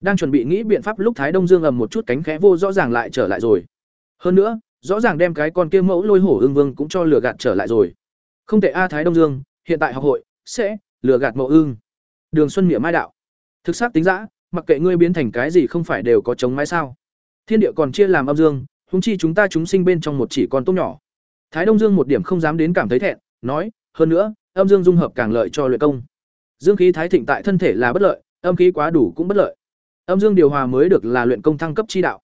Đang chuẩn bị nghĩ biện pháp lúc Thái Đông Dương ầm một chút cánh khẽ vô rõ ràng lại trở lại rồi. Hơn nữa, rõ ràng đem cái con kia mẫu lôi hổ ương vương cũng cho lừa gạt trở lại rồi. Không thể a Thái Đông Dương, hiện tại học hội sẽ lừa gạt mẫu ương. Đường Xuân Miệng mai đạo. Thực xác tính dã, mặc kệ ngươi biến thành cái gì không phải đều có chống mái sao? Thiên địa còn chia làm âm dương, huống chi chúng ta chúng sinh bên trong một chỉ con tốt nhỏ. Thái Đông Dương một điểm không dám đến cảm thấy thẹn, nói, hơn nữa, âm dương dung hợp càng lợi cho luyện công. Dương khí thái thịnh tại thân thể là bất lợi, âm khí quá đủ cũng bất lợi. Âm dương điều hòa mới được là luyện công thăng cấp chi đạo.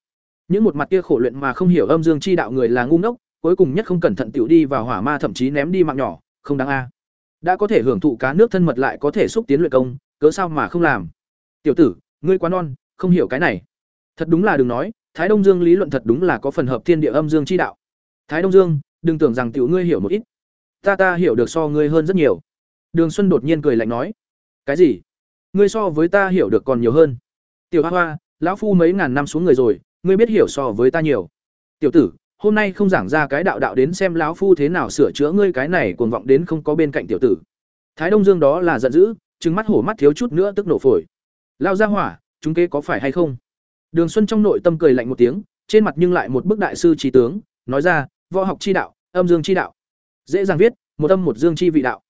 Những một mặt kia khổ luyện mà không hiểu âm dương chi đạo người là ngu ngốc, cuối cùng nhất không cẩn thận tiểu đi vào hỏa ma thậm chí ném đi mạng nhỏ, không đáng a. Đã có thể hưởng thụ cá nước thân mật lại có thể xúc tiến luyện công, cớ sao mà không làm? Tiểu tử, ngươi quá non, không hiểu cái này. Thật đúng là đừng nói, Thái Đông Dương lý luận thật đúng là có phần hợp thiên địa âm dương chi đạo. Thái Đông Dương, đừng tưởng rằng tiểu ngươi hiểu một ít. Ta ta hiểu được so ngươi hơn rất nhiều. Đường Xuân đột nhiên cười lạnh nói, cái gì? Ngươi so với ta hiểu được còn nhiều hơn. Tiểu Hoa Hoa, lão phu mấy ngàn năm xuống người rồi, ngươi biết hiểu so với ta nhiều. Tiểu tử, hôm nay không giảng ra cái đạo đạo đến xem lão phu thế nào sửa chữa ngươi cái này cuồng vọng đến không có bên cạnh tiểu tử. Thái Đông Dương đó là giận dữ, trừng mắt hổ mắt thiếu chút nữa tức nổ phổi. Lao ra hỏa, chúng kế có phải hay không? Đường Xuân trong nội tâm cười lạnh một tiếng, trên mặt nhưng lại một bức đại sư trí tướng, nói ra, võ học chi đạo, âm dương chi đạo. Dễ dàng viết, một âm một dương chi vị đạo.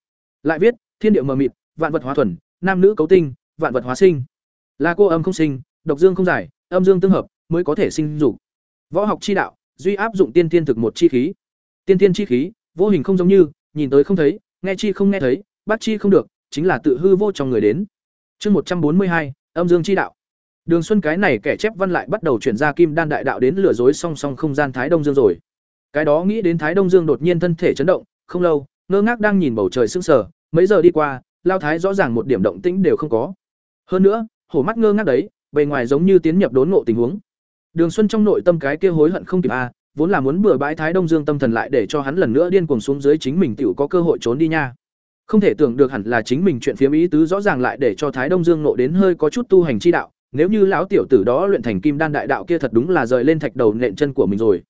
Lại viết, thiên địa mờ mịt, vạn vật hóa thuần, nam nữ cấu tinh, vạn vật hóa sinh. Là cô âm không sinh, độc dương không giải, âm dương tương hợp, mới có thể sinh dục. Võ học chi đạo, duy áp dụng tiên tiên thực một chi khí. Tiên tiên chi khí, vô hình không giống như, nhìn tới không thấy, nghe chi không nghe thấy, bắt chi không được, chính là tự hư vô trong người đến. Chương một trăm bốn mươi hai, âm dương chi đạo. Đường Xuân cái này kẻ chép văn lại bắt đầu chuyển ra kim đan đại đạo đến lừa dối song song không gian Thái Đông Dương rồi. Cái đó nghĩ đến Thái Đông Dương đột nhiên thân thể chấn động, không lâu, ngơ ngác đang nhìn bầu trời sững sờ, mấy giờ đi qua, lao thái rõ ràng một điểm động tĩnh đều không có. Hơn nữa, hổ mắt ngơ ngác đấy, bề ngoài giống như tiến nhập đốn ngộ tình huống. Đường Xuân trong nội tâm cái kia hối hận không kịp a, vốn là muốn bừa bãi Thái Đông Dương tâm thần lại để cho hắn lần nữa điên cuồng xuống dưới chính mình tiểu có cơ hội trốn đi nha. Không thể tưởng được hẳn là chính mình chuyện phiếm ý tứ rõ ràng lại để cho Thái Đông Dương nộ đến hơi có chút tu hành chi đạo, nếu như lão tiểu tử đó luyện thành kim đan đại đạo kia thật đúng là rời lên thạch đầu nện chân của mình rồi.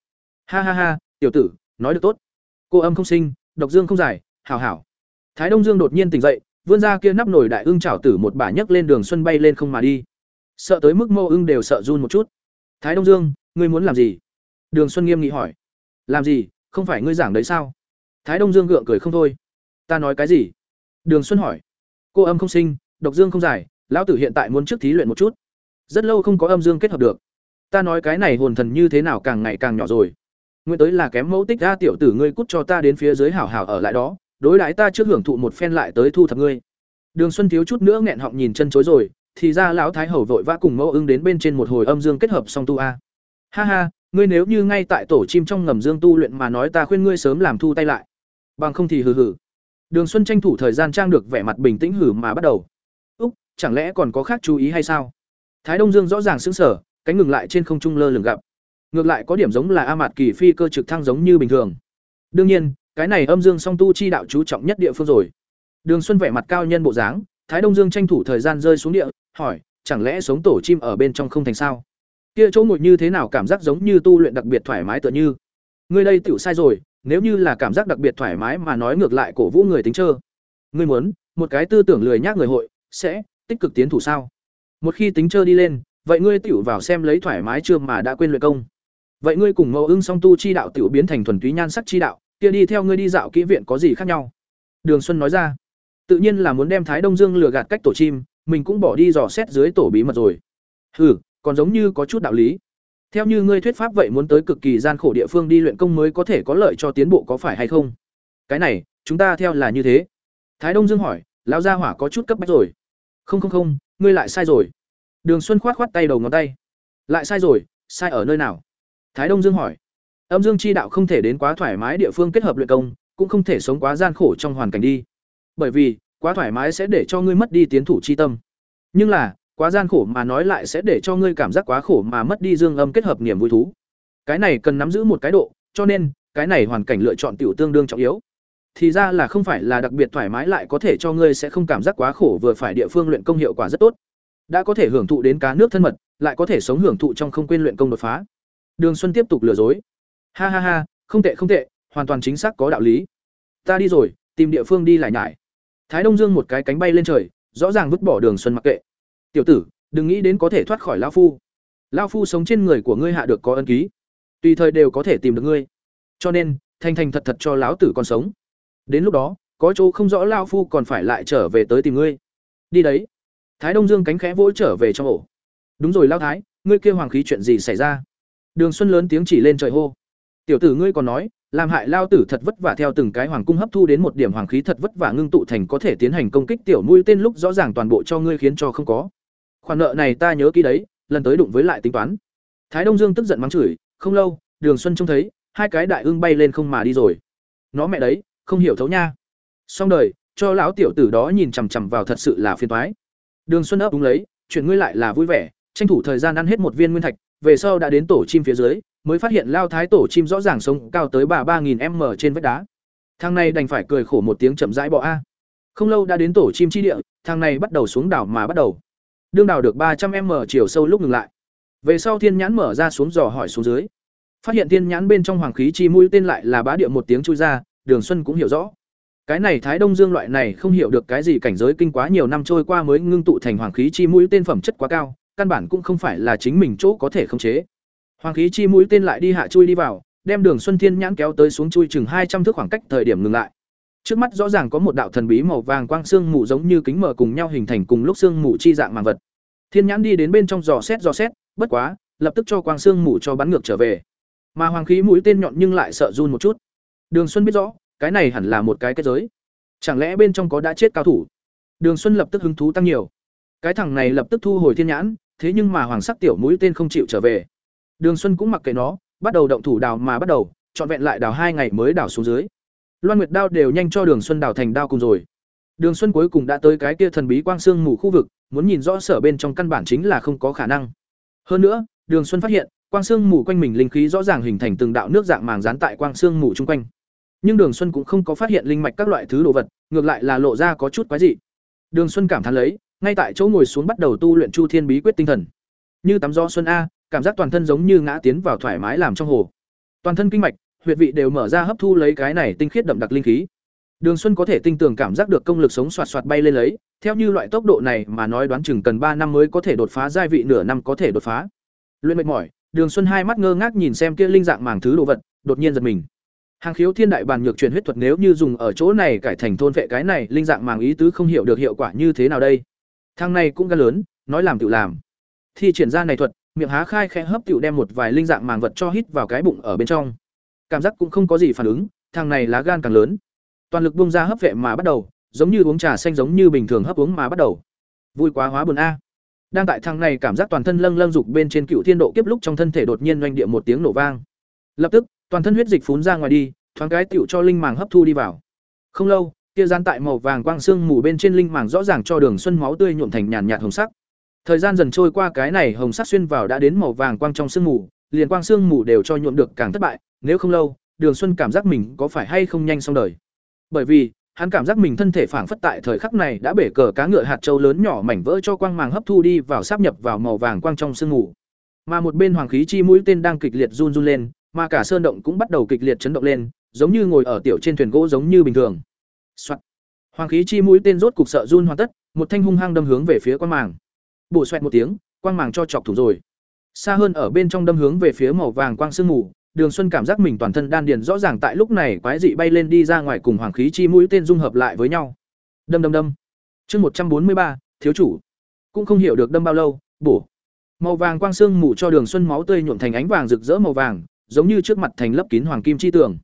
Ha ha ha, tiểu tử, nói được tốt. Cô âm không sinh, độc dương không giải, hảo hảo. Thái Đông Dương đột nhiên tỉnh dậy, vươn ra kia nắp nổi đại ưng chảo tử một bả nhấc lên đường xuân bay lên không mà đi. Sợ tới mức mô Ưng đều sợ run một chút. Thái Đông Dương, ngươi muốn làm gì? Đường Xuân nghiêm nghị hỏi. Làm gì? Không phải ngươi giảng đấy sao? Thái Đông Dương gượng cười không thôi. Ta nói cái gì? Đường Xuân hỏi. Cô âm không sinh, độc dương không giải, lão tử hiện tại muốn trước thí luyện một chút. Rất lâu không có âm dương kết hợp được. Ta nói cái này hồn thần như thế nào càng ngày càng nhỏ rồi. Nguyên tới là kém mẫu tích ra tiểu tử ngươi cút cho ta đến phía dưới hảo hảo ở lại đó, đối đãi ta trước hưởng thụ một phen lại tới thu thập ngươi. Đường Xuân thiếu chút nữa nghẹn họng nhìn chân chối rồi, thì ra lão thái hầu vội vã cùng mẫu ưng đến bên trên một hồi âm dương kết hợp song tu a. Ha ha, ngươi nếu như ngay tại tổ chim trong ngầm dương tu luyện mà nói ta khuyên ngươi sớm làm thu tay lại. Bằng không thì hừ hừ. Đường Xuân tranh thủ thời gian trang được vẻ mặt bình tĩnh hử mà bắt đầu. Úc, chẳng lẽ còn có khác chú ý hay sao? Thái Đông Dương rõ ràng sững sờ, cánh ngừng lại trên không trung lơ lửng gặp. Ngược lại có điểm giống là A Mạt Kỳ phi cơ trực thăng giống như bình thường. Đương nhiên, cái này âm dương song tu chi đạo chú trọng nhất địa phương rồi. Đường Xuân vẻ mặt cao nhân bộ dáng, Thái Đông Dương tranh thủ thời gian rơi xuống địa, hỏi, chẳng lẽ sống tổ chim ở bên trong không thành sao? Kia chỗ ngồi như thế nào cảm giác giống như tu luyện đặc biệt thoải mái tựa như. Ngươi đây tiểu sai rồi, nếu như là cảm giác đặc biệt thoải mái mà nói ngược lại cổ vũ người tính trơ Ngươi muốn, một cái tư tưởng lười nhác người hội sẽ tích cực tiến thủ sao? Một khi tính chơi đi lên, vậy ngươi tiểu vào xem lấy thoải mái chưa mà đã quên luyện công. Vậy ngươi cùng Mẫu Ưng song tu chi đạo tiểu biến thành thuần túy nhan sắc chi đạo, kia đi theo ngươi đi dạo kỹ viện có gì khác nhau? Đường Xuân nói ra. Tự nhiên là muốn đem Thái Đông Dương lừa gạt cách tổ chim, mình cũng bỏ đi dò xét dưới tổ bí mật rồi. Hừ, còn giống như có chút đạo lý. Theo như ngươi thuyết pháp vậy muốn tới cực kỳ gian khổ địa phương đi luyện công mới có thể có lợi cho tiến bộ có phải hay không? Cái này, chúng ta theo là như thế. Thái Đông Dương hỏi, lão gia hỏa có chút cấp bách rồi. Không không không, ngươi lại sai rồi. Đường Xuân khoát khoát tay đầu ngón tay. Lại sai rồi, sai ở nơi nào? Thái Đông Dương hỏi. Âm Dương chi đạo không thể đến quá thoải mái địa phương kết hợp luyện công, cũng không thể sống quá gian khổ trong hoàn cảnh đi. Bởi vì quá thoải mái sẽ để cho ngươi mất đi tiến thủ chi tâm. Nhưng là quá gian khổ mà nói lại sẽ để cho ngươi cảm giác quá khổ mà mất đi dương âm kết hợp niềm vui thú. Cái này cần nắm giữ một cái độ cho nên cái này hoàn cảnh lựa chọn tiểu tương đương trọng yếu. Thì ra là không phải là đặc biệt thoải mái lại có thể cho ngươi sẽ không cảm giác quá khổ vừa phải địa phương luyện công hiệu quả rất tốt. Đã có thể hưởng thụ đến cá nước thân mật lại có thể sống hưởng thụ trong không quên luyện công đột phá. Đường xuân tiếp tục lừa dối ha ha ha không tệ không tệ hoàn toàn chính xác có đạo lý. Ta đi rồi tìm địa phương đi lại nhải. Thái Đông Dương một cái cánh bay lên trời, rõ ràng vứt bỏ Đường Xuân mặc kệ. "Tiểu tử, đừng nghĩ đến có thể thoát khỏi lão phu. Lão phu sống trên người của ngươi hạ được có ân ký. Tùy thời đều có thể tìm được ngươi. Cho nên thành thành thật thật cho lão tử còn sống. Đến lúc đó có chỗ không rõ lão phu còn phải lại trở về tới tìm ngươi. Đi đấy. Thái đông dương cánh khẽ vỗ trở về trong ổ. Đúng rồi lão thái ngươi kia hoàng khí chuyện gì xảy ra? Đường xuân lớn tiếng chỉ lên trời hô tiểu tử ngươi còn nói, làm hại lao tử thật vất vả theo từng cái hoàng cung hấp thu đến một điểm hoàng khí thật vất vả ngưng tụ thành có thể tiến hành công kích tiểu mũi tên lúc rõ ràng toàn bộ cho ngươi khiến cho không có. Khoản nợ này ta nhớ kỹ đấy, lần tới đụng với lại tính toán. Thái đông dương tức giận mắng chửi, không lâu, đường xuân trông thấy, hai cái đại ưng bay lên không mà đi rồi. Nó mẹ đấy, không hiểu thấu nha. Xong đời, cho lão tiểu tử đó nhìn chằm chằm vào thật sự là phiền toái. Đường xuân ấp đúng lấy, chuyện ngươi lại là vui vẻ, tranh thủ thời gian ăn hết một viên nguyên thạch về sau đã đến tổ chim phía dưới, mới phát hiện lao thái tổ chim rõ ràng sống cao tới bà ba nghìn m trên vách đá. Thằng này đành phải cười khổ một tiếng chậm rãi bỏ a. Không lâu đã đến tổ chim chi địa, thằng này bắt đầu xuống đảo mà bắt đầu. Đương đảo được ba trăm m chiều sâu lúc ngừng lại. Về sau thiên nhãn mở ra xuống dò hỏi xuống dưới. Phát hiện thiên nhãn bên trong hoàng khí chi mũi tên lại là bá địa một tiếng chui ra, đường xuân cũng hiểu rõ. Cái này thái đông dương loại này không hiểu được cái gì cảnh giới kinh quá nhiều năm trôi qua mới ngưng tụ thành hoàng khí chi mũi tên phẩm chất quá cao căn bản cũng không phải là chính mình chỗ có thể khống chế Hoàng khí chi mũi tên lại đi hạ chui đi vào, đem Đường Xuân Thiên nhãn kéo tới xuống chui chừng hai trăm thước khoảng cách thời điểm ngừng lại. Trước mắt rõ ràng có một đạo thần bí màu vàng quang xương mù giống như kính mở cùng nhau hình thành cùng lúc xương mù chi dạng màng vật. Thiên nhãn đi đến bên trong dò xét dò xét, bất quá, lập tức cho quang xương mù cho bắn ngược trở về. Mà hoàng khí mũi tên nhọn nhưng lại sợ run một chút. Đường Xuân biết rõ, cái này hẳn là một cái kết giới. Chẳng lẽ bên trong có đã chết cao thủ? Đường Xuân lập tức hứng thú tăng nhiều. Cái thằng này lập tức thu hồi thiên nhãn, thế nhưng mà hoàng sắc tiểu mũi tên không chịu trở về. Đường Xuân cũng mặc kệ nó, bắt đầu động thủ đào mà bắt đầu, chọn vẹn lại đào hai ngày mới đào xuống dưới. Loan Nguyệt đao đều nhanh cho Đường Xuân đào thành đao cùng rồi. Đường Xuân cuối cùng đã tới cái kia thần bí quang xương mù khu vực, muốn nhìn rõ sở bên trong căn bản chính là không có khả năng. Hơn nữa, Đường Xuân phát hiện, quang xương mù quanh mình linh khí rõ ràng hình thành từng đạo nước dạng màng dán tại quang xương mù chung quanh. Nhưng Đường Xuân cũng không có phát hiện linh mạch các loại thứ đồ vật, ngược lại là lộ ra có chút quái dị. Đường Xuân cảm thán lấy, ngay tại chỗ ngồi xuống bắt đầu tu luyện Chu Thiên Bí Quyết tinh thần. Như tắm gió xuân a, cảm giác toàn thân giống như ngã tiến vào thoải mái làm trong hồ. Toàn thân kinh mạch, huyệt vị đều mở ra hấp thu lấy cái này tinh khiết đậm đặc linh khí. Đường Xuân có thể tinh tường cảm giác được công lực sống soạt soạt bay lên lấy, theo như loại tốc độ này mà nói đoán chừng cần ba năm mới có thể đột phá giai vị nửa năm có thể đột phá. Luyện mệt mỏi, Đường Xuân hai mắt ngơ ngác nhìn xem kia linh dạng màng thứ đồ vật, đột nhiên giật mình. Hàng khiếu thiên đại bàn nhược truyền huyết thuật nếu như dùng ở chỗ này cải thành thôn vệ cái này, linh dạng màng ý tứ không hiểu được hiệu quả như thế nào đây. Thằng này cũng gan lớn, nói làm tự làm. Thi triển ra này thuật, miệng há khai khẽ hấp tiểu đem một vài linh dạng màng vật cho hít vào cái bụng ở bên trong. Cảm giác cũng không có gì phản ứng, thằng này lá gan càng lớn. Toàn lực bung ra hấp vệ mà bắt đầu, giống như uống trà xanh giống như bình thường hấp uống mà bắt đầu. Vui quá hóa buồn a. Đang tại thằng này cảm giác toàn thân lâng lâng dục bên trên cựu thiên độ kiếp lúc trong thân thể đột nhiên oanh địa một tiếng nổ vang. Lập tức, toàn thân huyết dịch phún ra ngoài đi, thoáng cái tiểu cho linh màng hấp thu đi vào. Không lâu, kia gian tại màu vàng quang xương mù bên trên linh màng rõ ràng cho đường xuân máu tươi nhuộm thành nhàn nhạt hồng sắc. Thời gian dần trôi qua cái này hồng sắc xuyên vào đã đến màu vàng quang trong xương mù, liền quang xương mù đều cho nhuộm được càng thất bại, nếu không lâu, Đường Xuân cảm giác mình có phải hay không nhanh xong đời. Bởi vì, hắn cảm giác mình thân thể phảng phất tại thời khắc này đã bể cờ cá ngựa hạt châu lớn nhỏ mảnh vỡ cho quang màng hấp thu đi vào sáp nhập vào màu vàng quang trong sương mù. Mà một bên hoàng khí chi mũi tên đang kịch liệt run run lên, mà cả sơn động cũng bắt đầu kịch liệt chấn động lên, giống như ngồi ở tiểu trên thuyền gỗ giống như bình thường. Soạt. Hoàng khí chi mũi tên rốt cục sợ run hoàn tất, một thanh hung hăng đâm hướng về phía quang màng. Bổ xoẹt một tiếng quang màng cho chọc thủ rồi. Xa hơn ở bên trong đâm hướng về phía màu vàng quang sương mù đường xuân cảm giác mình toàn thân đan điền rõ ràng tại lúc này quái dị bay lên đi ra ngoài cùng hoàng khí chi mũi tên dung hợp lại với nhau. Đâm đâm đâm. Chương một trăm bốn mươi ba thiếu chủ. Cũng không hiểu được đâm bao lâu bổ. Màu vàng quang sương mù cho đường xuân máu tươi nhuộm thành ánh vàng rực rỡ màu vàng giống như trước mặt thành lấp kín hoàng kim chi tường.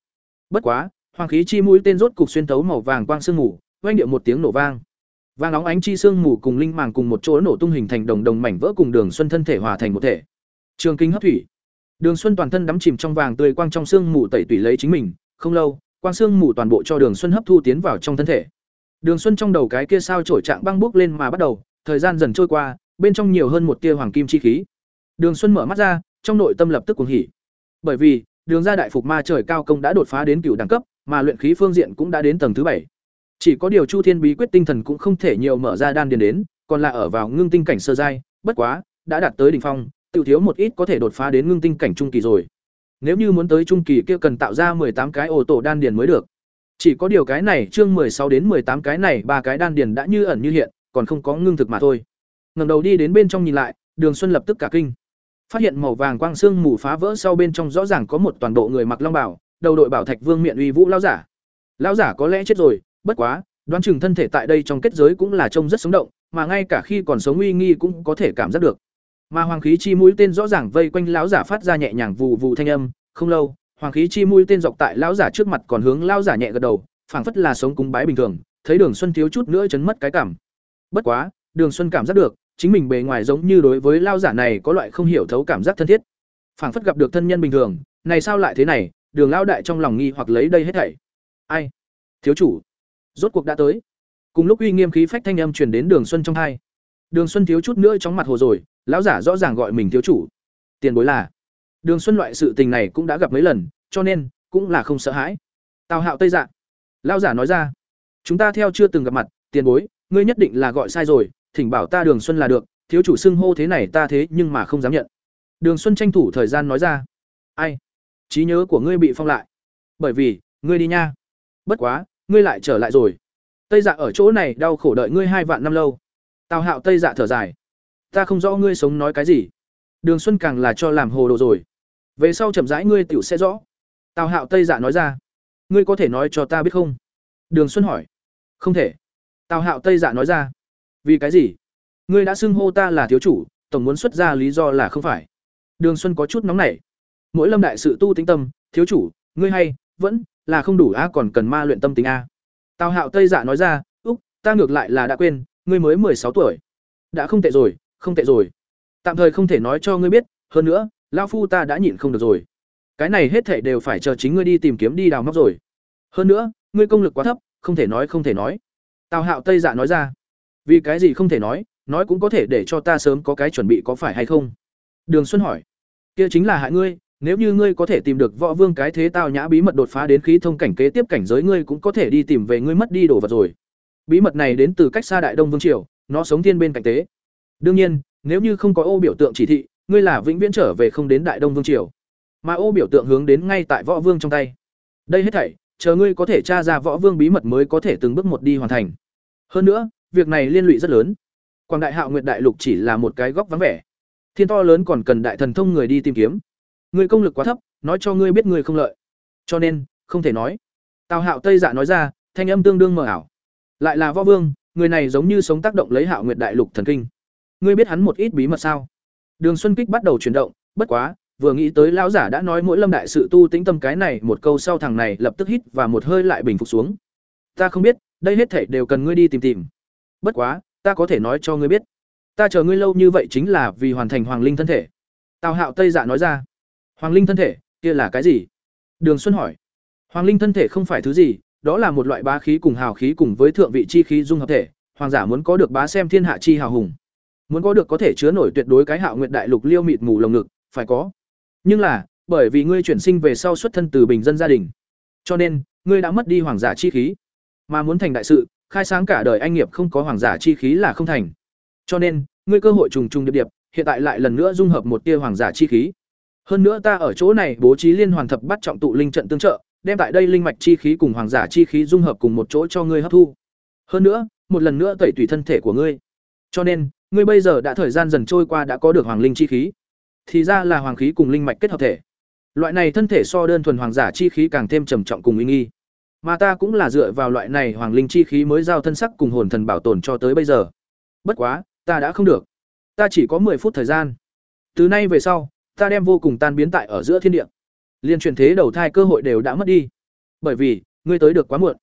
Bất quá hoàng khí chi mũi tên rốt cục xuyên tấu màu vàng quang sương mù vang điệu một tiếng nổ vang Vàng óng ánh chi xương mù cùng linh màng cùng một chỗ nổ tung hình thành đồng đồng mảnh vỡ cùng Đường Xuân thân thể hòa thành một thể. Trường kinh hấp thủy. Đường Xuân toàn thân đắm chìm trong vàng tươi quang trong xương mù tẩy tủy lấy chính mình, không lâu, quang xương mù toàn bộ cho Đường Xuân hấp thu tiến vào trong thân thể. Đường Xuân trong đầu cái kia sao trổi trạng băng bước lên mà bắt đầu, thời gian dần trôi qua, bên trong nhiều hơn một tia hoàng kim chi khí. Đường Xuân mở mắt ra, trong nội tâm lập tức cuồng hỉ. Bởi vì, Đường gia đại phục ma trời cao công đã đột phá đến cửu đẳng cấp, mà luyện khí phương diện cũng đã đến tầng thứ bảy. Chỉ có điều Chu Thiên bí quyết tinh thần cũng không thể nhiều mở ra đan điền đến, còn là ở vào ngưng tinh cảnh sơ giai, bất quá, đã đạt tới đỉnh phong, tiểu thiếu một ít có thể đột phá đến ngưng tinh cảnh trung kỳ rồi. Nếu như muốn tới trung kỳ kia cần tạo ra tám cái ổ tổ đan điền mới được. Chỉ có điều cái này chương sáu đến tám cái này ba cái đan điền đã như ẩn như hiện, còn không có ngưng thực mà thôi. ngẩng đầu đi đến bên trong nhìn lại, Đường Xuân lập tức cả kinh. Phát hiện màu vàng quang xương mù phá vỡ sau bên trong rõ ràng có một toàn bộ người mặc long bào, đầu đội bảo thạch vương miện uy vũ lão giả. Lão giả có lẽ chết rồi, bất quá, đoán chừng thân thể tại đây trong kết giới cũng là trông rất sống động, mà ngay cả khi còn sống uy nghi cũng có thể cảm giác được. Mà hoàng khí chi mũi tên rõ ràng vây quanh lão giả phát ra nhẹ nhàng vù vù thanh âm, không lâu, hoàng khí chi mũi tên dọc tại lão giả trước mặt còn hướng lão giả nhẹ gật đầu, phảng phất là sống cúng bái bình thường, thấy Đường Xuân thiếu chút nữa chấn mất cái cảm. Bất quá, Đường Xuân cảm giác được, chính mình bề ngoài giống như đối với lão giả này có loại không hiểu thấu cảm giác thân thiết. Phảng phất gặp được thân nhân bình thường, này sao lại thế này? Đường lão đại trong lòng nghi hoặc lấy đây hết thảy. Ai? Thiếu chủ. Rốt cuộc đã tới. Cùng lúc uy nghiêm khí phách thanh âm truyền đến Đường Xuân trong hai. Đường Xuân thiếu chút nữa chóng mặt hồ rồi, lão giả rõ ràng gọi mình thiếu chủ. Tiền bối là. Đường Xuân loại sự tình này cũng đã gặp mấy lần, cho nên cũng là không sợ hãi. Tào Hạo Tây Dạ. Lão giả nói ra, chúng ta theo chưa từng gặp mặt, tiền bối, ngươi nhất định là gọi sai rồi, thỉnh bảo ta Đường Xuân là được, thiếu chủ xưng hô thế này ta thế nhưng mà không dám nhận. Đường Xuân tranh thủ thời gian nói ra, ai? Trí nhớ của ngươi bị phong lại. Bởi vì, ngươi đi nha. Bất quá, ngươi lại trở lại rồi. Tây Dạ ở chỗ này đau khổ đợi ngươi hai vạn năm lâu. Tào Hạo Tây Dạ thở dài, ta không rõ ngươi sống nói cái gì. Đường Xuân càng là cho làm hồ đồ rồi. Về sau chậm rãi ngươi tiểu sẽ rõ. Tào Hạo Tây Dạ nói ra, ngươi có thể nói cho ta biết không? Đường Xuân hỏi. Không thể. Tào Hạo Tây Dạ nói ra. Vì cái gì? Ngươi đã xưng hô ta là thiếu chủ, tổng muốn xuất ra lý do là không phải. Đường Xuân có chút nóng nảy. Mỗi lâm đại sự tu tính tâm, thiếu chủ, ngươi hay, vẫn là không đủ a còn cần ma luyện tâm tính a. Tào Hạo Tây Dạ nói ra, "Úc, ta ngược lại là đã quên, ngươi mới mười sáu tuổi. Đã không tệ rồi, không tệ rồi. Tạm thời không thể nói cho ngươi biết, hơn nữa, lão phu ta đã nhịn không được rồi. Cái này hết thảy đều phải chờ chính ngươi đi tìm kiếm đi đào móc rồi. Hơn nữa, ngươi công lực quá thấp, không thể nói không thể nói." Tào Hạo Tây Dạ nói ra. "Vì cái gì không thể nói, nói cũng có thể để cho ta sớm có cái chuẩn bị có phải hay không?" Đường Xuân hỏi. "Kia chính là hại ngươi, nếu như ngươi có thể tìm được võ vương cái thế tao nhã bí mật đột phá đến khí thông cảnh kế tiếp cảnh giới ngươi cũng có thể đi tìm về ngươi mất đi đồ vật rồi. Bí mật này đến từ cách xa Đại Đông Vương triều, nó sống thiên bên cạnh tế. Đương nhiên, nếu như không có ô biểu tượng chỉ thị, ngươi là vĩnh viễn trở về không đến Đại Đông Vương triều. Mà ô biểu tượng hướng đến ngay tại võ vương trong tay. Đây hết thảy, chờ ngươi có thể tra ra võ vương bí mật mới có thể từng bước một đi hoàn thành. Hơn nữa, việc này liên lụy rất lớn. Quảng Đại Hạo Nguyệt Đại Lục chỉ là một cái góc vắng vẻ. Thiên to lớn còn cần đại thần thông người đi tìm kiếm. Ngươi công lực quá thấp, nói cho ngươi biết ngươi không lợi. Cho nên, không thể nói. Tào Hạo Tây Dạ nói ra, thanh âm tương đương mờ ảo. Lại là võ vương, người này giống như sống tác động lấy Hạo Nguyệt Đại Lục thần kinh. Ngươi biết hắn một ít bí mật sao? Đường Xuân Kích bắt đầu chuyển động, bất quá, vừa nghĩ tới lão giả đã nói mỗi lâm đại sự tu tĩnh tâm cái này một câu sau thằng này lập tức hít và một hơi lại bình phục xuống. Ta không biết, đây hết thảy đều cần ngươi đi tìm tìm. Bất quá, ta có thể nói cho ngươi biết. Ta chờ ngươi lâu như vậy chính là vì hoàn thành hoàng linh thân thể. Tào Hạo Tây Dạ nói ra. Hoàng linh thân thể, kia là cái gì? Đường Xuân hỏi. Hoàng linh thân thể không phải thứ gì, đó là một loại bá khí cùng hào khí cùng với thượng vị chi khí dung hợp thể, hoàng giả muốn có được bá xem thiên hạ chi hào hùng. Muốn có được có thể chứa nổi tuyệt đối cái hạo nguyệt đại lục liêu mịt mù lồng ngực, phải có. Nhưng là, bởi vì ngươi chuyển sinh về sau xuất thân từ bình dân gia đình, cho nên ngươi đã mất đi hoàng giả chi khí. Mà muốn thành đại sự, khai sáng cả đời anh nghiệp không có hoàng giả chi khí là không thành. Cho nên, ngươi cơ hội trùng trùng điệp điệp, hiện tại lại lần nữa dung hợp một tia hoàng giả chi khí. Hơn nữa ta ở chỗ này bố trí liên hoàn thập bắt trọng tụ linh trận tương trợ, đem tại đây linh mạch chi khí cùng hoàng giả chi khí dung hợp cùng một chỗ cho ngươi hấp thu. Hơn nữa, một lần nữa tẩy tùy thân thể của ngươi. Cho nên, ngươi bây giờ đã thời gian dần trôi qua đã có được hoàng linh chi khí. Thì ra là hoàng khí cùng linh mạch kết hợp thể. Loại này thân thể so đơn thuần hoàng giả chi khí càng thêm trầm trọng cùng uy nghi. Mà ta cũng là dựa vào loại này hoàng linh chi khí mới giao thân sắc cùng hồn thần bảo tồn cho tới bây giờ. Bất quá, ta đã không được. Ta chỉ có 10 phút thời gian. Từ nay về sau, ta đem vô cùng tan biến tại ở giữa thiên địa. Liên truyền thế đầu thai cơ hội đều đã mất đi. Bởi vì, ngươi tới được quá muộn.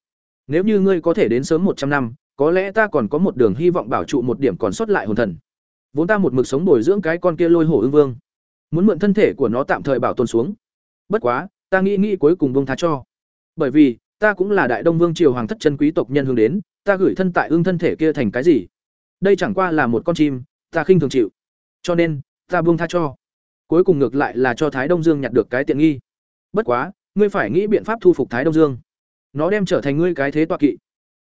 Nếu như ngươi có thể đến sớm một trăm năm, có lẽ ta còn có một đường hy vọng bảo trụ một điểm còn sót lại hồn thần. Vốn ta một mực sống bồi dưỡng cái con kia lôi hổ ương vương. Muốn mượn thân thể của nó tạm thời bảo tồn xuống. Bất quá, ta nghĩ nghĩ cuối cùng buông tha cho. Bởi vì, ta cũng là đại đông vương triều hoàng thất chân quý tộc nhân hướng đến, ta gửi thân tại ương thân thể kia thành cái gì? Đây chẳng qua là một con chim, ta khinh thường chịu. Cho nên, ta buông tha cho cuối cùng ngược lại là cho thái đông dương nhặt được cái tiện nghi. Bất quá, ngươi phải nghĩ biện pháp thu phục thái đông dương. Nó đem trở thành ngươi cái thế tọa kỵ.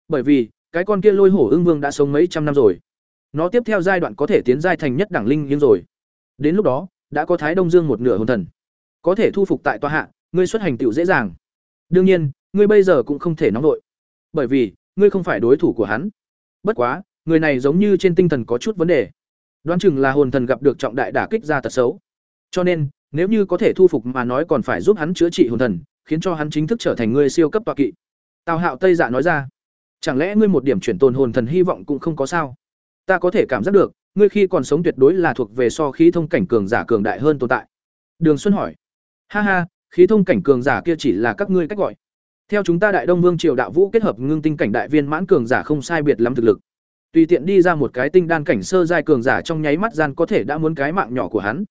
Bởi vì, cái con kia lôi hổ ưng vương đã sống mấy trăm năm rồi. Nó tiếp theo giai đoạn có thể tiến giai thành nhất đẳng linh nhưng rồi. Đến lúc đó, đã có thái đông dương một nửa hồn thần. Có thể thu phục tại tòa hạ, ngươi xuất hành tựu dễ dàng. Đương nhiên, ngươi bây giờ cũng không thể nóng vội. Bởi vì, ngươi không phải đối thủ của hắn. Bất quá, người này giống như trên tinh thần có chút vấn đề. Đoán chừng là hồn thần gặp được trọng đại đả kích ra tật xấu. Cho nên, nếu như có thể thu phục mà nói còn phải giúp hắn chữa trị hồn thần, khiến cho hắn chính thức trở thành người siêu cấp tọa kỵ. Tào Hạo Tây Dạ nói ra, chẳng lẽ ngươi một điểm chuyển tồn hồn thần hy vọng cũng không có sao? Ta có thể cảm giác được, ngươi khi còn sống tuyệt đối là thuộc về so khí thông cảnh cường giả cường đại hơn tồn tại. Đường Xuân hỏi, ha ha, khí thông cảnh cường giả kia chỉ là các ngươi cách gọi. Theo chúng ta Đại Đông Vương Triều đạo vũ kết hợp ngưng tinh cảnh đại viên mãn cường giả không sai biệt lắm thực lực. Tùy tiện đi ra một cái tinh đan cảnh sơ giai cường giả trong nháy mắt gian có thể đã muốn cái mạng nhỏ của hắn.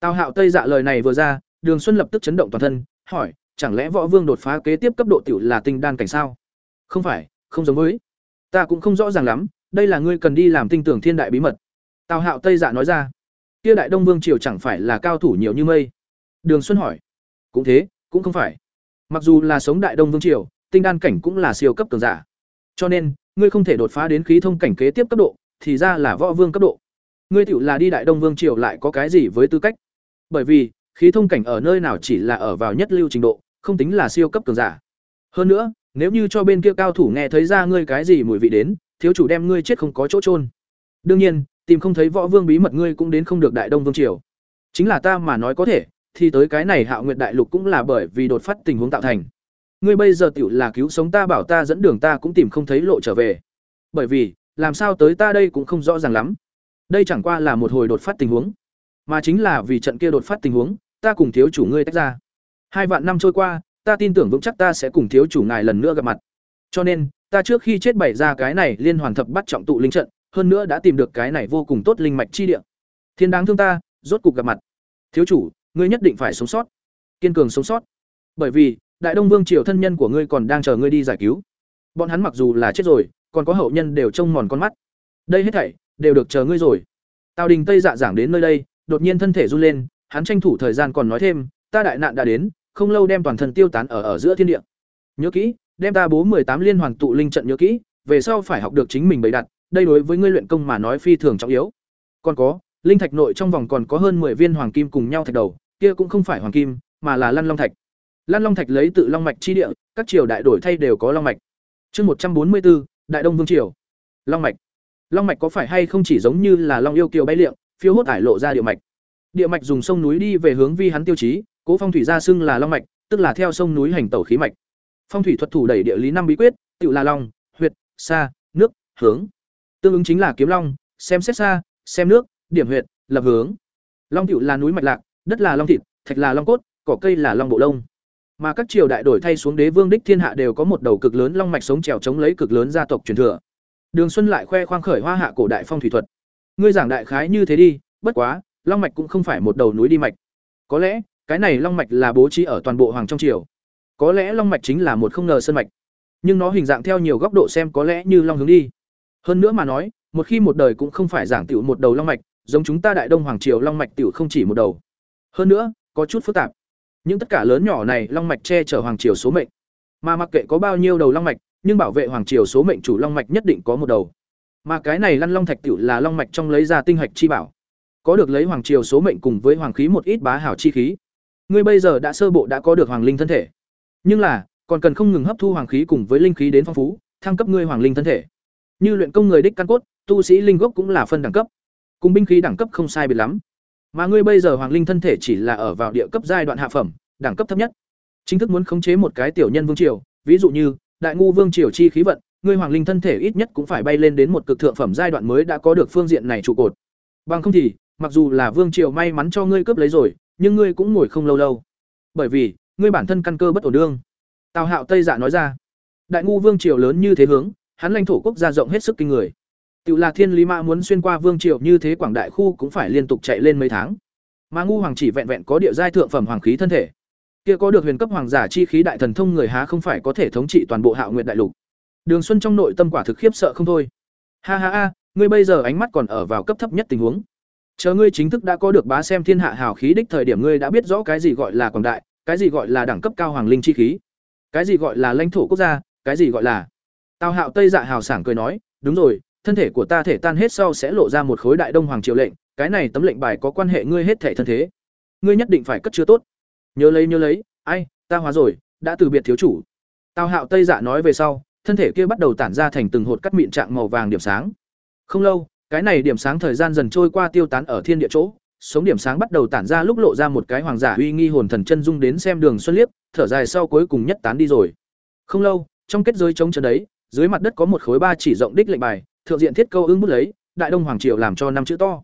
Tào Hạo Tây dạ lời này vừa ra, Đường Xuân lập tức chấn động toàn thân, hỏi, chẳng lẽ Võ Vương đột phá kế tiếp cấp độ tiểu là tinh đan cảnh sao? Không phải, không giống với. Ta cũng không rõ ràng lắm, đây là ngươi cần đi làm tinh tưởng thiên đại bí mật. Tào Hạo Tây dạ nói ra. Kia Đại Đông Vương triều chẳng phải là cao thủ nhiều như mây? Đường Xuân hỏi. Cũng thế, cũng không phải. Mặc dù là sống Đại Đông Vương triều, tinh đan cảnh cũng là siêu cấp cường giả. Cho nên, ngươi không thể đột phá đến khí thông cảnh kế tiếp cấp độ, thì ra là võ vương cấp độ. Ngươi tiểu là đi Đại Đông Vương triều lại có cái gì với tư cách? Bởi vì, khí thông cảnh ở nơi nào chỉ là ở vào nhất lưu trình độ, không tính là siêu cấp cường giả. Hơn nữa, nếu như cho bên kia cao thủ nghe thấy ra ngươi cái gì mùi vị đến, thiếu chủ đem ngươi chết không có chỗ chôn. Đương nhiên, tìm không thấy võ vương bí mật ngươi cũng đến không được Đại Đông Vương triều. Chính là ta mà nói có thể, thì tới cái này Hạo nguyện Đại Lục cũng là bởi vì đột phát tình huống tạo thành. Ngươi bây giờ tựu là cứu sống ta bảo ta dẫn đường ta cũng tìm không thấy lộ trở về. Bởi vì, làm sao tới ta đây cũng không rõ ràng lắm. Đây chẳng qua là một hồi đột phát tình huống, mà chính là vì trận kia đột phát tình huống, ta cùng thiếu chủ ngươi tách ra. Hai vạn năm trôi qua, ta tin tưởng vững chắc ta sẽ cùng thiếu chủ ngài lần nữa gặp mặt. Cho nên, ta trước khi chết bày ra cái này liên hoàn thập bắt trọng tụ linh trận, hơn nữa đã tìm được cái này vô cùng tốt linh mạch chi địa. Thiên đáng thương ta, rốt cục gặp mặt. Thiếu chủ, ngươi nhất định phải sống sót. Kiên cường sống sót. Bởi vì, Đại Đông Vương triều thân nhân của ngươi còn đang chờ ngươi đi giải cứu. Bọn hắn mặc dù là chết rồi, còn có hậu nhân đều trông mòn con mắt. Đây hết thảy đều được chờ ngươi rồi. Tào Đình Tây dạ giảng đến nơi đây, đột nhiên thân thể run lên, hắn tranh thủ thời gian còn nói thêm, ta đại nạn đã đến, không lâu đem toàn thân tiêu tán ở ở giữa thiên địa. Nhớ kỹ, đem ta bố tám liên hoàn tụ linh trận nhớ kỹ, về sau phải học được chính mình bày đặt, đây đối với ngươi luyện công mà nói phi thường trọng yếu. Còn có, linh thạch nội trong vòng còn có hơn 10 viên hoàng kim cùng nhau thạch đầu, kia cũng không phải hoàng kim, mà là lăn long thạch. Lăn long thạch lấy tự long mạch chi địa, các triều đại đổi thay đều có long mạch. Chương một trăm bốn mươi bốn Đại Đông Vương triều. Long mạch. Long mạch có phải hay không chỉ giống như là long yêu kiều bay liệng, phiêu hốt ải lộ ra địa mạch. Địa mạch dùng sông núi đi về hướng vi hắn tiêu chí, cố phong thủy ra xưng là long mạch, tức là theo sông núi hành tẩu khí mạch. Phong thủy thuật thủ đẩy địa lý năm bí quyết, tự là long, huyệt, xa, nước, hướng. Tương ứng chính là kiếm long, xem xét xa, xem nước, điểm huyệt, lập hướng. Long tựu là núi mạch lạc, đất là long thịt, thạch là long cốt, cỏ cây là long bộ lông. Mà các triều đại đổi thay xuống đế vương đích thiên hạ đều có một đầu cực lớn long mạch sống trèo chống lấy cực lớn gia tộc truyền thừa. Đường Xuân lại khoe khoang khởi hoa hạ cổ đại phong thủy thuật. Ngươi giảng đại khái như thế đi, bất quá, long mạch cũng không phải một đầu núi đi mạch. Có lẽ, cái này long mạch là bố trí ở toàn bộ hoàng trong triều. Có lẽ long mạch chính là một không ngờ sơn mạch. Nhưng nó hình dạng theo nhiều góc độ xem có lẽ như long hướng đi. Hơn nữa mà nói, một khi một đời cũng không phải giảng tiểu một đầu long mạch, giống chúng ta đại đông hoàng triều long mạch tiểu không chỉ một đầu. Hơn nữa, có chút phức tạp. Những tất cả lớn nhỏ này long mạch che chở hoàng triều số mệnh. Mà mặc kệ có bao nhiêu đầu long mạch, nhưng bảo vệ hoàng triều số mệnh chủ long mạch nhất định có một đầu. Mà cái này lăn long thạch tiểu là long mạch trong lấy ra tinh hạch chi bảo. Có được lấy hoàng triều số mệnh cùng với hoàng khí một ít bá hảo chi khí. Ngươi bây giờ đã sơ bộ đã có được hoàng linh thân thể. Nhưng là, còn cần không ngừng hấp thu hoàng khí cùng với linh khí đến phong phú, thăng cấp ngươi hoàng linh thân thể. Như luyện công người đích căn cốt, tu sĩ linh gốc cũng là phân đẳng cấp. Cùng binh khí đẳng cấp không sai biệt lắm. Mà ngươi bây giờ hoàng linh thân thể chỉ là ở vào địa cấp giai đoạn hạ phẩm, đẳng cấp thấp nhất. Chính thức muốn khống chế một cái tiểu nhân vương triều, ví dụ như đại ngu vương triều chi khí vận, ngươi hoàng linh thân thể ít nhất cũng phải bay lên đến một cực thượng phẩm giai đoạn mới đã có được phương diện này trụ cột. Bằng không thì, mặc dù là vương triều may mắn cho ngươi cướp lấy rồi, nhưng ngươi cũng ngồi không lâu lâu. Bởi vì, ngươi bản thân căn cơ bất ổn đương. Tào Hạo Tây Dạ nói ra, đại ngu vương triều lớn như thế hướng, hắn lãnh thổ quốc gia rộng hết sức kinh người. Tiểu là Thiên Lý Mã muốn xuyên qua vương triều như thế quảng đại khu cũng phải liên tục chạy lên mấy tháng. Mà ngu hoàng chỉ vẹn vẹn có địa giai thượng phẩm hoàng khí thân thể. Kia có được huyền cấp hoàng giả chi khí đại thần thông người há không phải có thể thống trị toàn bộ Hạo Nguyệt đại lục. Đường Xuân trong nội tâm quả thực khiếp sợ không thôi. Ha ha ha, ngươi bây giờ ánh mắt còn ở vào cấp thấp nhất tình huống. Chờ ngươi chính thức đã có được bá xem thiên hạ hào khí đích thời điểm ngươi đã biết rõ cái gì gọi là quảng đại, cái gì gọi là đẳng cấp cao hoàng linh chi khí, cái gì gọi là lãnh thổ quốc gia, cái gì gọi là Tào Hạo Tây Dạ hào sảng cười nói, đúng rồi, thân thể của ta thể tan hết sau sẽ lộ ra một khối đại đông hoàng triều lệnh, cái này tấm lệnh bài có quan hệ ngươi hết thể thân thế. Ngươi nhất định phải cất chứa tốt. Nhớ lấy nhớ lấy, ai, ta hóa rồi, đã từ biệt thiếu chủ. Tào Hạo Tây Dạ nói về sau, thân thể kia bắt đầu tản ra thành từng hột cắt mịn trạng màu vàng điểm sáng. Không lâu, cái này điểm sáng thời gian dần trôi qua tiêu tán ở thiên địa chỗ sống điểm sáng bắt đầu tản ra lúc lộ ra một cái hoàng giả uy nghi hồn thần chân dung đến xem đường xuân liếc thở dài sau cuối cùng nhất tán đi rồi. Không lâu trong kết giới trống trơn đấy dưới mặt đất có một khối ba chỉ rộng đích lệnh bài thượng diện thiết câu ứng bút lấy đại đông hoàng triều làm cho năm chữ to.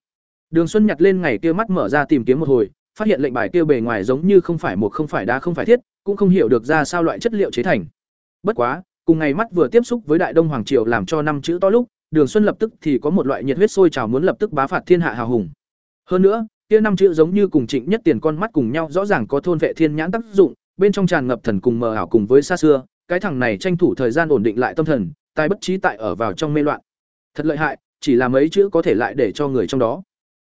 Đường xuân nhặt lên ngày kia mắt mở ra tìm kiếm một hồi phát hiện lệnh bài kia bề ngoài giống như không phải một không phải đá không phải thiết cũng không hiểu được ra sao loại chất liệu chế thành. Bất quá cùng ngày mắt vừa tiếp xúc với đại đông hoàng triều làm cho năm chữ to lúc, đường xuân lập tức thì có một loại nhiệt huyết sôi trào muốn lập tức bá phạt thiên hạ hào hùng. Hơn nữa, kia năm chữ giống như cùng trịnh nhất tiền con mắt cùng nhau rõ ràng có thôn vệ thiên nhãn tác dụng, bên trong tràn ngập thần cùng mờ ảo cùng với xa xưa, cái thằng này tranh thủ thời gian ổn định lại tâm thần, tài bất trí tại ở vào trong mê loạn. Thật lợi hại, chỉ là mấy chữ có thể lại để cho người trong đó.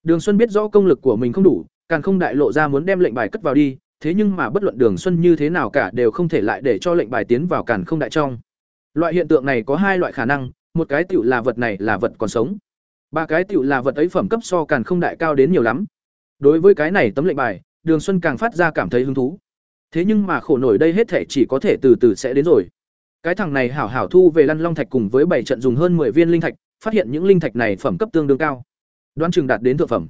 Đường xuân biết rõ công lực của mình không đủ, càng không đại lộ ra muốn đem lệnh bài cất vào đi thế nhưng mà bất luận đường xuân như thế nào cả đều không thể lại để cho lệnh bài tiến vào càn không đại trong. Loại hiện tượng này có hai loại khả năng, một cái tựu là vật này là vật còn sống, ba cái tựu là vật ấy phẩm cấp so càn không đại cao đến nhiều lắm. Đối với cái này tấm lệnh bài, đường xuân càng phát ra cảm thấy hứng thú. Thế nhưng mà khổ nổi đây hết thể chỉ có thể từ từ sẽ đến rồi. Cái thằng này hảo hảo thu về lăn long thạch cùng với bảy trận dùng hơn 10 viên linh thạch, phát hiện những linh thạch này phẩm cấp tương đương cao. Đoán chừng đạt đến thượng phẩm.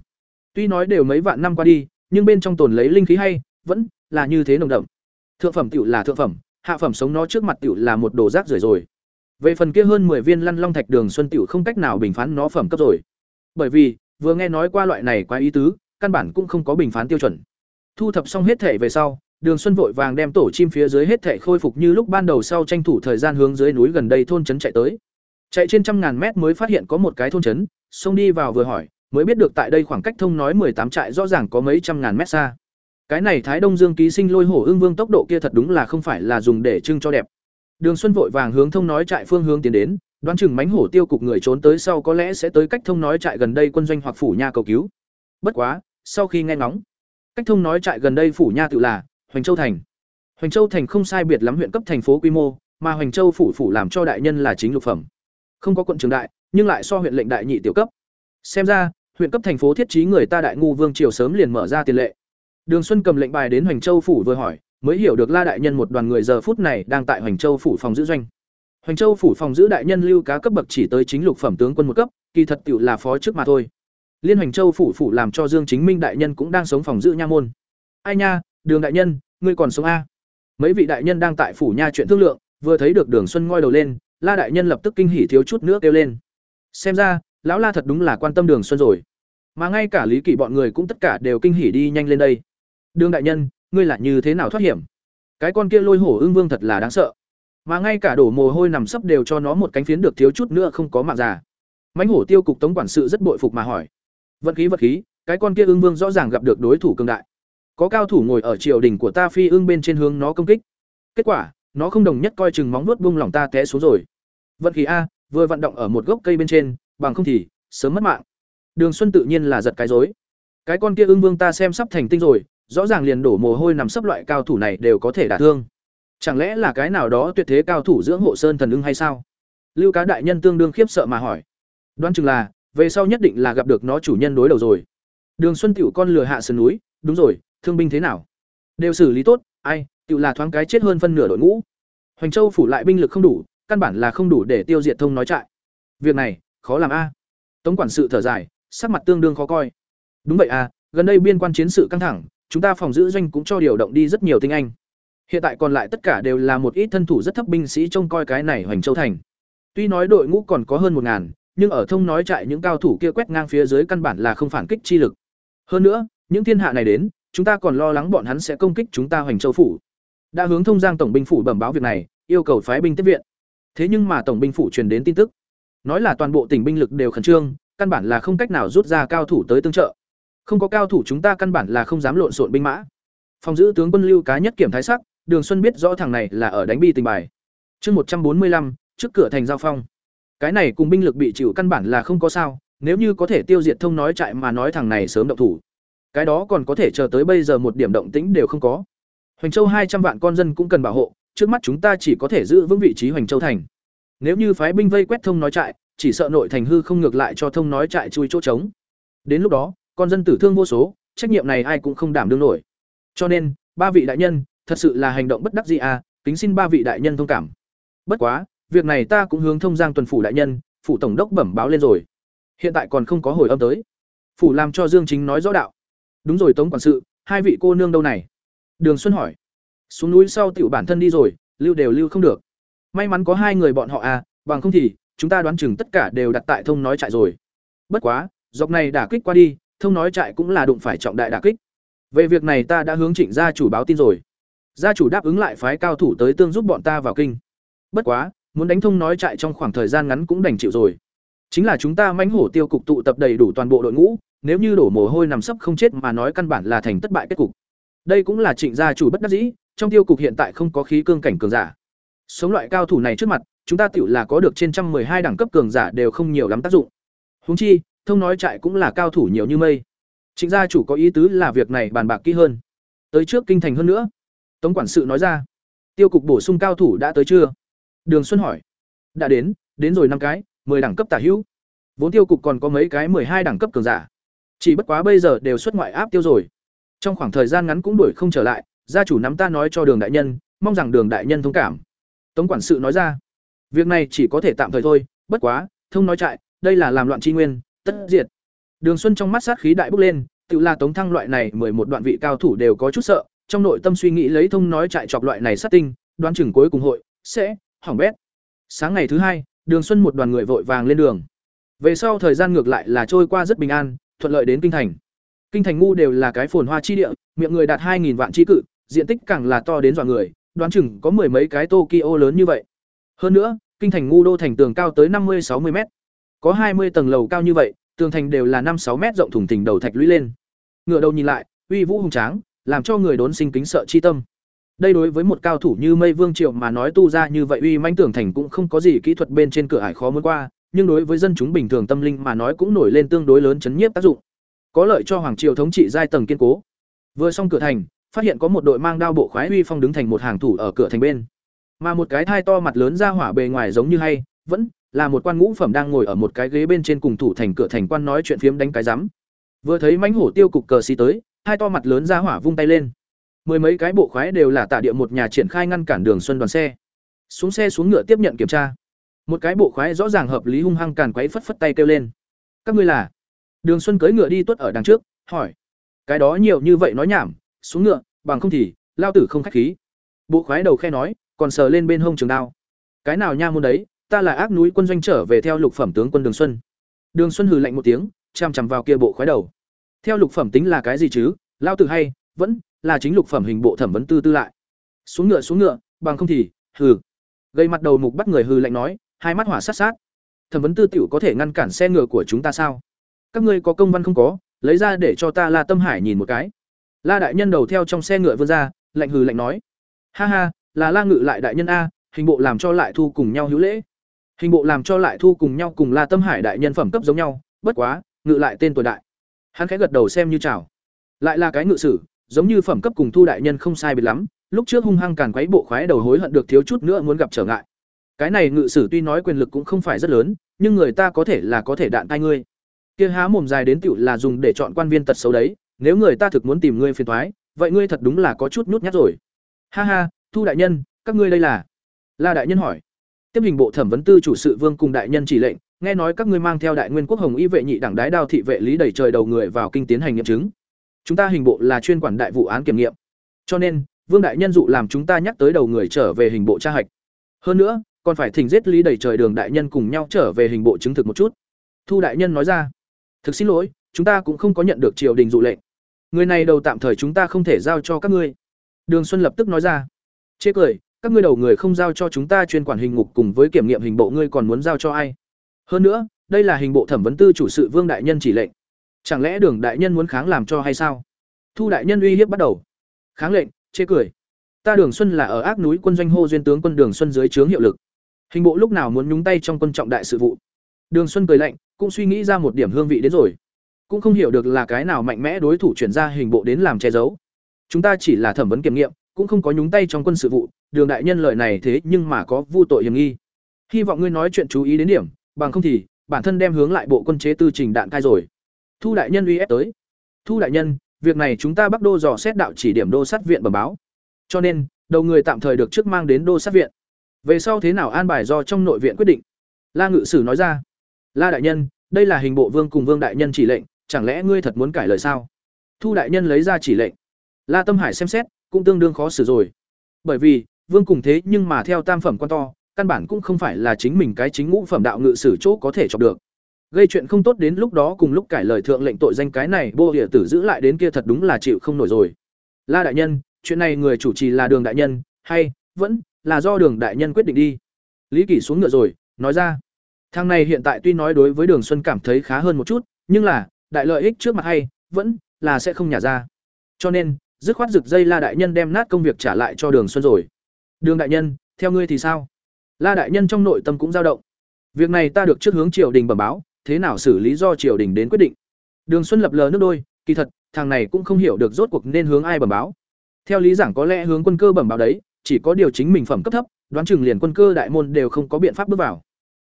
Tuy nói đều mấy vạn năm qua đi, nhưng bên trong tồn lấy linh khí hay vẫn là như thế nồng đậm. Thượng phẩm tiểu là thượng phẩm, hạ phẩm sống nó trước mặt tiểu là một đồ rác rưởi rồi. Về phần kia hơn 10 viên lăn long thạch đường xuân tiểu không cách nào bình phán nó phẩm cấp rồi. Bởi vì, vừa nghe nói qua loại này quá ý tứ, căn bản cũng không có bình phán tiêu chuẩn. Thu thập xong hết thể về sau, đường xuân vội vàng đem tổ chim phía dưới hết thể khôi phục như lúc ban đầu sau tranh thủ thời gian hướng dưới núi gần đây thôn trấn chạy tới. Chạy trên trăm ngàn mét mới phát hiện có một cái thôn trấn, xông đi vào vừa hỏi, mới biết được tại đây khoảng cách thông nói tám trại rõ ràng có mấy trăm ngàn mét xa cái này thái đông dương ký sinh lôi hổ ương vương tốc độ kia thật đúng là không phải là dùng để trưng cho đẹp. Đường xuân vội vàng hướng thông nói trại phương hướng tiến đến, đoán chừng mánh hổ tiêu cục người trốn tới sau có lẽ sẽ tới cách thông nói trại gần đây quân doanh hoặc phủ nha cầu cứu. Bất quá, sau khi nghe ngóng, cách thông nói trại gần đây phủ nha tự là hoành châu thành. Hoành châu thành không sai biệt lắm huyện cấp thành phố quy mô, mà hoành châu phủ phủ làm cho đại nhân là chính lục phẩm. Không có quận trường đại, nhưng lại so huyện lệnh đại nhị tiểu cấp. Xem ra, huyện cấp thành phố thiết trí người ta đại ngu vương triều sớm liền mở ra tiền lệ đường xuân cầm lệnh bài đến hoành châu phủ vừa hỏi, mới hiểu được la đại nhân một đoàn người giờ phút này đang tại hoành châu phủ phòng giữ doanh. Hoành châu phủ phòng giữ đại nhân lưu cá cấp bậc chỉ tới chính lục phẩm tướng quân một cấp, kỳ thật tiểu là phó trước mà thôi. Liên hoành châu phủ phủ làm cho dương chính minh đại nhân cũng đang sống phòng giữ nha môn. Ai nha, đường đại nhân, ngươi còn sống a? Mấy vị đại nhân đang tại phủ nha chuyện thương lượng, vừa thấy được đường xuân ngoi đầu lên, la đại nhân lập tức kinh hỉ thiếu chút nữa kêu lên. Xem ra, lão la thật đúng là quan tâm đường xuân rồi. Mà ngay cả lý kỷ bọn người cũng tất cả đều kinh hỉ đi nhanh lên đây đường đại nhân, ngươi là như thế nào thoát hiểm? Cái con kia lôi hổ ưng vương thật là đáng sợ. Mà ngay cả đổ mồ hôi nằm sấp đều cho nó một cánh phiến được thiếu chút nữa không có mạng già. Mãnh hổ tiêu cục tống quản sự rất bội phục mà hỏi. Vận khí vật khí, cái con kia ưng vương rõ ràng gặp được đối thủ cường đại. Có cao thủ ngồi ở triều đình của ta phi ưng bên trên hướng nó công kích. Kết quả, nó không đồng nhất coi chừng móng vuốt bung lỏng ta té xuống rồi. Vận khí a, vừa vận động ở một gốc cây bên trên, bằng không thì, sớm mất mạng. Đường xuân tự nhiên là giật cái rối. Cái con kia ưng vương ta xem sắp thành tinh rồi rõ ràng liền đổ mồ hôi nằm sấp loại cao thủ này đều có thể đả thương. Chẳng lẽ là cái nào đó tuyệt thế cao thủ dưỡng hộ sơn thần ưng hay sao? Lưu cá đại nhân tương đương khiếp sợ mà hỏi. Đoán chừng là, về sau nhất định là gặp được nó chủ nhân đối đầu rồi. Đường xuân tiểu con lừa hạ sườn núi, đúng rồi, thương binh thế nào? Đều xử lý tốt, ai, tiểu là thoáng cái chết hơn phân nửa đội ngũ. Hoành châu phủ lại binh lực không đủ, căn bản là không đủ để tiêu diệt thông nói trại. Việc này, khó làm a. Tống quản sự thở dài, sắc mặt tương đương khó coi. Đúng vậy à gần đây biên quan chiến sự căng thẳng chúng ta phòng giữ doanh cũng cho điều động đi rất nhiều tinh anh. Hiện tại còn lại tất cả đều là một ít thân thủ rất thấp binh sĩ trông coi cái này hoành châu thành. Tuy nói đội ngũ còn có hơn một ngàn, nhưng ở thông nói trại những cao thủ kia quét ngang phía dưới căn bản là không phản kích chi lực. Hơn nữa, những thiên hạ này đến, chúng ta còn lo lắng bọn hắn sẽ công kích chúng ta hoành châu phủ. Đã hướng thông giang tổng binh phủ bẩm báo việc này, yêu cầu phái binh tiếp viện. Thế nhưng mà tổng binh phủ truyền đến tin tức. Nói là toàn bộ tỉnh binh lực đều khẩn trương, căn bản là không cách nào rút ra cao thủ tới tương trợ không có cao thủ chúng ta căn bản là không dám lộn xộn binh mã. Phòng giữ tướng quân lưu cá nhất kiểm thái sắc, đường xuân biết rõ thằng này là ở đánh bi tình bài. Chương một trăm bốn mươi lăm, trước cửa thành giao phong. Cái này cùng binh lực bị chịu căn bản là không có sao, nếu như có thể tiêu diệt thông nói trại mà nói thằng này sớm động thủ. Cái đó còn có thể chờ tới bây giờ một điểm động tĩnh đều không có. Hoành châu hai trăm vạn con dân cũng cần bảo hộ, trước mắt chúng ta chỉ có thể giữ vững vị trí hoành châu thành. Nếu như phái binh vây quét thông nói trại, chỉ sợ nội thành hư không ngược lại cho thông nói trại chui chỗ trống. Đến lúc đó con dân tử thương vô số, trách nhiệm này ai cũng không đảm đương nổi. Cho nên, ba vị đại nhân, thật sự là hành động bất đắc dĩ à kính xin ba vị đại nhân thông cảm. Bất quá, việc này ta cũng hướng thông giang tuần phủ đại nhân, phủ tổng đốc bẩm báo lên rồi. Hiện tại còn không có hồi âm tới. Phủ làm cho dương chính nói rõ đạo. Đúng rồi tống quản sự, hai vị cô nương đâu này? Đường xuân hỏi. Xuống núi sau tiểu bản thân đi rồi, lưu đều lưu không được. May mắn có hai người bọn họ à bằng không thì, chúng ta đoán chừng tất cả đều đặt tại thông nói trại rồi. Bất quá, dọc này đả kích qua đi thông nói trại cũng là đụng phải trọng đại đả kích. Về việc này ta đã hướng trịnh gia chủ báo tin rồi. Gia chủ đáp ứng lại phái cao thủ tới tương giúp bọn ta vào kinh. Bất quá, muốn đánh thông nói trại trong khoảng thời gian ngắn cũng đành chịu rồi. Chính là chúng ta mãnh hổ tiêu cục tụ tập đầy đủ toàn bộ đội ngũ, nếu như đổ mồ hôi nằm sấp không chết mà nói căn bản là thành thất bại kết cục. Đây cũng là trịnh gia chủ bất đắc dĩ, trong tiêu cục hiện tại không có khí cương cảnh cường giả. Sống loại cao thủ này trước mặt, chúng ta tựu là có được trên trăm hai đẳng cấp cường giả đều không nhiều lắm tác dụng. Huống chi thông nói trại cũng là cao thủ nhiều như mây. Trịnh gia chủ có ý tứ là việc này bàn bạc kỹ hơn. Tới trước kinh thành hơn nữa. Tống quản sự nói ra. Tiêu cục bổ sung cao thủ đã tới chưa? Đường xuân hỏi. Đã đến đến rồi năm cái, mười đẳng cấp tả hữu. Vốn tiêu cục còn có mấy cái hai đẳng cấp cường giả. Chỉ bất quá bây giờ đều xuất ngoại áp tiêu rồi. Trong khoảng thời gian ngắn cũng đuổi không trở lại, gia chủ nắm ta nói cho đường đại nhân, mong rằng đường đại nhân thông cảm. Tống quản sự nói ra. Việc này chỉ có thể tạm thời thôi, bất quá, thông nói trại, đây là làm loạn tri nguyên tất diệt. Đường xuân trong mắt sát khí đại bốc lên tự là tống thăng loại này mười một đoạn vị cao thủ đều có chút sợ, trong nội tâm suy nghĩ lấy thông nói trại chọc loại này sát tinh, đoán chừng cuối cùng hội sẽ hỏng bét. Sáng ngày thứ hai, đường xuân một đoàn người vội vàng lên đường. Về sau thời gian ngược lại là trôi qua rất bình an, thuận lợi đến kinh thành. Kinh thành ngu đều là cái phồn hoa chi địa, miệng người đạt hai vạn chi cự, diện tích càng là to đến dọa người, đoán chừng có mười mấy cái tokyo lớn như vậy. Hơn nữa, kinh thành ngu đô thành tường cao tới năm mươi, sáu mươi m có hai mươi tầng lầu cao như vậy, tường thành đều là năm sáu mét rộng thủng thình đầu thạch lũy lên. Ngựa đầu nhìn lại, uy vũ hùng tráng, làm cho người đốn sinh kính sợ chi tâm. Đây đối với một cao thủ như mây vương triệu mà nói tu ra như vậy uy mãnh tường thành cũng không có gì kỹ thuật bên trên cửa ải khó muốn qua, nhưng đối với dân chúng bình thường tâm linh mà nói cũng nổi lên tương đối lớn chấn nhiếp tác dụng. Có lợi cho hoàng triều thống trị giai tầng kiên cố. Vừa xong cửa thành, phát hiện có một đội mang đao bộ khoái uy phong đứng thành một hàng thủ ở cửa thành bên. Mà một cái thai to mặt lớn ra hỏa bề ngoài giống như hay, vẫn là một quan ngũ phẩm đang ngồi ở một cái ghế bên trên cùng thủ thành cửa thành quan nói chuyện phiếm đánh cái rắm vừa thấy mãnh hổ tiêu cục cờ xí tới, hai to mặt lớn ra hỏa vung tay lên. Mười mấy cái bộ khoái đều là tạ địa một nhà triển khai ngăn cản đường xuân đoàn xe. Xuống xe xuống ngựa tiếp nhận kiểm tra. Một cái bộ khoái rõ ràng hợp lý hung hăng càn quấy phất phất tay kêu lên. Các ngươi là? Đường xuân cưỡi ngựa đi tuất ở đằng trước, hỏi. Cái đó nhiều như vậy nói nhảm, xuống ngựa, bằng không thì, lao tử không khách khí. Bộ khoái đầu khe nói, còn sờ lên bên hông trường đao. Cái nào nha môn đấy ta là ác núi quân doanh trở về theo lục phẩm tướng quân đường xuân. Đường xuân hừ lạnh một tiếng chằm chằm vào kia bộ khoái đầu. Theo lục phẩm tính là cái gì chứ? Lao tử hay, vẫn là chính lục phẩm hình bộ thẩm vấn tư tư lại. Xuống ngựa xuống ngựa, bằng không thì, hừ. Gây mặt đầu mục bắt người hừ lạnh nói, hai mắt hỏa sát sát. Thẩm vấn tư tiểu có thể ngăn cản xe ngựa của chúng ta sao? Các ngươi có công văn không có, lấy ra để cho ta la tâm hải nhìn một cái. La đại nhân đầu theo trong xe ngựa vươn ra, lạnh hừ lạnh nói. Ha ha, là la ngự lại đại nhân a, hình bộ làm cho lại thu cùng nhau hữu lễ hình bộ làm cho lại thu cùng nhau cùng la tâm hải đại nhân phẩm cấp giống nhau, bất quá, ngự lại tên tuổi đại. Hắn khẽ gật đầu xem như chào. Lại là cái ngự sử, giống như phẩm cấp cùng thu đại nhân không sai biệt lắm, lúc trước hung hăng càn quấy bộ khoái đầu hối hận được thiếu chút nữa muốn gặp trở ngại. Cái này ngự sử tuy nói quyền lực cũng không phải rất lớn, nhưng người ta có thể là có thể đạn tai ngươi. Kia há mồm dài đến tựu là dùng để chọn quan viên tật xấu đấy, nếu người ta thực muốn tìm ngươi phiền thoái vậy ngươi thật đúng là có chút nhút nhát rồi. Ha ha, thu đại nhân, các ngươi đây là? La đại nhân hỏi tiếp hình bộ thẩm vấn tư chủ sự vương cùng đại nhân chỉ lệnh, nghe nói các ngươi mang theo đại nguyên quốc hồng y vệ nhị đảng đái đao thị vệ lý đẩy trời đầu người vào kinh tiến hành nghiệm chứng. Chúng ta hình bộ là chuyên quản đại vụ án kiểm nghiệm. Cho nên, vương đại nhân dụ làm chúng ta nhắc tới đầu người trở về hình bộ tra hạch. Hơn nữa, còn phải thỉnh giết lý đẩy trời đường đại nhân cùng nhau trở về hình bộ chứng thực một chút. Thu đại nhân nói ra, thực xin lỗi, chúng ta cũng không có nhận được triều đình dụ lệnh. Người này đầu tạm thời chúng ta không thể giao cho các ngươi. Đường xuân lập tức nói ra. Chê cười các ngươi đầu người không giao cho chúng ta chuyên quản hình ngục cùng với kiểm nghiệm hình bộ ngươi còn muốn giao cho ai? Hơn nữa, đây là hình bộ thẩm vấn tư chủ sự vương đại nhân chỉ lệnh. Chẳng lẽ đường đại nhân muốn kháng làm cho hay sao? Thu đại nhân uy hiếp bắt đầu. Kháng lệnh, chê cười. Ta đường xuân là ở ác núi quân doanh hô duyên tướng quân đường xuân dưới trướng hiệu lực. Hình bộ lúc nào muốn nhúng tay trong quân trọng đại sự vụ? Đường xuân cười lạnh, cũng suy nghĩ ra một điểm hương vị đến rồi. Cũng không hiểu được là cái nào mạnh mẽ đối thủ chuyển ra hình bộ đến làm che giấu. Chúng ta chỉ là thẩm vấn kiểm nghiệm cũng không có nhúng tay trong quân sự vụ, đường đại nhân lợi này thế nhưng mà có vu tội hiểm nghi. Hy vọng ngươi nói chuyện chú ý đến điểm, bằng không thì, bản thân đem hướng lại bộ quân chế tư trình đạn cai rồi. Thu đại nhân uy ép tới. Thu đại nhân, việc này chúng ta bắc đô dò xét đạo chỉ điểm đô sát viện bẩm báo. Cho nên, đầu người tạm thời được trước mang đến đô sát viện. Về sau thế nào an bài do trong nội viện quyết định? La ngự sử nói ra. La đại nhân, đây là hình bộ vương cùng vương đại nhân chỉ lệnh, chẳng lẽ ngươi thật muốn cải lời sao? Thu đại nhân lấy ra chỉ lệnh. La tâm hải xem xét cũng tương đương khó xử rồi. Bởi vì, vương cùng thế nhưng mà theo tam phẩm quan to, căn bản cũng không phải là chính mình cái chính ngũ phẩm đạo ngự sử chỗ có thể chọc được. Gây chuyện không tốt đến lúc đó cùng lúc cải lời thượng lệnh tội danh cái này, bô địa tử giữ lại đến kia thật đúng là chịu không nổi rồi. La đại nhân, chuyện này người chủ trì là đường đại nhân, hay vẫn là do đường đại nhân quyết định đi? Lý kỷ xuống ngựa rồi, nói ra. Thằng này hiện tại tuy nói đối với đường xuân cảm thấy khá hơn một chút, nhưng là, đại lợi ích trước mặt hay vẫn là sẽ không nhả ra. Cho nên dứt khoát rực dây la đại nhân đem nát công việc trả lại cho đường xuân rồi. Đường đại nhân, theo ngươi thì sao? La đại nhân trong nội tâm cũng dao động. Việc này ta được trước hướng triều đình bẩm báo, thế nào xử lý do triều đình đến quyết định? Đường xuân lập lờ nước đôi, kỳ thật, thằng này cũng không hiểu được rốt cuộc nên hướng ai bẩm báo. Theo lý giảng có lẽ hướng quân cơ bẩm báo đấy, chỉ có điều chính mình phẩm cấp thấp, đoán chừng liền quân cơ đại môn đều không có biện pháp bước vào.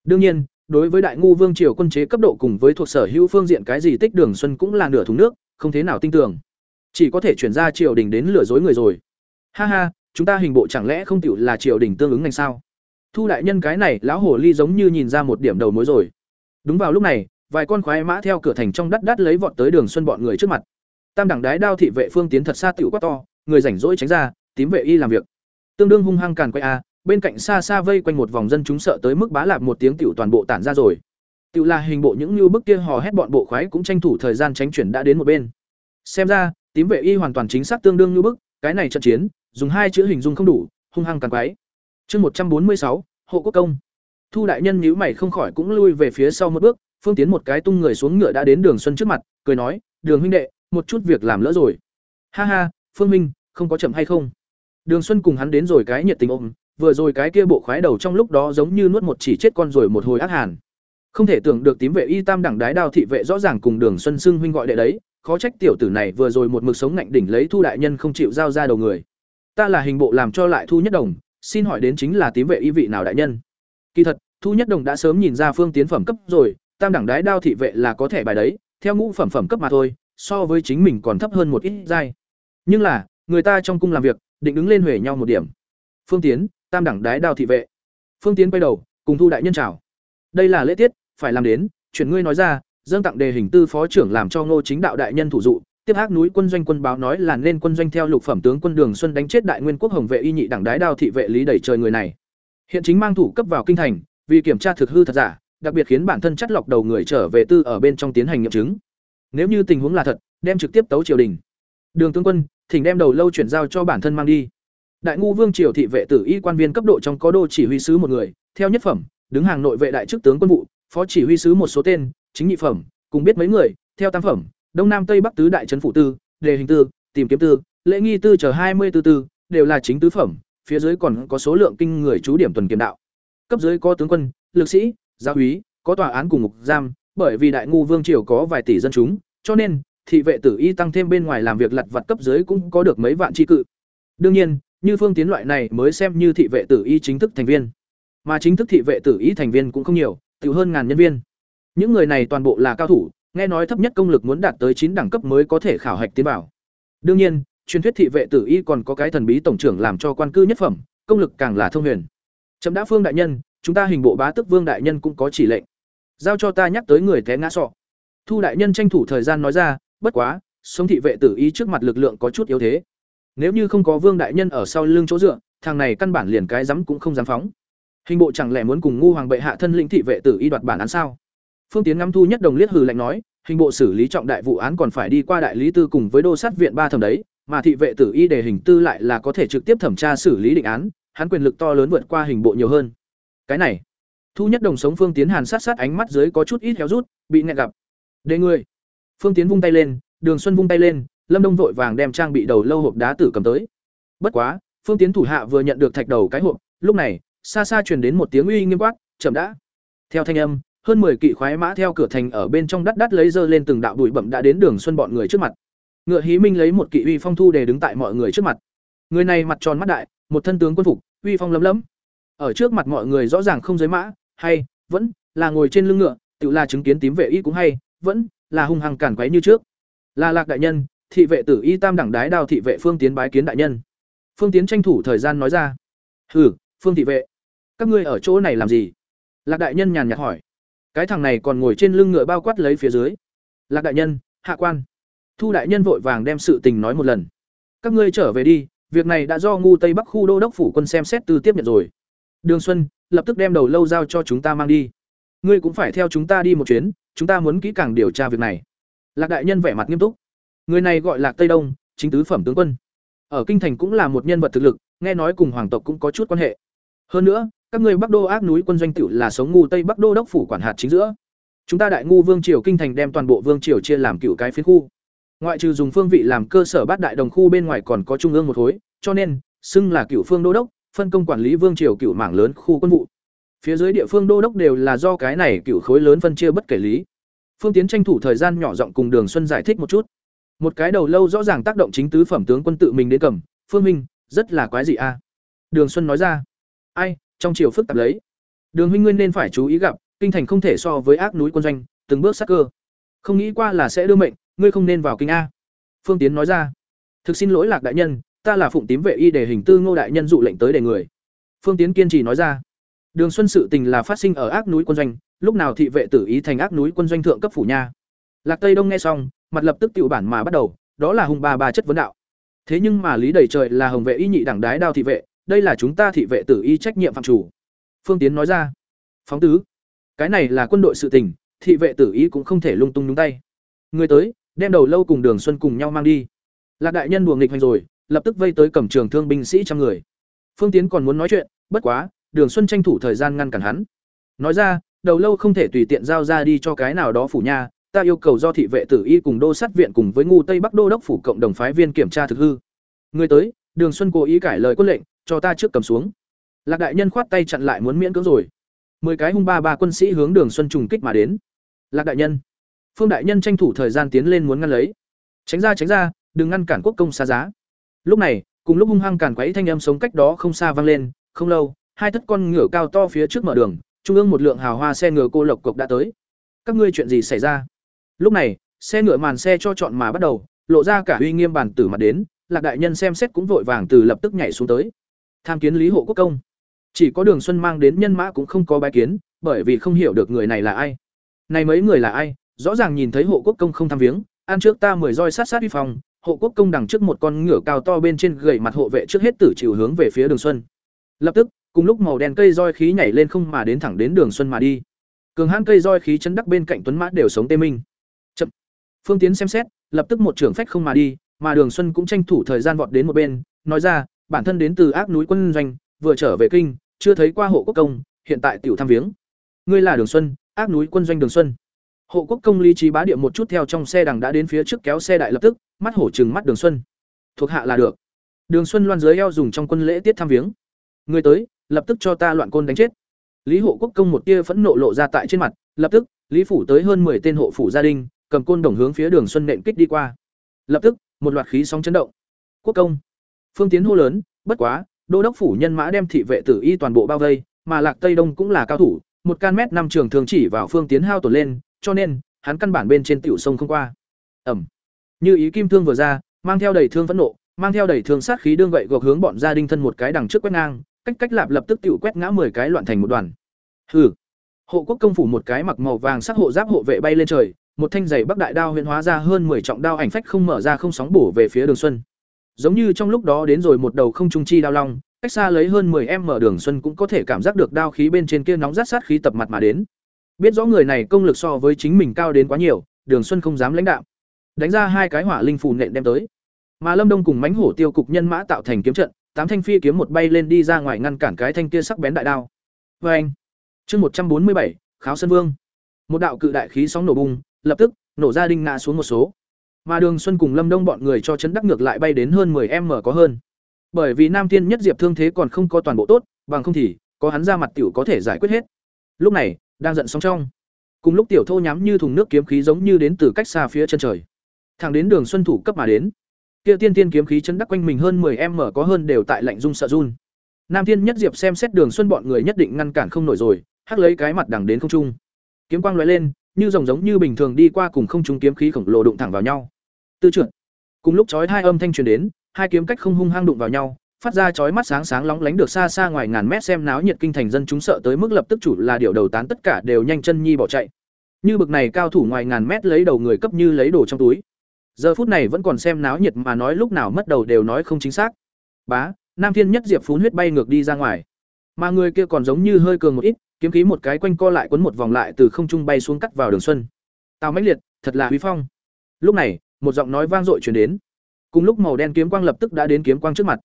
Đương nhiên, đối với đại ngu vương triều quân chế cấp độ cùng với thuộc sở hữu phương diện cái gì tích đường xuân cũng là nửa thùng nước, không thế nào tin tưởng chỉ có thể chuyển ra triều đình đến lừa dối người rồi. Ha ha, chúng ta hình bộ chẳng lẽ không tiểu là triều đình tương ứng ngành sao? Thu đại nhân cái này, lão hồ ly giống như nhìn ra một điểm đầu mối rồi. Đúng vào lúc này, vài con khoái mã theo cửa thành trong đắt đắt lấy vọt tới đường xuân bọn người trước mặt. Tam đẳng đái đao thị vệ phương tiến thật xa tiểu quá to, người rảnh rỗi tránh ra, tím vệ y làm việc. Tương đương hung hăng càn quay a, bên cạnh xa xa vây quanh một vòng dân chúng sợ tới mức bá lạp một tiếng tiểu toàn bộ tản ra rồi. Tiểu là hình bộ những như bức kia hò hét bọn bộ khoái cũng tranh thủ thời gian tránh chuyển đã đến một bên. Xem ra tím vệ y hoàn toàn chính xác tương đương như bức, cái này trận chiến, dùng hai chữ hình dung không đủ, hung hăng càn quái. Chương một trăm bốn mươi sáu, hộ quốc công. Thu đại nhân nhíu mày không khỏi cũng lui về phía sau một bước, phương tiến một cái tung người xuống ngựa đã đến đường xuân trước mặt, cười nói, đường huynh đệ, một chút việc làm lỡ rồi. Ha ha, phương minh, không có chậm hay không? Đường xuân cùng hắn đến rồi cái nhiệt tình ôm, vừa rồi cái kia bộ khoái đầu trong lúc đó giống như nuốt một chỉ chết con rồi một hồi ác hàn. Không thể tưởng được tím vệ y tam đẳng đái đao thị vệ rõ ràng cùng đường xuân xưng huynh gọi đệ đấy khó trách tiểu tử này vừa rồi một mực sống ngạnh đỉnh lấy thu đại nhân không chịu giao ra đầu người. Ta là hình bộ làm cho lại thu nhất đồng, xin hỏi đến chính là tím vệ y vị nào đại nhân? Kỳ thật, thu nhất đồng đã sớm nhìn ra phương tiến phẩm cấp rồi, tam đẳng đái đao thị vệ là có thể bài đấy, theo ngũ phẩm phẩm cấp mà thôi, so với chính mình còn thấp hơn một ít giai nhưng là, người ta trong cung làm việc, định đứng lên huề nhau một điểm. Phương tiến, tam đẳng đái đao thị vệ. Phương tiến quay đầu, cùng thu đại nhân chào. Đây là lễ tiết, phải làm đến chuyển ngươi nói ra dâng tặng đề hình tư phó trưởng làm cho ngô chính đạo đại nhân thủ dụ, tiếp hắc núi quân doanh quân báo nói là nên quân doanh theo lục phẩm tướng quân đường xuân đánh chết đại nguyên quốc hồng vệ y nhị đảng đái đao thị vệ lý đẩy trời người này. Hiện chính mang thủ cấp vào kinh thành, vì kiểm tra thực hư thật giả, đặc biệt khiến bản thân chắt lọc đầu người trở về tư ở bên trong tiến hành nghiệm chứng. Nếu như tình huống là thật, đem trực tiếp tấu triều đình. Đường tướng quân, thỉnh đem đầu lâu chuyển giao cho bản thân mang đi. Đại ngu vương triều thị vệ tử y quan viên cấp độ trong có đô chỉ huy sứ một người, theo nhất phẩm, đứng hàng nội vệ đại chức tướng quân vụ, phó chỉ huy sứ một số tên chính nhị phẩm, cùng biết mấy người, theo tam phẩm, đông nam tây bắc tứ đại trấn phụ tư, đề hình tư, tìm kiếm tư, lễ nghi tư chờ hai mươi tư tư, đều là chính tứ phẩm, phía dưới còn có số lượng kinh người chú điểm tuần kiểm đạo. Cấp dưới có tướng quân, lực sĩ, giáo úy, có tòa án cùng ngục giam, bởi vì đại ngu vương triều có vài tỷ dân chúng, cho nên, thị vệ tử y tăng thêm bên ngoài làm việc lặt vặt cấp dưới cũng có được mấy vạn tri cự. Đương nhiên, như phương tiến loại này mới xem như thị vệ tử y chính thức thành viên. Mà chính thức thị vệ tử y thành viên cũng không nhiều, tiểu hơn ngàn nhân viên những người này toàn bộ là cao thủ, nghe nói thấp nhất công lực muốn đạt tới chín đẳng cấp mới có thể khảo hạch tiến vào. đương nhiên, truyền thuyết thị vệ tử y còn có cái thần bí tổng trưởng làm cho quan cư nhất phẩm, công lực càng là thông huyền. Chấm đã phương đại nhân, chúng ta hình bộ bá tước vương đại nhân cũng có chỉ lệnh. Giao cho ta nhắc tới người té ngã sọ. Thu đại nhân tranh thủ thời gian nói ra, bất quá, sống thị vệ tử y trước mặt lực lượng có chút yếu thế. Nếu như không có vương đại nhân ở sau lưng chỗ dựa, thằng này căn bản liền cái dám cũng không dám phóng. Hình bộ chẳng lẽ muốn cùng ngu hoàng bệ hạ thân lĩnh thị vệ tử y đoạt bản án sao? Phương tiến ngắm thu nhất đồng liết hừ lạnh nói, hình bộ xử lý trọng đại vụ án còn phải đi qua đại lý tư cùng với đô sát viện ba thẩm đấy, mà thị vệ tử y đề hình tư lại là có thể trực tiếp thẩm tra xử lý định án, hắn quyền lực to lớn vượt qua hình bộ nhiều hơn. Cái này, thu nhất đồng sống phương tiến hàn sát sát ánh mắt dưới có chút ít héo rút, bị nghẹn gặp. Đề người. Phương tiến vung tay lên, đường xuân vung tay lên, lâm đông vội vàng đem trang bị đầu lâu hộp đá tử cầm tới. Bất quá, phương tiến thủ hạ vừa nhận được thạch đầu cái hộp, lúc này, xa xa truyền đến một tiếng uy nghiêm quát, chậm đã. Theo thanh âm hơn 10 kỵ khoái mã theo cửa thành ở bên trong đắt đắt lấy dơ lên từng đạo bụi bậm đã đến đường xuân bọn người trước mặt. Ngựa hí minh lấy một kỵ uy phong thu để đứng tại mọi người trước mặt. Người này mặt tròn mắt đại một thân tướng quân phục uy phong lấm lấm. Ở trước mặt mọi người rõ ràng không giới mã hay vẫn là ngồi trên lưng ngựa tự là chứng kiến tím vệ y cũng hay vẫn là hung hăng cản quấy như trước. Là lạc đại nhân thị vệ tử y tam đẳng đái đào thị vệ phương tiến bái kiến đại nhân. Phương tiến tranh thủ thời gian nói ra. Hử, phương thị vệ các ngươi ở chỗ này làm gì? Lạc đại nhân nhàn nhạt hỏi cái thằng này còn ngồi trên lưng ngựa bao quát lấy phía dưới. Lạc đại nhân, hạ quan. Thu đại nhân vội vàng đem sự tình nói một lần. Các ngươi trở về đi, việc này đã do ngu tây bắc khu đô đốc phủ quân xem xét từ tiếp nhận rồi. Đường xuân, lập tức đem đầu lâu giao cho chúng ta mang đi. Ngươi cũng phải theo chúng ta đi một chuyến, chúng ta muốn kỹ càng điều tra việc này. Lạc đại nhân vẻ mặt nghiêm túc. Người này gọi lạc tây đông, chính tứ phẩm tướng quân. Ở kinh thành cũng là một nhân vật thực lực, nghe nói cùng hoàng tộc cũng có chút quan hệ. Hơn nữa các ngươi bắc đô ác núi quân doanh tiểu là sống ngu, tây bắc đô đốc phủ quản hạt chính giữa. Chúng ta đại ngu vương triều kinh thành đem toàn bộ vương triều chia làm cựu cái phiến khu. Ngoại trừ dùng phương vị làm cơ sở bát đại đồng khu bên ngoài còn có trung ương một khối, cho nên, xưng là cựu phương đô đốc, phân công quản lý vương triều cựu mảng lớn khu quân vụ. Phía dưới địa phương đô đốc đều là do cái này cựu khối lớn phân chia bất kể lý. Phương tiến tranh thủ thời gian nhỏ giọng cùng đường xuân giải thích một chút. Một cái đầu lâu rõ ràng tác động chính tứ phẩm tướng quân tự mình đến cầm, phương minh rất là quái gì a. Đường xuân nói ra, ai trong chiều phức tạp lấy. Đường huynh nguyên nên phải chú ý gặp, kinh thành không thể so với ác núi quân doanh, từng bước sắc cơ. Không nghĩ qua là sẽ đưa mệnh, ngươi không nên vào kinh a. Phương tiến nói ra. Thực xin lỗi lạc đại nhân, ta là phụng tím vệ y để hình tư ngô đại nhân dụ lệnh tới để người. Phương tiến kiên trì nói ra. Đường xuân sự tình là phát sinh ở ác núi quân doanh, lúc nào thị vệ tử ý thành ác núi quân doanh thượng cấp phủ nha. Lạc tây đông nghe xong, mặt lập tức tự bản mà bắt đầu, đó là hùng bà bà chất vấn đạo. Thế nhưng mà lý đầy trời là hồng vệ y nhị đảng đái đao thị vệ đây là chúng ta thị vệ tử y trách nhiệm phạm chủ. Phương tiến nói ra. Phóng tứ, cái này là quân đội sự tình, thị vệ tử y cũng không thể lung tung nhúng tay. Người tới, đem đầu lâu cùng đường xuân cùng nhau mang đi. Lạc đại nhân buồng nghịch hành rồi, lập tức vây tới cẩm trường thương binh sĩ trăm người. Phương tiến còn muốn nói chuyện, bất quá, đường xuân tranh thủ thời gian ngăn cản hắn. Nói ra, đầu lâu không thể tùy tiện giao ra đi cho cái nào đó phủ nha, ta yêu cầu do thị vệ tử y cùng đô sát viện cùng với ngu tây bắc đô đốc phủ cộng đồng phái viên kiểm tra thực hư. Người tới, đường xuân cố ý cải lời quân lệnh cho ta trước cầm xuống. Lạc đại nhân khoát tay chặn lại muốn miễn cưỡng rồi. Mười cái hung ba ba quân sĩ hướng đường xuân trùng kích mà đến. Lạc đại nhân. Phương đại nhân tranh thủ thời gian tiến lên muốn ngăn lấy. Tránh ra tránh ra, đừng ngăn cản quốc công xa giá. Lúc này, cùng lúc hung hăng cản quấy thanh âm sống cách đó không xa vang lên, không lâu, hai thất con ngựa cao to phía trước mở đường, trung ương một lượng hào hoa xe ngựa cô lộc cộc đã tới. Các ngươi chuyện gì xảy ra? Lúc này, xe ngựa màn xe cho chọn mà bắt đầu, lộ ra cả uy nghiêm bản tử mặt đến, lạc đại nhân xem xét cũng vội vàng từ lập tức nhảy xuống tới tham kiến lý hộ quốc công. Chỉ có đường xuân mang đến nhân mã cũng không có bái kiến, bởi vì không hiểu được người này là ai. Này mấy người là ai, rõ ràng nhìn thấy hộ quốc công không tham viếng, ăn trước ta mười roi sát sát uy phòng, hộ quốc công đằng trước một con ngựa cao to bên trên gầy mặt hộ vệ trước hết tử chiều hướng về phía đường xuân. Lập tức, cùng lúc màu đen cây roi khí nhảy lên không mà đến thẳng đến đường xuân mà đi. Cường hãn cây roi khí chấn đắc bên cạnh tuấn mã đều sống tê minh. Chậm. Phương tiến xem xét, lập tức một trưởng phách không mà đi, mà đường xuân cũng tranh thủ thời gian vọt đến một bên, nói ra bản thân đến từ ác núi quân doanh, vừa trở về kinh, chưa thấy qua hộ quốc công, hiện tại tiểu tham viếng. Ngươi là đường xuân, ác núi quân doanh đường xuân. Hộ quốc công lý trí bá địa một chút theo trong xe đằng đã đến phía trước kéo xe đại lập tức, mắt hổ trừng mắt đường xuân. Thuộc hạ là được. Đường xuân loan dưới eo dùng trong quân lễ tiết tham viếng. Người tới, lập tức cho ta loạn côn đánh chết. Lý hộ quốc công một tia phẫn nộ lộ ra tại trên mặt, lập tức, lý phủ tới hơn 10 tên hộ phủ gia đình, cầm côn đồng hướng phía đường xuân nện kích đi qua. Lập tức, một loạt khí sóng chấn động. Quốc công phương tiến hô lớn, bất quá, đô đốc phủ nhân mã đem thị vệ tử y toàn bộ bao vây, mà lạc tây đông cũng là cao thủ, một can mét năm trường thường chỉ vào phương tiến hao tổn lên, cho nên, hắn căn bản bên trên tiểu sông không qua. Ẩm như ý kim thương vừa ra, mang theo đầy thương phẫn nộ, mang theo đầy thương sát khí đương gậy gộc hướng bọn gia đình thân một cái đằng trước quét ngang, cách cách lạp lập tức tiểu quét ngã 10 cái loạn thành một đoàn. Hừ. Hộ quốc công phủ một cái mặc màu vàng sắc hộ giáp hộ vệ bay lên trời, một thanh giày bắc đại đao huyễn hóa ra hơn 10 trọng đao ảnh phách không mở ra không sóng bổ về phía đường xuân giống như trong lúc đó đến rồi một đầu không trung chi đao long, cách xa lấy hơn 10 em mở đường xuân cũng có thể cảm giác được đao khí bên trên kia nóng rát sát khí tập mặt mà đến. Biết rõ người này công lực so với chính mình cao đến quá nhiều, đường xuân không dám lãnh đạo đánh ra hai cái hỏa linh phù nện đem tới. Mà lâm đông cùng mánh hổ tiêu cục nhân mã tạo thành kiếm trận, tám thanh phi kiếm một bay lên đi ra ngoài ngăn cản cái thanh kia sắc bén đại đao. Vê anh chương một trăm bốn mươi bảy, kháo sân vương. Một đạo cự đại khí sóng nổ bung lập tức, nổ ra đinh ngã xuống một số mà đường xuân cùng lâm đông bọn người cho chấn đắc ngược lại bay đến hơn 10 m có hơn. Bởi vì nam Thiên nhất diệp thương thế còn không có toàn bộ tốt, bằng không thì, có hắn ra mặt tiểu có thể giải quyết hết. Lúc này, đang giận sóng trong. Cùng lúc tiểu thô nhắm như thùng nước kiếm khí giống như đến từ cách xa phía chân trời. Thẳng đến đường xuân thủ cấp mà đến. Kia tiên tiên kiếm khí chấn đắc quanh mình hơn 10 m có hơn đều tại lạnh rung sợ run. Nam Thiên nhất diệp xem xét đường xuân bọn người nhất định ngăn cản không nổi rồi, hắc lấy cái mặt đằng đến không trung. Kiếm quang lóe lên, như rồng giống như bình thường đi qua cùng không trung kiếm khí khổng lồ đụng thẳng vào nhau tư trượt. Cùng lúc chói hai âm thanh truyền đến, hai kiếm cách không hung hăng đụng vào nhau, phát ra chói mắt sáng sáng lóng lánh được xa xa ngoài ngàn mét xem náo nhiệt kinh thành dân chúng sợ tới mức lập tức chủ là điều đầu tán tất cả đều nhanh chân nhi bỏ chạy. Như bực này cao thủ ngoài ngàn mét lấy đầu người cấp như lấy đồ trong túi. Giờ phút này vẫn còn xem náo nhiệt mà nói lúc nào mất đầu đều nói không chính xác. Bá, nam thiên nhất diệp phún huyết bay ngược đi ra ngoài. Mà người kia còn giống như hơi cường một ít, kiếm khí một cái quanh co lại quấn một vòng lại từ không trung bay xuống cắt vào đường xuân. Tào mãnh liệt, thật là huy phong. Lúc này một giọng nói vang dội truyền đến. Cùng lúc màu đen kiếm quang lập tức đã đến kiếm quang trước mặt.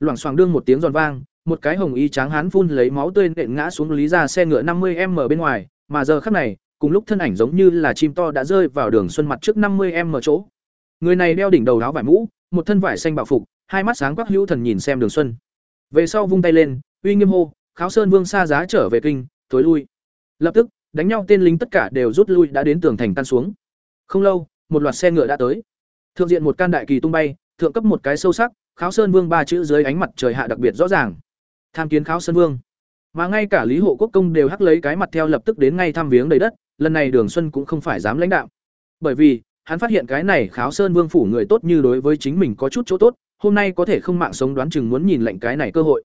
Loảng xoảng đương một tiếng giòn vang, một cái hồng y tráng hán phun lấy máu tươi nện ngã xuống lý ra xe ngựa năm mươi m bên ngoài, mà giờ khắc này, cùng lúc thân ảnh giống như là chim to đã rơi vào đường xuân mặt trước năm mươi m chỗ. Người này đeo đỉnh đầu áo vải mũ, một thân vải xanh bảo phục, hai mắt sáng quắc hữu thần nhìn xem đường xuân. Về sau vung tay lên, uy nghiêm hô, kháo sơn vương xa giá trở về kinh, thối lui. Lập tức, đánh nhau tên lính tất cả đều rút lui đã đến tường thành tan xuống. Không lâu một loạt xe ngựa đã tới. Thượng diện một can đại kỳ tung bay, thượng cấp một cái sâu sắc, kháo sơn vương ba chữ dưới ánh mặt trời hạ đặc biệt rõ ràng. Tham kiến kháo sơn vương. Mà ngay cả lý hộ quốc công đều hắc lấy cái mặt theo lập tức đến ngay thăm viếng đầy đất, lần này đường xuân cũng không phải dám lãnh đạo. Bởi vì, hắn phát hiện cái này kháo sơn vương phủ người tốt như đối với chính mình có chút chỗ tốt, hôm nay có thể không mạng sống đoán chừng muốn nhìn lệnh cái này cơ hội.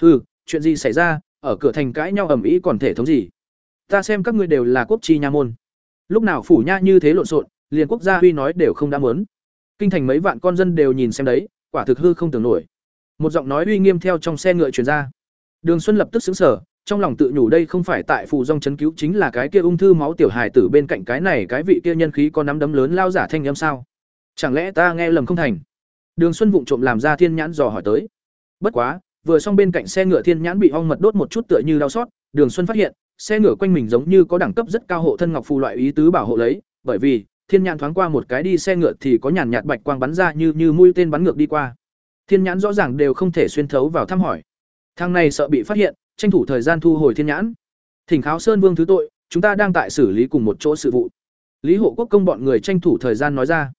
Hừ, chuyện gì xảy ra, ở cửa thành cãi nhau ầm ĩ còn thể thống gì? Ta xem các ngươi đều là quốc chi nha môn. Lúc nào phủ nha như thế lộn xộn liền quốc gia huy nói đều không đã muốn. Kinh thành mấy vạn con dân đều nhìn xem đấy, quả thực hư không tưởng nổi. Một giọng nói uy nghiêm theo trong xe ngựa truyền ra. Đường xuân lập tức sững sờ, trong lòng tự nhủ đây không phải tại phù dông chấn cứu chính là cái kia ung thư máu tiểu hài tử bên cạnh cái này cái vị kia nhân khí có nắm đấm lớn lao giả thanh âm sao? Chẳng lẽ ta nghe lầm không thành? Đường xuân vụng trộm làm ra thiên nhãn dò hỏi tới. Bất quá, vừa xong bên cạnh xe ngựa thiên nhãn bị ong mật đốt một chút tựa như đau xót, đường xuân phát hiện, xe ngựa quanh mình giống như có đẳng cấp rất cao hộ thân ngọc phù loại ý tứ bảo hộ lấy, bởi vì thiên nhãn thoáng qua một cái đi xe ngựa thì có nhàn nhạt bạch quang bắn ra như như mũi tên bắn ngược đi qua. Thiên nhãn rõ ràng đều không thể xuyên thấu vào thăm hỏi. Thằng này sợ bị phát hiện, tranh thủ thời gian thu hồi thiên nhãn. Thỉnh kháo sơn vương thứ tội, chúng ta đang tại xử lý cùng một chỗ sự vụ. Lý hộ quốc công bọn người tranh thủ thời gian nói ra.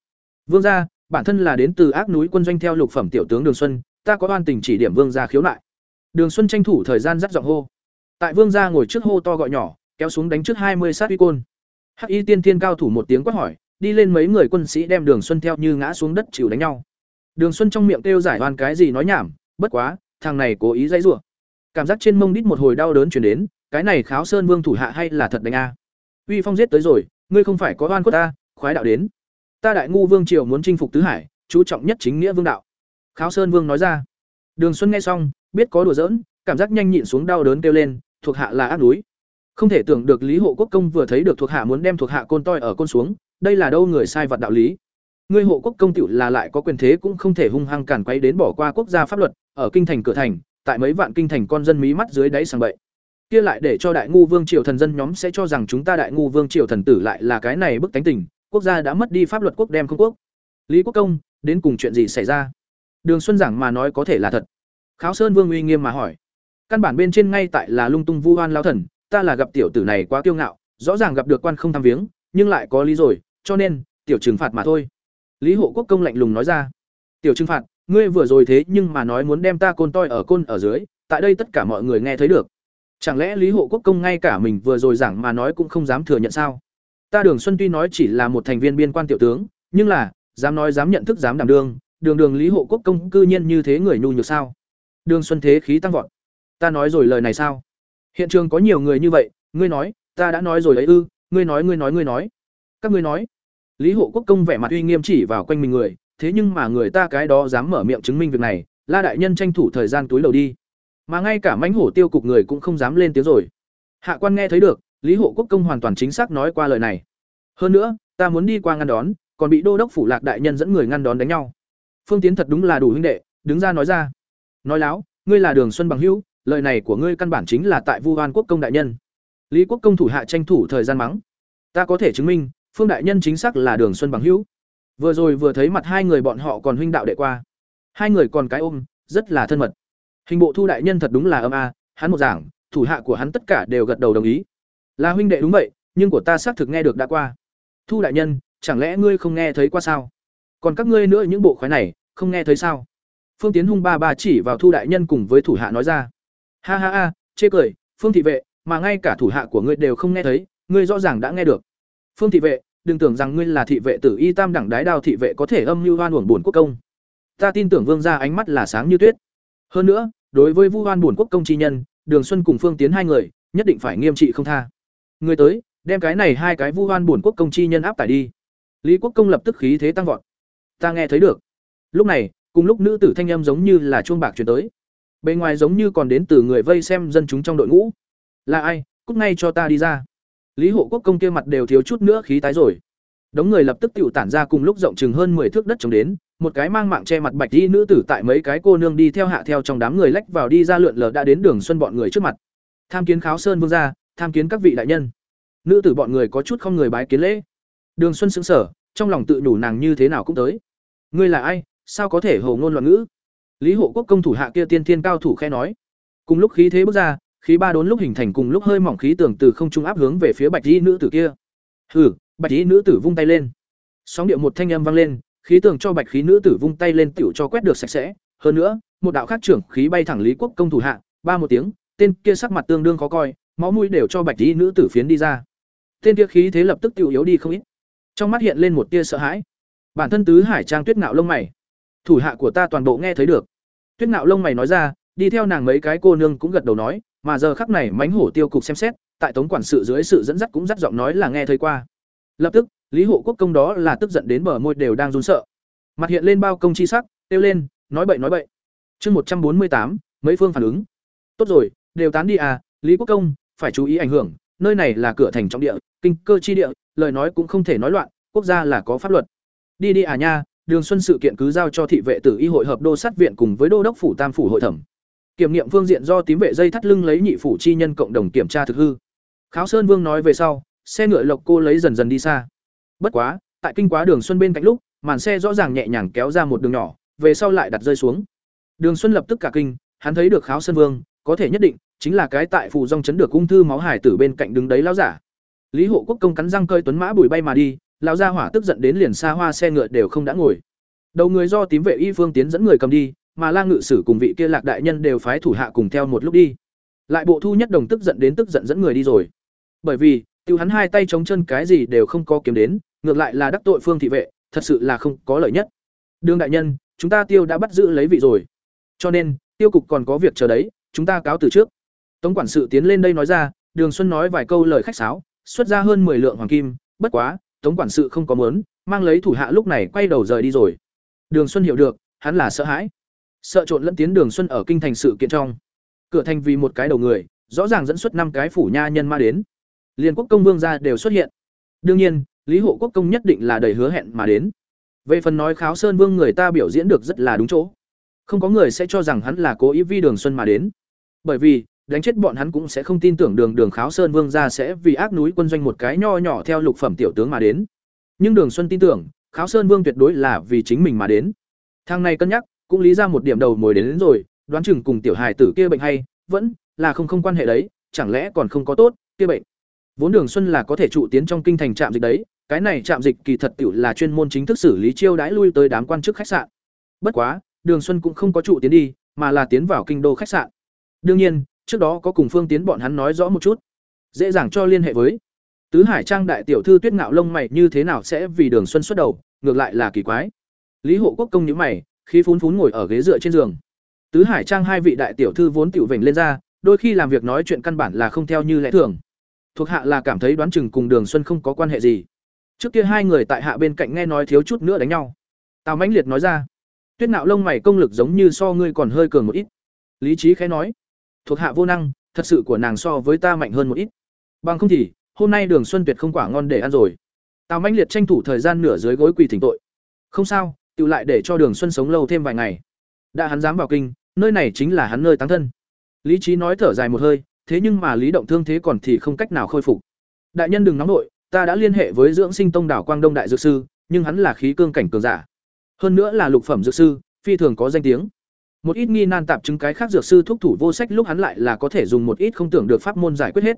Vương gia, bản thân là đến từ ác núi quân doanh theo lục phẩm tiểu tướng đường xuân, ta có oan tình chỉ điểm vương gia khiếu nại. Đường xuân tranh thủ thời gian dắt giọng hô. Tại vương gia ngồi trước hô to gọi nhỏ, kéo xuống đánh trước hai mươi sát uy côn. Hắc y tiên thiên cao thủ một tiếng quát hỏi đi lên mấy người quân sĩ đem đường xuân theo như ngã xuống đất chịu đánh nhau. Đường xuân trong miệng kêu giải oan cái gì nói nhảm, bất quá, thằng này cố ý dãy rủa. Cảm giác trên mông đít một hồi đau đớn truyền đến, cái này kháo sơn vương thủ hạ hay là thật đánh a? Uy phong giết tới rồi, ngươi không phải có oan khuất ta, khoái đạo đến. Ta đại ngu vương triều muốn chinh phục tứ hải, chú trọng nhất chính nghĩa vương đạo. Kháo sơn vương nói ra. Đường xuân nghe xong, biết có đùa giỡn, cảm giác nhanh nhịn xuống đau đớn kêu lên, thuộc hạ là ác núi. Không thể tưởng được lý hộ quốc công vừa thấy được thuộc hạ muốn đem thuộc hạ côn toi ở côn xuống đây là đâu người sai vật đạo lý. Ngươi hộ quốc công tiểu là lại có quyền thế cũng không thể hung hăng cản quấy đến bỏ qua quốc gia pháp luật, ở kinh thành cửa thành, tại mấy vạn kinh thành con dân mí mắt dưới đáy sàng bậy. Kia lại để cho đại ngu vương triều thần dân nhóm sẽ cho rằng chúng ta đại ngu vương triều thần tử lại là cái này bức tánh tình, quốc gia đã mất đi pháp luật quốc đem không quốc. Lý quốc công, đến cùng chuyện gì xảy ra? Đường xuân giảng mà nói có thể là thật. Kháo sơn vương uy nghiêm mà hỏi. Căn bản bên trên ngay tại là lung tung vu oan lao thần, ta là gặp tiểu tử này quá kiêu ngạo, rõ ràng gặp được quan không tham viếng, nhưng lại có lý rồi cho nên, tiểu trừng phạt mà thôi. Lý hộ quốc công lạnh lùng nói ra. Tiểu trừng phạt, ngươi vừa rồi thế nhưng mà nói muốn đem ta côn toi ở côn ở dưới, tại đây tất cả mọi người nghe thấy được. Chẳng lẽ lý hộ quốc công ngay cả mình vừa rồi giảng mà nói cũng không dám thừa nhận sao? Ta đường xuân tuy nói chỉ là một thành viên biên quan tiểu tướng, nhưng là, dám nói dám nhận thức dám đảm đương, đường đường lý hộ quốc công cư nhiên như thế người nhu nhược sao? Đường xuân thế khí tăng vọt. Ta nói rồi lời này sao? Hiện trường có nhiều người như vậy, ngươi nói, ta đã nói rồi ấy ư, ngươi nói ngươi nói ngươi nói các ngươi nói. Lý hộ quốc công vẻ mặt uy nghiêm chỉ vào quanh mình người, thế nhưng mà người ta cái đó dám mở miệng chứng minh việc này, la đại nhân tranh thủ thời gian túi đầu đi. Mà ngay cả mãnh hổ tiêu cục người cũng không dám lên tiếng rồi. Hạ quan nghe thấy được, lý hộ quốc công hoàn toàn chính xác nói qua lời này. Hơn nữa, ta muốn đi qua ngăn đón, còn bị đô đốc phủ lạc đại nhân dẫn người ngăn đón đánh nhau. Phương tiến thật đúng là đủ huynh đệ, đứng ra nói ra. Nói láo, ngươi là đường xuân bằng hữu, lời này của ngươi căn bản chính là tại vu hoan quốc công đại nhân. Lý quốc công thủ hạ tranh thủ thời gian mắng. Ta có thể chứng minh phương đại nhân chính xác là đường xuân bằng hữu. Vừa rồi vừa thấy mặt hai người bọn họ còn huynh đạo đệ qua. Hai người còn cái ôm, rất là thân mật. Hình bộ thu đại nhân thật đúng là âm a, hắn một giảng, thủ hạ của hắn tất cả đều gật đầu đồng ý. Là huynh đệ đúng vậy, nhưng của ta xác thực nghe được đã qua. Thu đại nhân, chẳng lẽ ngươi không nghe thấy qua sao? Còn các ngươi nữa những bộ khoái này, không nghe thấy sao? Phương tiến hung ba ba chỉ vào thu đại nhân cùng với thủ hạ nói ra. Ha ha ha, chê cười, phương thị vệ, mà ngay cả thủ hạ của ngươi đều không nghe thấy, ngươi rõ ràng đã nghe được phương thị vệ đừng tưởng rằng ngươi là thị vệ tử y tam đẳng đái đao thị vệ có thể âm mưu hoan uổng bổn quốc công ta tin tưởng vương gia ánh mắt là sáng như tuyết Hơn nữa, đối với Vu Hoan Bổn quốc công chi nhân, Đường Xuân cùng Phương Tiến hai người, nhất định phải nghiêm trị không tha. Người tới, đem cái này hai cái Vu Hoan Bổn quốc công chi nhân áp tải đi. Lý Quốc công lập tức khí thế tăng vọt. Ta nghe thấy được. Lúc này, cùng lúc nữ tử thanh âm giống như là chuông bạc truyền tới. Bên ngoài giống như còn đến từ người vây xem dân chúng trong đội ngũ. Là ai? Cút ngay cho ta đi ra. Lý Hộ Quốc công kia mặt đều thiếu chút nữa khí tái rồi. Đống người lập tức tiểu tản ra cùng lúc rộng chừng hơn 10 thước đất trống đến, một cái mang mạng che mặt bạch y nữ tử tại mấy cái cô nương đi theo hạ theo trong đám người lách vào đi ra lượn lờ đã đến đường xuân bọn người trước mặt. Tham kiến Kháo Sơn vương gia, tham kiến các vị đại nhân. Nữ tử bọn người có chút không người bái kiến lễ. Đường Xuân sững sờ, trong lòng tự đủ nàng như thế nào cũng tới. Ngươi là ai, sao có thể hồ ngôn loạn ngữ? Lý Hộ Quốc công thủ hạ kia tiên thiên cao thủ khẽ nói. Cùng lúc khí thế bước ra, khí ba đốn lúc hình thành cùng lúc hơi mỏng khí tưởng từ không trung áp hướng về phía bạch y nữ tử kia. Hừ, bạch y nữ tử vung tay lên. Sóng điệu một thanh âm vang lên, khí tưởng cho bạch khí nữ tử vung tay lên tiểu cho quét được sạch sẽ, hơn nữa, một đạo khác trưởng khí bay thẳng Lý Quốc công thủ hạ, ba một tiếng, tên kia sắc mặt tương đương khó coi, máu mũi đều cho bạch y nữ tử phiến đi ra. Tên kia khí thế lập tức tiểu yếu đi không ít. Trong mắt hiện lên một tia sợ hãi. Bản thân tứ hải trang tuyết ngạo lông mày, thủ hạ của ta toàn bộ nghe thấy được. Tuyết ngạo lông mày nói ra, đi theo nàng mấy cái cô nương cũng gật đầu nói, mà giờ khắc này mánh hổ tiêu cục xem xét, tại tống quản sự dưới sự dẫn dắt cũng dắt giọng nói là nghe thấy qua. Lập tức, Lý Hộ Quốc công đó là tức giận đến bờ môi đều đang run sợ. Mặt hiện lên bao công chi sắc, kêu lên, nói bậy nói bậy. Chương một trăm bốn mươi tám, mấy phương phản ứng. Tốt rồi, đều tán đi à, Lý Quốc công, phải chú ý ảnh hưởng, nơi này là cửa thành trọng địa, kinh cơ chi địa, lời nói cũng không thể nói loạn, quốc gia là có pháp luật. Đi đi à nha, Đường Xuân sự kiện cứ giao cho thị vệ tử y hội hợp đô sát viện cùng với đô đốc phủ tam phủ hội thẩm. Kiểm nghiệm phương diện do tím vệ dây thắt lưng lấy nhị phủ chi nhân cộng đồng kiểm tra thực hư. Kháo Sơn Vương nói về sau, xe ngựa lộc cô lấy dần dần đi xa. Bất quá, tại kinh quá đường xuân bên cạnh lúc, màn xe rõ ràng nhẹ nhàng kéo ra một đường nhỏ, về sau lại đặt rơi xuống. Đường Xuân lập tức cả kinh, hắn thấy được Kháo Sơn Vương, có thể nhất định chính là cái tại phù dòng chấn được ung thư máu hải tử bên cạnh đứng đấy lão giả. Lý Hộ Quốc công cắn răng cơi tuấn mã bùi bay mà đi, lão gia hỏa tức giận đến liền xa hoa xe ngựa đều không đã ngồi. Đầu người do tím vệ y phương tiến dẫn người cầm đi, mà lang ngự sử cùng vị kia lạc đại nhân đều phái thủ hạ cùng theo một lúc đi. Lại bộ thu nhất đồng tức giận đến tức giận dẫn người đi rồi. Bởi vì, tiêu hắn hai tay chống chân cái gì đều không có kiếm đến, ngược lại là đắc tội phương thị vệ, thật sự là không có lợi nhất. Đương đại nhân, chúng ta tiêu đã bắt giữ lấy vị rồi. Cho nên, tiêu cục còn có việc chờ đấy, chúng ta cáo từ trước. Tống quản sự tiến lên đây nói ra, đường xuân nói vài câu lời khách sáo, xuất ra hơn 10 lượng hoàng kim, bất quá, tống quản sự không có mớn mang lấy thủ hạ lúc này quay đầu rời đi rồi. Đường xuân hiểu được, hắn là sợ hãi sợ trộn lẫn tiến đường xuân ở kinh thành sự kiện trong. Cửa thành vì một cái đầu người, rõ ràng dẫn xuất năm cái phủ nha nhân ma đến. Liên quốc công vương gia đều xuất hiện. Đương nhiên, lý hộ quốc công nhất định là đầy hứa hẹn mà đến. Về phần nói kháo sơn vương người ta biểu diễn được rất là đúng chỗ. Không có người sẽ cho rằng hắn là cố ý vi đường xuân mà đến. Bởi vì, đánh chết bọn hắn cũng sẽ không tin tưởng đường đường kháo sơn vương gia sẽ vì ác núi quân doanh một cái nho nhỏ theo lục phẩm tiểu tướng mà đến. Nhưng đường xuân tin tưởng, kháo sơn vương tuyệt đối là vì chính mình mà đến. Thang này cân nhắc cũng lý ra một điểm đầu mồi đến, đến rồi đoán chừng cùng tiểu hài tử kia bệnh hay vẫn là không không quan hệ đấy chẳng lẽ còn không có tốt kia bệnh. Vốn đường xuân là có thể trụ tiến trong kinh thành trạm dịch đấy cái này trạm dịch kỳ thật tiểu là chuyên môn chính thức xử lý chiêu đãi lui tới đám quan chức khách sạn. Bất quá đường xuân cũng không có trụ tiến đi mà là tiến vào kinh đô khách sạn. Đương nhiên trước đó có cùng phương tiến bọn hắn nói rõ một chút. Dễ dàng cho liên hệ với. Tứ hải trang đại tiểu thư tuyết ngạo lông mày như thế nào sẽ vì đường xuân xuất đầu ngược lại là kỳ quái. Lý hộ quốc công nhữ mày Khí phún phún ngồi ở ghế dựa trên giường. Tứ hải trang hai vị đại tiểu thư vốn tiểu vểnh lên ra, đôi khi làm việc nói chuyện căn bản là không theo như lẽ thường. Thuộc hạ là cảm thấy đoán chừng cùng đường xuân không có quan hệ gì. Trước kia hai người tại hạ bên cạnh nghe nói thiếu chút nữa đánh nhau. Tào mãnh liệt nói ra, tuyết nạo lông mày công lực giống như so ngươi còn hơi cường một ít. Lý trí khẽ nói, thuộc hạ vô năng, thật sự của nàng so với ta mạnh hơn một ít. Bằng không thì, hôm nay đường xuân tuyệt không quả ngon để ăn rồi. Tào mãnh liệt tranh thủ thời gian nửa dưới gối quỳ thỉnh tội. Không sao tự lại để cho Đường Xuân sống lâu thêm vài ngày. Đã hắn dám vào kinh, nơi này chính là hắn nơi táng thân. Lý Chí nói thở dài một hơi, thế nhưng mà Lý Động thương thế còn thì không cách nào khôi phục. Đại nhân đừng nóng nội, ta đã liên hệ với Dưỡng Sinh Tông đảo Quang Đông đại dược sư, nhưng hắn là khí cương cảnh cường giả. Hơn nữa là lục phẩm dược sư, phi thường có danh tiếng. Một ít nghi nan tạp chứng cái khác dược sư thuốc thủ vô sách lúc hắn lại là có thể dùng một ít không tưởng được pháp môn giải quyết hết.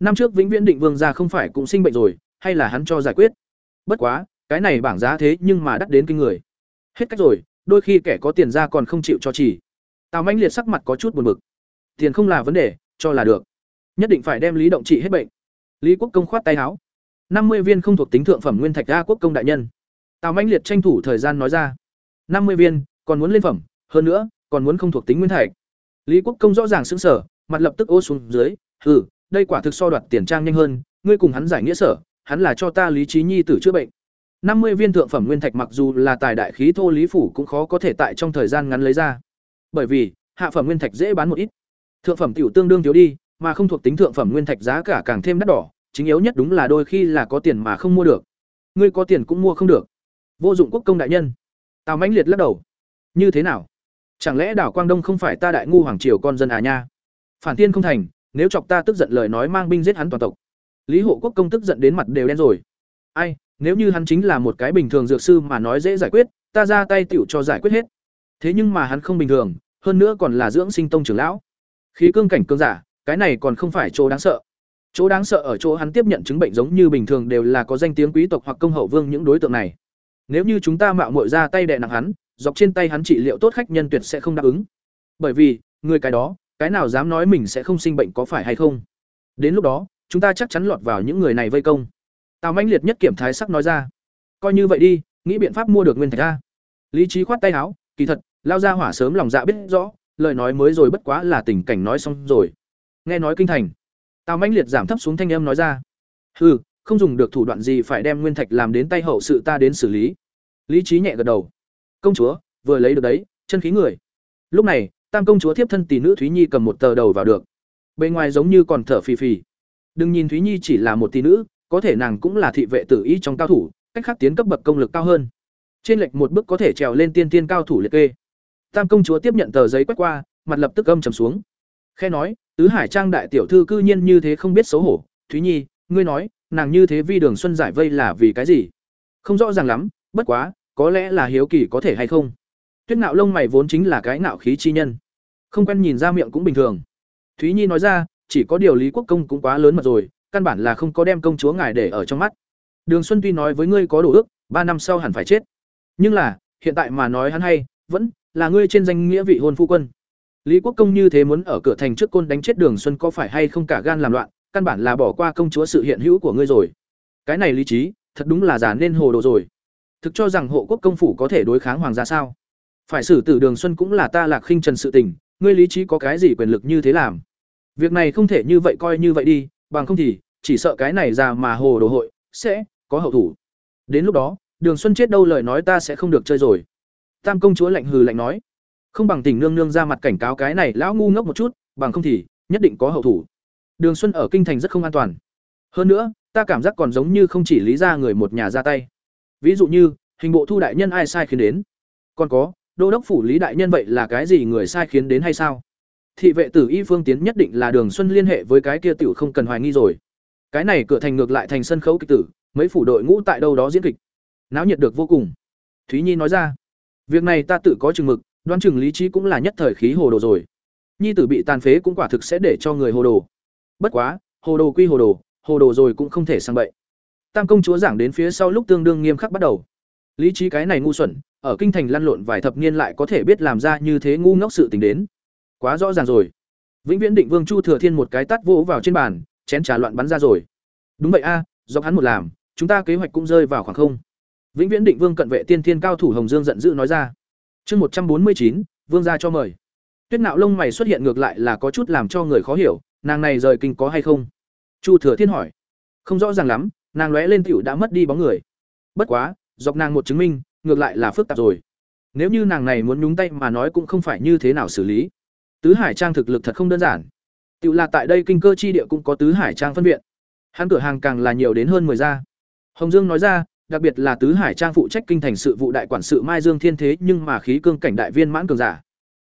Năm trước Vĩnh Viễn Định Vương gia không phải cũng sinh bệnh rồi, hay là hắn cho giải quyết? Bất quá, cái này bảng giá thế nhưng mà đắt đến kinh người hết cách rồi đôi khi kẻ có tiền ra còn không chịu cho chỉ. Tào mãnh liệt sắc mặt có chút buồn bực. Tiền không là vấn đề cho là được. Nhất định phải đem lý động trị hết bệnh. Lý quốc công khoát tay áo. Năm mươi viên không thuộc tính thượng phẩm nguyên thạch đa quốc công đại nhân. Tào mãnh liệt tranh thủ thời gian nói ra. Năm mươi viên còn muốn lên phẩm hơn nữa còn muốn không thuộc tính nguyên thạch. Lý quốc công rõ ràng sững sờ mặt lập tức ô xuống dưới. Ừ, đây quả thực so đoạt tiền trang nhanh hơn ngươi cùng hắn giải nghĩa sở hắn là cho ta lý trí nhi tử chữa bệnh năm mươi viên thượng phẩm nguyên thạch mặc dù là tài đại khí thô lý phủ cũng khó có thể tại trong thời gian ngắn lấy ra. Bởi vì, hạ phẩm nguyên thạch dễ bán một ít. Thượng phẩm tiểu tương đương thiếu đi, mà không thuộc tính thượng phẩm nguyên thạch giá cả càng thêm đắt đỏ, chính yếu nhất đúng là đôi khi là có tiền mà không mua được. Ngươi có tiền cũng mua không được. Vô dụng quốc công đại nhân. Tào mãnh liệt lắc đầu. Như thế nào? Chẳng lẽ đảo quang đông không phải ta đại ngu hoàng triều con dân à nha? Phản tiên không thành, nếu chọc ta tức giận lời nói mang binh giết hắn toàn tộc. Lý hộ quốc công tức giận đến mặt đều đen rồi. Ai nếu như hắn chính là một cái bình thường dược sư mà nói dễ giải quyết, ta ra tay tựu cho giải quyết hết. Thế nhưng mà hắn không bình thường, hơn nữa còn là dưỡng sinh tông trưởng lão. Khí cương cảnh cương giả, cái này còn không phải chỗ đáng sợ. Chỗ đáng sợ ở chỗ hắn tiếp nhận chứng bệnh giống như bình thường đều là có danh tiếng quý tộc hoặc công hậu vương những đối tượng này. Nếu như chúng ta mạo muội ra tay đè nặng hắn, dọc trên tay hắn trị liệu tốt khách nhân tuyệt sẽ không đáp ứng. Bởi vì, người cái đó, cái nào dám nói mình sẽ không sinh bệnh có phải hay không? Đến lúc đó, chúng ta chắc chắn lọt vào những người này vây công tào manh liệt nhất kiểm thái sắc nói ra. Coi như vậy đi, nghĩ biện pháp mua được nguyên thạch ra lý trí khoát tay áo, kỳ thật, lao ra hỏa sớm lòng dạ biết rõ, lời nói mới rồi bất quá là tình cảnh nói xong rồi. Nghe nói kinh thành, tào manh liệt giảm thấp xuống thanh âm nói ra. Ừ không dùng được thủ đoạn gì phải đem nguyên thạch làm đến tay hậu sự ta đến xử lý. Lý trí nhẹ gật đầu. Công chúa, vừa lấy được đấy, chân khí người. Lúc này, tam công chúa thiếp thân tỷ nữ thúy nhi cầm một tờ đầu vào được. Bề ngoài giống như còn thở phì phì. Đừng nhìn thúy nhi chỉ là một tỷ nữ có thể nàng cũng là thị vệ tử y trong cao thủ, cách khác tiến cấp bậc công lực cao hơn. Trên lệch một bước có thể trèo lên tiên tiên cao thủ liệt kê. Tam công chúa tiếp nhận tờ giấy quét qua, mặt lập tức âm trầm xuống. Khe nói, tứ hải trang đại tiểu thư cư nhiên như thế không biết xấu hổ. Thúy nhi, ngươi nói, nàng như thế vi đường xuân giải vây là vì cái gì? Không rõ ràng lắm, bất quá, có lẽ là hiếu kỳ có thể hay không? Tuyết nạo lông mày vốn chính là cái nạo khí chi nhân. Không quen nhìn ra miệng cũng bình thường. Thúy nhi nói ra, chỉ có điều lý quốc công cũng quá lớn mật rồi căn bản là không có đem công chúa ngài để ở trong mắt. Đường xuân tuy nói với ngươi có đồ ước, ba năm sau hẳn phải chết. Nhưng là, hiện tại mà nói hắn hay, vẫn là ngươi trên danh nghĩa vị hôn phu quân. Lý quốc công như thế muốn ở cửa thành trước côn đánh chết đường xuân có phải hay không cả gan làm loạn, căn bản là bỏ qua công chúa sự hiện hữu của ngươi rồi. Cái này lý trí, thật đúng là giả nên hồ đồ rồi. Thực cho rằng hộ quốc công phủ có thể đối kháng hoàng gia sao? Phải xử tử đường xuân cũng là ta lạc khinh trần sự tình, ngươi lý trí có cái gì quyền lực như thế làm? Việc này không thể như vậy coi như vậy đi bằng không thì, chỉ sợ cái này ra mà hồ đồ hội, sẽ có hậu thủ. Đến lúc đó, đường xuân chết đâu lời nói ta sẽ không được chơi rồi. Tam công chúa lạnh hừ lạnh nói. Không bằng tình nương nương ra mặt cảnh cáo cái này lão ngu ngốc một chút, bằng không thì, nhất định có hậu thủ. Đường xuân ở kinh thành rất không an toàn. Hơn nữa, ta cảm giác còn giống như không chỉ lý ra người một nhà ra tay. Ví dụ như, hình bộ thu đại nhân ai sai khiến đến? Còn có, đô đốc phủ lý đại nhân vậy là cái gì người sai khiến đến hay sao? Thị vệ tử y phương tiến nhất định là đường xuân liên hệ với cái kia tiểu không cần hoài nghi rồi. Cái này cửa thành ngược lại thành sân khấu kịch tử, mấy phủ đội ngũ tại đâu đó diễn kịch. Náo nhiệt được vô cùng. Thúy nhi nói ra, việc này ta tự có chừng mực, đoán chừng lý trí cũng là nhất thời khí hồ đồ rồi. Nhi tử bị tàn phế cũng quả thực sẽ để cho người hồ đồ. Bất quá, hồ đồ quy hồ đồ hồ đồ rồi cũng không thể sang bậy. Tam công chúa giảng đến phía sau lúc tương đương nghiêm khắc bắt đầu. Lý trí cái này ngu xuẩn, ở kinh thành lăn lộn vài thập niên lại có thể biết làm ra như thế ngu ngốc sự tình đến quá rõ ràng rồi. Vĩnh viễn định vương chu thừa thiên một cái tát vỗ vào trên bàn chén trà loạn bắn ra rồi. Đúng vậy a à, do hắn một làm chúng ta kế hoạch cũng rơi vào khoảng không. Vĩnh viễn định vương cận vệ tiên thiên cao thủ hồng dương giận dữ nói ra. Chương một trăm bốn mươi chín vương ra cho mời. Tuyết nạo lông mày xuất hiện ngược lại là có chút làm cho người khó hiểu nàng này rời kinh có hay không? Chu thừa thiên hỏi. Không rõ ràng lắm nàng lóe lên tiểu đã mất đi bóng người. Bất quá dọc nàng một chứng minh ngược lại là phức tạp rồi. Nếu như nàng này muốn nhúng tay mà nói cũng không phải như thế nào xử lý tứ hải trang thực lực thật không đơn giản. Tự là tại đây kinh cơ chi địa cũng có tứ hải trang phân viện. Hắn cửa hàng càng là nhiều đến hơn mười gia. Hồng dương nói ra, đặc biệt là tứ hải trang phụ trách kinh thành sự vụ đại quản sự mai dương thiên thế nhưng mà khí cương cảnh đại viên mãn cường giả.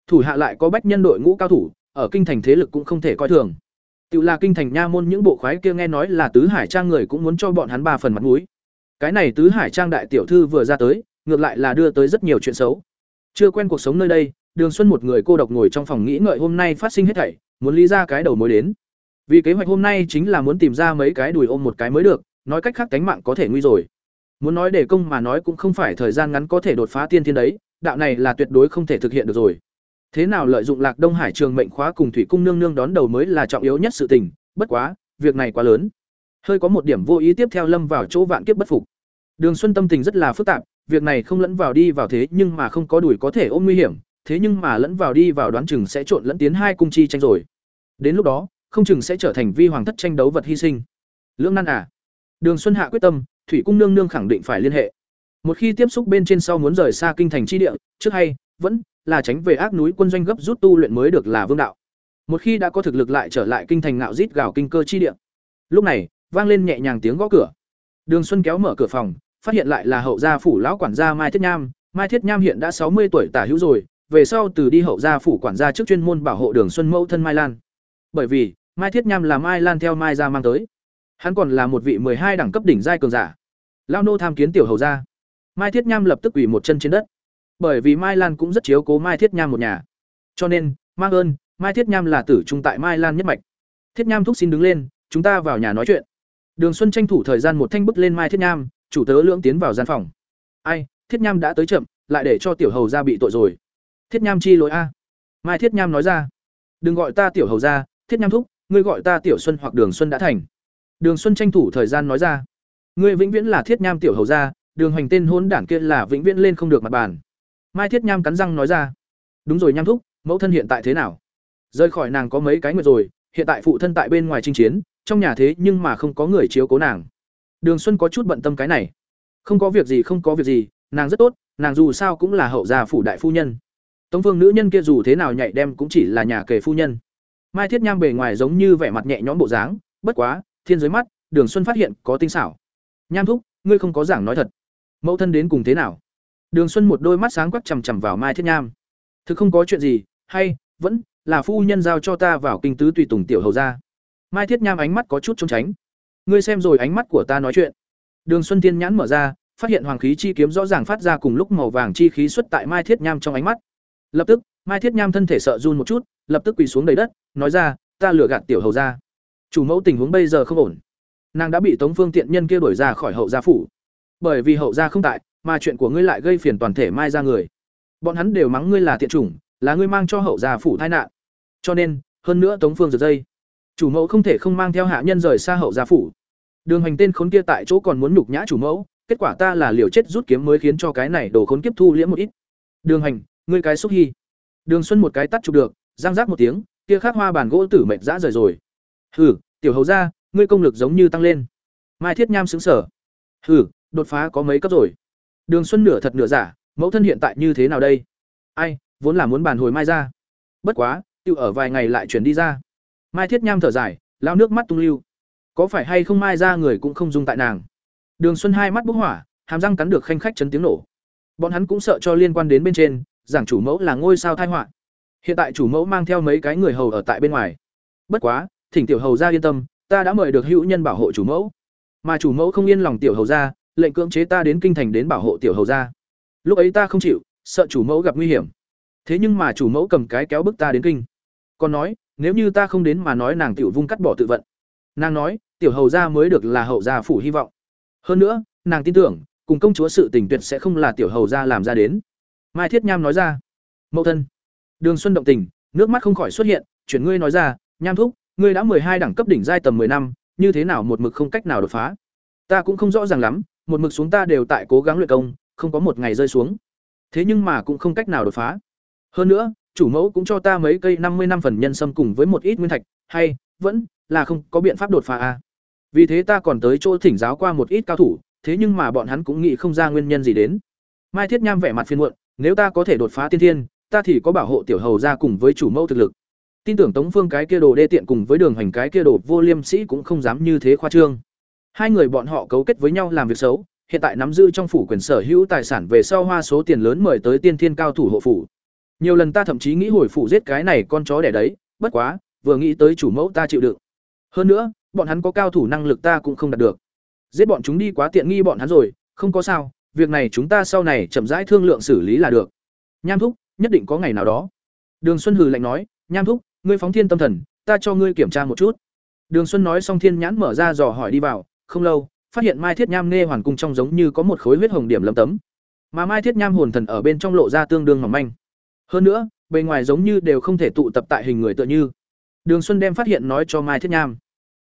Thủ hạ lại có bách nhân đội ngũ cao thủ, ở kinh thành thế lực cũng không thể coi thường. Tự là kinh thành nha môn những bộ khoái kia nghe nói là tứ hải trang người cũng muốn cho bọn hắn ba phần mặt mũi. Cái này tứ hải trang đại tiểu thư vừa ra tới, ngược lại là đưa tới rất nhiều chuyện xấu. Chưa quen cuộc sống nơi đây đường xuân một người cô độc ngồi trong phòng nghĩ ngợi hôm nay phát sinh hết thảy, muốn lý ra cái đầu mối đến. Vì kế hoạch hôm nay chính là muốn tìm ra mấy cái đùi ôm một cái mới được, nói cách khác cánh mạng có thể nguy rồi. Muốn nói để công mà nói cũng không phải thời gian ngắn có thể đột phá tiên thiên đấy, đạo này là tuyệt đối không thể thực hiện được rồi. Thế nào lợi dụng lạc đông hải trường mệnh khóa cùng thủy cung nương nương đón đầu mới là trọng yếu nhất sự tình, bất quá, việc này quá lớn. Hơi có một điểm vô ý tiếp theo lâm vào chỗ vạn kiếp bất phục. Đường xuân tâm tình rất là phức tạp, việc này không lẫn vào đi vào thế nhưng mà không có đuổi có thể ôm nguy hiểm thế nhưng mà lẫn vào đi vào đoán chừng sẽ trộn lẫn tiến hai cung chi tranh rồi. Đến lúc đó, không chừng sẽ trở thành vi hoàng thất tranh đấu vật hy sinh. Lưỡng nan à? Đường Xuân Hạ quyết tâm, Thủy cung nương nương khẳng định phải liên hệ. Một khi tiếp xúc bên trên sau muốn rời xa kinh thành chi địa, trước hay vẫn là tránh về ác núi quân doanh gấp rút tu luyện mới được là vương đạo. Một khi đã có thực lực lại trở lại kinh thành ngạo rít gào kinh cơ chi địa. Lúc này, vang lên nhẹ nhàng tiếng gõ cửa. Đường Xuân kéo mở cửa phòng, phát hiện lại là hậu gia phủ lão quản gia Mai Thiết Nham, Mai Thiết Nham hiện đã sáu mươi tuổi tả hữu rồi, về sau từ đi hậu gia phủ quản gia trước chuyên môn bảo hộ Đường Xuân mẫu thân Mai Lan. Bởi vì, Mai Thiết Nham là Mai Lan theo Mai gia mang tới. Hắn còn là một vị hai đẳng cấp đỉnh giai cường giả. Lao nô tham kiến tiểu hầu gia. Mai Thiết Nham lập tức quỳ một chân trên đất. Bởi vì Mai Lan cũng rất chiếu cố Mai Thiết Nham một nhà. Cho nên, mang ơn, Mai Thiết Nham là tử trung tại Mai Lan nhất mạch. Thiết Nham thúc xin đứng lên, chúng ta vào nhà nói chuyện. Đường Xuân tranh thủ thời gian một thanh bức lên Mai Thiết Nham, chủ tớ lưỡng tiến vào gian phòng. Ai, Thiết Nham đã tới chậm, lại để cho tiểu hầu gia bị tội rồi. Thiết Nham chi lỗi a. Mai Thiết Nham nói ra, đừng gọi ta tiểu hầu gia, Thiết Nham thúc, ngươi gọi ta tiểu Xuân hoặc Đường Xuân đã thành. Đường Xuân tranh thủ thời gian nói ra, ngươi vĩnh viễn là Thiết Nham tiểu hầu gia, Đường Hoành tên hôn đản kia là vĩnh viễn lên không được mặt bàn. Mai Thiết Nham cắn răng nói ra, đúng rồi Nham thúc, mẫu thân hiện tại thế nào? Rời khỏi nàng có mấy cái nguyệt rồi, hiện tại phụ thân tại bên ngoài chinh chiến, trong nhà thế nhưng mà không có người chiếu cố nàng. Đường Xuân có chút bận tâm cái này. Không có việc gì không có việc gì, nàng rất tốt, nàng dù sao cũng là hậu gia phủ đại phu nhân. Tống Vương nữ nhân kia dù thế nào nhạy đem cũng chỉ là nhà kề phu nhân. Mai Thiết Nham bề ngoài giống như vẻ mặt nhẹ nhõm bộ dáng, bất quá, thiên dưới mắt, Đường Xuân phát hiện có tinh xảo. Nham thúc, ngươi không có giảng nói thật. Mẫu thân đến cùng thế nào? Đường Xuân một đôi mắt sáng quắc chằm chằm vào Mai Thiết Nham. Thực không có chuyện gì, hay vẫn là phu nhân giao cho ta vào kinh tứ tùy tùng tiểu hầu gia. Mai Thiết Nham ánh mắt có chút trốn tránh. Ngươi xem rồi ánh mắt của ta nói chuyện. Đường Xuân Thiên nhãn mở ra, phát hiện hoàng khí chi kiếm rõ ràng phát ra cùng lúc màu vàng chi khí xuất tại Mai Thiết Nham trong ánh mắt. Lập tức, Mai Thiết Nham thân thể sợ run một chút, lập tức quỳ xuống đầy đất, nói ra, ta lừa gạt tiểu hầu gia. Chủ mẫu tình huống bây giờ không ổn. Nàng đã bị Tống Phương tiện nhân kia đuổi ra khỏi hậu gia phủ. Bởi vì hậu gia không tại, mà chuyện của ngươi lại gây phiền toàn thể Mai gia người. Bọn hắn đều mắng ngươi là tiện chủng, là ngươi mang cho hậu gia phủ tai nạn. Cho nên, hơn nữa Tống Phương giật dây, chủ mẫu không thể không mang theo hạ nhân rời xa hậu gia phủ. Đường Hành tên khốn kia tại chỗ còn muốn nhục nhã chủ mẫu, kết quả ta là liều chết rút kiếm mới khiến cho cái này đồ khốn kiếp thu liễm một ít. Đường Hành, ngươi cái xúc hy. Đường Xuân một cái tắt chụp được, giang giác một tiếng, kia khắc hoa bàn gỗ tử mệt dã rời rồi. Hừ, tiểu hầu gia, ngươi công lực giống như tăng lên. Mai Thiết Nham sững sở. Hừ, đột phá có mấy cấp rồi. Đường Xuân nửa thật nửa giả, mẫu thân hiện tại như thế nào đây? Ai, vốn là muốn bàn hồi mai ra. Bất quá, tiêu ở vài ngày lại chuyển đi ra. Mai Thiết Nham thở dài, lao nước mắt tung lưu. Có phải hay không mai ra người cũng không dung tại nàng. Đường Xuân hai mắt bốc hỏa, hàm răng cắn được khanh khách chấn tiếng nổ. Bọn hắn cũng sợ cho liên quan đến bên trên, giảng chủ mẫu là ngôi sao thai họa. Hiện tại chủ mẫu mang theo mấy cái người hầu ở tại bên ngoài. Bất quá, thỉnh tiểu hầu gia yên tâm, ta đã mời được hữu nhân bảo hộ chủ mẫu. Mà chủ mẫu không yên lòng tiểu hầu gia, lệnh cưỡng chế ta đến kinh thành đến bảo hộ tiểu hầu gia. Lúc ấy ta không chịu, sợ chủ mẫu gặp nguy hiểm. Thế nhưng mà chủ mẫu cầm cái kéo bức ta đến kinh. Còn nói, nếu như ta không đến mà nói nàng tiểu vung cắt bỏ tự vận. Nàng nói, tiểu hầu gia mới được là hậu gia phủ hy vọng. Hơn nữa, nàng tin tưởng, cùng công chúa sự tình tuyệt sẽ không là tiểu hầu gia làm ra đến. Mai Thiết Nham nói ra, mẫu thân. Đường Xuân động tình, nước mắt không khỏi xuất hiện, chuyển ngươi nói ra, Nham thúc, ngươi đã hai đẳng cấp đỉnh giai tầm 10 năm, như thế nào một mực không cách nào đột phá? Ta cũng không rõ ràng lắm, một mực xuống ta đều tại cố gắng luyện công, không có một ngày rơi xuống. Thế nhưng mà cũng không cách nào đột phá. Hơn nữa, chủ mẫu cũng cho ta mấy cây năm mươi năm phần nhân sâm cùng với một ít nguyên thạch, hay vẫn là không có biện pháp đột phá a. Vì thế ta còn tới chỗ thỉnh giáo qua một ít cao thủ, thế nhưng mà bọn hắn cũng nghĩ không ra nguyên nhân gì đến. Mai Thiết Nham vẻ mặt phiền muộn, nếu ta có thể đột phá tiên thiên, ta thì có bảo hộ tiểu hầu gia cùng với chủ mẫu thực lực. Tin tưởng Tống Phương cái kia đồ đê tiện cùng với Đường Hành cái kia đồ vô liêm sĩ cũng không dám như thế khoa trương. Hai người bọn họ cấu kết với nhau làm việc xấu, hiện tại nắm giữ trong phủ quyền sở hữu tài sản về sau hoa số tiền lớn mời tới tiên thiên cao thủ hộ phủ. Nhiều lần ta thậm chí nghĩ hồi phủ giết cái này con chó đẻ đấy, bất quá, vừa nghĩ tới chủ mẫu ta chịu đựng. Hơn nữa, bọn hắn có cao thủ năng lực ta cũng không đạt được. Giết bọn chúng đi quá tiện nghi bọn hắn rồi, không có sao, việc này chúng ta sau này chậm rãi thương lượng xử lý là được. Nham thúc, nhất định có ngày nào đó. Đường Xuân hừ lạnh nói, "Nham thúc, ngươi phóng thiên tâm thần, ta cho ngươi kiểm tra một chút." Đường Xuân nói xong thiên nhãn mở ra dò hỏi đi vào, không lâu, phát hiện Mai Thiết Nham nghe hoàn cung trong giống như có một khối huyết hồng điểm lấm tấm. Mà Mai Thiết Nham hồn thần ở bên trong lộ ra tương đương mỏng manh. Hơn nữa, bề ngoài giống như đều không thể tụ tập tại hình người tựa như. Đường Xuân đem phát hiện nói cho Mai Thiết Nham.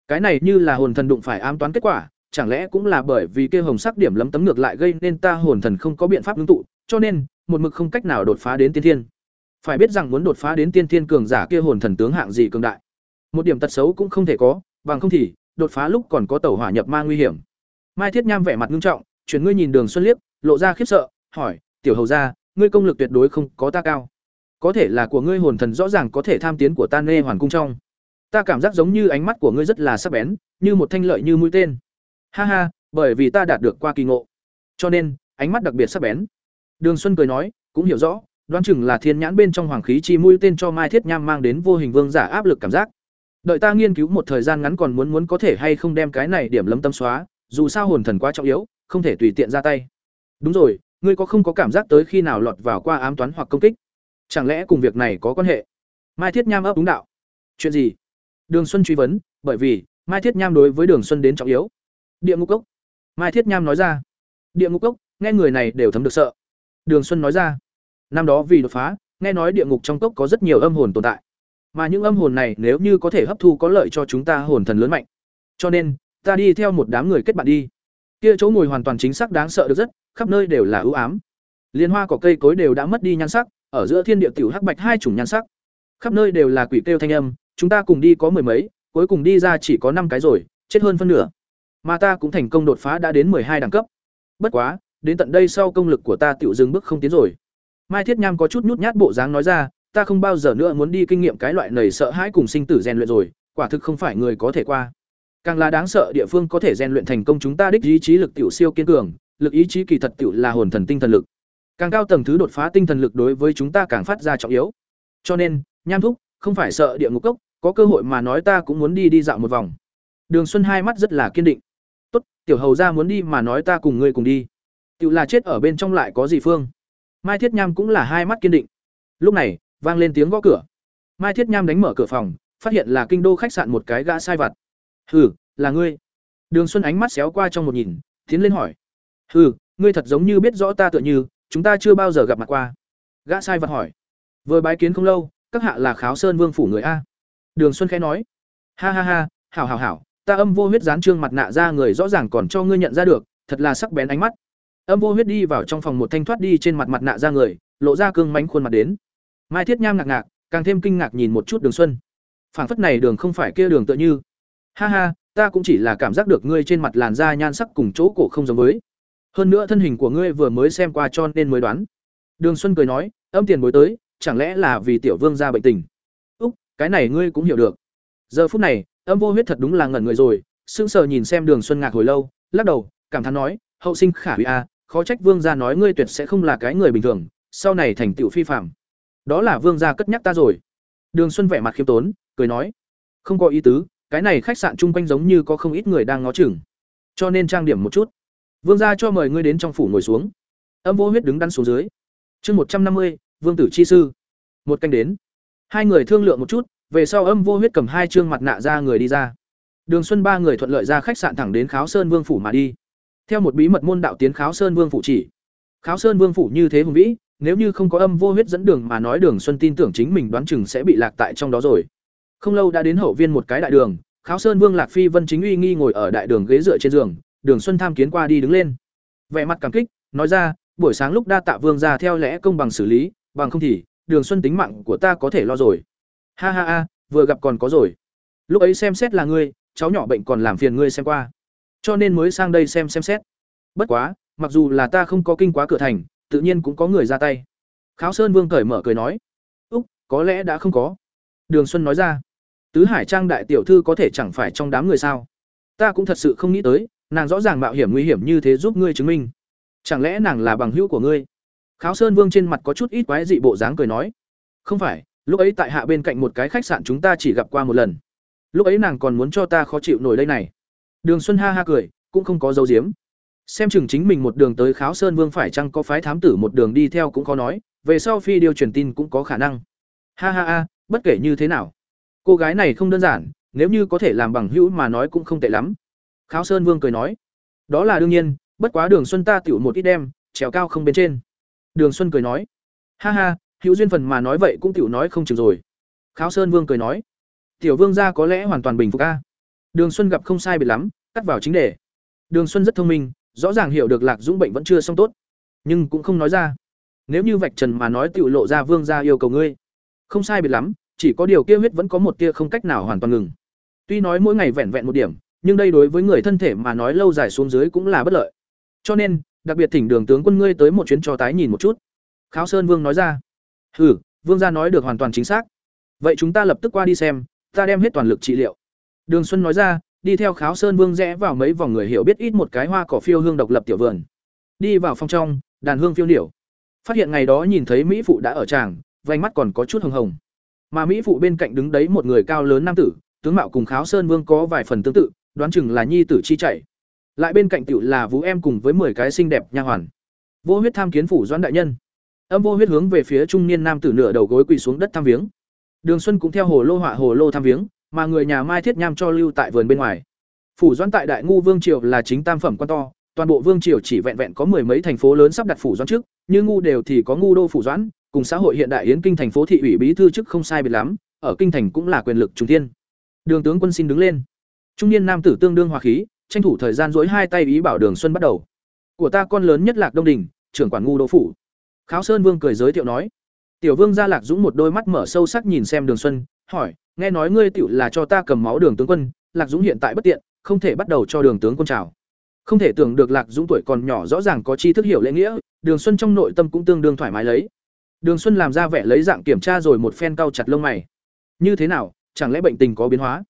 Cái này như là hồn thần đụng phải ám toán kết quả, chẳng lẽ cũng là bởi vì kia hồng sắc điểm lấm tấm ngược lại gây nên ta hồn thần không có biện pháp ngưng tụ, cho nên một mực không cách nào đột phá đến tiên thiên. Phải biết rằng muốn đột phá đến tiên thiên cường giả kia hồn thần tướng hạng gì cường đại. Một điểm tật xấu cũng không thể có, bằng không thì đột phá lúc còn có tẩu hỏa nhập ma nguy hiểm. Mai Thiết Nham vẻ mặt nghiêm trọng, chuyển ngươi nhìn Đường Xuân liếc, lộ ra khiếp sợ, hỏi: "Tiểu hầu gia, ngươi công lực tuyệt đối không có ta cao. Có thể là của ngươi hồn thần rõ ràng có thể tham tiến của ta nê hoàn cung trong. Ta cảm giác giống như ánh mắt của ngươi rất là sắc bén, như một thanh lợi như mũi tên." Ha ha, bởi vì ta đạt được qua kỳ ngộ, cho nên ánh mắt đặc biệt sắc bén. Đường Xuân cười nói, cũng hiểu rõ, đoán chừng là thiên nhãn bên trong hoàng khí chi mũi tên cho Mai Thiết Nham mang đến vô hình vương giả áp lực cảm giác. Đợi ta nghiên cứu một thời gian ngắn còn muốn muốn có thể hay không đem cái này điểm lấm tâm xóa, dù sao hồn thần quá trọng yếu, không thể tùy tiện ra tay. Đúng rồi, ngươi có không có cảm giác tới khi nào lọt vào qua ám toán hoặc công kích? Chẳng lẽ cùng việc này có quan hệ? Mai Thiết Nham ấp đúng đạo. Chuyện gì? Đường Xuân truy vấn, bởi vì Mai Thiết Nham đối với Đường Xuân đến trọng yếu. Địa ngục cốc. Mai Thiết Nham nói ra. Địa ngục cốc, nghe người này đều thấm được sợ. Đường Xuân nói ra. Năm đó vì đột phá, nghe nói địa ngục trong cốc có rất nhiều âm hồn tồn tại. Mà những âm hồn này nếu như có thể hấp thu có lợi cho chúng ta hồn thần lớn mạnh. Cho nên, ta đi theo một đám người kết bạn đi. Kia chỗ ngồi hoàn toàn chính xác đáng sợ được rất, khắp nơi đều là ưu ám. Liên hoa cỏ cây cối đều đã mất đi nhan sắc, ở giữa thiên địa tiểu hắc bạch hai chủng nhan sắc. Khắp nơi đều là quỷ kêu thanh âm, chúng ta cùng đi có mười mấy, cuối cùng đi ra chỉ có năm cái rồi, chết hơn phân nửa. Mà ta cũng thành công đột phá đã đến hai đẳng cấp. Bất quá, đến tận đây sau công lực của ta tiểu dừng bước không tiến rồi. Mai Thiết Nham có chút nhút nhát bộ dáng nói ra, ta không bao giờ nữa muốn đi kinh nghiệm cái loại nầy sợ hãi cùng sinh tử rèn luyện rồi, quả thực không phải người có thể qua. Càng là đáng sợ địa phương có thể rèn luyện thành công chúng ta đích ý chí lực tiểu siêu kiên cường, lực ý chí kỳ thật tiểu là hồn thần tinh thần lực. Càng cao tầng thứ đột phá tinh thần lực đối với chúng ta càng phát ra trọng yếu. Cho nên, Nham thúc, không phải sợ địa ngục cốc, có cơ hội mà nói ta cũng muốn đi đi dạo một vòng. Đường Xuân hai mắt rất là kiên định. Tiểu hầu gia muốn đi mà nói ta cùng ngươi cùng đi." tự là chết ở bên trong lại có gì phương? Mai Thiết Nham cũng là hai mắt kiên định. Lúc này, vang lên tiếng gõ cửa. Mai Thiết Nham đánh mở cửa phòng, phát hiện là kinh đô khách sạn một cái gã sai vặt. "Hừ, là ngươi?" Đường Xuân ánh mắt xéo qua trong một nhìn, tiến lên hỏi. "Hừ, ngươi thật giống như biết rõ ta tựa như, chúng ta chưa bao giờ gặp mặt qua." Gã sai vặt hỏi. "Vừa bái kiến không lâu, các hạ là Kháo Sơn Vương phủ người a?" Đường Xuân khẽ nói. "Ha ha ha, hảo hảo hảo, ta âm vô huyết dán trương mặt nạ ra người rõ ràng còn cho ngươi nhận ra được, thật là sắc bén ánh mắt." Âm vô huyết đi vào trong phòng một thanh thoát đi trên mặt mặt nạ ra người, lộ ra cương mánh khuôn mặt đến. Mai Thiết Nham ngạc ngạc, càng thêm kinh ngạc nhìn một chút Đường Xuân. Phảng phất này đường không phải kia đường tựa như. Ha ha, ta cũng chỉ là cảm giác được ngươi trên mặt làn da nhan sắc cùng chỗ cổ không giống với. Hơn nữa thân hình của ngươi vừa mới xem qua cho nên mới đoán. Đường Xuân cười nói, âm tiền bối tới, chẳng lẽ là vì tiểu vương gia bệnh tình? Úc, cái này ngươi cũng hiểu được. Giờ phút này, âm vô huyết thật đúng là ngẩn người rồi, sững sờ nhìn xem Đường Xuân ngạc hồi lâu, lắc đầu, cảm thán nói, hậu sinh khả hủy a, khó trách vương gia nói ngươi tuyệt sẽ không là cái người bình thường, sau này thành tựu phi phàm. Đó là vương gia cất nhắc ta rồi. Đường xuân vẻ mặt khiêm tốn cười nói không có ý tứ cái này khách sạn chung quanh giống như có không ít người đang ngó chừng. Cho nên trang điểm một chút. Vương gia cho mời ngươi đến trong phủ ngồi xuống. Âm vô huyết đứng đắn xuống dưới. Chương một trăm năm mươi vương tử chi sư. Một canh đến. Hai người thương lượng một chút về sau âm vô huyết cầm hai chương mặt nạ ra người đi ra. Đường xuân ba người thuận lợi ra khách sạn thẳng đến kháo sơn vương phủ mà đi. Theo một bí mật môn đạo tiến kháo sơn vương phủ chỉ. Kháo sơn vương phủ như thế hùng vĩ, nếu như không có âm vô huyết dẫn đường mà nói đường xuân tin tưởng chính mình đoán chừng sẽ bị lạc tại trong đó rồi. Không lâu đã đến hậu viên một cái đại đường, kháo sơn vương lạc phi vân chính uy nghi ngồi ở đại đường ghế dựa trên giường, đường xuân tham kiến qua đi đứng lên. Vẻ mặt cảm kích, nói ra, buổi sáng lúc đa tạ vương ra theo lẽ công bằng xử lý, bằng không thì, đường xuân tính mạng của ta có thể lo rồi ha ha ha, vừa gặp còn có rồi. Lúc ấy xem xét là ngươi, cháu nhỏ bệnh còn làm phiền ngươi xem qua. Cho nên mới sang đây xem xem xét. Bất quá, mặc dù là ta không có kinh quá cửa thành, tự nhiên cũng có người ra tay. Kháo sơn vương cởi mở cười nói, úc, có lẽ đã không có. Đường xuân nói ra, tứ hải trang đại tiểu thư có thể chẳng phải trong đám người sao? Ta cũng thật sự không nghĩ tới, nàng rõ ràng mạo hiểm nguy hiểm như thế giúp ngươi chứng minh. Chẳng lẽ nàng là bằng hữu của ngươi? Kháo sơn vương trên mặt có chút ít quái dị bộ dáng cười nói, không phải lúc ấy tại hạ bên cạnh một cái khách sạn chúng ta chỉ gặp qua một lần. Lúc ấy nàng còn muốn cho ta khó chịu nổi đây này. Đường xuân ha ha cười, cũng không có dấu diếm xem chừng chính mình một đường tới kháo sơn vương phải chăng có phái thám tử một đường đi theo cũng khó nói, về sau phi điều truyền tin cũng có khả năng. Ha ha ha, bất kể như thế nào. Cô gái này không đơn giản, nếu như có thể làm bằng hữu mà nói cũng không tệ lắm. Kháo sơn vương cười nói, đó là đương nhiên, bất quá đường xuân ta tiểu một ít đem, trèo cao không bên trên. Đường xuân cười nói, ha ha hữu duyên phần mà nói vậy cũng tiểu nói không chừng rồi. Kháo sơn vương cười nói, tiểu vương gia có lẽ hoàn toàn bình phục a. Đường xuân gặp không sai biệt lắm, cắt vào chính đề. Đường xuân rất thông minh, rõ ràng hiểu được lạc dũng bệnh vẫn chưa xong tốt, nhưng cũng không nói ra. Nếu như vạch trần mà nói tiểu lộ ra vương gia yêu cầu ngươi, không sai biệt lắm, chỉ có điều kia huyết vẫn có một tia không cách nào hoàn toàn ngừng. Tuy nói mỗi ngày vẹn vẹn một điểm, nhưng đây đối với người thân thể mà nói lâu dài xuống dưới cũng là bất lợi. Cho nên, đặc biệt thỉnh đường tướng quân ngươi tới một chuyến cho tái nhìn một chút. Kháo sơn vương nói ra. Hừ, vương gia nói được hoàn toàn chính xác. Vậy chúng ta lập tức qua đi xem ta đem hết toàn lực trị liệu. Đường xuân nói ra đi theo kháo sơn vương rẽ vào mấy vòng người hiểu biết ít một cái hoa cỏ phiêu hương độc lập tiểu vườn. Đi vào phòng trong đàn hương phiêu điểu phát hiện ngày đó nhìn thấy mỹ phụ đã ở tràng vành mắt còn có chút hồng hồng. Mà mỹ phụ bên cạnh đứng đấy một người cao lớn nam tử tướng mạo cùng kháo sơn vương có vài phần tương tự đoán chừng là nhi tử chi chạy. Lại bên cạnh tiểu là vũ em cùng với mười cái xinh đẹp nha hoàn. Vô huyết tham kiến phủ doãn đại nhân âm vô huyết hướng về phía trung niên nam tử nửa đầu gối quỳ xuống đất tham viếng. Đường xuân cũng theo hồ lô họa hồ lô tham viếng, mà người nhà mai thiết nham cho lưu tại vườn bên ngoài. Phủ doãn tại đại ngu vương triều là chính tam phẩm quan to, toàn bộ vương triều chỉ vẹn vẹn có mười mấy thành phố lớn sắp đặt phủ doãn trước, như ngu đều thì có ngu đô phủ doãn, cùng xã hội hiện đại yến kinh thành phố thị ủy bí thư chức không sai biệt lắm, ở kinh thành cũng là quyền lực trung tiên đường tướng quân xin đứng lên. Trung niên nam tử tương đương hòa khí, tranh thủ thời gian dối hai tay ý bảo đường xuân bắt đầu. Của ta con lớn nhất lạc đông đình, trưởng quản ngu đô phủ kháo sơn vương cười giới thiệu nói, tiểu vương gia lạc dũng một đôi mắt mở sâu sắc nhìn xem đường xuân, hỏi, nghe nói ngươi tiểu là cho ta cầm máu đường tướng quân, lạc dũng hiện tại bất tiện, không thể bắt đầu cho đường tướng quân chào. Không thể tưởng được lạc dũng tuổi còn nhỏ rõ ràng có tri thức hiểu lễ nghĩa, đường xuân trong nội tâm cũng tương đương thoải mái lấy. Đường xuân làm ra vẻ lấy dạng kiểm tra rồi một phen cau chặt lông mày. Như thế nào, chẳng lẽ bệnh tình có biến hóa?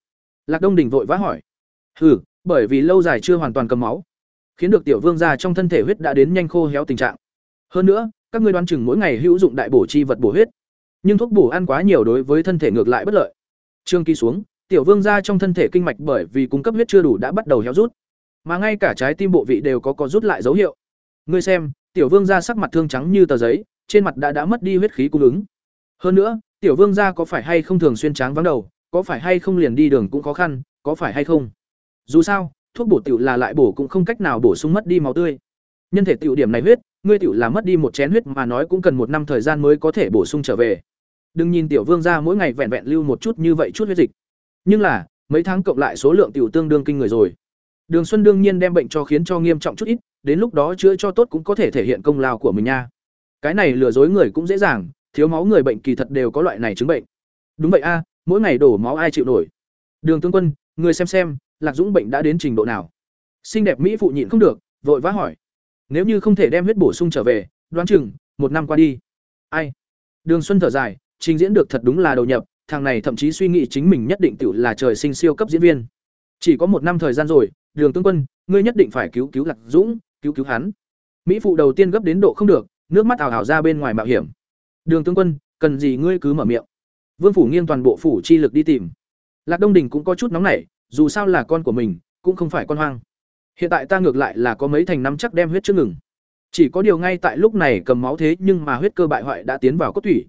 Lạc đông đình vội vã hỏi. Hừ, bởi vì lâu dài chưa hoàn toàn cầm máu, khiến được tiểu vương gia trong thân thể huyết đã đến nhanh khô héo tình trạng. Hơn nữa các ngươi đoán chừng mỗi ngày hữu dụng đại bổ chi vật bổ huyết. Nhưng thuốc bổ ăn quá nhiều đối với thân thể ngược lại bất lợi. Trương kỳ xuống, tiểu vương gia trong thân thể kinh mạch bởi vì cung cấp huyết chưa đủ đã bắt đầu héo rút. Mà ngay cả trái tim bộ vị đều có có rút lại dấu hiệu. Ngươi xem, tiểu vương gia sắc mặt thương trắng như tờ giấy, trên mặt đã đã mất đi huyết khí cung ứng. Hơn nữa, tiểu vương gia có phải hay không thường xuyên tráng vắng đầu, có phải hay không liền đi đường cũng khó khăn, có phải hay không? Dù sao, thuốc bổ tiểu là lại bổ cũng không cách nào bổ sung mất đi máu tươi. Nhân thể tiểu điểm này huyết ngươi tiểu là mất đi một chén huyết mà nói cũng cần một năm thời gian mới có thể bổ sung trở về. Đừng nhìn tiểu vương gia mỗi ngày vẹn vẹn lưu một chút như vậy chút huyết dịch. Nhưng là, mấy tháng cộng lại số lượng tiểu tương đương kinh người rồi. Đường xuân đương nhiên đem bệnh cho khiến cho nghiêm trọng chút ít, đến lúc đó chữa cho tốt cũng có thể thể hiện công lao của mình nha. Cái này lừa dối người cũng dễ dàng, thiếu máu người bệnh kỳ thật đều có loại này chứng bệnh. Đúng vậy a, mỗi ngày đổ máu ai chịu nổi? Đường tướng quân, người xem xem, lạc dũng bệnh đã đến trình độ nào? Xinh đẹp mỹ phụ nhịn không được, vội vã hỏi nếu như không thể đem huyết bổ sung trở về, đoán chừng, một năm qua đi. Ai? Đường xuân thở dài, trình diễn được thật đúng là đầu nhập, thằng này thậm chí suy nghĩ chính mình nhất định tự là trời sinh siêu cấp diễn viên. Chỉ có một năm thời gian rồi, đường tướng quân, ngươi nhất định phải cứu cứu lạc dũng, cứu cứu hắn. Mỹ phụ đầu tiên gấp đến độ không được, nước mắt ảo ảo ra bên ngoài mạo hiểm. Đường tướng quân, cần gì ngươi cứ mở miệng? Vương phủ nghiêng toàn bộ phủ chi lực đi tìm. Lạc đông đình cũng có chút nóng nảy, dù sao là con của mình, cũng không phải con hoang hiện tại ta ngược lại là có mấy thành năm chắc đem huyết trước ngừng. Chỉ có điều ngay tại lúc này cầm máu thế nhưng mà huyết cơ bại hoại đã tiến vào cốt thủy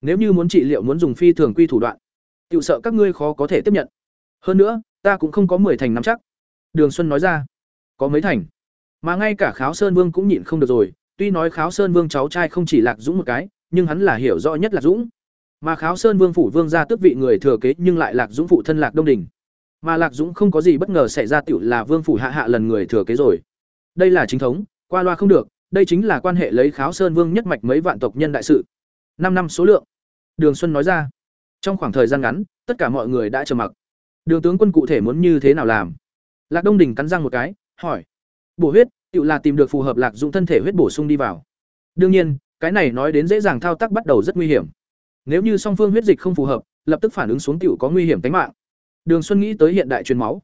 nếu như muốn trị liệu muốn dùng phi thường quy thủ đoạn tự sợ các ngươi khó có thể tiếp nhận. Hơn nữa, ta cũng không có mười thành năm chắc. Đường xuân nói ra, có mấy thành? Mà ngay cả kháo sơn vương cũng nhịn không được rồi. Tuy nói kháo sơn vương cháu trai không chỉ lạc dũng một cái, nhưng hắn là hiểu rõ nhất lạc dũng. Mà kháo sơn vương phủ vương ra tước vị người thừa kế nhưng lại lạc dũng phụ thân lạc đông đình mà lạc dũng không có gì bất ngờ xảy ra tiểu là vương phủ hạ hạ lần người thừa kế rồi. Đây là chính thống, qua loa không được, đây chính là quan hệ lấy kháo sơn vương nhất mạch mấy vạn tộc nhân đại sự. Năm năm số lượng. Đường xuân nói ra. Trong khoảng thời gian ngắn, tất cả mọi người đã trầm mặc. Đường tướng quân cụ thể muốn như thế nào làm? Lạc đông đình cắn răng một cái, hỏi. Bổ huyết tự là tìm được phù hợp lạc dũng thân thể huyết bổ sung đi vào. Đương nhiên, cái này nói đến dễ dàng thao tác bắt đầu rất nguy hiểm. Nếu như song phương huyết dịch không phù hợp, lập tức phản ứng xuống tiểu có nguy hiểm tính mạng đường xuân nghĩ tới hiện đại truyền máu.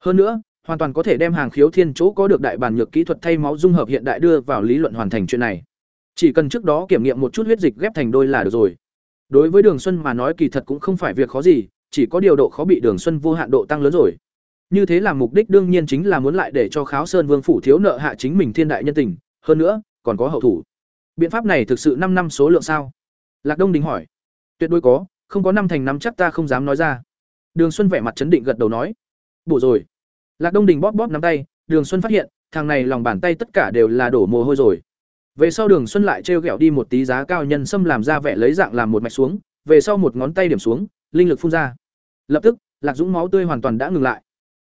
Hơn nữa, hoàn toàn có thể đem hàng khiếu thiên chỗ có được đại bản nhược kỹ thuật thay máu dung hợp hiện đại đưa vào lý luận hoàn thành chuyện này. Chỉ cần trước đó kiểm nghiệm một chút huyết dịch ghép thành đôi là được rồi. Đối với đường xuân mà nói kỳ thật cũng không phải việc khó gì, chỉ có điều độ khó bị đường xuân vô hạn độ tăng lớn rồi. Như thế là mục đích đương nhiên chính là muốn lại để cho kháo sơn vương phủ thiếu nợ hạ chính mình thiên đại nhân tình, hơn nữa, còn có hậu thủ. Biện pháp này thực sự năm năm số lượng sao? Lạc đông đình hỏi. Tuyệt đối có, không có năm thành năm chắc ta không dám nói ra đường xuân vẻ mặt chấn định gật đầu nói, bổ rồi. Lạc đông đình bóp bóp nắm tay, đường xuân phát hiện, thằng này lòng bàn tay tất cả đều là đổ mồ hôi rồi. Về sau đường xuân lại trêu ghẹo đi một tí giá cao nhân xâm làm ra vẻ lấy dạng làm một mạch xuống, về sau một ngón tay điểm xuống, linh lực phun ra. Lập tức, lạc dũng máu tươi hoàn toàn đã ngừng lại.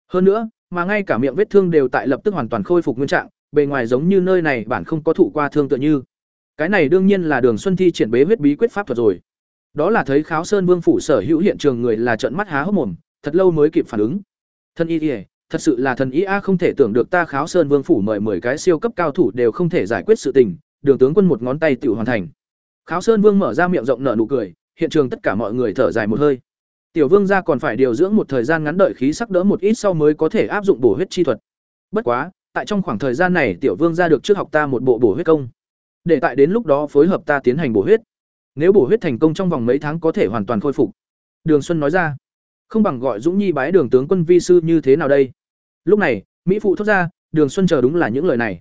Hơn nữa, mà ngay cả miệng vết thương đều tại lập tức hoàn toàn khôi phục nguyên trạng, bề ngoài giống như nơi này bản không có thụ qua thương tựa như. Cái này đương nhiên là đường xuân thi triển bế huyết bí quyết pháp thuật rồi đó là thấy kháo sơn vương phủ sở hữu hiện trường người là trợn mắt há hốc mồm, thật lâu mới kịp phản ứng. Thân y ỉa thật sự là thần Y a, không thể tưởng được ta kháo sơn vương phủ mời mười cái siêu cấp cao thủ đều không thể giải quyết sự tình, đường tướng quân một ngón tay tự hoàn thành. Kháo sơn vương mở ra miệng rộng nở nụ cười, hiện trường tất cả mọi người thở dài một hơi. Tiểu vương gia còn phải điều dưỡng một thời gian ngắn đợi khí sắc đỡ một ít sau mới có thể áp dụng bổ huyết chi thuật. Bất quá, tại trong khoảng thời gian này tiểu vương gia được trước học ta một bộ bổ huyết công. Để tại đến lúc đó phối hợp ta tiến hành bổ huyết nếu bổ huyết thành công trong vòng mấy tháng có thể hoàn toàn khôi phục. Đường xuân nói ra, không bằng gọi dũng nhi bái đường tướng quân vi sư như thế nào đây? Lúc này, mỹ phụ thốt ra, đường xuân chờ đúng là những lời này.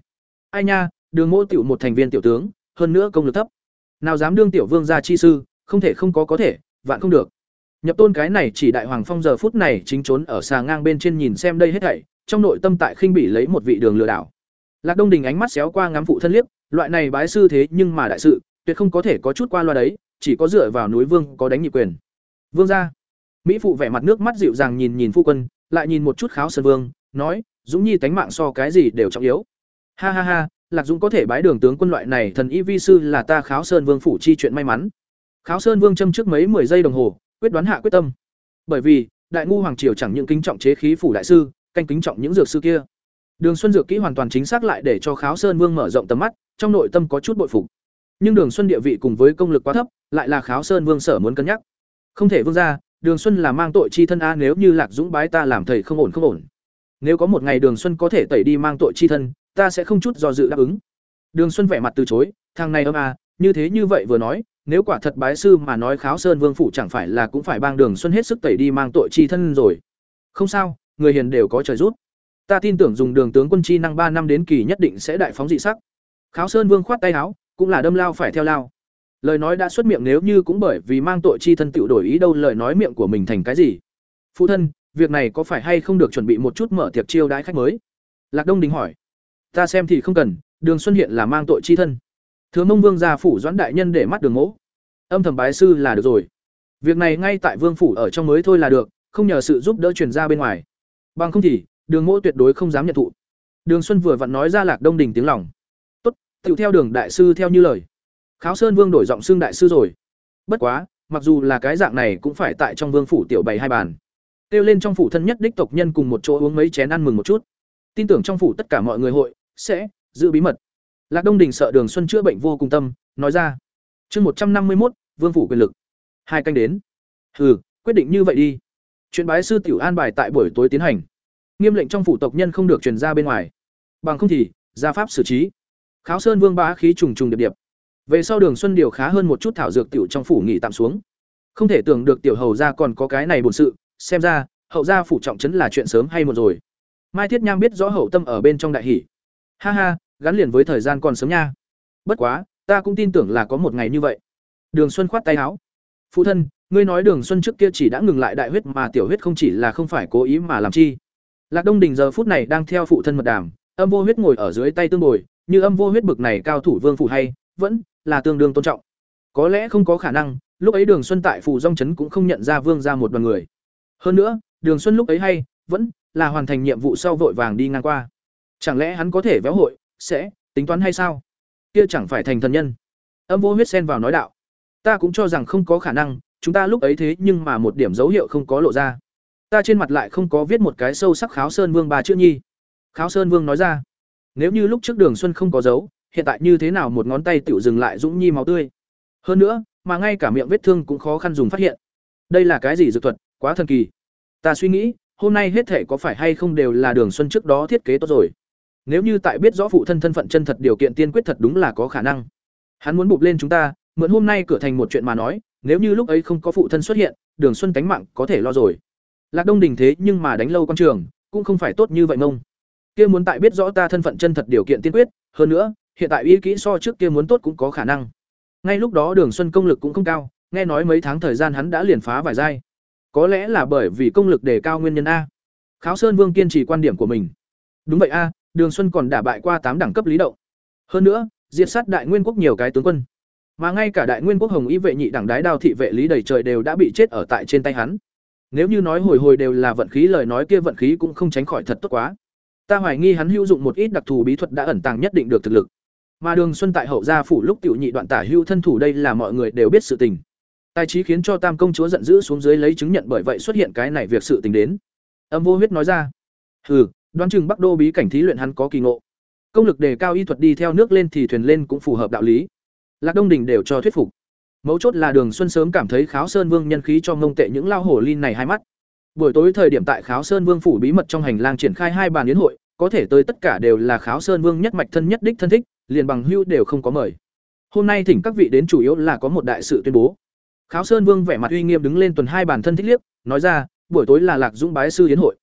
Ai nha, đường mỗ tiểu một thành viên tiểu tướng, hơn nữa công lực thấp. Nào dám đương tiểu vương gia chi sư, không thể không có có thể, vạn không được. Nhập tôn cái này chỉ đại hoàng phong giờ phút này chính trốn ở xà ngang bên trên nhìn xem đây hết thảy, trong nội tâm tại khinh bỉ lấy một vị đường lừa đảo. Lạc đông đình ánh mắt xéo qua ngắm phụ thân liếc, loại này bái sư thế nhưng mà đại sự tuyệt không có thể có chút qua loa đấy, chỉ có dựa vào núi vương có đánh nhị quyền. Vương gia. Mỹ phụ vẻ mặt nước mắt dịu dàng nhìn nhìn phu quân, lại nhìn một chút kháo sơn vương, nói, dũng nhi tánh mạng so cái gì đều trọng yếu. Ha ha ha, lạc dũng có thể bái đường tướng quân loại này, thần y vi sư là ta kháo sơn vương phủ chi chuyện may mắn. Kháo sơn vương châm trước mấy mười giây đồng hồ, quyết đoán hạ quyết tâm. Bởi vì, đại ngu hoàng triều chẳng những kính trọng chế khí phủ đại sư, canh kính trọng những dược sư kia. Đường xuân dược kỹ hoàn toàn chính xác lại để cho kháo sơn vương mở rộng tầm mắt, trong nội tâm có chút bội phục nhưng đường xuân địa vị cùng với công lực quá thấp, lại là kháo sơn vương sở muốn cân nhắc. Không thể vương ra, đường xuân là mang tội chi thân a, nếu như lạc dũng bái ta làm thầy không ổn không ổn. Nếu có một ngày đường xuân có thể tẩy đi mang tội chi thân, ta sẽ không chút do dự đáp ứng. Đường xuân vẻ mặt từ chối, thằng này âm a, như thế như vậy vừa nói, nếu quả thật bái sư mà nói kháo sơn vương phủ chẳng phải là cũng phải bang đường xuân hết sức tẩy đi mang tội chi thân rồi. Không sao, người hiền đều có trời rút ta tin tưởng dùng đường tướng quân chi năng ba năm đến kỳ nhất định sẽ đại phóng dị sắc. Kháo sơn vương khoát tay áo cũng là đâm lao phải theo lao. Lời nói đã xuất miệng nếu như cũng bởi vì mang tội chi thân tự đổi ý đâu, lời nói miệng của mình thành cái gì? Phụ thân, việc này có phải hay không được chuẩn bị một chút mở tiệc chiêu đãi khách mới? Lạc đông đình hỏi. Ta xem thì không cần, đường xuân hiện là mang tội chi thân. Thừa mông vương gia phủ doãn đại nhân để mắt đường mỗ. Âm thầm bái sư là được rồi. Việc này ngay tại vương phủ ở trong mới thôi là được, không nhờ sự giúp đỡ truyền ra bên ngoài. Bằng không thì, đường mỗ tuyệt đối không dám nhận thụ. Đường xuân vừa vặn nói ra lạc đông đình tiếng lòng tựu theo đường đại sư theo như lời. Kháo sơn vương đổi giọng xưng đại sư rồi. Bất quá, mặc dù là cái dạng này cũng phải tại trong vương phủ tiểu bày hai bàn. Kêu lên trong phủ thân nhất đích tộc nhân cùng một chỗ uống mấy chén ăn mừng một chút. Tin tưởng trong phủ tất cả mọi người hội sẽ giữ bí mật. Lạc đông đình sợ đường xuân chữa bệnh vô cùng tâm, nói ra. Chương một trăm năm mươi một vương phủ quyền lực. Hai canh đến. Hừ, quyết định như vậy đi. Chuyện bái sư tiểu an bài tại buổi tối tiến hành. Nghiêm lệnh trong phủ tộc nhân không được truyền ra bên ngoài. Bằng không thì, gia pháp xử trí kháo sơn vương bá khí trùng trùng điệp điệp. Về sau đường xuân điều khá hơn một chút thảo dược tiểu trong phủ nghỉ tạm xuống. Không thể tưởng được tiểu hầu gia còn có cái này bổn sự, xem ra, hậu gia phủ trọng trấn là chuyện sớm hay một rồi. Mai thiết nham biết rõ hậu tâm ở bên trong đại hỷ. Ha ha, gắn liền với thời gian còn sớm nha. Bất quá, ta cũng tin tưởng là có một ngày như vậy. Đường xuân khoát tay áo. Phụ thân, ngươi nói đường xuân trước kia chỉ đã ngừng lại đại huyết mà tiểu huyết không chỉ là không phải cố ý mà làm chi. Lạc đông đình giờ phút này đang theo phụ thân mật đàm, âm vô huyết ngồi ở dưới tay tương bồi như âm vô huyết bực này cao thủ vương phủ hay, vẫn là tương đương tôn trọng. Có lẽ không có khả năng, lúc ấy đường xuân tại phủ dong trấn cũng không nhận ra vương ra một đoàn người. Hơn nữa, đường xuân lúc ấy hay, vẫn là hoàn thành nhiệm vụ sau vội vàng đi ngang qua. Chẳng lẽ hắn có thể véo hội, sẽ tính toán hay sao? Kia chẳng phải thành thần nhân. Âm vô huyết xen vào nói đạo. Ta cũng cho rằng không có khả năng, chúng ta lúc ấy thế nhưng mà một điểm dấu hiệu không có lộ ra. Ta trên mặt lại không có viết một cái sâu sắc kháo sơn vương ba chữ nhi. Kháo sơn vương nói ra nếu như lúc trước đường xuân không có dấu, hiện tại như thế nào một ngón tay tiểu dừng lại dũng nhi máu tươi? Hơn nữa, mà ngay cả miệng vết thương cũng khó khăn dùng phát hiện. Đây là cái gì dược thuật? Quá thần kỳ. Ta suy nghĩ, hôm nay hết thể có phải hay không đều là đường xuân trước đó thiết kế tốt rồi? Nếu như tại biết rõ phụ thân thân phận chân thật điều kiện tiên quyết thật đúng là có khả năng. Hắn muốn bụp lên chúng ta, mượn hôm nay cửa thành một chuyện mà nói, nếu như lúc ấy không có phụ thân xuất hiện, đường xuân cánh mạng có thể lo rồi. Lạc đông đình thế nhưng mà đánh lâu quan trường, cũng không phải tốt như vậy mông kia muốn tại biết rõ ta thân phận chân thật điều kiện tiên quyết, hơn nữa, hiện tại y kỹ so trước kia muốn tốt cũng có khả năng. Ngay lúc đó đường xuân công lực cũng không cao, nghe nói mấy tháng thời gian hắn đã liền phá vài giai. Có lẽ là bởi vì công lực đề cao nguyên nhân a. Kháo sơn vương kiên trì quan điểm của mình. Đúng vậy a, đường xuân còn đả bại qua tám đẳng cấp lý động. Hơn nữa, diệt sát đại nguyên quốc nhiều cái tướng quân. Mà ngay cả đại nguyên quốc hồng y vệ nhị đẳng đái đao thị vệ lý đầy trời đều đã bị chết ở tại trên tay hắn. Nếu như nói hồi hồi đều là vận khí lời nói kia vận khí cũng không tránh khỏi thật tốt quá ta hoài nghi hắn hữu dụng một ít đặc thù bí thuật đã ẩn tàng nhất định được thực lực Mà Đường Xuân tại hậu gia phủ lúc tiểu nhị đoạn tả hưu thân thủ đây là mọi người đều biết sự tình. Tài trí khiến cho Tam công chúa giận dữ xuống dưới lấy chứng nhận bởi vậy xuất hiện cái này việc sự tình đến. Âm vô huyết nói ra. Hừ, đoán chừng Bắc Đô bí cảnh thí luyện hắn có kỳ ngộ. Công lực đề cao y thuật đi theo nước lên thì thuyền lên cũng phù hợp đạo lý. Lạc Đông Đình đều cho thuyết phục. Mấu chốt là Đường Xuân sớm cảm thấy Kháo Sơn Vương nhân khí cho ngông tệ những lao hổ linh này hai mắt. Buổi tối thời điểm tại Kháo Sơn Vương phủ bí mật trong hành lang triển khai hai bàn yến hội, có thể tới tất cả đều là Kháo Sơn Vương nhất mạch thân nhất đích thân thích, liền bằng hưu đều không có mời. Hôm nay thỉnh các vị đến chủ yếu là có một đại sự tuyên bố. Kháo Sơn Vương vẻ mặt uy nghiêm đứng lên tuần hai bàn thân thích liếc, nói ra, buổi tối là Lạc Dũng bái sư yến hội.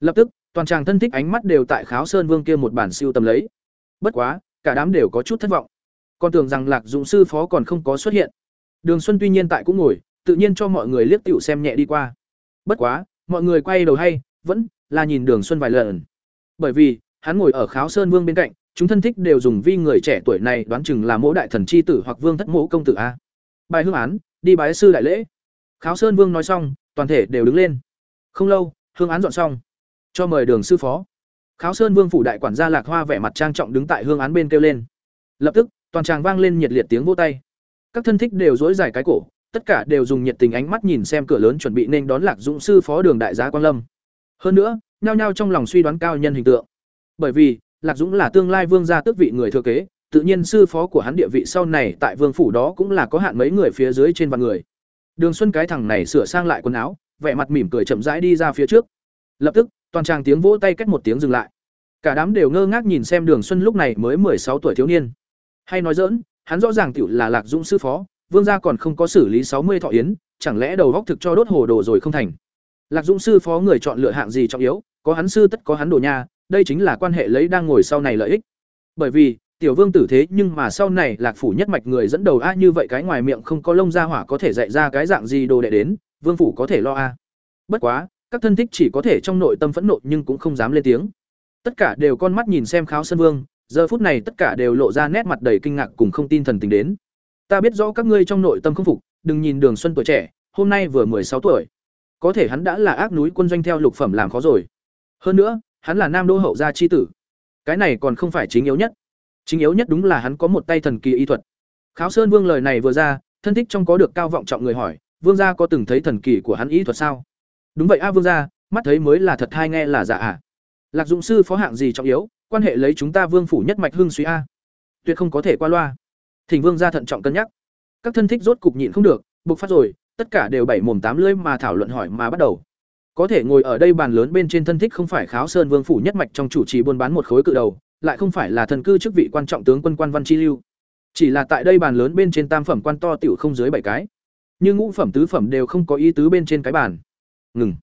Lập tức, toàn tràng thân thích ánh mắt đều tại Kháo Sơn Vương kia một bản siêu tầm lấy. Bất quá, cả đám đều có chút thất vọng. Còn tưởng rằng Lạc Dũng sư phó còn không có xuất hiện. Đường Xuân tuy nhiên tại cũng ngồi, tự nhiên cho mọi người liếc tiểu xem nhẹ đi qua. Bất quá, mọi người quay đầu hay, vẫn là nhìn Đường Xuân vài lần. Bởi vì, hắn ngồi ở Kháo Sơn Vương bên cạnh, chúng thân thích đều dùng vi người trẻ tuổi này đoán chừng là mỗ đại thần chi tử hoặc vương thất mỗ công tử a. Bài hương án, đi bái sư đại lễ. Kháo Sơn Vương nói xong, toàn thể đều đứng lên. Không lâu, hương án dọn xong, cho mời Đường sư phó. Kháo Sơn Vương phủ đại quản gia Lạc Hoa vẻ mặt trang trọng đứng tại hương án bên kêu lên. Lập tức, toàn tràng vang lên nhiệt liệt tiếng vỗ tay các thân thích đều dối dài cái cổ tất cả đều dùng nhiệt tình ánh mắt nhìn xem cửa lớn chuẩn bị nên đón lạc dũng sư phó đường đại giá quan lâm. Hơn nữa nhao nhao trong lòng suy đoán cao nhân hình tượng. Bởi vì lạc dũng là tương lai vương gia tước vị người thừa kế tự nhiên sư phó của hắn địa vị sau này tại vương phủ đó cũng là có hạn mấy người phía dưới trên vạn người. Đường xuân cái thằng này sửa sang lại quần áo vẻ mặt mỉm cười chậm rãi đi ra phía trước. Lập tức toàn tràng tiếng vỗ tay cách một tiếng dừng lại. Cả đám đều ngơ ngác nhìn xem đường xuân lúc này mới mười sáu tuổi thiếu niên. Hay nói dỡn hắn rõ ràng tiểu là Lạc Dũng sư phó, vương gia còn không có xử lý sáu mươi thọ yến, chẳng lẽ đầu góc thực cho đốt hồ đồ rồi không thành. Lạc Dũng sư phó người chọn lựa hạng gì trọng yếu, có hắn sư tất có hắn đồ nha, đây chính là quan hệ lấy đang ngồi sau này lợi ích. Bởi vì, tiểu vương tử thế nhưng mà sau này Lạc phủ nhất mạch người dẫn đầu a như vậy cái ngoài miệng không có lông ra hỏa có thể dạy ra cái dạng gì đồ đệ đến, vương phủ có thể lo a. Bất quá, các thân thích chỉ có thể trong nội tâm phẫn nộ nhưng cũng không dám lên tiếng. Tất cả đều con mắt nhìn xem Kháo Sơn Vương, giờ phút này tất cả đều lộ ra nét mặt đầy kinh ngạc cùng không tin thần tình đến ta biết rõ các ngươi trong nội tâm không phục, đừng nhìn đường xuân tuổi trẻ, hôm nay vừa mười sáu tuổi. Có thể hắn đã là ác núi quân doanh theo lục phẩm làm khó rồi. Hơn nữa, hắn là nam đô hậu gia chi tử. Cái này còn không phải chính yếu nhất. Chính yếu nhất đúng là hắn có một tay thần kỳ y thuật. Kháo sơn vương lời này vừa ra, thân thích trong có được cao vọng trọng người hỏi, vương gia có từng thấy thần kỳ của hắn y thuật sao? Đúng vậy a, vương gia, mắt thấy mới là thật hay nghe là giả à. Lạc dụng sư phó hạng gì trọng yếu, quan hệ lấy chúng ta vương phủ nhất mạch hưng suy a. Tuyệt không có thể qua loa thỉnh vương ra thận trọng cân nhắc. Các thân thích rốt cục nhịn không được buộc phát rồi tất cả đều bảy mồm tám lưỡi mà thảo luận hỏi mà bắt đầu. Có thể ngồi ở đây bàn lớn bên trên thân thích không phải kháo sơn vương phủ nhất mạch trong chủ trì buôn bán một khối cự đầu lại không phải là thần cư chức vị quan trọng tướng quân quan văn chi lưu. Chỉ là tại đây bàn lớn bên trên tam phẩm quan to tiểu không dưới bảy cái. Nhưng ngũ phẩm tứ phẩm đều không có ý tứ bên trên cái bàn. Ngừng.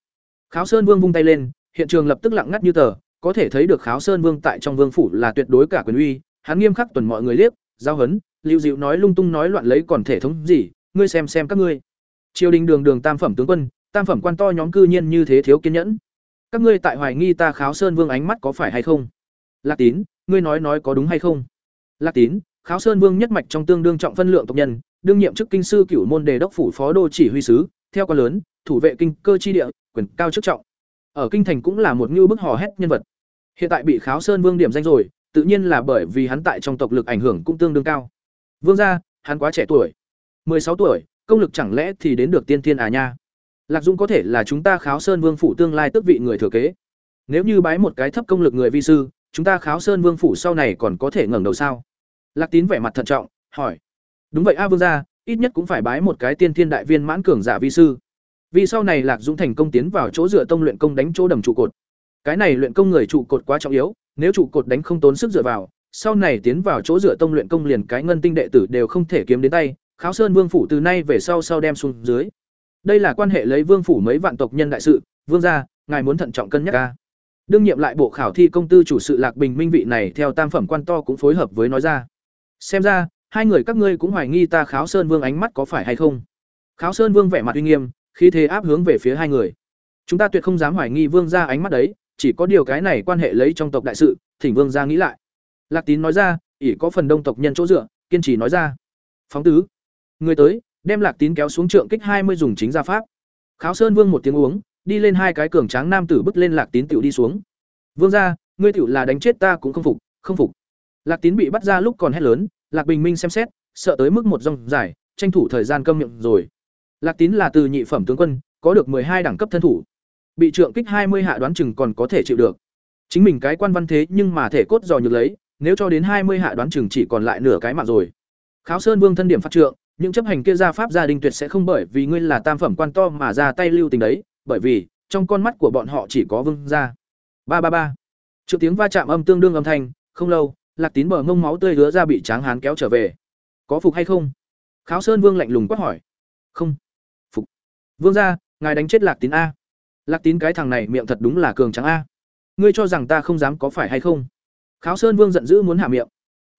Kháo sơn vương vung tay lên hiện trường lập tức lặng ngắt như tờ có thể thấy được Kháo Sơn Vương tại trong vương phủ là tuyệt đối cả quyền uy, hắn nghiêm khắc tuần mọi người liếc, giao hấn, lưu dịu nói lung tung nói loạn lấy còn thể thống gì, ngươi xem xem các ngươi. Triều đình đường đường tam phẩm tướng quân, tam phẩm quan to nhóm cư nhiên như thế thiếu kiên nhẫn. Các ngươi tại hoài nghi ta Kháo Sơn Vương ánh mắt có phải hay không? Lạc Tín, ngươi nói nói có đúng hay không? Lạc Tín, Kháo Sơn Vương nhất mạch trong tương đương trọng phân lượng tộc nhân, đương nhiệm chức kinh sư cửu môn đề đốc phủ phó đô chỉ huy sứ, theo quan lớn, thủ vệ kinh cơ chi địa, quyền cao chức trọng ở kinh thành cũng là một ngưu bức hò hét nhân vật hiện tại bị kháo sơn vương điểm danh rồi tự nhiên là bởi vì hắn tại trong tộc lực ảnh hưởng cũng tương đương cao vương gia hắn quá trẻ tuổi. Sáu tuổi công lực chẳng lẽ thì đến được tiên thiên à nha? Lạc dung có thể là chúng ta kháo sơn vương phủ tương lai tước vị người thừa kế. Nếu như bái một cái thấp công lực người vi sư chúng ta kháo sơn vương phủ sau này còn có thể ngẩng đầu sao? Lạc tín vẻ mặt thận trọng hỏi. Đúng vậy a vương gia ít nhất cũng phải bái một cái tiên thiên đại viên mãn cường giả vi sư. Vì sau này Lạc Dũng thành công tiến vào chỗ dựa tông luyện công đánh chỗ đầm trụ cột. Cái này luyện công người trụ cột quá trọng yếu, nếu trụ cột đánh không tốn sức dựa vào, sau này tiến vào chỗ dựa tông luyện công liền cái ngân tinh đệ tử đều không thể kiếm đến tay, Kháo Sơn Vương phủ từ nay về sau sau đem xuống dưới. Đây là quan hệ lấy vương phủ mấy vạn tộc nhân đại sự, vương gia, ngài muốn thận trọng cân nhắc a. Đương nhiệm lại bộ khảo thi công tư chủ sự Lạc Bình Minh vị này theo tam phẩm quan to cũng phối hợp với nói ra. Xem ra, hai người các ngươi cũng hoài nghi ta Kháo Sơn Vương ánh mắt có phải hay không? Kháo Sơn Vương vẻ mặt uy nghiêm, khí thế áp hướng về phía hai người chúng ta tuyệt không dám hoài nghi vương gia ánh mắt đấy chỉ có điều cái này quan hệ lấy trong tộc đại sự thỉnh vương gia nghĩ lại lạc tín nói ra, ỷ có phần đông tộc nhân chỗ dựa, kiên trì nói ra. Phóng tứ, người tới, đem lạc tín kéo xuống trượng kích hai mươi dùng chính gia pháp. Kháo sơn vương một tiếng uống, đi lên hai cái cường tráng nam tử bước lên lạc tín tiểu đi xuống. Vương gia, ngươi tiểu là đánh chết ta cũng không phục không phục. Lạc tín bị bắt ra lúc còn hét lớn, lạc bình minh xem xét, sợ tới mức một dòng dài, tranh thủ thời gian câm miệng rồi. Lạc tín là từ nhị phẩm tướng quân, có được hai đẳng cấp thân thủ. Bị trượng kích hai mươi hạ đoán chừng còn có thể chịu được. Chính mình cái quan văn thế nhưng mà thể cốt dò nhược lấy nếu cho đến hai mươi hạ đoán chừng chỉ còn lại nửa cái mạng rồi. Kháo sơn vương thân điểm phát trượng, những chấp hành kia gia pháp gia đình tuyệt sẽ không bởi vì ngươi là tam phẩm quan to mà ra tay lưu tình đấy, bởi vì, trong con mắt của bọn họ chỉ có vương gia. Ba ba ba. Trượng tiếng va chạm âm tương đương âm thanh, không lâu, lạc tín bờ ngông máu tươi hứa ra bị tráng hán kéo trở về. Có phục hay không? Kháo sơn vương lạnh lùng quát hỏi. Không. Phục. Vương gia, ngài đánh chết lạc tín a. Lạc tín cái thằng này miệng thật đúng là cường trắng a. Ngươi cho rằng ta không dám có phải hay không? Kháo sơn vương giận dữ muốn hạ miệng.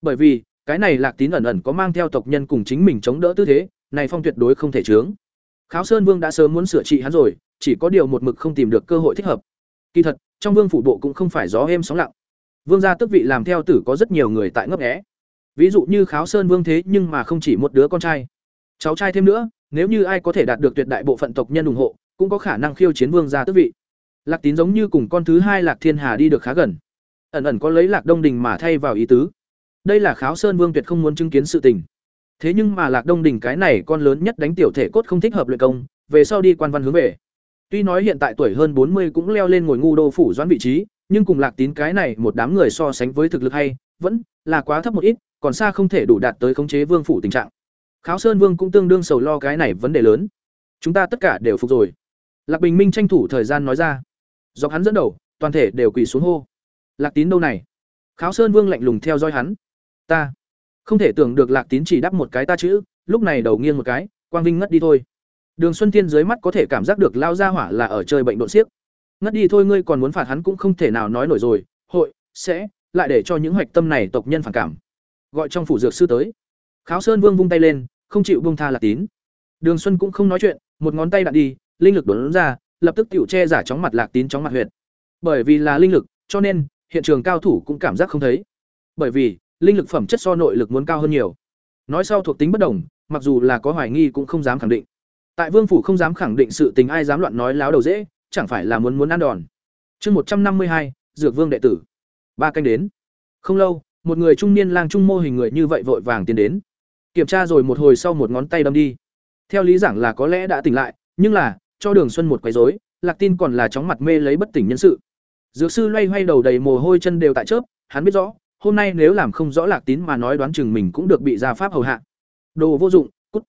Bởi vì, cái này lạc tín ẩn ẩn có mang theo tộc nhân cùng chính mình chống đỡ tư thế, này phong tuyệt đối không thể chướng. Kháo sơn vương đã sớm muốn sửa trị hắn rồi, chỉ có điều một mực không tìm được cơ hội thích hợp. Kỳ thật, trong vương phủ bộ cũng không phải gió êm sóng lặng. Vương gia tước vị làm theo tử có rất nhiều người tại ngấp nghé. Ví dụ như kháo sơn vương thế nhưng mà không chỉ một đứa con trai. Cháu trai thêm nữa, nếu như ai có thể đạt được tuyệt đại bộ phận tộc nhân ủng hộ, cũng có khả năng khiêu chiến vương gia tước vị. Lạc tín giống như cùng con thứ hai lạc thiên hà đi được khá gần ẩn ẩn có lấy lạc đông đình mà thay vào ý tứ. Đây là kháo sơn vương tuyệt không muốn chứng kiến sự tình. Thế nhưng mà lạc đông đình cái này con lớn nhất đánh tiểu thể cốt không thích hợp luyện công, về sau đi quan văn hướng về. Tuy nói hiện tại tuổi hơn bốn mươi cũng leo lên ngồi ngu đô phủ doãn vị trí, nhưng cùng lạc tín cái này một đám người so sánh với thực lực hay, vẫn là quá thấp một ít, còn xa không thể đủ đạt tới khống chế vương phủ tình trạng. Kháo sơn vương cũng tương đương sầu lo cái này vấn đề lớn. Chúng ta tất cả đều phục rồi. Lạc bình minh tranh thủ thời gian nói ra. Dọc hắn dẫn đầu, toàn thể đều quỳ xuống hô lạc tín đâu này? Kháo sơn vương lạnh lùng theo dõi hắn. Ta không thể tưởng được lạc tín chỉ đắp một cái ta chữ, lúc này đầu nghiêng một cái, quang vinh ngất đi thôi. Đường xuân thiên dưới mắt có thể cảm giác được lao ra hỏa là ở chơi bệnh độn xiếc. Ngất đi thôi ngươi còn muốn phạt hắn cũng không thể nào nói nổi rồi, hội, sẽ, lại để cho những hoạch tâm này tộc nhân phản cảm. Gọi trong phủ dược sư tới. Kháo sơn vương vung tay lên, không chịu bông tha lạc tín. Đường xuân cũng không nói chuyện, một ngón tay đạn đi, linh lực đốn ra, lập tức tiểu che giả chóng mặt lạc tín chóng mặt huyệt. Bởi vì là linh lực, cho nên hiện trường cao thủ cũng cảm giác không thấy. Bởi vì, linh lực phẩm chất so nội lực muốn cao hơn nhiều. Nói sau thuộc tính bất đồng, mặc dù là có hoài nghi cũng không dám khẳng định. Tại vương phủ không dám khẳng định sự tình ai dám loạn nói láo đầu dễ, chẳng phải là muốn muốn ăn đòn. Chương một trăm năm mươi hai, dược vương đệ tử. Ba canh đến. Không lâu, một người trung niên lang trung mô hình người như vậy vội vàng tiến đến. Kiểm tra rồi một hồi sau một ngón tay đâm đi. Theo lý giảng là có lẽ đã tỉnh lại, nhưng là, cho đường xuân một quấy rối, lạc tin còn là chóng mặt mê lấy bất tỉnh nhân sự dược sư loay hoay đầu đầy mồ hôi chân đều tại chớp hắn biết rõ hôm nay nếu làm không rõ lạc tín mà nói đoán chừng mình cũng được bị gia pháp hầu hạ. Đồ vô dụng cút.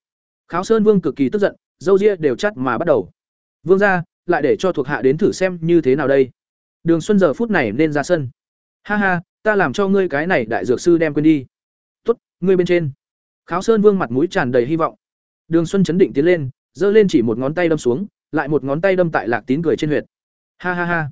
Kháo sơn vương cực kỳ tức giận dâu ria đều chắt mà bắt đầu. Vương ra lại để cho thuộc hạ đến thử xem như thế nào đây. Đường xuân giờ phút này nên ra sân. Ha ha ta làm cho ngươi cái này đại dược sư đem quên đi. Tốt, ngươi bên trên. Kháo sơn vương mặt mũi tràn đầy hy vọng. Đường xuân chấn định tiến lên giơ lên chỉ một ngón tay đâm xuống lại một ngón tay đâm tại lạc tín cười trên huyệt. Ha ha ha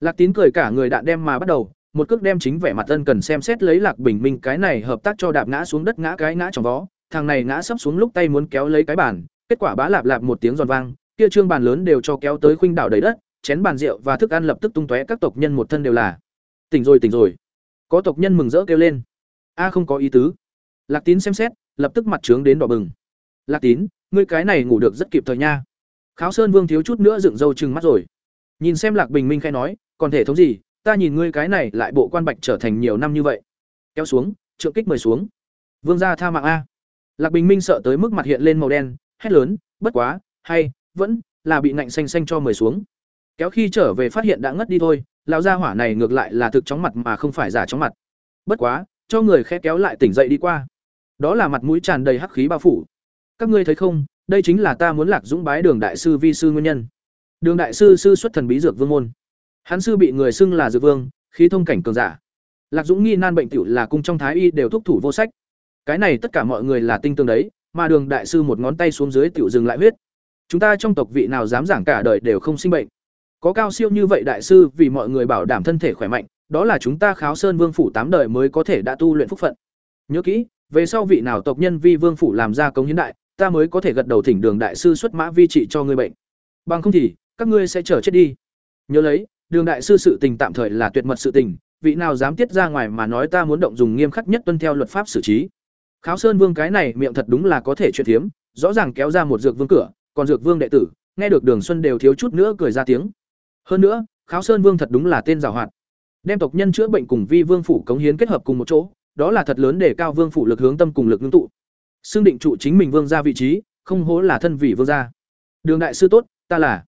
lạc tín cười cả người đạn đem mà bắt đầu, một cước đem chính vẻ mặt ân cần xem xét lấy lạc bình minh cái này hợp tác cho đạp ngã xuống đất ngã cái ngã trong vó, thằng này ngã sấp xuống lúc tay muốn kéo lấy cái bàn, kết quả bá lạp lạp một tiếng giòn vang, kia trương bàn lớn đều cho kéo tới khuynh đảo đầy đất, chén bàn rượu và thức ăn lập tức tung tóe, các tộc nhân một thân đều là, tỉnh rồi tỉnh rồi. Có tộc nhân mừng rỡ kêu lên, a, không có ý tứ. Lạc tín xem xét, lập tức mặt trướng đến đỏ bừng. Lạc tín, ngươi cái này ngủ được rất kịp thời nha. Kháo sơn vương thiếu chút nữa dựng râu chừng mắt rồi. Nhìn xem lạc bình minh khai nói còn thể thống gì, ta nhìn ngươi cái này lại bộ quan bạch trở thành nhiều năm như vậy. Kéo xuống, trượng kích mời xuống. Vương gia tha mạng a. Lạc bình minh sợ tới mức mặt hiện lên màu đen, hét lớn, bất quá, hay, vẫn là bị nạnh xanh xanh cho mời xuống. Kéo khi trở về phát hiện đã ngất đi thôi, lão gia hỏa này ngược lại là thực chóng mặt mà không phải giả chóng mặt. Bất quá, cho người khe kéo lại tỉnh dậy đi qua. Đó là mặt mũi tràn đầy hắc khí bao phủ. Các ngươi thấy không, đây chính là ta muốn lạc dũng bái đường đại sư vi sư nguyên nhân. Đường đại sư sư xuất thần bí dược vương môn hắn sư bị người xưng là dược vương, khí thông cảnh cường giả. Lạc dũng nghi nan bệnh tiểu là cung trong thái y đều thúc thủ vô sách. Cái này tất cả mọi người là tinh tương đấy, mà đường đại sư một ngón tay xuống dưới tiểu dừng lại huyết. Chúng ta trong tộc vị nào dám giảng cả đời đều không sinh bệnh. Có cao siêu như vậy đại sư vì mọi người bảo đảm thân thể khỏe mạnh, đó là chúng ta kháo sơn vương phủ tám đời mới có thể đã tu luyện phúc phận. Nhớ kỹ, về sau vị nào tộc nhân vi vương phủ làm ra cống hiến đại, ta mới có thể gật đầu thỉnh đường đại sư xuất mã vi trị cho người bệnh. Bằng không thì, các ngươi sẽ chờ chết đi. Nhớ lấy đường đại sư sự tình tạm thời là tuyệt mật sự tình, vị nào dám tiết ra ngoài mà nói ta muốn động dùng nghiêm khắc nhất tuân theo luật pháp xử trí. Kháo sơn vương cái này miệng thật đúng là có thể chuyện thiếm, rõ ràng kéo ra một dược vương cửa, còn dược vương đệ tử, nghe được đường xuân đều thiếu chút nữa cười ra tiếng. Hơn nữa, kháo sơn vương thật đúng là tên giàu hoạt. Đem tộc nhân chữa bệnh cùng vi vương phủ cống hiến kết hợp cùng một chỗ, đó là thật lớn để cao vương phủ lực hướng tâm cùng lực ngưng tụ. Xương định trụ chính mình vương ra vị trí, không hố là thân vị vương gia. Đường đại sư tốt, ta là.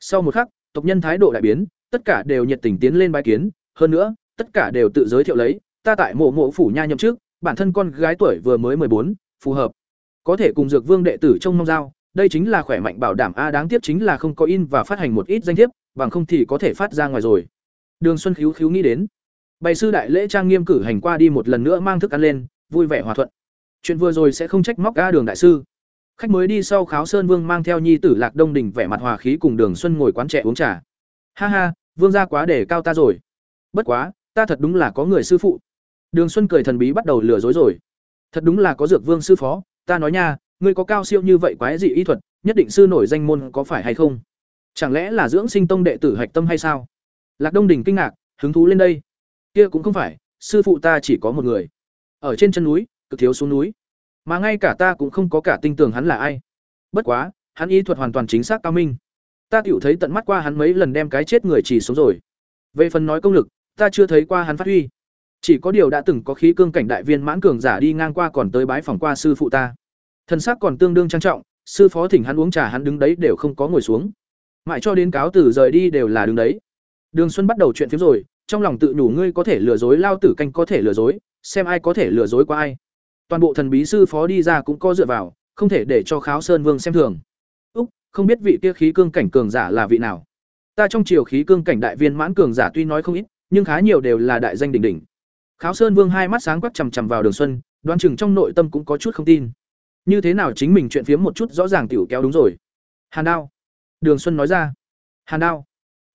Sau một khắc, tộc nhân thái độ đại biến tất cả đều nhiệt tình tiến lên bái kiến, hơn nữa, tất cả đều tự giới thiệu lấy, ta tại mộ mộ phủ nha nhậm trước bản thân con gái tuổi vừa mới bốn, phù hợp. Có thể cùng dược vương đệ tử trong mong giao, đây chính là khỏe mạnh bảo đảm a, đáng tiếc chính là không có in và phát hành một ít danh thiếp, bằng không thì có thể phát ra ngoài rồi. Đường xuân khíu khíu nghĩ đến. Bày sư đại lễ trang nghiêm cử hành qua đi một lần nữa mang thức ăn lên, vui vẻ hòa thuận. Chuyện vừa rồi sẽ không trách móc ga đường đại sư. Khách mới đi sau kháo sơn vương mang theo nhi tử lạc đông đình vẻ mặt hòa khí cùng đường xuân ngồi quán trẻ uống trà. Ha ha vương gia quá để cao ta rồi. Bất quá, ta thật đúng là có người sư phụ. Đường xuân cười thần bí bắt đầu lừa dối rồi. Thật đúng là có dược vương sư phó, ta nói nha, ngươi có cao siêu như vậy quái dị y thuật, nhất định sư nổi danh môn có phải hay không? Chẳng lẽ là dưỡng sinh tông đệ tử hạch tâm hay sao? Lạc đông đình kinh ngạc, hứng thú lên đây. Kia cũng không phải, sư phụ ta chỉ có một người. Ở trên chân núi cực thiếu xuống núi. Mà ngay cả ta cũng không có cả tinh tường hắn là ai. Bất quá, hắn y thuật hoàn toàn chính xác cao minh ta tiểu thấy tận mắt qua hắn mấy lần đem cái chết người chỉ sống rồi. Về phần nói công lực, ta chưa thấy qua hắn phát huy. Chỉ có điều đã từng có khí cương cảnh đại viên mãn cường giả đi ngang qua còn tới bái phòng qua sư phụ ta. Thân xác còn tương đương trang trọng, sư phó thỉnh hắn uống trà hắn đứng đấy đều không có ngồi xuống. Mãi cho đến cáo tử rời đi đều là đứng đấy. Đường xuân bắt đầu chuyện phiếm rồi, trong lòng tự nhủ ngươi có thể lừa dối, lao tử canh có thể lừa dối, xem ai có thể lừa dối qua ai. Toàn bộ thần bí sư phó đi ra cũng có dựa vào, không thể để cho kháo sơn vương xem thường không biết vị kia khí cương cảnh cường giả là vị nào. Ta trong triều khí cương cảnh đại viên mãn cường giả tuy nói không ít, nhưng khá nhiều đều là đại danh đỉnh đỉnh. Kháo sơn vương hai mắt sáng quắc chằm chằm vào đường xuân, đoán chừng trong nội tâm cũng có chút không tin. Như thế nào chính mình chuyện phiếm một chút rõ ràng tiểu kéo đúng rồi. Hàn đao. Đường xuân nói ra. Hàn đao.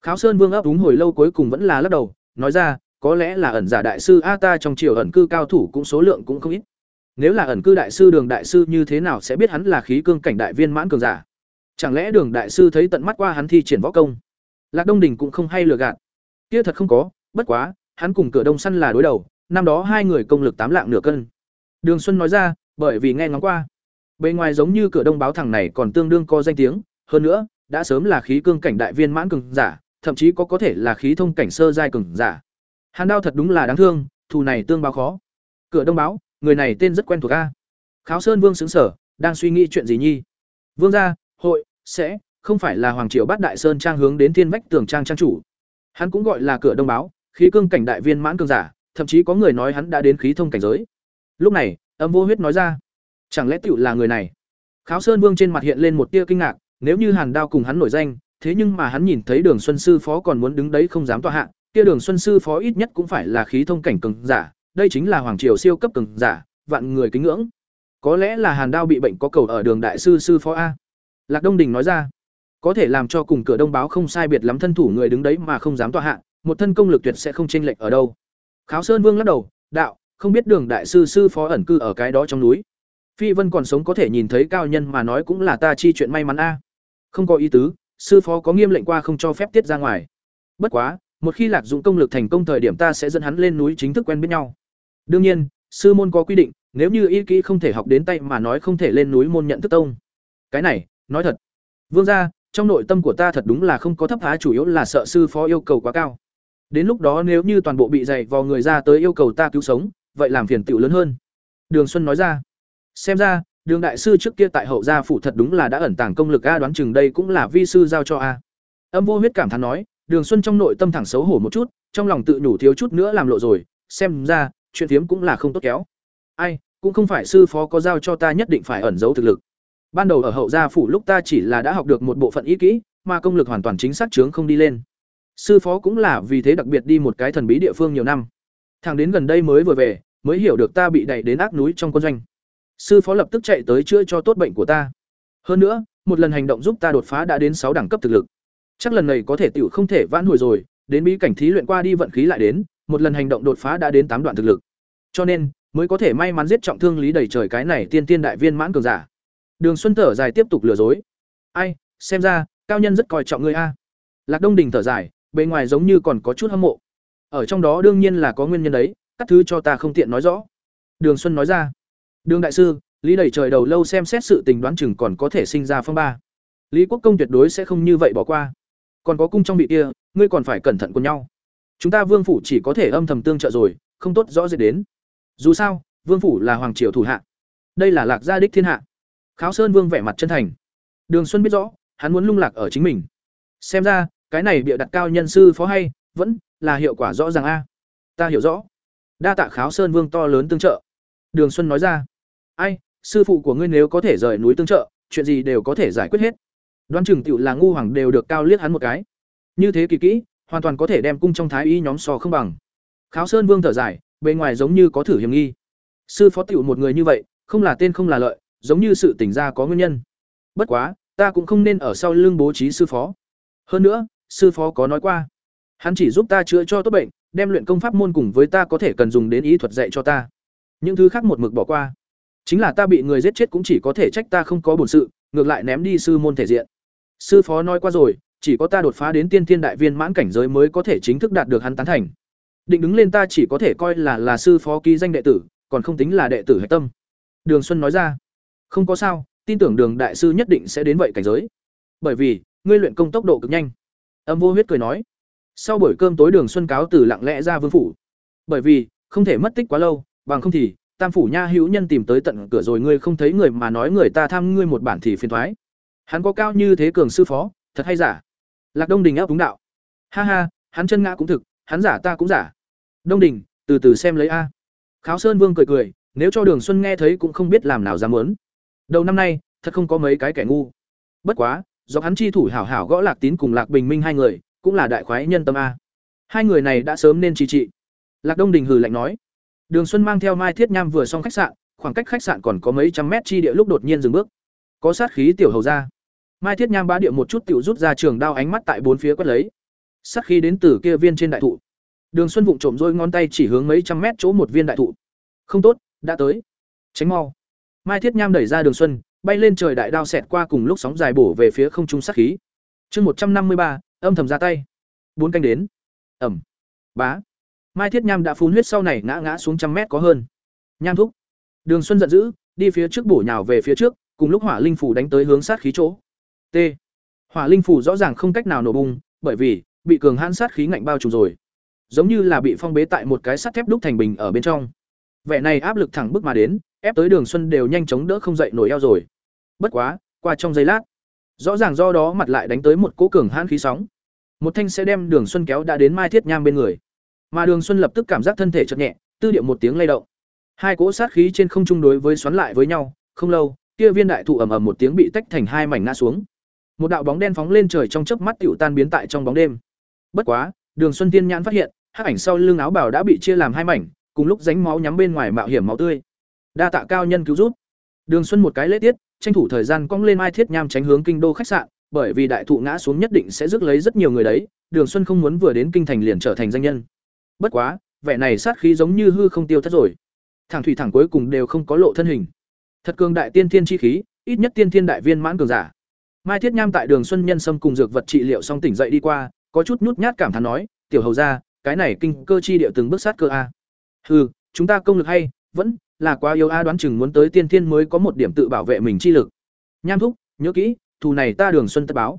Kháo sơn vương ấp úng hồi lâu cuối cùng vẫn là lắc đầu, nói ra, có lẽ là ẩn giả đại sư a ta trong triều ẩn cư cao thủ cũng số lượng cũng không ít. Nếu là ẩn cư đại sư đường đại sư như thế nào sẽ biết hắn là khí cương cảnh đại viên mãn cường giả? Chẳng lẽ đường đại sư thấy tận mắt qua hắn thi triển võ công? Lạc đông đình cũng không hay lừa gạt. Kia thật không có, bất quá, hắn cùng cửa đông săn là đối đầu, năm đó hai người công lực tám lạng nửa cân. Đường xuân nói ra, bởi vì nghe ngóng qua. Bề ngoài giống như cửa đông báo thằng này còn tương đương có danh tiếng, hơn nữa, đã sớm là khí cương cảnh đại viên mãn cường giả, thậm chí có có thể là khí thông cảnh sơ giai cường giả. Hàn đao thật đúng là đáng thương, thù này tương báo khó. Cửa đông báo, người này tên rất quen thuộc a. Kháo sơn vương xứng sở, đang suy nghĩ chuyện gì nhi? Vương gia hội, sẽ, không phải là hoàng triều bát đại sơn trang hướng đến thiên vách tường trang trang chủ. Hắn cũng gọi là cửa đông báo, khí cương cảnh đại viên mãn cường giả, thậm chí có người nói hắn đã đến khí thông cảnh giới. Lúc này, âm vô huyết nói ra, chẳng lẽ tựu là người này? Kháo sơn vương trên mặt hiện lên một tia kinh ngạc, nếu như hàn đao cùng hắn nổi danh, thế nhưng mà hắn nhìn thấy đường xuân sư phó còn muốn đứng đấy không dám tọa hạ, kia đường xuân sư phó ít nhất cũng phải là khí thông cảnh cường giả, đây chính là hoàng triều siêu cấp cường giả, vạn người kính ngưỡng. Có lẽ là hàn đao bị bệnh có cầu ở đường đại sư sư phó a lạc đông đình nói ra, có thể làm cho cùng cửa đông báo không sai biệt lắm thân thủ người đứng đấy mà không dám tọa hạ, một thân công lực tuyệt sẽ không chênh lệch ở đâu. Kháo sơn vương lắc đầu, đạo, không biết đường đại sư sư phó ẩn cư ở cái đó trong núi. Phi vân còn sống có thể nhìn thấy cao nhân mà nói cũng là ta chi chuyện may mắn a. Không có ý tứ, sư phó có nghiêm lệnh qua không cho phép tiết ra ngoài. Bất quá, một khi lạc dụng công lực thành công thời điểm ta sẽ dẫn hắn lên núi chính thức quen biết nhau. Đương nhiên, sư môn có quy định, nếu như y kỹ không thể học đến tay mà nói không thể lên núi môn nhận thức tông. Cái này nói thật, vương gia, trong nội tâm của ta thật đúng là không có thấp phá chủ yếu là sợ sư phó yêu cầu quá cao. Đến lúc đó nếu như toàn bộ bị dày vò người ra tới yêu cầu ta cứu sống, vậy làm phiền tựu lớn hơn. Đường xuân nói ra. Xem ra, đường đại sư trước kia tại hậu gia phủ thật đúng là đã ẩn tàng công lực a, đoán chừng đây cũng là vi sư giao cho a. Âm vô huyết cảm thán nói, đường xuân trong nội tâm thẳng xấu hổ một chút, trong lòng tự nhủ thiếu chút nữa làm lộ rồi, xem ra, chuyện phiếm cũng là không tốt kéo. Ai, cũng không phải sư phó có giao cho ta nhất định phải ẩn giấu thực lực ban đầu ở hậu gia phủ lúc ta chỉ là đã học được một bộ phận ý kỹ, mà công lực hoàn toàn chính xác chướng không đi lên. Sư phó cũng là vì thế đặc biệt đi một cái thần bí địa phương nhiều năm. Thằng đến gần đây mới vừa về, mới hiểu được ta bị đẩy đến ác núi trong quân doanh. Sư phó lập tức chạy tới chữa cho tốt bệnh của ta. Hơn nữa, một lần hành động giúp ta đột phá đã đến sáu đẳng cấp thực lực. Chắc lần này có thể tiểu không thể vãn hồi rồi, đến bí cảnh thí luyện qua đi vận khí lại đến, một lần hành động đột phá đã đến tám đoạn thực lực. Cho nên, mới có thể may mắn giết trọng thương lý đầy trời cái này tiên tiên đại viên mãn cường giả đường xuân thở dài tiếp tục lừa dối. Ai, xem ra, cao nhân rất coi trọng ngươi a. Lạc đông đình thở dài, bề ngoài giống như còn có chút hâm mộ. Ở trong đó đương nhiên là có nguyên nhân đấy, các thứ cho ta không tiện nói rõ. Đường xuân nói ra. Đường đại sư, lý đầy trời đầu lâu xem xét sự tình đoán chừng còn có thể sinh ra phong ba. Lý quốc công tuyệt đối sẽ không như vậy bỏ qua. Còn có cung trong bị kia, ngươi còn phải cẩn thận cùng nhau. Chúng ta vương phủ chỉ có thể âm thầm tương trợ rồi, không tốt rõ rệt đến. Dù sao, vương phủ là hoàng triều thủ hạ. Đây là lạc gia đích thiên hạ kháo sơn vương vẻ mặt chân thành. Đường xuân biết rõ, hắn muốn lung lạc ở chính mình. Xem ra, cái này bịa đặt cao nhân sư phó hay, vẫn là hiệu quả rõ ràng a. Ta hiểu rõ. Đa tạ kháo sơn vương to lớn tương trợ. Đường xuân nói ra. Ai, sư phụ của ngươi nếu có thể rời núi tương trợ, chuyện gì đều có thể giải quyết hết. Đoan chừng tựu là ngu hoàng đều được cao liếc hắn một cái. Như thế kỳ kỹ, hoàn toàn có thể đem cung trong thái y nhóm sò không bằng. Kháo sơn vương thở dài, bề ngoài giống như có thử hiểm nghi. Sư phó tựu một người như vậy, không là tên không là lợi giống như sự tỉnh ra có nguyên nhân. Bất quá, ta cũng không nên ở sau lưng bố trí sư phó. Hơn nữa, sư phó có nói qua, hắn chỉ giúp ta chữa cho tốt bệnh, đem luyện công pháp môn cùng với ta có thể cần dùng đến ý thuật dạy cho ta. Những thứ khác một mực bỏ qua. Chính là ta bị người giết chết cũng chỉ có thể trách ta không có bổn sự, ngược lại ném đi sư môn thể diện. Sư phó nói qua rồi, chỉ có ta đột phá đến tiên thiên đại viên mãn cảnh giới mới có thể chính thức đạt được hắn tán thành. Định đứng lên ta chỉ có thể coi là là sư phó ký danh đệ tử, còn không tính là đệ tử hạch tâm. Đường xuân nói ra không có sao, tin tưởng đường đại sư nhất định sẽ đến vậy cảnh giới. Bởi vì, ngươi luyện công tốc độ cực nhanh. Âm vô huyết cười nói. Sau buổi cơm tối đường xuân cáo từ lặng lẽ ra vương phủ. Bởi vì, không thể mất tích quá lâu, bằng không thì, tam phủ nha hữu nhân tìm tới tận cửa rồi ngươi không thấy người mà nói người ta tham ngươi một bản thì phiền thoái. Hắn có cao như thế cường sư phó, thật hay giả? Lạc đông đình áp đúng đạo. Ha ha, hắn chân ngã cũng thực, hắn giả ta cũng giả. Đông đình, từ từ xem lấy a. Kháo sơn vương cười cười, nếu cho đường xuân nghe thấy cũng không biết làm nào dám muốn đầu năm nay, thật không có mấy cái kẻ ngu. Bất quá, do hắn chi thủ hảo hảo gõ lạc tín cùng lạc bình minh hai người, cũng là đại khoái nhân tâm a. Hai người này đã sớm nên trì trị. Lạc đông đình hừ lạnh nói. Đường xuân mang theo mai thiết nham vừa xong khách sạn, khoảng cách khách sạn còn có mấy trăm mét chi địa lúc đột nhiên dừng bước. Có sát khí tiểu hầu ra. Mai thiết nham bá địa một chút tiểu rút ra trường đao ánh mắt tại bốn phía quét lấy. Sát khí đến từ kia viên trên đại thụ. Đường xuân vụng trộm rôi ngón tay chỉ hướng mấy trăm mét chỗ một viên đại thụ. Không tốt, đã tới. Tránh mau mai thiết nham đẩy ra đường xuân, bay lên trời đại đao xẹt qua cùng lúc sóng dài bổ về phía không trung sát khí. Chương một trăm năm mươi ba, âm thầm ra tay. Bốn canh đến. Ẩm. Bá. Mai thiết nham đã phun huyết sau này ngã ngã xuống trăm mét có hơn. Nham thúc. Đường xuân giận dữ, đi phía trước bổ nhào về phía trước, cùng lúc hỏa linh phủ đánh tới hướng sát khí chỗ. T. Hỏa linh phủ rõ ràng không cách nào nổ bung bởi vì, bị cường hãn sát khí ngạnh bao trùm rồi. Giống như là bị phong bế tại một cái sắt thép đúc thành bình ở bên trong vẻ này áp lực thẳng bước mà đến, ép tới đường xuân đều nhanh chóng đỡ không dậy nổi eo rồi. Bất quá, qua trong giây lát, rõ ràng do đó mặt lại đánh tới một cỗ cường hãn khí sóng. Một thanh sẽ đem đường xuân kéo đã đến mai thiết nham bên người. Mà đường xuân lập tức cảm giác thân thể chợt nhẹ, tư điệu một tiếng lay động. Hai cỗ sát khí trên không trung đối với xoắn lại với nhau, không lâu, kia viên đại thụ ầm ầm một tiếng bị tách thành hai mảnh ngã xuống. Một đạo bóng đen phóng lên trời trong chớp mắt tựu tan biến tại trong bóng đêm. Bất quá, đường xuân tiên nhãn phát hiện, hắc ảnh sau lưng áo bào đã bị chia làm hai mảnh cùng lúc ránh máu nhắm bên ngoài mạo hiểm máu tươi. Đa tạ cao nhân cứu giúp. Đường xuân một cái lễ tiết, tranh thủ thời gian cong lên mai thiết nham tránh hướng kinh đô khách sạn, bởi vì đại thụ ngã xuống nhất định sẽ rước lấy rất nhiều người đấy, đường xuân không muốn vừa đến kinh thành liền trở thành danh nhân. Bất quá, vẻ này sát khí giống như hư không tiêu thất rồi. Thẳng thủy thẳng cuối cùng đều không có lộ thân hình. Thật cường đại tiên thiên chi khí, ít nhất tiên thiên đại viên mãn cường giả. Mai thiết nham tại đường xuân nhân sâm cùng dược vật trị liệu xong tỉnh dậy đi qua, có chút nhút nhát cảm thán nói, tiểu hầu ra cái này kinh cơ chi điệu từng bước sát cơ a hừ, chúng ta công lực hay, vẫn là quá yếu a, đoán chừng muốn tới tiên thiên mới có một điểm tự bảo vệ mình chi lực. Nham thúc, nhớ kỹ, thù này ta đường xuân tất báo.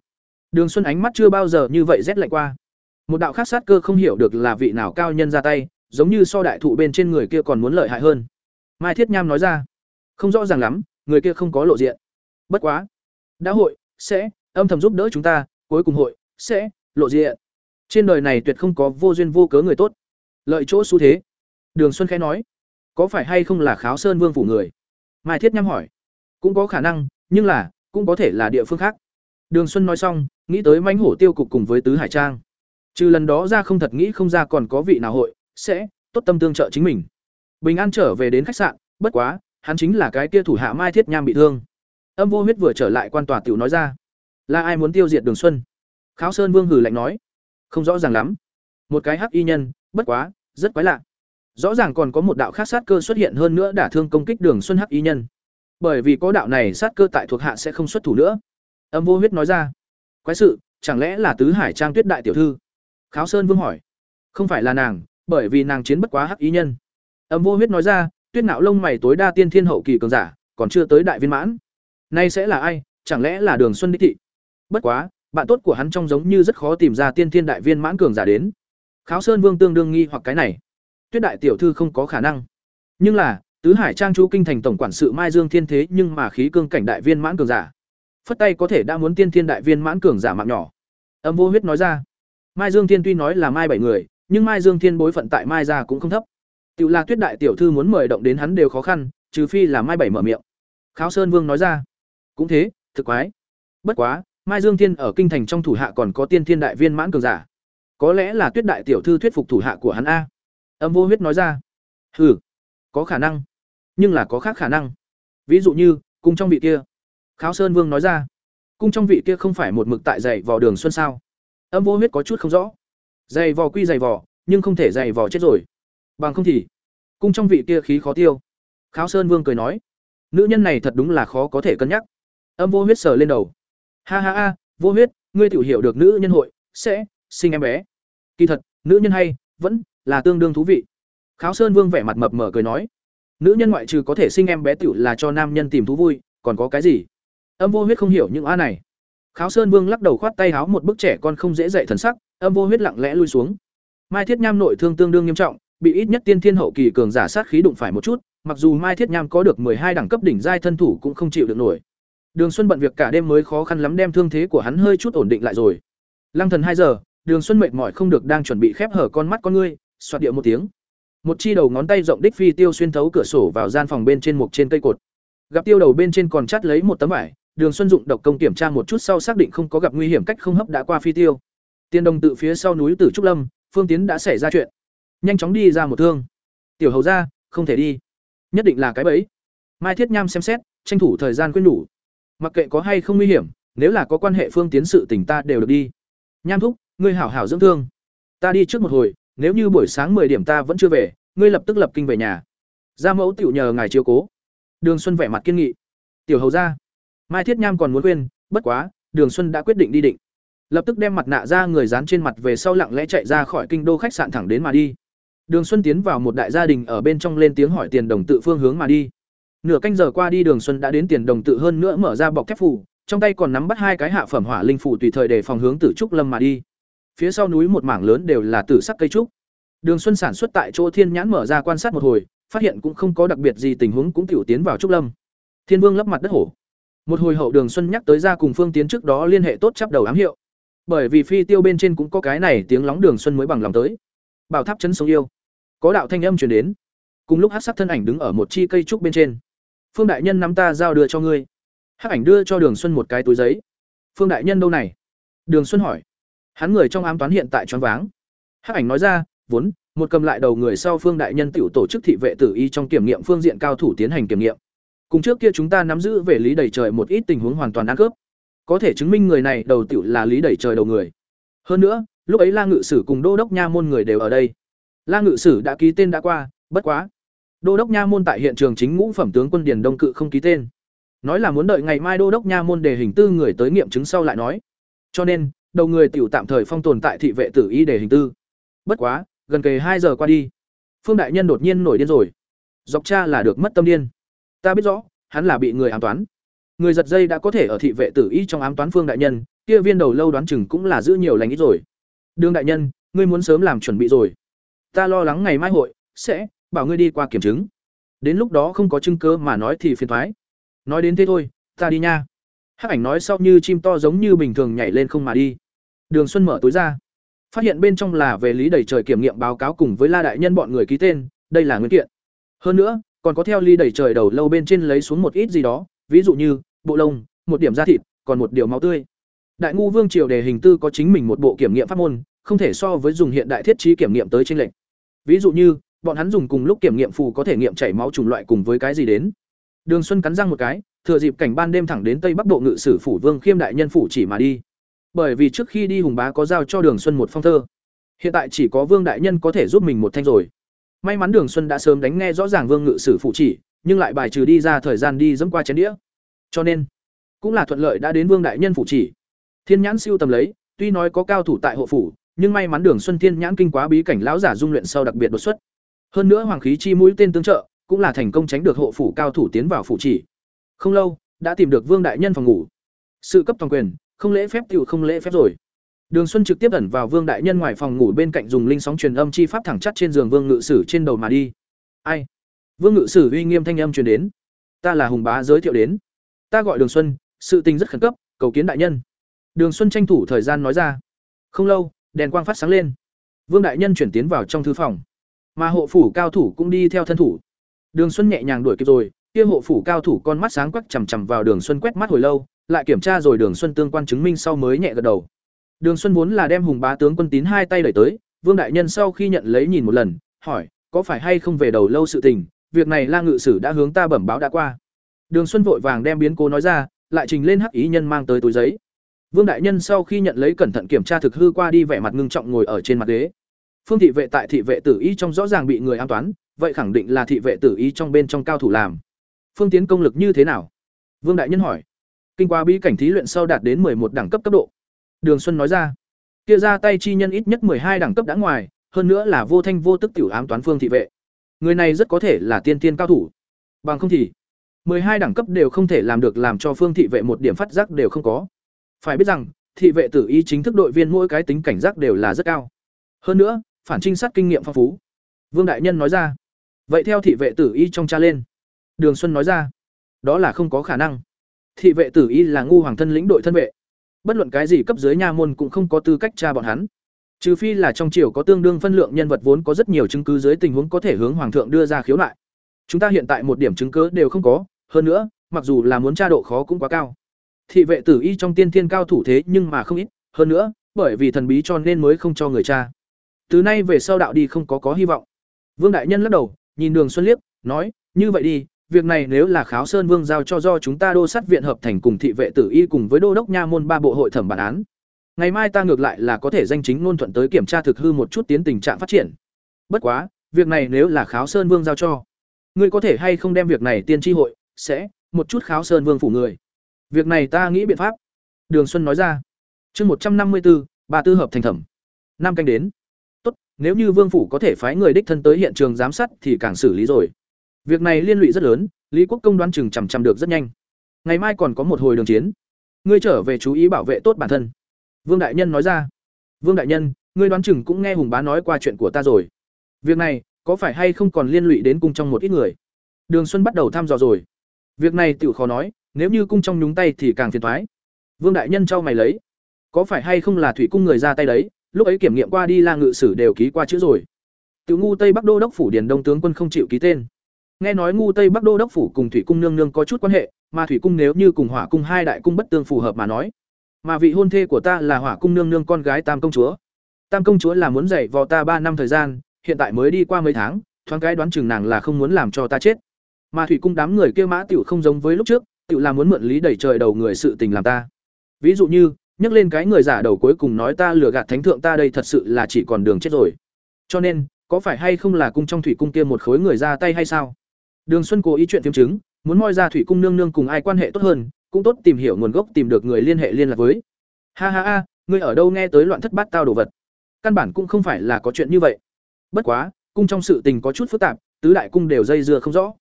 Đường xuân ánh mắt chưa bao giờ như vậy rét lạnh qua. Một đạo khác sát cơ không hiểu được là vị nào cao nhân ra tay, giống như so đại thụ bên trên người kia còn muốn lợi hại hơn. Mai thiết nham nói ra, không rõ ràng lắm, người kia không có lộ diện. Bất quá, đã hội, sẽ, âm thầm giúp đỡ chúng ta, cuối cùng hội, sẽ, lộ diện. Trên đời này tuyệt không có vô duyên vô cớ người tốt. Lợi chỗ xu thế đường xuân khẽ nói, có phải hay không là kháo sơn vương phủ người? Mai thiết nham hỏi, cũng có khả năng, nhưng là, cũng có thể là địa phương khác. Đường xuân nói xong, nghĩ tới mãnh hổ tiêu cục cùng với tứ hải trang. Trừ lần đó ra không thật nghĩ không ra còn có vị nào hội, sẽ, tốt tâm tương trợ chính mình. Bình an trở về đến khách sạn, bất quá, hắn chính là cái kia thủ hạ mai thiết nham bị thương. Âm vô huyết vừa trở lại quan tòa tiểu nói ra, là ai muốn tiêu diệt đường xuân? Kháo sơn vương hử lạnh nói, không rõ ràng lắm. Một cái hắc y nhân, bất quá, rất quái lạ rõ ràng còn có một đạo khác sát cơ xuất hiện hơn nữa đả thương công kích đường xuân hắc y nhân. Bởi vì có đạo này sát cơ tại thuộc hạ sẽ không xuất thủ nữa. Âm vô huyết nói ra. Quái sự, chẳng lẽ là tứ hải trang tuyết đại tiểu thư? Kháo sơn vương hỏi. Không phải là nàng, bởi vì nàng chiến bất quá hắc y nhân. Âm vô huyết nói ra, tuyết nạo lông mày tối đa tiên thiên hậu kỳ cường giả, còn chưa tới đại viên mãn. Nay sẽ là ai, chẳng lẽ là đường xuân đích thị? Bất quá, bạn tốt của hắn trông giống như rất khó tìm ra tiên thiên đại viên mãn cường giả đến. Kháo sơn vương tương đương nghi hoặc cái này tuyết đại tiểu thư không có khả năng Nhưng là, tứ hải trang chú kinh thành tổng quản sự Mai Dương Thiên thế nhưng mà khí cương cảnh đại viên mãn cường giả. Phất tay có thể đã muốn tiên thiên đại viên mãn cường giả mạng nhỏ. Âm vô huyết nói ra. Mai Dương Thiên tuy nói là Mai bảy người, nhưng Mai Dương Thiên bối phận tại Mai gia cũng không thấp. tự La Tuyết đại tiểu thư muốn mời động đến hắn đều khó khăn, trừ phi là Mai bảy mở miệng. Kháo Sơn Vương nói ra. Cũng thế, thực quái. Bất quá, Mai Dương Thiên ở kinh thành trong thủ hạ còn có tiên thiên đại viên mãn cường giả. Có lẽ là Tuyết đại tiểu thư thuyết phục thủ hạ của hắn a. Âm Vô Huyết nói ra. Hừ, có khả năng, nhưng là có khác khả năng. Ví dụ như, cung trong vị kia. Kháo Sơn Vương nói ra. Cung trong vị kia không phải một mực tại dày vò đường xuân sao? Âm Vô Huyết có chút không rõ. Dày vò quy dày vò, nhưng không thể dày vò chết rồi. Bằng không thì, cung trong vị kia khí khó tiêu. Kháo Sơn Vương cười nói, nữ nhân này thật đúng là khó có thể cân nhắc. Âm Vô Huyết sờ lên đầu. Ha ha ha, Vô Huyết, ngươi tiểu hiểu được nữ nhân hội sẽ sinh em bé. Kỳ thật, nữ nhân hay vẫn là tương đương thú vị. Kháo Sơn Vương vẻ mặt mập mờ cười nói, nữ nhân ngoại trừ có thể sinh em bé tiểu là cho nam nhân tìm thú vui, còn có cái gì? Âm Vô Huyết không hiểu những a này. Kháo Sơn Vương lắc đầu khoát tay háo một bức trẻ con không dễ dạy thần sắc, âm vô huyết lặng lẽ lui xuống. Mai Thiết Nham nội thương tương đương nghiêm trọng, bị ít nhất tiên thiên hậu kỳ cường giả sát khí đụng phải một chút, mặc dù Mai Thiết Nham có được hai đẳng cấp đỉnh giai thân thủ cũng không chịu được nổi. Đường Xuân bận việc cả đêm mới khó khăn lắm đem thương thế của hắn hơi chút ổn định lại rồi. Lăng Thần hai giờ, Đường Xuân mệt mỏi không được đang chuẩn bị khép hở con mắt con ngươi, xoạt điệu một tiếng. Một chi đầu ngón tay rộng đích phi tiêu xuyên thấu cửa sổ vào gian phòng bên trên một trên cây cột. Gặp tiêu đầu bên trên còn chắt lấy một tấm vải, Đường Xuân dụng độc công kiểm tra một chút sau xác định không có gặp nguy hiểm cách không hấp đã qua phi tiêu. Tiên đồng tự phía sau núi Tử Trúc Lâm, Phương Tiến đã xảy ra chuyện. Nhanh chóng đi ra một thương. Tiểu hầu ra, không thể đi. Nhất định là cái bẫy. Mai Thiết Nham xem xét, tranh thủ thời gian quyết nhủ. Mặc kệ có hay không nguy hiểm, nếu là có quan hệ Phương Tiến sự tình ta đều được đi. Nham thúc, ngươi hảo hảo dưỡng thương. Ta đi trước một hồi, nếu như buổi sáng 10 điểm ta vẫn chưa về, ngươi lập tức lập kinh về nhà. Gia mẫu tiểu nhờ ngài chiếu cố. Đường Xuân vẻ mặt kiên nghị. Tiểu hầu gia, Mai Thiết Nham còn muốn quên, bất quá, Đường Xuân đã quyết định đi định lập tức đem mặt nạ ra người dán trên mặt về sau lặng lẽ chạy ra khỏi kinh đô khách sạn thẳng đến mà đi đường xuân tiến vào một đại gia đình ở bên trong lên tiếng hỏi tiền đồng tự phương hướng mà đi nửa canh giờ qua đi đường xuân đã đến tiền đồng tự hơn nữa mở ra bọc thép phủ trong tay còn nắm bắt hai cái hạ phẩm hỏa linh phủ tùy thời để phòng hướng tử trúc lâm mà đi phía sau núi một mảng lớn đều là tử sắc cây trúc. Đường xuân sản xuất tại chỗ thiên nhãn mở ra quan sát một hồi, phát hiện cũng không có đặc biệt gì tình huống cũng tiểu tiến vào trúc lâm. Thiên vương lấp mặt đất hổ. Một hồi hậu đường xuân nhắc tới ra cùng phương tiến trước đó liên hệ tốt chắp đầu ám hiệu. Bởi vì phi tiêu bên trên cũng có cái này tiếng lóng đường xuân mới bằng lòng tới. Bảo tháp chấn sống yêu. Có đạo thanh âm truyền đến. Cùng lúc hát sắc thân ảnh đứng ở một chi cây trúc bên trên. Phương đại nhân nắm ta giao đưa cho ngươi. Hắc ảnh đưa cho đường xuân một cái túi giấy. Phương đại nhân đâu này? Đường xuân hỏi hắn người trong ám toán hiện tại choáng váng. Hắc ảnh nói ra, vốn, một cầm lại đầu người sau phương đại nhân tiểu tổ chức thị vệ tử y trong kiểm nghiệm phương diện cao thủ tiến hành kiểm nghiệm. Cùng trước kia chúng ta nắm giữ về lý đầy trời một ít tình huống hoàn toàn ăn cướp có thể chứng minh người này đầu tiểu là lý đẩy trời đầu người. Hơn nữa, lúc ấy la ngự sử cùng đô đốc nha môn người đều ở đây. La ngự sử đã ký tên đã qua, bất quá. Đô đốc nha môn tại hiện trường chính ngũ phẩm tướng quân điền đông cự không ký tên. Nói là muốn đợi ngày mai đô đốc nha môn đề hình tư người tới nghiệm chứng sau lại nói. Cho nên đầu người tiểu tạm thời phong tồn tại thị vệ tử y để hình tư. Bất quá, gần kề hai giờ qua đi, phương đại nhân đột nhiên nổi điên rồi. Dọc cha là được mất tâm điên. Ta biết rõ, hắn là bị người ám toán. Người giật dây đã có thể ở thị vệ tử y trong ám toán phương đại nhân, kia viên đầu lâu đoán chừng cũng là giữ nhiều lành ít rồi. Đương đại nhân, ngươi muốn sớm làm chuẩn bị rồi. Ta lo lắng ngày mai hội sẽ bảo ngươi đi qua kiểm chứng. Đến lúc đó không có chứng cứ mà nói thì phiền thoái. Nói đến thế thôi, ta đi nha hắc ảnh nói sau như chim to giống như bình thường nhảy lên không mà đi đường xuân mở túi ra phát hiện bên trong là về lý đầy trời kiểm nghiệm báo cáo cùng với la đại nhân bọn người ký tên đây là nguyên kiện hơn nữa còn có theo ly đầy trời đầu lâu bên trên lấy xuống một ít gì đó ví dụ như bộ lông, một điểm da thịt, còn một điều máu tươi. Đại ngu vương triều đề hình tư có chính mình một bộ kiểm nghiệm pháp môn, không thể so với dùng hiện đại thiết trí kiểm nghiệm tới trên lệnh. Ví dụ như, bọn hắn dùng cùng lúc kiểm nghiệm phù có thể nghiệm chảy máu chủng loại cùng với cái gì đến. Đường Xuân cắn răng một cái, thừa dịp cảnh ban đêm thẳng đến Tây Bắc Bộ ngự sử phủ Vương Khiêm đại nhân phủ chỉ mà đi. Bởi vì trước khi đi Hùng Bá có giao cho Đường Xuân một phong thơ. Hiện tại chỉ có Vương đại nhân có thể giúp mình một thanh rồi. May mắn Đường Xuân đã sớm đánh nghe rõ ràng Vương ngự sử phủ chỉ, nhưng lại bài trừ đi ra thời gian đi dẫm qua chén đĩa. Cho nên, cũng là thuận lợi đã đến Vương đại nhân phủ chỉ. Thiên nhãn siêu tầm lấy, tuy nói có cao thủ tại hộ phủ, nhưng may mắn Đường Xuân Thiên nhãn kinh quá bí cảnh lão giả dung luyện sau đặc biệt đột xuất. Hơn nữa hoàng khí chi mũi tên tương trợ, cũng là thành công tránh được hộ phủ cao thủ tiến vào phủ chỉ. Không lâu, đã tìm được Vương đại nhân phòng ngủ. Sự cấp toàn quyền, không lễ phép tiểu không lễ phép rồi. Đường Xuân trực tiếp ẩn vào Vương đại nhân ngoài phòng ngủ bên cạnh dùng linh sóng truyền âm chi pháp thẳng chắt trên giường Vương ngự sử trên đầu mà đi. Ai? Vương Ngự Sử uy nghiêm thanh âm truyền đến. Ta là Hùng Bá giới thiệu đến. Ta gọi Đường Xuân, sự tình rất khẩn cấp, cầu kiến đại nhân. Đường Xuân tranh thủ thời gian nói ra. Không lâu, đèn quang phát sáng lên. Vương đại nhân chuyển tiến vào trong thư phòng, mà hộ phủ cao thủ cũng đi theo thân thủ. Đường Xuân nhẹ nhàng đuổi kịp rồi, kia hộ phủ cao thủ con mắt sáng quắc chằm chằm vào Đường Xuân quét mắt hồi lâu, lại kiểm tra rồi Đường Xuân tương quan chứng minh sau mới nhẹ gật đầu. Đường Xuân vốn là đem Hùng Bá tướng quân tín hai tay đẩy tới, Vương đại nhân sau khi nhận lấy nhìn một lần, hỏi, có phải hay không về đầu lâu sự tình, việc này La ngự sử đã hướng ta bẩm báo đã qua. Đường Xuân vội vàng đem biến cố nói ra, lại trình lên hắc ý nhân mang tới túi giấy. Vương đại nhân sau khi nhận lấy cẩn thận kiểm tra thực hư qua đi vẻ mặt ngưng trọng ngồi ở trên mặt ghế. Phương thị vệ tại thị vệ tử y trong rõ ràng bị người an toán, vậy khẳng định là thị vệ tử y trong bên trong cao thủ làm. Phương tiến công lực như thế nào? Vương đại nhân hỏi. Kinh qua bí cảnh thí luyện sau đạt đến một đẳng cấp cấp độ. Đường Xuân nói ra. Kia ra tay chi nhân ít nhất hai đẳng cấp đã ngoài, hơn nữa là vô thanh vô tức tiểu ám toán phương thị vệ. Người này rất có thể là tiên tiên cao thủ. Bằng không thì hai đẳng cấp đều không thể làm được làm cho phương thị vệ một điểm phát giác đều không có. Phải biết rằng, thị vệ tử y chính thức đội viên mỗi cái tính cảnh giác đều là rất cao. Hơn nữa, phản trinh sát kinh nghiệm phong phú. Vương đại nhân nói ra. Vậy theo thị vệ tử y trong cha lên. Đường Xuân nói ra. Đó là không có khả năng. Thị vệ tử y là ngu hoàng thân lĩnh đội thân vệ. Bất luận cái gì cấp dưới nha môn cũng không có tư cách tra bọn hắn. Trừ phi là trong triều có tương đương phân lượng nhân vật vốn có rất nhiều chứng cứ dưới tình huống có thể hướng hoàng thượng đưa ra khiếu nại. Chúng ta hiện tại một điểm chứng cứ đều không có, hơn nữa, mặc dù là muốn tra độ khó cũng quá cao. Thị vệ tử y trong tiên thiên cao thủ thế nhưng mà không ít, hơn nữa, bởi vì thần bí cho nên mới không cho người tra. Từ nay về sau đạo đi không có có hy vọng. Vương đại nhân lắc đầu, nhìn Đường Xuân liếc, nói, như vậy đi, việc này nếu là Kháo Sơn Vương giao cho do chúng ta đô sát viện hợp thành cùng thị vệ tử y cùng với đô đốc nha môn ba bộ hội thẩm bản án. Ngày mai ta ngược lại là có thể danh chính ngôn thuận tới kiểm tra thực hư một chút tiến tình trạng phát triển. Bất quá, việc này nếu là Kháo Sơn Vương giao cho, ngươi có thể hay không đem việc này tiên tri hội sẽ một chút Kháo Sơn Vương phủ người. Việc này ta nghĩ biện pháp." Đường Xuân nói ra. Chương một trăm năm mươi 154, ba tư hợp thành thẩm. Năm canh đến. Tốt, nếu như Vương phủ có thể phái người đích thân tới hiện trường giám sát thì càng xử lý rồi. Việc này liên lụy rất lớn, Lý Quốc công đoán chừng chằm chằm được rất nhanh. Ngày mai còn có một hồi đường chiến. Ngươi trở về chú ý bảo vệ tốt bản thân." Vương đại nhân nói ra. "Vương đại nhân, ngươi đoán chừng cũng nghe Hùng bá nói qua chuyện của ta rồi. Việc này, có phải hay không còn liên lụy đến cung trong một ít người?" Đường Xuân bắt đầu thăm dò rồi. Việc này tiểu khó nói, nếu như cung trong nhúng tay thì càng phiền toái. Vương đại nhân trao mày lấy, có phải hay không là thủy cung người ra tay đấy, lúc ấy kiểm nghiệm qua đi La ngự sử đều ký qua chữ rồi. Tiểu ngu Tây Bắc Đô đốc phủ Điền Đông tướng quân không chịu ký tên. Nghe nói ngu Tây Bắc Đô đốc phủ cùng thủy cung nương nương có chút quan hệ, mà thủy cung nếu như cùng hỏa cung hai đại cung bất tương phù hợp mà nói, mà vị hôn thê của ta là hỏa cung nương nương con gái Tam công chúa. Tam công chúa là muốn dạy vò ta ba năm thời gian, hiện tại mới đi qua mấy tháng, thoáng cái đoán chừng nàng là không muốn làm cho ta chết. Mà thủy cung đám người kia mã tiểu không giống với lúc trước, tự là muốn mượn lý đẩy trời đầu người sự tình làm ta. Ví dụ như, nhắc lên cái người giả đầu cuối cùng nói ta lừa gạt thánh thượng ta đây thật sự là chỉ còn đường chết rồi. Cho nên, có phải hay không là cung trong thủy cung kia một khối người ra tay hay sao? Đường Xuân cố ý chuyện tiêm chứng, muốn moi ra thủy cung nương nương cùng ai quan hệ tốt hơn, cũng tốt tìm hiểu nguồn gốc tìm được người liên hệ liên lạc với. Ha ha ha, ngươi ở đâu nghe tới loạn thất bát tao đồ vật? Căn bản cũng không phải là có chuyện như vậy. Bất quá, cung trong sự tình có chút phức tạp, tứ đại cung đều dây dưa không rõ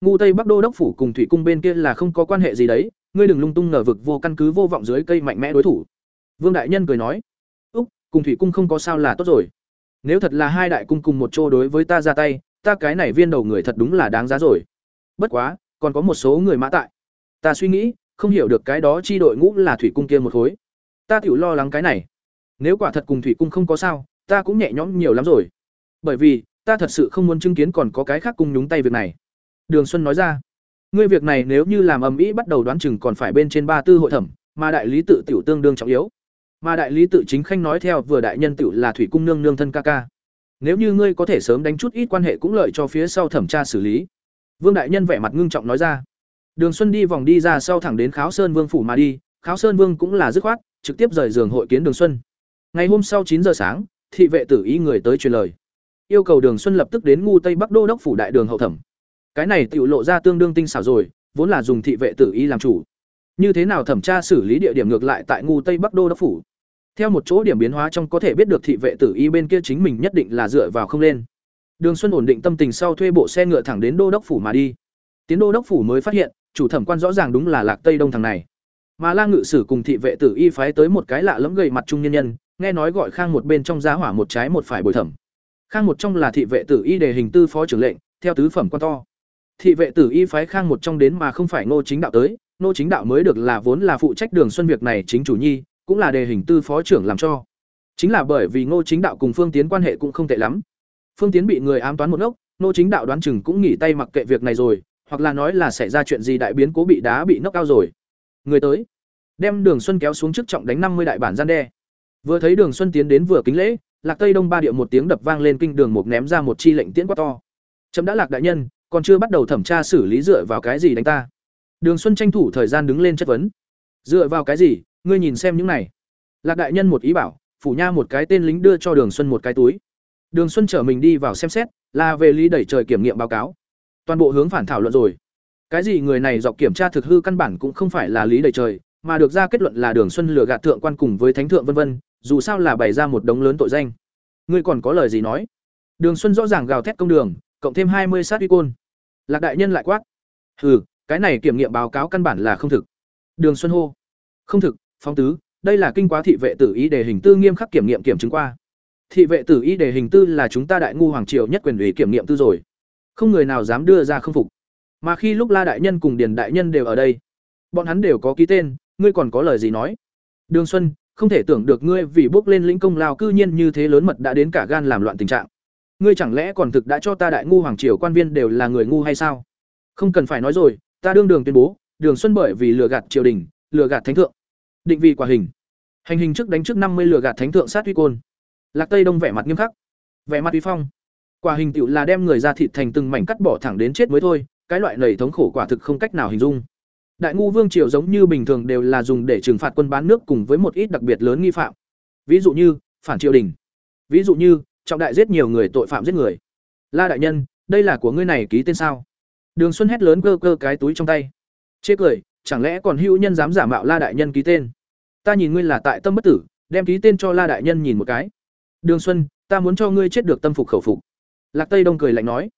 ngu tây bắc đô đốc phủ cùng thủy cung bên kia là không có quan hệ gì đấy ngươi đừng lung tung ngờ vực vô căn cứ vô vọng dưới cây mạnh mẽ đối thủ vương đại nhân cười nói úc cùng thủy cung không có sao là tốt rồi nếu thật là hai đại cung cùng một chỗ đối với ta ra tay ta cái này viên đầu người thật đúng là đáng giá rồi. Bất quá còn có một số người mã tại. Ta suy nghĩ không hiểu được cái đó chi đội ngũ là thủy cung kia một khối. Ta tiểu lo lắng cái này. Nếu quả thật cùng thủy cung không có sao ta cũng nhẹ nhõm nhiều lắm rồi. Bởi vì ta thật sự không muốn chứng kiến còn có cái khác cùng nhúng tay việc này. Đường Xuân nói ra, ngươi việc này nếu như làm ầm ĩ bắt đầu đoán chừng còn phải bên trên ba tư hội thẩm, mà đại lý tự tiểu tương đương trọng yếu. Mà đại lý tự chính khanh nói theo vừa đại nhân tiểu là thủy cung nương nương thân ca ca. Nếu như ngươi có thể sớm đánh chút ít quan hệ cũng lợi cho phía sau thẩm tra xử lý. Vương đại nhân vẻ mặt ngưng trọng nói ra. Đường Xuân đi vòng đi ra sau thẳng đến Kháo Sơn Vương phủ mà đi, Kháo Sơn Vương cũng là dứt khoát, trực tiếp rời giường hội kiến Đường Xuân. Ngày hôm sau chín giờ sáng, thị vệ tử ý người tới truyền lời, yêu cầu Đường Xuân lập tức đến ngu Tây Bắc Đô đốc phủ đại đường hậu thẩm cái này tự lộ ra tương đương tinh xảo rồi vốn là dùng thị vệ tử y làm chủ như thế nào thẩm tra xử lý địa điểm ngược lại tại ngu tây bắc đô đốc phủ theo một chỗ điểm biến hóa trong có thể biết được thị vệ tử y bên kia chính mình nhất định là dựa vào không lên. Đường xuân ổn định tâm tình sau thuê bộ xe ngựa thẳng đến đô đốc phủ mà đi. Tiến đô đốc phủ mới phát hiện, chủ thẩm quan rõ ràng đúng là lạc tây đông thằng này. Mà la ngự sử cùng thị vệ tử y phái tới một cái lạ lẫm gầy mặt trung nhân nhân, nghe nói gọi khang một bên trong giá hỏa một trái một phải bồi thẩm. Khang một trong là thị vệ tử y đề hình tư phó trưởng lệnh, theo tứ phẩm quan to. Thị vệ tử y phái khang một trong đến mà không phải ngô chính đạo tới, ngô chính đạo mới được là vốn là phụ trách đường xuân việc này chính chủ nhi cũng là đề hình tư phó trưởng làm cho. Chính là bởi vì ngô chính đạo cùng phương tiến quan hệ cũng không tệ lắm. Phương tiến bị người ám toán một ngốc, ngô chính đạo đoán chừng cũng nghỉ tay mặc kệ việc này rồi, hoặc là nói là xảy ra chuyện gì đại biến cố bị đá bị nốc cao rồi. Người tới. Đem đường xuân kéo xuống trước trọng đánh năm mươi đại bản gian đe. Vừa thấy đường xuân tiến đến vừa kính lễ, lạc tây đông ba điệu một tiếng đập vang lên kinh đường một ném ra một chi lệnh tiễn quá to. Chấm đã lạc đại nhân, còn chưa bắt đầu thẩm tra xử lý dựa vào cái gì đánh ta. Đường xuân tranh thủ thời gian đứng lên chất vấn. Dựa vào cái gì? Ngươi nhìn xem những này. Lạc đại nhân một ý bảo, phủ nha một cái tên lính đưa cho đường xuân một cái túi. Đường xuân chở mình đi vào xem xét, là về lý đẩy trời kiểm nghiệm báo cáo. Toàn bộ hướng phản thảo luận rồi. Cái gì người này dọc kiểm tra thực hư căn bản cũng không phải là lý đẩy trời, mà được ra kết luận là đường xuân lừa gạt thượng quan cùng với thánh thượng vân vân, dù sao là bày ra một đống lớn tội danh. Ngươi còn có lời gì nói? Đường xuân rõ ràng gào thét công đường, cộng thêm hai mươi sát uy côn. Lạc đại nhân lại quát. Hừ, cái này kiểm nghiệm báo cáo căn bản là không thực. Đường xuân hô. Không thực Phong tứ, đây là kinh quá thị vệ tử ý đề hình tư nghiêm khắc kiểm nghiệm kiểm chứng qua. Thị vệ tử ý đề hình tư là chúng ta đại ngu hoàng triều nhất quyền ủy kiểm nghiệm tư rồi. Không người nào dám đưa ra không phục. Mà khi lúc la đại nhân cùng điền đại nhân đều ở đây, bọn hắn đều có ký tên, ngươi còn có lời gì nói? Đường xuân, không thể tưởng được ngươi vì bước lên lĩnh công lao cư nhiên như thế lớn mật đã đến cả gan làm loạn tình trạng. Ngươi chẳng lẽ còn thực đã cho ta đại ngu hoàng triều quan viên đều là người ngu hay sao? Không cần phải nói rồi, ta đương đường tuyên bố, đường xuân bởi vì lừa gạt triều đình, lừa gạt thánh thượng định vị quả hình. Hành hình trước đánh trước năm mươi lửa gạt thánh thượng sát uy côn. Lạc tây đông vẻ mặt nghiêm khắc. Vẻ mặt uy phong. Quả hình tựu là đem người ra thịt thành từng mảnh cắt bỏ thẳng đến chết mới thôi, cái loại lầy thống khổ quả thực không cách nào hình dung. Đại ngu vương triều giống như bình thường đều là dùng để trừng phạt quân bán nước cùng với một ít đặc biệt lớn nghi phạm. Ví dụ như, phản triều đình. Ví dụ như, trọng đại giết nhiều người tội phạm giết người. La đại nhân, đây là của ngươi này ký tên sao? Đường xuân hét lớn cơ cơ cái túi trong tay. Chê cười, chẳng lẽ còn hữu nhân dám giả mạo la đại nhân ký tên? Ta nhìn ngươi là tại tâm bất tử, đem ký tên cho la đại nhân nhìn một cái. Đường xuân, ta muốn cho ngươi chết được tâm phục khẩu phục. Lạc tây đông cười lạnh nói.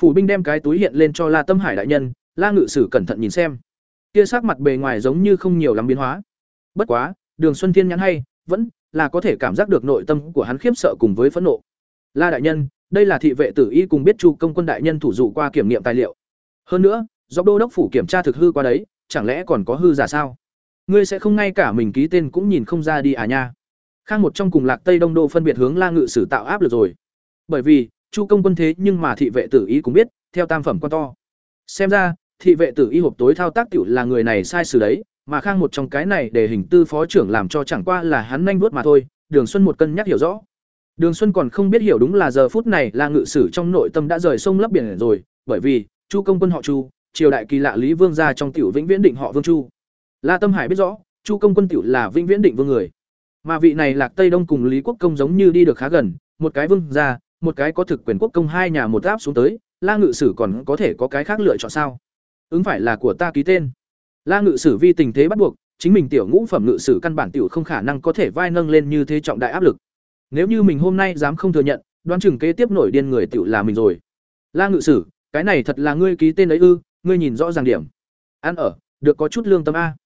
Phủ binh đem cái túi hiện lên cho la tâm hải đại nhân, la ngự sử cẩn thận nhìn xem. Kia sắc mặt bề ngoài giống như không nhiều lắm biến hóa. Bất quá, đường xuân thiên nhắn hay, vẫn là có thể cảm giác được nội tâm của hắn khiếp sợ cùng với phẫn nộ. La đại nhân, đây là thị vệ tử y cùng biết chu công quân đại nhân thủ dụ qua kiểm nghiệm tài liệu. Hơn nữa, do đô đốc phủ kiểm tra thực hư qua đấy, chẳng lẽ còn có hư giả sao? Ngươi sẽ không ngay cả mình ký tên cũng nhìn không ra đi à nha. Khang một trong cùng lạc tây đông đô phân biệt hướng la ngự sử tạo áp lực rồi. Bởi vì, chu công quân thế nhưng mà thị vệ tử ý cũng biết, theo tam phẩm quan to. Xem ra, thị vệ tử y hộp tối thao tác tiểu là người này sai sử đấy, mà khang một trong cái này để hình tư phó trưởng làm cho chẳng qua là hắn nhanh vuốt mà thôi, đường xuân một cân nhắc hiểu rõ. Đường xuân còn không biết hiểu đúng là giờ phút này là ngự sử trong nội tâm đã rời sông lấp biển rồi, bởi vì, chu công quân họ chu, triều đại kỳ lạ lý vương gia trong tiểu vĩnh viễn định họ vương chu la tâm hải biết rõ, chu công quân tiểu là vĩnh viễn định vương người. Mà vị này lạc tây đông cùng lý quốc công giống như đi được khá gần, một cái vương gia, một cái có thực quyền quốc công hai nhà một áp xuống tới, la ngự sử còn có thể có cái khác lựa chọn sao? Ứng phải là của ta ký tên. La ngự sử vi tình thế bắt buộc, chính mình tiểu ngũ phẩm ngự sử căn bản tiểu không khả năng có thể vai nâng lên như thế trọng đại áp lực. Nếu như mình hôm nay dám không thừa nhận, đoán chừng kế tiếp nổi điên người tiểu là mình rồi. La ngự sử, cái này thật là ngươi ký tên ấy ư, ngươi nhìn rõ ràng điểm. Ăn ở, được có chút lương tâm a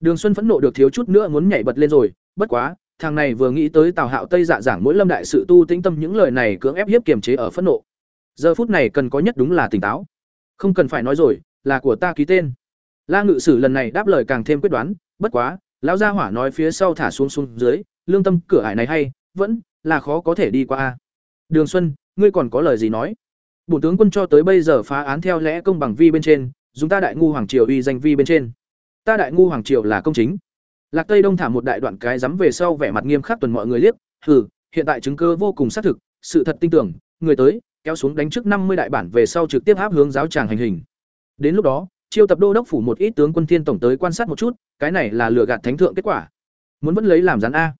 đường xuân phẫn nộ được thiếu chút nữa muốn nhảy bật lên rồi, bất quá, thằng này vừa nghĩ tới tào hạo tây dạ giảng mỗi lâm đại sự tu tĩnh tâm những lời này cưỡng ép hiếp kiềm chế ở phẫn nộ. Giờ phút này cần có nhất đúng là tỉnh táo. Không cần phải nói rồi, là của ta ký tên. La ngự sử lần này đáp lời càng thêm quyết đoán, bất quá, lão gia hỏa nói phía sau thả xuống xuống dưới, lương tâm cửa ải này hay, vẫn là khó có thể đi qua a. Đường xuân, ngươi còn có lời gì nói? Bổn tướng quân cho tới bây giờ phá án theo lẽ công bằng vi bên trên, dùng ta đại ngu hoàng triều uy danh vi bên trên ta đại ngu hoàng triều là công chính. Lạc tây đông thả một đại đoạn cái dám về sau vẻ mặt nghiêm khắc tuần mọi người liếc, hừ, hiện tại chứng cơ vô cùng xác thực, sự thật tin tưởng, người tới, kéo xuống đánh trước năm mươi đại bản về sau trực tiếp áp hướng giáo tràng hành hình. Đến lúc đó chiêu tập đô đốc phủ một ít tướng quân thiên tổng tới quan sát một chút, cái này là lừa gạt thánh thượng kết quả. Muốn vẫn lấy làm rán a.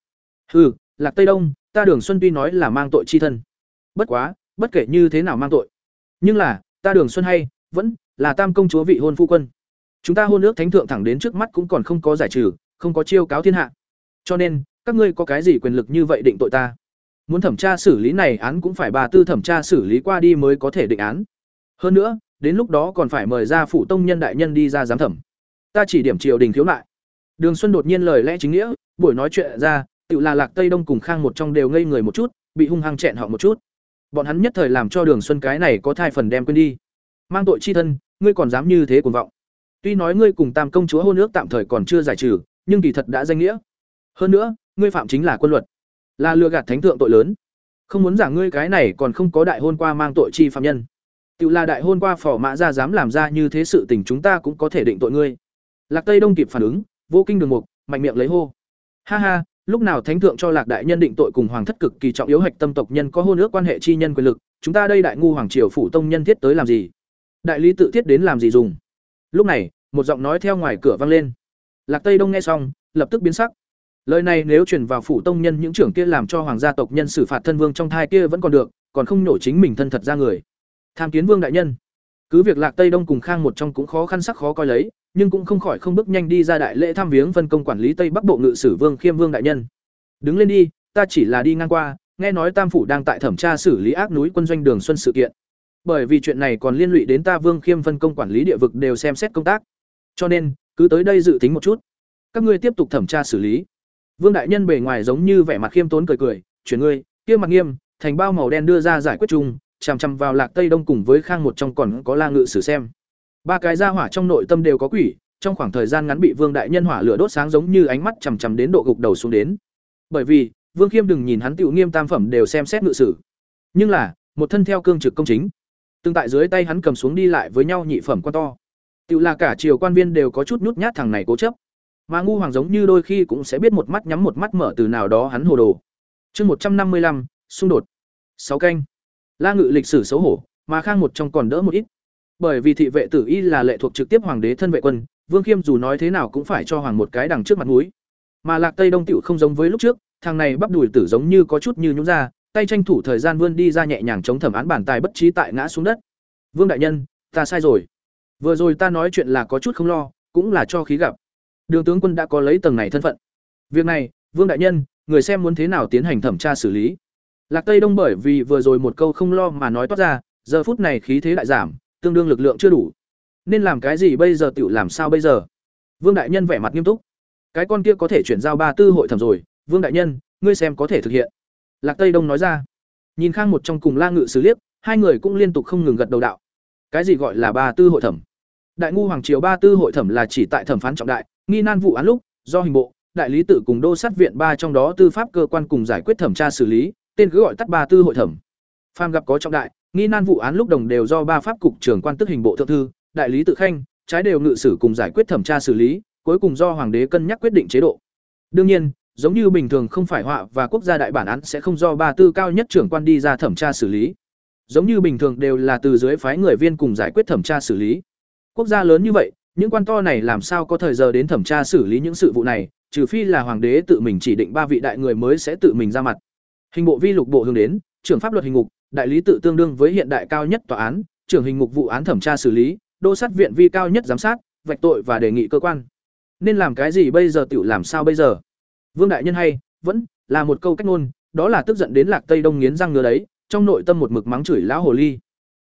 Hừ, lạc tây đông, ta đường xuân tuy nói là mang tội chi thân, bất quá, bất kể như thế nào mang tội, nhưng là, ta đường xuân hay, vẫn là tam công chúa vị hôn phu quân chúng ta hôn ước thánh thượng thẳng đến trước mắt cũng còn không có giải trừ, không có chiêu cáo thiên hạ. Cho nên, các ngươi có cái gì quyền lực như vậy định tội ta? Muốn thẩm tra xử lý này án cũng phải bà tư thẩm tra xử lý qua đi mới có thể định án. Hơn nữa, đến lúc đó còn phải mời ra phủ tông nhân đại nhân đi ra giám thẩm. Ta chỉ điểm triều đình thiếu nại. Đường xuân đột nhiên lời lẽ chính nghĩa, buổi nói chuyện ra, tự là lạc tây đông cùng khang một trong đều ngây người một chút, bị hung hăng chẹn họ một chút. Bọn hắn nhất thời làm cho đường xuân cái này có thai phần đem quên đi. Mang tội chi thân, ngươi còn dám như thế cuồng vọng tuy nói ngươi cùng tam công chúa hôn ước tạm thời còn chưa giải trừ, nhưng kỳ thật đã danh nghĩa. Hơn nữa, ngươi phạm chính là quân luật, là lừa gạt thánh thượng tội lớn. Không muốn giả ngươi cái này còn không có đại hôn qua mang tội chi phạm nhân. Tự là đại hôn qua phò mã ra dám làm ra như thế sự tình chúng ta cũng có thể định tội ngươi. Lạc tây đông kịp phản ứng, vô kinh đường mục, mạnh miệng lấy hô. Ha ha, lúc nào thánh thượng cho lạc đại nhân định tội cùng hoàng thất cực kỳ trọng yếu hạch tâm tộc nhân có hôn ước quan hệ chi nhân quyền lực, chúng ta đây đại ngu hoàng triều phủ tông nhân thiết tới làm gì? Đại lý tự thiết đến làm gì dùng? Lúc này một giọng nói theo ngoài cửa vang lên. Lạc tây đông nghe xong, lập tức biến sắc. Lời này nếu truyền vào phủ tông nhân, những trưởng kia làm cho hoàng gia tộc nhân xử phạt thân vương trong thai kia vẫn còn được, còn không nổ chính mình thân thật ra người. Tham kiến vương đại nhân. Cứ việc lạc tây đông cùng khang một trong cũng khó khăn sắc khó coi lấy, nhưng cũng không khỏi không bước nhanh đi ra đại lễ thăm viếng phân công quản lý tây bắc bộ ngự sử vương khiêm vương đại nhân. Đứng lên đi, ta chỉ là đi ngang qua, nghe nói tam phủ đang tại thẩm tra xử lý ác núi quân doanh đường xuân sự kiện. Bởi vì chuyện này còn liên lụy đến ta vương khiêm phân công quản lý địa vực đều xem xét công tác cho nên, cứ tới đây dự tính một chút. Các ngươi tiếp tục thẩm tra xử lý. Vương đại nhân bề ngoài giống như vẻ mặt khiêm tốn cười cười, chuyển ngươi, kia mặt nghiêm, thành bao màu đen đưa ra giải quyết chung, chằm chằm vào lạc tây đông cùng với khang một trong còn có la ngự sử xem. Ba cái ra hỏa trong nội tâm đều có quỷ, trong khoảng thời gian ngắn bị vương đại nhân hỏa lửa đốt sáng giống như ánh mắt chằm chằm đến độ gục đầu xuống đến. Bởi vì, vương khiêm đừng nhìn hắn tiểu nghiêm tam phẩm đều xem xét ngự sử. Nhưng là, một thân theo cương trực công chính. Tương tại dưới tay hắn cầm xuống đi lại với nhau nhị phẩm quan to tiểu là cả triều quan viên đều có chút nhút nhát thằng này cố chấp. Mà ngu hoàng giống như đôi khi cũng sẽ biết một mắt nhắm một mắt mở từ nào đó hắn hồ đồ. Chương một trăm năm mươi lăm, xung đột. Sáu canh. La ngự lịch sử xấu hổ, mà khang một trong còn đỡ một ít. Bởi vì thị vệ tử y là lệ thuộc trực tiếp hoàng đế thân vệ quân, vương khiêm dù nói thế nào cũng phải cho hoàng một cái đằng trước mặt mũi. Mà lạc tây đông tựu không giống với lúc trước, thằng này bắp đùi tử giống như có chút như nhũ ra, tay tranh thủ thời gian vươn đi ra nhẹ nhàng chống thẩm án bản tài bất trí tại ngã xuống đất. Vương đại nhân, ta sai rồi vừa rồi ta nói chuyện là có chút không lo, cũng là cho khí gặp. Đường tướng quân đã có lấy tầng này thân phận. Việc này, vương đại nhân, người xem muốn thế nào tiến hành thẩm tra xử lý. Lạc tây đông bởi vì vừa rồi một câu không lo mà nói toát ra, giờ phút này khí thế lại giảm, tương đương lực lượng chưa đủ. Nên làm cái gì bây giờ tự làm sao bây giờ? Vương đại nhân vẻ mặt nghiêm túc. Cái con kia có thể chuyển giao ba tư hội thẩm rồi, vương đại nhân, ngươi xem có thể thực hiện. Lạc tây đông nói ra. Nhìn khang một trong cùng la ngự xử liếc, hai người cũng liên tục không ngừng gật đầu đạo. Cái gì gọi là ba tư hội thẩm? Đại ngu hoàng triều ba tư hội thẩm là chỉ tại thẩm phán trọng đại, nghi nan vụ án lúc, do hình bộ, đại lý tự cùng đô sát viện ba trong đó tư pháp cơ quan cùng giải quyết thẩm tra xử lý, tên cứ gọi tắt ba tư hội thẩm. Phàm gặp có trọng đại, nghi nan vụ án lúc đồng đều do ba pháp cục trưởng quan tức hình bộ thượng thư, đại lý tự khanh, trái đều ngự sử cùng giải quyết thẩm tra xử lý, cuối cùng do hoàng đế cân nhắc quyết định chế độ. Đương nhiên, giống như bình thường không phải họa và quốc gia đại bản án sẽ không do ba tư cao nhất trưởng quan đi ra thẩm tra xử lý. Giống như bình thường đều là từ dưới phái người viên cùng giải quyết thẩm tra xử lý quốc gia lớn như vậy, những quan to này làm sao có thời giờ đến thẩm tra xử lý những sự vụ này, trừ phi là hoàng đế tự mình chỉ định ba vị đại người mới sẽ tự mình ra mặt. Hình bộ vi lục bộ hướng đến, trưởng pháp luật hình ngục, đại lý tự tương đương với hiện đại cao nhất tòa án, trưởng hình ngục vụ án thẩm tra xử lý, đô sát viện vi cao nhất giám sát, vạch tội và đề nghị cơ quan. Nên làm cái gì bây giờ tiểu làm sao bây giờ? Vương đại nhân hay, vẫn là một câu cách ngôn, đó là tức giận đến lạc tây đông nghiến răng ngứa đấy, trong nội tâm một mực mắng chửi lão hồ ly.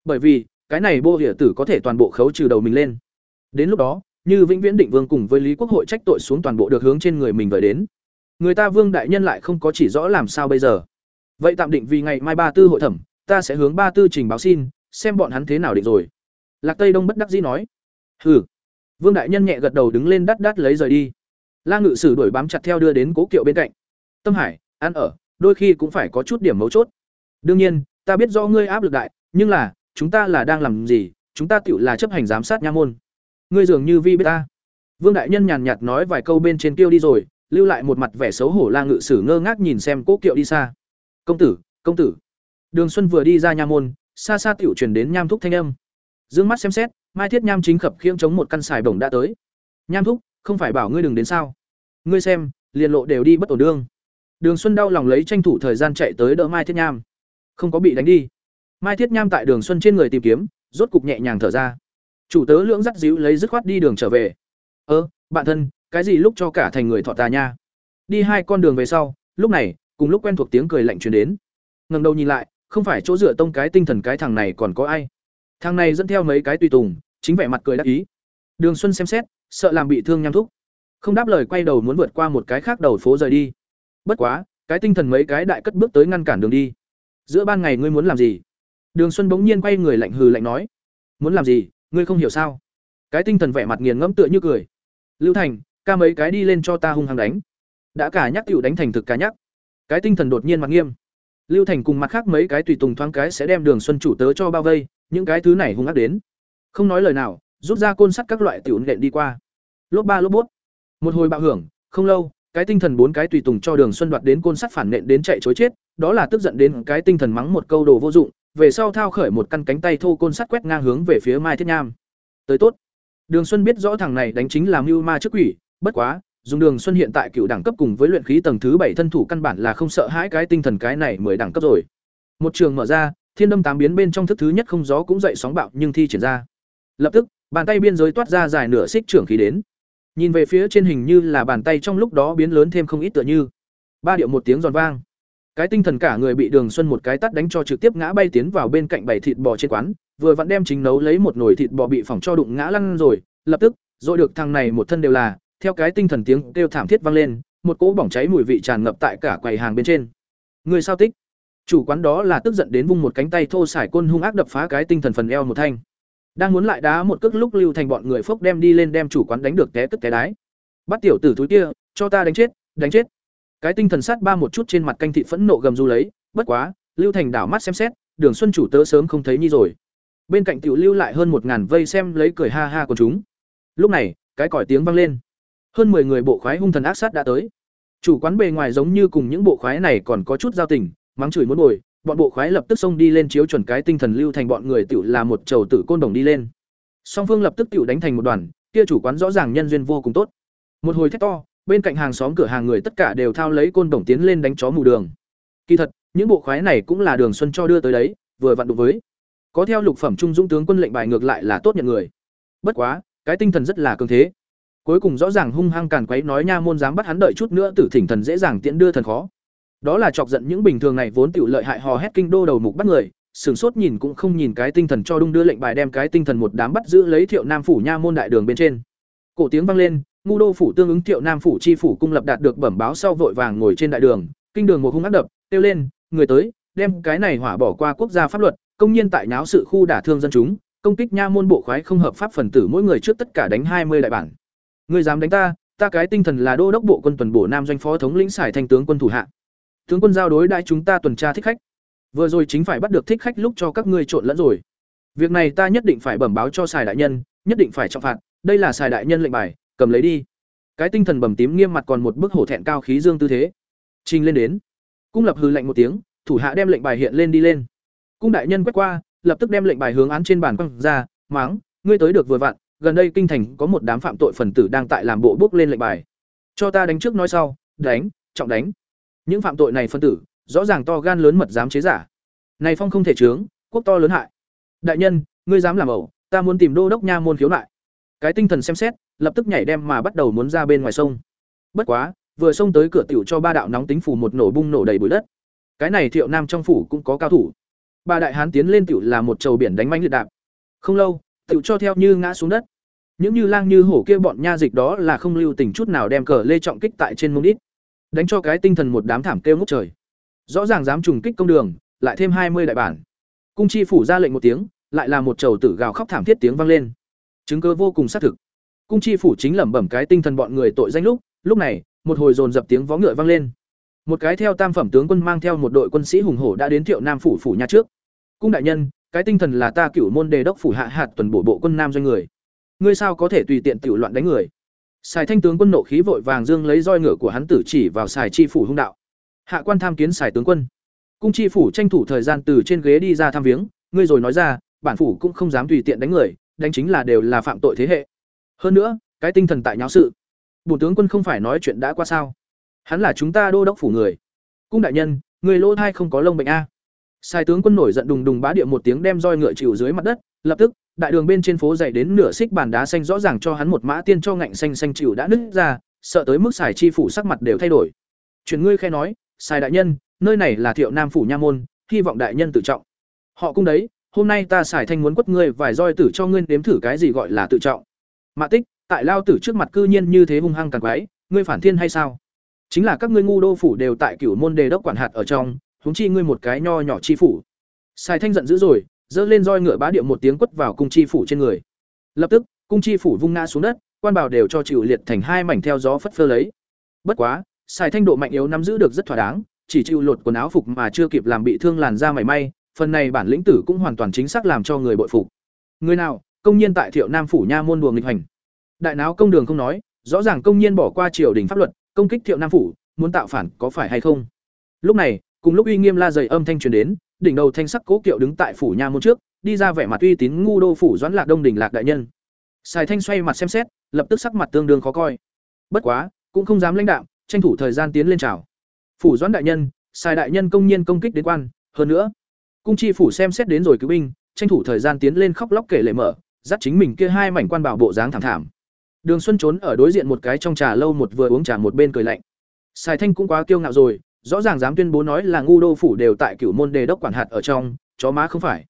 Bởi vì cái này bô địa tử có thể toàn bộ khấu trừ đầu mình lên. Đến lúc đó, như vĩnh viễn định vương cùng với lý quốc hội trách tội xuống toàn bộ được hướng trên người mình vời đến. Người ta vương đại nhân lại không có chỉ rõ làm sao bây giờ. Vậy tạm định vì ngày mai ba tư hội thẩm, ta sẽ hướng ba tư trình báo xin, xem bọn hắn thế nào định rồi. Lạc tây đông bất đắc dĩ nói. Hừ. Vương đại nhân nhẹ gật đầu đứng lên đắt đắt lấy rời đi. La ngự sử đuổi bám chặt theo đưa đến cố kiệu bên cạnh. Tâm hải, ăn ở, đôi khi cũng phải có chút điểm mấu chốt. Đương nhiên, ta biết do ngươi áp lực đại, nhưng là chúng ta là đang làm gì, chúng ta tựu là chấp hành giám sát nha môn. Ngươi dường như vi biết ta. Vương đại nhân nhàn nhạt nói vài câu bên trên kiêu đi rồi, lưu lại một mặt vẻ xấu hổ la ngự sử ngơ ngác nhìn xem cố kiệu đi xa. Công tử công tử. Đường xuân vừa đi ra nha môn, xa xa tiểu truyền đến nham thúc thanh âm. Dương mắt xem xét, mai thiết nham chính khập khiễng chống một căn xài bổng đã tới. Nham thúc, không phải bảo ngươi đừng đến sao? Ngươi xem, liền lộ đều đi bất ổn đương. Đường xuân đau lòng lấy tranh thủ thời gian chạy tới đỡ mai thiết nham. Không có bị đánh đi mai thiết nham tại đường xuân trên người tìm kiếm, rốt cục nhẹ nhàng thở ra. Chủ tớ lưỡng dắt díu lấy dứt khoát đi đường trở về. Ơ, bạn thân, cái gì lúc cho cả thành người thọ tà nha? Đi hai con đường về sau, lúc này, cùng lúc quen thuộc tiếng cười lạnh truyền đến. Ngẩng đầu nhìn lại, không phải chỗ dựa tông cái tinh thần cái thằng này còn có ai? Thằng này dẫn theo mấy cái tùy tùng, chính vẻ mặt cười đắc ý. Đường xuân xem xét, sợ làm bị thương nham thúc. Không đáp lời quay đầu muốn vượt qua một cái khác đầu phố rời đi. Bất quá, cái tinh thần mấy cái đại cất bước tới ngăn cản đường đi. Giữa ban ngày ngươi muốn làm gì? Đường xuân bỗng nhiên quay người lạnh hừ lạnh nói, muốn làm gì? Ngươi không hiểu sao? Cái tinh thần vẻ mặt nghiền ngẫm tựa như cười. Lưu thành, ca mấy cái đi lên cho ta hung hăng đánh. Đã cả nhắc tiểu đánh thành thực cả nhắc. Cái tinh thần đột nhiên mặt nghiêm. Lưu thành cùng mặt khác mấy cái tùy tùng thoáng cái sẽ đem đường xuân chủ tớ cho bao vây, những cái thứ này hung ác đến. Không nói lời nào, rút ra côn sắt các loại tiểu nện đi qua. Lốp ba lốp bút. Một hồi bạo hưởng, không lâu, cái tinh thần bốn cái tùy tùng cho đường xuân đoạt đến côn sắt phản nện đến chạy chối chết, đó là tức giận đến cái tinh thần mắng một câu đồ vô dụng về sau thao khởi một căn cánh tay thô côn sắt quét ngang hướng về phía mai thiết nham. Tới tốt. Đường xuân biết rõ thằng này đánh chính là mưu ma trước quỷ, bất quá, dùng đường xuân hiện tại cựu đẳng cấp cùng với luyện khí tầng thứ bảy thân thủ căn bản là không sợ hãi cái tinh thần cái này mười đẳng cấp rồi. Một trường mở ra, thiên đâm tám biến bên trong thức thứ nhất không gió cũng dậy sóng bạo nhưng thi triển ra. Lập tức, bàn tay biên giới toát ra dài nửa xích trưởng khí đến. Nhìn về phía trên hình như là bàn tay trong lúc đó biến lớn thêm không ít tựa như. Ba điệu một tiếng giòn vang cái tinh thần cả người bị đường xuân một cái tắt đánh cho trực tiếp ngã bay tiến vào bên cạnh bảy thịt bò trên quán, vừa vặn đem chính nấu lấy một nồi thịt bò bị phỏng cho đụng ngã lăn rồi, lập tức, rồi được thằng này một thân đều là, theo cái tinh thần tiếng kêu thảm thiết vang lên, một cỗ bỏng cháy mùi vị tràn ngập tại cả quầy hàng bên trên. Người sao tích? Chủ quán đó là tức giận đến vung một cánh tay thô sải côn hung ác đập phá cái tinh thần phần eo một thanh. Đang muốn lại đá một cước lúc lưu thành bọn người phốc đem đi lên đem chủ quán đánh được té tức té đái. Bắt tiểu tử túi kia, cho ta đánh chết đánh chết cái tinh thần sát ba một chút trên mặt canh thị phẫn nộ gầm du lấy, bất quá, lưu thành đảo mắt xem xét, đường xuân chủ tớ sớm không thấy nhi rồi. Bên cạnh tiểu lưu lại hơn một ngàn vây xem lấy cười ha ha của chúng. Lúc này, cái còi tiếng vang lên. Hơn mười người bộ khoái hung thần ác sát đã tới. Chủ quán bề ngoài giống như cùng những bộ khoái này còn có chút giao tình, mắng chửi muốn bồi, bọn bộ khoái lập tức xông đi lên chiếu chuẩn cái tinh thần lưu thành bọn người tiểu là một chầu tử côn đồng đi lên. Song phương lập tức tiểu đánh thành một đoàn, kia chủ quán rõ ràng nhân duyên vô cùng tốt. Một hồi thét to bên cạnh hàng xóm cửa hàng người tất cả đều thao lấy côn đồng tiến lên đánh chó mù đường. Kỳ thật, những bộ khoái này cũng là đường xuân cho đưa tới đấy, vừa vặn đụng với. Có theo lục phẩm trung dũng tướng quân lệnh bài ngược lại là tốt nhận người. Bất quá, cái tinh thần rất là cường thế. Cuối cùng rõ ràng hung hăng càn quấy nói nha môn dám bắt hắn đợi chút nữa, tử thỉnh thần dễ dàng tiễn đưa thần khó. Đó là chọc giận những bình thường này vốn tiểu lợi hại hò hét kinh đô đầu mục bắt người, sửng sốt nhìn cũng không nhìn cái tinh thần cho đung đưa lệnh bài đem cái tinh thần một đám bắt giữ lấy thiệu nam phủ nha môn đại đường bên trên. Cổ tiếng vang lên ngu đô phủ tương ứng thiệu nam phủ chi phủ cung lập đạt được bẩm báo sau vội vàng ngồi trên đại đường, kinh đường một hung ác đập, kêu lên, người tới, đem cái này hỏa bỏ qua quốc gia pháp luật, công nhiên tại nháo sự khu đả thương dân chúng, công kích nha môn bộ khoái không hợp pháp phần tử mỗi người trước tất cả đánh hai mươi đại bản. Người dám đánh ta ta cái tinh thần là đô đốc bộ quân tuần bổ nam doanh phó thống lĩnh sải thanh tướng quân thủ hạ. Tướng quân giao đối đại chúng ta tuần tra thích khách. Vừa rồi chính phải bắt được thích khách lúc cho các ngươi trộn lẫn rồi. Việc này ta nhất định phải bẩm báo cho sài đại nhân, nhất định phải trọng phạt, đây là sài đại nhân lệnh bài cầm lấy đi. Cái tinh thần bầm tím nghiêm mặt còn một bức hổ thẹn cao khí dương tư thế. Trình lên đến. Cung lập hư lệnh một tiếng, thủ hạ đem lệnh bài hiện lên đi lên. Cung đại nhân quét qua, lập tức đem lệnh bài hướng án trên bàn quăng ra máng ngươi tới được vừa vặn, gần đây kinh thành có một đám phạm tội phần tử đang tại làm bộ bước lên lệnh bài. Cho ta đánh trước nói sau, đánh, trọng đánh. Những phạm tội này phân tử, rõ ràng to gan lớn mật dám chế giả. Này phong không thể chướng, quốc to lớn hại. Đại nhân, ngươi dám làm ẩu, ta muốn tìm đô đốc nha môn khiếu nại cái tinh thần xem xét, lập tức nhảy đem mà bắt đầu muốn ra bên ngoài sông. Bất quá, vừa xông tới cửa tiểu cho ba đạo nóng tính phủ một nổ bung nổ đầy bụi đất. Cái này thiệu nam trong phủ cũng có cao thủ. Ba đại hán tiến lên tiểu là một chầu biển đánh manh liệt đạp. Không lâu, tiểu cho theo như ngã xuống đất. Những như lang như hổ kia bọn nha dịch đó là không lưu tình chút nào đem cờ lê trọng kích tại trên mông đít. Đánh cho cái tinh thần một đám thảm kêu ngốc trời. Rõ ràng dám trùng kích công đường, lại thêm hai mươi đại bản. Cung chi phủ ra lệnh một tiếng, lại là một chầu tử gào khóc thảm thiết tiếng vang lên chứng cơ vô cùng xác thực. Cung chi phủ chính lẩm bẩm cái tinh thần bọn người tội danh lúc lúc này một hồi dồn dập tiếng vó ngựa vang lên. Một cái theo tam phẩm tướng quân mang theo một đội quân sĩ hùng hổ đã đến thiệu nam phủ phủ nhà trước. Cung đại nhân cái tinh thần là ta cửu môn đề đốc phủ hạ hạt tuần bổ bộ quân nam doanh người. Ngươi sao có thể tùy tiện tiểu loạn đánh người? Sài Thanh tướng quân nộ khí vội vàng dương lấy roi ngựa của hắn tử chỉ vào Sài chi phủ hung đạo. Hạ quan tham kiến Sài tướng quân. Cung chi phủ tranh thủ thời gian từ trên ghế đi ra thăm viếng, ngươi rồi nói ra, bản phủ cũng không dám tùy tiện đánh người, đánh chính là đều là phạm tội thế hệ. Hơn nữa, cái tinh thần tại nháo sự. Bổn tướng quân không phải nói chuyện đã qua sao? Hắn là chúng ta đô đốc phủ người. Cung đại nhân, người lỗ thai không có lông bệnh a. Sai tướng quân nổi giận đùng đùng bá địa một tiếng đem roi ngựa chịu dưới mặt đất, lập tức, đại đường bên trên phố dày đến nửa xích bàn đá xanh rõ ràng cho hắn một mã tiên cho ngạnh xanh xanh chịu đã nứt ra, sợ tới mức xài chi phủ sắc mặt đều thay đổi. Chuyển ngươi khe nói, sai đại nhân, nơi này là Thiệu Nam phủ nha môn, hy vọng đại nhân tự trọng. Họ cung đấy, hôm nay ta xài thanh muốn quất ngươi vài roi tử cho ngươi nếm thử cái gì gọi là tự trọng. Mã Tích, tại lao tử trước mặt cư nhiên như thế hung hăng càng quái, ngươi phản thiên hay sao? Chính là các ngươi ngu đô phủ đều tại cửu môn đề đốc quản hạt ở trong, huống chi ngươi một cái nho nhỏ chi phủ. Xài thanh giận dữ rồi, dơ lên roi ngựa bá điệu một tiếng quất vào cung chi phủ trên người lập tức cung chi phủ vung ngã xuống đất quan bảo đều cho chịu liệt thành hai mảnh theo gió phất phơ lấy bất quá xài thanh độ mạnh yếu nắm giữ được rất thỏa đáng chỉ chịu lột quần áo phục mà chưa kịp làm bị thương làn da mảy may phần này bản lĩnh tử cũng hoàn toàn chính xác làm cho người bội phục người nào công nhiên tại thiệu nam phủ nha môn đùa nghịch hành đại náo công đường không nói rõ ràng công nhiên bỏ qua triều đình pháp luật công kích thiệu nam phủ muốn tạo phản có phải hay không lúc này cùng lúc uy nghiêm la dày âm thanh truyền đến đỉnh đầu thanh sắc cố kiệu đứng tại phủ nha môn trước đi ra vẻ mặt uy tín ngu đô phủ doãn lạc đông đỉnh lạc đại nhân Sài Thanh xoay mặt xem xét, lập tức sắc mặt tương đương khó coi. Bất quá, cũng không dám lãnh đạm, tranh thủ thời gian tiến lên chào. Phủ Doãn đại nhân, Sài đại nhân công nhiên công kích đến quan, hơn nữa, cung chi phủ xem xét đến rồi cứu binh, tranh thủ thời gian tiến lên khóc lóc kể lệ mở, dắt chính mình kia hai mảnh quan bảo bộ dáng thảm thảm. Đường Xuân trốn ở đối diện một cái trong trà lâu một vừa uống trà một bên cười lạnh. Sài Thanh cũng quá kiêu ngạo rồi, rõ ràng dám tuyên bố nói là ngu đô phủ đều tại cửu môn đề đốc quản hạt ở trong, chó má không phải.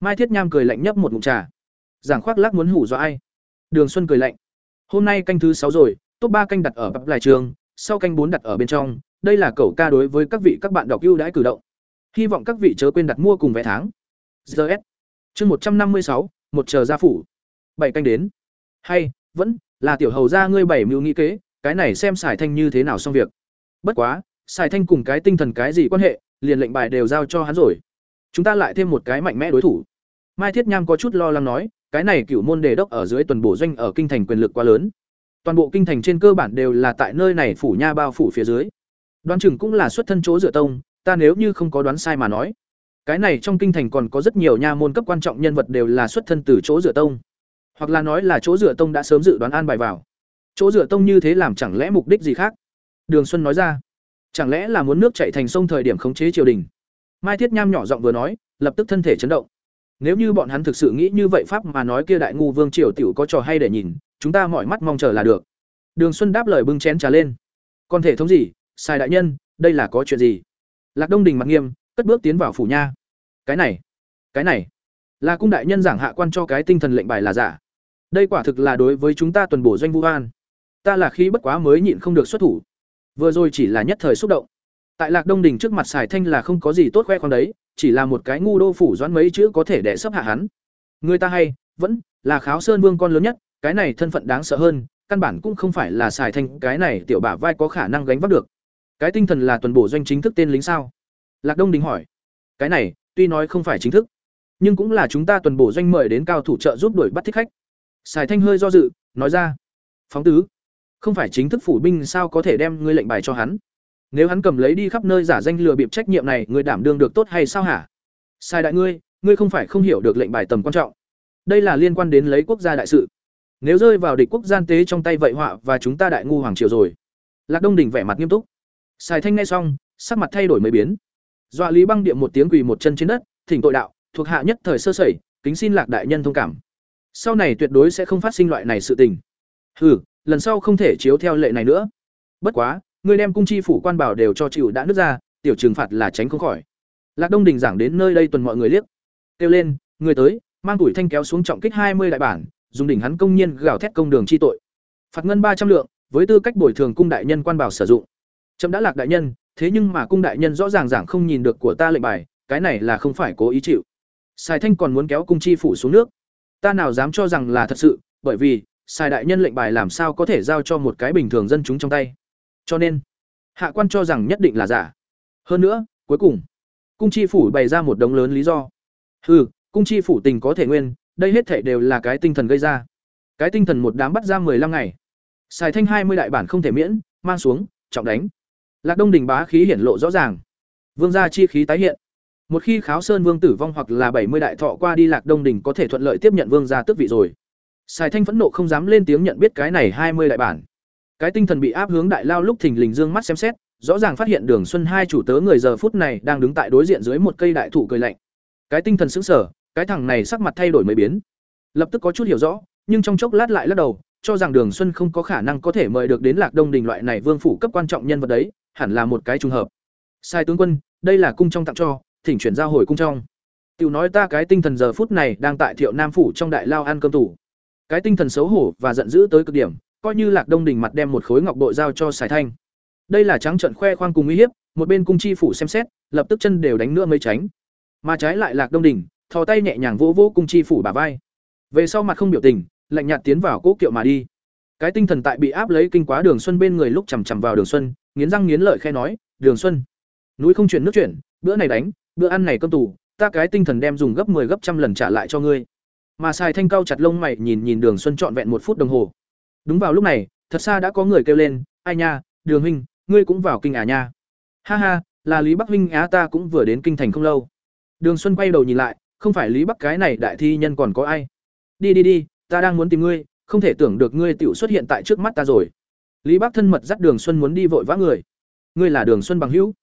Mai Thiết Nham cười lạnh nhấp một ngụm trà. Giảng khoác lác muốn hủ dọa ai? Đường Xuân cười lạnh. Hôm nay canh thứ sáu rồi, top ba canh đặt ở bập lại trường, sau canh bốn đặt ở bên trong, đây là cẩu ca đối với các vị các bạn đọc ưu đãi cử động. Hy vọng các vị chớ quên đặt mua cùng vé tháng. GS. Chương một trăm năm mươi sáu, một chờ gia phủ. Bảy canh đến. Hay, vẫn là tiểu hầu gia ngươi bảy mưu nghĩ kế, cái này xem xài thanh như thế nào xong việc. Bất quá, xài thanh cùng cái tinh thần cái gì quan hệ, liền lệnh bài đều giao cho hắn rồi. Chúng ta lại thêm một cái mạnh mẽ đối thủ. Mai Thiết Nham có chút lo lắng nói, cái này cựu môn đề đốc ở dưới tuần bổ doanh ở kinh thành quyền lực quá lớn toàn bộ kinh thành trên cơ bản đều là tại nơi này phủ nha bao phủ phía dưới đoan chừng cũng là xuất thân chỗ dựa tông ta nếu như không có đoán sai mà nói cái này trong kinh thành còn có rất nhiều nha môn cấp quan trọng nhân vật đều là xuất thân từ chỗ dựa tông hoặc là nói là chỗ dựa tông đã sớm dự đoán an bài vào chỗ dựa tông như thế làm chẳng lẽ mục đích gì khác đường xuân nói ra chẳng lẽ là muốn nước chạy thành sông thời điểm khống chế triều đình mai thiết nham nhỏ giọng vừa nói lập tức thân thể chấn động nếu như bọn hắn thực sự nghĩ như vậy pháp mà nói kia đại ngu vương triều tiểu có trò hay để nhìn, chúng ta mỏi mắt mong chờ là được. Đường Xuân đáp lời bưng chén trà lên. Còn thể thống gì? Sai đại nhân, đây là có chuyện gì? Lạc Đông Đình mặt nghiêm, cất bước tiến vào phủ nha. Cái này, cái này, là cung đại nhân giảng hạ quan cho cái tinh thần lệnh bài là giả. Đây quả thực là đối với chúng ta tuần bổ doanh vũ an. Ta là khi bất quá mới nhịn không được xuất thủ. Vừa rồi chỉ là nhất thời xúc động. Tại Lạc Đông Đình trước mặt sài thanh là không có gì tốt khoe khoang đấy, chỉ là một cái ngu đô phủ doãn mấy chữ có thể đẻ sấp hạ hắn. Người ta hay, vẫn là Kháo Sơn Vương con lớn nhất, cái này thân phận đáng sợ hơn, căn bản cũng không phải là sài thanh cái này tiểu bả vai có khả năng gánh vác được. Cái tinh thần là tuần bổ doanh chính thức tên lính sao? Lạc Đông Đình hỏi. Cái này, tuy nói không phải chính thức, nhưng cũng là chúng ta tuần bổ doanh mời đến cao thủ trợ giúp đuổi bắt thích khách. Sài Thanh hơi do dự, nói ra: "Phóng tứ, không phải chính thức phủ binh sao có thể đem ngươi lệnh bài cho hắn?" Nếu hắn cầm lấy đi khắp nơi giả danh lừa bịp trách nhiệm này, người đảm đương được tốt hay sao hả? Sai đại ngươi, ngươi không phải không hiểu được lệnh bài tầm quan trọng. Đây là liên quan đến lấy quốc gia đại sự. Nếu rơi vào địch quốc gian tế trong tay vậy họa và chúng ta đại ngu hoàng triều rồi. Lạc Đông Đình vẻ mặt nghiêm túc. Sài Thanh nghe xong, sắc mặt thay đổi mới biến. Dọa Lý Băng Điệm một tiếng quỳ một chân trên đất, thỉnh tội đạo, thuộc hạ nhất thời sơ sẩy, kính xin Lạc đại nhân thông cảm. Sau này tuyệt đối sẽ không phát sinh loại này sự tình. Hừ, lần sau không thể chiếu theo lệ này nữa. Bất quá, ngươi đem cung chi phủ quan bảo đều cho chịu đã nứt ra tiểu trừng phạt là tránh không khỏi lạc đông đình giảng đến nơi đây tuần mọi người liếc kêu lên người tới mang tuổi thanh kéo xuống trọng kích hai mươi đại bản dùng đỉnh hắn công nhiên gào thét công đường chi tội phạt ngân ba trăm lượng với tư cách bồi thường cung đại nhân quan bảo sử dụng trâm đã lạc đại nhân thế nhưng mà cung đại nhân rõ ràng giảng không nhìn được của ta lệnh bài cái này là không phải cố ý chịu sài thanh còn muốn kéo cung chi phủ xuống nước ta nào dám cho rằng là thật sự bởi vì sài đại nhân lệnh bài làm sao có thể giao cho một cái bình thường dân chúng trong tay cho nên, hạ quan cho rằng nhất định là giả. Hơn nữa, cuối cùng, cung chi phủ bày ra một đống lớn lý do. Hừ, cung chi phủ tình có thể nguyên, đây hết thảy đều là cái tinh thần gây ra. Cái tinh thần một đám bắt ra 15 ngày. Xài thanh 20 đại bản không thể miễn, mang xuống, trọng đánh. Lạc Đông đình bá khí hiển lộ rõ ràng. Vương gia chi khí tái hiện. Một khi Kháo Sơn Vương tử vong hoặc là 70 đại thọ qua đi Lạc Đông đình có thể thuận lợi tiếp nhận vương gia tước vị rồi. sài Thanh phẫn nộ không dám lên tiếng nhận biết cái này 20 đại bản. Cái tinh thần bị áp hướng đại lao lúc thình lình dương mắt xem xét, rõ ràng phát hiện Đường Xuân hai chủ tớ người giờ phút này đang đứng tại đối diện dưới một cây đại thụ cười lạnh. Cái tinh thần sững sờ, cái thằng này sắc mặt thay đổi mới biến. Lập tức có chút hiểu rõ, nhưng trong chốc lát lại lắc đầu, cho rằng Đường Xuân không có khả năng có thể mời được đến Lạc Đông đình loại này vương phủ cấp quan trọng nhân vật đấy, hẳn là một cái trùng hợp. Sai tướng quân, đây là cung trong tặng cho, thỉnh chuyển giao hồi cung trong. Tiểu nói ta cái tinh thần giờ phút này đang tại Thiệu Nam phủ trong đại lao ăn cơm tủ. Cái tinh thần xấu hổ và giận dữ tới cực điểm, coi như Lạc Đông Đình mặt đem một khối ngọc bội giao cho Sài Thanh. Đây là trắng trận khoe khoang cùng uy hiếp, một bên cung chi phủ xem xét, lập tức chân đều đánh nữa mới tránh. Mà trái lại Lạc Đông Đình, thò tay nhẹ nhàng vỗ vỗ cung chi phủ bả vai. Về sau mặt không biểu tình, lạnh nhạt tiến vào cố kiệu mà đi cái tinh thần tại bị áp lấy kinh quá đường xuân bên người lúc chằm chằm vào đường xuân nghiến răng nghiến lợi khe nói, đường xuân, núi không chuyển nước chuyển, bữa này đánh, bữa ăn này cơm tủ ta cái tinh thần đem dùng gấp 10 gấp trăm lần trả lại cho ngươi. Mà xài thanh cao chặt lông mày nhìn nhìn đường xuân trọn vẹn một phút đồng hồ. Đúng vào lúc này, thật xa đã có người kêu lên, ai nha, đường huynh, ngươi cũng vào kinh à nha. Ha ha, là lý bắc huynh á, ta cũng vừa đến kinh thành không lâu. Đường xuân quay đầu nhìn lại, không phải lý bắc cái này đại thi nhân còn có ai? Đi đi đi, ta đang muốn tìm ngươi, không thể tưởng được ngươi tiểu xuất hiện tại trước mắt ta rồi lý Bác thân mật dắt đường xuân muốn đi vội vã người. Ngươi là đường xuân bằng hữu.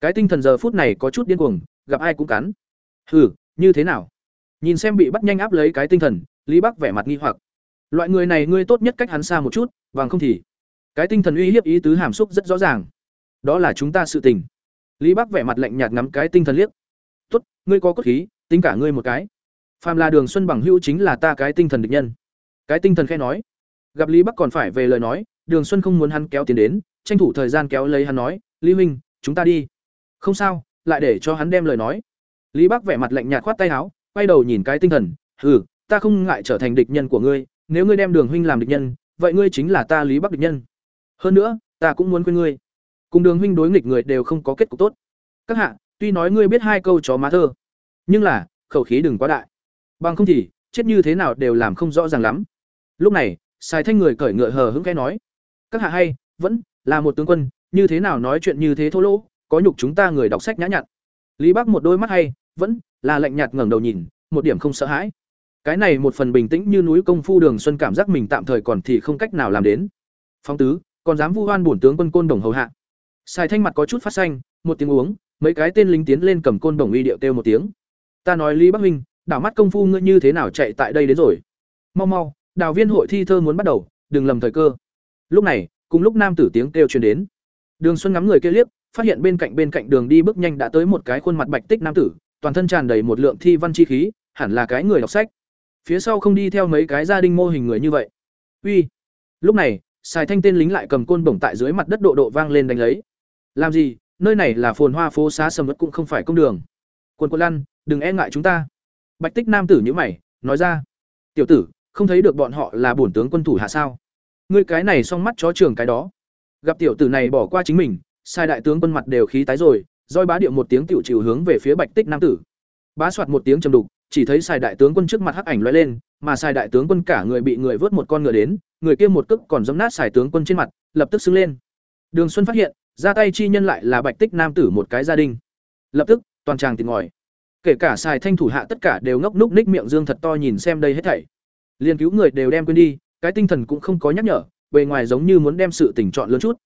Cái tinh thần giờ phút này có chút điên cuồng, gặp ai cũng cắn. Hừ, như thế nào? Nhìn xem bị bắt nhanh áp lấy cái tinh thần, lý Bác vẻ mặt nghi hoặc. Loại người này ngươi tốt nhất cách hắn xa một chút bằng không thì. Cái tinh thần uy hiếp ý tứ hàm xúc rất rõ ràng. Đó là chúng ta sự tình. Lý Bác vẻ mặt lạnh nhạt ngắm cái tinh thần liếc. Tốt, ngươi có cốt khí, tính cả ngươi một cái. Phàm là đường xuân bằng hữu chính là ta cái tinh thần địch nhân. Cái tinh thần khe nói. Gặp lý bắc còn phải về lời nói đường xuân không muốn hắn kéo tiền đến, tranh thủ thời gian kéo lấy hắn nói, lý huynh, chúng ta đi. Không sao, lại để cho hắn đem lời nói. Lý Bác vẻ mặt lạnh nhạt khoát tay áo, quay đầu nhìn cái tinh thần ừ ta không ngại trở thành địch nhân của ngươi, nếu ngươi đem đường huynh làm địch nhân, vậy ngươi chính là ta lý bắc địch nhân. Hơn nữa, ta cũng muốn quên ngươi. Cùng đường huynh đối nghịch người đều không có kết cục tốt. Các hạ, tuy nói ngươi biết hai câu chó má thơ, nhưng là, khẩu khí đừng quá đại. Bằng không thì, chết như thế nào đều làm không rõ ràng lắm. Lúc này xài thanh người cởi ngựa hờ hững khẽ nói các hạ hay, vẫn là một tướng quân, như thế nào nói chuyện như thế thô lỗ, có nhục chúng ta người đọc sách nhã nhặn. Lý bắc một đôi mắt hay, vẫn là lạnh nhạt ngẩng đầu nhìn, một điểm không sợ hãi. Cái này một phần bình tĩnh như núi công phu đường xuân cảm giác mình tạm thời còn thì không cách nào làm đến. Phong tứ, còn dám vu oan bổn tướng quân côn đồng hầu hạ. Sài thanh mặt có chút phát xanh, một tiếng uống, mấy cái tên lính tiến lên cầm côn đồng uy điệu kêu một tiếng. Ta nói lý bắc minh đảo mắt công phu ngươi như thế nào chạy tại đây đến rồi? Mau mau, đào viên hội thi thơ muốn bắt đầu, đừng lầm thời cơ lúc này, cùng lúc nam tử tiếng kêu truyền đến. Đường xuân ngắm người kia liếc, phát hiện bên cạnh bên cạnh đường đi bước nhanh đã tới một cái khuôn mặt bạch tích nam tử, toàn thân tràn đầy một lượng thi văn chi khí, hẳn là cái người đọc sách. Phía sau không đi theo mấy cái gia đình mô hình người như vậy. Uy. Lúc này xài thanh tên lính lại cầm côn bổng tại dưới mặt đất độ độ vang lên đánh lấy. Làm gì, nơi này là phồn hoa phố xá sầm ớt cũng không phải công đường. Quân quân lăn, đừng e ngại chúng ta. Bạch tích nam tử nhữ mày, nói ra. Tiểu tử, không thấy được bọn họ là bổn tướng quân thủ hạ sao? Ngươi cái này xong mắt chó trường cái đó. Gặp tiểu tử này bỏ qua chính mình, sai đại tướng quân mặt đều khí tái rồi, roi bá điệu một tiếng tiểu chịu hướng về phía bạch tích nam tử. Bá soạt một tiếng trầm đục, chỉ thấy sai đại tướng quân trước mặt hắc ảnh lóe lên, mà sai đại tướng quân cả người bị người vớt một con ngựa đến, người kia một cước còn giấm nát sai tướng quân trên mặt, lập tức xứng lên. Đường xuân phát hiện, ra tay chi nhân lại là bạch tích nam tử một cái gia đình. Lập tức, toàn tràng tìm ngòi. Kể cả sai thanh thủ hạ tất cả đều ngốc núc ních miệng dương thật to nhìn xem đây hết thảy. Liền cứu người đều đem quên đi cái tinh thần cũng không có nhắc nhở, bề ngoài giống như muốn đem sự tỉnh chọn lớn chút.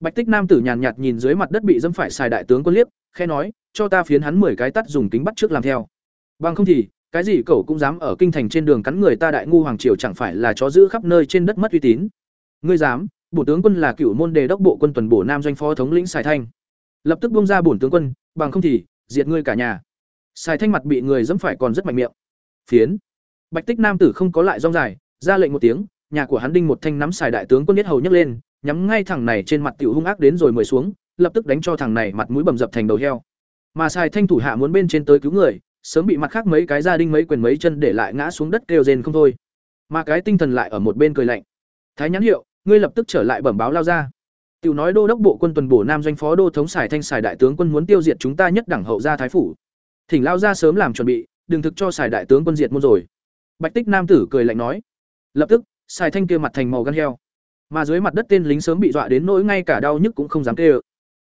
Bạch tích nam tử nhàn nhạt nhìn dưới mặt đất bị dẫm phải xài đại tướng quân liếc khe nói, cho ta phiến hắn mười cái tắt dùng kính bắt trước làm theo. Bằng không thì, cái gì cậu cũng dám ở kinh thành trên đường cắn người ta đại ngu hoàng triều chẳng phải là chó giữ khắp nơi trên đất mất uy tín. Ngươi dám bổ tướng quân là cựu môn đề đốc bộ quân tuần bổ nam doanh phó thống lĩnh sài thanh. Lập tức bung ra bổn tướng quân, bằng không thì, diệt ngươi cả nhà. Sài thanh mặt bị người dẫm phải còn rất mạnh miệng. Phiến. Bạch tích nam tử không có lại rong dài, ra lệnh một tiếng nhà của hắn đinh một thanh nắm xài đại tướng quân nhất hầu nhấc lên, nhắm ngay thằng này trên mặt tiểu hung ác đến rồi mười xuống, lập tức đánh cho thằng này mặt mũi bầm dập thành đầu heo. Mà xài thanh thủ hạ muốn bên trên tới cứu người, sớm bị mặt khác mấy cái gia đinh mấy quyền mấy chân để lại ngã xuống đất kêu rên không thôi. Mà cái tinh thần lại ở một bên cười lạnh. Thái nhãn hiệu, ngươi lập tức trở lại bẩm báo lao ra. Tiểu nói đô đốc bộ quân tuần bổ nam doanh phó đô thống xài thanh xài đại tướng quân muốn tiêu diệt chúng ta nhất đẳng hậu gia thái phủ. Thỉnh lao ra sớm làm chuẩn bị, đừng thực cho xài đại tướng quân diệt môn rồi. Bạch tích nam tử cười lạnh nói. Lập tức xài thanh kia mặt thành màu gan heo. Mà dưới mặt đất tên lính sớm bị dọa đến nỗi ngay cả đau nhức cũng không dám kêu.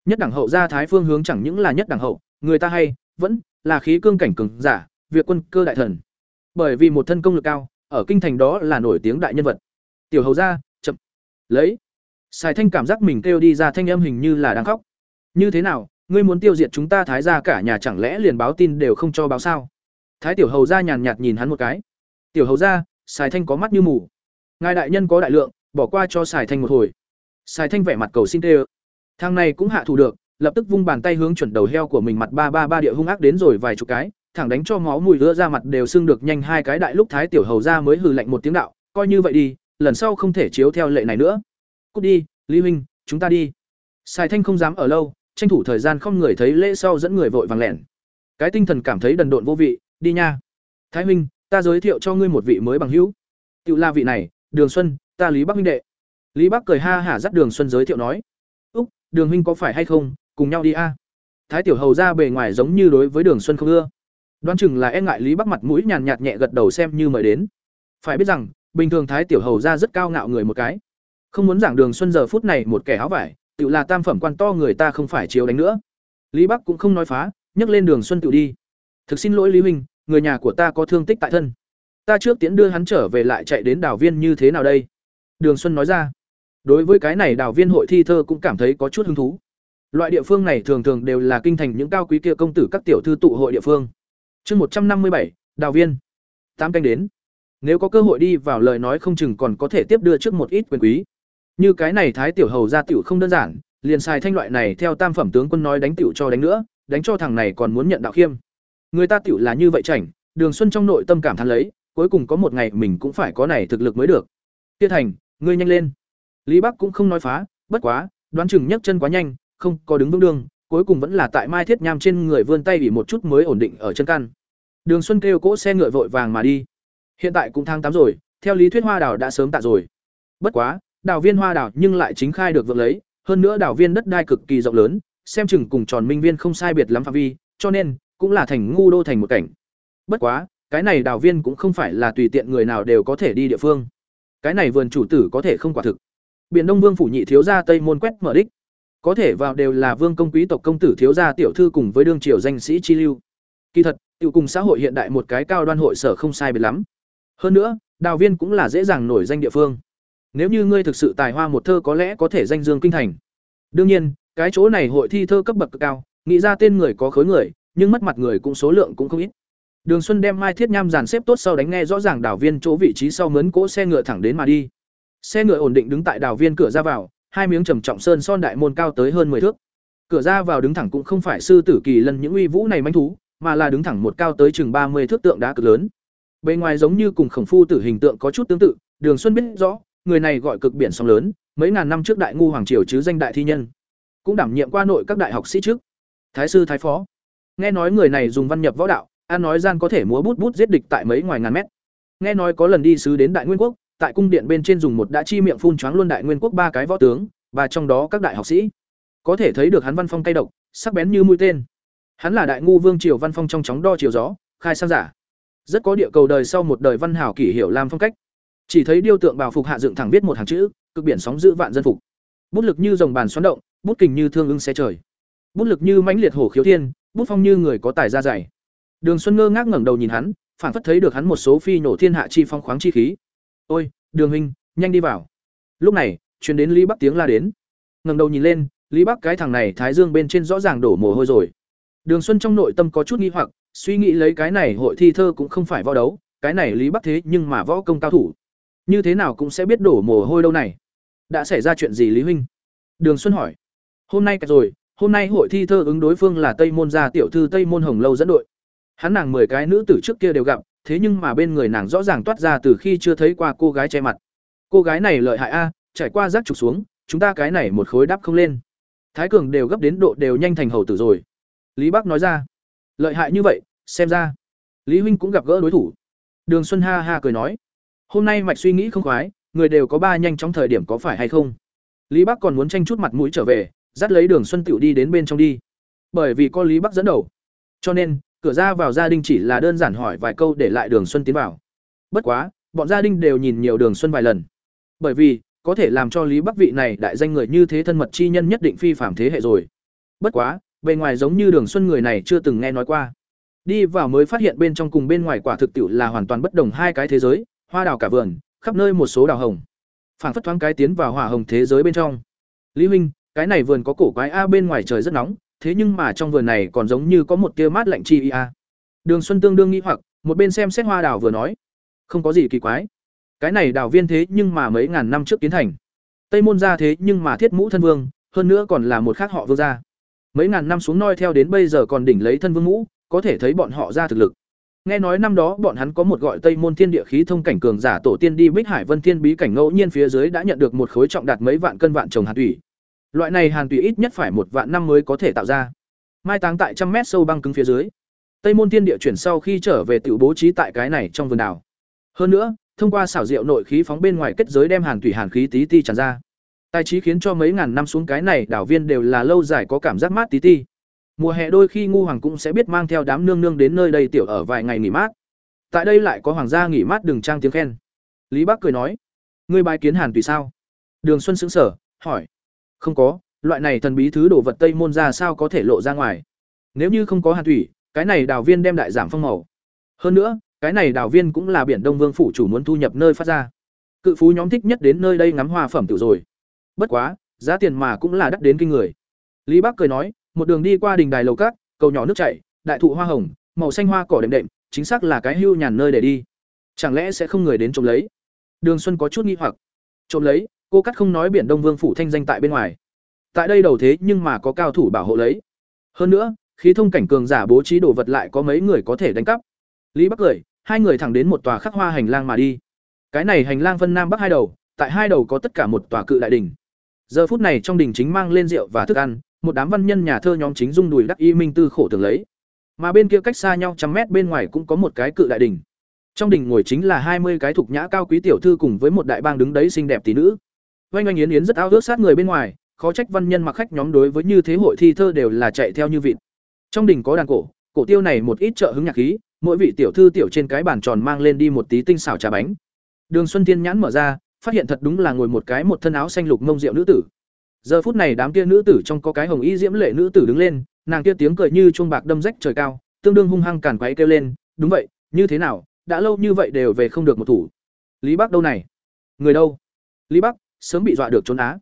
Nhất đẳng hậu gia thái phương hướng chẳng những là nhất đẳng hậu, người ta hay, vẫn là khí cương cảnh cường giả, việc quân cơ đại thần. Bởi vì một thân công lực cao, ở kinh thành đó là nổi tiếng đại nhân vật. Tiểu hầu gia chậm. Lấy. Sài thanh cảm giác mình kêu đi ra thanh âm hình như là đang khóc. Như thế nào, ngươi muốn tiêu diệt chúng ta thái gia cả nhà chẳng lẽ liền báo tin đều không cho báo sao? Thái tiểu hầu gia nhàn nhạt nhìn hắn một cái. Tiểu hầu gia sài thanh có mắt như mù ngài đại nhân có đại lượng bỏ qua cho sài thanh một hồi. Sài thanh vẻ mặt cầu xin tê thang này cũng hạ thủ được lập tức vung bàn tay hướng chuẩn đầu heo của mình mặt ba ba ba địa hung ác đến rồi vài chục cái thẳng đánh cho máu mùi lửa ra mặt đều sưng được nhanh hai cái đại lúc thái tiểu hầu ra mới hừ lạnh một tiếng đạo coi như vậy đi lần sau không thể chiếu theo lệ này nữa. Cút đi lý huynh chúng ta đi. Sài thanh không dám ở lâu tranh thủ thời gian không người thấy lễ sau dẫn người vội vàng lẻn. Cái tinh thần cảm thấy đần độn vô vị đi nha. Thái huynh ta giới thiệu cho ngươi một vị mới bằng hữu. Tiểu la vị này, Đường Xuân, ta Lý Bắc huynh đệ. Lý Bắc cười ha hả dắt Đường Xuân giới thiệu nói: "Úc, Đường huynh có phải hay không, cùng nhau đi a." Thái tiểu hầu ra bề ngoài giống như đối với Đường Xuân không ưa. Đoán chừng là e ngại Lý Bắc mặt mũi nhàn nhạt nhẹ gật đầu xem như mời đến. Phải biết rằng, bình thường Thái tiểu hầu ra rất cao ngạo người một cái. Không muốn giảng Đường Xuân giờ phút này một kẻ áo vải, tự là tam phẩm quan to người ta không phải chiếu đánh nữa. Lý Bắc cũng không nói phá, nhấc lên Đường Xuân tự đi. "Thực xin lỗi Lý huynh, người nhà của ta có thương tích tại thân. Ta trước tiến đưa hắn trở về lại chạy đến đảo viên như thế nào đây?" Đường Xuân nói ra. Đối với cái này đảo viên hội thi thơ cũng cảm thấy có chút hứng thú. Loại địa phương này thường thường đều là kinh thành những cao quý kia công tử các tiểu thư tụ hội địa phương. Chương một trăm năm mươi bảy, Đào viên. Tám canh đến. Nếu có cơ hội đi vào lời nói không chừng còn có thể tiếp đưa trước một ít quyền quý. Như cái này thái tiểu hầu ra tiểu không đơn giản, liền xài thanh loại này theo tam phẩm tướng quân nói đánh tiểu cho đánh nữa, đánh cho thằng này còn muốn nhận đạo khiêm. Người ta tiểu là như vậy chảnh, Đường Xuân trong nội tâm cảm thán lấy, cuối cùng có một ngày mình cũng phải có này thực lực mới được. Tiết Thành, ngươi nhanh lên. Lý Bắc cũng không nói phá, bất quá, đoán chừng nhấc chân quá nhanh, không có đứng vững đường, cuối cùng vẫn là tại Mai Thiết Nham trên người vươn tay bị một chút mới ổn định ở chân căn. Đường Xuân kêu cỗ xe ngựa vội vàng mà đi. Hiện tại cũng tháng tám rồi, theo lý thuyết hoa đào đã sớm tạ rồi. Bất quá, đào viên hoa đào nhưng lại chính khai được vượng lấy, hơn nữa đào viên đất đai cực kỳ rộng lớn, xem chừng cùng tròn minh viên không sai biệt lắm phạm vi, cho nên cũng là thành ngu đô thành một cảnh. Bất quá, cái này đào viên cũng không phải là tùy tiện người nào đều có thể đi địa phương. Cái này vườn chủ tử có thể không quả thực. Biển Đông Vương phủ nhị thiếu gia Tây môn quét mở đích. Có thể vào đều là vương công quý tộc công tử thiếu gia tiểu thư cùng với đương triều danh sĩ chi lưu. Kỳ thật tự cùng xã hội hiện đại một cái cao đoan hội sở không sai biệt lắm. Hơn nữa, đào viên cũng là dễ dàng nổi danh địa phương. Nếu như ngươi thực sự tài hoa một thơ có lẽ có thể danh dương kinh thành. Đương nhiên, cái chỗ này hội thi thơ cấp bậc cực cao, nghĩ ra tên người có khối người, nhưng mất mặt người cũng số lượng cũng không ít đường xuân đem mai thiết nham dàn xếp tốt sau đánh nghe rõ ràng đào viên chỗ vị trí sau mướn cỗ xe ngựa thẳng đến mà đi xe ngựa ổn định đứng tại đào viên cửa ra vào hai miếng trầm trọng sơn son đại môn cao tới hơn 10 thước. Cửa ra vào đứng thẳng cũng không phải sư tử kỳ lân những uy vũ này manh thú, mà là đứng thẳng một cao tới chừng 30 thước tượng đá cực lớn. Bên ngoài giống như cùng khổng phu tử hình tượng có chút tương tự, Đường Xuân biết rõ, người này gọi cực biển sóng lớn, mấy ngàn năm trước đại ngu hoàng triều chứ danh đại thi nhân, cũng đảm nhiệm qua nội các đại học sĩ trước. Thái sư thái phó. Nghe nói người này dùng văn nhập võ đạo, an nói gian có thể múa bút bút giết địch tại mấy ngoài ngàn mét. Nghe nói có lần đi sứ đến Đại Nguyên quốc, tại cung điện bên trên dùng một đã chi miệng phun choáng luôn đại nguyên quốc ba cái võ tướng và trong đó các đại học sĩ. Có thể thấy được hắn văn phong cay độc sắc bén như mũi tên. Hắn là đại ngu vương triều văn phong trong chóng đo chiều gió khai sang giả. Rất có địa cầu đời sau một đời văn hảo kỷ hiểu làm phong cách. Chỉ thấy điêu tượng bào phục hạ dựng thẳng viết một hàng chữ cực biển sóng giữ vạn dân phục. Bút lực như dòng bàn xoắn động bút kình như thương ưng xe trời. Bút lực như mãnh liệt hổ khiếu thiên bút phong như người có tài da dày đường xuân ngơ ngác ngẩng đầu nhìn hắn phản phất thấy được hắn một số phi nổ thiên hạ chi phong khoáng chi khí. Ôi, đường huynh, nhanh đi vào. Lúc này, truyền đến lý bắc tiếng la đến. Ngẩng đầu nhìn lên, lý bắc cái thằng này thái dương bên trên rõ ràng đổ mồ hôi rồi. Đường xuân trong nội tâm có chút nghi hoặc, suy nghĩ lấy cái này hội thi thơ cũng không phải võ đấu, cái này lý bắc thế nhưng mà võ công cao thủ. Như thế nào cũng sẽ biết đổ mồ hôi đâu này. Đã xảy ra chuyện gì lý huynh? Đường xuân hỏi. Hôm nay cả rồi, hôm nay hội thi thơ ứng đối phương là tây môn gia tiểu thư tây môn hồng lâu dẫn đội hắn nàng mười cái nữ tử trước kia đều gặp, thế nhưng mà bên người nàng rõ ràng toát ra từ khi chưa thấy qua cô gái che mặt. Cô gái này lợi hại a, trải qua rác trục xuống, chúng ta cái này một khối đáp không lên. Thái cường đều gấp đến độ đều nhanh thành hầu tử rồi. Lý bắc nói ra, lợi hại như vậy, xem ra. Lý huynh cũng gặp gỡ đối thủ. Đường xuân ha ha cười nói, hôm nay mạch suy nghĩ không khoái, người đều có ba nhanh trong thời điểm có phải hay không? Lý bắc còn muốn tranh chút mặt mũi trở về, dắt lấy đường xuân tựu đi đến bên trong đi. Bởi vì có lý bắc dẫn đầu. Cho nên cửa ra vào gia đình chỉ là đơn giản hỏi vài câu để lại đường xuân tiến vào. Bất quá, bọn gia đình đều nhìn nhiều đường xuân vài lần. Bởi vì, có thể làm cho lý bắc vị này đại danh người như thế thân mật chi nhân nhất định phi phạm thế hệ rồi. Bất quá, bề ngoài giống như đường xuân người này chưa từng nghe nói qua. Đi vào mới phát hiện bên trong cùng bên ngoài quả thực tiệu là hoàn toàn bất đồng hai cái thế giới, hoa đào cả vườn, khắp nơi một số đào hồng. Phảng phất thoáng cái tiến vào hỏa hồng thế giới bên trong. Lý huynh, cái này vườn có cổ quái a bên ngoài trời rất nóng thế nhưng mà trong vườn này còn giống như có một tia mát lạnh chi ia. À. Đường Xuân tương đương nghĩ hoặc, một bên xem xét hoa đào vừa nói, không có gì kỳ quái. Cái này đào viên thế nhưng mà mấy ngàn năm trước kiến thành. Tây môn gia thế nhưng mà thiết mũ thân vương, hơn nữa còn là một khác họ vương gia. Mấy ngàn năm xuống noi theo đến bây giờ còn đỉnh lấy thân vương mũ, có thể thấy bọn họ ra thực lực. Nghe nói năm đó bọn hắn có một gọi Tây môn thiên địa khí thông cảnh cường giả tổ tiên đi Bích Hải Vân Thiên bí cảnh ngẫu nhiên phía dưới đã nhận được một khối trọng đạt mấy vạn cân vạn trồng hạt thủy. Loại này hàn tùy ít nhất phải một vạn năm mới có thể tạo ra. Mai táng tại trăm mét sâu băng cứng phía dưới. Tây môn tiên địa chuyển sau khi trở về tiểu bố trí tại cái này trong vườn đảo. Hơn nữa, thông qua xảo diệu nội khí phóng bên ngoài kết giới đem hàn thủy hàn khí tí ti tràn ra. Tài trí khiến cho mấy ngàn năm xuống cái này đảo viên đều là lâu dài có cảm giác mát tí ti. Mùa hè đôi khi ngu hoàng cũng sẽ biết mang theo đám nương nương đến nơi đây tiểu ở vài ngày nghỉ mát. Tại đây lại có hoàng gia nghỉ mát đừng trang tiếng khen. Lý Bắc cười nói: "Ngươi bài kiến Hàn Tùy sao?" Đường Xuân sững sờ, hỏi: "Không có, loại này thần bí thứ đồ vật Tây môn ra sao có thể lộ ra ngoài? Nếu như không có Hàn Thủy, cái này đào viên đem đại giảm phong màu. Hơn nữa, cái này đào viên cũng là biển Đông Vương phủ chủ muốn thu nhập nơi phát ra. Cự phú nhóm thích nhất đến nơi đây ngắm hoa phẩm tiểu rồi. Bất quá, giá tiền mà cũng là đắt đến kinh người." Lý bác cười nói: "Một đường đi qua đình đài lầu cát, cầu nhỏ nước chảy, đại thụ hoa hồng, màu xanh hoa cỏ đệm đệm, chính xác là cái hưu nhàn nơi để đi. Chẳng lẽ sẽ không người đến trộm lấy?" Đường Xuân có chút nghi hoặc. Trộm lấy, cô cắt không nói biển Đông Vương phủ thanh danh tại bên ngoài. Tại đây đầu thế nhưng mà có cao thủ bảo hộ lấy. Hơn nữa, khí thông cảnh cường giả bố trí đồ vật lại có mấy người có thể đánh cắp. Lý Bắc cười, hai người thẳng đến một tòa khắc hoa hành lang mà đi. Cái này hành lang phân nam bắc hai đầu, tại hai đầu có tất cả một tòa cự đại đỉnh. Giờ phút này trong đình chính mang lên rượu và thức ăn, một đám văn nhân nhà thơ nhóm chính dung đùi đắc y minh tư khổ tưởng lấy. Mà bên kia cách xa nhau trăm mét bên ngoài cũng có một cái cự đại đỉnh. Trong đình ngồi chính là hai mươi cái thuộc nhã cao quý tiểu thư cùng với một đại bang đứng đấy xinh đẹp tỷ nữ. Oanh oanh yến yến rất ao ước sát người bên ngoài, khó trách văn nhân mặc khách nhóm đối với như thế hội thi thơ đều là chạy theo như vịt. Trong đỉnh có đàn cổ, cổ tiêu này một ít trợ hứng nhạc khí, mỗi vị tiểu thư tiểu trên cái bàn tròn mang lên đi một tí tinh xảo trà bánh. Đường Xuân Thiên nhãn mở ra, phát hiện thật đúng là ngồi một cái một thân áo xanh lục mông rượu nữ tử. Giờ phút này đám kia nữ tử trong có cái hồng y diễm lệ nữ tử đứng lên, nàng kia tiếng cười như chuông bạc đâm rách trời cao, tương đương hung hăng càn quấy kêu lên, "Đúng vậy, như thế nào, đã lâu như vậy đều về không được một thủ." Lý Bắc đâu này? Người đâu? Lý Bắc, sớm bị dọa được trốn á.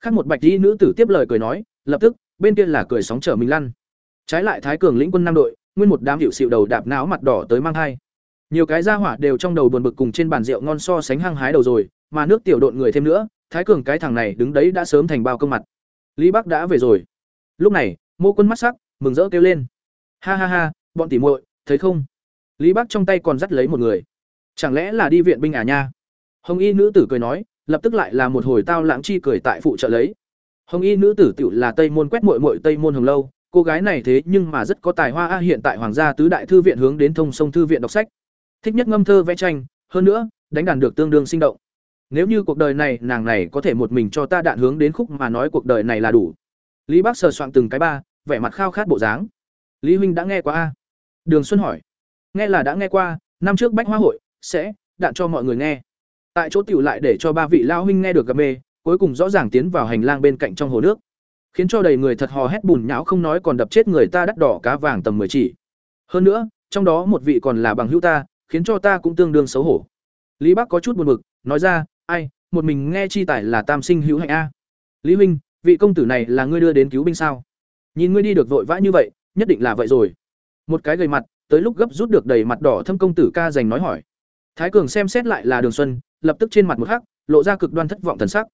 Khác một bạch y nữ tử tiếp lời cười nói, lập tức, bên kia là cười sóng trở mình lăn. Trái lại Thái Cường lĩnh quân năm đội, nguyên một đám hiệu xịu đầu đạp não mặt đỏ tới mang hai. Nhiều cái gia hỏa đều trong đầu buồn bực cùng trên bàn rượu ngon so sánh hăng hái đầu rồi, mà nước tiểu độn người thêm nữa, Thái Cường cái thằng này đứng đấy đã sớm thành bao công mặt. Lý Bắc đã về rồi. Lúc này, Mô Quân mắt sắc, mừng rỡ kêu lên. Ha ha ha, bọn tỉ muội, thấy không? Lý Bắc trong tay còn dắt lấy một người. Chẳng lẽ là đi viện binh à nha? Hồng y nữ tử cười nói, lập tức lại là một hồi tao lãng chi cười tại phụ trợ lấy. Hồng y nữ tử tiểu là Tây môn quét muội muội Tây môn Hồng lâu, cô gái này thế nhưng mà rất có tài hoa a hiện tại Hoàng gia tứ đại thư viện hướng đến thông sông thư viện đọc sách. Thích nhất ngâm thơ vẽ tranh, hơn nữa, đánh đàn được tương đương sinh động. Nếu như cuộc đời này nàng này có thể một mình cho ta đạn hướng đến khúc mà nói cuộc đời này là đủ. Lý Bác sờ soạn từng cái ba, vẻ mặt khao khát bộ dáng. Lý huynh đã nghe qua a? Đường Xuân hỏi. Nghe là đã nghe qua, năm trước bách hoa hội sẽ đạn cho mọi người nghe. Tại chỗ tiểu lại để cho ba vị lao huynh nghe được gặp mê, cuối cùng rõ ràng tiến vào hành lang bên cạnh trong hồ nước, khiến cho đầy người thật hò hét bùn nhão không nói còn đập chết người ta đắt đỏ cá vàng tầm mười chỉ. Hơn nữa, trong đó một vị còn là bằng hữu ta, khiến cho ta cũng tương đương xấu hổ. Lý Bắc có chút buồn bực, nói ra, ai, một mình nghe chi tải là tam sinh hữu hạnh a. Lý huynh, vị công tử này là ngươi đưa đến cứu binh sao? Nhìn ngươi đi được vội vã như vậy, nhất định là vậy rồi. Một cái gầy mặt, tới lúc gấp rút được đầy mặt đỏ thâm công tử ca dành nói hỏi. Thái Cường xem xét lại là Đường Xuân, lập tức trên mặt một hắc, lộ ra cực đoan thất vọng thần sắc.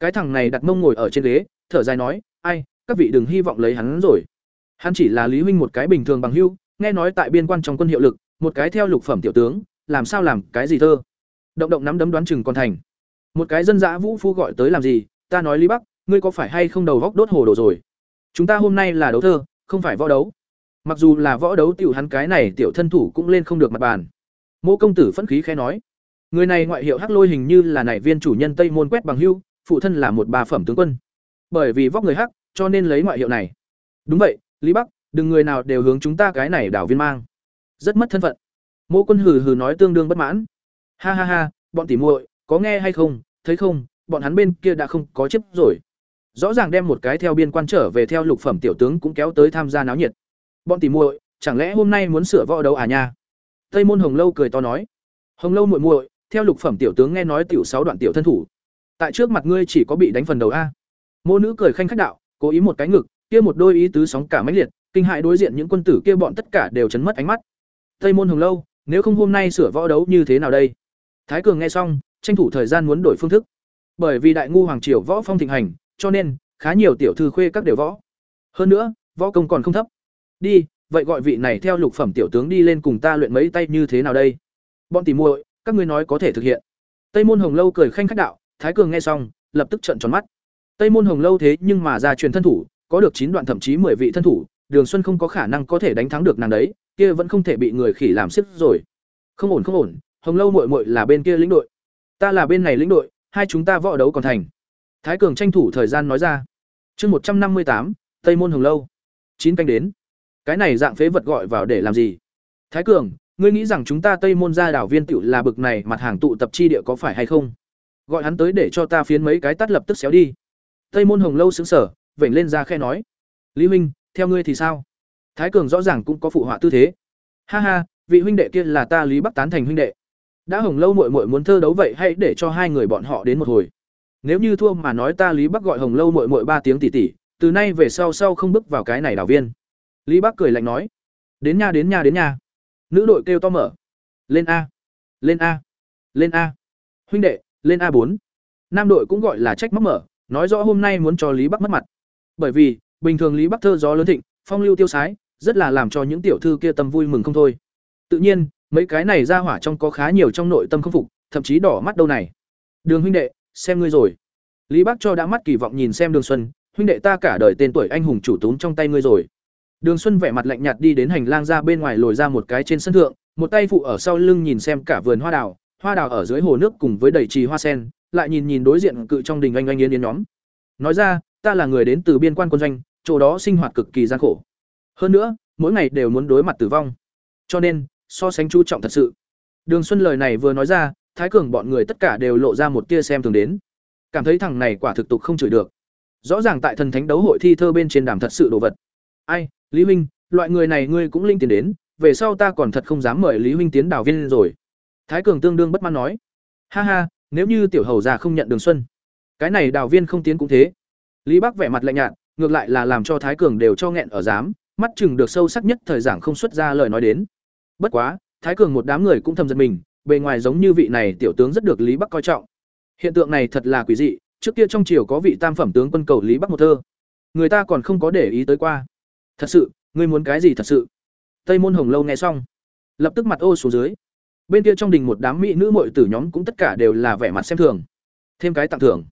Cái thằng này đặt mông ngồi ở trên ghế, thở dài nói, "Ai, các vị đừng hy vọng lấy hắn rồi. Hắn chỉ là Lý huynh một cái bình thường bằng hữu, nghe nói tại biên quan trong quân hiệu lực, một cái theo lục phẩm tiểu tướng, làm sao làm cái gì thơ?" Động động nắm đấm đoán chừng còn thành. Một cái dân dã vũ phu gọi tới làm gì? Ta nói Lý Bắc, ngươi có phải hay không đầu góc đốt hồ đồ rồi? Chúng ta hôm nay là đấu thơ, không phải võ đấu. Mặc dù là võ đấu tiểu hắn cái này tiểu thân thủ cũng lên không được mặt bàn. Mộ công tử phẫn khí khẽ nói, người này ngoại hiệu Hắc Lôi hình như là nảy viên chủ nhân Tây môn quét bằng hưu, phụ thân là một bà phẩm tướng quân. Bởi vì vóc người hắc, cho nên lấy ngoại hiệu này. Đúng vậy, Lý Bắc, đừng người nào đều hướng chúng ta cái này đảo viên mang. Rất mất thân phận. mô quân hừ hừ nói tương đương bất mãn. Ha ha ha, bọn tỉ muội, có nghe hay không, thấy không, bọn hắn bên kia đã không có chấp rồi. Rõ ràng đem một cái theo biên quan trở về theo lục phẩm tiểu tướng cũng kéo tới tham gia náo nhiệt. Bọn tỉ muội, chẳng lẽ hôm nay muốn sửa võ đấu à nha? Tây môn Hồng Lâu cười to nói. Hồng Lâu muội muội, theo lục phẩm tiểu tướng nghe nói tiểu sáu đoạn tiểu thân thủ. Tại trước mặt ngươi chỉ có bị đánh phần đầu a. Mô nữ cười khanh khách đạo, cố ý một cái ngực, kia một đôi ý tứ sóng cả mãnh liệt, kinh hại đối diện những quân tử kia bọn tất cả đều chấn mất ánh mắt. Tây môn Hồng Lâu, nếu không hôm nay sửa võ đấu như thế nào đây? Thái Cường nghe xong, tranh thủ thời gian muốn đổi phương thức. Bởi vì đại ngu hoàng triều võ phong thịnh hành, cho nên khá nhiều tiểu thư khuê các đều võ. Hơn nữa, võ công còn không thấp. Đi, vậy gọi vị này theo lục phẩm tiểu tướng đi lên cùng ta luyện mấy tay như thế nào đây? Bọn tỉ muội, các ngươi nói có thể thực hiện. Tây môn Hồng lâu cười khanh khách đạo, Thái Cường nghe xong, lập tức trợn tròn mắt. Tây môn Hồng lâu thế nhưng mà ra truyền thân thủ, có được chín đoạn thậm chí mười vị thân thủ, Đường Xuân không có khả năng có thể đánh thắng được nàng đấy, kia vẫn không thể bị người khỉ làm sức rồi. Không ổn không ổn, hồng lâu muội muội là bên kia lĩnh đội ta là bên này lĩnh đội hai chúng ta võ đấu còn thành thái cường tranh thủ thời gian nói ra chương một trăm năm mươi tám tây môn hồng lâu chín canh đến cái này dạng phế vật gọi vào để làm gì thái cường ngươi nghĩ rằng chúng ta tây môn gia đảo viên tựu là bực này mặt hàng tụ tập chi địa có phải hay không? Gọi hắn tới để cho ta phiến mấy cái tắt lập tức xéo đi. Tây môn hồng lâu xứng sở vểnh lên ra khe nói. Lý huynh theo ngươi thì sao? Thái cường rõ ràng cũng có phụ họa tư thế. Ha ha vị huynh đệ kia là ta lý bắc tán thành huynh đệ. Đã hồng lâu muội muội muốn thơ đấu vậy hãy để cho hai người bọn họ đến một hồi. Nếu như thua mà nói ta lý bắc gọi hồng lâu muội muội ba tiếng tỷ tỷ từ nay về sau sau không bước vào cái này đảo viên. Lý bắc cười lạnh nói. Đến nhà, đến nhà, đến nhà nữ đội kêu to mở. Lên a. Lên a. Lên a. Huynh đệ, lên a bốn. Nam đội cũng gọi là trách móc mở, nói rõ hôm nay muốn cho lý bắc mất mặt. Bởi vì, bình thường lý bắc thơ gió lớn thịnh, phong lưu tiêu sái, rất là làm cho những tiểu thư kia tâm vui mừng không thôi. Tự nhiên, mấy cái này ra hỏa trong có khá nhiều trong nội tâm không phục, thậm chí đỏ mắt đâu này. Đường huynh đệ, xem ngươi rồi. Lý bắc cho đã mắt kỳ vọng nhìn xem đường xuân, huynh đệ ta cả đời tên tuổi anh hùng chủ tốn trong tay ngươi rồi đường xuân vẻ mặt lạnh nhạt đi đến hành lang ra bên ngoài lồi ra một cái trên sân thượng, một tay phụ ở sau lưng nhìn xem cả vườn hoa đào hoa đào ở dưới hồ nước cùng với đầy trì hoa sen, lại nhìn nhìn đối diện cự trong đình anh anh yến yến nhóm. Nói ra, ta là người đến từ biên quan quân doanh, chỗ đó sinh hoạt cực kỳ gian khổ. Hơn nữa, mỗi ngày đều muốn đối mặt tử vong. Cho nên, so sánh chú trọng thật sự. Đường xuân lời này vừa nói ra, thái cường bọn người tất cả đều lộ ra một tia xem thường đến. Cảm thấy thằng này quả thực tục không chửi được. Rõ ràng tại thần thánh đấu hội thi thơ bên trên đàm thật sự đồ vật ai, lý huynh, loại người này ngươi cũng linh tiền đến, về sau ta còn thật không dám mời lý huynh tiến đào viên rồi. Thái cường tương đương bất mãn nói. Ha ha, nếu như tiểu hầu già không nhận đường xuân, cái này đào viên không tiến cũng thế. Lý bắc vẻ mặt lạnh nhạt, ngược lại là làm cho thái cường đều cho nghẹn ở dám mắt chừng được sâu sắc nhất thời giảng không xuất ra lời nói đến. Bất quá, thái cường một đám người cũng thầm giật mình, bề ngoài giống như vị này tiểu tướng rất được lý bắc coi trọng. Hiện tượng này thật là quỷ dị, trước kia trong triều có vị tam phẩm tướng quân cầu lý bắc một thơ. Người ta còn không có để ý tới qua thật sự, ngươi muốn cái gì thật sự? Tây môn hồng lâu nghe xong, lập tức mặt ô xuống dưới. Bên kia trong đình một đám mỹ nữ mội tử nhóm cũng tất cả đều là vẻ mặt xem thường. Thêm cái tặng thưởng.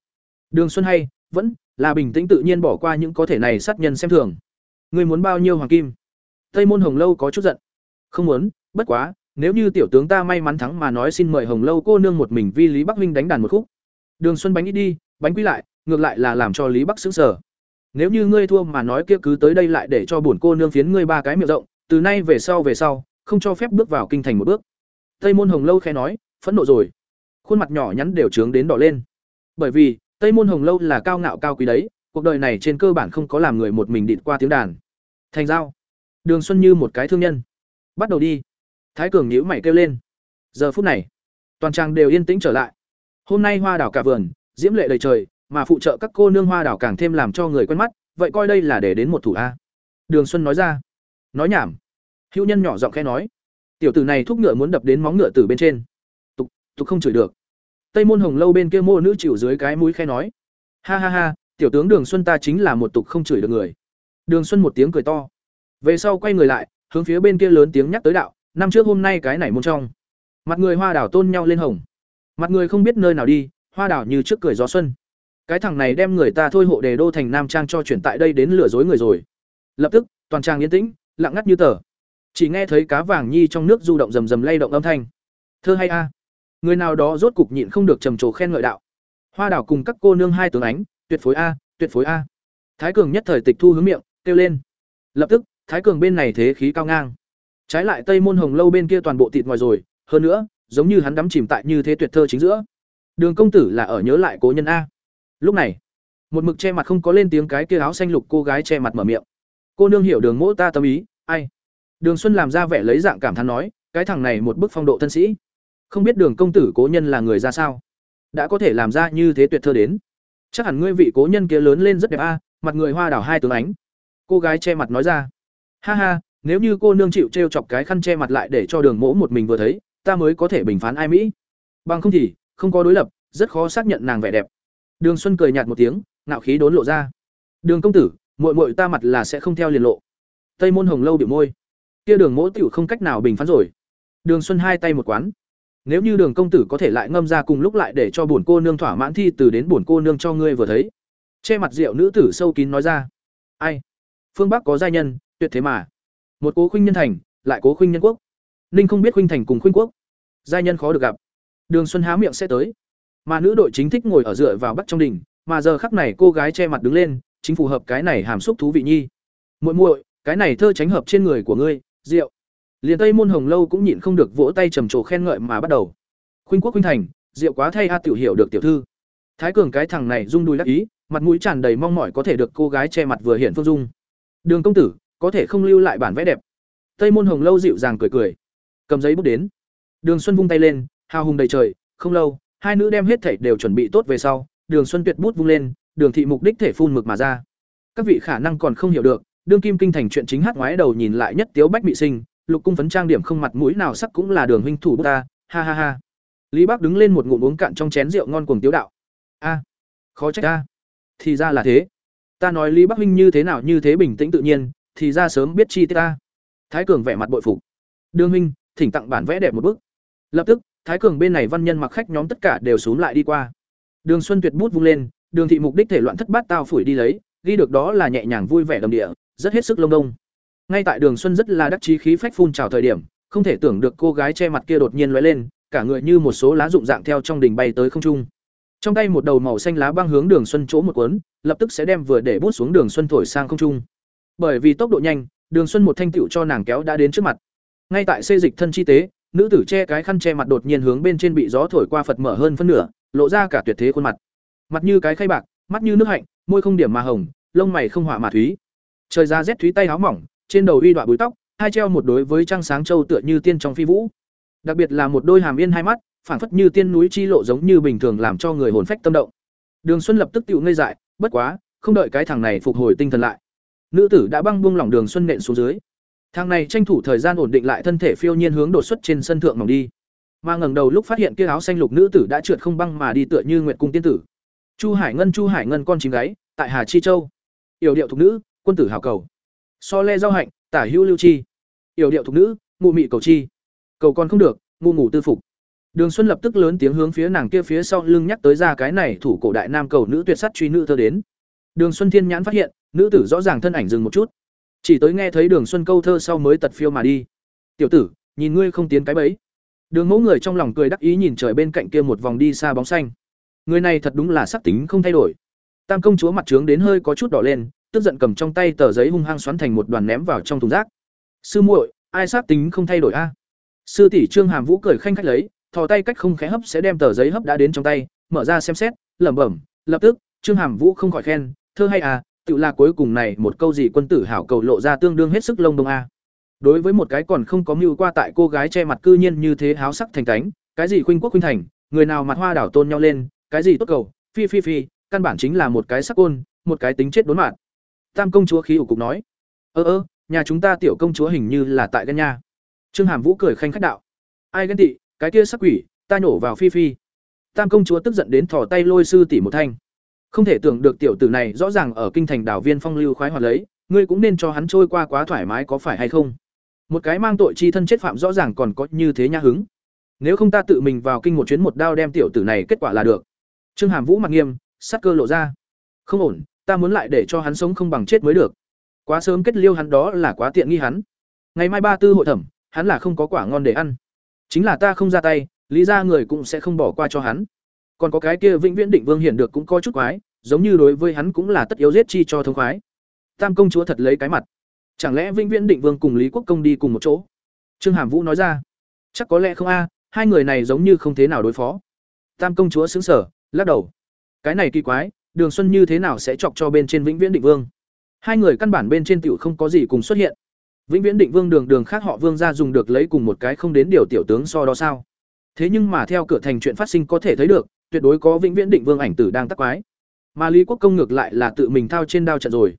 Đường xuân hay, vẫn là bình tĩnh tự nhiên bỏ qua những có thể này sát nhân xem thường. Ngươi muốn bao nhiêu hoàng kim? Tây môn hồng lâu có chút giận. Không muốn, bất quá, nếu như tiểu tướng ta may mắn thắng mà nói xin mời hồng lâu cô nương một mình vi lý bắc huynh đánh đàn một khúc. Đường xuân bánh ít đi, bánh quý lại, ngược lại là làm cho lý bắc xứng sở nếu như ngươi thua mà nói kia cứ tới đây lại để cho bổn cô nương phiến ngươi ba cái miệng rộng, từ nay về sau về sau, không cho phép bước vào kinh thành một bước. Tây môn hồng lâu khẽ nói, phẫn nộ rồi. Khuôn mặt nhỏ nhắn đều trướng đến đỏ lên. Bởi vì, tây môn hồng lâu là cao ngạo cao quý đấy, cuộc đời này trên cơ bản không có làm người một mình địt qua tiếng đàn. Thành giao. Đường xuân như một cái thương nhân. Bắt đầu đi. Thái cường nhíu mày kêu lên. Giờ phút này, toàn trang đều yên tĩnh trở lại. Hôm nay hoa đảo cả vườn, diễm lệ đầy trời mà phụ trợ các cô nương hoa đảo càng thêm làm cho người quen mắt, vậy coi đây là để đến một thủ a. Đường xuân nói ra. Nói nhảm. Hữu nhân nhỏ giọng khẽ nói. Tiểu tử này thúc ngựa muốn đập đến móng ngựa từ bên trên. Tục tục không chửi được. Tây môn hồng lâu bên kia mô nữ chịu dưới cái mũi khẽ nói. Ha ha ha, tiểu tướng đường xuân ta chính là một tục không chửi được người. Đường xuân một tiếng cười to. Về sau quay người lại, hướng phía bên kia lớn tiếng nhắc tới đạo, năm trước hôm nay cái này môn trong, mặt người hoa đảo tôn nhau lên hồng. Mặt người không biết nơi nào đi, hoa đảo như trước cười gió xuân cái thằng này đem người ta thôi hộ đề đô thành nam trang cho chuyển tại đây đến lừa dối người rồi. Lập tức, toàn trang yên tĩnh, lặng ngắt như tờ. Chỉ nghe thấy cá vàng nhi trong nước du động rầm rầm lay động âm thanh. Thơ hay a. Người nào đó rốt cục nhịn không được trầm trồ khen ngợi đạo. Hoa đảo cùng các cô nương hai tướng ánh, tuyệt phối a, tuyệt phối a. Thái cường nhất thời tịch thu hướng miệng, kêu lên. Lập tức, thái cường bên này thế khí cao ngang. Trái lại tây môn hồng lâu bên kia toàn bộ thịt ngoài rồi, hơn nữa, giống như hắn đắm chìm tại như thế tuyệt thơ chính giữa. Đường công tử là ở nhớ lại cố nhân a lúc này, một mực che mặt không có lên tiếng cái kia áo xanh lục cô gái che mặt mở miệng. Cô nương hiểu đường mỗ ta tâm ý, ai? Đường xuân làm ra vẻ lấy dạng cảm thán nói, cái thằng này một bức phong độ thân sĩ. Không biết đường công tử cố nhân là người ra sao? Đã có thể làm ra như thế tuyệt thơ đến. Chắc hẳn ngươi vị cố nhân kia lớn lên rất đẹp a, mặt người hoa đảo hai tướng ánh. Cô gái che mặt nói ra. Ha ha, nếu như cô nương chịu t chọc cái khăn che mặt lại để cho đường mỗ một mình vừa thấy, ta mới có thể bình phán ai mỹ. Bằng không thì, không có đối lập, rất khó xác nhận nàng vẻ đẹp đường xuân cười nhạt một tiếng, ngạo khí đốn lộ ra. Đường công tử, muội muội ta mặt là sẽ không theo liền lộ. Tây môn hồng lâu biểu môi. Kia đường mỗ tiểu không cách nào bình phán rồi. Đường xuân hai tay một quán. Nếu như đường công tử có thể lại ngâm ra cùng lúc lại để cho bổn cô nương thỏa mãn thi từ đến bổn cô nương cho ngươi vừa thấy. Che mặt rượu nữ tử sâu kín nói ra. Ai? Phương bắc có giai nhân, tuyệt thế mà. Một cố khuynh nhân thành, lại cố khuynh nhân quốc. Ninh không biết khuynh thành cùng khuynh quốc. Giai nhân khó được gặp. Đường xuân há miệng sẽ tới mà nữ đội chính thích ngồi ở dựa vào bắc trong đình mà giờ khắc này cô gái che mặt đứng lên, chính phù hợp cái này hàm xúc thú vị nhi. Muội muội, cái này thơ tránh hợp trên người của ngươi, rượu. Liền tây môn hồng lâu cũng nhịn không được vỗ tay trầm trồ khen ngợi mà bắt đầu. Khuynh quốc khuynh thành, rượu quá thay a tiểu hiểu được tiểu thư. Thái cường cái thằng này rung đùi đắc ý, mặt mũi tràn đầy mong mỏi có thể được cô gái che mặt vừa hiện phương dung. Đường công tử, có thể không lưu lại bản vẽ đẹp. Tây môn hồng lâu dịu dàng cười cười. Cầm giấy bút đến. Đường xuân vung tay lên, hào hùng đầy trời, không lâu hai nữ đem hết thảy đều chuẩn bị tốt về sau, đường xuân tuyệt bút vung lên, đường thị mục đích thể phun mực mà ra. Các vị khả năng còn không hiểu được, đương kim kinh thành chuyện chính hát ngoái đầu nhìn lại nhất tiếu bách bị sinh, lục cung phấn trang điểm không mặt mũi nào sắc cũng là đường huynh thủ bút ta, ha ha ha. Lý bác đứng lên một ngụm uống cạn trong chén rượu ngon cuồng tiếu đạo. A, khó trách a thì ra là thế. Ta nói lý bắc huynh như thế nào như thế bình tĩnh tự nhiên, thì ra sớm biết chi tiết ta. Thái cường vẻ mặt bội phục. Đường huynh, thỉnh tặng bản vẽ đẹp một bức lập tức, thái cường bên này văn nhân mặc khách nhóm tất cả đều xuống lại đi qua. Đường xuân tuyệt bút vung lên, đường thị mục đích thể loạn thất bát tao phủi đi lấy, ghi được đó là nhẹ nhàng vui vẻ đầm địa, rất hết sức lông đông. Ngay tại đường xuân rất là đắc chí khí phách phun trào thời điểm, không thể tưởng được cô gái che mặt kia đột nhiên lóe lên, cả người như một số lá rụng dạng theo trong đình bay tới không trung. Trong tay một đầu màu xanh lá băng hướng đường xuân chỗ một cuốn, lập tức sẽ đem vừa để bút xuống đường xuân thổi sang không trung. Bởi vì tốc độ nhanh, đường xuân một thanh tựu cho nàng kéo đã đến trước mặt. Ngay tại xê dịch thân chi tế nữ tử che cái khăn che mặt đột nhiên hướng bên trên bị gió thổi qua phật mở hơn phân nửa, lộ ra cả tuyệt thế khuôn mặt. Mặt như cái khay bạc, mắt như nước hạnh, môi không điểm mà hồng, lông mày không hỏa mà thúy. Trời ra rét thúy tay áo mỏng, trên đầu uy đoạn búi tóc, hai treo một đối với trăng sáng châu tựa như tiên trong phi vũ. Đặc biệt là một đôi hàm yên hai mắt, phảng phất như tiên núi chi lộ giống như bình thường làm cho người hồn phách tâm động. Đường xuân lập tức tựu ngây dại, bất quá, không đợi cái thằng này phục hồi tinh thần lại. Nữ tử đã băng buông lỏng đường xuân nện xuống dưới thằng này tranh thủ thời gian ổn định lại thân thể phiêu nhiên hướng đột xuất trên sân thượng mỏng đi. Mà ngẩng đầu lúc phát hiện kia áo xanh lục nữ tử đã trượt không băng mà đi tựa như nguyệt cung tiên tử. Chu hải ngân, chu hải ngân con chim gái tại hà chi châu. Yểu điệu thục nữ, quân tử hảo cầu. So le giao hạnh, tả hữu lưu chi. Yểu điệu thục nữ, ngụ mị cầu chi. Cầu còn không được ngu ngủ tư phục. Đường xuân lập tức lớn tiếng hướng phía nàng kia phía sau lưng nhắc tới ra cái này thủ cổ đại nam cầu nữ tuyệt sắt truy nữ thơ đến. Đường xuân thiên nhãn phát hiện, nữ tử rõ ràng thân ảnh dừng một chút chỉ tới nghe thấy đường xuân câu thơ sau mới tật phiêu mà đi. Tiểu tử, nhìn ngươi không tiến cái bẫy. Đường mẫu người trong lòng cười đắc ý nhìn trời bên cạnh kia một vòng đi xa bóng xanh. Người này thật đúng là sắc tính không thay đổi. Tam công chúa mặt trướng đến hơi có chút đỏ lên, tức giận cầm trong tay tờ giấy hung hăng xoắn thành một đoàn ném vào trong thùng rác. Sư muội, ai sắc tính không thay đổi a? Sư tỷ trương hàm vũ cười khanh khách lấy, thò tay cách không khẽ hấp sẽ đem tờ giấy hấp đã đến trong tay, mở ra xem xét, lẩm bẩm, lập tức, trương hàm vũ không khỏi khen, thơ hay à tự là cuối cùng này một câu gì quân tử hảo cầu lộ ra tương đương hết sức lông đông a. Đối với một cái còn không có mưu qua tại cô gái che mặt cư nhiên như thế háo sắc thành cánh cái gì khuynh quốc khuynh thành, người nào mặt hoa đảo tôn nhau lên, cái gì tốt cầu, phi phi phi, căn bản chính là một cái sắc côn, một cái tính chết đốn mạng. Tam công chúa khí ủ cục nói, ơ ơ, nhà chúng ta tiểu công chúa hình như là tại ghen nha. Trương hàm vũ cười khanh khách đạo, ai ghen tị, cái kia sắc quỷ, ta nhổ vào phi phi. Tam công chúa tức giận đến thò tay lôi sư tỷ một thanh không thể tưởng được tiểu tử này rõ ràng ở kinh thành đảo viên phong lưu khoái hoạt lấy, ngươi cũng nên cho hắn trôi qua quá thoải mái có phải hay không? Một cái mang tội chi thân chết phạm rõ ràng còn có như thế nha hứng. Nếu không ta tự mình vào kinh một chuyến một đao đem tiểu tử này kết quả là được. Trương hàm vũ mặt nghiêm, sắc cơ lộ ra. Không ổn, ta muốn lại để cho hắn sống không bằng chết mới được. Quá sớm kết liêu hắn đó là quá tiện nghi hắn. Ngày mai ba tư hội thẩm, hắn là không có quả ngon để ăn. Chính là ta không ra tay, lý ra người cũng sẽ không bỏ qua cho hắn còn có cái kia vĩnh viễn định vương hiển được cũng có chút quái, giống như đối với hắn cũng là tất yếu giết chi cho thông khoái. Tam công chúa thật lấy cái mặt. Chẳng lẽ vĩnh viễn định vương cùng lý quốc công đi cùng một chỗ? Trương hàm vũ nói ra. Chắc có lẽ không a, hai người này giống như không thế nào đối phó. Tam công chúa xứng sở lắc đầu. Cái này kỳ quái, đường xuân như thế nào sẽ chọc cho bên trên vĩnh viễn định vương? Hai người căn bản bên trên tiểu không có gì cùng xuất hiện. Vĩnh viễn định vương đường đường khác họ vương ra dùng được lấy cùng một cái không đến điều tiểu tướng so đó sao thế nhưng mà theo cửa thành chuyện phát sinh có thể thấy được, tuyệt đối có vĩnh viễn định vương ảnh tử đang tác quái. Mà lý quốc công ngược lại là tự mình thao trên đao trận rồi.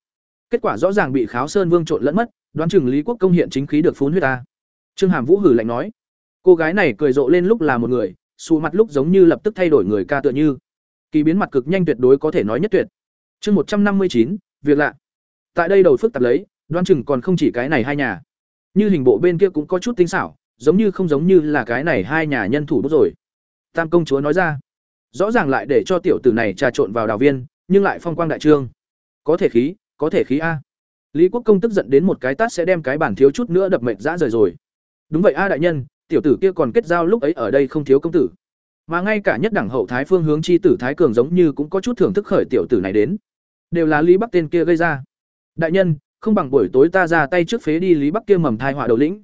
Kết quả rõ ràng bị kháo sơn vương trộn lẫn mất, đoán chừng lý quốc công hiện chính khí được phún huyết ta. Trương hàm vũ hử lạnh nói. Cô gái này cười rộ lên lúc là một người, xù mặt lúc giống như lập tức thay đổi người ca tựa như. Kỳ biến mặt cực nhanh tuyệt đối có thể nói nhất tuyệt. Chương một trăm năm mươi chín, việc lạ. Tại đây đầu phức tạp lấy, đoán chừng còn không chỉ cái này hai nhà. Như hình bộ bên kia cũng có chút tinh xảo giống như không giống như là cái này hai nhà nhân thủ bút rồi. Tam công chúa nói ra, rõ ràng lại để cho tiểu tử này trà trộn vào đào viên, nhưng lại phong quang đại trương. Có thể khí, có thể khí a. Lý quốc công tức giận đến một cái tát sẽ đem cái bản thiếu chút nữa đập mệt dã rời rồi. Đúng vậy a đại nhân, tiểu tử kia còn kết giao lúc ấy ở đây không thiếu công tử. Mà ngay cả nhất đẳng hậu thái phương hướng chi tử thái cường giống như cũng có chút thưởng thức khởi tiểu tử này đến. Đều là lý bắc tên kia gây ra. Đại nhân, không bằng buổi tối ta ra tay trước phế đi lý bắc kia mầm thai họa đầu lĩnh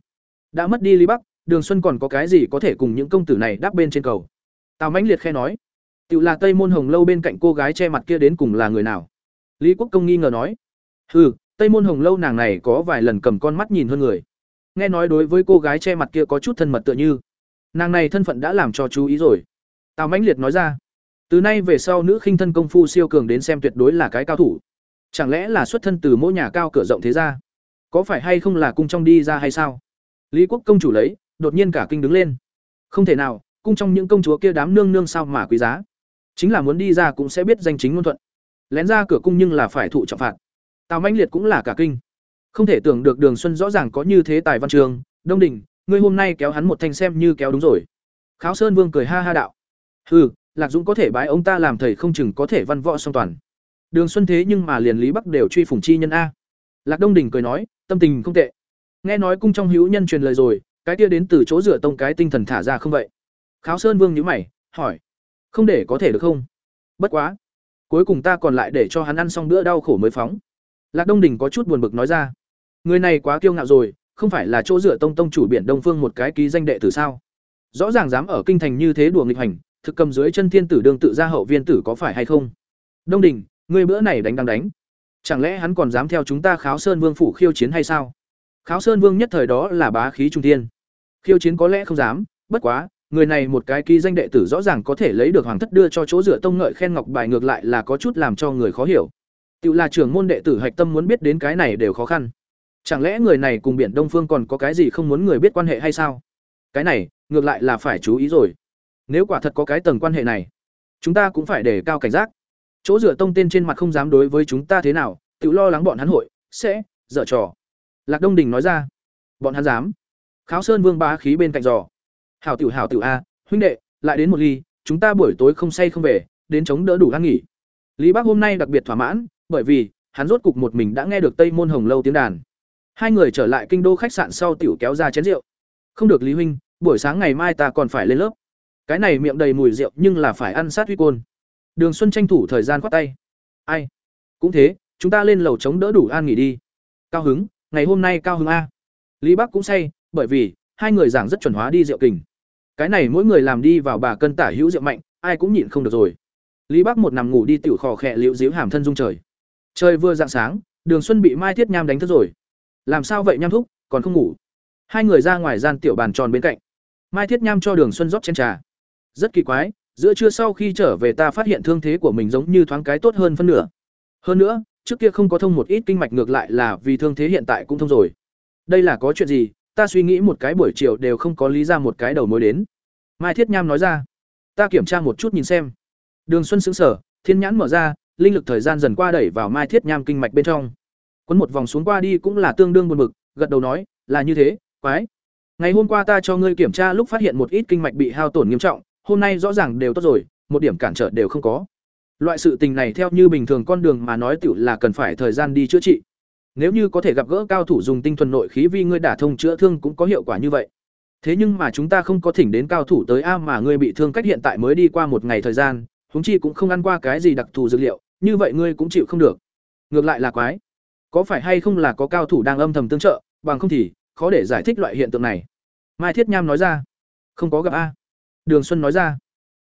đã mất đi lý bắc, đường xuân còn có cái gì có thể cùng những công tử này đáp bên trên cầu? Tào mãnh liệt khe nói. Tự là tây môn hồng lâu bên cạnh cô gái che mặt kia đến cùng là người nào? Lý quốc công nghi ngờ nói. Hừ, tây môn hồng lâu nàng này có vài lần cầm con mắt nhìn hơn người. Nghe nói đối với cô gái che mặt kia có chút thân mật tựa như. Nàng này thân phận đã làm cho chú ý rồi. Tào mãnh liệt nói ra. Từ nay về sau nữ khinh thân công phu siêu cường đến xem tuyệt đối là cái cao thủ. Chẳng lẽ là xuất thân từ mỗi nhà cao cửa rộng thế ra có phải hay không là cung trong đi ra hay sao? Lý quốc công chủ lấy, đột nhiên cả kinh đứng lên. Không thể nào, cung trong những công chúa kia đám nương nương sao mà quý giá? Chính là muốn đi ra cũng sẽ biết danh chính ngôn thuận. Lén ra cửa cung nhưng là phải thụ trọng phạt. Tào Mạnh liệt cũng là cả kinh. Không thể tưởng được đường xuân rõ ràng có như thế tài văn trường. Đông đình, ngươi hôm nay kéo hắn một thanh xem như kéo đúng rồi. Kháo sơn vương cười ha ha đạo. Hừ, lạc dũng có thể bái ông ta làm thầy không chừng có thể văn võ song toàn. Đường xuân thế nhưng mà liền lý bắc đều truy phủng chi nhân a. Lạc đông đình cười nói, tâm tình không tệ nghe nói cung trong hữu nhân truyền lời rồi, cái kia đến từ chỗ rửa tông cái tinh thần thả ra không vậy? Kháo sơn vương nhữ mày, hỏi. Không để có thể được không? Bất quá. Cuối cùng ta còn lại để cho hắn ăn xong bữa đau khổ mới phóng. Lạc đông đình có chút buồn bực nói ra. Người này quá kiêu ngạo rồi, không phải là chỗ rửa tông tông chủ biển đông phương một cái ký danh đệ tử sao? Rõ ràng dám ở kinh thành như thế đùa nghịch hành, thực cầm dưới chân thiên tử đương tự ra hậu viên tử có phải hay không? Đông đình, ngươi bữa này đánh đang đánh. Chẳng lẽ hắn còn dám theo chúng ta kháo sơn vương phủ khiêu chiến hay sao? Kháo sơn vương nhất thời đó là bá khí trung tiên khiêu chiến có lẽ không dám, bất quá, người này một cái ký danh đệ tử rõ ràng có thể lấy được hoàng thất đưa cho chỗ dựa tông ngợi khen ngọc bài ngược lại là có chút làm cho người khó hiểu. Tự là trưởng môn đệ tử hạch tâm muốn biết đến cái này đều khó khăn. Chẳng lẽ người này cùng biển đông phương còn có cái gì không muốn người biết quan hệ hay sao? Cái này, ngược lại là phải chú ý rồi. Nếu quả thật có cái tầng quan hệ này, chúng ta cũng phải đề cao cảnh giác. Chỗ dựa tông tên trên mặt không dám đối với chúng ta thế nào, tự lo lắng bọn hắn hội, sẽ, dở trò lạc đông đình nói ra. Bọn hắn dám. Kháo sơn vương bá khí bên cạnh giò hảo tiểu hảo tiểu a, huynh đệ, lại đến một ly, chúng ta buổi tối không say không về, đến chống đỡ đủ ăn nghỉ. Lý bác hôm nay đặc biệt thỏa mãn, bởi vì, hắn rốt cục một mình đã nghe được tây môn hồng lâu tiếng đàn. Hai người trở lại kinh đô khách sạn sau tiểu kéo ra chén rượu. Không được lý huynh, buổi sáng ngày mai ta còn phải lên lớp. Cái này miệng đầy mùi rượu nhưng là phải ăn sát huy côn. Đường xuân tranh thủ thời gian khoát tay. Ai? Cũng thế, chúng ta lên lầu chống đỡ đủ an nghỉ đi. Cao hứng ngày hôm nay cao hứng a. Lý bắc cũng say, bởi vì, hai người giảng rất chuẩn hóa đi rượu kình. Cái này mỗi người làm đi vào bà cân tả hữu rượu mạnh, ai cũng nhịn không được rồi. Lý bắc một nằm ngủ đi tiểu khò khẽ liễu díu hàm thân dung trời. Trời vừa dạng sáng, đường xuân bị mai thiết nham đánh thức rồi. Làm sao vậy nham thúc, còn không ngủ? Hai người ra ngoài gian tiểu bàn tròn bên cạnh. Mai thiết nham cho đường xuân rót chén trà. Rất kỳ quái, giữa trưa sau khi trở về ta phát hiện thương thế của mình giống như thoáng cái tốt hơn phân nửa. Hơn nữa trước kia không có thông một ít kinh mạch ngược lại là vì thương thế hiện tại cũng thông rồi. Đây là có chuyện gì? Ta suy nghĩ một cái buổi chiều đều không có lý ra một cái đầu mối đến. Mai thiết nham nói ra. Ta kiểm tra một chút nhìn xem. Đường xuân xứng sở thiên nhãn mở ra, linh lực thời gian dần qua đẩy vào mai thiết nham kinh mạch bên trong. Quấn một vòng xuống qua đi cũng là tương đương buồn bực, gật đầu nói, là như thế, quái. Ngày hôm qua ta cho ngươi kiểm tra lúc phát hiện một ít kinh mạch bị hao tổn nghiêm trọng, hôm nay rõ ràng đều tốt rồi, một điểm cản trở đều không có loại sự tình này theo như bình thường con đường mà nói tiểu là cần phải thời gian đi chữa trị. Nếu như có thể gặp gỡ cao thủ dùng tinh thuần nội khí vi ngươi đả thông chữa thương cũng có hiệu quả như vậy. Thế nhưng mà chúng ta không có thỉnh đến cao thủ tới a mà ngươi bị thương cách hiện tại mới đi qua một ngày thời gian, huống chi cũng không ăn qua cái gì đặc thù dược liệu, như vậy ngươi cũng chịu không được. Ngược lại là quái. Có phải hay không là có cao thủ đang âm thầm tương trợ, bằng không thì khó để giải thích loại hiện tượng này. Mai thiết nham nói ra. Không có gặp a. Đường xuân nói ra.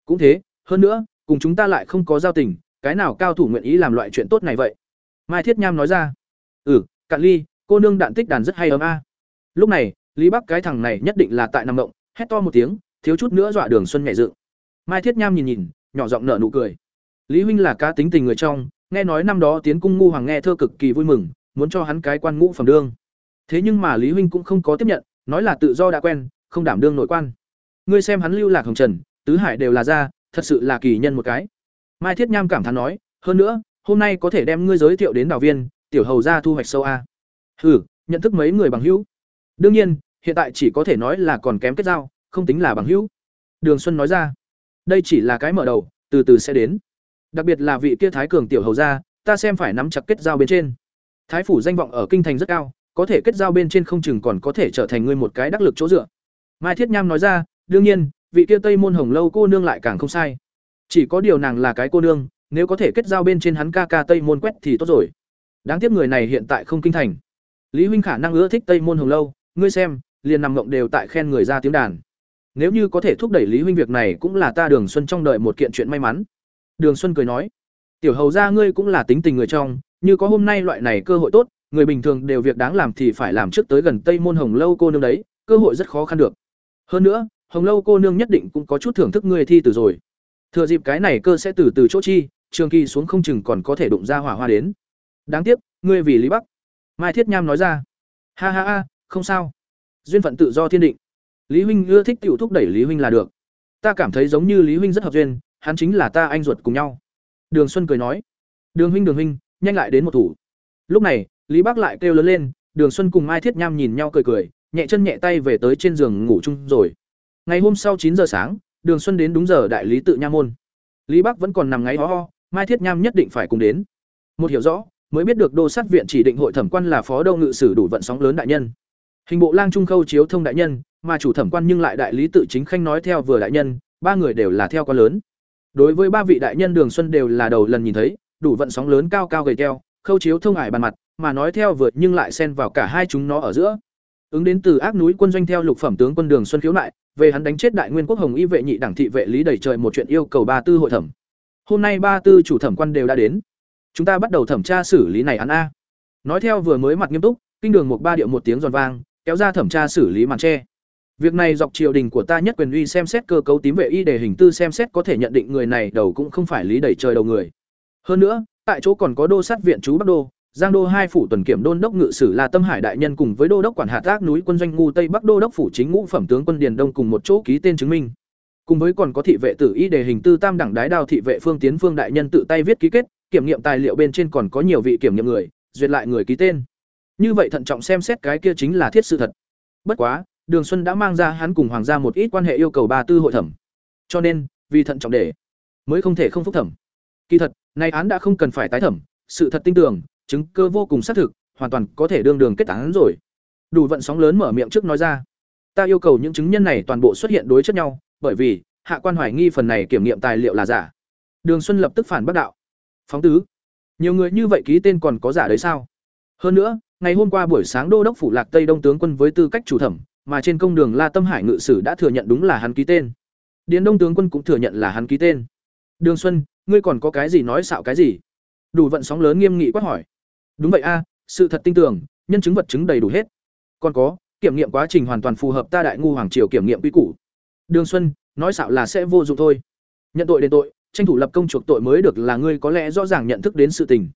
Cũng thế, hơn nữa cùng chúng ta lại không có giao tình, cái nào cao thủ nguyện ý làm loại chuyện tốt này vậy? Mai thiết nham nói ra. Ừ cạn ly, cô nương đạn tích đàn rất hay ấm a. Lúc này, lý bắc cái thằng này nhất định là tại nằm động hét to một tiếng, thiếu chút nữa dọa đường xuân nhẹ dựng. Mai thiết nham nhìn nhìn, nhỏ giọng nở nụ cười. Lý huynh là cá tính tình người trong, nghe nói năm đó tiến cung ngu hoàng nghe thơ cực kỳ vui mừng, muốn cho hắn cái quan ngũ phẩm đương. Thế nhưng mà lý huynh cũng không có tiếp nhận, nói là tự do đã quen, không đảm đương nội quan. Ngươi xem hắn lưu lạc hồng trần, tứ hải đều là ra thật sự là kỳ nhân một cái. Mai thiết nham cảm thán nói, hơn nữa, hôm nay có thể đem ngươi giới thiệu đến đào viên, tiểu hầu ra thu hoạch sâu a. Ừ nhận thức mấy người bằng hữu? Đương nhiên, hiện tại chỉ có thể nói là còn kém kết giao, không tính là bằng hữu. Đường xuân nói ra. Đây chỉ là cái mở đầu, từ từ sẽ đến. Đặc biệt là vị kia thái cường tiểu hầu gia, ta xem phải nắm chặt kết giao bên trên. Thái phủ danh vọng ở kinh thành rất cao, có thể kết giao bên trên không chừng còn có thể trở thành ngươi một cái đắc lực chỗ dựa. Mai thiết nham nói ra, đương nhiên vị kia tây môn hồng lâu cô nương lại càng không sai. Chỉ có điều nàng là cái cô nương, nếu có thể kết giao bên trên hắn ca ca tây môn quét thì tốt rồi. Đáng tiếc người này hiện tại không kinh thành. Lý huynh khả năng ưa thích tây môn hồng lâu, ngươi xem, liền nằm ngộng đều tại khen người ra tiếng đàn. Nếu như có thể thúc đẩy lý huynh việc này cũng là ta đường xuân trong đợi một kiện chuyện may mắn. Đường xuân cười nói, tiểu hầu ra ngươi cũng là tính tình người trong, như có hôm nay loại này cơ hội tốt, người bình thường đều việc đáng làm thì phải làm trước tới gần tây môn hồng lâu cô nương đấy, cơ hội rất khó khăn được. Hơn nữa hồng lâu cô nương nhất định cũng có chút thưởng thức ngươi thi từ rồi. Thừa dịp cái này cơ sẽ từ từ chỗ chi, trường kỳ xuống không chừng còn có thể đụng ra hỏa hoa đến. Đáng tiếc, ngươi vì lý bắc. Mai thiết nham nói ra. Ha ha ha, không sao. Duyên phận tự do thiên định. Lý huynh ưa thích tiểu thúc đẩy lý huynh là được. Ta cảm thấy giống như lý huynh rất hợp duyên, hắn chính là ta anh ruột cùng nhau. Đường xuân cười nói. Đường huynh đường huynh, nhanh lại đến một thủ. Lúc này, lý bắc lại kêu lớn lên, đường xuân cùng mai thiết nham nhìn nhau cười cười, nhẹ chân nhẹ tay về tới trên giường ngủ chung rồi ngày hôm sau chín giờ sáng đường xuân đến đúng giờ đại lý tự nha môn. Lý bắc vẫn còn nằm ngáy ho ho mai thiết nham nhất định phải cùng đến. Một hiểu rõ mới biết được đô sát viện chỉ định hội thẩm quan là phó đô ngự sử đủ vận sóng lớn đại nhân. Hình bộ lang trung khâu chiếu thông đại nhân mà chủ thẩm quan nhưng lại đại lý tự chính khanh nói theo vừa đại nhân ba người đều là theo quan lớn. Đối với ba vị đại nhân đường xuân đều là đầu lần nhìn thấy đủ vận sóng lớn cao cao gầy keo, khâu chiếu thông ải bàn mặt mà nói theo vượt nhưng lại xen vào cả hai chúng nó ở giữa. Ứng đến từ ác núi quân doanh theo lục phẩm tướng quân đường xuân khiếu lại về hắn đánh chết đại nguyên quốc hồng y vệ nhị đảng thị vệ lý đẩy trời một chuyện yêu cầu ba tư hội thẩm. Hôm nay ba tư chủ thẩm quan đều đã đến. Chúng ta bắt đầu thẩm tra xử lý này án a. Nói theo vừa mới mặt nghiêm túc, kinh đường một ba điệu một tiếng giòn vang, kéo ra thẩm tra xử lý màn tre. Việc này dọc triều đình của ta nhất quyền uy xem xét cơ cấu tím vệ y để hình tư xem xét có thể nhận định người này đầu cũng không phải lý đẩy trời đầu người. Hơn nữa, tại chỗ còn có đô sát viện chú bắc đô giang đô hai phủ tuần kiểm đôn đốc ngự sử là tâm hải đại nhân cùng với đô đốc quản hạt tác núi quân doanh ngu tây bắc đô đốc phủ chính ngũ phẩm tướng quân điền đông cùng một chỗ ký tên chứng minh. Cùng với còn có thị vệ tử y đề hình tư tam đẳng đái đao thị vệ phương tiến phương đại nhân tự tay viết ký kết, kiểm nghiệm tài liệu bên trên còn có nhiều vị kiểm nghiệm người, duyệt lại người ký tên. Như vậy thận trọng xem xét cái kia chính là thiết sự thật. Bất quá, đường xuân đã mang ra hắn cùng hoàng gia một ít quan hệ yêu cầu ba tư hội thẩm. Cho nên, vì thận trọng để, mới không thể không phúc thẩm. Kỳ thật, nay án đã không cần phải tái thẩm, sự thật tin tưởng chứng cơ vô cùng xác thực, hoàn toàn có thể đương đường kết án rồi. Đủ vận sóng lớn mở miệng trước nói ra. Ta yêu cầu những chứng nhân này toàn bộ xuất hiện đối chất nhau, bởi vì, hạ quan hoài nghi phần này kiểm nghiệm tài liệu là giả. Đường xuân lập tức phản bác đạo. Phóng tứ, nhiều người như vậy ký tên còn có giả đấy sao? Hơn nữa, ngày hôm qua buổi sáng đô đốc phủ lạc tây đông tướng quân với tư cách chủ thẩm, mà trên công đường la tâm hải ngự sử đã thừa nhận đúng là hắn ký tên. Điền đông tướng quân cũng thừa nhận là hắn ký tên. Đường xuân, ngươi còn có cái gì nói xạo cái gì? Đủ vận sóng lớn nghiêm nghị quát hỏi đúng vậy a, sự thật tin tưởng nhân chứng vật chứng đầy đủ hết. Còn có, kiểm nghiệm quá trình hoàn toàn phù hợp ta đại ngu hoàng triều kiểm nghiệm quy củ. Đường xuân, nói xạo là sẽ vô dụng thôi. Nhận tội đền tội, tranh thủ lập công chuộc tội mới được là ngươi có lẽ rõ ràng nhận thức đến sự tình.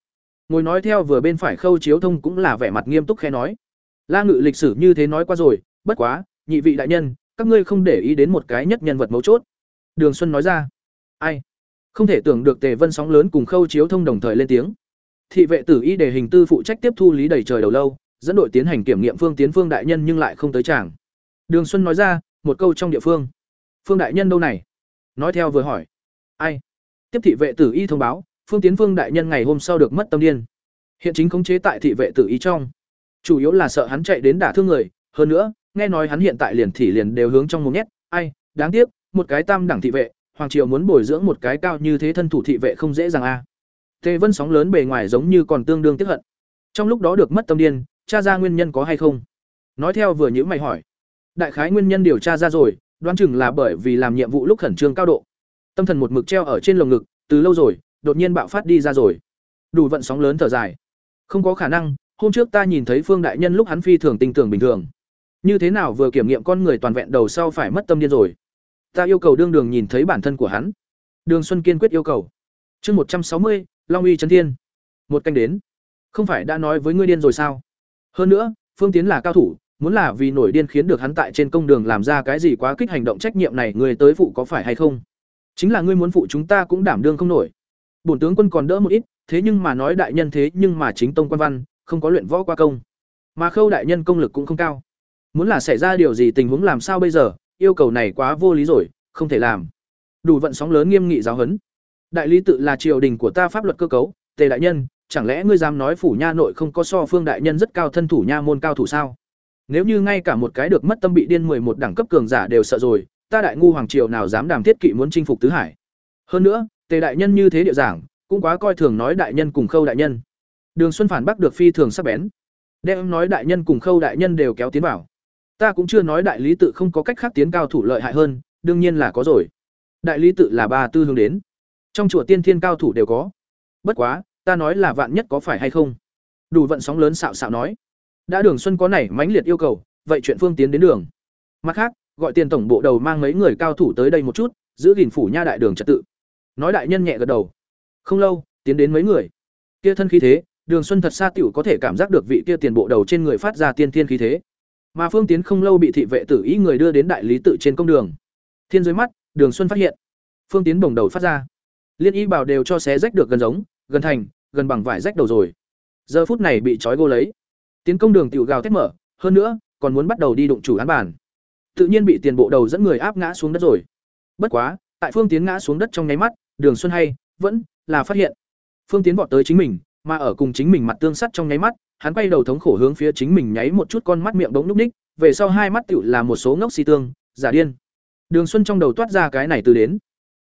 Ngồi nói theo vừa bên phải khâu chiếu thông cũng là vẻ mặt nghiêm túc khe nói. La ngự lịch sử như thế nói qua rồi, bất quá, nhị vị đại nhân, các ngươi không để ý đến một cái nhất nhân vật mấu chốt. Đường xuân nói ra. Ai? Không thể tưởng được tề vân sóng lớn cùng khâu chiếu thông đồng thời lên tiếng thị vệ tử y để hình tư phụ trách tiếp thu lý đầy trời đầu lâu, dẫn đội tiến hành kiểm nghiệm phương tiến phương đại nhân nhưng lại không tới chàng đường xuân nói ra, một câu trong địa phương. Phương đại nhân đâu này? Nói theo vừa hỏi. Ai? Tiếp thị vệ tử y thông báo, phương tiến phương đại nhân ngày hôm sau được mất tâm điên. Hiện chính khống chế tại thị vệ tử y trong. Chủ yếu là sợ hắn chạy đến đả thương người, hơn nữa, nghe nói hắn hiện tại liền thì liền đều hướng trong một nhét. Ai? Đáng tiếc, một cái tam đẳng thị vệ, hoàng triều muốn bồi dưỡng một cái cao như thế thân thủ thị vệ không dễ dàng a tề vân sóng lớn bề ngoài giống như còn tương đương tiếc hận. Trong lúc đó được mất tâm điên tra ra nguyên nhân có hay không? Nói theo vừa nhíu mày hỏi. Đại khái nguyên nhân điều tra ra rồi, đoán chừng là bởi vì làm nhiệm vụ lúc khẩn trương cao độ. Tâm thần một mực treo ở trên lồng ngực, từ lâu rồi, đột nhiên bạo phát đi ra rồi. Đủ vận sóng lớn thở dài. Không có khả năng, hôm trước ta nhìn thấy phương đại nhân lúc hắn phi thường tình tưởng bình thường. Như thế nào vừa kiểm nghiệm con người toàn vẹn đầu sau phải mất tâm điên rồi? Ta yêu cầu đương đường nhìn thấy bản thân của hắn. Đường xuân kiên quyết yêu cầu. Chương một trăm sáu mươi long uy trấn thiên. Một canh đến. Không phải đã nói với ngươi điên rồi sao? Hơn nữa, phương tiến là cao thủ, muốn là vì nổi điên khiến được hắn tại trên công đường làm ra cái gì quá kích hành động trách nhiệm này, người tới phụ có phải hay không? Chính là ngươi muốn phụ chúng ta cũng đảm đương không nổi. Bổn tướng quân còn đỡ một ít, thế nhưng mà nói đại nhân thế nhưng mà chính tông quan văn, không có luyện võ qua công. Mà khâu đại nhân công lực cũng không cao. Muốn là xảy ra điều gì tình huống làm sao bây giờ? Yêu cầu này quá vô lý rồi, không thể làm. Đủ vận sóng lớn nghiêm nghị giáo huấn đại lý tự là triều đình của ta pháp luật cơ cấu tề đại nhân chẳng lẽ ngươi dám nói phủ nha nội không có so phương đại nhân rất cao thân thủ nha môn cao thủ sao Nếu như ngay cả một cái được mất tâm bị điên một đẳng cấp cường giả đều sợ rồi, ta đại ngu hoàng triều nào dám đàm thiết kỵ muốn chinh phục tứ hải. Hơn nữa, Tề đại nhân như thế địa giảng, cũng quá coi thường nói đại nhân cùng Khâu đại nhân. Đường Xuân phản bác được phi thường sắc bén. Đem nói đại nhân cùng Khâu đại nhân đều kéo tiến vào. Ta cũng chưa nói đại lý tự không có cách khác tiến cao thủ lợi hại hơn, đương nhiên là có rồi. Đại lý tự là ba tư hướng đến. Trong chùa tiên thiên cao thủ đều có. Bất quá, ta nói là vạn nhất có phải hay không? Đủ vận sóng lớn xạo xạo nói. Đã Đường Xuân có nảy mãnh liệt yêu cầu, vậy chuyện phương tiến đến đường. Mặt khác, gọi tiền tổng bộ đầu mang mấy người cao thủ tới đây một chút, giữ gìn phủ nha đại đường trật tự. Nói đại nhân nhẹ gật đầu. Không lâu, tiến đến mấy người. Kia thân khí thế, Đường Xuân thật xa tiểu có thể cảm giác được vị kia tiền bộ đầu trên người phát ra tiên thiên khí thế. Mà Phương Tiến không lâu bị thị vệ tử ý người đưa đến đại lý tự trên công đường. Thiên dưới mắt, Đường Xuân phát hiện, Phương Tiến bồng đầu phát ra. Liên y bảo đều cho xé rách được gần giống, gần thành, gần bằng vải rách đầu rồi. Giờ phút này bị trói gô lấy. Tiến công đường tiểu gào thét mở, hơn nữa, còn muốn bắt đầu đi đụng chủ án bản. Tự nhiên bị tiền bộ đầu dẫn người áp ngã xuống đất rồi. Bất quá, tại Phương Tiến ngã xuống đất trong nháy mắt, Đường Xuân hay vẫn là phát hiện. Phương Tiến vọt tới chính mình, mà ở cùng chính mình mặt tương sắt trong nháy mắt, hắn quay đầu thống khổ hướng phía chính mình nháy một chút con mắt miệng bỗng núc ních, về sau hai mắt tựu là một số ngốc si tương, giả điên. Đường Xuân trong đầu toát ra cái này từ đến.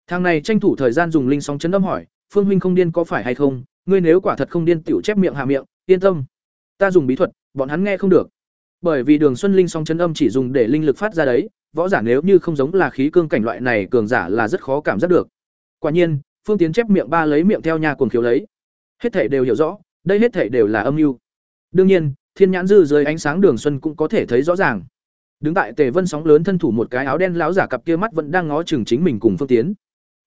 Thằng này tranh thủ thời gian dùng linh sóng chấn âm hỏi, Phương huynh không điên có phải hay không? Ngươi nếu quả thật không điên tiểu chép miệng hạ miệng, yên tâm. Ta dùng bí thuật, bọn hắn nghe không được. Bởi vì Đường Xuân linh sóng chấn âm chỉ dùng để linh lực phát ra đấy, võ giả nếu như không giống là khí cương cảnh loại này cường giả là rất khó cảm giác được. Quả nhiên, Phương Tiến chép miệng ba lấy miệng theo nhà cuồng khiếu lấy. Hết thảy đều hiểu rõ, đây hết thảy đều là âm mưu. Đương nhiên, thiên nhãn dư dưới ánh sáng đường xuân cũng có thể thấy rõ ràng. Đứng tại Tề Vân sóng lớn thân thủ một cái áo đen lão giả cặp kia mắt vẫn đang ngó chừng chính mình cùng Phương Tiến.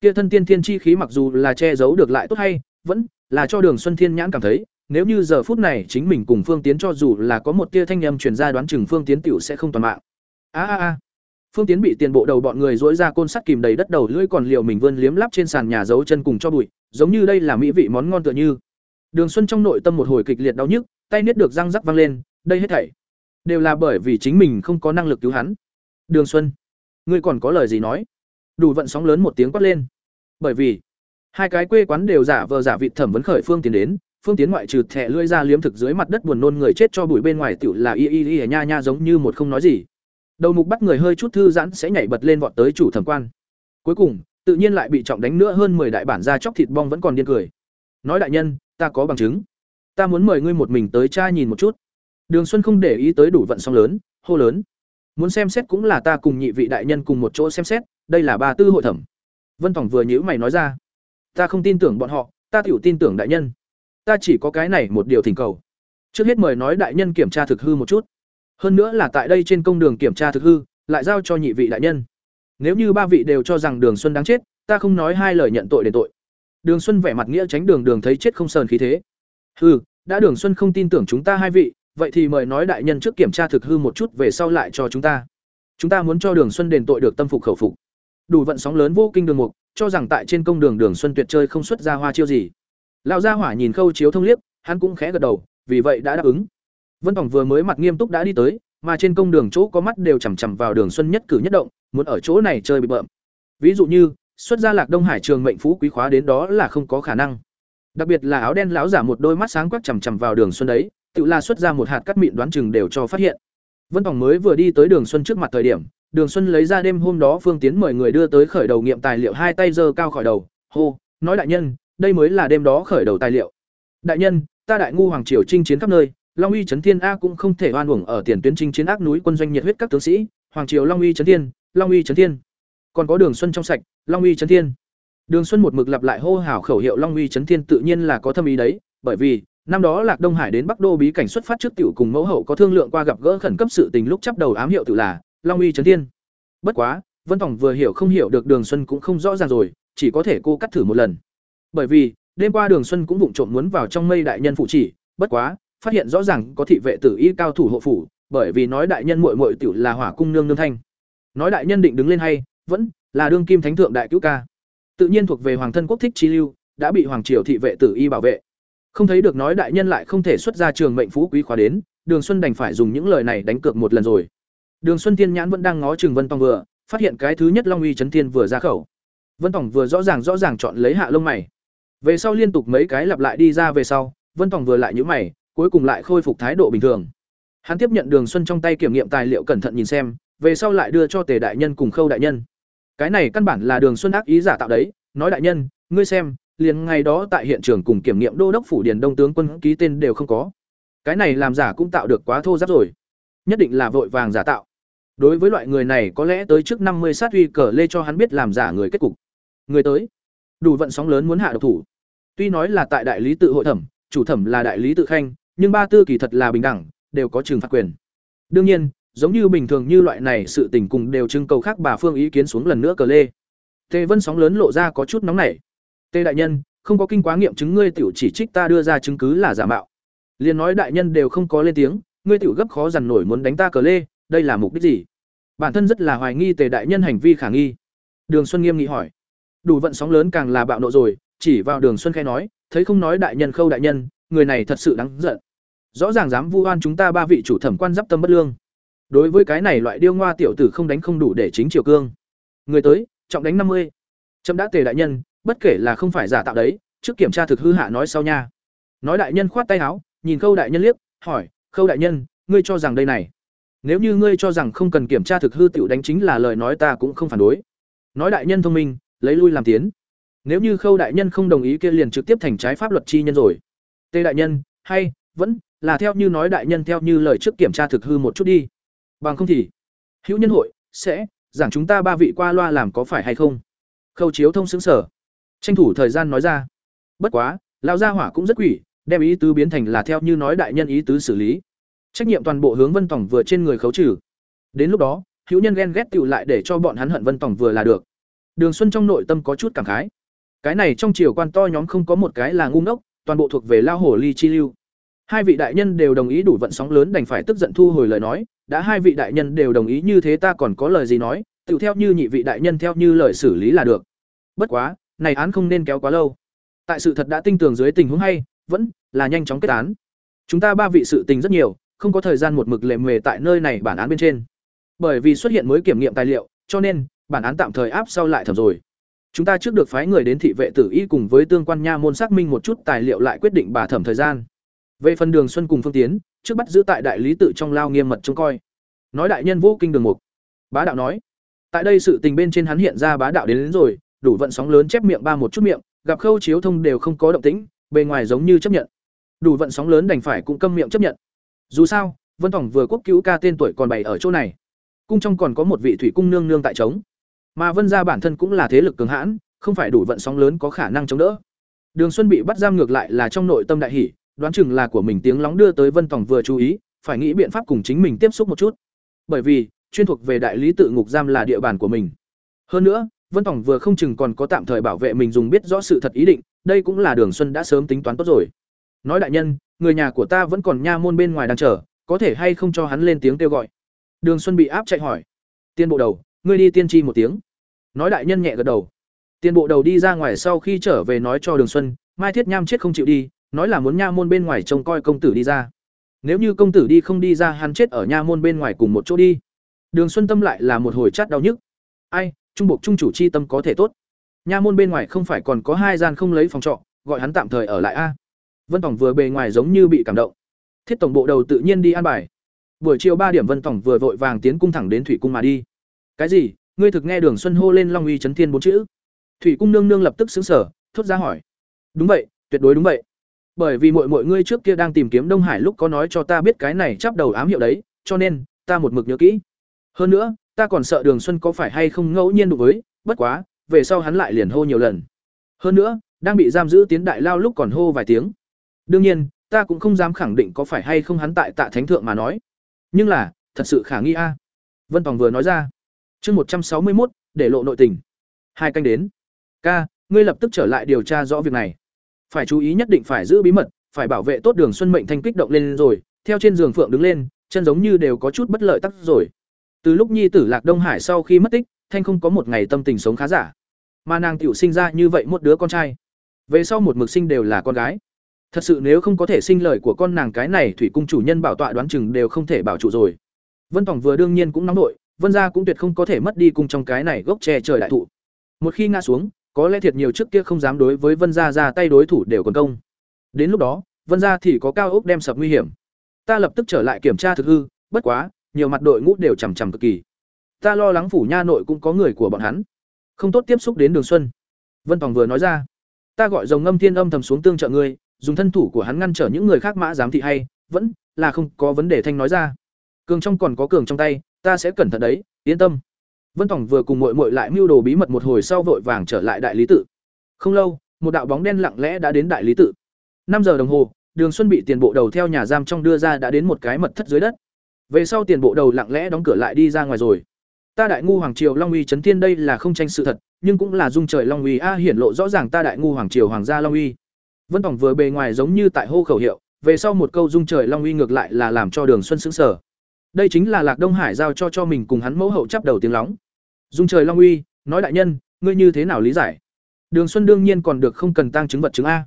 Kia thân tiên thiên chi khí mặc dù là che giấu được lại tốt hay, vẫn là cho Đường Xuân Thiên nhãn cảm thấy, nếu như giờ phút này chính mình cùng Phương Tiến cho dù là có một tia thanh âm truyền ra đoán chừng Phương Tiến tiểu sẽ không toàn mạng. A a a. Phương Tiến bị tiền bộ đầu bọn người dối ra côn sắt kìm đầy đất đầu lưỡi còn liều mình vươn liếm lắp trên sàn nhà giấu chân cùng cho bụi, giống như đây là mỹ vị món ngon tựa như. Đường Xuân trong nội tâm một hồi kịch liệt đau nhức, tay niết được răng rắc vang lên, đây hết thảy đều là bởi vì chính mình không có năng lực cứu hắn. Đường Xuân, ngươi còn có lời gì nói? Đủ vận sóng lớn một tiếng quát lên. Bởi vì hai cái quê quán đều giả vờ giả vị thẩm vấn khởi phương tiến đến, phương tiến ngoại trừ thẻ lưỡi ra liếm thực dưới mặt đất buồn nôn người chết cho bụi bên ngoài tiểu là y y y nha nha giống như một không nói gì. Đầu mục bắt người hơi chút thư giãn sẽ nhảy bật lên vọt tới chủ thẩm quan. Cuối cùng, tự nhiên lại bị trọng đánh nữa hơn 10 đại bản ra chóc thịt bong vẫn còn điên cười. Nói đại nhân, ta có bằng chứng ta muốn mời ngươi một mình tới cha nhìn một chút đường xuân không để ý tới đủ vận song lớn hô lớn muốn xem xét cũng là ta cùng nhị vị đại nhân cùng một chỗ xem xét đây là ba tư hội thẩm. Vân tòng vừa nhữ mày nói ra ta không tin tưởng bọn họ ta tiểu tin tưởng đại nhân. Ta chỉ có cái này một điều thỉnh cầu. Trước hết mời nói đại nhân kiểm tra thực hư một chút. Hơn nữa là tại đây trên công đường kiểm tra thực hư lại giao cho nhị vị đại nhân. Nếu như ba vị đều cho rằng đường xuân đáng chết ta không nói hai lời nhận tội đền tội. Đường xuân vẻ mặt nghĩa tránh đường đường thấy chết không sờn khí thế. Hư, đã Đường Xuân không tin tưởng chúng ta hai vị, vậy thì mời nói đại nhân trước kiểm tra thực hư một chút về sau lại cho chúng ta. Chúng ta muốn cho Đường Xuân đền tội được tâm phục khẩu phục. Đủ vận sóng lớn vô kinh đường mục, cho rằng tại trên công đường Đường Xuân tuyệt chơi không xuất ra hoa chiêu gì. Lão gia hỏa nhìn Khâu Chiếu thông liếc, hắn cũng khẽ gật đầu, vì vậy đã đáp ứng. Vân Tổng vừa mới mặt nghiêm túc đã đi tới, mà trên công đường chỗ có mắt đều chằm chằm vào Đường Xuân nhất cử nhất động, muốn ở chỗ này chơi bị bợm. Ví dụ như, xuất gia Lạc Đông Hải trường mệnh phú quý khóa đến đó là không có khả năng đặc biệt là áo đen lão giả một đôi mắt sáng quắc chằm chằm vào đường xuân đấy tự la xuất ra một hạt cắt mịn đoán chừng đều cho phát hiện vân phòng mới vừa đi tới đường xuân trước mặt thời điểm đường xuân lấy ra đêm hôm đó phương tiến mời người đưa tới khởi đầu nghiệm tài liệu hai tay giơ cao khỏi đầu hô nói đại nhân đây mới là đêm đó khởi đầu tài liệu. Đại nhân ta đại ngu hoàng triều chinh chiến khắp nơi long uy trấn thiên a cũng không thể oan uổng ở tiền tuyến chinh chiến ác núi quân doanh nhiệt huyết các tướng sĩ hoàng triều long uy trấn thiên long uy trấn thiên. Còn có đường xuân trong sạch long uy trấn thiên. Đường Xuân một mực lặp lại hô hào khẩu hiệu Long Uy Trấn Thiên tự nhiên là có thâm ý đấy, bởi vì năm đó Lạc Đông Hải đến Bắc Đô bí cảnh xuất phát trước tiểu cùng mẫu hậu có thương lượng qua gặp gỡ khẩn cấp sự tình lúc chấp đầu ám hiệu tự là Long Uy Chấn Thiên. Bất quá, Vân phòng vừa hiểu không hiểu được Đường Xuân cũng không rõ ràng rồi, chỉ có thể cô cắt thử một lần. Bởi vì, đêm qua Đường Xuân cũng vụng trộm muốn vào trong mây đại nhân phụ chỉ, bất quá, phát hiện rõ ràng có thị vệ tử y cao thủ hộ phủ, bởi vì nói đại nhân muội muội tiểu là Hỏa cung nương nương thanh. Nói đại nhân định đứng lên hay, vẫn là đương kim thánh thượng đại cứu ca tự nhiên thuộc về hoàng thân quốc thích chi lưu đã bị hoàng triều thị vệ tử y bảo vệ không thấy được nói đại nhân lại không thể xuất ra trường mệnh phú quý khóa đến đường xuân đành phải dùng những lời này đánh cược một lần rồi đường xuân Thiên nhãn vẫn đang ngó chừng vân tòng vừa phát hiện cái thứ nhất long uy trấn thiên vừa ra khẩu vân tòng vừa rõ ràng rõ ràng chọn lấy hạ lông mày về sau liên tục mấy cái lặp lại đi ra về sau vân tòng vừa lại nhíu mày cuối cùng lại khôi phục thái độ bình thường Hắn tiếp nhận Đường Xuân trong tay kiểm nghiệm tài liệu cẩn thận nhìn xem, về sau lại đưa cho Tề đại nhân cùng Khâu đại nhân. Cái này căn bản là Đường Xuân ác ý giả tạo đấy, nói đại nhân, ngươi xem, liền ngày đó tại hiện trường cùng kiểm nghiệm đô đốc phủ điền đông tướng quân ký tên đều không có. Cái này làm giả cũng tạo được quá thô ráp rồi. Nhất định là vội vàng giả tạo. Đối với loại người này có lẽ tới trước năm mươi sát uy cờ lê cho hắn biết làm giả người kết cục. Người tới, đủ vận sóng lớn muốn hạ độc thủ. Tuy nói là tại đại lý tự hội thẩm, chủ thẩm là đại lý tự khanh, nhưng ba tư kỳ thật là bình đẳng, đều có trừng phạt quyền. Đương nhiên, giống như bình thường như loại này sự tình cùng đều trưng cầu khác bà phương ý kiến xuống lần nữa cờ lê. Tề Vân sóng lớn lộ ra có chút nóng nảy. Tề đại nhân, không có kinh quá nghiệm chứng ngươi tiểu chỉ trích ta đưa ra chứng cứ là giả mạo. liền nói đại nhân đều không có lên tiếng, ngươi tiểu gấp khó dằn nổi muốn đánh ta cờ lê, đây là mục đích gì? Bản thân rất là hoài nghi Tề đại nhân hành vi khả nghi. Đường Xuân nghiêm nghị hỏi. Đủ vận sóng lớn càng là bạo nộ rồi, chỉ vào Đường Xuân khai nói, thấy không nói đại nhân khâu đại nhân, người này thật sự đáng giận. Rõ ràng dám vu oan chúng ta ba vị chủ thẩm quan giáp tâm bất lương. Đối với cái này loại điêu ngoa tiểu tử không đánh không đủ để chính triều cương. Người tới, trọng đánh năm mươi. Trâm đã Tề đại nhân, bất kể là không phải giả tạo đấy, trước kiểm tra thực hư hạ nói sau nha. Nói đại nhân khoát tay áo, nhìn Khâu đại nhân liếc, hỏi, "Khâu đại nhân, ngươi cho rằng đây này, nếu như ngươi cho rằng không cần kiểm tra thực hư tiểu đánh chính là lời nói ta cũng không phản đối." Nói đại nhân thông minh, lấy lui làm tiến. Nếu như Khâu đại nhân không đồng ý kia liền trực tiếp thành trái pháp luật chi nhân rồi. tê đại nhân, hay vẫn là theo như nói đại nhân theo như lời trước kiểm tra thực hư một chút đi. Bằng không thì, hữu nhân hội sẽ giảng chúng ta ba vị qua loa làm có phải hay không? Khâu Chiếu thông xứng sở, tranh thủ thời gian nói ra. Bất quá, lão gia hỏa cũng rất quỷ, đem ý tứ biến thành là theo như nói đại nhân ý tứ xử lý. Trách nhiệm toàn bộ hướng Vân Tổng vừa trên người khấu trừ. Đến lúc đó, hữu nhân ghen ghét tựu lại để cho bọn hắn hận Vân Tổng vừa là được. Đường Xuân trong nội tâm có chút cảm khái. Cái này trong triều quan to nhóm không có một cái là ngu ngốc, toàn bộ thuộc về lao hồ ly chi lưu. Hai vị đại nhân đều đồng ý đủ vận sóng lớn đành phải tức giận thu hồi lời nói, đã hai vị đại nhân đều đồng ý như thế ta còn có lời gì nói, tựu theo như nhị vị đại nhân theo như lời xử lý là được. Bất quá, này án không nên kéo quá lâu. Tại sự thật đã tinh tường dưới tình huống hay, vẫn là nhanh chóng kết án. Chúng ta ba vị sự tình rất nhiều, không có thời gian một mực lề mề tại nơi này bản án bên trên. Bởi vì xuất hiện mới kiểm nghiệm tài liệu, cho nên bản án tạm thời áp sau lại thẩm rồi. Chúng ta trước được phái người đến thị vệ tử y cùng với tương quan nha môn xác minh một chút tài liệu lại quyết định bà thẩm thời gian. Về phần Đường Xuân cùng Phương Tiến, trước bắt giữ tại đại lý tự trong lao nghiêm mật trông coi. Nói đại nhân vô kinh đường mục. Bá đạo nói, tại đây sự tình bên trên hắn hiện ra bá đạo đến, đến rồi, đủ vận sóng lớn chép miệng ba một chút miệng, gặp Khâu Chiếu Thông đều không có động tĩnh, bề ngoài giống như chấp nhận. Đủ vận sóng lớn đành phải cũng câm miệng chấp nhận. Dù sao, Vân Tổng vừa quốc cứu ca tên tuổi còn bày ở chỗ này. Cung trong còn có một vị thủy cung nương nương tại trống. Mà Vân gia bản thân cũng là thế lực cường hãn, không phải đủ vận sóng lớn có khả năng chống đỡ. Đường Xuân bị bắt giam ngược lại là trong nội tâm đại hỉ, đoán chừng là của mình tiếng lóng đưa tới Vân Tổng vừa chú ý, phải nghĩ biện pháp cùng chính mình tiếp xúc một chút. Bởi vì, chuyên thuộc về đại lý tự ngục giam là địa bàn của mình. Hơn nữa, Vân Tổng vừa không chừng còn có tạm thời bảo vệ mình dùng biết rõ sự thật ý định, đây cũng là Đường Xuân đã sớm tính toán tốt rồi. Nói đại nhân, người nhà của ta vẫn còn nha môn bên ngoài đang chờ, có thể hay không cho hắn lên tiếng kêu gọi. Đường Xuân bị áp chạy hỏi. Tiên bộ đầu, ngươi đi tiên tri một tiếng. Nói đại nhân nhẹ gật đầu. Tiên bộ đầu đi ra ngoài sau khi trở về nói cho Đường Xuân, Mai Thiết Nham chết không chịu đi, nói là muốn nha môn bên ngoài trông coi công tử đi ra. Nếu như công tử đi không đi ra hắn chết ở nha môn bên ngoài cùng một chỗ đi. Đường Xuân Tâm lại là một hồi chát đau nhức. Ai, trung bộ trung chủ chi tâm có thể tốt. Nha môn bên ngoài không phải còn có hai gian không lấy phòng trọ, gọi hắn tạm thời ở lại a. Vân Tổng vừa bề ngoài giống như bị cảm động. Thiết tổng bộ đầu tự nhiên đi an bài. Buổi chiều ba điểm Vân Tổng vừa vội vàng tiến cung thẳng đến thủy cung mà đi. Cái gì? Ngươi thực nghe Đường Xuân hô lên Long uy chấn thiên bốn chữ. Thủy cung nương nương lập tức sững sờ, thốt ra hỏi. Đúng vậy, tuyệt đối đúng vậy bởi vì mọi mọi ngươi trước kia đang tìm kiếm đông hải lúc có nói cho ta biết cái này chắp đầu ám hiệu đấy cho nên ta một mực nhớ kỹ hơn nữa ta còn sợ đường xuân có phải hay không ngẫu nhiên đụng với bất quá về sau hắn lại liền hô nhiều lần hơn nữa đang bị giam giữ tiến đại lao lúc còn hô vài tiếng đương nhiên, ta cũng không dám khẳng định có phải hay không hắn tại tạ thánh thượng mà nói. Nhưng là, thật sự khả nghi a. Vân tòng vừa nói ra. Chương một trăm sáu mươi một để lộ nội tình. Hai canh đến. Ca, ngươi lập tức trở lại điều tra rõ việc này. Phải chú ý nhất định phải giữ bí mật, phải bảo vệ tốt đường xuân mệnh thanh kích động lên rồi, theo trên giường phượng đứng lên, chân giống như đều có chút bất lợi tắc rồi. Từ lúc nhi tử lạc đông hải sau khi mất tích, thanh không có một ngày tâm tình sống khá giả. Mà nàng tiểu sinh ra như vậy một đứa con trai. Về sau một mực sinh đều là con gái thật sự nếu không có thể sinh lời của con nàng cái này thủy cung chủ nhân bảo tọa đoán chừng đều không thể bảo trụ rồi. Vân tòng vừa đương nhiên cũng nóng nổi vân gia cũng tuyệt không có thể mất đi cung trong cái này gốc tre trời đại thụ. Một khi ngã xuống có lẽ thiệt nhiều trước kia không dám đối với Vân gia ra tay đối thủ đều còn công. Đến lúc đó, Vân gia thì có cao ốc đem sập nguy hiểm. ta lập tức trở lại kiểm tra thực hư bất quá nhiều mặt đội ngũ đều chằm chằm cực kỳ. Ta lo lắng phủ nha nội cũng có người của bọn hắn. Không tốt tiếp xúc đến đường xuân. Vân tòng vừa nói ra. Ta gọi dòng ngâm thiên âm thầm xuống tương trợ ngươi dùng thân thủ của hắn ngăn trở những người khác mã giám thị hay, vẫn là không có vấn đề, thanh nói ra. Cường trong còn có cường trong tay, ta sẽ cẩn thận đấy, yên tâm. Vân tòng vừa cùng mội mội lại mưu đồ bí mật một hồi sau vội vàng trở lại đại lý tự. Không lâu, một đạo bóng đen lặng lẽ đã đến đại lý tự. Năm giờ đồng hồ, đường xuân bị tiền bộ đầu theo nhà giam trong đưa ra đã đến một cái mật thất dưới đất. Về sau tiền bộ đầu lặng lẽ đóng cửa lại đi ra ngoài rồi. Ta đại ngu hoàng triều long uy trấn thiên đây là không tranh sự thật, nhưng cũng là dung trời long uy, a hiển lộ rõ ràng ta đại ngu hoàng triều hoàng gia long uy vân tòng vừa bề ngoài giống như tại hô khẩu hiệu, về sau một câu dung trời long uy ngược lại là làm cho đường xuân sững sờ. Đây chính là lạc đông hải giao cho cho mình cùng hắn mẫu hậu chắp đầu tiếng lóng. Dung trời long uy, nói đại nhân, ngươi như thế nào lý giải? Đường xuân đương nhiên còn được không cần tăng chứng vật chứng a.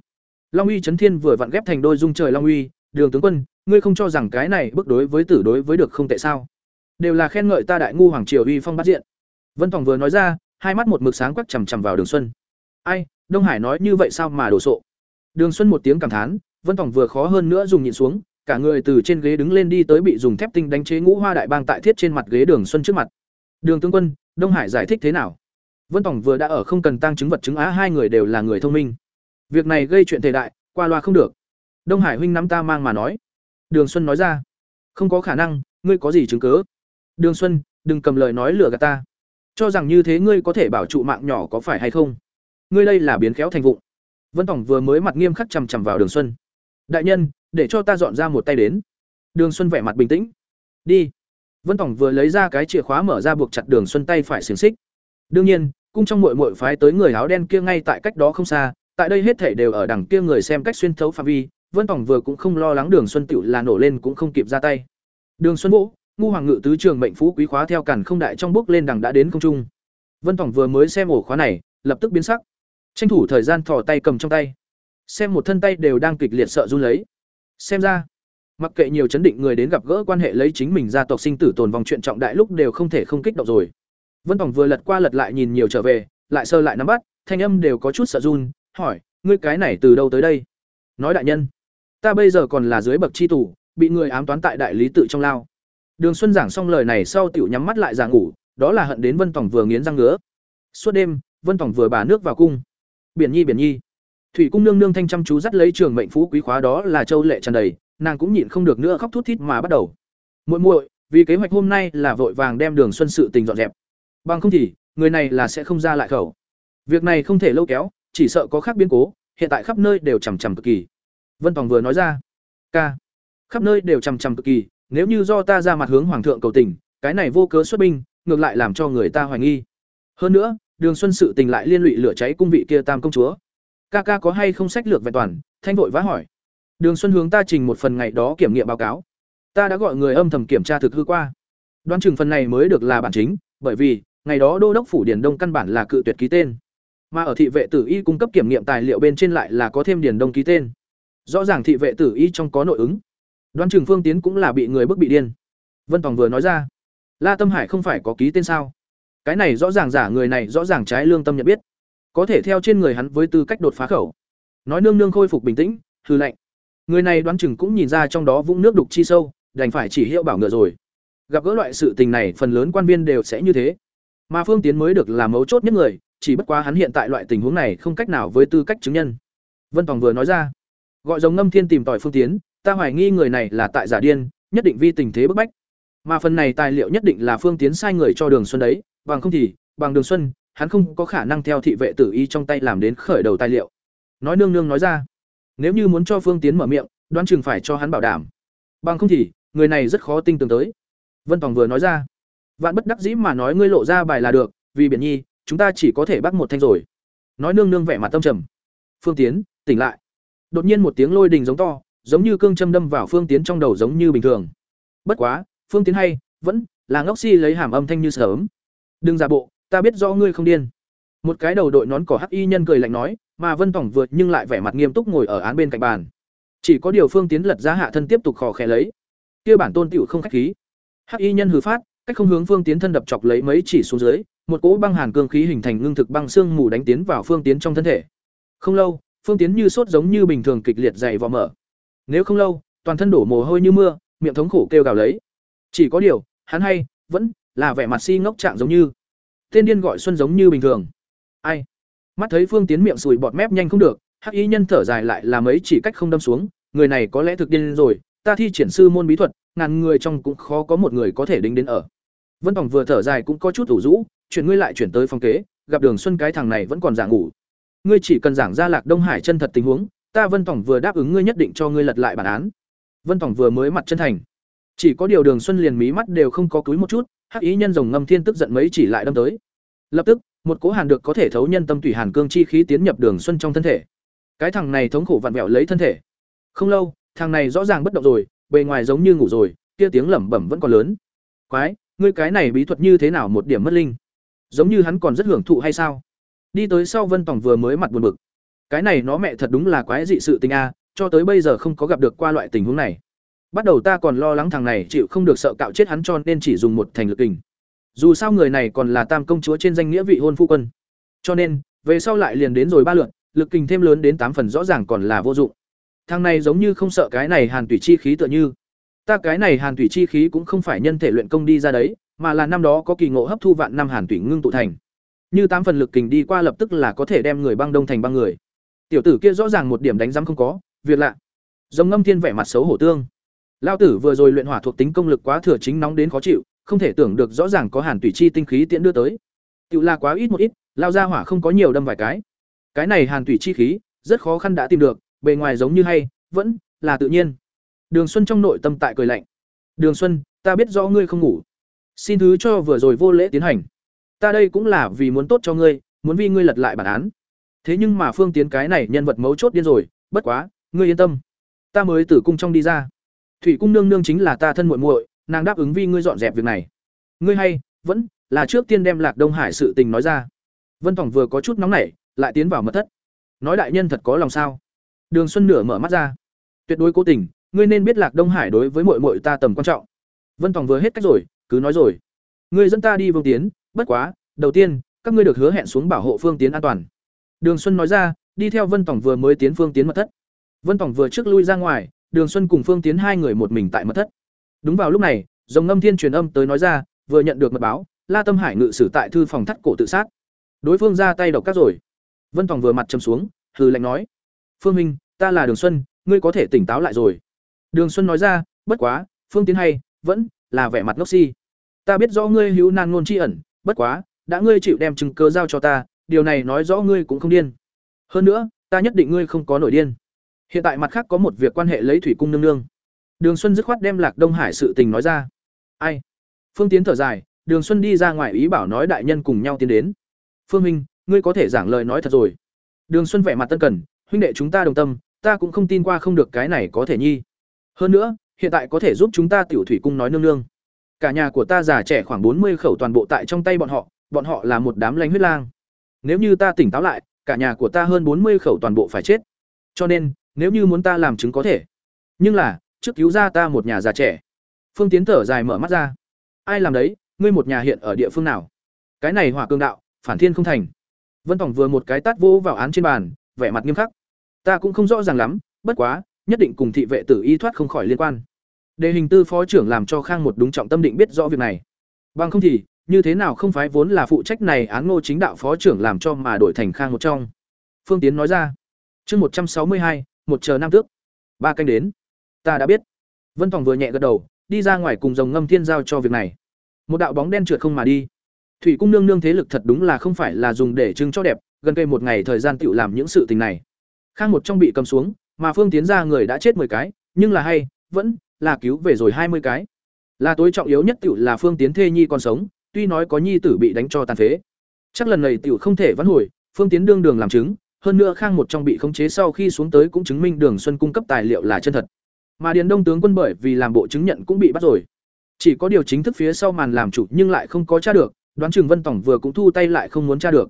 Long uy trấn thiên vừa vặn ghép thành đôi dung trời long uy, đường tướng quân, ngươi không cho rằng cái này bước đối với tử đối với được không tệ sao? Đều là khen ngợi ta đại ngu hoàng triều uy phong bắt diện. Vân tòng vừa nói ra, hai mắt một mực sáng quắc chằm chằm vào đường xuân. Ai, đông hải nói như vậy sao mà đổ sộ? Đường xuân một tiếng cảm thán, vân tòng vừa khó hơn nữa dùng nhịn xuống, cả người từ trên ghế đứng lên đi tới bị dùng thép tinh đánh chế ngũ hoa đại bang tại thiết trên mặt ghế đường xuân trước mặt. Đường tướng quân, đông hải giải thích thế nào? Vân tòng vừa đã ở không cần tăng chứng vật chứng á, hai người đều là người thông minh. Việc này gây chuyện thể đại, qua loa không được. Đông hải huynh nắm ta mang mà nói. Đường xuân nói ra. Không có khả năng, ngươi có gì chứng cứ? đường xuân, đừng cầm lời nói lừa gạt ta. Cho rằng như thế ngươi có thể bảo trụ mạng nhỏ có phải hay không? Ngươi đây là biến khéo thành vụng vân tổng vừa mới mặt nghiêm khắc chằm chằm vào đường xuân. Đại nhân, để cho ta dọn ra một tay đến. Đường xuân vẻ mặt bình tĩnh. Đi. Vân tổng vừa lấy ra cái chìa khóa mở ra buộc chặt đường xuân tay phải xiềng xích. Đương nhiên, cung trong mội mội phái tới người áo đen kia ngay tại cách đó không xa, tại đây hết thể đều ở đằng kia người xem cách xuyên thấu phạm vi. Vân tổng vừa cũng không lo lắng đường xuân tựu là nổ lên cũng không kịp ra tay. Đường xuân vỗ ngu hoàng ngự tứ trường mệnh phú quý khóa theo cản không đại trong bước lên đằng đã đến không trung. Vân tổng vừa mới xem ổ khóa này, lập tức biến sắc tranh thủ thời gian thò tay cầm trong tay. Xem một thân tay đều đang kịch liệt sợ run lấy. Xem ra, mặc kệ nhiều chấn định người đến gặp gỡ quan hệ lấy chính mình gia tộc sinh tử tồn vòng chuyện trọng đại lúc đều không thể không kích động rồi. Vân tòng vừa lật qua lật lại nhìn nhiều trở về, lại sơ lại nắm bắt, thanh âm đều có chút sợ run, hỏi, ngươi cái này từ đâu tới đây? Nói đại nhân, ta bây giờ còn là dưới bậc chi tù, bị người ám toán tại đại lý tự trong lao. Đường xuân giảng xong lời này sau tiểu nhắm mắt lại giả ngủ, đó là hận đến vân tòng vừa nghiến răng ngứa. Suốt đêm, vân tòng vừa bà nước vào cung biển nhi biển nhi. Thủy cung nương nương thanh chăm chú dắt lấy trường mệnh phú quý khóa đó là châu lệ tràn đầy, nàng cũng nhịn không được nữa khóc thút thít mà bắt đầu. Muội muội, vì kế hoạch hôm nay là vội vàng đem đường xuân sự tình dọn dẹp. Bằng không thì, người này là sẽ không ra lại khẩu. Việc này không thể lâu kéo, chỉ sợ có khác biến cố, hiện tại khắp nơi đều chằm chằm cực kỳ. Vân tòng vừa nói ra, ca, khắp nơi đều chằm chằm cực kỳ, nếu như do ta ra mặt hướng hoàng thượng cầu tình, cái này vô cớ xuất binh, ngược lại làm cho người ta hoài nghi. Hơn nữa đường xuân sự tình lại liên lụy lửa cháy cung vị kia tam công chúa. Ca ca có hay không sách lược vẹn toàn? Thanh vội vã hỏi. Đường xuân hướng ta trình một phần ngày đó kiểm nghiệm báo cáo. Ta đã gọi người âm thầm kiểm tra thực hư qua. Đoán chừng phần này mới được là bản chính, bởi vì, ngày đó đô đốc phủ Điền đông căn bản là cự tuyệt ký tên. Mà ở thị vệ tử y cung cấp kiểm nghiệm tài liệu bên trên lại là có thêm Điền đông ký tên. Rõ ràng thị vệ tử y trong có nội ứng. Đoán chừng phương tiến cũng là bị người bức bị điên. Vân tòng vừa nói ra. La tâm hải không phải có ký tên sao? Cái này rõ ràng giả người này rõ ràng trái lương tâm nhận biết. Có thể theo trên người hắn với tư cách đột phá khẩu. Nói nương nương khôi phục bình tĩnh, hư lệnh người này đoán chừng cũng nhìn ra trong đó vũng nước đục chi sâu, đành phải chỉ hiệu bảo ngựa rồi. Gặp gỡ loại sự tình này, phần lớn quan viên đều sẽ như thế. Mà phương tiến mới được làm mấu chốt nhất người, chỉ bất quá hắn hiện tại loại tình huống này không cách nào với tư cách chứng nhân. Vân tòng vừa nói ra. Gọi giống ngâm thiên tìm tòi phương tiến, ta hoài nghi người này là tại giả điên, nhất định vi tình thế bức bách. Mà phần này tài liệu nhất định là phương tiến sai người cho đường xuân đấy bằng không thì, bằng đường xuân, hắn không có khả năng theo thị vệ tử y trong tay làm đến khởi đầu tài liệu. Nói nương nương nói ra. Nếu như muốn cho phương tiến mở miệng, đoán chừng phải cho hắn bảo đảm. Bằng không thì, người này rất khó tin tưởng tới. Vân tòng vừa nói ra. Vạn bất đắc dĩ mà nói ngươi lộ ra bài là được, vì biển nhi, chúng ta chỉ có thể bắt một thanh rồi. Nói nương nương vẻ mặt tâm trầm. Phương tiến, tỉnh lại. Đột nhiên một tiếng lôi đình giống to, giống như cương châm đâm vào phương tiến trong đầu giống như bình thường. Bất quá, phương tiến hay, vẫn là ngốc si lấy hàm âm thanh như sớm đừng giả bộ, ta biết rõ ngươi không điên. Một cái đầu đội nón cỏ hắc y nhân cười lạnh nói, mà vân tổng vượt nhưng lại vẻ mặt nghiêm túc ngồi ở án bên cạnh bàn. Chỉ có điều phương tiến lật ra hạ thân tiếp tục khò khè lấy. Kia bản tôn tiểu không khách khí. Hắc y nhân hừ phát, cách không hướng phương tiến thân đập chọc lấy mấy chỉ xuống dưới, một cỗ băng hàn cương khí hình thành ngưng thực băng xương mù đánh tiến vào phương tiến trong thân thể. Không lâu, phương tiến như sốt giống như bình thường kịch liệt dày vò mở. Nếu không lâu, toàn thân đổ mồ hôi như mưa, miệng thống khổ kêu gào lấy. Chỉ có điều, hắn hay vẫn là vẻ mặt si ngốc trạng giống như. Tên điên gọi xuân giống như bình thường. Ai? Mắt thấy phương tiến miệng sùi bọt mép nhanh không được, hắc y nhân thở dài lại là mấy chỉ cách không đâm xuống, người này có lẽ thực điên rồi, ta thi triển sư môn bí thuật, ngàn người trong cũng khó có một người có thể đính đến ở. Vân tòng vừa thở dài cũng có chút ủ rũ chuyển ngươi lại chuyển tới phòng kế, gặp đường xuân cái thằng này vẫn còn giả ngủ. Ngươi chỉ cần giảng ra lạc đông hải chân thật tình huống, ta vân tòng vừa đáp ứng ngươi nhất định cho ngươi lật lại bản án. Vân tòng vừa mới mặt chân thành. Chỉ có điều đường xuân liền mí mắt đều không có cúi một chút hắc ý nhân rồng ngâm thiên tức giận mấy chỉ lại đâm tới. Lập tức, một cố hàn được có thể thấu nhân tâm tủy hàn cương chi khí tiến nhập đường xuân trong thân thể. Cái thằng này thống khổ vặn vẹo lấy thân thể. Không lâu, thằng này rõ ràng bất động rồi, bề ngoài giống như ngủ rồi, kia tiếng lẩm bẩm vẫn còn lớn. Quái, ngươi cái này bí thuật như thế nào một điểm mất linh? Giống như hắn còn rất hưởng thụ hay sao? Đi tới sau vân tòng vừa mới mặt buồn bực. Cái này nó mẹ thật đúng là quái dị sự tình a, cho tới bây giờ không có gặp được qua loại tình huống này bắt đầu ta còn lo lắng thằng này chịu không được sợ cạo chết hắn cho nên chỉ dùng một thành lực kình. Dù sao người này còn là tam công chúa trên danh nghĩa vị hôn phu quân. Cho nên, về sau lại liền đến rồi ba lượn lực kình thêm lớn đến tám phần rõ ràng còn là vô dụng. Thằng này giống như không sợ cái này hàn tủy chi khí tựa như. Ta cái này hàn tủy chi khí cũng không phải nhân thể luyện công đi ra đấy, mà là năm đó có kỳ ngộ hấp thu vạn năm hàn tủy ngưng tụ thành. Như tám phần lực kình đi qua lập tức là có thể đem người băng đông thành băng người. Tiểu tử kia rõ ràng một điểm đánh giám không có, việc lạ. Giống ngâm thiên vẻ mặt xấu hổ tương lao tử vừa rồi luyện hỏa thuộc tính công lực quá thừa chính nóng đến khó chịu, không thể tưởng được rõ ràng có hàn tủy chi tinh khí tiễn đưa tới. Tự là quá ít một ít, lao ra hỏa không có nhiều đâm vài cái. Cái này hàn tủy chi khí, rất khó khăn đã tìm được, bề ngoài giống như hay, vẫn là tự nhiên. Đường xuân trong nội tâm tại cười lạnh. Đường xuân, ta biết rõ ngươi không ngủ. Xin thứ cho vừa rồi vô lễ tiến hành. Ta đây cũng là vì muốn tốt cho ngươi, muốn vi ngươi lật lại bản án. Thế nhưng mà phương tiến cái này nhân vật mấu chốt điên rồi, bất quá, ngươi yên tâm. Ta mới từ cung trong đi ra thủy cung nương nương chính là ta thân muội muội, nàng đáp ứng vi ngươi dọn dẹp việc này. Ngươi hay, vẫn là trước tiên đem lạc đông hải sự tình nói ra. Vân tổng vừa có chút nóng nảy, lại tiến vào mật thất. Nói đại nhân thật có lòng sao? Đường xuân nửa mở mắt ra. Tuyệt đối cố tình, ngươi nên biết lạc đông hải đối với muội muội ta tầm quan trọng. Vân tòng vừa hết cách rồi, cứ nói rồi. Ngươi dẫn ta đi vương tiến, bất quá, đầu tiên, các ngươi được hứa hẹn xuống bảo hộ phương tiến an toàn. Đường xuân nói ra, đi theo vân tòng vừa mới tiến phương tiến mật thất. Vân tòng vừa trước lui ra ngoài đường xuân cùng phương tiến hai người một mình tại mật thất. Đúng vào lúc này Rồng ngâm thiên truyền âm tới nói ra, vừa nhận được mật báo, la tâm hải ngự sử tại thư phòng thắt cổ tự sát. Đối phương ra tay độc các rồi. Vân tòng vừa mặt trầm xuống, hừ lạnh nói, phương minh, ta là đường xuân, ngươi có thể tỉnh táo lại rồi. Đường xuân nói ra, bất quá, phương tiến hay, vẫn là vẻ mặt ngốc si. Ta biết rõ ngươi hữu nan ngôn tri ẩn, bất quá, đã ngươi chịu đem chứng cơ giao cho ta, điều này nói rõ ngươi cũng không điên. Hơn nữa, ta nhất định ngươi không có nổi điên hiện tại mặt khác có một việc quan hệ lấy thủy cung nương nương. Đường xuân dứt khoát đem lạc đông hải sự tình nói ra. Ai? Phương tiến thở dài, đường xuân đi ra ngoài ý bảo nói đại nhân cùng nhau tiến đến. Phương minh, ngươi có thể giảng lời nói thật rồi. Đường xuân vẻ mặt tân cần, huynh đệ chúng ta đồng tâm, ta cũng không tin qua không được cái này có thể nhi. Hơn nữa, hiện tại có thể giúp chúng ta tiểu thủy cung nói nương nương. Cả nhà của ta già trẻ khoảng bốn mươi khẩu toàn bộ tại trong tay bọn họ bọn họ là một đám lanh huyết lang. Nếu như ta tỉnh táo lại, cả nhà của ta hơn bốn mươi khẩu toàn bộ phải chết. Cho nên nếu như muốn ta làm chứng có thể. Nhưng là, trước cứu ra ta một nhà già trẻ. Phương tiến thở dài mở mắt ra. Ai làm đấy, ngươi một nhà hiện ở địa phương nào? Cái này hỏa cương đạo, phản thiên không thành. Vân tổng vừa một cái tát vỗ vào án trên bàn, vẻ mặt nghiêm khắc. Ta cũng không rõ ràng lắm, bất quá, nhất định cùng thị vệ tử y thoát không khỏi liên quan. Đề hình tư phó trưởng làm cho khang một đúng trọng tâm định biết rõ việc này. Bằng không thì, như thế nào không phái vốn là phụ trách này án ngô chính đạo phó trưởng làm cho mà đổi thành khang một trong. Phương tiến nói ra. Chương một trăm sáu mươi hai một chờ năm tước. Ba canh đến. Ta đã biết. Vân tòng vừa nhẹ gật đầu, đi ra ngoài cùng dòng ngâm thiên giao cho việc này. Một đạo bóng đen trượt không mà đi. Thủy cung nương nương thế lực thật đúng là không phải là dùng để trưng cho đẹp, gần cây một ngày thời gian tựu làm những sự tình này. Khang một trong bị cầm xuống, mà phương tiến ra người đã chết 10 cái, nhưng là hay, vẫn là cứu về rồi hai mươi cái. Là tối trọng yếu nhất tựu là phương tiến thê nhi còn sống, tuy nói có nhi tử bị đánh cho tàn phế. Chắc lần này tựu không thể vãn hồi, phương tiến đương đường làm chứng hơn nữa khang một trong bị khống chế sau khi xuống tới cũng chứng minh đường xuân cung cấp tài liệu là chân thật. Mà điền đông tướng quân bởi vì làm bộ chứng nhận cũng bị bắt rồi. Chỉ có điều chính thức phía sau màn làm chủ nhưng lại không có tra được, đoán chừng vân tổng vừa cũng thu tay lại không muốn tra được.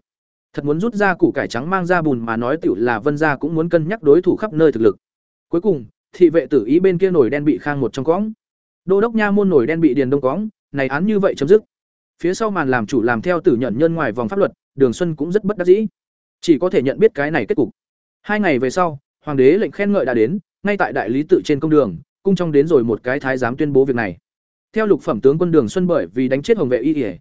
Thật muốn rút ra củ cải trắng mang ra bùn mà nói tiểu là vân gia cũng muốn cân nhắc đối thủ khắp nơi thực lực. Cuối cùng, thị vệ tử ý bên kia nổi đen bị khang một trong cõng. Đô đốc nha môn nổi đen bị điền đông cõng, này án như vậy chấm dứt. Phía sau màn làm chủ làm theo tử nhận nhân ngoài vòng pháp luật, đường xuân cũng rất bất đắc dĩ chỉ có thể nhận biết cái này kết cục. Hai ngày về sau, hoàng đế lệnh khen ngợi đã đến, ngay tại đại lý tự trên công đường, cung trong đến rồi một cái thái giám tuyên bố việc này. Theo lục phẩm tướng quân đường xuân bởi vì đánh chết hồng vệ y ỉa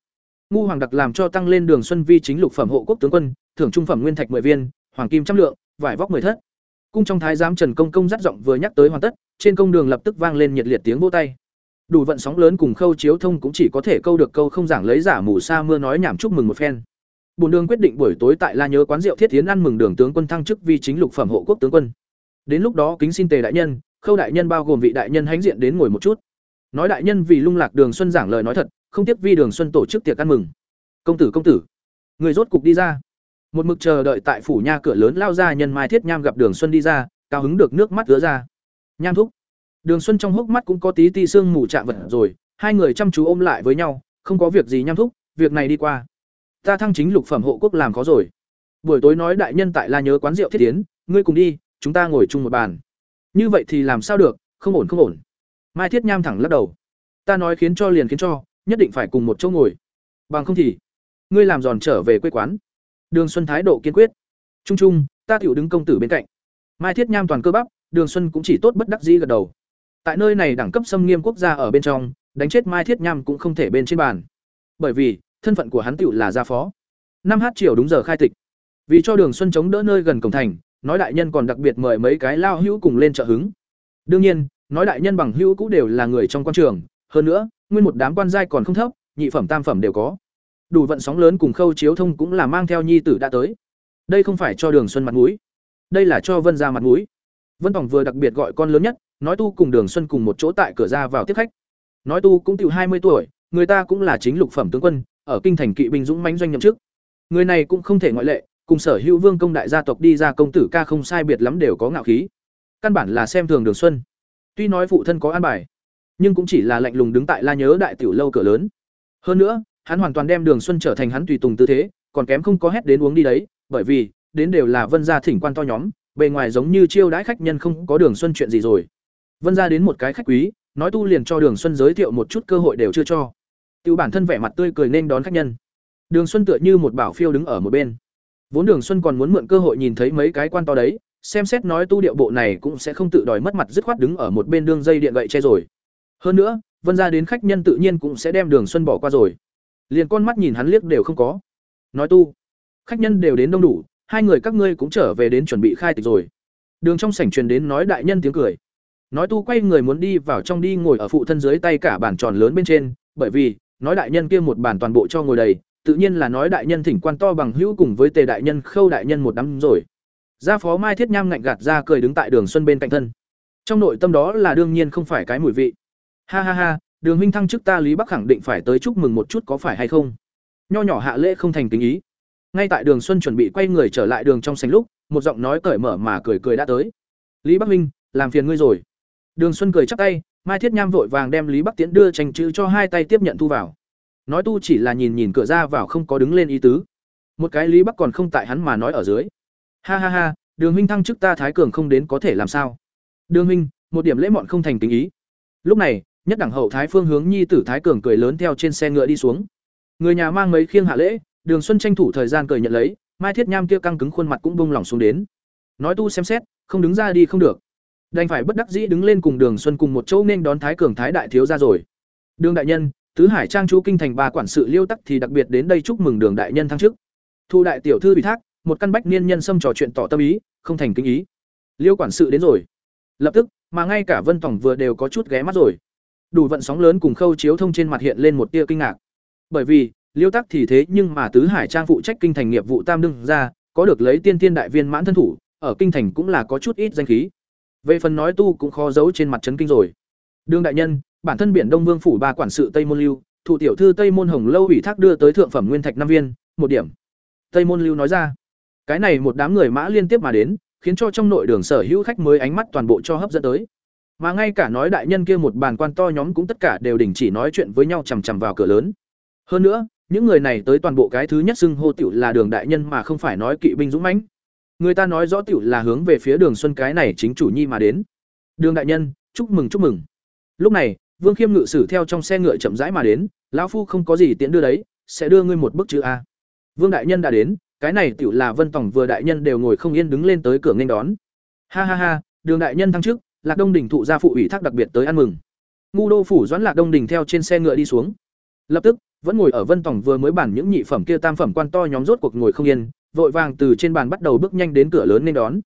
ngu hoàng đặc làm cho tăng lên đường xuân vi chính lục phẩm hộ quốc tướng quân, thưởng trung phẩm nguyên thạch mười viên, hoàng kim trăm lượng, vải vóc mười thất. Cung trong thái giám trần công công dắt giọng vừa nhắc tới hoàn tất, trên công đường lập tức vang lên nhiệt liệt tiếng vỗ tay. Đủ vận sóng lớn cùng khâu chiếu thông cũng chỉ có thể câu được câu không giảng lấy giả mù sa mưa nói nhảm chúc mừng một phen bồn đường quyết định buổi tối tại la nhớ quán rượu thiết tiến ăn mừng đường tướng quân thăng chức vi chính lục phẩm hộ quốc tướng quân. Đến lúc đó kính xin tề đại nhân, khâu đại nhân bao gồm vị đại nhân hãnh diện đến ngồi một chút. Nói đại nhân vì lung lạc đường xuân giảng lời nói thật, không tiếc vi đường xuân tổ chức tiệc ăn mừng. Công tử công tử, người rốt cục đi ra. Một mực chờ đợi tại phủ nha cửa lớn lao ra nhân mai thiết nham gặp đường xuân đi ra, cao hứng được nước mắt ứa ra. Nham thúc, đường xuân trong hốc mắt cũng có tí ti sương mù chạm vật rồi, hai người chăm chú ôm lại với nhau, không có việc gì nham thúc, việc này đi qua ta thăng chính lục phẩm hộ quốc làm khó rồi. Buổi tối nói đại nhân tại la nhớ quán rượu thiết tiến, ngươi cùng đi, chúng ta ngồi chung một bàn. Như vậy thì làm sao được, không ổn không ổn. Mai thiết nham thẳng lắc đầu. Ta nói khiến cho liền khiến cho, nhất định phải cùng một chỗ ngồi. Bằng không thì, ngươi làm giòn trở về quê quán. Đường xuân thái độ kiên quyết. Trung trung, ta tiểu đứng công tử bên cạnh. Mai thiết nham toàn cơ bắp, đường xuân cũng chỉ tốt bất đắc dĩ gật đầu. Tại nơi này đẳng cấp xâm nghiêm quốc gia ở bên trong, đánh chết mai thiết nham cũng không thể bên trên bàn. Bởi vì thân phận của hắn tựu là gia phó. Năm h chiều đúng giờ khai tịch. Vì cho đường xuân chống đỡ nơi gần cổng thành, nói đại nhân còn đặc biệt mời mấy cái lao hữu cùng lên trợ hứng. Đương nhiên, nói đại nhân bằng hữu cũng đều là người trong quan trường, hơn nữa, nguyên một đám quan giai còn không thấp, nhị phẩm, tam phẩm đều có. Đủ vận sóng lớn cùng khâu chiếu thông cũng là mang theo nhi tử đã tới. Đây không phải cho đường xuân mặt mũi. Đây là cho vân gia mặt mũi. Vân tổng vừa đặc biệt gọi con lớn nhất, nói tu cùng đường xuân cùng một chỗ tại cửa ra vào tiếp khách. Nói tu cũng tiểu hai mươi tuổi, người ta cũng là chính lục phẩm tướng quân ở kinh thành kỵ binh dũng mãnh doanh nhậm chức. Người này cũng không thể ngoại lệ, cùng sở hữu vương công đại gia tộc đi ra công tử ca không sai biệt lắm đều có ngạo khí. Căn bản là xem thường đường xuân. Tuy nói phụ thân có an bài, nhưng cũng chỉ là lạnh lùng đứng tại la nhớ đại tiểu lâu cửa lớn. Hơn nữa, hắn hoàn toàn đem đường xuân trở thành hắn tùy tùng tư thế, còn kém không có hét đến uống đi đấy, bởi vì, đến đều là vân gia thỉnh quan to nhóm, bề ngoài giống như chiêu đãi khách nhân không có đường xuân chuyện gì rồi. Vân gia đến một cái khách quý, nói tu liền cho đường xuân giới thiệu một chút cơ hội đều chưa cho tiêu bản thân vẻ mặt tươi cười nên đón khách nhân. Đường xuân tựa như một bảo phiêu đứng ở một bên. Vốn đường xuân còn muốn mượn cơ hội nhìn thấy mấy cái quan to đấy, xem xét nói tu điệu bộ này cũng sẽ không tự đòi mất mặt dứt khoát đứng ở một bên đường dây điện gậy che rồi. Hơn nữa, vân gia đến khách nhân tự nhiên cũng sẽ đem đường xuân bỏ qua rồi. Liền con mắt nhìn hắn liếc đều không có. Nói tu, khách nhân đều đến đông đủ, hai người các ngươi cũng trở về đến chuẩn bị khai tịch rồi. Đường trong sảnh truyền đến nói đại nhân tiếng cười. Nói tu quay người muốn đi vào trong đi ngồi ở phụ thân dưới tay cả bàn tròn lớn bên trên, bởi vì nói đại nhân kia một bản toàn bộ cho ngồi đầy, tự nhiên là nói đại nhân thỉnh quan to bằng hữu cùng với tề đại nhân khâu đại nhân một đám rồi. Gia phó mai thiết nham ngạnh gạt ra cười đứng tại đường xuân bên cạnh thân. Trong nội tâm đó là đương nhiên không phải cái mùi vị. Ha ha ha, đường huynh thăng chức ta lý bắc khẳng định phải tới chúc mừng một chút có phải hay không? Nho nhỏ hạ lễ không thành tình ý. Ngay tại đường xuân chuẩn bị quay người trở lại đường trong sảnh lúc, một giọng nói cởi mở mà cười cười đã tới. Lý bắc huynh, làm phiền ngươi rồi. Đường xuân cười chắc tay mai thiết nham vội vàng đem lý bắc tiễn đưa tranh chữ cho hai tay tiếp nhận thu vào. Nói tu chỉ là nhìn nhìn cửa ra vào không có đứng lên ý tứ. Một cái lý bắc còn không tại hắn mà nói ở dưới. Ha ha ha, đường huynh thăng chức ta thái cường không đến có thể làm sao. Đường huynh, một điểm lễ mọn không thành tình ý. Lúc này, nhất đẳng hậu thái phương hướng nhi tử thái cường cười lớn theo trên xe ngựa đi xuống. Người nhà mang mấy khiêng hạ lễ, đường xuân tranh thủ thời gian cười nhận lấy, mai thiết nham kia căng cứng khuôn mặt cũng bông lỏng xuống đến. Nói tu xem xét, không đứng ra đi không được đành phải bất đắc dĩ đứng lên cùng đường xuân cùng một chỗ nên đón thái cường thái đại thiếu ra rồi. Đường đại nhân tứ hải trang chú kinh thành ba quản sự liêu tắc thì đặc biệt đến đây chúc mừng đường đại nhân thăng chức. Thu đại tiểu thư ủy thác, một căn bách niên nhân xâm trò chuyện tỏ tâm ý, không thành kinh ý. Liêu quản sự đến rồi. Lập tức, mà ngay cả vân tổng vừa đều có chút ghé mắt rồi. Đủ vận sóng lớn cùng khâu chiếu thông trên mặt hiện lên một tia kinh ngạc. Bởi vì, liêu tắc thì thế nhưng mà tứ hải trang phụ trách kinh thành nghiệp vụ tam đương ra có được lấy tiên tiên đại viên mãn thân thủ, ở kinh thành cũng là có chút ít danh khí về phần nói tu cũng khó giấu trên mặt trấn kinh rồi. Đương đại nhân, bản thân biển đông vương phủ ba quản sự tây môn lưu, thủ tiểu thư tây môn hồng lâu ủy thác đưa tới thượng phẩm nguyên thạch năm viên, một điểm. Tây môn lưu nói ra, cái này một đám người mã liên tiếp mà đến, khiến cho trong nội đường sở hữu khách mới ánh mắt toàn bộ cho hấp dẫn tới. Mà ngay cả nói đại nhân kia một bàn quan to nhóm cũng tất cả đều đình chỉ nói chuyện với nhau chằm chằm vào cửa lớn. Hơn nữa, những người này tới toàn bộ cái thứ nhất xưng hô tiểu là đường đại nhân mà không phải nói kỵ binh dũng mãnh người ta nói rõ tiểu là hướng về phía đường xuân cái này chính chủ nhi mà đến. Đường đại nhân, chúc mừng chúc mừng. Lúc này, vương khiêm ngự sử theo trong xe ngựa chậm rãi mà đến, lão phu không có gì tiện đưa đấy, sẽ đưa ngươi một bức chữ a. Vương đại nhân đã đến, cái này tiểu là vân tổng vừa đại nhân đều ngồi không yên đứng lên tới cửa nghênh đón. Ha ha ha, đường đại nhân thăng trước lạc đông đình thụ gia phụ ủy thác đặc biệt tới ăn mừng. Ngu đô phủ doãn lạc đông đình theo trên xe ngựa đi xuống. Lập tức, vẫn ngồi ở vân tổng vừa mới bản những nhị phẩm kia tam phẩm quan to nhóm rốt cuộc ngồi không yên vội vàng từ trên bàn bắt đầu bước nhanh đến cửa lớn nên đón.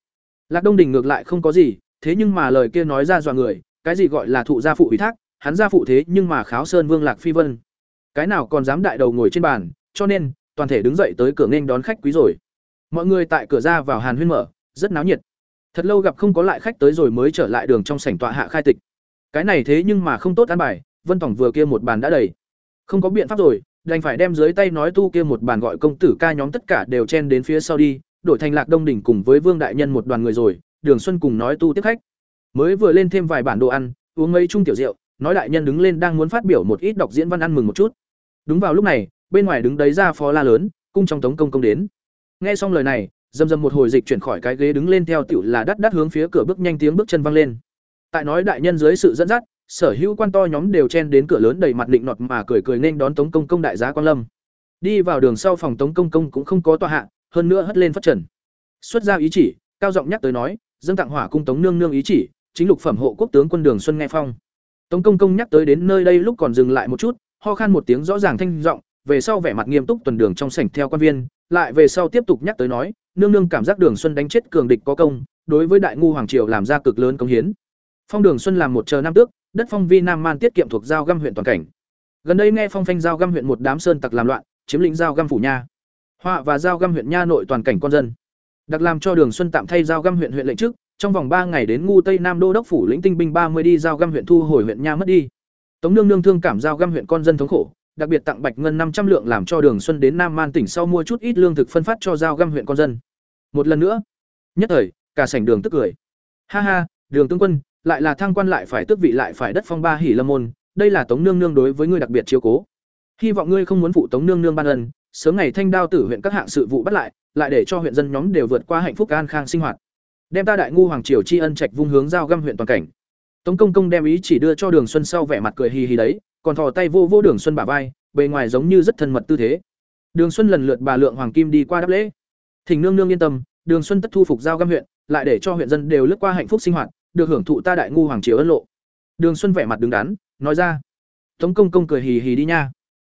Lạc đông đình ngược lại không có gì, thế nhưng mà lời kia nói ra dọa người, cái gì gọi là thụ gia phụ ủy thác, hắn gia phụ thế nhưng mà kháo sơn vương lạc phi vân. Cái nào còn dám đại đầu ngồi trên bàn, cho nên, toàn thể đứng dậy tới cửa nên đón khách quý rồi. Mọi người tại cửa ra vào hàn huyên mở, rất náo nhiệt. Thật lâu gặp không có lại khách tới rồi mới trở lại đường trong sảnh tọa hạ khai tịch. Cái này thế nhưng mà không tốt ăn bài, vân tổng vừa kia một bàn đã đầy. Không có biện pháp rồi đành phải đem dưới tay nói tu kia một bàn gọi công tử ca nhóm tất cả đều chen đến phía sau đi, đổi thành lạc đông đỉnh cùng với vương đại nhân một đoàn người rồi, đường xuân cùng nói tu tiếp khách. Mới vừa lên thêm vài bản đồ ăn, uống mấy chung tiểu rượu, nói đại nhân đứng lên đang muốn phát biểu một ít đọc diễn văn ăn mừng một chút. Đúng vào lúc này, bên ngoài đứng đấy ra phó la lớn, cung trong tống công công đến. Nghe xong lời này, dầm dầm một hồi dịch chuyển khỏi cái ghế đứng lên theo tiểu là đắt đắt hướng phía cửa bước nhanh tiếng bước chân văng lên. Tại nói đại nhân dưới sự dẫn dắt sở hữu quan to nhóm đều chen đến cửa lớn đầy mặt định nọt mà cười cười nên đón tống công công đại giá quan lâm. Đi vào đường sau phòng tống công công cũng không có tòa hạ, hơn nữa hất lên phát trần. Xuất ra ý chỉ, cao giọng nhắc tới nói, dâng tặng hỏa cung tống nương nương ý chỉ, chính lục phẩm hộ quốc tướng quân đường xuân nghe phong. Tống công công nhắc tới đến nơi đây lúc còn dừng lại một chút, ho khan một tiếng rõ ràng thanh giọng, về sau vẻ mặt nghiêm túc tuần đường trong sảnh theo quan viên, lại về sau tiếp tục nhắc tới nói, nương nương cảm giác đường xuân đánh chết cường địch có công, đối với đại ngu hoàng triều làm ra cực lớn công hiến phong đường xuân làm một chờ năm tước, đất phong vi nam man tiết kiệm thuộc giao găm huyện toàn cảnh. Gần đây nghe phong phanh giao găm huyện một đám sơn tặc làm loạn, chiếm lĩnh giao găm phủ nha. Họa và giao găm huyện nha nội toàn cảnh con dân. Đặc làm cho đường xuân tạm thay giao găm huyện huyện lệnh trước, trong vòng ba ngày đến ngu tây nam đô đốc phủ lĩnh tinh binh ba mươi đi giao găm huyện thu hồi huyện nha mất đi. Tống nương nương thương cảm giao găm huyện con dân thống khổ, đặc biệt tặng bạch ngân năm trăm lượng làm cho đường xuân đến nam man tỉnh sau mua chút ít lương thực phân phát cho giao găm huyện con dân. Một lần nữa. Nhất thời, cả sảnh đường tức cười. Ha ha, đường tướng quân lại là thăng quan lại phải tước vị lại phải đất phong ba hỉ lâm môn, đây là tống nương nương đối với ngươi đặc biệt chiếu cố. Hy vọng ngươi không muốn phụ tống nương nương ban ân, sớm ngày thanh đao tử huyện các hạng sự vụ bắt lại lại để cho huyện dân nhóm đều vượt qua hạnh phúc an khang sinh hoạt. Đem ta đại ngu hoàng triều tri ân trạch vung hướng giao găm huyện toàn cảnh. Tống công công đem ý chỉ đưa cho đường xuân sau vẻ mặt cười hì hì đấy, còn thò tay vô vô đường xuân bả vai, bề ngoài giống như rất thân mật tư thế. Đường xuân lần lượt bà lượng hoàng kim đi qua đáp lễ. Thỉnh nương nương yên tâm, đường xuân tất thu phục giao găm huyện, lại để cho huyện dân đều lướt qua hạnh phúc sinh hoạt được hưởng thụ ta đại ngu hoàng triều ân lộ. Đường xuân vẻ mặt đứng đắn, nói ra. Tống công công cười hì hì đi nha.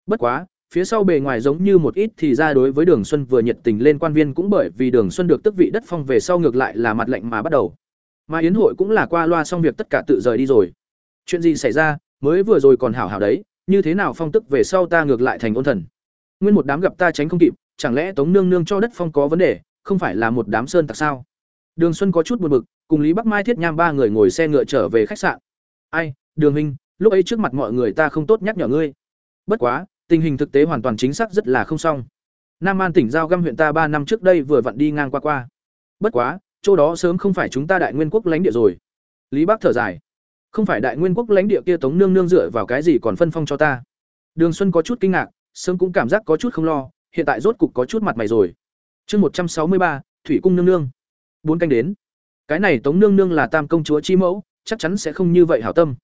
Bất quá, phía sau bề ngoài giống như một ít thì ra đối với đường xuân vừa nhiệt tình lên quan viên cũng bởi vì đường xuân được tức vị đất phong về sau ngược lại là mặt lạnh mà bắt đầu. Mà yến hội cũng là qua loa xong việc tất cả tự rời đi rồi. Chuyện gì xảy ra, mới vừa rồi còn hảo hảo đấy, như thế nào phong tức về sau ta ngược lại thành ôn thần. Nguyên một đám gặp ta tránh không kịp, chẳng lẽ tống nương nương cho đất phong có vấn đề, không phải là một đám sơn tặc sao? Đường xuân có chút buồn bực, cùng lý bắc mai thiết nham ba người ngồi xe ngựa trở về khách sạn. Ai, đường huynh lúc ấy trước mặt mọi người ta không tốt nhắc nhở ngươi. Bất quá, tình hình thực tế hoàn toàn chính xác rất là không xong. Nam an tỉnh giao găm huyện ta ba năm trước đây vừa vặn đi ngang qua qua. Bất quá, chỗ đó sớm không phải chúng ta đại nguyên quốc lãnh địa rồi. Lý bắc thở dài. Không phải đại nguyên quốc lãnh địa kia tống nương nương dựa vào cái gì còn phân phong cho ta. Đường xuân có chút kinh ngạc, sớm cũng cảm giác có chút không lo, hiện tại rốt cục có chút mặt mày rồi. Chương một trăm sáu mươi ba, thủy cung nương nương bốn canh đến. Cái này tống nương nương là tam công chúa chi mẫu, chắc chắn sẽ không như vậy hảo tâm.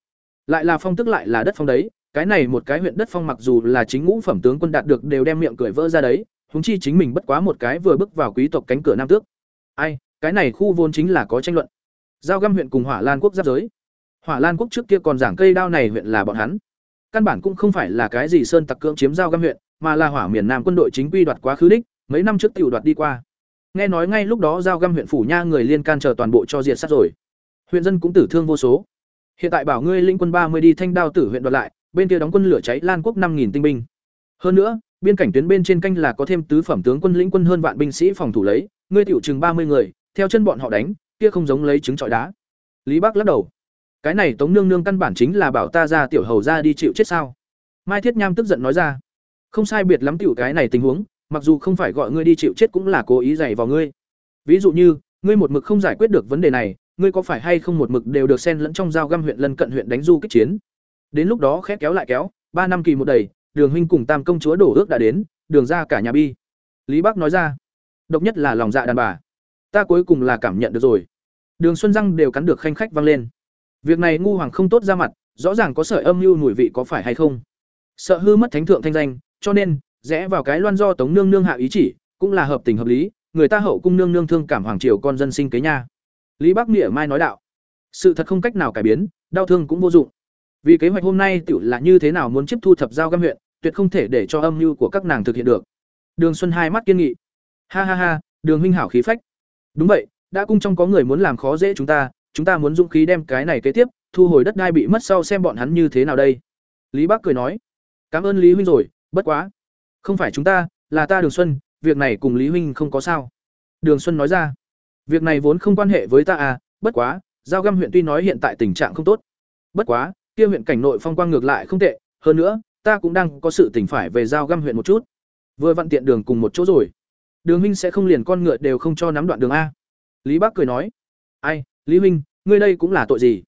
Lại là phong tức lại là đất phong đấy, cái này một cái huyện đất phong mặc dù là chính ngũ phẩm tướng quân đạt được đều đem miệng cười vỡ ra đấy húng chi chính mình bất quá một cái vừa bước vào quý tộc cánh cửa nam tước. Ai, cái này khu vốn chính là có tranh luận. Giao găm huyện cùng hỏa lan quốc giáp giới. Hỏa lan quốc trước kia còn giảng cây đao này huyện là bọn hắn. Căn bản cũng không phải là cái gì sơn tặc cưỡng chiếm giao găm huyện, mà là hỏa miền nam quân đội chính quy đoạt quá khứ đích, mấy năm trước tiểu đoạt đi qua nghe nói ngay lúc đó giao găm huyện phủ nha người liên can chờ toàn bộ cho diệt sát rồi. Huyện dân cũng tử thương vô số. Hiện tại bảo ngươi linh quân ba mươi đi thanh đao tử huyện đoạt lại, bên kia đóng quân lửa cháy lan quốc năm tinh binh. Hơn nữa, biên cảnh tuyến bên trên canh là có thêm tứ phẩm tướng quân lĩnh quân hơn vạn binh sĩ phòng thủ lấy, ngươi tiểu chừng ba mươi người, theo chân bọn họ đánh, kia không giống lấy trứng trọi đá. Lý bắc lắc đầu. Cái này tống nương nương căn bản chính là bảo ta ra tiểu hầu ra đi chịu chết sao? Mai thiết nham tức giận nói ra. Không sai biệt lắm tiểu cái này tình huống mặc dù không phải gọi ngươi đi chịu chết cũng là cố ý dày vào ngươi. Ví dụ như, ngươi một mực không giải quyết được vấn đề này, ngươi có phải hay không một mực đều được xen lẫn trong giao găm huyện lân cận huyện đánh du kích chiến? Đến lúc đó khét kéo lại kéo, ba năm kỳ một đầy, đường huynh cùng tam công chúa đổ ước đã đến, đường ra cả nhà bi. Lý bắc nói ra, độc nhất là lòng dạ đàn bà. Ta cuối cùng là cảm nhận được rồi. Đường xuân răng đều cắn được khanh khách vang lên. Việc này ngu hoàng không tốt ra mặt, rõ ràng có sợi âm mưu mùi vị có phải hay không? Sợ hư mất thánh thượng thanh danh, cho nên rẽ vào cái loan do tống nương nương hạ ý chỉ, cũng là hợp tình hợp lý, người ta hậu cung nương nương thương cảm hoàng triều con dân sinh kế nha. Lý bắc nghĩa mai nói đạo, sự thật không cách nào cải biến, đau thương cũng vô dụng. Vì kế hoạch hôm nay tiểu là như thế nào muốn chiếp thu thập giao găm huyện, tuyệt không thể để cho âm mưu của các nàng thực hiện được. Đường xuân hai mắt kiên nghị. Ha ha ha, đường huynh hảo khí phách. Đúng vậy, đã cung trong có người muốn làm khó dễ chúng ta chúng ta muốn dũng khí đem cái này kế tiếp, thu hồi đất đai bị mất sau xem bọn hắn như thế nào đây. Lý bắc cười nói, cảm ơn lý huynh rồi, bất quá không phải chúng ta, là ta đường xuân, việc này cùng lý huynh không có sao. Đường xuân nói ra, việc này vốn không quan hệ với ta à bất quá, giao găm huyện tuy nói hiện tại tình trạng không tốt, bất quá, kia huyện cảnh nội phong quang ngược lại không tệ, hơn nữa, ta cũng đang có sự tỉnh phải về giao găm huyện một chút. Vừa vặn tiện đường cùng một chỗ rồi. Đường huynh sẽ không liền con ngựa đều không cho nắm đoạn đường a. Lý bác cười nói, ai, lý huynh, ngươi đây cũng là tội gì?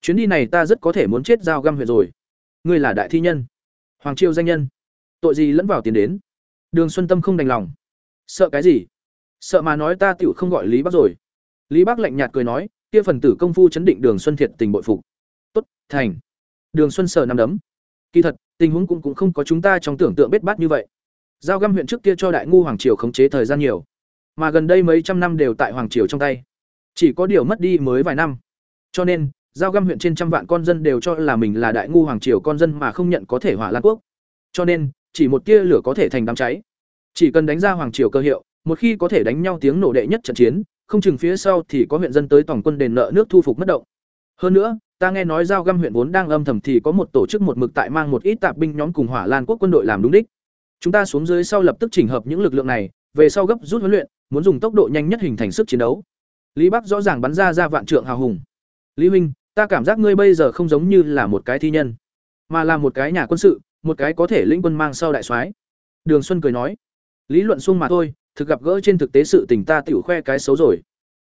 Chuyến đi này ta rất có thể muốn chết giao găm huyện rồi. Ngươi là đại thi nhân. Hoàng triều danh nhân tội gì lẫn vào tiền đến? Đường xuân tâm không đành lòng. Sợ cái gì? Sợ mà nói ta tựu không gọi lý bác rồi. Lý bác lạnh nhạt cười nói kia phần tử công phu chấn định đường xuân thiệt tình bội phục. Tốt thành. Đường xuân sờ nằm đấm. Kỳ thật tình huống cũng, cũng không có chúng ta trong tưởng tượng bết bát như vậy. Giao găm huyện trước kia cho đại ngu hoàng triều khống chế thời gian nhiều. Mà gần đây mấy trăm năm đều tại hoàng triều trong tay. Chỉ có điều mất đi mới vài năm. Cho nên giao găm huyện trên trăm vạn con dân đều cho là mình là đại ngu hoàng triều con dân mà không nhận có thể hỏa lan quốc. Cho nên chỉ một tia lửa có thể thành đám cháy. Chỉ cần đánh ra hoàng triều cơ hiệu, một khi có thể đánh nhau tiếng nổ đệ nhất trận chiến, không chừng phía sau thì có huyện dân tới tổng quân đền nợ nước thu phục mất động. Hơn nữa, ta nghe nói giao găm huyện vốn đang âm thầm thì có một tổ chức một mực tại mang một ít tạp binh nhóm cùng hỏa lan quốc quân đội làm đúng đích. Chúng ta xuống dưới sau lập tức chỉnh hợp những lực lượng này, về sau gấp rút huấn luyện, muốn dùng tốc độ nhanh nhất hình thành sức chiến đấu. Lý bắc rõ ràng bắn ra ra vạn trượng hào hùng. Lý huynh, ta cảm giác ngươi bây giờ không giống như là một cái thi nhân, mà là một cái nhà quân sự một cái có thể lĩnh quân mang sau đại soái. Đường xuân cười nói, lý luận xuông mà thôi, thực gặp gỡ trên thực tế sự tình ta tiểu khoe cái xấu rồi.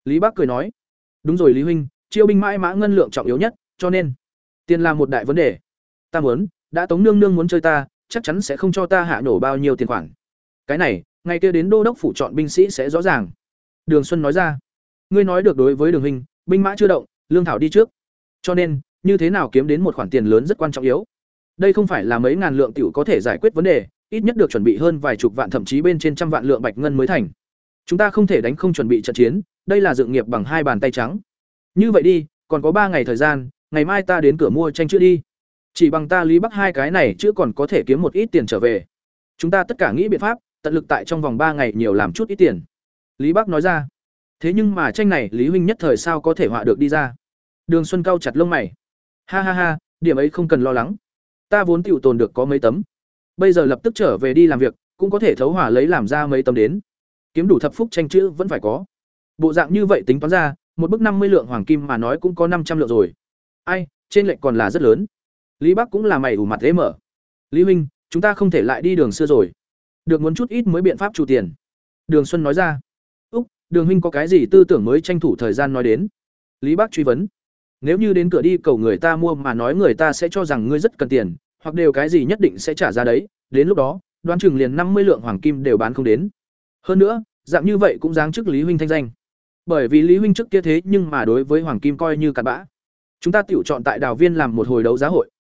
Lý bắc cười nói, đúng rồi lý huynh, chiêu binh mãi mã ngân lượng trọng yếu nhất, cho nên tiền là một đại vấn đề. Ta muốn, đã tống nương nương muốn chơi ta, chắc chắn sẽ không cho ta hạ nổ bao nhiêu tiền khoản. Cái này, ngày kia đến đô đốc phủ chọn binh sĩ sẽ rõ ràng. Đường xuân nói ra, ngươi nói được đối với đường huynh, binh mã chưa động, lương thảo đi trước. Cho nên, như thế nào kiếm đến một khoản tiền lớn rất quan trọng yếu đây không phải là mấy ngàn lượng tiểu có thể giải quyết vấn đề, ít nhất được chuẩn bị hơn vài chục vạn thậm chí bên trên trăm vạn lượng bạch ngân mới thành. Chúng ta không thể đánh không chuẩn bị trận chiến, đây là dự nghiệp bằng hai bàn tay trắng. Như vậy đi, còn có ba ngày thời gian, ngày mai ta đến cửa mua tranh chữ đi. Chỉ bằng ta lý bắc hai cái này chữ còn có thể kiếm một ít tiền trở về. Chúng ta tất cả nghĩ biện pháp, tận lực tại trong vòng ba ngày nhiều làm chút ít tiền. Lý bắc nói ra. Thế nhưng mà tranh này lý huynh nhất thời sao có thể họa được đi ra? Đường xuân cao chặt lông mày. Ha ha ha, điểm ấy không cần lo lắng ta vốn tiểu tồn được có mấy tấm. Bây giờ lập tức trở về đi làm việc, cũng có thể thấu hỏa lấy làm ra mấy tấm đến. Kiếm đủ thập phúc tranh chữ vẫn phải có. Bộ dạng như vậy tính toán ra, một bức năm mươi lượng hoàng kim mà nói cũng có năm trăm lượng rồi. Ai, trên lệnh còn là rất lớn. Lý bắc cũng là mày ủ mặt thế mở. Lý huynh, chúng ta không thể lại đi đường xưa rồi. Được muốn chút ít mới biện pháp chủ tiền. Đường xuân nói ra. Úc, đường huynh có cái gì tư tưởng mới tranh thủ thời gian nói đến? Lý bắc truy vấn nếu như đến cửa đi cầu người ta mua mà nói người ta sẽ cho rằng ngươi rất cần tiền, hoặc đều cái gì nhất định sẽ trả ra đấy, đến lúc đó, đoán chừng liền năm mươi lượng hoàng kim đều bán không đến. Hơn nữa, dạng như vậy cũng dáng chức lý huynh thanh danh. Bởi vì lý huynh trước kia thế nhưng mà đối với hoàng kim coi như cặn bã. Chúng ta tự chọn tại đào viên làm một hồi đấu giá hội.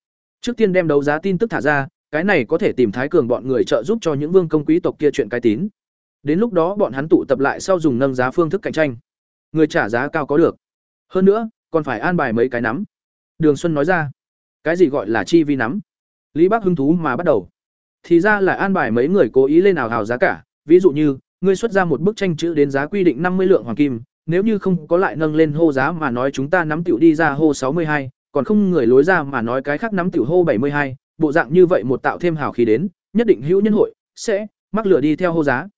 Trước tiên đem đấu giá tin tức thả ra, cái này có thể tìm thái cường bọn người trợ giúp cho những vương công quý tộc kia chuyện cái tín. Đến lúc đó bọn hắn tụ tập lại sau dùng nâng giá phương thức cạnh tranh. Người trả giá cao có được. Hơn nữa còn phải an bài mấy cái nắm. Đường xuân nói ra, cái gì gọi là chi vi nắm? Lý Bác hứng thú mà bắt đầu. Thì ra là an bài mấy người cố ý lên ảo hào giá cả. Ví dụ như, ngươi xuất ra một bức tranh chữ đến giá quy định năm mươi lượng hoàng kim. Nếu như không có lại nâng lên hô giá mà nói chúng ta nắm tiểu đi ra hô sáu mươi hai, còn không người lối ra mà nói cái khác nắm tiểu hô bảy mươi hai, bộ dạng như vậy một tạo thêm hào khí đến, nhất định hữu nhân hội, sẽ mắc lửa đi theo hô giá.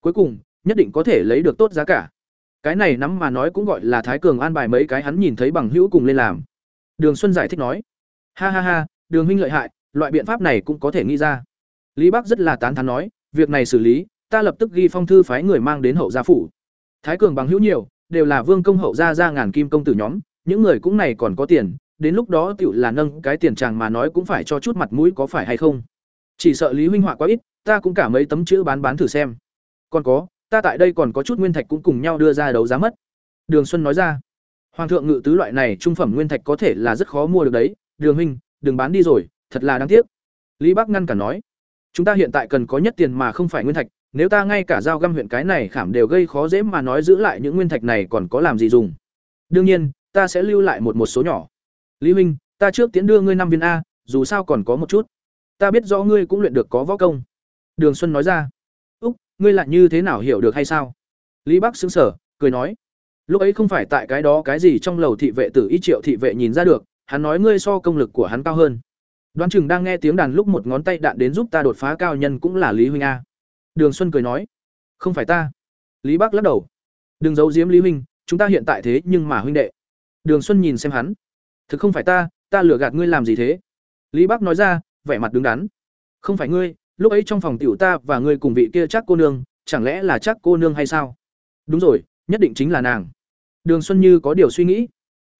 Cuối cùng, nhất định có thể lấy được tốt giá cả cái này nắm mà nói cũng gọi là thái cường an bài mấy cái hắn nhìn thấy bằng hữu cùng lên làm. Đường xuân giải thích nói, ha ha ha, đường huynh lợi hại, loại biện pháp này cũng có thể nghĩ ra. Lý bắc rất là tán thán nói, việc này xử lý, ta lập tức ghi phong thư phái người mang đến hậu gia phủ. Thái cường bằng hữu nhiều, đều là vương công hậu gia ra ngàn kim công tử nhóm, những người cũng này còn có tiền, đến lúc đó tựu là nâng cái tiền chàng mà nói cũng phải cho chút mặt mũi có phải hay không? Chỉ sợ lý huynh họa quá ít, ta cũng cả mấy tấm chữ bán bán thử xem. Còn có ta tại đây còn có chút nguyên thạch cũng cùng nhau đưa ra đấu giá mất đường xuân nói ra hoàng thượng ngự tứ loại này trung phẩm nguyên thạch có thể là rất khó mua được đấy đường huynh đừng bán đi rồi thật là đáng tiếc lý bắc ngăn cản nói chúng ta hiện tại cần có nhất tiền mà không phải nguyên thạch nếu ta ngay cả giao găm huyện cái này khảm đều gây khó dễ mà nói giữ lại những nguyên thạch này còn có làm gì dùng đương nhiên ta sẽ lưu lại một một số nhỏ. Lý huynh, ta trước tiến đưa ngươi năm viên a, dù sao còn có một chút. Ta biết rõ ngươi cũng luyện được có võ công." Đường Xuân nói ra. Ngươi lại như thế nào hiểu được hay sao?" Lý Bắc sững sờ, cười nói. Lúc ấy không phải tại cái đó cái gì trong lầu thị vệ tử ít triệu thị vệ nhìn ra được, hắn nói ngươi so công lực của hắn cao hơn. Đoán chừng đang nghe tiếng đàn lúc một ngón tay đạn đến giúp ta đột phá cao nhân cũng là Lý huynh a. Đường Xuân cười nói, "Không phải ta." Lý Bắc lắc đầu. "Đừng giấu giếm Lý huynh, chúng ta hiện tại thế nhưng mà huynh đệ." Đường Xuân nhìn xem hắn. "Thực không phải ta, ta lừa gạt ngươi làm gì thế?" Lý Bắc nói ra, vẻ mặt đứng đắn. "Không phải ngươi, lúc ấy trong phòng tiểu ta và ngươi cùng vị kia chắc cô nương, chẳng lẽ là chắc cô nương hay sao?" "Đúng rồi, nhất định chính là nàng." Đường Xuân Như có điều suy nghĩ.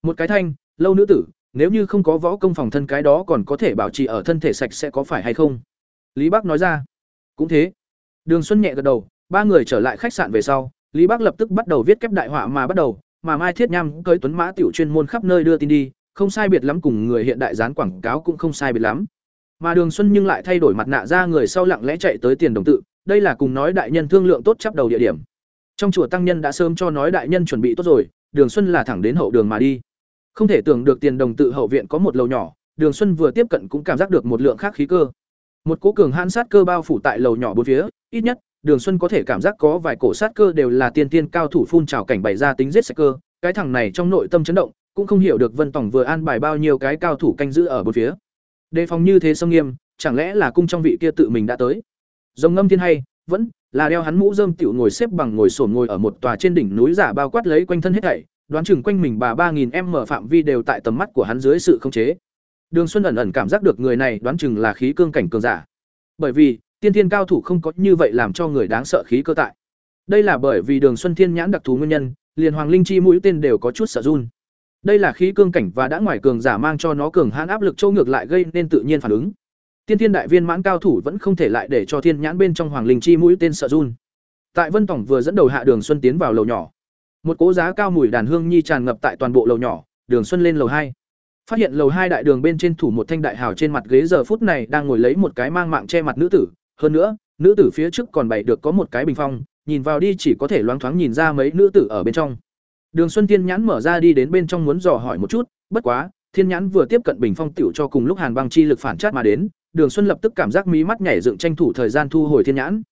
Một cái thanh, lâu nữ tử, nếu như không có võ công phòng thân cái đó còn có thể bảo trì ở thân thể sạch sẽ có phải hay không? Lý Bắc nói ra. Cũng thế. Đường Xuân nhẹ gật đầu, ba người trở lại khách sạn về sau, Lý Bắc lập tức bắt đầu viết kép đại họa mà bắt đầu, mà Mai Thiết Nham cưới tuấn mã tiểu chuyên môn khắp nơi đưa tin đi, không sai biệt lắm cùng người hiện đại dán quảng cáo cũng không sai biệt lắm. Mà Đường Xuân nhưng lại thay đổi mặt nạ ra người sau lặng lẽ chạy tới tiền đồng tự, đây là cùng nói đại nhân thương lượng tốt chấp đầu địa điểm. Trong chùa tăng nhân đã sớm cho nói đại nhân chuẩn bị tốt rồi, Đường Xuân là thẳng đến hậu đường mà đi. Không thể tưởng được tiền đồng tự hậu viện có một lầu nhỏ, Đường Xuân vừa tiếp cận cũng cảm giác được một lượng khác khí cơ. Một cố cường hãn sát cơ bao phủ tại lầu nhỏ bốn phía, ít nhất, Đường Xuân có thể cảm giác có vài cổ sát cơ đều là tiên tiên cao thủ phun trào cảnh bày ra tính giết sát cơ, cái thằng này trong nội tâm chấn động, cũng không hiểu được Vân Tổng vừa an bài bao nhiêu cái cao thủ canh giữ ở bốn phía. Đề phòng như thế sông nghiêm, chẳng lẽ là cung trong vị kia tự mình đã tới. Rồng ngâm thiên hay, vẫn là đeo hắn mũ dơm tiểu ngồi xếp bằng ngồi sổn ngồi ở một tòa trên đỉnh núi giả bao quát lấy quanh thân hết thảy, đoán chừng quanh mình bà ba nghìn em mở phạm vi đều tại tầm mắt của hắn dưới sự khống chế. Đường Xuân ẩn ẩn cảm giác được người này đoán chừng là khí cương cảnh cường giả. Bởi vì, tiên thiên cao thủ không có như vậy làm cho người đáng sợ khí cơ tại. Đây là bởi vì Đường Xuân Thiên nhãn đặc thù nguyên nhân, liền Hoàng Linh chi mũi tên đều có chút sợ run. Đây là khí cương cảnh và đã ngoài cường giả mang cho nó cường hãn áp lực châu ngược lại gây nên tự nhiên phản ứng. Tiên thiên đại viên mãn cao thủ vẫn không thể lại để cho thiên nhãn bên trong Hoàng Linh chi mũi tên sợ run. Tại Vân Tổng vừa dẫn đầu hạ Đường Xuân tiến vào lầu nhỏ. Một cỗ giá cao mùi đàn hương nhi tràn ngập tại toàn bộ lầu nhỏ, Đường Xuân lên lầu hai phát hiện lầu hai đại đường bên trên thủ một thanh đại hào trên mặt ghế giờ phút này đang ngồi lấy một cái mang mạng che mặt nữ tử hơn nữa nữ tử phía trước còn bày được có một cái bình phong nhìn vào đi chỉ có thể loáng thoáng nhìn ra mấy nữ tử ở bên trong đường xuân thiên nhãn mở ra đi đến bên trong muốn dò hỏi một chút bất quá thiên nhãn vừa tiếp cận bình phong tiểu cho cùng lúc hàn băng chi lực phản chát mà đến đường xuân lập tức cảm giác mí mắt nhảy dựng tranh thủ thời gian thu hồi thiên nhãn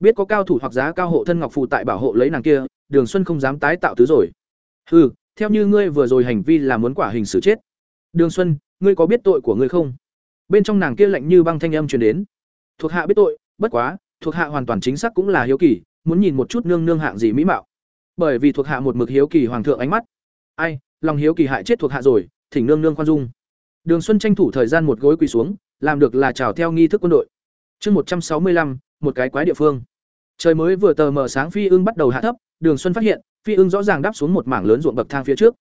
biết có cao thủ hoặc giá cao hộ thân ngọc phù tại bảo hộ lấy nàng kia đường xuân không dám tái tạo thứ rồi hừ theo như ngươi vừa rồi hành vi là muốn quả hình xử chết Đường Xuân, ngươi có biết tội của ngươi không? Bên trong nàng kia lạnh như băng thanh âm truyền đến. Thuộc hạ biết tội, bất quá, thuộc hạ hoàn toàn chính xác cũng là hiếu kỳ, muốn nhìn một chút nương nương hạng gì mỹ mạo. Bởi vì thuộc hạ một mực hiếu kỳ hoàng thượng ánh mắt. Ai, lòng hiếu kỳ hại chết thuộc hạ rồi, thỉnh nương nương khoan dung. Đường Xuân tranh thủ thời gian một gối quỳ xuống, làm được là chào theo nghi thức quân đội. Chương một trăm sáu mươi lăm, một cái quái địa phương. Trời mới vừa tờ mờ sáng phi ưng bắt đầu hạ thấp, Đường Xuân phát hiện, phi ưng rõ ràng đáp xuống một mảng lớn ruộng bậc thang phía trước.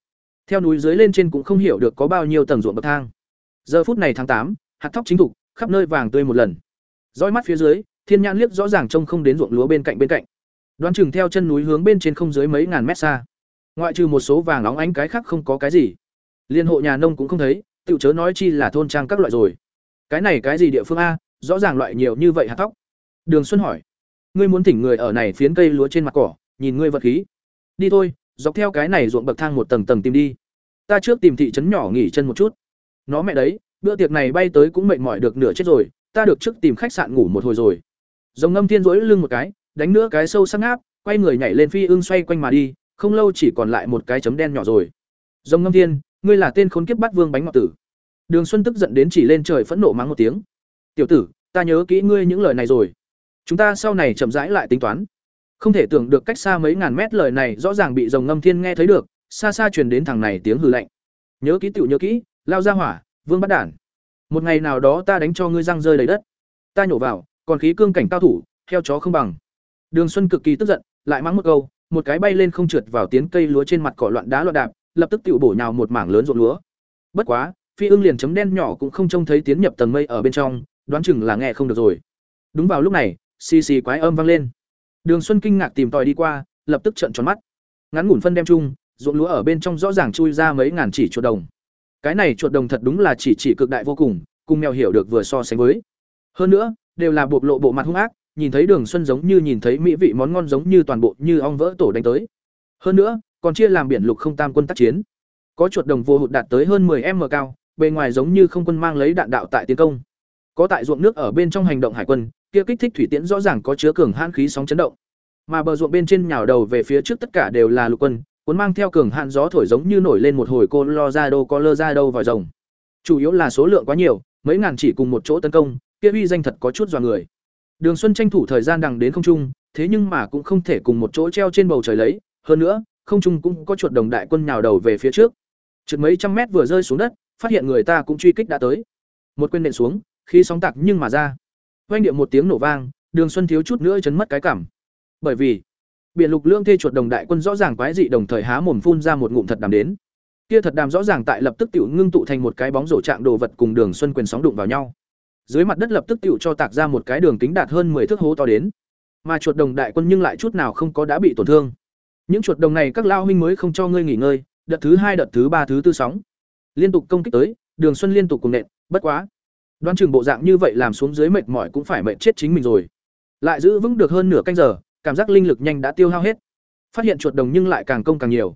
Theo núi dưới lên trên cũng không hiểu được có bao nhiêu tầng ruộng bậc thang. Giờ phút này tháng tám, hạt thóc chính thục, khắp nơi vàng tươi một lần. Dõi mắt phía dưới, Thiên Nhãn liếc rõ ràng trông không đến ruộng lúa bên cạnh bên cạnh. Đoán chừng theo chân núi hướng bên trên không dưới mấy ngàn mét xa. Ngoại trừ một số vàng óng ánh cái khác không có cái gì. Liên hộ nhà nông cũng không thấy, tiểu chớ nói chi là thôn trang các loại rồi. Cái này cái gì địa phương a, rõ ràng loại nhiều như vậy hạt tóc. Đường Xuân hỏi: "Ngươi muốn thỉnh người ở này phiến cây lúa trên mặt cỏ, nhìn ngươi vật khí. Đi thôi, dọc theo cái này ruộng bậc thang một tầng tầng tìm đi ta trước tìm thị trấn nhỏ nghỉ chân một chút nó mẹ đấy bữa tiệc này bay tới cũng mệt mỏi được nửa chết rồi ta được trước tìm khách sạn ngủ một hồi rồi dòng ngâm thiên rỗi lưng một cái đánh nữa cái sâu sắc áp quay người nhảy lên phi ưng xoay quanh mà đi không lâu chỉ còn lại một cái chấm đen nhỏ rồi Rồng ngâm thiên ngươi là tên khốn kiếp bắt vương bánh ngọc tử đường xuân tức giận đến chỉ lên trời phẫn nộ mắng một tiếng tiểu tử ta nhớ kỹ ngươi những lời này rồi chúng ta sau này chậm rãi lại tính toán không thể tưởng được cách xa mấy ngàn mét lời này rõ ràng bị rồng ngâm thiên nghe thấy được, xa xa truyền đến thằng này tiếng hừ lạnh. Nhớ kỹ tiểu nhớ kỹ, lao ra hỏa, vương bắt đản. Một ngày nào đó ta đánh cho ngươi răng rơi đầy đất. Ta nhổ vào, còn khí cương cảnh cao thủ, theo chó không bằng. Đường Xuân cực kỳ tức giận, lại mắng một câu, một cái bay lên không trượt vào tiến cây lúa trên mặt cỏ loạn đá loạn đạp, lập tức tiểu bổ nhào một mảng lớn ruộng lúa. Bất quá, phi ưng liền chấm đen nhỏ cũng không trông thấy tiến nhập tầng mây ở bên trong, đoán chừng là nghe không được rồi. Đúng vào lúc này, xì xì quái âm vang lên. Đường Xuân kinh ngạc tìm tòi đi qua, lập tức trợn tròn mắt. Ngắn ngủn phân đem chung, ruộng lúa ở bên trong rõ ràng chui ra mấy ngàn chỉ chuột đồng. Cái này chuột đồng thật đúng là chỉ chỉ cực đại vô cùng, cùng mèo hiểu được vừa so sánh với. Hơn nữa, đều là bộc lộ bộ mặt hung ác, nhìn thấy Đường Xuân giống như nhìn thấy mỹ vị món ngon giống như toàn bộ như ong vỡ tổ đánh tới. Hơn nữa, còn chia làm biển lục không tam quân tác chiến. có chuột đồng vô hụt đạt tới hơn 10m cao, bề ngoài giống như không quân mang lấy đạn đạo tại tiến công. Có tại ruộng nước ở bên trong hành động hải quân, kia kích thích thủy tiễn rõ ràng có chứa cường hãn khí sóng chấn động. Mà bờ ruộng bên trên nhào đầu về phía trước tất cả đều là lục quân, cuốn mang theo cường hạn gió thổi giống như nổi lên một hồi cô lo ra đâu có lơ ra đâu vào rồng. Chủ yếu là số lượng quá nhiều, mấy ngàn chỉ cùng một chỗ tấn công, kia uy danh thật có chút dọa người. Đường Xuân tranh thủ thời gian đằng đến không trung, thế nhưng mà cũng không thể cùng một chỗ treo trên bầu trời lấy, hơn nữa, không trung cũng có chuột đồng đại quân nhào đầu về phía trước. Trượt mấy trăm mét vừa rơi xuống đất, phát hiện người ta cũng truy kích đã tới. Một quên nện xuống, khí sóng tạc nhưng mà ra. Oanh điệu một tiếng nổ vang, Đường Xuân thiếu chút nữa chấn mất cái cảm. Bởi vì, biển lục lương thê chuột đồng đại quân rõ ràng quái dị đồng thời há mồm phun ra một ngụm thật đàm đến. Kia thật đàm rõ ràng tại lập tức tiểu ngưng tụ thành một cái bóng rổ trạng đồ vật cùng Đường Xuân quyền sóng đụng vào nhau. Dưới mặt đất lập tức tựu cho tạc ra một cái đường kính đạt hơn 10 thước hố to đến. Mà chuột đồng đại quân nhưng lại chút nào không có đã bị tổn thương. Những chuột đồng này các lao huynh mới không cho ngươi nghỉ ngơi, đợt thứ hai, đợt thứ ba, thứ tư sóng. Liên tục công kích tới, Đường Xuân liên tục cùng nện, bất quá. Đoán chừng bộ dạng như vậy làm xuống dưới mệt mỏi cũng phải mệt chết chính mình rồi. Lại giữ vững được hơn nửa canh giờ, cảm giác linh lực nhanh đã tiêu hao hết. Phát hiện chuột đồng nhưng lại càng công càng nhiều.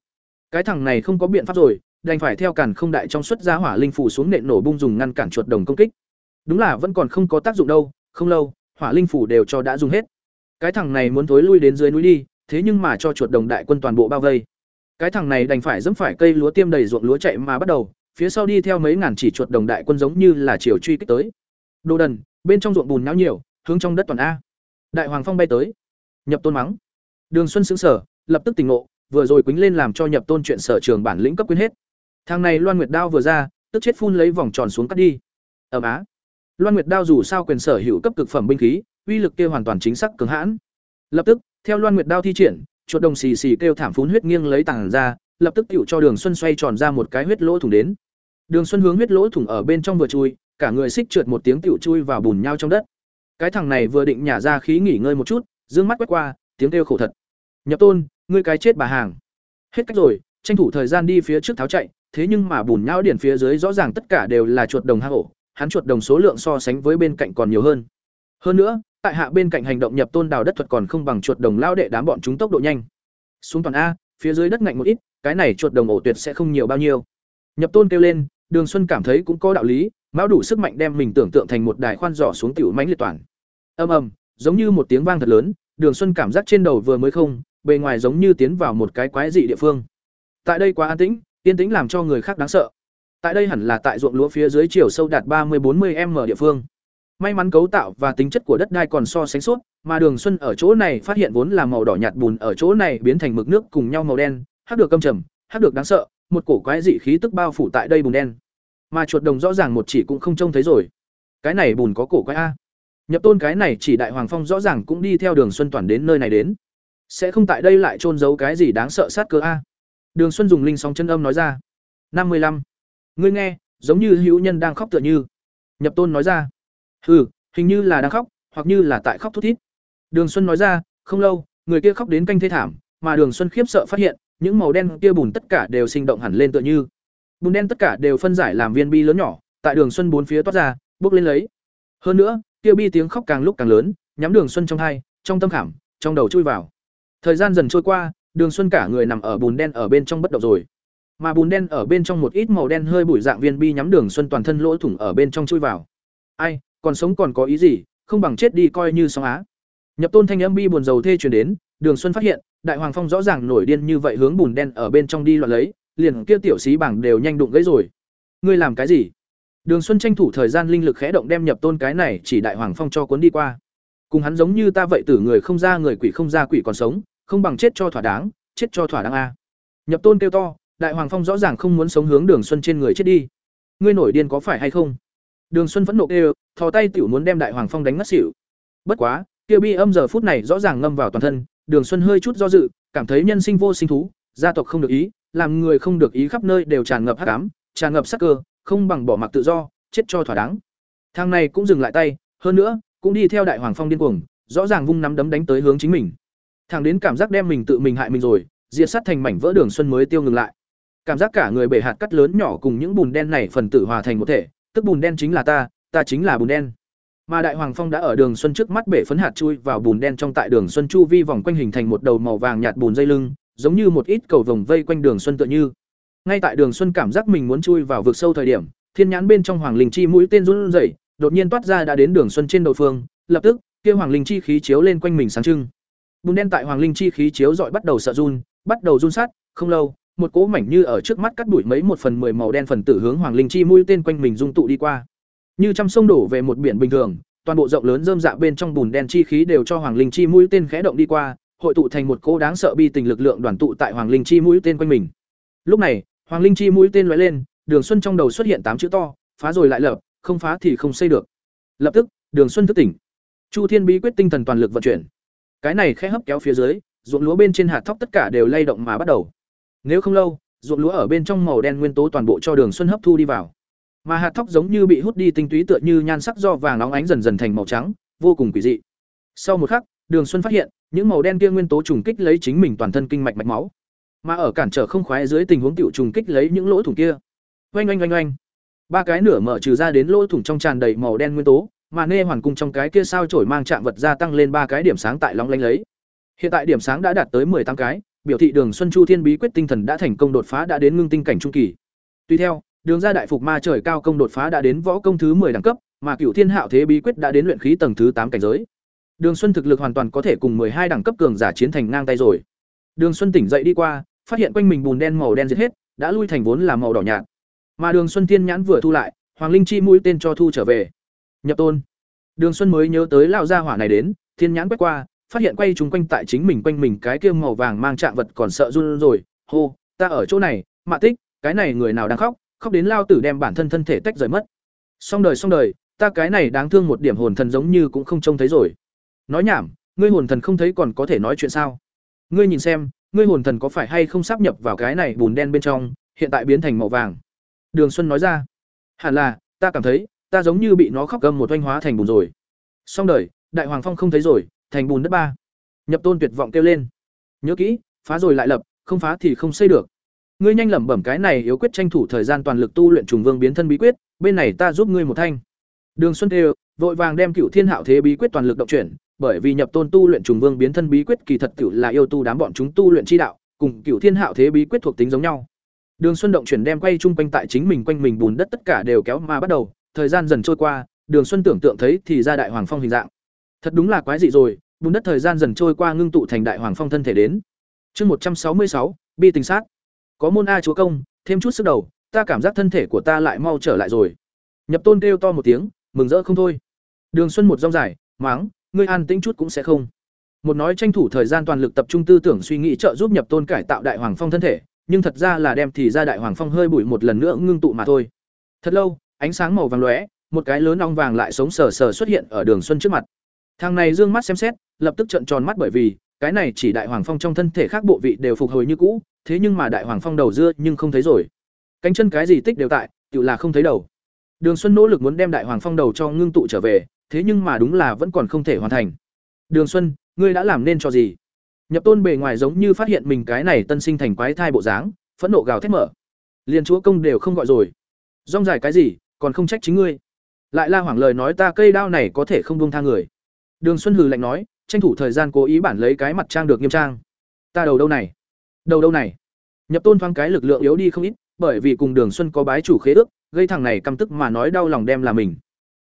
Cái thằng này không có biện pháp rồi, đành phải theo càn không đại trong suất ra hỏa linh phủ xuống nện nổ bung dùng ngăn cản chuột đồng công kích. Đúng là vẫn còn không có tác dụng đâu, không lâu, hỏa linh phủ đều cho đã dùng hết. Cái thằng này muốn thối lui đến dưới núi đi, thế nhưng mà cho chuột đồng đại quân toàn bộ bao vây. Cái thằng này đành phải dẫm phải cây lúa tiêm đầy ruộng lúa chạy mà bắt đầu, phía sau đi theo mấy ngàn chỉ chuột đồng đại quân giống như là chiều truy kích tới. Đồ đần, bên trong ruộng bùn náo nhiều, hướng trong đất toàn a. Đại hoàng phong bay tới. Nhập Tôn mắng. Đường Xuân xứng sở lập tức tỉnh ngộ, vừa rồi quýnh lên làm cho Nhập Tôn chuyện sở trường bản lĩnh cấp quyến hết. Thằng này Loan Nguyệt đao vừa ra, tức chết phun lấy vòng tròn xuống cắt đi. ẩm á. Loan Nguyệt đao dù sao quyền sở hữu cấp cực phẩm binh khí, uy lực kia hoàn toàn chính xác cường hãn. Lập tức, theo Loan Nguyệt đao thi triển, chuột đồng xì xì kêu thảm phún huyết nghiêng lấy tảng ra, lập tức tiểu cho Đường Xuân xoay tròn ra một cái huyết lỗ thủng đến. Đường Xuân hướng huyết lỗ thủng ở bên trong vừa chui, cả người xích trượt một tiếng tiểu chui vào bùn nhau trong đất. Cái thằng này vừa định nhả ra khí nghỉ ngơi một chút, dương mắt quét qua, tiếng kêu khổ thật. Nhập Tôn, ngươi cái chết bà hàng. Hết cách rồi, tranh thủ thời gian đi phía trước tháo chạy, thế nhưng mà bùn nhau điển phía dưới rõ ràng tất cả đều là chuột đồng hang ổ, hắn chuột đồng số lượng so sánh với bên cạnh còn nhiều hơn. Hơn nữa, tại hạ bên cạnh hành động nhập tôn đào đất thuật còn không bằng chuột đồng lao đệ đám bọn chúng tốc độ nhanh. Xuống toàn a, phía dưới đất ngạnh một ít, cái này chuột đồng ổ tuyệt sẽ không nhiều bao nhiêu. Nhập tôn kêu lên, Đường Xuân cảm thấy cũng có đạo lý, mão đủ sức mạnh đem mình tưởng tượng thành một đài khoan giỏ xuống tiểu mãnh liệt toàn. Ầm ầm, giống như một tiếng vang thật lớn, Đường Xuân cảm giác trên đầu vừa mới không, bề ngoài giống như tiến vào một cái quái dị địa phương. Tại đây quá an tĩnh, yên tĩnh làm cho người khác đáng sợ. Tại đây hẳn là tại ruộng lúa phía dưới chiều sâu đạt 30-40m địa phương. May mắn cấu tạo và tính chất của đất đai còn so sánh suốt, mà Đường Xuân ở chỗ này phát hiện vốn là màu đỏ nhạt bùn ở chỗ này biến thành mực nước cùng nhau màu đen, hắc được căm trầm, hắc được đáng sợ, một cổ quái dị khí tức bao phủ tại đây bùn đen. Mà chuột đồng rõ ràng một chỉ cũng không trông thấy rồi. Cái này bùn có cổ quái a. Nhập tôn cái này chỉ đại hoàng phong rõ ràng cũng đi theo Đường Xuân toàn đến nơi này đến. Sẽ không tại đây lại trôn giấu cái gì đáng sợ sát cơ a. Đường Xuân dùng linh sóng chân âm nói ra. năm mươi lăm Ngươi nghe, giống như hữu nhân đang khóc tựa như. Nhập tôn nói ra. Hừ, hình như là đang khóc, hoặc như là tại khóc thút thít. Đường Xuân nói ra, không lâu, người kia khóc đến canh thê thảm, mà Đường Xuân khiếp sợ phát hiện, những màu đen kia bùn tất cả đều sinh động hẳn lên tựa như. Bùn đen tất cả đều phân giải làm viên bi lớn nhỏ, tại Đường Xuân bốn phía toát ra, bước lên lấy. Hơn nữa, kia bi tiếng khóc càng lúc càng lớn, nhắm Đường Xuân trong hai, trong tâm khảm, trong đầu chui vào. Thời gian dần trôi qua, Đường Xuân cả người nằm ở bùn đen ở bên trong bất động rồi. Mà bùn đen ở bên trong một ít màu đen hơi bụi dạng viên bi nhắm Đường Xuân toàn thân lỗ thủng ở bên trong chui vào. Ai, còn sống còn có ý gì, không bằng chết đi coi như xong á. Nhập tôn thanh âm bi buồn dầu thê chuyển đến, Đường Xuân phát hiện, Đại Hoàng Phong rõ ràng nổi điên như vậy hướng bùn đen ở bên trong đi loạn lấy, liền kia tiểu sĩ bảng đều nhanh đụng gãy rồi. Ngươi làm cái gì? Đường Xuân tranh thủ thời gian linh lực khẽ động đem nhập tôn cái này chỉ Đại Hoàng Phong cho cuốn đi qua. Cùng hắn giống như ta vậy tử người không ra người quỷ không ra quỷ còn sống, không bằng chết cho thỏa đáng, chết cho thỏa đáng a. Nhập tôn kêu to, Đại Hoàng Phong rõ ràng không muốn sống hướng Đường Xuân trên người chết đi. Ngươi nổi điên có phải hay không? Đường Xuân vẫn nộ kêu, thò tay tiểu muốn đem Đại Hoàng Phong đánh ngất xỉu. Bất quá, kia bi âm giờ phút này rõ ràng ngâm vào toàn thân, Đường Xuân hơi chút do dự, cảm thấy nhân sinh vô sinh thú, gia tộc không được ý, làm người không được ý khắp nơi đều tràn ngập hắc ám, tràn ngập sắc cơ, không bằng bỏ mặc tự do, chết cho thỏa đáng. Thang này cũng dừng lại tay, hơn nữa, cũng đi theo Đại Hoàng Phong điên cuồng, rõ ràng vung nắm đấm đánh tới hướng chính mình. Thằng đến cảm giác đem mình tự mình hại mình rồi, diệt sát thành mảnh vỡ Đường Xuân mới tiêu ngừng lại. Cảm giác cả người bể hạt cắt lớn nhỏ cùng những bùn đen này phần tử hòa thành một thể, tức bùn đen chính là ta, ta chính là bùn đen. Mà Đại Hoàng Phong đã ở Đường Xuân trước mắt bể phấn hạt chui vào bùn đen trong tại Đường Xuân chu vi vòng quanh hình thành một đầu màu vàng nhạt bùn dây lưng, giống như một ít cầu vồng vây quanh Đường Xuân tựa như. ngay tại đường xuân cảm giác mình muốn chui vào vực sâu thời điểm thiên nhãn bên trong hoàng linh chi mũi tên run rẩy đột nhiên toát ra đã đến đường xuân trên đầu phương lập tức kia hoàng linh chi khí chiếu lên quanh mình sáng trưng bùn đen tại hoàng linh chi khí chiếu dọi bắt đầu sợ run bắt đầu run sát không lâu một cỗ mảnh như ở trước mắt cắt đuổi mấy một phần mười màu đen phần tử hướng hoàng linh chi mũi tên quanh mình dung tụ đi qua. Như trăm sông đổ về một biển bình thường, toàn bộ rộng lớn rơm dạ bên trong bùn đen chi khí đều cho hoàng linh chi mũi tên khẽ động đi qua, hội tụ thành một cỗ đáng sợ bi tình lực lượng đoàn tụ tại hoàng linh chi mũi tên quanh mình. Lúc này, hoàng linh chi mũi tên lóe lên, đường xuân trong đầu xuất hiện tám chữ to, phá rồi lại lập, không phá thì không xây được. Lập tức, đường xuân thức tỉnh. Chu thiên bí quyết tinh thần toàn lực vận chuyển. Cái này khẽ hấp kéo phía dưới, ruộng lúa bên trên hạt thóc tất cả đều lay động mà bắt đầu nếu không lâu, ruộng lúa ở bên trong màu đen nguyên tố toàn bộ cho đường xuân hấp thu đi vào. Mà hạt thóc giống như bị hút đi tinh túy tựa như nhan sắc do vàng nóng ánh dần dần thành màu trắng, vô cùng quỷ dị. Sau một khắc, đường xuân phát hiện, những màu đen kia nguyên tố trùng kích lấy chính mình toàn thân kinh mạch mạch máu. Mà ở cản trở không khoái dưới tình huống tiểu trùng kích lấy những lỗ thủng kia. Oanh oanh oanh oanh. Ba cái nửa mở trừ ra đến lỗ thủng trong tràn đầy màu đen nguyên tố, mà nê hoàn cung trong cái kia sao trổi mang trạng vật gia tăng lên ba cái điểm sáng tại long lanh lấy. Hiện tại điểm sáng đã đạt tới tám cái biểu thị đường xuân chu thiên bí quyết tinh thần đã thành công đột phá đã đến ngưng tinh cảnh trung kỳ. Tuy theo, đường gia đại phục ma trời cao công đột phá đã đến võ công thứ 10 đẳng cấp, mà cửu thiên hạo thế bí quyết đã đến luyện khí tầng thứ tám cảnh giới. Đường xuân thực lực hoàn toàn có thể cùng hai đẳng cấp cường giả chiến thành ngang tay rồi. Đường xuân tỉnh dậy đi qua, phát hiện quanh mình bùn đen màu đen giết hết, đã lui thành vốn là màu đỏ nhạt. Mà đường xuân thiên nhãn vừa thu lại, hoàng linh chi mũi tên cho thu trở về. Nhập tôn. Đường xuân mới nhớ tới lão gia hỏa này đến, thiên nhãn quét qua phát hiện quay chúng quanh tại chính mình quanh mình cái kia màu vàng mang trạng vật còn sợ run rồi. Hô, ta ở chỗ này, mạ tích, cái này người nào đang khóc? Khóc đến lao tử đem bản thân thân thể tách rời mất. Xong đời xong đời, ta cái này đáng thương một điểm hồn thần giống như cũng không trông thấy rồi. Nói nhảm, ngươi hồn thần không thấy còn có thể nói chuyện sao? Ngươi nhìn xem, ngươi hồn thần có phải hay không sắp nhập vào cái này bùn đen bên trong, hiện tại biến thành màu vàng? Đường xuân nói ra. Hẳn là, ta cảm thấy, ta giống như bị nó khóc gầm một oanh hóa thành bùn rồi. Xong đời, đại hoàng phong không thấy rồi thành bùn đất ba. Nhập tôn tuyệt vọng kêu lên. Nhớ kỹ, phá rồi lại lập, không phá thì không xây được. Ngươi nhanh lẩm bẩm cái này yếu quyết tranh thủ thời gian toàn lực tu luyện trùng vương biến thân bí quyết, bên này ta giúp ngươi một thanh. Đường xuân đều vội vàng đem cựu thiên hạo thế bí quyết toàn lực động chuyển, bởi vì nhập tôn tu luyện trùng vương biến thân bí quyết kỳ thật cựu là yêu tu đám bọn chúng tu luyện chi đạo, cùng cựu thiên hạo thế bí quyết thuộc tính giống nhau. Đường xuân động chuyển đem quay chung quanh tại chính mình quanh mình bùn đất tất cả đều kéo mà bắt đầu, thời gian dần trôi qua, đường xuân tưởng tượng thấy thì ra đại hoàng phong hình dạng. Thật đúng là quái dị rồi bùn đất thời gian dần trôi qua ngưng tụ thành đại hoàng phong thân thể đến. Chương một trăm sáu mươi sáu, bi tình sát. Có môn a chúa công, thêm chút sức đầu, ta cảm giác thân thể của ta lại mau trở lại rồi. Nhập tôn kêu to một tiếng, mừng rỡ không thôi. Đường xuân một rong dài máng ngươi an tĩnh chút cũng sẽ không. Một nói tranh thủ thời gian toàn lực tập trung tư tưởng suy nghĩ trợ giúp nhập tôn cải tạo đại hoàng phong thân thể, nhưng thật ra là đem thì ra đại hoàng phong hơi bụi một lần nữa ngưng tụ mà thôi. Thật lâu, ánh sáng màu vàng lóe, một cái lớn ong vàng lại sống sờ sờ xuất hiện ở đường xuân trước mặt thằng này dương mắt xem xét, lập tức trợn tròn mắt bởi vì, cái này chỉ đại hoàng phong trong thân thể khác bộ vị đều phục hồi như cũ, thế nhưng mà đại hoàng phong đầu dưa nhưng không thấy rồi. Cánh chân cái gì tích đều tại, tự là không thấy đầu. Đường xuân nỗ lực muốn đem đại hoàng phong đầu cho ngưng tụ trở về, thế nhưng mà đúng là vẫn còn không thể hoàn thành. Đường xuân, ngươi đã làm nên cho gì? Nhập tôn bề ngoài giống như phát hiện mình cái này tân sinh thành quái thai bộ dáng, phẫn nộ gào thét mở. Liền chúa công đều không gọi rồi. Rong dài cái gì, còn không trách chính ngươi. Lại la hoảng lời nói ta cây đao này có thể không buông tha người đường xuân hừ lạnh nói, tranh thủ thời gian cố ý bản lấy cái mặt trang được nghiêm trang. Ta đầu đâu này? Đầu đâu này? Nhập tôn thoáng cái lực lượng yếu đi không ít, bởi vì cùng đường xuân có bái chủ khế ước, gây thằng này căm tức mà nói đau lòng đem là mình.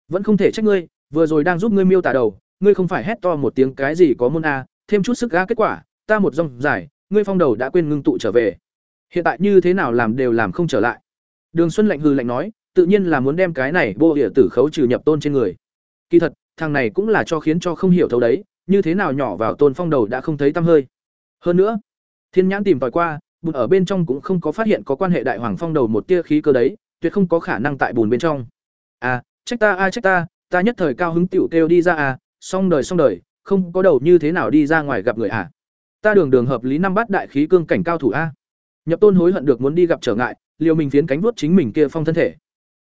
Vẫn không thể trách ngươi, vừa rồi đang giúp ngươi miêu tả đầu, ngươi không phải hét to một tiếng cái gì có môn a, thêm chút sức ga kết quả, ta một dòng giải, ngươi phong đầu đã quên ngưng tụ trở về. Hiện tại như thế nào làm đều làm không trở lại. Đường xuân lạnh hừ lạnh nói, tự nhiên là muốn đem cái này bô địa tử khấu trừ nhập tôn trên người. Kỳ thật thằng này cũng là cho khiến cho không hiểu thấu đấy, như thế nào nhỏ vào tôn phong đầu đã không thấy tăm hơi. Hơn nữa, thiên nhãn tìm tòi qua, bùn ở bên trong cũng không có phát hiện có quan hệ đại hoàng phong đầu một tia khí cơ đấy, tuyệt không có khả năng tại bùn bên trong. À trách ta a trách ta ta nhất thời cao hứng tiểu kêu đi ra à xong đời xong đời, không có đầu như thế nào đi ra ngoài gặp người à. Ta đường đường hợp lý năm bát đại khí cương cảnh cao thủ a. Nhập tôn hối hận được muốn đi gặp trở ngại, liều mình phiến cánh vuốt chính mình kia phong thân thể.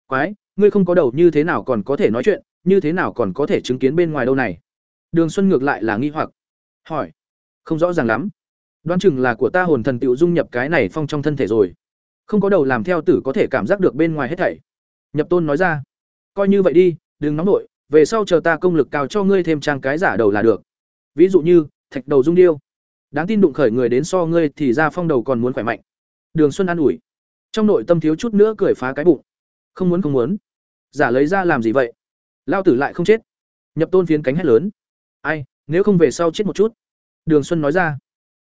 Quái, ngươi không có đầu như thế nào còn có thể nói chuyện như thế nào còn có thể chứng kiến bên ngoài đâu này? Đường xuân ngược lại là nghi hoặc. Hỏi. Không rõ ràng lắm. Đoán chừng là của ta hồn thần tựu dung nhập cái này phong trong thân thể rồi. Không có đầu làm theo tử có thể cảm giác được bên ngoài hết thảy. Nhập tôn nói ra. Coi như vậy đi, đừng nóng nổi về sau chờ ta công lực cao cho ngươi thêm trang cái giả đầu là được. Ví dụ như, thạch đầu dung điêu. Đáng tin đụng khởi người đến so ngươi thì ra phong đầu còn muốn khỏe mạnh. Đường xuân an ủi. Trong nội tâm thiếu chút nữa cười phá cái bụng. Không muốn không muốn. Giả lấy ra làm gì vậy? Lao tử lại không chết. Nhập tôn phiến cánh hét lớn. Ai, nếu không về sau chết một chút. Đường xuân nói ra.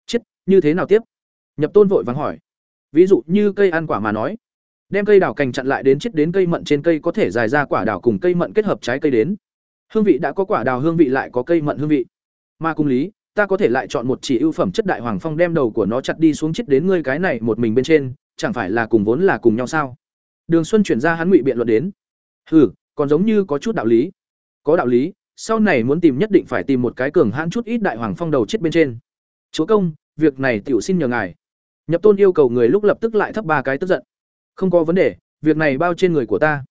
Chết, như thế nào tiếp? Nhập tôn vội vàng hỏi. Ví dụ như cây ăn quả mà nói. Đem cây đào cành chặn lại đến chết đến cây mận trên cây có thể dài ra quả đào cùng cây mận kết hợp trái cây đến. Hương vị đã có quả đào hương vị lại có cây mận hương vị. Mà cùng lý, ta có thể lại chọn một chỉ ưu phẩm chất đại hoàng phong đem đầu của nó chặt đi xuống chết đến ngươi cái này một mình bên trên, chẳng phải là cùng vốn là cùng nhau sao? Đường xuân chuyển ra hắn ngụy biện luận đến. Hừ còn giống như có chút đạo lý. Có đạo lý, sau này muốn tìm nhất định phải tìm một cái cường hãn chút ít đại hoàng phong đầu chết bên trên. Chúa công, việc này tiểu xin nhờ ngài. Nhập tôn yêu cầu người lúc lập tức lại thấp ba cái tức giận. Không có vấn đề, việc này bao trên người của ta.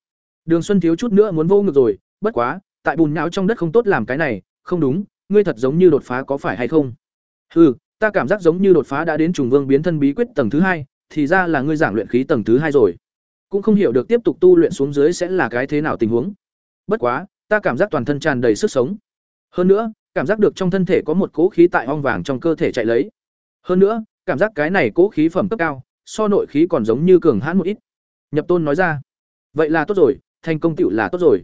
Đường xuân thiếu chút nữa muốn vô ngực rồi, bất quá, tại bùn não trong đất không tốt làm cái này, không đúng, ngươi thật giống như đột phá có phải hay không? Ừ ta cảm giác giống như đột phá đã đến trùng vương biến thân bí quyết tầng thứ hai, thì ra là ngươi giảng luyện khí tầng thứ hai rồi cũng không hiểu được tiếp tục tu luyện xuống dưới sẽ là cái thế nào tình huống. Bất quá, ta cảm giác toàn thân tràn đầy sức sống. Hơn nữa, cảm giác được trong thân thể có một cỗ khí tại ong vàng trong cơ thể chạy lấy. Hơn nữa, cảm giác cái này cỗ khí phẩm cấp cao, so nội khí còn giống như cường hãn một ít. Nhập tôn nói ra. Vậy là tốt rồi, thành công tựu là tốt rồi.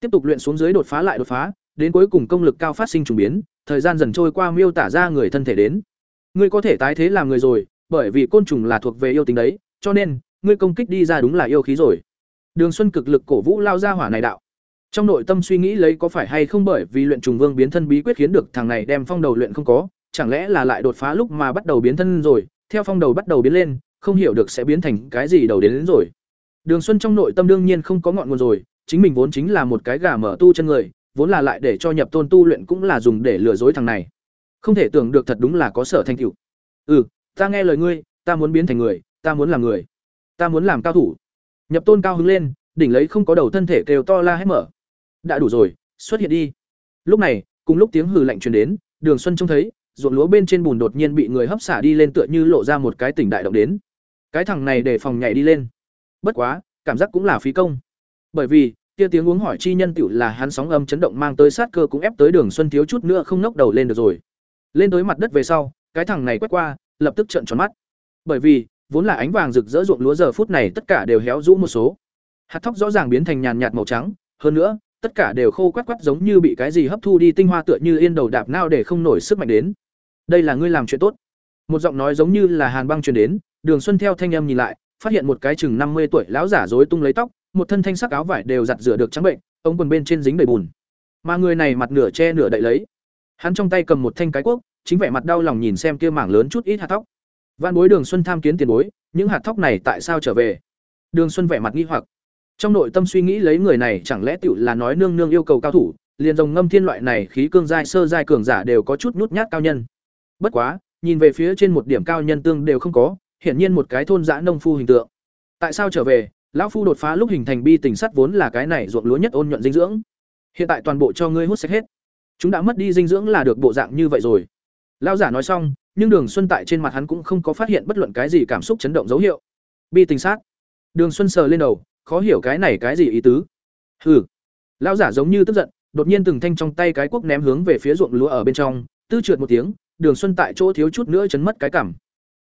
Tiếp tục luyện xuống dưới đột phá lại đột phá, đến cuối cùng công lực cao phát sinh trùng biến, thời gian dần trôi qua miêu tả ra người thân thể đến. Ngươi có thể tái thế làm người rồi, bởi vì côn trùng là thuộc về yêu tính đấy, cho nên ngươi công kích đi ra đúng là yêu khí rồi. Đường xuân cực lực cổ vũ lao ra hỏa này đạo. Trong nội tâm suy nghĩ lấy có phải hay không bởi vì luyện trùng vương biến thân bí quyết khiến được thằng này đem phong đầu luyện không có chẳng lẽ là lại đột phá lúc mà bắt đầu biến thân rồi theo phong đầu bắt đầu biến lên không hiểu được sẽ biến thành cái gì đầu đến, đến rồi. Đường xuân trong nội tâm đương nhiên không có ngọn nguồn rồi chính mình vốn chính là một cái gà mở tu chân người vốn là lại để cho nhập tôn tu luyện cũng là dùng để lừa dối thằng này. Không thể tưởng được thật đúng là có sở thành tựu. Ừ ta nghe lời ngươi ta muốn biến thành người ta muốn làm người ta muốn làm cao thủ. Nhập tôn cao hứng lên, đỉnh lấy không có đầu thân thể kêu to la hết mở. Đã đủ rồi, xuất hiện đi. Lúc này, cùng lúc tiếng hừ lạnh truyền đến, đường xuân trông thấy, ruộng lúa bên trên bùn đột nhiên bị người hấp xả đi lên tựa như lộ ra một cái tỉnh đại động đến. Cái thằng này để phòng nhảy đi lên. Bất quá, cảm giác cũng là phí công. Bởi vì, kia tiếng uống hỏi chi nhân tiểu là hắn sóng âm chấn động mang tới sát cơ cũng ép tới đường xuân thiếu chút nữa không nốc đầu lên được rồi. Lên tới mặt đất về sau, cái thằng này quét qua, lập tức trợn tròn mắt. Bởi vì vốn là ánh vàng rực rỡ ruộng lúa giờ phút này tất cả đều héo rũ một số. Hạt thóc rõ ràng biến thành nhàn nhạt màu trắng, hơn nữa, tất cả đều khô quắt quắt giống như bị cái gì hấp thu đi tinh hoa tựa như yên đầu đạp nao để không nổi sức mạnh đến. Đây là ngươi làm chuyện tốt. Một giọng nói giống như là hàn băng truyền đến, đường xuân theo thanh âm nhìn lại, phát hiện một cái chừng năm mươi tuổi lão giả rối tung lấy tóc, một thân thanh sắc áo vải đều giặt rửa được trắng bệnh, ống quần bên trên dính đầy bùn. Mà người này mặt nửa che nửa đậy lấy. Hắn trong tay cầm một thanh cái cuốc, chính vẻ mặt đau lòng nhìn xem kia mảng lớn chút ít hạt tóc Vạn bối đường xuân tham kiến tiền bối, những hạt thóc này tại sao trở về? Đường xuân vẻ mặt nghi hoặc. Trong nội tâm suy nghĩ lấy người này chẳng lẽ tiểu là nói nương nương yêu cầu cao thủ, liền rồng ngâm thiên loại này khí cương giai sơ giai cường giả đều có chút nhút nhát cao nhân. Bất quá, nhìn về phía trên một điểm cao nhân tương đều không có, hiển nhiên một cái thôn dã nông phu hình tượng. Tại sao trở về? Lão phu đột phá lúc hình thành bi tình sắt vốn là cái này ruộng lúa nhất ôn nhuận dinh dưỡng. Hiện tại toàn bộ cho ngươi hút sạch hết. Chúng đã mất đi dinh dưỡng là được bộ dạng như vậy rồi. Lão giả nói xong nhưng đường xuân tại trên mặt hắn cũng không có phát hiện bất luận cái gì cảm xúc chấn động dấu hiệu. Bi tình sát. Đường xuân sờ lên đầu, khó hiểu cái này cái gì ý tứ. Hừ. Lão giả giống như tức giận, đột nhiên từng thanh trong tay cái cuốc ném hướng về phía ruộng lúa ở bên trong, tư trượt một tiếng, đường xuân tại chỗ thiếu chút nữa chấn mất cái cảm.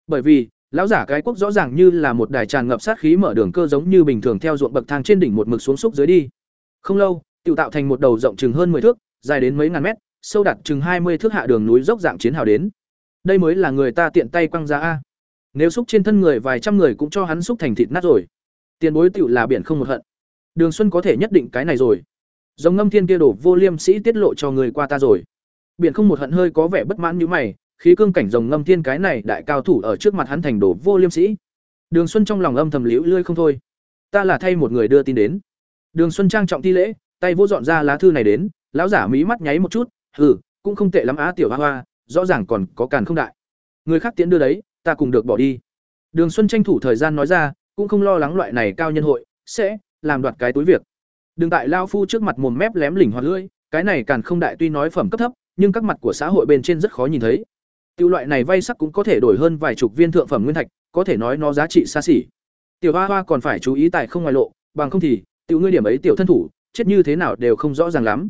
Bởi vì, lão giả cái cuốc rõ ràng như là một đài tràn ngập sát khí mở đường cơ giống như bình thường theo ruộng bậc thang trên đỉnh một mực xuống xúc dưới đi. Không lâu tự tạo thành một đầu rộng chừng hơn 10 thước, dài đến mấy ngàn mét, sâu đặt chừng hai mươi thước hạ đường núi dốc dạng chiến hào đến đây mới là người ta tiện tay quăng ra a. Nếu xúc trên thân người vài trăm người cũng cho hắn xúc thành thịt nát rồi. Tiền bối tựu là biển không một hận. Đường xuân có thể nhất định cái này rồi. Giống ngâm thiên kia đổ vô liêm sĩ tiết lộ cho người qua ta rồi. Biển không một hận hơi có vẻ bất mãn như mày, khí cương cảnh rồng ngâm thiên cái này đại cao thủ ở trước mặt hắn thành đổ vô liêm sĩ. Đường xuân trong lòng âm thầm liễu lươi không thôi. Ta là thay một người đưa tin đến. Đường xuân trang trọng thi lễ, tay vô dọn ra lá thư này đến, lão giả mí mắt nháy một chút, hừ, cũng không tệ lắm á, tiểu hoa hoa rõ ràng còn có càn không đại. Người khác tiễn đưa đấy, ta cùng được bỏ đi. Đường xuân tranh thủ thời gian nói ra, cũng không lo lắng loại này cao nhân hội, sẽ làm đoạt cái túi việc. Đừng tại lao phu trước mặt mồm mép lém lỉnh hoạt lưỡi, cái này càn không đại tuy nói phẩm cấp thấp, nhưng các mặt của xã hội bên trên rất khó nhìn thấy. Tiêu loại này vay sắc cũng có thể đổi hơn vài chục viên thượng phẩm nguyên thạch, có thể nói nó giá trị xa xỉ. Tiểu hoa hoa còn phải chú ý tại không ngoài lộ, bằng không thì, tiểu ngươi điểm ấy tiểu thân thủ, chết như thế nào đều không rõ ràng lắm.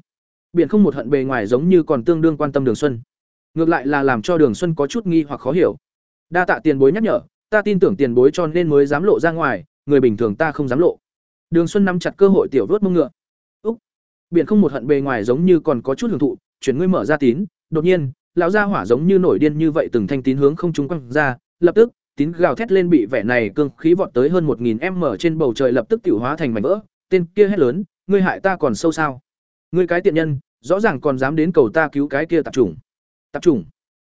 Biển không một hận bề ngoài giống như còn tương đương quan tâm đường xuân ngược lại là làm cho đường xuân có chút nghi hoặc khó hiểu. Đa tạ tiền bối nhắc nhở, ta tin tưởng tiền bối cho nên mới dám lộ ra ngoài, người bình thường ta không dám lộ. Đường xuân nắm chặt cơ hội tiểu vớt mông ngựa. Úc, biển không một hận bề ngoài giống như còn có chút hưởng thụ, chuyển ngươi mở ra tín. Đột nhiên, lão gia hỏa giống như nổi điên như vậy từng thanh tín hướng không trung quăng ra, lập tức, tín gào thét lên bị vẻ này cương khí vọt tới hơn một nghìn m trên bầu trời lập tức tiểu hóa thành mảnh vỡ. Tên kia hét lớn, ngươi hại ta còn sâu sao? Ngươi cái tiện nhân, rõ ràng còn dám đến cầu ta cứu cái kia tạp chủng tạp trung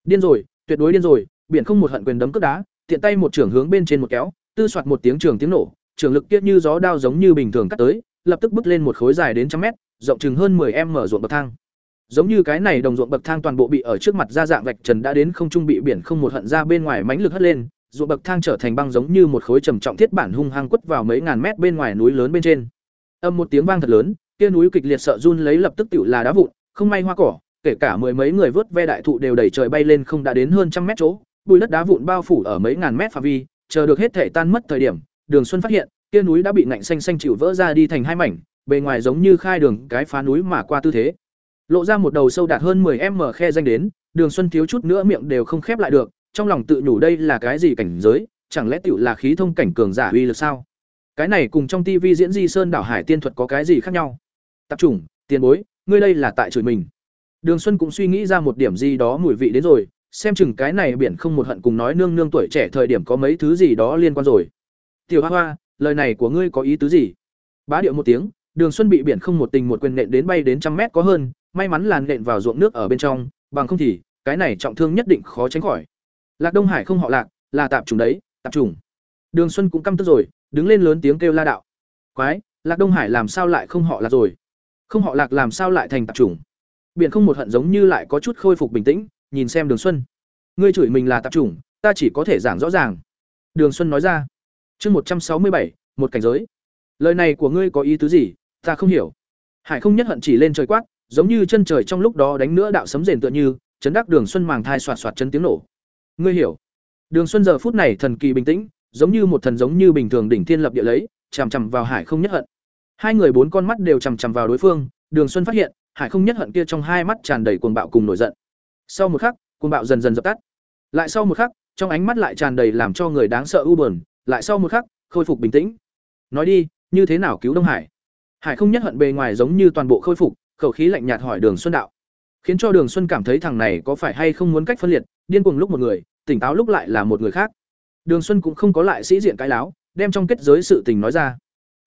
điên rồi, tuyệt đối điên rồi, biển không một hận quyền đấm cướp đá, tiện tay một trưởng hướng bên trên một kéo, tư soạt một tiếng trường tiếng nổ, trường lực kia như gió đao giống như bình thường cắt tới, lập tức bứt lên một khối dài đến trăm mét, rộng chừng hơn 10 m ruộng bậc thang. Giống như cái này đồng ruộng bậc thang toàn bộ bị ở trước mặt ra dạng vạch trần đã đến không trung bị biển không một hận ra bên ngoài mãnh lực hất lên, ruộng bậc thang trở thành băng giống như một khối trầm trọng thiết bản hung hăng quất vào mấy ngàn mét bên ngoài núi lớn bên trên. Âm một tiếng vang thật lớn, kia núi kịch liệt sợ run lấy lập tức tựu là đá vụn, không may hoa cỏ kể cả mười mấy người vớt ve đại thụ đều đẩy trời bay lên không đã đến hơn trăm mét chỗ, bùi đất đá vụn bao phủ ở mấy ngàn mét phạm vi, chờ được hết thể tan mất thời điểm, đường xuân phát hiện, kia núi đã bị ngạnh xanh xanh chịu vỡ ra đi thành hai mảnh, bề ngoài giống như khai đường, cái phá núi mà qua tư thế. Lộ ra một đầu sâu đạt hơn 10 m khe danh đến, đường xuân thiếu chút nữa miệng đều không khép lại được, trong lòng tự nhủ đây là cái gì cảnh giới, chẳng lẽ tiểu là khí thông cảnh cường giả uy lực sao? Cái này cùng trong tivi diễn di sơn đảo hải tiên thuật có cái gì khác nhau? Tập trung, tiền bối, ngươi đây là tại chửi mình đường xuân cũng suy nghĩ ra một điểm gì đó mùi vị đến rồi, xem chừng cái này biển không một hận cùng nói nương nương tuổi trẻ thời điểm có mấy thứ gì đó liên quan rồi. Tiểu hoa hoa, lời này của ngươi có ý tứ gì? Bá điệu một tiếng, đường xuân bị biển không một tình một quyền nện đến bay đến trăm mét có hơn, may mắn là nện vào ruộng nước ở bên trong, bằng không thì, cái này trọng thương nhất định khó tránh khỏi. Lạc đông hải không họ lạc, là tạp trùng đấy, tạp trùng đường xuân cũng căm tức rồi, đứng lên lớn tiếng kêu la đạo. Quái, lạc đông hải làm sao lại không họ lạc rồi? Không họ lạc làm sao lại thành tạp trùng biển không một hận giống như lại có chút khôi phục bình tĩnh, nhìn xem đường xuân. Ngươi chửi mình là tạp chủng, ta chỉ có thể giảng rõ ràng. Đường xuân nói ra. Chương một trăm sáu mươi bảy, một cảnh giới. Lời này của ngươi có ý tứ gì? Ta không hiểu. Hải không nhất hận chỉ lên trời quát, giống như chân trời trong lúc đó đánh nữa đạo sấm rền tựa như, chấn đắc đường xuân màng thai soạt soạt chân tiếng nổ. Ngươi hiểu. Đường xuân giờ phút này thần kỳ bình tĩnh, giống như một thần giống như bình thường đỉnh thiên lập địa lấy, chằm chằm vào hải không nhất hận. Hai người bốn con mắt đều chằm chằm vào đối phương, đường xuân phát hiện hải không nhất hận kia trong hai mắt tràn đầy cuồng bạo cùng nổi giận. Sau một khắc, cuồng bạo dần dần dập tắt. Lại sau một khắc, trong ánh mắt lại tràn đầy làm cho người đáng sợ u buồn, lại sau một khắc, khôi phục bình tĩnh. Nói đi, như thế nào cứu đông hải? Hải không nhất hận bề ngoài giống như toàn bộ khôi phục, khẩu khí lạnh nhạt hỏi đường xuân đạo. Khiến cho đường xuân cảm thấy thằng này có phải hay không muốn cách phân liệt, điên cuồng lúc một người, tỉnh táo lúc lại là một người khác. Đường xuân cũng không có lại sĩ diện cái láo, đem trong kết giới sự tình nói ra.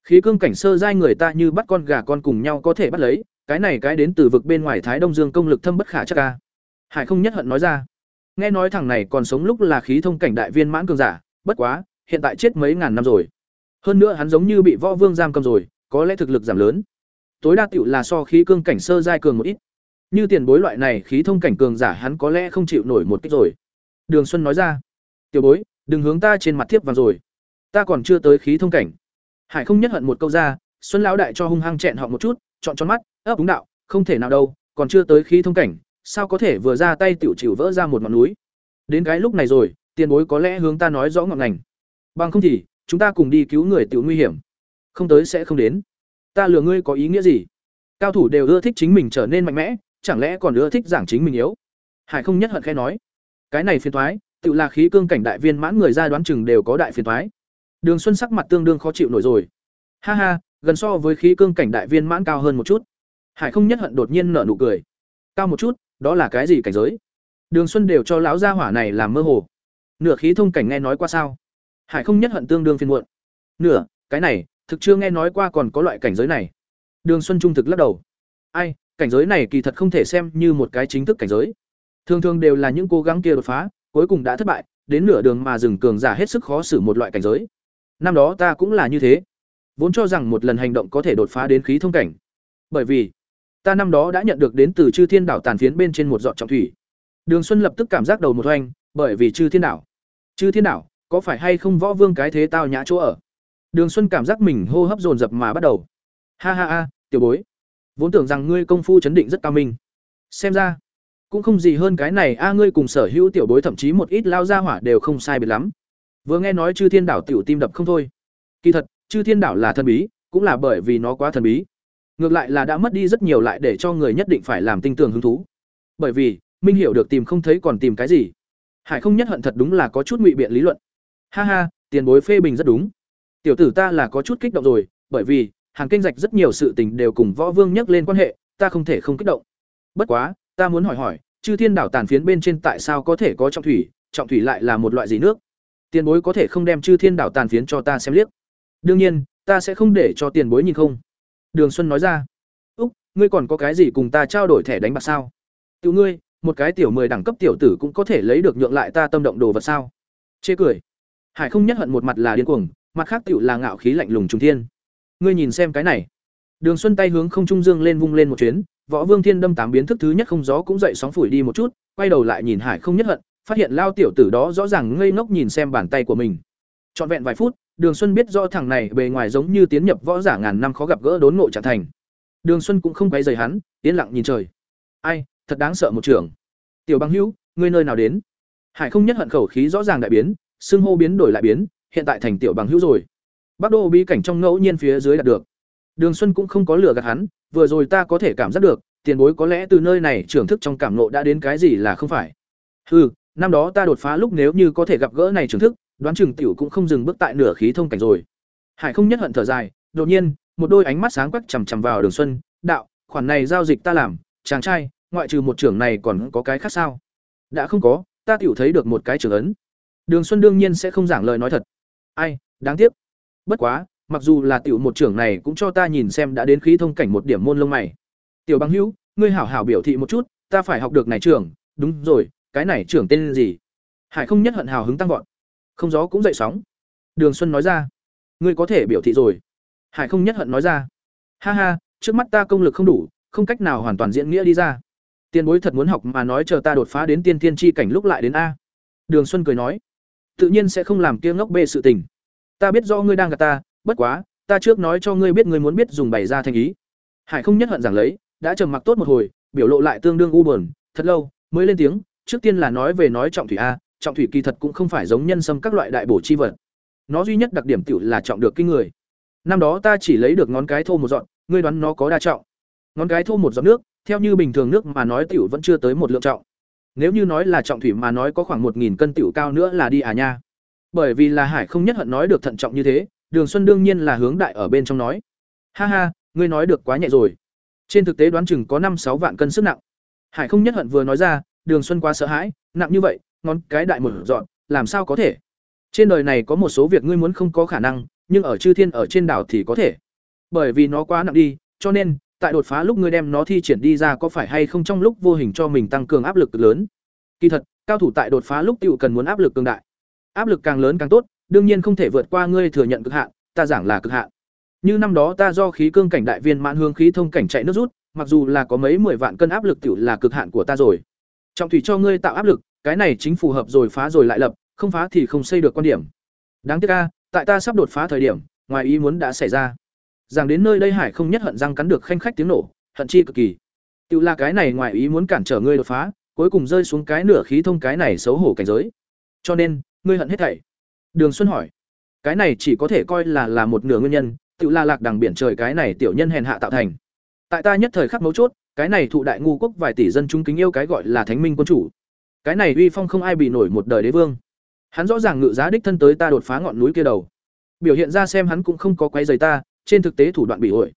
Khí cương cảnh sơ giai người ta như bắt con gà con cùng nhau có thể bắt lấy cái này cái đến từ vực bên ngoài thái đông dương công lực thâm bất khả chắc ca. Hải không nhất hận nói ra. Nghe nói thằng này còn sống lúc là khí thông cảnh đại viên mãn cường giả, bất quá, hiện tại chết mấy ngàn năm rồi. Hơn nữa hắn giống như bị võ vương giam cầm rồi, có lẽ thực lực giảm lớn. Tối đa tựu là so khí cương cảnh sơ giai cường một ít. Như tiền bối loại này khí thông cảnh cường giả hắn có lẽ không chịu nổi một kích rồi. Đường xuân nói ra. Tiểu bối, đừng hướng ta trên mặt thiếp vào rồi. Ta còn chưa tới khí thông cảnh. Hải không nhất hận một câu ra, xuân lão đại cho hung hăng chẹn họ một chút chọn tròn mắt, ấp đúng đạo, không thể nào đâu, còn chưa tới khí thông cảnh, sao có thể vừa ra tay tiểu chịu vỡ ra một ngọn núi? Đến cái lúc này rồi, tiền bối có lẽ hướng ta nói rõ ngọn ngành. Bằng không thì, chúng ta cùng đi cứu người tiểu nguy hiểm. Không tới sẽ không đến. Ta lừa ngươi có ý nghĩa gì? Cao thủ đều ưa thích chính mình trở nên mạnh mẽ, chẳng lẽ còn ưa thích giảng chính mình yếu? Hải không nhất hận khẽ nói. Cái này phiền thoái tự là khí cương cảnh đại viên mãn người ra đoán chừng đều có đại phiền thoái đường xuân sắc mặt tương đương khó chịu nổi rồi. Ha ha gần so với khí cương cảnh đại viên mãn cao hơn một chút. Hải không nhất hận đột nhiên nở nụ cười. Cao một chút, đó là cái gì cảnh giới? Đường xuân đều cho lão gia hỏa này làm mơ hồ. Nửa khí thông cảnh nghe nói qua sao? Hải không nhất hận tương đương phiên muộn. Nửa, cái này, thực chưa nghe nói qua còn có loại cảnh giới này. Đường xuân trung thực lắc đầu. Ai, cảnh giới này kỳ thật không thể xem như một cái chính thức cảnh giới. Thường thường đều là những cố gắng kia đột phá, cuối cùng đã thất bại, đến nửa đường mà dừng cường giả hết sức khó xử một loại cảnh giới. Năm đó ta cũng là như thế vốn cho rằng một lần hành động có thể đột phá đến khí thông cảnh. Bởi vì, ta năm đó đã nhận được đến từ chư thiên đảo tàn phiến bên trên một giọt trọng thủy. Đường xuân lập tức cảm giác đầu một hoành bởi vì chư thiên đảo. Chư thiên đảo, có phải hay không võ vương cái thế tao nhã chỗ ở? Đường xuân cảm giác mình hô hấp dồn dập mà bắt đầu. Ha ha ha, tiểu bối. Vốn tưởng rằng ngươi công phu chấn định rất cao minh. Xem ra, cũng không gì hơn cái này. A, ngươi cùng sở hữu tiểu bối thậm chí một ít lao gia hỏa đều không sai biệt lắm. Vừa nghe nói chư thiên đảo tiểu tim đập không thôi. Kỳ thật chư thiên đảo là thần bí cũng là bởi vì nó quá thần bí ngược lại là đã mất đi rất nhiều lại để cho người nhất định phải làm tinh tường hứng thú bởi vì minh hiểu được tìm không thấy còn tìm cái gì hải không nhất hận thật đúng là có chút ngụy biện lý luận Ha ha, tiền bối phê bình rất đúng. Tiểu tử ta là có chút kích động rồi, bởi vì hàng kinh rạch rất nhiều sự tình đều cùng võ vương nhắc lên quan hệ, ta không thể không kích động. Bất quá, ta muốn hỏi hỏi, chư thiên đảo tàn phiến bên trên tại sao có thể có trọng thủy, trọng thủy lại là một loại gì nước? Tiền bối có thể không đem chư thiên đảo tàn phiến cho ta xem liếc. Đương nhiên, ta sẽ không để cho tiền bối nhìn không. Đường Xuân nói ra. Úc, ngươi còn có cái gì cùng ta trao đổi thẻ đánh bạc sao? Tiểu ngươi, một cái tiểu mười đẳng cấp tiểu tử cũng có thể lấy được nhượng lại ta tâm động đồ vật sao? Chê cười. Hải không nhất hận một mặt là điên cuồng, mặt khác tiểu là ngạo khí lạnh lùng trùng thiên. Ngươi nhìn xem cái này. Đường Xuân tay hướng không trung dương lên vung lên một chuyến, Võ Vương Thiên đâm tám biến thức thứ nhất không gió cũng dậy sóng phủi đi một chút, quay đầu lại nhìn Hải không nhất hận, phát hiện lao tiểu tử đó rõ ràng ngây ngốc nhìn xem bàn tay của mình. Trọn vẹn vài phút, Đường Xuân biết rõ thằng này bề ngoài giống như tiến nhập võ giả ngàn năm khó gặp gỡ đốn ngộ trở thành. Đường Xuân cũng không quấy rầy hắn, yên lặng nhìn trời. Ai, thật đáng sợ một trưởng. Tiểu Băng Hữu, ngươi nơi nào đến? Hải không nhất hận khẩu khí rõ ràng đại biến, xương hô biến đổi lại biến, hiện tại thành tiểu Băng Hữu rồi. Bắc Đô bí cảnh trong ngẫu nhiên phía dưới đạt được. Đường Xuân cũng không có lừa gạt hắn, vừa rồi ta có thể cảm giác được, tiền bối có lẽ từ nơi này trưởng thức trong cảm nộ đã đến cái gì là không phải. Hừ, năm đó ta đột phá lúc nếu như có thể gặp gỡ này trưởng thức, đoán chừng tiểu cũng không dừng bước tại nửa khí thông cảnh rồi. Hải không nhất hận thở dài, đột nhiên, một đôi ánh mắt sáng quắc chằm chằm vào Đường Xuân, "Đạo, khoản này giao dịch ta làm, chàng trai, ngoại trừ một trưởng này còn có cái khác sao?" "Đã không có, ta tiểu thấy được một cái trưởng ấn." Đường Xuân đương nhiên sẽ không giảng lời nói thật. "Ai, đáng tiếc. Bất quá, mặc dù là tiểu một trưởng này cũng cho ta nhìn xem đã đến khí thông cảnh một điểm môn lông mày." "Tiểu Băng Hữu, ngươi hảo hảo biểu thị một chút, ta phải học được này trưởng, đúng rồi, cái này trưởng tên gì?" Hải không nhất hận hào hứng tăng vọt không gió cũng dậy sóng. Đường xuân nói ra, ngươi có thể biểu thị rồi. Hải không nhất hận nói ra, ha ha, trước mắt ta công lực không đủ, không cách nào hoàn toàn diễn nghĩa đi ra. Tiền bối thật muốn học mà nói chờ ta đột phá đến tiên tiên tri cảnh lúc lại đến a. Đường xuân cười nói, tự nhiên sẽ không làm kia ngốc bê sự tình. Ta biết do ngươi đang gạt ta, bất quá, ta trước nói cho ngươi biết ngươi muốn biết dùng bày ra thành ý. Hải không nhất hận giảng lấy, đã trầm mặc tốt một hồi, biểu lộ lại tương đương u buồn, thật lâu, mới lên tiếng, trước tiên là nói về nói trọng thủy a trọng thủy kỳ thật cũng không phải giống nhân sâm các loại đại bổ chi vật. Nó duy nhất đặc điểm tiểu là trọng được kinh người. Năm đó ta chỉ lấy được ngón cái thô một dọn, ngươi đoán nó có đa trọng. Ngón cái thô một giọt nước, theo như bình thường nước mà nói tiểu vẫn chưa tới một lượng trọng. Nếu như nói là trọng thủy mà nói có khoảng một nghìn cân tiểu cao nữa là đi à nha. Bởi vì là Hải không nhất hận nói được thận trọng như thế, Đường Xuân đương nhiên là hướng đại ở bên trong nói. Ha ha, ngươi nói được quá nhẹ rồi. Trên thực tế đoán chừng có năm sáu vạn cân sức nặng. Hải không nhất hận vừa nói ra, Đường Xuân quá sợ hãi, nặng như vậy, ngón cái đại một dọn, làm sao có thể? Trên đời này có một số việc ngươi muốn không có khả năng, nhưng ở chư thiên ở trên đảo thì có thể. Bởi vì nó quá nặng đi, cho nên tại đột phá lúc ngươi đem nó thi triển đi ra có phải hay không trong lúc vô hình cho mình tăng cường áp lực lớn. Kỳ thật, cao thủ tại đột phá lúc tiểu cần muốn áp lực cường đại. Áp lực càng lớn càng tốt, đương nhiên không thể vượt qua ngươi thừa nhận cực hạn, ta giảng là cực hạn. Như năm đó ta do khí cương cảnh đại viên mãn hương khí thông cảnh chạy nước rút, mặc dù là có mấy mười vạn cân áp lực tiểu là cực hạn của ta rồi. Trọng thủy cho ngươi tạo áp lực, cái này chính phù hợp rồi phá rồi lại lập, không phá thì không xây được quan điểm. Đáng tiếc a, tại ta sắp đột phá thời điểm, ngoài ý muốn đã xảy ra. Rằng đến nơi đây Hải không nhất hận răng cắn được khanh khách tiếng nổ, hận chi cực kỳ. Tiểu là cái này ngoài ý muốn cản trở ngươi đột phá, cuối cùng rơi xuống cái nửa khí thông cái này xấu hổ cảnh giới. Cho nên, ngươi hận hết thảy. Đường Xuân hỏi, cái này chỉ có thể coi là là một nửa nguyên nhân, tiểu là lạc đằng biển trời cái này tiểu nhân hèn hạ tạo thành. Tại ta nhất thời khắc mấu chốt, cái này thụ đại ngu quốc vài tỷ dân chúng kính yêu cái gọi là thánh minh quân chủ cái này uy phong không ai bị nổi một đời đế vương. Hắn rõ ràng ngự giá đích thân tới ta đột phá ngọn núi kia đầu. Biểu hiện ra xem hắn cũng không có quấy giày ta, trên thực tế thủ đoạn bị ổi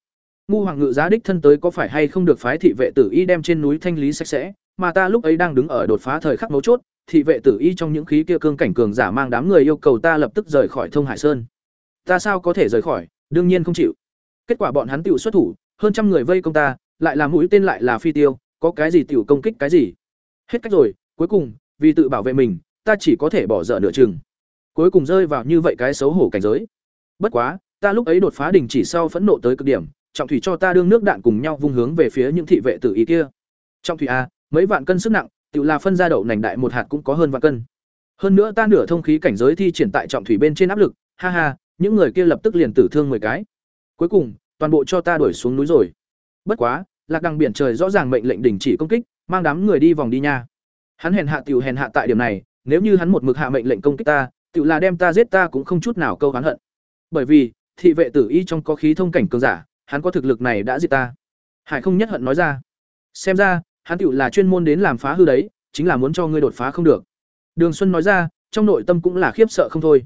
ngu hoàng ngự giá đích thân tới có phải hay không được phái thị vệ tử y đem trên núi thanh lý sạch sẽ, mà ta lúc ấy đang đứng ở đột phá thời khắc mấu chốt, thị vệ tử y trong những khí kia cương cảnh cường giả mang đám người yêu cầu ta lập tức rời khỏi thông hải sơn. Ta sao có thể rời khỏi? Đương nhiên không chịu. Kết quả bọn hắn tự xuất thủ, hơn trăm người vây công ta, lại là mũi tên lại là phi tiêu, có cái gì tiểu công kích cái gì? Hết cách rồi cuối cùng, vì tự bảo vệ mình, ta chỉ có thể bỏ dở nửa chừng. Cuối cùng rơi vào như vậy cái xấu hổ cảnh giới. Bất quá, ta lúc ấy đột phá đình chỉ sau phẫn nộ tới cực điểm, trọng thủy cho ta đương nước đạn cùng nhau vung hướng về phía những thị vệ tử ý kia. Trọng thủy a mấy vạn cân sức nặng, tự là phân ra đậu nành đại một hạt cũng có hơn vạn cân. Hơn nữa ta nửa thông khí cảnh giới thi triển tại trọng thủy bên trên áp lực, ha ha, những người kia lập tức liền tử thương mười cái. Cuối cùng, toàn bộ cho ta đuổi xuống núi rồi. Bất quá, lạc đằng biển trời rõ ràng mệnh lệnh đình chỉ công kích, mang đám người đi vòng đi nha. Hắn hèn hạ tiểu hèn hạ tại điểm này, nếu như hắn một mực hạ mệnh lệnh công kích ta, tiểu là đem ta giết ta cũng không chút nào câu hắn hận. Bởi vì, thị vệ tử y trong có khí thông cảnh cường giả, hắn có thực lực này đã giết ta. Hải không nhất hận nói ra. Xem ra, hắn tiểu là chuyên môn đến làm phá hư đấy, chính là muốn cho ngươi đột phá không được. Đường Xuân nói ra, trong nội tâm cũng là khiếp sợ không thôi.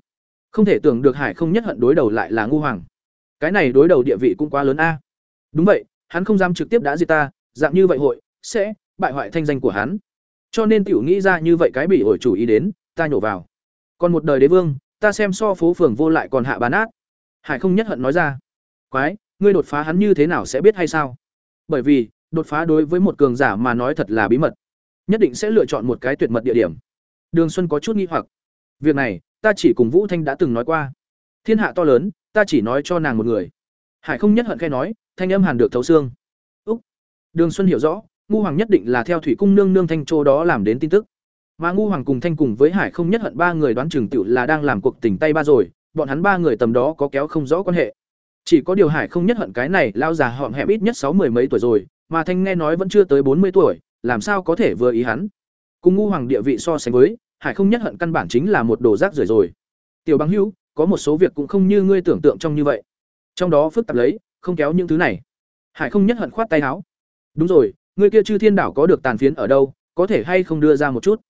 không thể tưởng được hải không nhất hận đối đầu lại là ngu hoàng cái này đối đầu địa vị cũng quá lớn a đúng vậy hắn không dám trực tiếp đã diệt ta dạng như vậy hội sẽ bại hoại thanh danh của hắn cho nên tiểu nghĩ ra như vậy cái bị ổi chủ ý đến, ta nhổ vào. Còn một đời đế vương, ta xem so phố phường vô lại còn hạ bán át hải không nhất hận nói ra. Quái, ngươi đột phá hắn như thế nào sẽ biết hay sao? Bởi vì, đột phá đối với một cường giả mà nói thật là bí mật. Nhất định sẽ lựa chọn một cái tuyệt mật địa điểm. Đường xuân có chút nghi hoặc. Việc này, ta chỉ cùng vũ thanh đã từng nói qua. Thiên hạ to lớn, ta chỉ nói cho nàng một người. Hải không nhất hận khai nói, thanh âm hàn được thấu xương. Úc. Đường xuân hiểu rõ ngu hoàng nhất định là theo thủy cung nương nương thanh châu đó làm đến tin tức. Mà ngu hoàng cùng thanh cùng với hải không nhất hận ba người đoán chừng tựu là đang làm cuộc tình tay ba rồi, bọn hắn ba người tầm đó có kéo không rõ quan hệ. Chỉ có điều hải không nhất hận cái này lao già họm hẹm ít nhất sáu mười mấy tuổi rồi, mà thanh nghe nói vẫn chưa tới bốn mươi tuổi, làm sao có thể vừa ý hắn? Cùng ngu hoàng địa vị so sánh với, hải không nhất hận căn bản chính là một đồ rác rưởi rồi. Tiểu băng hữu có một số việc cũng không như ngươi tưởng tượng trong như vậy. Trong đó phức tạp lấy, không kéo những thứ này. Hải không nhất hận khoát tay áo. Đúng rồi Người kia chư thiên đảo có được tàn phiến ở đâu, có thể hay không đưa ra một chút?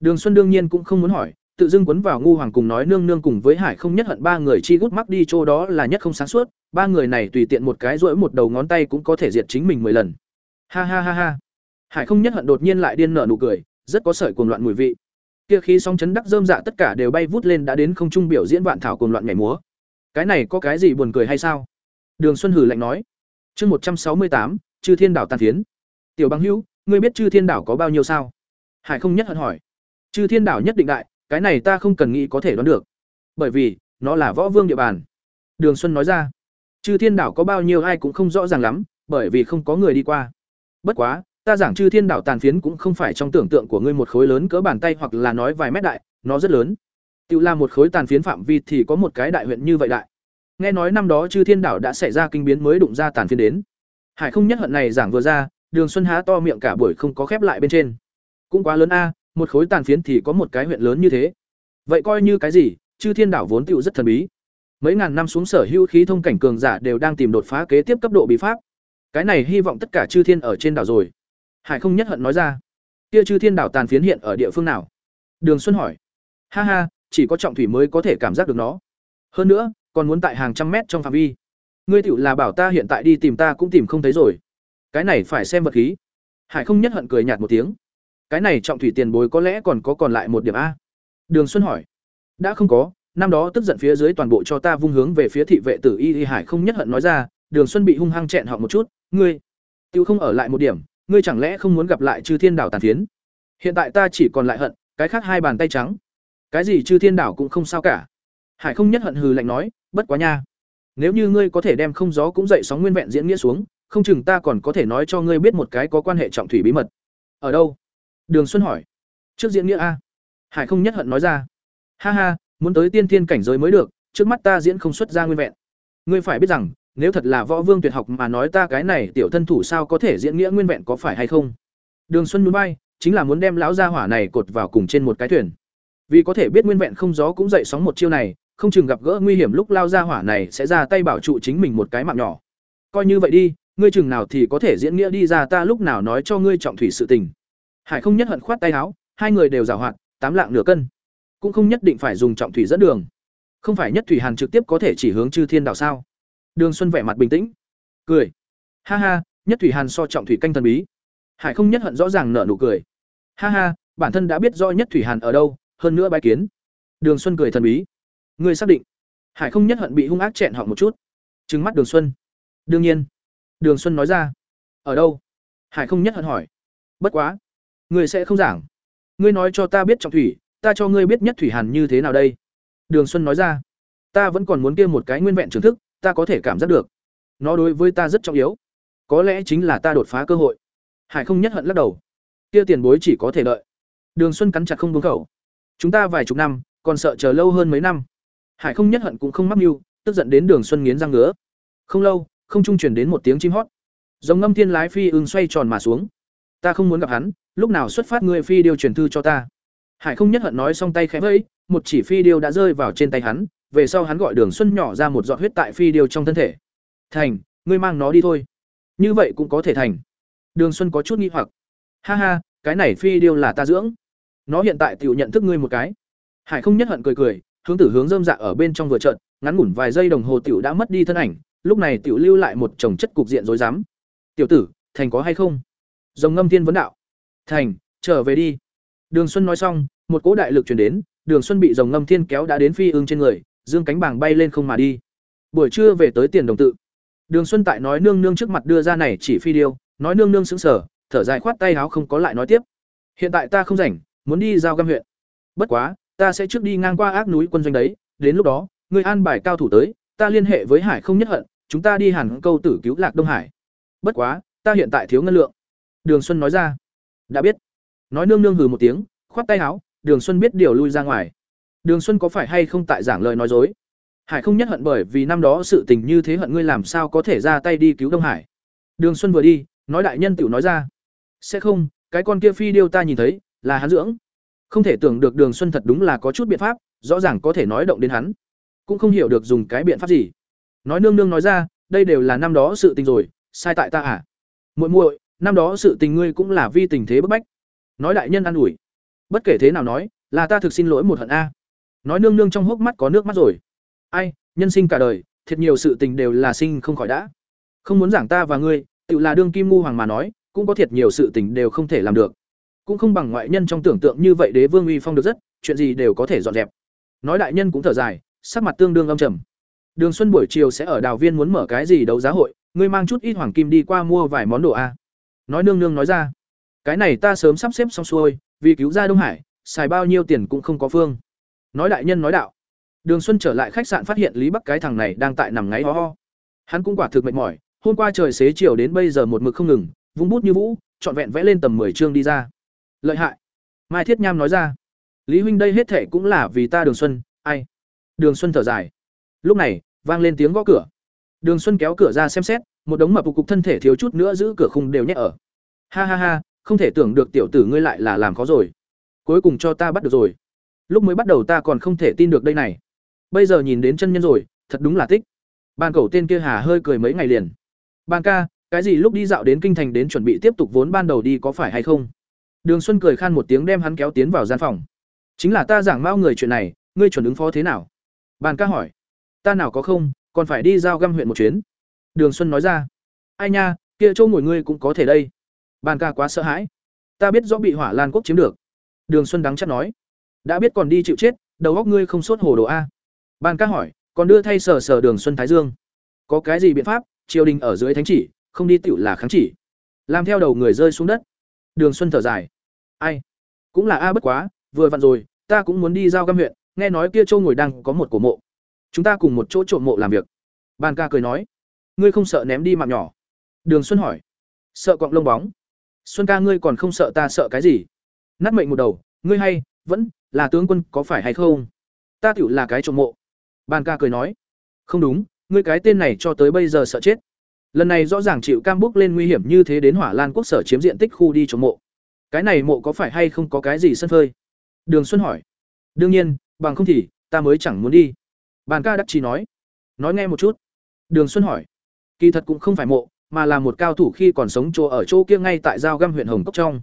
Đường xuân đương nhiên cũng không muốn hỏi, tự dưng quấn vào ngu hoàng cùng nói nương nương cùng với hải không nhất hận ba người chi gút mắc đi chỗ đó là nhất không sáng suốt, ba người này tùy tiện một cái rỗi một đầu ngón tay cũng có thể diệt chính mình mười lần. Ha ha ha ha. Hải không nhất hận đột nhiên lại điên nở nụ cười, rất có sợi cuồng loạn mùi vị. Kia khí sóng chấn đắc dơm dạ tất cả đều bay vút lên đã đến không trung biểu diễn vạn thảo cuồng loạn nhảy múa. Cái này có cái gì buồn cười hay sao? Đường xuân hử lạnh nói. Chương một trăm sáu mươi tám, chư thiên đảo tàn phiến tiểu bằng hữu, ngươi biết chư thiên đảo có bao nhiêu sao? Hải không nhất hận hỏi. Chư thiên đảo nhất định đại, cái này ta không cần nghĩ có thể đoán được. Bởi vì, nó là võ vương địa bàn. Đường xuân nói ra. Chư thiên đảo có bao nhiêu ai cũng không rõ ràng lắm, bởi vì không có người đi qua. Bất quá, ta giảng chư thiên đảo tàn phiến cũng không phải trong tưởng tượng của ngươi một khối lớn cỡ bàn tay hoặc là nói vài mét đại, nó rất lớn. Tự là một khối tàn phiến phạm vi thì có một cái đại huyện như vậy đại. Nghe nói năm đó chư thiên đảo đã xảy ra kinh biến mới đụng ra tàn phiến đến. Hải không nhất hận này giảng vừa ra đường xuân há to miệng cả buổi không có khép lại bên trên. Cũng quá lớn a, một khối tàn phiến thì có một cái huyện lớn như thế. Vậy coi như cái gì, chư thiên đảo vốn tựu rất thần bí. Mấy ngàn năm xuống sở hữu khí thông cảnh cường giả đều đang tìm đột phá kế tiếp cấp độ bí pháp. Cái này hy vọng tất cả chư thiên ở trên đảo rồi. Hải không nhất hận nói ra. Kia chư thiên đảo tàn phiến hiện ở địa phương nào? Đường xuân hỏi. Ha ha, chỉ có trọng thủy mới có thể cảm giác được nó. Hơn nữa, còn muốn tại hàng trăm mét trong phạm vi. Ngươi tựu là bảo ta hiện tại đi tìm ta cũng tìm không thấy rồi cái này phải xem vật khí. Hải không nhất hận cười nhạt một tiếng. Cái này trọng thủy tiền bối có lẽ còn có còn lại một điểm a. Đường xuân hỏi. Đã không có, năm đó tức giận phía dưới toàn bộ cho ta vung hướng về phía thị vệ tử y y hải không nhất hận nói ra, đường xuân bị hung hăng chẹn họ một chút, ngươi tiêu không ở lại một điểm, ngươi chẳng lẽ không muốn gặp lại chư thiên đảo tàn phiến? Hiện tại ta chỉ còn lại hận, cái khác hai bàn tay trắng. Cái gì chư thiên đảo cũng không sao cả. Hải không nhất hận hừ lạnh nói, bất quá nha, nếu như ngươi có thể đem không gió cũng dậy sóng nguyên vẹn diễn nghĩa xuống không chừng ta còn có thể nói cho ngươi biết một cái có quan hệ trọng thủy bí mật. Ở đâu? Đường xuân hỏi. Trước diễn nghĩa a. Hải không nhất hận nói ra. Ha ha, muốn tới tiên thiên cảnh giới mới được, trước mắt ta diễn không xuất ra nguyên vẹn. Ngươi phải biết rằng, nếu thật là võ vương tuyệt học mà nói ta cái này tiểu thân thủ sao có thể diễn nghĩa nguyên vẹn có phải hay không? Đường xuân núi bay, chính là muốn đem lão gia hỏa này cột vào cùng trên một cái thuyền. Vì có thể biết nguyên vẹn không gió cũng dậy sóng một chiêu này, không chừng gặp gỡ nguy hiểm lúc lao gia hỏa này sẽ ra tay bảo trụ chính mình một cái mạng nhỏ. Coi như vậy đi ngươi chừng nào thì có thể diễn nghĩa đi ra ta lúc nào nói cho ngươi trọng thủy sự tình. Hải không nhất hận khoát tay áo, hai người đều giảo hoạt, tám lạng nửa cân. Cũng không nhất định phải dùng trọng thủy dẫn đường. Không phải nhất thủy hàn trực tiếp có thể chỉ hướng chư thiên đảo sao? Đường xuân vẻ mặt bình tĩnh, cười. Ha ha, nhất thủy hàn so trọng thủy canh thần bí. Hải không nhất hận rõ ràng nở nụ cười. Ha ha, bản thân đã biết rõ nhất thủy hàn ở đâu, hơn nữa bái kiến. Đường xuân cười thần bí. Ngươi xác định. Hải không nhất hận bị hung ác chẹn họng một chút. Trừng mắt đường xuân. Đương nhiên đường xuân nói ra. Ở đâu? Hải không nhất hận hỏi. Bất quá. Ngươi sẽ không giảng. Ngươi nói cho ta biết trọng thủy, ta cho ngươi biết nhất thủy hàn như thế nào đây. Đường xuân nói ra. Ta vẫn còn muốn kia một cái nguyên vẹn trưởng thức, ta có thể cảm giác được. Nó đối với ta rất trọng yếu. Có lẽ chính là ta đột phá cơ hội. Hải không nhất hận lắc đầu. Kia tiền bối chỉ có thể đợi. Đường xuân cắn chặt không buông khẩu. Chúng ta vài chục năm, còn sợ chờ lâu hơn mấy năm. Hải không nhất hận cũng không mắc mưu, tức giận đến đường xuân nghiến răng ngứa. Không lâu không trung truyền đến một tiếng chim hót. Giống ngâm thiên lái phi ưng xoay tròn mà xuống. Ta không muốn gặp hắn, lúc nào xuất phát ngươi phi điêu truyền thư cho ta. Hải không nhất hận nói xong tay khẽ vẫy, một chỉ phi điêu đã rơi vào trên tay hắn, về sau hắn gọi đường xuân nhỏ ra một giọt huyết tại phi điêu trong thân thể. Thành, ngươi mang nó đi thôi. Như vậy cũng có thể thành. Đường xuân có chút nghi hoặc. Ha ha, cái này phi điêu là ta dưỡng. Nó hiện tại tự nhận thức ngươi một cái. Hải không nhất hận cười cười, hướng tử hướng dơm dạ ở bên trong vừa trận ngắn ngủn vài giây đồng hồ tiểu đã mất đi thân ảnh lúc này tiểu lưu lại một chồng chất cục diện rối rắm. Tiểu tử, thành có hay không? Rồng ngâm thiên vấn đạo. Thành, trở về đi. Đường xuân nói xong, một cỗ đại lực truyền đến, đường xuân bị rồng ngâm thiên kéo đã đến phi ương trên người, dương cánh bảng bay lên không mà đi. Buổi trưa về tới tiền đồng tự. Đường xuân tại nói nương nương trước mặt đưa ra này chỉ phi điêu, nói nương nương sững sờ, thở dài khoát tay áo không có lại nói tiếp. Hiện tại ta không rảnh, muốn đi giao găm huyện. Bất quá, ta sẽ trước đi ngang qua ác núi quân doanh đấy, đến lúc đó người an bài cao thủ tới, ta liên hệ với hải không nhất hận chúng ta đi hẳn câu tử cứu lạc đông hải. Bất quá, ta hiện tại thiếu ngân lượng. Đường xuân nói ra. Đã biết. Nói nương nương hừ một tiếng, khoát tay áo, đường xuân biết điều lui ra ngoài. Đường xuân có phải hay không tại giảng lời nói dối? Hải không nhất hận bởi vì năm đó sự tình như thế hận ngươi làm sao có thể ra tay đi cứu đông hải. Đường xuân vừa đi, nói đại nhân tiểu nói ra. Sẽ không, cái con kia phi điêu ta nhìn thấy, là hắn dưỡng. Không thể tưởng được đường xuân thật đúng là có chút biện pháp, rõ ràng có thể nói động đến hắn. Cũng không hiểu được dùng cái biện pháp gì nói nương nương nói ra, đây đều là năm đó sự tình rồi, sai tại ta à? Muội muội, năm đó sự tình ngươi cũng là vi tình thế bức bách. Nói đại nhân an ủi. Bất kể thế nào nói, là ta thực xin lỗi một hận a. Nói nương nương trong hốc mắt có nước mắt rồi. Ai, nhân sinh cả đời, thiệt nhiều sự tình đều là sinh không khỏi đã. Không muốn giảng ta và ngươi, tự là đương kim ngu hoàng mà nói, cũng có thiệt nhiều sự tình đều không thể làm được. Cũng không bằng ngoại nhân trong tưởng tượng như vậy đế vương uy phong được rất, chuyện gì đều có thể dọn dẹp. Nói đại nhân cũng thở dài, sắc mặt tương đương âm trầm đường xuân buổi chiều sẽ ở đào viên muốn mở cái gì đấu giá hội, ngươi mang chút ít hoàng kim đi qua mua vài món đồ a. Nói nương nương nói ra. Cái này ta sớm sắp xếp xong xuôi, vì cứu ra đông hải, xài bao nhiêu tiền cũng không có phương. Nói đại nhân nói đạo. Đường xuân trở lại khách sạn phát hiện lý bắc cái thằng này đang tại nằm ngáy ho ho. Hắn cũng quả thực mệt mỏi, hôm qua trời xế chiều đến bây giờ một mực không ngừng, vung bút như vũ, trọn vẹn vẽ lên tầm 10 chương đi ra. Lợi hại. Mai thiết nham nói ra. Lý huynh đây hết thể cũng là vì ta đường xuân, ai? Đường xuân thở dài lúc này, vang lên tiếng gõ cửa. Đường xuân kéo cửa ra xem xét, một đống mập cục thân thể thiếu chút nữa giữ cửa khung đều nhét ở. Ha ha ha, không thể tưởng được tiểu tử ngươi lại là làm khó rồi. Cuối cùng cho ta bắt được rồi. Lúc mới bắt đầu ta còn không thể tin được đây này. Bây giờ nhìn đến chân nhân rồi, thật đúng là thích. Ban cầu tên kia hà hơi cười mấy ngày liền. Ban ca, cái gì lúc đi dạo đến kinh thành đến chuẩn bị tiếp tục vốn ban đầu đi có phải hay không? Đường xuân cười khan một tiếng đem hắn kéo tiến vào gian phòng. Chính là ta giảng mao người chuyện này, ngươi chuẩn ứng phó thế nào? Ban ca hỏi ta nào có không, còn phải đi giao găm huyện một chuyến. Đường xuân nói ra. Ai nha, kia châu ngồi ngươi cũng có thể đây. Ban ca quá sợ hãi. Ta biết rõ bị hỏa lan quốc chiếm được. Đường xuân đắng chắc nói. Đã biết còn đi chịu chết, đầu góc ngươi không sốt hồ đồ a. Ban ca hỏi, còn đưa thay sở sở đường xuân thái dương. Có cái gì biện pháp, triều đình ở dưới thánh chỉ, không đi tựu là kháng chỉ. Làm theo đầu người rơi xuống đất. Đường xuân thở dài. Ai? Cũng là a bất quá, vừa vặn rồi, ta cũng muốn đi giao găm huyện, nghe nói kia châu ngồi đang có một cổ mộ chúng ta cùng một chỗ trộm mộ làm việc. Ban ca cười nói. Ngươi không sợ ném đi mạng nhỏ? Đường xuân hỏi. Sợ cọng lông bóng. Xuân ca ngươi còn không sợ ta sợ cái gì? Nát mệnh một đầu. Ngươi hay, vẫn là tướng quân có phải hay không? Ta tựu là cái trộm mộ. Ban ca cười nói. Không đúng, ngươi cái tên này cho tới bây giờ sợ chết. Lần này rõ ràng chịu cam bước lên nguy hiểm như thế đến hỏa lan quốc sở chiếm diện tích khu đi trộm mộ. Cái này mộ có phải hay không có cái gì sân phơi? Đường xuân hỏi. Đương nhiên, bằng không thì ta mới chẳng muốn đi bàn ca đắc chí nói. Nói nghe một chút. Đường xuân hỏi. Kỳ thật cũng không phải mộ, mà là một cao thủ khi còn sống chỗ ở chỗ kia ngay tại giao găm huyện hồng cốc trong.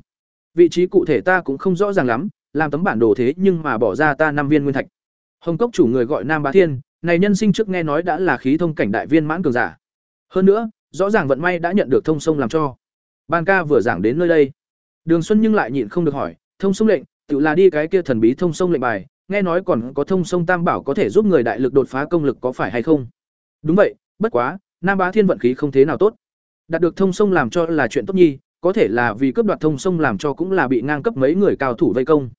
Vị trí cụ thể ta cũng không rõ ràng lắm, làm tấm bản đồ thế nhưng mà bỏ ra ta năm viên nguyên thạch. Hồng cốc chủ người gọi nam bá thiên, này nhân sinh trước nghe nói đã là khí thông cảnh đại viên mãn cường giả. Hơn nữa, rõ ràng vận may đã nhận được thông sông làm cho. Ban ca vừa giảng đến nơi đây. Đường xuân nhưng lại nhịn không được hỏi, thông sông lệnh, tự là đi cái kia thần bí thông sông lệnh bài nghe nói còn có thông sông tam bảo có thể giúp người đại lực đột phá công lực có phải hay không? Đúng vậy, bất quá, nam bá thiên vận khí không thế nào tốt. Đạt được thông sông làm cho là chuyện tốt nhi, có thể là vì cướp đoạt thông sông làm cho cũng là bị ngang cấp mấy người cao thủ vây công.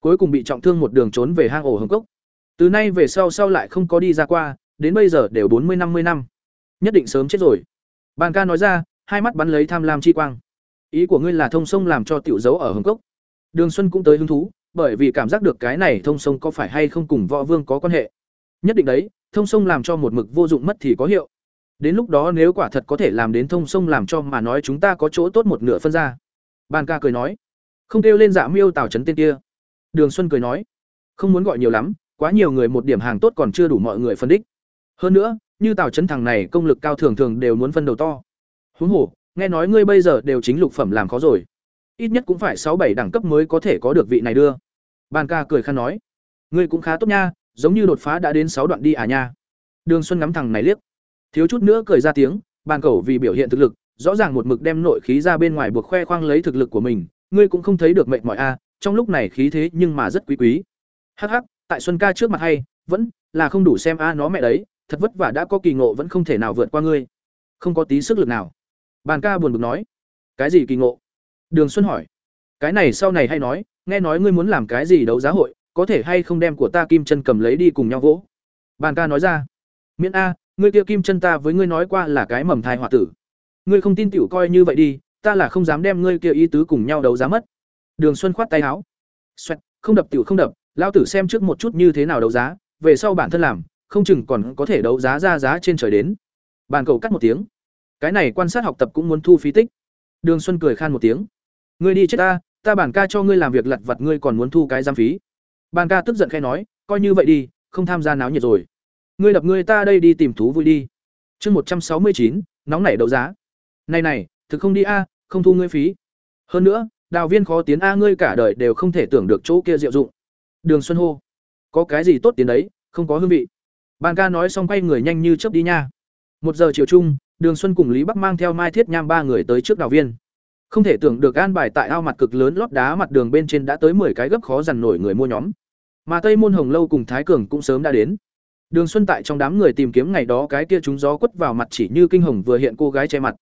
Cuối cùng bị trọng thương một đường trốn về hang ổ hồng cốc. Từ nay về sau sau lại không có đi ra qua, đến bây giờ đều bốn mươi, năm mươi năm. Nhất định sớm chết rồi. Bàn ca nói ra, hai mắt bắn lấy tham lam chi quang. Ý của ngươi là thông sông làm cho tiểu dấu ở hồng cốc. Đường xuân cũng tới hứng thú bởi vì cảm giác được cái này thông sông có phải hay không cùng võ vương có quan hệ. Nhất định đấy, thông sông làm cho một mực vô dụng mất thì có hiệu. Đến lúc đó nếu quả thật có thể làm đến thông sông làm cho mà nói chúng ta có chỗ tốt một nửa phân ra. Bàn ca cười nói. Không kêu lên dạ miêu tào trấn tên kia. Đường xuân cười nói. Không muốn gọi nhiều lắm, quá nhiều người một điểm hàng tốt còn chưa đủ mọi người phân đích. Hơn nữa, như tào trấn thằng này công lực cao thường thường đều muốn phân đầu to. Huống hồ, nghe nói ngươi bây giờ đều chính lục phẩm làm khó rồi ít nhất cũng phải sáu bảy đẳng cấp mới có thể có được vị này đưa. Ban ca cười khăn nói, ngươi cũng khá tốt nha, giống như đột phá đã đến sáu đoạn đi à nha. Đường xuân ngắm thằng này liếc, thiếu chút nữa cười ra tiếng, bàn cẩu vì biểu hiện thực lực, rõ ràng một mực đem nội khí ra bên ngoài buộc khoe khoang lấy thực lực của mình, ngươi cũng không thấy được mệnh mọi a à, trong lúc này khí thế nhưng mà rất quý quý. Hắc hắc, tại xuân ca trước mặt hay, vẫn là không đủ xem a nó mẹ đấy, thật vất vả đã có kỳ ngộ vẫn không thể nào vượt qua ngươi. Không có tí sức lực nào. Bàn ca buồn bực nói, cái gì kỳ ngộ? Đường xuân hỏi. Cái này sau này hay nói, nghe nói ngươi muốn làm cái gì đấu giá hội, có thể hay không đem của ta kim chân cầm lấy đi cùng nhau vỗ? Bàn ca nói ra. Miễn a, ngươi kia kim chân ta với ngươi nói qua là cái mầm thai họa tử. Ngươi không tin tiểu coi như vậy đi, ta là không dám đem ngươi kia ý tứ cùng nhau đấu giá mất. Đường xuân khoát tay áo. Xoẹt, không đập tiểu không đập lao tử xem trước một chút như thế nào đấu giá, về sau bản thân làm, không chừng còn có thể đấu giá ra giá trên trời đến. Bàn cầu cắt một tiếng. Cái này quan sát học tập cũng muốn thu phí tích. Đường xuân cười khan một tiếng ngươi đi chết ta ta bản ca cho ngươi làm việc lặt vặt, ngươi còn muốn thu cái giam phí. Bàn ca tức giận khai nói, coi như vậy đi, không tham gia náo nhiệt rồi. Ngươi đập ngươi ta đây đi tìm thú vui đi. Chương một trăm sáu mươi chín, nóng nảy đấu giá. Này này, thực không đi a, không thu ngươi phí. Hơn nữa, đào viên khó tiến a, ngươi cả đời đều không thể tưởng được chỗ kia diệu dụng. Đường xuân hô. Có cái gì tốt tiến đấy, không có hương vị. Bàn ca nói xong quay người nhanh như chớp đi nha. Một giờ chiều chung, đường xuân cùng lý bắc mang theo mai thiết nham ba người tới trước đào viên không thể tưởng được an bài tại ao mặt cực lớn lót đá mặt đường bên trên đã tới 10 cái gấp khó dằn nổi người mua nhóm. Mà tây môn hồng lâu cùng thái cường cũng sớm đã đến. Đường xuân tại trong đám người tìm kiếm ngày đó cái kia chúng gió quất vào mặt chỉ như kinh hồng vừa hiện cô gái che mặt.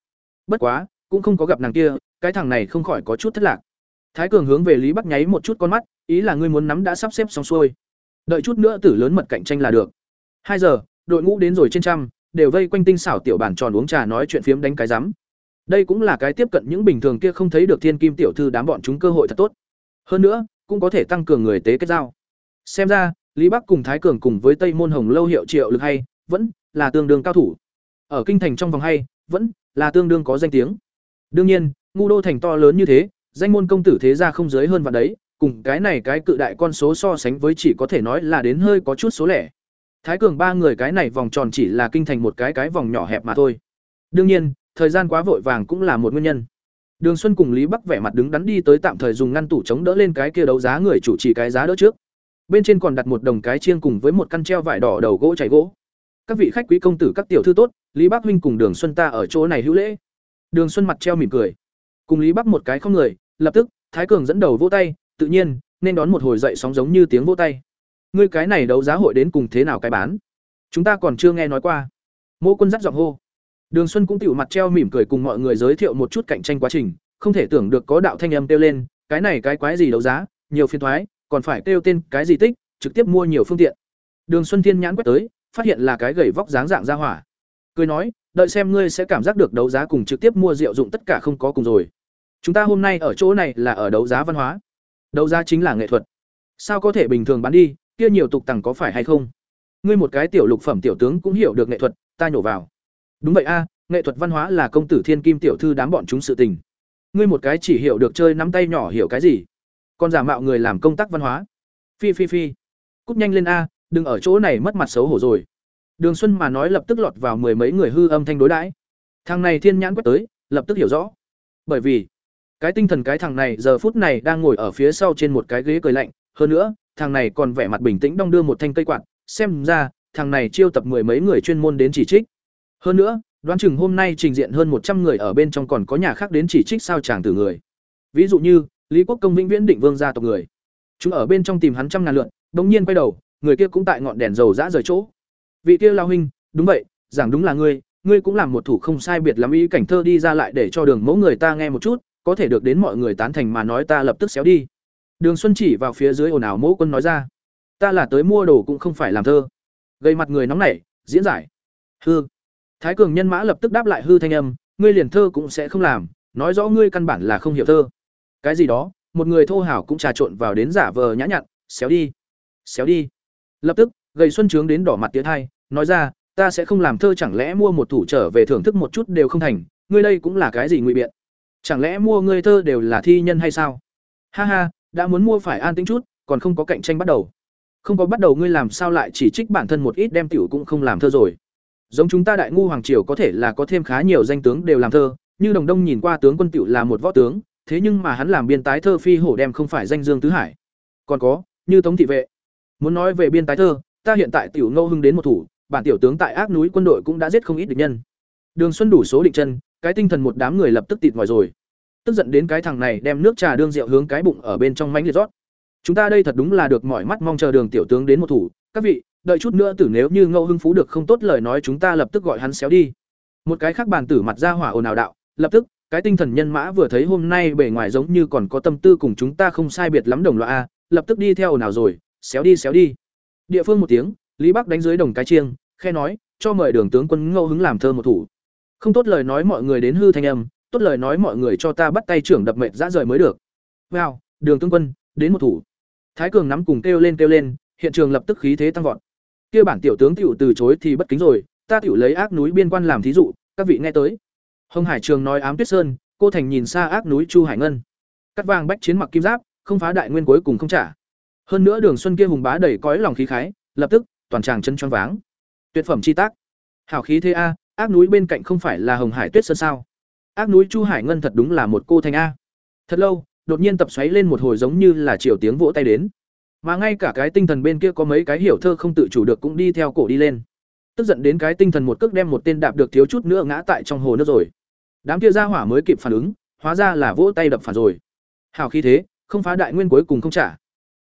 Bất quá, cũng không có gặp nàng kia, cái thằng này không khỏi có chút thất lạc. Thái cường hướng về lý bắc nháy một chút con mắt, ý là ngươi muốn nắm đã sắp xếp xong xuôi. Đợi chút nữa tử lớn mật cạnh tranh là được. Hai giờ, đội ngũ đến rồi trên trăm, đều vây quanh tinh xảo tiểu bản tròn uống trà nói chuyện phiếm đánh cái rắm đây cũng là cái tiếp cận những bình thường kia không thấy được thiên kim tiểu thư đám bọn chúng cơ hội thật tốt. Hơn nữa, cũng có thể tăng cường người tế kết giao. Xem ra, lý bắc cùng thái cường cùng với tây môn hồng lâu hiệu triệu lực hay, vẫn là tương đương cao thủ. Ở kinh thành trong vòng hay, vẫn là tương đương có danh tiếng. Đương nhiên, ngu đô thành to lớn như thế, danh môn công tử thế gia không giới hơn vạn đấy, cùng cái này cái cự đại con số so sánh với chỉ có thể nói là đến hơi có chút số lẻ. Thái cường ba người cái này vòng tròn chỉ là kinh thành một cái cái vòng nhỏ hẹp mà thôi. Đương nhiên thời gian quá vội vàng cũng là một nguyên nhân. Đường xuân cùng lý bắc vẻ mặt đứng đắn đi tới tạm thời dùng ngăn tủ chống đỡ lên cái kia đấu giá người chủ trì cái giá đỡ trước. Bên trên còn đặt một đồng cái chiêng cùng với một căn treo vải đỏ đầu gỗ chảy gỗ. Các vị khách quý công tử các tiểu thư tốt, lý bắc huynh cùng đường xuân ta ở chỗ này hữu lễ. Đường xuân mặt treo mỉm cười. Cùng lý bắc một cái không người, lập tức, thái cường dẫn đầu vỗ tay, tự nhiên, nên đón một hồi dậy sóng giống như tiếng vỗ tay. Ngươi cái này đấu giá hội đến cùng thế nào cái bán? Chúng ta còn chưa nghe nói qua. Mộ quân dắt giọng hô đường xuân cũng tiểu mặt treo mỉm cười cùng mọi người giới thiệu một chút cạnh tranh quá trình, không thể tưởng được có đạo thanh âm kêu lên, cái này cái quái gì đấu giá, nhiều phiên thoái, còn phải kêu tên cái gì tích, trực tiếp mua nhiều phương tiện. Đường xuân thiên nhãn quét tới, phát hiện là cái gầy vóc dáng dạng ra hỏa. Cười nói, đợi xem ngươi sẽ cảm giác được đấu giá cùng trực tiếp mua rượu dụng tất cả không có cùng rồi. Chúng ta hôm nay ở chỗ này là ở đấu giá văn hóa. Đấu giá chính là nghệ thuật. Sao có thể bình thường bán đi, kia nhiều tục tằng có phải hay không? Ngươi một cái tiểu lục phẩm tiểu tướng cũng hiểu được nghệ thuật, ta nhổ vào đúng vậy a, nghệ thuật văn hóa là công tử thiên kim tiểu thư đám bọn chúng sự tình. Ngươi một cái chỉ hiểu được chơi nắm tay nhỏ hiểu cái gì? Còn giả mạo người làm công tác văn hóa. Phi phi phi. Cúp nhanh lên a, đừng ở chỗ này mất mặt xấu hổ rồi. Đường xuân mà nói lập tức lọt vào mười mấy người hư âm thanh đối đãi. Thằng này thiên nhãn quét tới, lập tức hiểu rõ. Bởi vì, cái tinh thần cái thằng này giờ phút này đang ngồi ở phía sau trên một cái ghế cười lạnh. Hơn nữa, thằng này còn vẻ mặt bình tĩnh đong đưa một thanh cây quạt. Xem ra, thằng này chiêu tập mười mấy người chuyên môn đến chỉ trích hơn nữa, đoán chừng hôm nay trình diện hơn một trăm người ở bên trong còn có nhà khác đến chỉ trích sao chàng tử người. Ví dụ như, lý quốc công vĩnh viễn định vương gia tộc người. Chúng ở bên trong tìm hắn trăm ngàn lượn bỗng nhiên quay đầu, người kia cũng tại ngọn đèn dầu dã rời chỗ. Vị kia lao huynh, đúng vậy, giảng đúng là ngươi ngươi cũng làm một thủ không sai biệt lắm ý cảnh thơ đi ra lại để cho đường mẫu người ta nghe một chút, có thể được đến mọi người tán thành mà nói ta lập tức xéo đi. Đường xuân chỉ vào phía dưới ồn ào mẫu quân nói ra, ta là tới mua đồ cũng không phải làm thơ. Gây mặt người nóng nảy, diễn giải. Hương thái cường nhân mã lập tức đáp lại hư thanh âm, ngươi liền thơ cũng sẽ không làm, nói rõ ngươi căn bản là không hiểu thơ. Cái gì đó? Một người thô hảo cũng trà trộn vào đến giả vờ nhã nhặn, xéo đi xéo đi. Lập tức, gầy xuân trướng đến đỏ mặt tiến hai nói ra, ta sẽ không làm thơ, chẳng lẽ mua một thủ trở về thưởng thức một chút đều không thành, ngươi đây cũng là cái gì ngụy biện? Chẳng lẽ mua ngươi thơ đều là thi nhân hay sao? Ha ha, đã muốn mua phải an tĩnh chút, còn không có cạnh tranh bắt đầu. Không có bắt đầu ngươi làm sao lại chỉ trích bản thân một ít, đem tiểu cũng không làm thơ rồi giống chúng ta đại ngu hoàng triều có thể là có thêm khá nhiều danh tướng đều làm thơ, như đồng đông nhìn qua tướng quân tựu là một võ tướng, thế nhưng mà hắn làm biên tái thơ phi hổ đem không phải danh dương tứ hải. Còn có, như tống thị vệ. Muốn nói về biên tái thơ, ta hiện tại tiểu ngô hưng đến một thủ, bản tiểu tướng tại ác núi quân đội cũng đã giết không ít địch nhân. Đường xuân đủ số định chân, cái tinh thần một đám người lập tức tịt ngoài rồi. Tức giận đến cái thằng này đem nước trà đương rượu hướng cái bụng ở bên trong mánh liệt rót. Chúng ta đây thật đúng là được mỏi mắt mong chờ đường tiểu tướng đến một thủ. Các vị đợi chút nữa tử nếu như ngô hưng phú được không tốt lời nói chúng ta lập tức gọi hắn xéo đi. Một cái khác bàn tử mặt ra hỏa ồn ào đạo, lập tức, cái tinh thần nhân mã vừa thấy hôm nay bề ngoài giống như còn có tâm tư cùng chúng ta không sai biệt lắm đồng loại a, lập tức đi theo ồn ào rồi, xéo đi xéo đi. Địa phương một tiếng, lý bắc đánh dưới đồng cái chiêng, khe nói, cho mời đường tướng quân ngô hứng làm thơ một thủ. Không tốt lời nói mọi người đến hư thanh âm, tốt lời nói mọi người cho ta bắt tay trưởng đập mệt dã rời mới được. Wow, đường tướng quân, đến một thủ. Thái cường nắm cùng kêu lên kêu lên, hiện trường lập tức khí thế tăng vọt kia bản tiểu tướng tiểu từ chối thì bất kính rồi, ta tiểu lấy ác núi biên quan làm thí dụ, các vị nghe tới. Hồng hải trường nói ám tuyết sơn, cô thành nhìn xa ác núi chu hải ngân. Cắt vàng bách chiến mặc kim giáp, không phá đại nguyên cuối cùng không trả. Hơn nữa đường xuân kia hùng bá đầy cõi lòng khí khái, lập tức, toàn tràng chân choáng váng. Tuyệt phẩm chi tác. Hảo khí thế a, ác núi bên cạnh không phải là hồng hải tuyết sơn sao? Ác núi chu hải ngân thật đúng là một cô thành a. Thật lâu, đột nhiên tập xoáy lên một hồi giống như là chiều tiếng vỗ tay đến mà ngay cả cái tinh thần bên kia có mấy cái hiểu thơ không tự chủ được cũng đi theo cổ đi lên. Tức giận đến cái tinh thần một cước đem một tên đạp được thiếu chút nữa ngã tại trong hồ nước rồi. Đám kia ra hỏa mới kịp phản ứng, hóa ra là vỗ tay đập phản rồi. Hào khí thế, không phá đại nguyên cuối cùng không trả.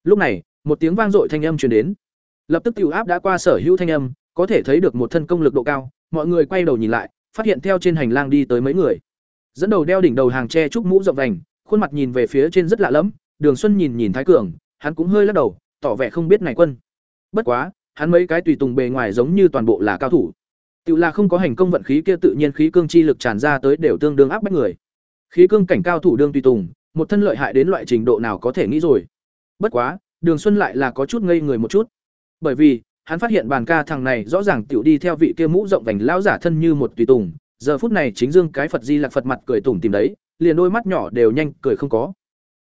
Lúc này, một tiếng vang dội thanh âm truyền đến. Lập tức tiểu áp đã qua sở hữu thanh âm, có thể thấy được một thân công lực độ cao, mọi người quay đầu nhìn lại, phát hiện theo trên hành lang đi tới mấy người. Dẫn đầu đeo đỉnh đầu hàng tre trúc mũ rộng vành, khuôn mặt nhìn về phía trên rất lạ lẫm, đường xuân nhìn nhìn thái cường hắn cũng hơi lắc đầu, tỏ vẻ không biết này quân. Bất quá, hắn mấy cái tùy tùng bề ngoài giống như toàn bộ là cao thủ. Tiểu là không có hành công vận khí kia tự nhiên khí cương chi lực tràn ra tới đều tương đương áp bách người. Khí cương cảnh cao thủ đương tùy tùng, một thân lợi hại đến loại trình độ nào có thể nghĩ rồi. Bất quá, đường xuân lại là có chút ngây người một chút. Bởi vì, hắn phát hiện bàn ca thằng này rõ ràng tiểu đi theo vị kia mũ rộng vành lão giả thân như một tùy tùng. Giờ phút này chính dương cái phật di lạc phật mặt cười tủm tìm đấy, liền đôi mắt nhỏ đều nhanh cười không có.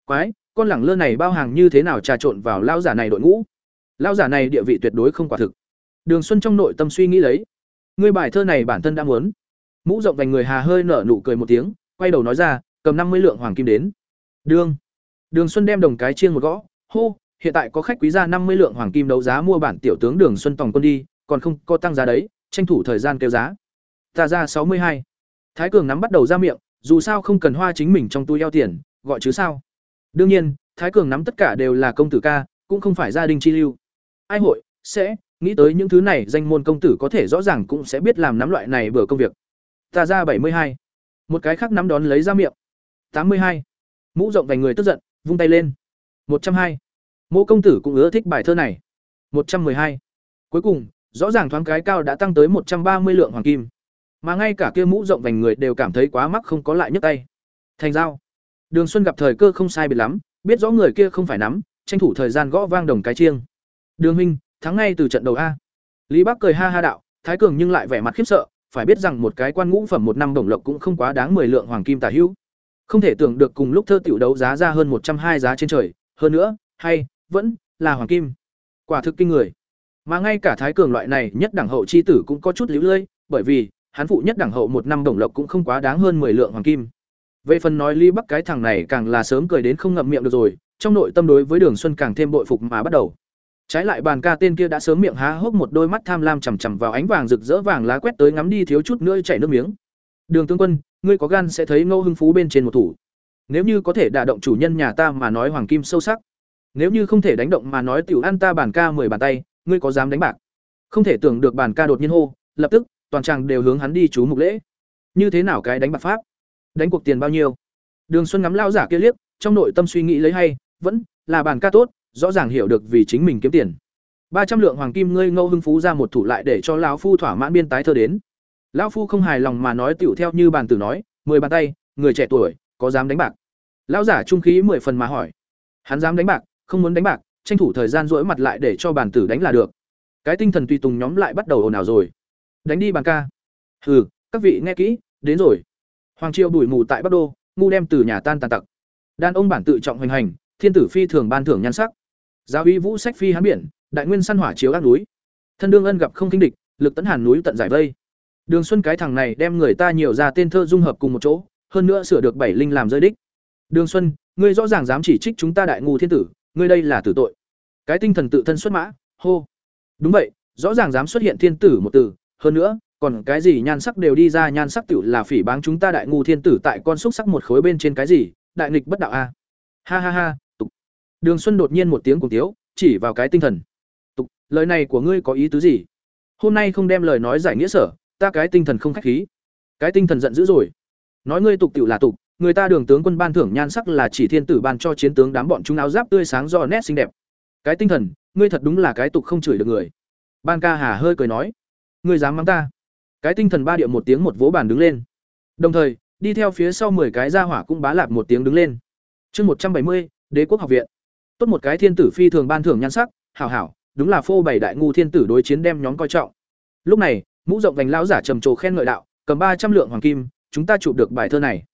Quái! Con lẳng lơ này bao hàng như thế nào trà trộn vào lao giả này đội ngũ? Lao giả này địa vị tuyệt đối không quả thực. Đường xuân trong nội tâm suy nghĩ lấy. Ngươi bài thơ này bản thân đã muốn. Mũ rộng vành người hà hơi nở nụ cười một tiếng quay đầu nói ra cầm năm mươi lượng hoàng kim đến. Đương. Đường xuân đem đồng cái chiên một gõ. Hô hiện tại có khách quý ra năm mươi lượng hoàng kim đấu giá mua bản tiểu tướng Đường Xuân Tòng quân đi, còn không có tăng giá đấy, tranh thủ thời gian kêu giá. Ta ra sáu mươi hai. Thái Cường nắm bắt đầu ra miệng, dù sao không cần hoa chính mình trong túi eo tiền, gọi chứ sao? Đương nhiên, Thái Cường nắm tất cả đều là công tử ca, cũng không phải gia đình chi lưu. Ai hội sẽ nghĩ tới những thứ này, danh môn công tử có thể rõ ràng cũng sẽ biết làm nắm loại này bừa công việc. Ta ra bảy mươi hai. Một cái khác nắm đón lấy ra miệng. tám mươi hai. Mũ rộng vành người tức giận, vung tay lên. một trăm hai mỗ công tử cũng ưa thích bài thơ này. một trăm hai. Cuối cùng, rõ ràng thoáng cái cao đã tăng tới một trăm ba mươi lượng hoàng kim. Mà ngay cả kia mũ rộng vành người đều cảm thấy quá mắc không có lại nhấc tay. Thành dao Đường Xuân gặp thời cơ không sai biệt lắm, biết rõ người kia không phải nắm, tranh thủ thời gian gõ vang đồng cái chiêng. Đường huynh, thắng ngay từ trận đầu a. Lý Bắc cười ha ha đạo, Thái Cường nhưng lại vẻ mặt khiếp sợ, phải biết rằng một cái quan ngũ phẩm một năm đồng lộc cũng không quá đáng 10 lượng hoàng kim tả hữu. Không thể tưởng được cùng lúc thơ tiểu đấu giá ra hơn một trăm hai giá trên trời, hơn nữa, hay vẫn là hoàng kim quả thực kinh người mà ngay cả thái cường loại này nhất đẳng hậu chi tử cũng có chút liễu lơi bởi vì hắn phụ nhất đẳng hậu một năm đồng lộc cũng không quá đáng hơn 10 lượng hoàng kim về phần nói ly bắc cái thằng này càng là sớm cười đến không ngậm miệng được rồi trong nội tâm đối với đường xuân càng thêm bội phục mà bắt đầu trái lại bàn ca tên kia đã sớm miệng há hốc một đôi mắt tham lam chằm chằm vào ánh vàng rực rỡ vàng lá quét tới ngắm đi thiếu chút nữa chảy nước miếng đường tướng quân ngươi có gan sẽ thấy ngô hưng phú bên trên một thủ nếu như có thể đả động chủ nhân nhà ta mà nói hoàng kim sâu sắc nếu như không thể đánh động mà nói tiểu an ta bản ca mười bàn tay, ngươi có dám đánh bạc? Không thể tưởng được bản ca đột nhiên hô, lập tức, toàn tràng đều hướng hắn đi chú mục lễ. Như thế nào cái đánh bạc pháp? Đánh cuộc tiền bao nhiêu? Đường Xuân ngắm lao giả kia liếc, trong nội tâm suy nghĩ lấy hay, vẫn là bàn ca tốt, rõ ràng hiểu được vì chính mình kiếm tiền. ba trăm lượng hoàng kim ngươi ngâu hưng phú ra một thủ lại để cho lão phu thỏa mãn biên tái thơ đến. Lão phu không hài lòng mà nói tiểu theo như bàn tử nói, mười bàn tay, người trẻ tuổi, có dám đánh bạc? Lão giả trung khí mười phần mà hỏi. Hắn dám đánh bạc, không muốn đánh bạc tranh thủ thời gian rỗi mặt lại để cho bàn tử đánh là được cái tinh thần tùy tùng nhóm lại bắt đầu ồn ào rồi đánh đi bàn ca hừ các vị nghe kỹ đến rồi hoàng triều đuổi mù tại bắc đô, ngu đem từ nhà tan tàn tặc. Đàn ông bản tự trọng hoành hành, thiên tử phi thường ban thưởng nhan sắc. Giáo uy vũ sách phi hán biển, đại nguyên săn hỏa chiếu các núi. Thân đương ân gặp không kinh địch, lực tấn hàn núi tận giải vây. Đường xuân cái thằng này đem người ta nhiều ra tên thơ dung hợp cùng một chỗ, hơn nữa sửa được bảy linh làm rơi đích. Đường xuân, ngươi rõ ràng dám chỉ trích chúng ta đại ngu thiên tử, ngươi đây là tử tội. Cái tinh thần tự thân xuất mã, hô. Đúng vậy, rõ ràng dám xuất hiện thiên tử một từ, hơn nữa còn cái gì nhan sắc đều đi ra, nhan sắc tiểu là phỉ báng chúng ta đại ngu thiên tử tại con xúc sắc một khối bên trên cái gì, đại nghịch bất đạo a. Ha ha ha, tục. Đường xuân đột nhiên một tiếng cùng tiếu, chỉ vào cái tinh thần. Tục, lời này của ngươi có ý tứ gì? Hôm nay không đem lời nói giải nghĩa sở, ta cái tinh thần không khách khí. Cái tinh thần giận dữ rồi. Nói ngươi tục tiểu là tục, người ta đường tướng quân ban thưởng nhan sắc là chỉ thiên tử ban cho chiến tướng đám bọn chúng áo giáp tươi sáng do nét xinh đẹp. Cái tinh thần, ngươi thật đúng là cái tục không chửi được người. Ban ca hà hơi cười nói. Ngươi dám mắng ta? Cái tinh thần ba điệu một tiếng một vỗ bàn đứng lên. Đồng thời, đi theo phía sau mười cái ra hỏa cũng bá lạp một tiếng đứng lên. Chương một trăm bảy mươi, đế quốc học viện. Tốt một cái thiên tử phi thường ban thưởng nhan sắc, hảo hảo, đúng là phô bày đại ngu thiên tử đối chiến đem nhóm coi trọng. Lúc này, mũ rộng vành lão giả trầm trồ khen ngợi đạo, cầm ba trăm lượng hoàng kim, chúng ta chụp được bài thơ này.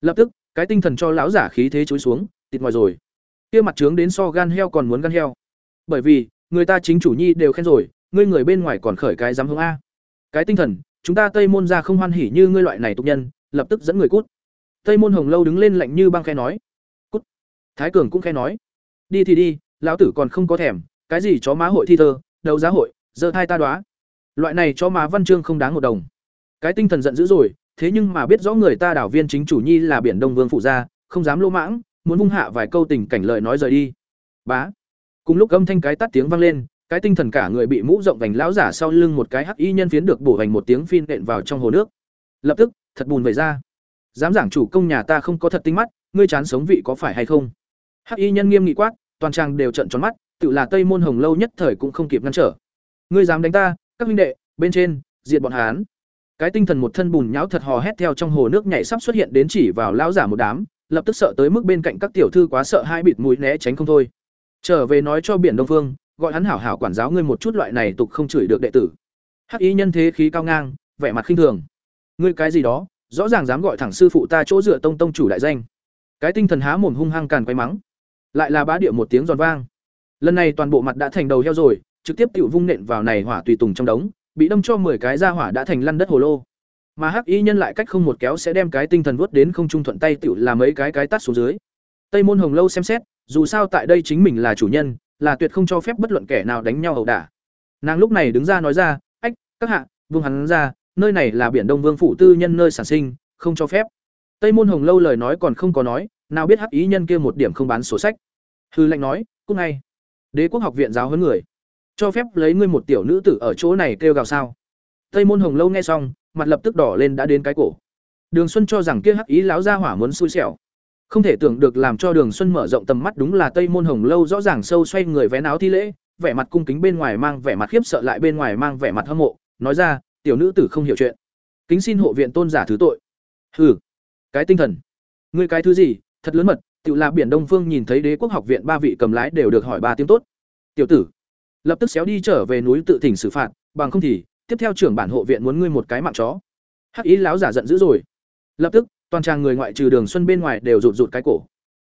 Lập tức, cái tinh thần cho lão giả khí thế chối xuống, tịt ngoài rồi. Kia mặt trướng đến so gan heo còn muốn gan heo. Bởi vì, người ta chính chủ nhi đều khen rồi, ngươi người bên ngoài còn khởi cái dám hướng a. Cái tinh thần chúng ta tây môn ra không hoan hỉ như ngươi loại này tục nhân, lập tức dẫn người cút. Tây môn hồng lâu đứng lên lạnh như băng khe nói. Cút. Thái cường cũng khe nói. Đi thì đi, lão tử còn không có thèm, cái gì chó má hội thi thơ, đấu giá hội giờ thai ta đoá. Loại này chó má văn chương không đáng một đồng. Cái tinh thần giận dữ rồi, thế nhưng mà biết rõ người ta đảo viên chính chủ nhi là biển đông vương phụ gia, không dám lỗ mãng, muốn vung hạ vài câu tình cảnh lời nói rời đi. Bá. Cùng lúc âm thanh cái tắt tiếng vang lên cái tinh thần cả người bị mũ rộng vành lão giả sau lưng một cái hắc y nhân phiến được bổ vành một tiếng phin nện vào trong hồ nước. Lập tức, thật bùn về ra. Dám giảng chủ công nhà ta không có thật tinh mắt, ngươi chán sống vị có phải hay không? Hắc y nhân nghiêm nghị quát, toàn trang đều trận tròn mắt, tự là tây môn hồng lâu nhất thời cũng không kịp ngăn trở. Ngươi dám đánh ta, các huynh đệ, bên trên, diệt bọn hán cái tinh thần một thân bùn nhão thật hò hét theo trong hồ nước nhảy sắp xuất hiện đến chỉ vào lão giả một đám, lập tức sợ tới mức bên cạnh các tiểu thư quá sợ hai bịt mũi né tránh không thôi. Trở về nói cho biển đông phương gọi hắn hảo hảo quản giáo ngươi một chút loại này tục không chửi được đệ tử. Hắc Y nhân thế khí cao ngang, vẻ mặt khinh thường. Ngươi cái gì đó, rõ ràng dám gọi thẳng sư phụ ta chỗ dựa tông tông chủ đại danh. Cái tinh thần há mồm hung hăng càn quay mắng. Lại là bá địa một tiếng giòn vang. Lần này toàn bộ mặt đã thành đầu heo rồi, trực tiếp tự vung nện vào này hỏa tùy tùng trong đống, bị đâm cho mười cái ra hỏa đã thành lăn đất hồ lô. Mà hắc y nhân lại cách không một kéo sẽ đem cái tinh thần vuốt đến không trung thuận tay tự làm mấy cái cái tắt xuống dưới. Tây môn hồng lâu xem xét, dù sao tại đây chính mình là chủ nhân là tuyệt không cho phép bất luận kẻ nào đánh nhau ẩu đả. Nàng lúc này đứng ra nói ra, ách, các hạ, vương hắn ra, nơi này là biển đông vương phủ tư nhân nơi sản sinh, không cho phép. Tây môn hồng lâu lời nói còn không có nói, nào biết hắc ý nhân kia một điểm không bán sổ sách. Hư lệnh nói cũng ngay. Đế quốc học viện giáo huấn người. Cho phép lấy ngươi một tiểu nữ tử ở chỗ này kêu gào sao? Tây môn hồng lâu nghe xong, mặt lập tức đỏ lên đã đến cái cổ. Đường xuân cho rằng kia hắc ý láo ra hỏa muốn xui xẻo không thể tưởng được làm cho đường xuân mở rộng tầm mắt đúng là tây môn hồng lâu rõ ràng sâu xoay người vén áo thi lễ, vẻ mặt cung kính bên ngoài mang vẻ mặt khiếp sợ lại bên ngoài mang vẻ mặt hâm mộ, nói ra, tiểu nữ tử không hiểu chuyện. Kính xin hộ viện tôn giả thứ tội. Hừ, cái tinh thần. Ngươi cái thứ gì? Thật lớn mật tự là biển đông phương nhìn thấy đế quốc học viện ba vị cầm lái đều được hỏi ba tiếng tốt. Tiểu tử. Lập tức xéo đi trở về núi tự thỉnh xử phạt, bằng không thì, tiếp theo trưởng bản hộ viện muốn ngươi một cái mạng chó. Hắc ý láo giả giận dữ rồi. Lập tức toàn tràng người ngoại trừ đường xuân bên ngoài đều rụt rụt cái cổ.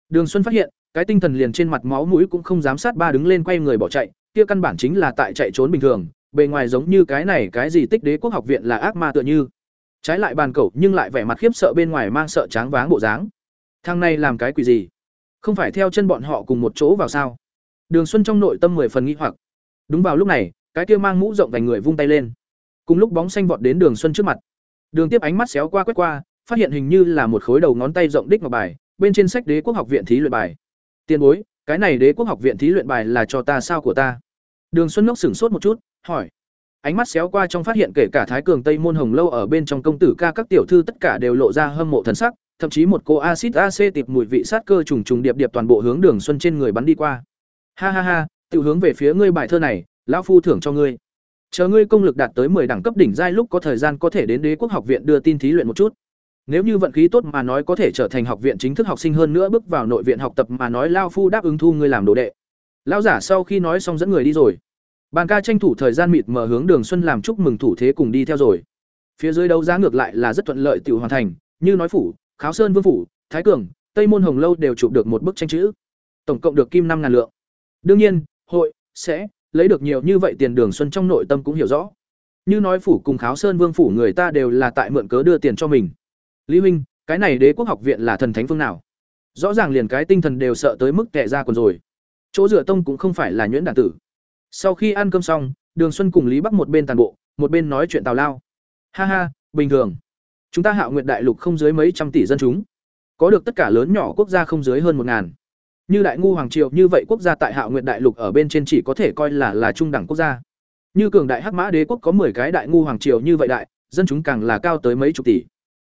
Đường xuân phát hiện, cái tinh thần liền trên mặt máu mũi cũng không dám sát ba đứng lên quay người bỏ chạy, kia căn bản chính là tại chạy trốn bình thường, bề ngoài giống như cái này cái gì tích đế quốc học viện là ác ma tựa như. Trái lại bàn cẩu nhưng lại vẻ mặt khiếp sợ bên ngoài mang sợ tráng váng bộ dáng. Thằng này làm cái quỷ gì? Không phải theo chân bọn họ cùng một chỗ vào sao? Đường xuân trong nội tâm mười phần nghĩ hoặc. Đúng vào lúc này, cái kia mang mũ rộng vành người vung tay lên. Cùng lúc bóng xanh vọt đến đường xuân trước mặt. Đường tiếp ánh mắt xéo qua quét qua phát hiện hình như là một khối đầu ngón tay rộng đích ngọc bài, bên trên sách đế quốc học viện thí luyện bài. Tiền bối, cái này đế quốc học viện thí luyện bài là cho ta sao của ta? Đường xuân ngốc sửng sốt một chút, hỏi. Ánh mắt xéo qua trong phát hiện kể cả thái cường tây môn hồng lâu ở bên trong công tử ca các tiểu thư tất cả đều lộ ra hâm mộ thần sắc, thậm chí một cô acid ac tịp mùi vị sát cơ trùng trùng điệp điệp toàn bộ hướng đường xuân trên người bắn đi qua. Ha ha ha tự hướng về phía ngươi bài thơ này, lão phu thưởng cho ngươi. Chờ ngươi công lực đạt tới 10 đẳng cấp đỉnh giai lúc có thời gian có thể đến đế quốc học viện đưa tin thí luyện một chút nếu như vận khí tốt mà nói có thể trở thành học viện chính thức học sinh hơn nữa bước vào nội viện học tập mà nói lao phu đáp ứng thu ngươi làm đồ đệ. Lao giả sau khi nói xong dẫn người đi rồi. Bàn ca tranh thủ thời gian mịt mở hướng đường xuân làm chúc mừng thủ thế cùng đi theo rồi. Phía dưới đấu giá ngược lại là rất thuận lợi tự hoàn thành, như nói phủ, kháo sơn vương phủ, thái cường, tây môn hồng lâu đều chụp được một bức tranh chữ. Tổng cộng được kim năm ngàn lượng. Đương nhiên, hội, sẽ, lấy được nhiều như vậy tiền đường xuân trong nội tâm cũng hiểu rõ. Như nói phủ cùng kháo sơn vương phủ người ta đều là tại mượn cớ đưa tiền cho mình lý huynh cái này đế quốc học viện là thần thánh phương nào rõ ràng liền cái tinh thần đều sợ tới mức tệ ra còn rồi chỗ dựa tông cũng không phải là nhuyễn đản tử sau khi ăn cơm xong Đường Xuân cùng Lý Bắc một bên tàn bộ, một bên nói chuyện tào lao. Ha ha, bình thường. Chúng ta Hạo Nguyệt Đại Lục không dưới mấy trăm tỷ dân chúng, có được tất cả lớn nhỏ quốc gia không dưới hơn một ngàn. Như Đại ngu hoàng triều như vậy quốc gia tại Hạo Nguyệt Đại Lục ở bên trên chỉ có thể coi là là trung đẳng quốc gia. Như cường đại Hắc Mã Đế quốc có 10 cái Đại ngu hoàng triều như vậy đại, dân chúng càng là cao tới mấy chục tỷ.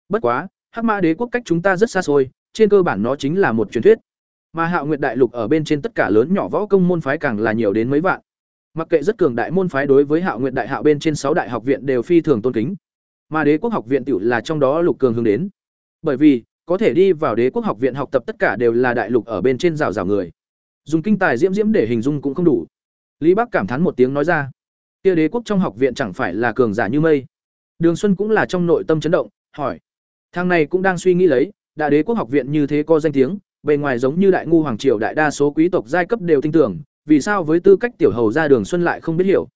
Bất quá, Hắc Mã Đế quốc cách chúng ta rất xa xôi, trên cơ bản nó chính là một truyền thuyết. Mà Hạo Nguyệt Đại Lục ở bên trên tất cả lớn nhỏ võ công môn phái càng là nhiều đến mấy vạn. Mặc kệ rất cường đại môn phái đối với Hạo Nguyệt Đại Hạo bên trên sáu đại học viện đều phi thường tôn kính. Mà Đế quốc học viện tiểu là trong đó lục cường hướng đến. Bởi vì, có thể đi vào Đế quốc học viện học tập tất cả đều là đại lục ở bên trên rào rào người. Dùng kinh tài diễm diễm để hình dung cũng không đủ. Lý Bắc cảm thán một tiếng nói ra, kia Đế quốc trong học viện chẳng phải là cường giả như mây. Đường Xuân cũng là trong nội tâm chấn động, hỏi: Thằng này cũng đang suy nghĩ lấy, đại đế quốc học viện như thế có danh tiếng, bề ngoài giống như đại ngu hoàng triều đại đa số quý tộc giai cấp đều tin tưởng, vì sao với tư cách tiểu hầu ra Đường Xuân lại không biết hiểu.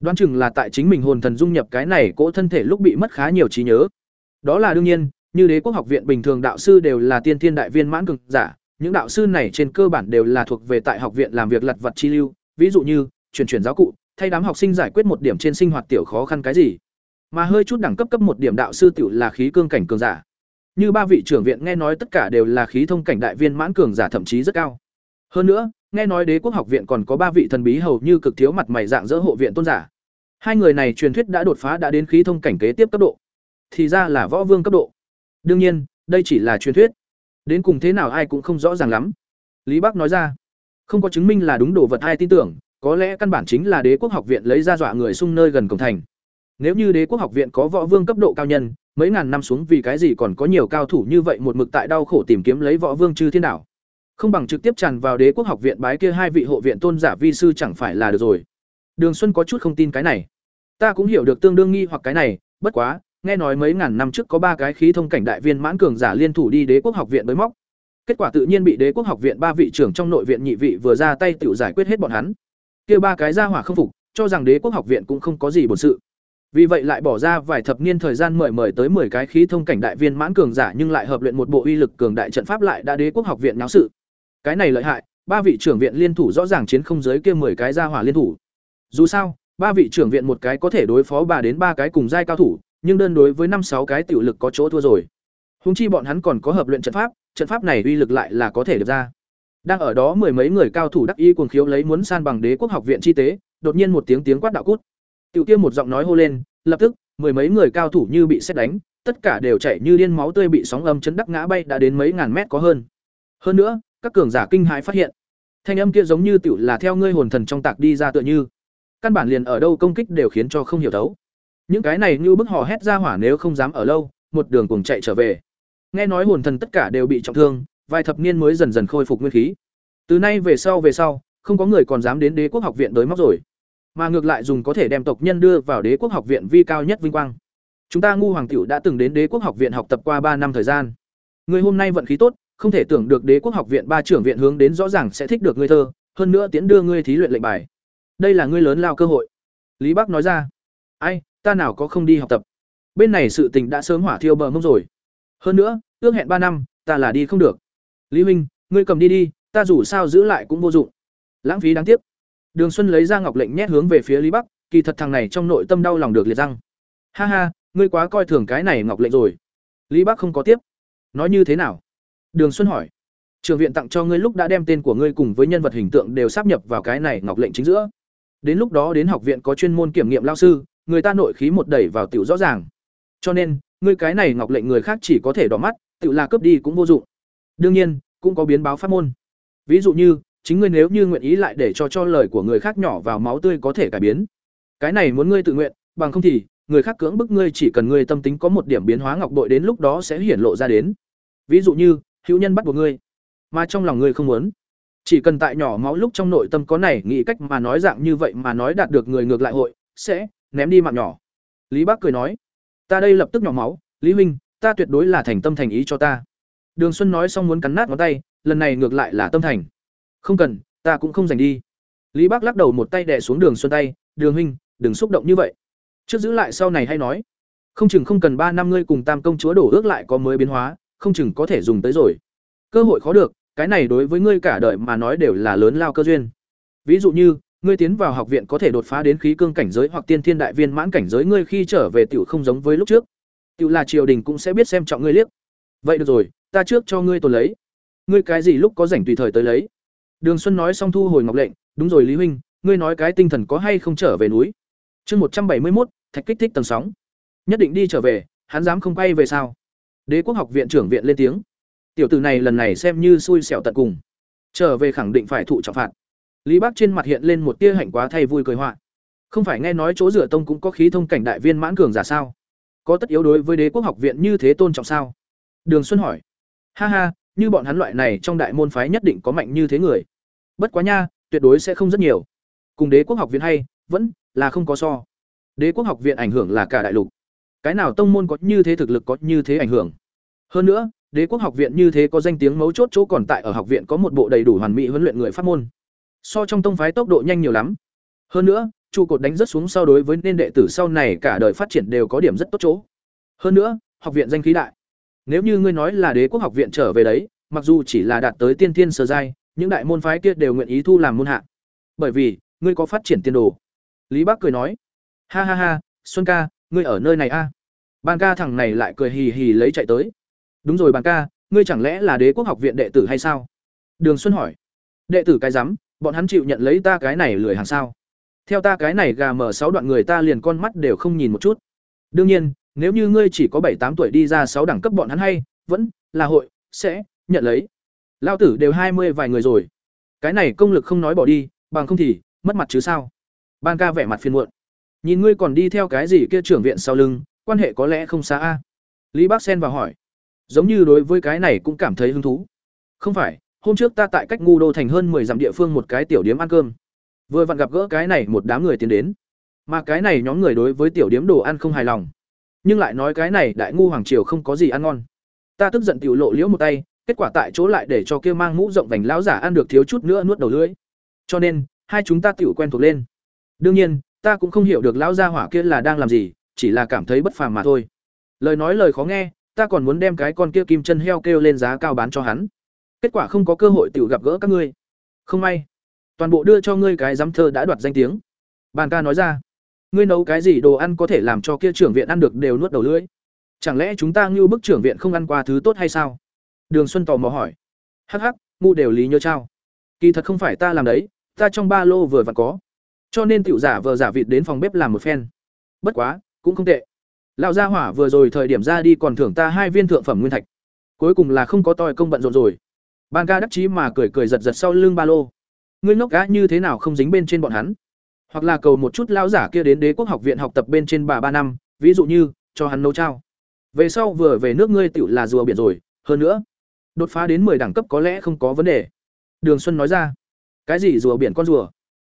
Đoán chừng là tại chính mình hồn thần dung nhập cái này cỗ thân thể lúc bị mất khá nhiều trí nhớ. Đó là đương nhiên, như đế quốc học viện bình thường đạo sư đều là tiên thiên đại viên mãn cường giả, những đạo sư này trên cơ bản đều là thuộc về tại học viện làm việc lặt vặt chi lưu, ví dụ như truyền truyền giáo cụ, thay đám học sinh giải quyết một điểm trên sinh hoạt tiểu khó khăn cái gì. Mà hơi chút đẳng cấp cấp một điểm đạo sư tiểu là khí cương cảnh cường giả. Như ba vị trưởng viện nghe nói tất cả đều là khí thông cảnh đại viên mãn cường giả thậm chí rất cao. Hơn nữa, nghe nói đế quốc học viện còn có ba vị thần bí hầu như cực thiếu mặt mày dạng dỡ hộ viện tôn giả. Hai người này truyền thuyết đã đột phá đã đến khí thông cảnh kế tiếp cấp độ. Thì ra là võ vương cấp độ. Đương nhiên, đây chỉ là truyền thuyết. Đến cùng thế nào ai cũng không rõ ràng lắm. Lý Bắc nói ra, không có chứng minh là đúng đồ vật ai tin tưởng, có lẽ căn bản chính là đế quốc học viện lấy ra dọa người xung nơi gần cổng thành. Nếu như đế quốc học viện có võ vương cấp độ cao nhân, mấy ngàn năm xuống vì cái gì còn có nhiều cao thủ như vậy một mực tại đau khổ tìm kiếm lấy võ vương chư thiên đảo. Không bằng trực tiếp tràn vào đế quốc học viện bái kia hai vị hộ viện tôn giả vi sư chẳng phải là được rồi. Đường Xuân có chút không tin cái này. Ta cũng hiểu được tương đương nghi hoặc cái này, bất quá, nghe nói mấy ngàn năm trước có ba cái khí thông cảnh đại viên mãn cường giả liên thủ đi đế quốc học viện bới móc. Kết quả tự nhiên bị đế quốc học viện ba vị trưởng trong nội viện nhị vị vừa ra tay tự giải quyết hết bọn hắn. Kia ba cái ra hỏa không phục, cho rằng đế quốc học viện cũng không có gì bổn sự. Vì vậy lại bỏ ra vài thập niên thời gian mời mời tới 10 cái khí thông cảnh đại viên mãn cường giả nhưng lại hợp luyện một bộ uy lực cường đại trận pháp lại đã đế quốc học viện náo sự. Cái này lợi hại, ba vị trưởng viện liên thủ rõ ràng chiến không giới kia 10 cái gia hỏa liên thủ. Dù sao, ba vị trưởng viện một cái có thể đối phó bà đến ba cái cùng giai cao thủ, nhưng đơn đối với năm sáu cái tiểu lực có chỗ thua rồi. Huống chi bọn hắn còn có hợp luyện trận pháp, trận pháp này uy lực lại là có thể được ra. Đang ở đó mười mấy người cao thủ đắc ý cuồng khiếu lấy muốn san bằng đế quốc học viện chi tế, đột nhiên một tiếng tiếng quát đạo cút. Tiểu Tiêm một giọng nói hô lên, lập tức, mười mấy người cao thủ như bị sét đánh, tất cả đều chảy như điên máu tươi bị sóng âm chấn đắc ngã bay đã đến mấy ngàn mét có hơn. Hơn nữa, các cường giả kinh hãi phát hiện, thanh âm kia giống như tiểu là theo ngươi hồn thần trong tạc đi ra tựa như, căn bản liền ở đâu công kích đều khiến cho không hiểu thấu. Những cái này như bức hò hét ra hỏa nếu không dám ở lâu, một đường cùng chạy trở về. Nghe nói hồn thần tất cả đều bị trọng thương, vài thập niên mới dần dần khôi phục nguyên khí. Từ nay về sau về sau, không có người còn dám đến Đế quốc học viện tới móc rồi mà ngược lại dùng có thể đem tộc nhân đưa vào đế quốc học viện vi cao nhất vinh quang. Chúng ta ngu hoàng tiểu đã từng đến đế quốc học viện học tập qua ba năm thời gian. Người hôm nay vận khí tốt, không thể tưởng được đế quốc học viện ba trưởng viện hướng đến rõ ràng sẽ thích được ngươi thơ, hơn nữa tiến đưa ngươi thí luyện lệnh bài. Đây là ngươi lớn lao cơ hội. Lý bắc nói ra. Ai, ta nào có không đi học tập? Bên này sự tình đã sớm hỏa thiêu bờ mông rồi. Hơn nữa, ước hẹn ba năm, ta là đi không được. Lý huynh, ngươi cầm đi đi, ta dù sao giữ lại cũng vô dụng. Lãng phí đáng tiếc. Đường Xuân lấy ra ngọc lệnh nhét hướng về phía Lý Bắc, kỳ thật thằng này trong nội tâm đau lòng được liệt răng. Ha ha, ngươi quá coi thường cái này ngọc lệnh rồi. Lý Bắc không có tiếp. Nói như thế nào? Đường Xuân hỏi. Trường viện tặng cho ngươi lúc đã đem tên của ngươi cùng với nhân vật hình tượng đều sáp nhập vào cái này ngọc lệnh chính giữa. Đến lúc đó đến học viện có chuyên môn kiểm nghiệm lao sư, người ta nội khí một đẩy vào tiểu rõ ràng. Cho nên, ngươi cái này ngọc lệnh người khác chỉ có thể đỏ mắt, tiểu là cướp đi cũng vô dụng. Đương nhiên, cũng có biến báo pháp môn. Ví dụ như, chính ngươi nếu như nguyện ý lại để cho cho lời của người khác nhỏ vào máu tươi có thể cải biến. Cái này muốn ngươi tự nguyện, bằng không thì, người khác cưỡng bức ngươi chỉ cần ngươi tâm tính có một điểm biến hóa ngọc bội đến lúc đó sẽ hiển lộ ra đến. Ví dụ như, hữu nhân bắt buộc ngươi, mà trong lòng ngươi không muốn. Chỉ cần tại nhỏ máu lúc trong nội tâm có này nghĩ cách mà nói dạng như vậy mà nói đạt được người ngược lại hội, sẽ ném đi mạng nhỏ. Lý bác cười nói, ta đây lập tức nhỏ máu, lý huynh, ta tuyệt đối là thành tâm thành ý cho ta. Đường xuân nói xong muốn cắn nát ngón tay, lần này ngược lại là tâm thành không cần ta cũng không dành đi lý bác lắc đầu một tay đẻ xuống đường xuân tay đường huynh đừng xúc động như vậy trước giữ lại sau này hay nói không chừng không cần ba năm ngươi cùng tam công chúa đổ ước lại có mới biến hóa không chừng có thể dùng tới rồi cơ hội khó được cái này đối với ngươi cả đời mà nói đều là lớn lao cơ duyên ví dụ như ngươi tiến vào học viện có thể đột phá đến khí cương cảnh giới hoặc tiên thiên đại viên mãn cảnh giới ngươi khi trở về tiểu không giống với lúc trước. Tiểu là triều đình cũng sẽ biết xem trọng ngươi liếc. Vậy được rồi, ta trước cho ngươi tồn lấy. Ngươi cái gì lúc có rảnh tùy thời tới lấy. Đường Xuân nói xong thu hồi ngọc lệnh, đúng rồi Lý huynh, ngươi nói cái tinh thần có hay không trở về núi? Chương một trăm bảy mươi một, thạch kích thích tầng sóng. Nhất định đi trở về, hắn dám không quay về sao? Đế quốc học viện trưởng viện lên tiếng. Tiểu tử này lần này xem như xui xẻo tận cùng. Trở về khẳng định phải thụ trọng phạt. Lý Bác trên mặt hiện lên một tia hạnh quá thay vui cười họa. Không phải nghe nói chỗ rửa tông cũng có khí thông cảnh đại viên mãn cường giả sao? Có tất yếu đối với đế quốc học viện như thế tôn trọng sao? Đường Xuân hỏi. Ha ha, như bọn hắn loại này trong đại môn phái nhất định có mạnh như thế người. Bất quá nha, tuyệt đối sẽ không rất nhiều. Cùng đế quốc học viện hay, vẫn là không có so. Đế quốc học viện ảnh hưởng là cả đại lục. Cái nào tông môn có như thế thực lực có như thế ảnh hưởng. Hơn nữa, đế quốc học viện như thế có danh tiếng mấu chốt chỗ còn tại ở học viện có một bộ đầy đủ hoàn mỹ huấn luyện người pháp môn so trong tông phái tốc độ nhanh nhiều lắm hơn nữa trụ cột đánh rất xuống sau đối với nên đệ tử sau này cả đời phát triển đều có điểm rất tốt chỗ hơn nữa học viện danh khí đại nếu như ngươi nói là đế quốc học viện trở về đấy, mặc dù chỉ là đạt tới tiên thiên sở giai, những đại môn phái kia đều nguyện ý thu làm môn hạ. Bởi vì, ngươi có phát triển tiền đồ. Lý bác cười nói, ha ha ha, xuân ca, ngươi ở nơi này a? À? ban ca thằng này lại cười hì hì lấy chạy tới. Đúng rồi bàn ca, ngươi chẳng lẽ là đế quốc học viện đệ tử hay sao? Đường xuân hỏi. Đệ tử cái rắm, bọn hắn chịu nhận lấy ta cái này lười hàng sao? Theo ta cái này gà mở sáu đoạn người ta liền con mắt đều không nhìn một chút. Đương nhiên nếu như ngươi chỉ có bảy tám tuổi đi ra sáu đẳng cấp bọn hắn hay, vẫn là hội, sẽ nhận lấy. Lao tử đều hai mươi vài người rồi. Cái này công lực không nói bỏ đi, bằng không thì mất mặt chứ sao? Ban ca vẻ mặt phiền muộn. Nhìn ngươi còn đi theo cái gì kia trưởng viện sau lưng, quan hệ có lẽ không xa a. Lý bác xen vào hỏi. Giống như đối với cái này cũng cảm thấy hứng thú. Không phải, hôm trước ta tại cách ngu đô thành hơn mười dặm địa phương một cái tiểu điếm ăn cơm. Vừa vặn gặp gỡ cái này một đám người tiến đến. Mà cái này nhóm người đối với tiểu điếm đồ ăn không hài lòng nhưng lại nói cái này đại ngu hoàng triều không có gì ăn ngon. Ta tức giận tiểu lộ liễu một tay, kết quả tại chỗ lại để cho kia mang mũ rộng vành lão giả ăn được thiếu chút nữa nuốt đầu lưỡi. Cho nên, hai chúng ta tiểu quen thuộc lên. Đương nhiên, ta cũng không hiểu được lão gia hỏa kia là đang làm gì, chỉ là cảm thấy bất phàm mà thôi. Lời nói lời khó nghe, ta còn muốn đem cái con kia kim chân heo kêu lên giá cao bán cho hắn. Kết quả không có cơ hội tự gặp gỡ các ngươi. Không may, toàn bộ đưa cho ngươi cái giám thơ đã đoạt danh tiếng. Bàn ca nói ra ngươi nấu cái gì đồ ăn có thể làm cho kia trưởng viện ăn được đều nuốt đầu lưỡi? Chẳng lẽ chúng ta ngưu bức trưởng viện không ăn qua thứ tốt hay sao? Đường xuân tò mò hỏi. Hắc hắc, ngu đều lý nhớ trao. Kỳ thật không phải ta làm đấy, ta trong ba lô vừa vặn có. Cho nên tiểu giả vờ giả vịt đến phòng bếp làm một phen. Bất quá, cũng không tệ. Lão gia hỏa vừa rồi thời điểm ra đi còn thưởng ta hai viên thượng phẩm nguyên thạch. Cuối cùng là không có tòi công bận rộn rồi. Ban ca đắc chí mà cười cười giật giật sau lưng ba lô. Ngươi ngốc cá như thế nào không dính bên trên bọn hắn? Hoặc là cầu một chút lão giả kia đến đế quốc học viện học tập bên trên bà ba năm ví dụ như cho hắn nấu trao về sau vừa về nước ngươi tựu là rùa biển rồi hơn nữa đột phá đến 10 đẳng cấp có lẽ không có vấn đề đường xuân nói ra cái gì rùa biển con rùa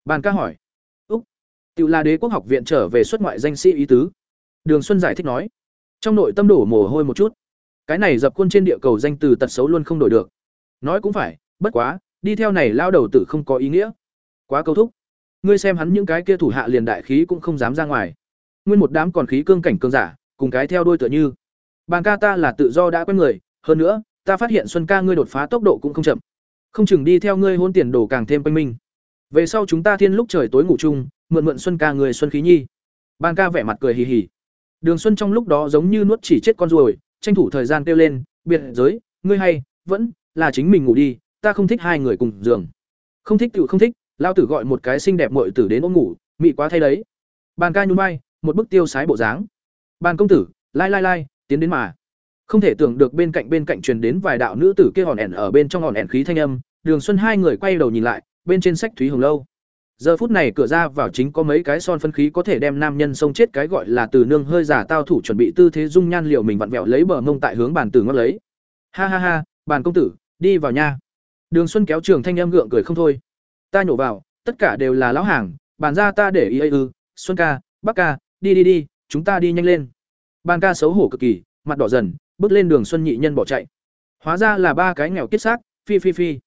bàn ca hỏi úc tựu là đế quốc học viện trở về xuất ngoại danh sĩ ý tứ Đường Xuân giải thích nói, trong nội tâm đổ mồ hôi một chút. Cái này dập khuôn trên địa cầu danh từ tật xấu luôn không đổi được. Nói cũng phải, bất quá, đi theo này lao đầu tử không có ý nghĩa. Quá câu thúc. Ngươi xem hắn những cái kia thủ hạ liền đại khí cũng không dám ra ngoài. Nguyên một đám còn khí cương cảnh cương giả, cùng cái theo đôi tựa như. Bàn ca ta là tự do đã quen người, hơn nữa, ta phát hiện Xuân ca ngươi đột phá tốc độ cũng không chậm. Không chừng đi theo ngươi hôn tiền đồ càng thêm quanh minh. Về sau chúng ta thiên lúc trời tối ngủ chung, mượn mượn Xuân ca người Xuân khí nhi. bàn ca vẻ mặt cười hì hì. Đường Xuân trong lúc đó giống như nuốt chỉ chết con ruồi, tranh thủ thời gian kêu lên, "Biệt giới, ngươi hay, vẫn là chính mình ngủ đi, ta không thích hai người cùng giường." Không thích tự không thích, lao tử gọi một cái xinh đẹp muội tử đến ôm ngủ, mị quá thay đấy. Bàn ca nhún vai, một bức tiêu sái bộ dáng. Bàn công tử, lai lai lai, tiến đến mà. Không thể tưởng được bên cạnh bên cạnh truyền đến vài đạo nữ tử kia hòn ẻn ở bên trong hòn ẻn khí thanh âm, Đường Xuân hai người quay đầu nhìn lại, bên trên sách Thúy Hồng lâu giờ phút này cửa ra vào chính có mấy cái son phân khí có thể đem nam nhân xông chết cái gọi là từ nương hơi giả tao thủ chuẩn bị tư thế dung nhan liệu mình vặn vẹo lấy bờ mông tại hướng bàn tử ngót lấy ha ha ha bàn công tử đi vào nha đường xuân kéo trường thanh em gượng cười không thôi ta nhổ vào, tất cả đều là lão hàng, bàn ra ta để ý ấy ư, xuân ca bắc ca, đi đi đi, chúng ta đi nhanh lên. Bàn ca xấu hổ cực kỳ, mặt đỏ dần, bước lên đường xuân nhị nhân bỏ chạy. Hóa ra là ba cái nghèo kiết xác, phi phi phi.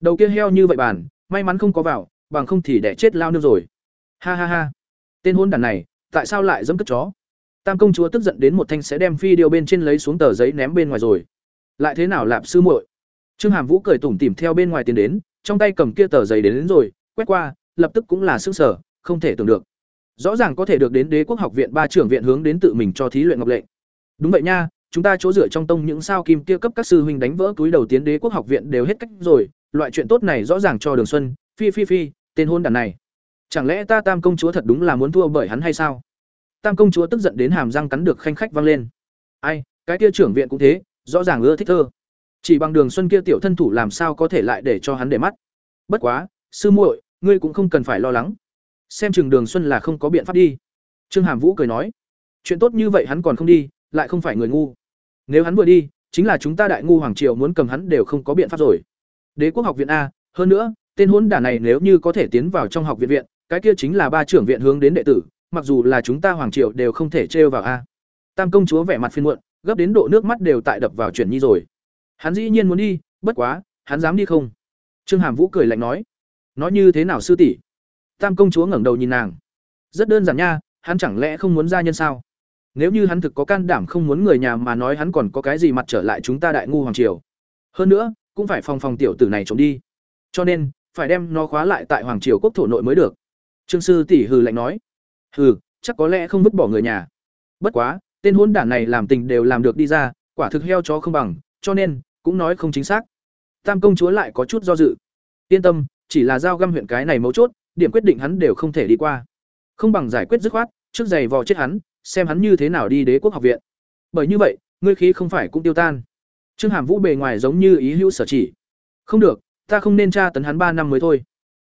Đầu kia heo như vậy bàn, may mắn không có vào, bằng không thì đẻ chết lao nương rồi. Ha ha ha. Tên hôn đàn này, tại sao lại dẫm cất chó? Tam công chúa tức giận đến một thanh sẽ đem phi điêu bên trên lấy xuống tờ giấy ném bên ngoài rồi. Lại thế nào lạp sư muội? Trương hàm vũ cười tủm tỉm theo bên ngoài tiến đến trong tay cầm kia tờ giấy đến, đến rồi quét qua lập tức cũng là sức sở, không thể tưởng được. Rõ ràng có thể được đến Đế quốc học viện ba trưởng viện hướng đến tự mình cho thí luyện ngọc lệnh. Đúng vậy nha, chúng ta chỗ dựa trong tông những sao kim kia cấp các sư huynh đánh vỡ túi đầu tiến Đế quốc học viện đều hết cách rồi, loại chuyện tốt này rõ ràng cho Đường Xuân, phi phi phi, tên hôn đàn này. Chẳng lẽ ta Tam công chúa thật đúng là muốn thua bởi hắn hay sao? Tam công chúa tức giận đến hàm răng cắn được khanh khách vang lên. Ai, cái kia trưởng viện cũng thế, rõ ràng ưa thích thơ. Chỉ bằng Đường Xuân kia tiểu thân thủ làm sao có thể lại để cho hắn để mắt. Bất quá, sư muội, ngươi cũng không cần phải lo lắng. Xem chừng Đường Xuân là không có biện pháp đi. Trương Hàm Vũ cười nói, chuyện tốt như vậy hắn còn không đi, lại không phải người ngu. Nếu hắn vừa đi, chính là chúng ta đại ngu hoàng triều muốn cầm hắn đều không có biện pháp rồi. Đế quốc học viện a, hơn nữa, tên hỗn đản này nếu như có thể tiến vào trong học viện viện, cái kia chính là ba trưởng viện hướng đến đệ tử, mặc dù là chúng ta hoàng triều đều không thể trêu vào a. Tam công chúa vẻ mặt phiền muộn, gấp đến độ nước mắt đều tại đập vào chuyển nhi rồi. Hắn dĩ nhiên muốn đi, bất quá, hắn dám đi không? Trương Hàm Vũ cười lạnh nói. Nói như thế nào sư tỷ? Tam công chúa ngẩng đầu nhìn nàng. Rất đơn giản nha, hắn chẳng lẽ không muốn gia nhân sao? Nếu như hắn thực có can đảm không muốn người nhà mà nói hắn còn có cái gì mặt trở lại chúng ta đại ngu hoàng triều. Hơn nữa, cũng phải phòng phòng tiểu tử này trốn đi. Cho nên, phải đem nó khóa lại tại hoàng triều quốc thổ nội mới được. Trương sư tỷ hừ lạnh nói. Hừ, chắc có lẽ không vứt bỏ người nhà. Bất quá, tên hôn đản này làm tình đều làm được đi ra, quả thực heo chó không bằng, cho nên cũng nói không chính xác. Tam công chúa lại có chút do dự. Yên tâm, chỉ là giao găm huyện cái này mấu chốt, điểm quyết định hắn đều không thể đi qua. Không bằng giải quyết dứt khoát, trước giày vò chết hắn, xem hắn như thế nào đi đế quốc học viện. Bởi như vậy, ngươi khí không phải cũng tiêu tan. Trương Hàm Vũ bề ngoài giống như ý hữu sở chỉ. Không được, ta không nên tra tấn hắn ba năm mới thôi.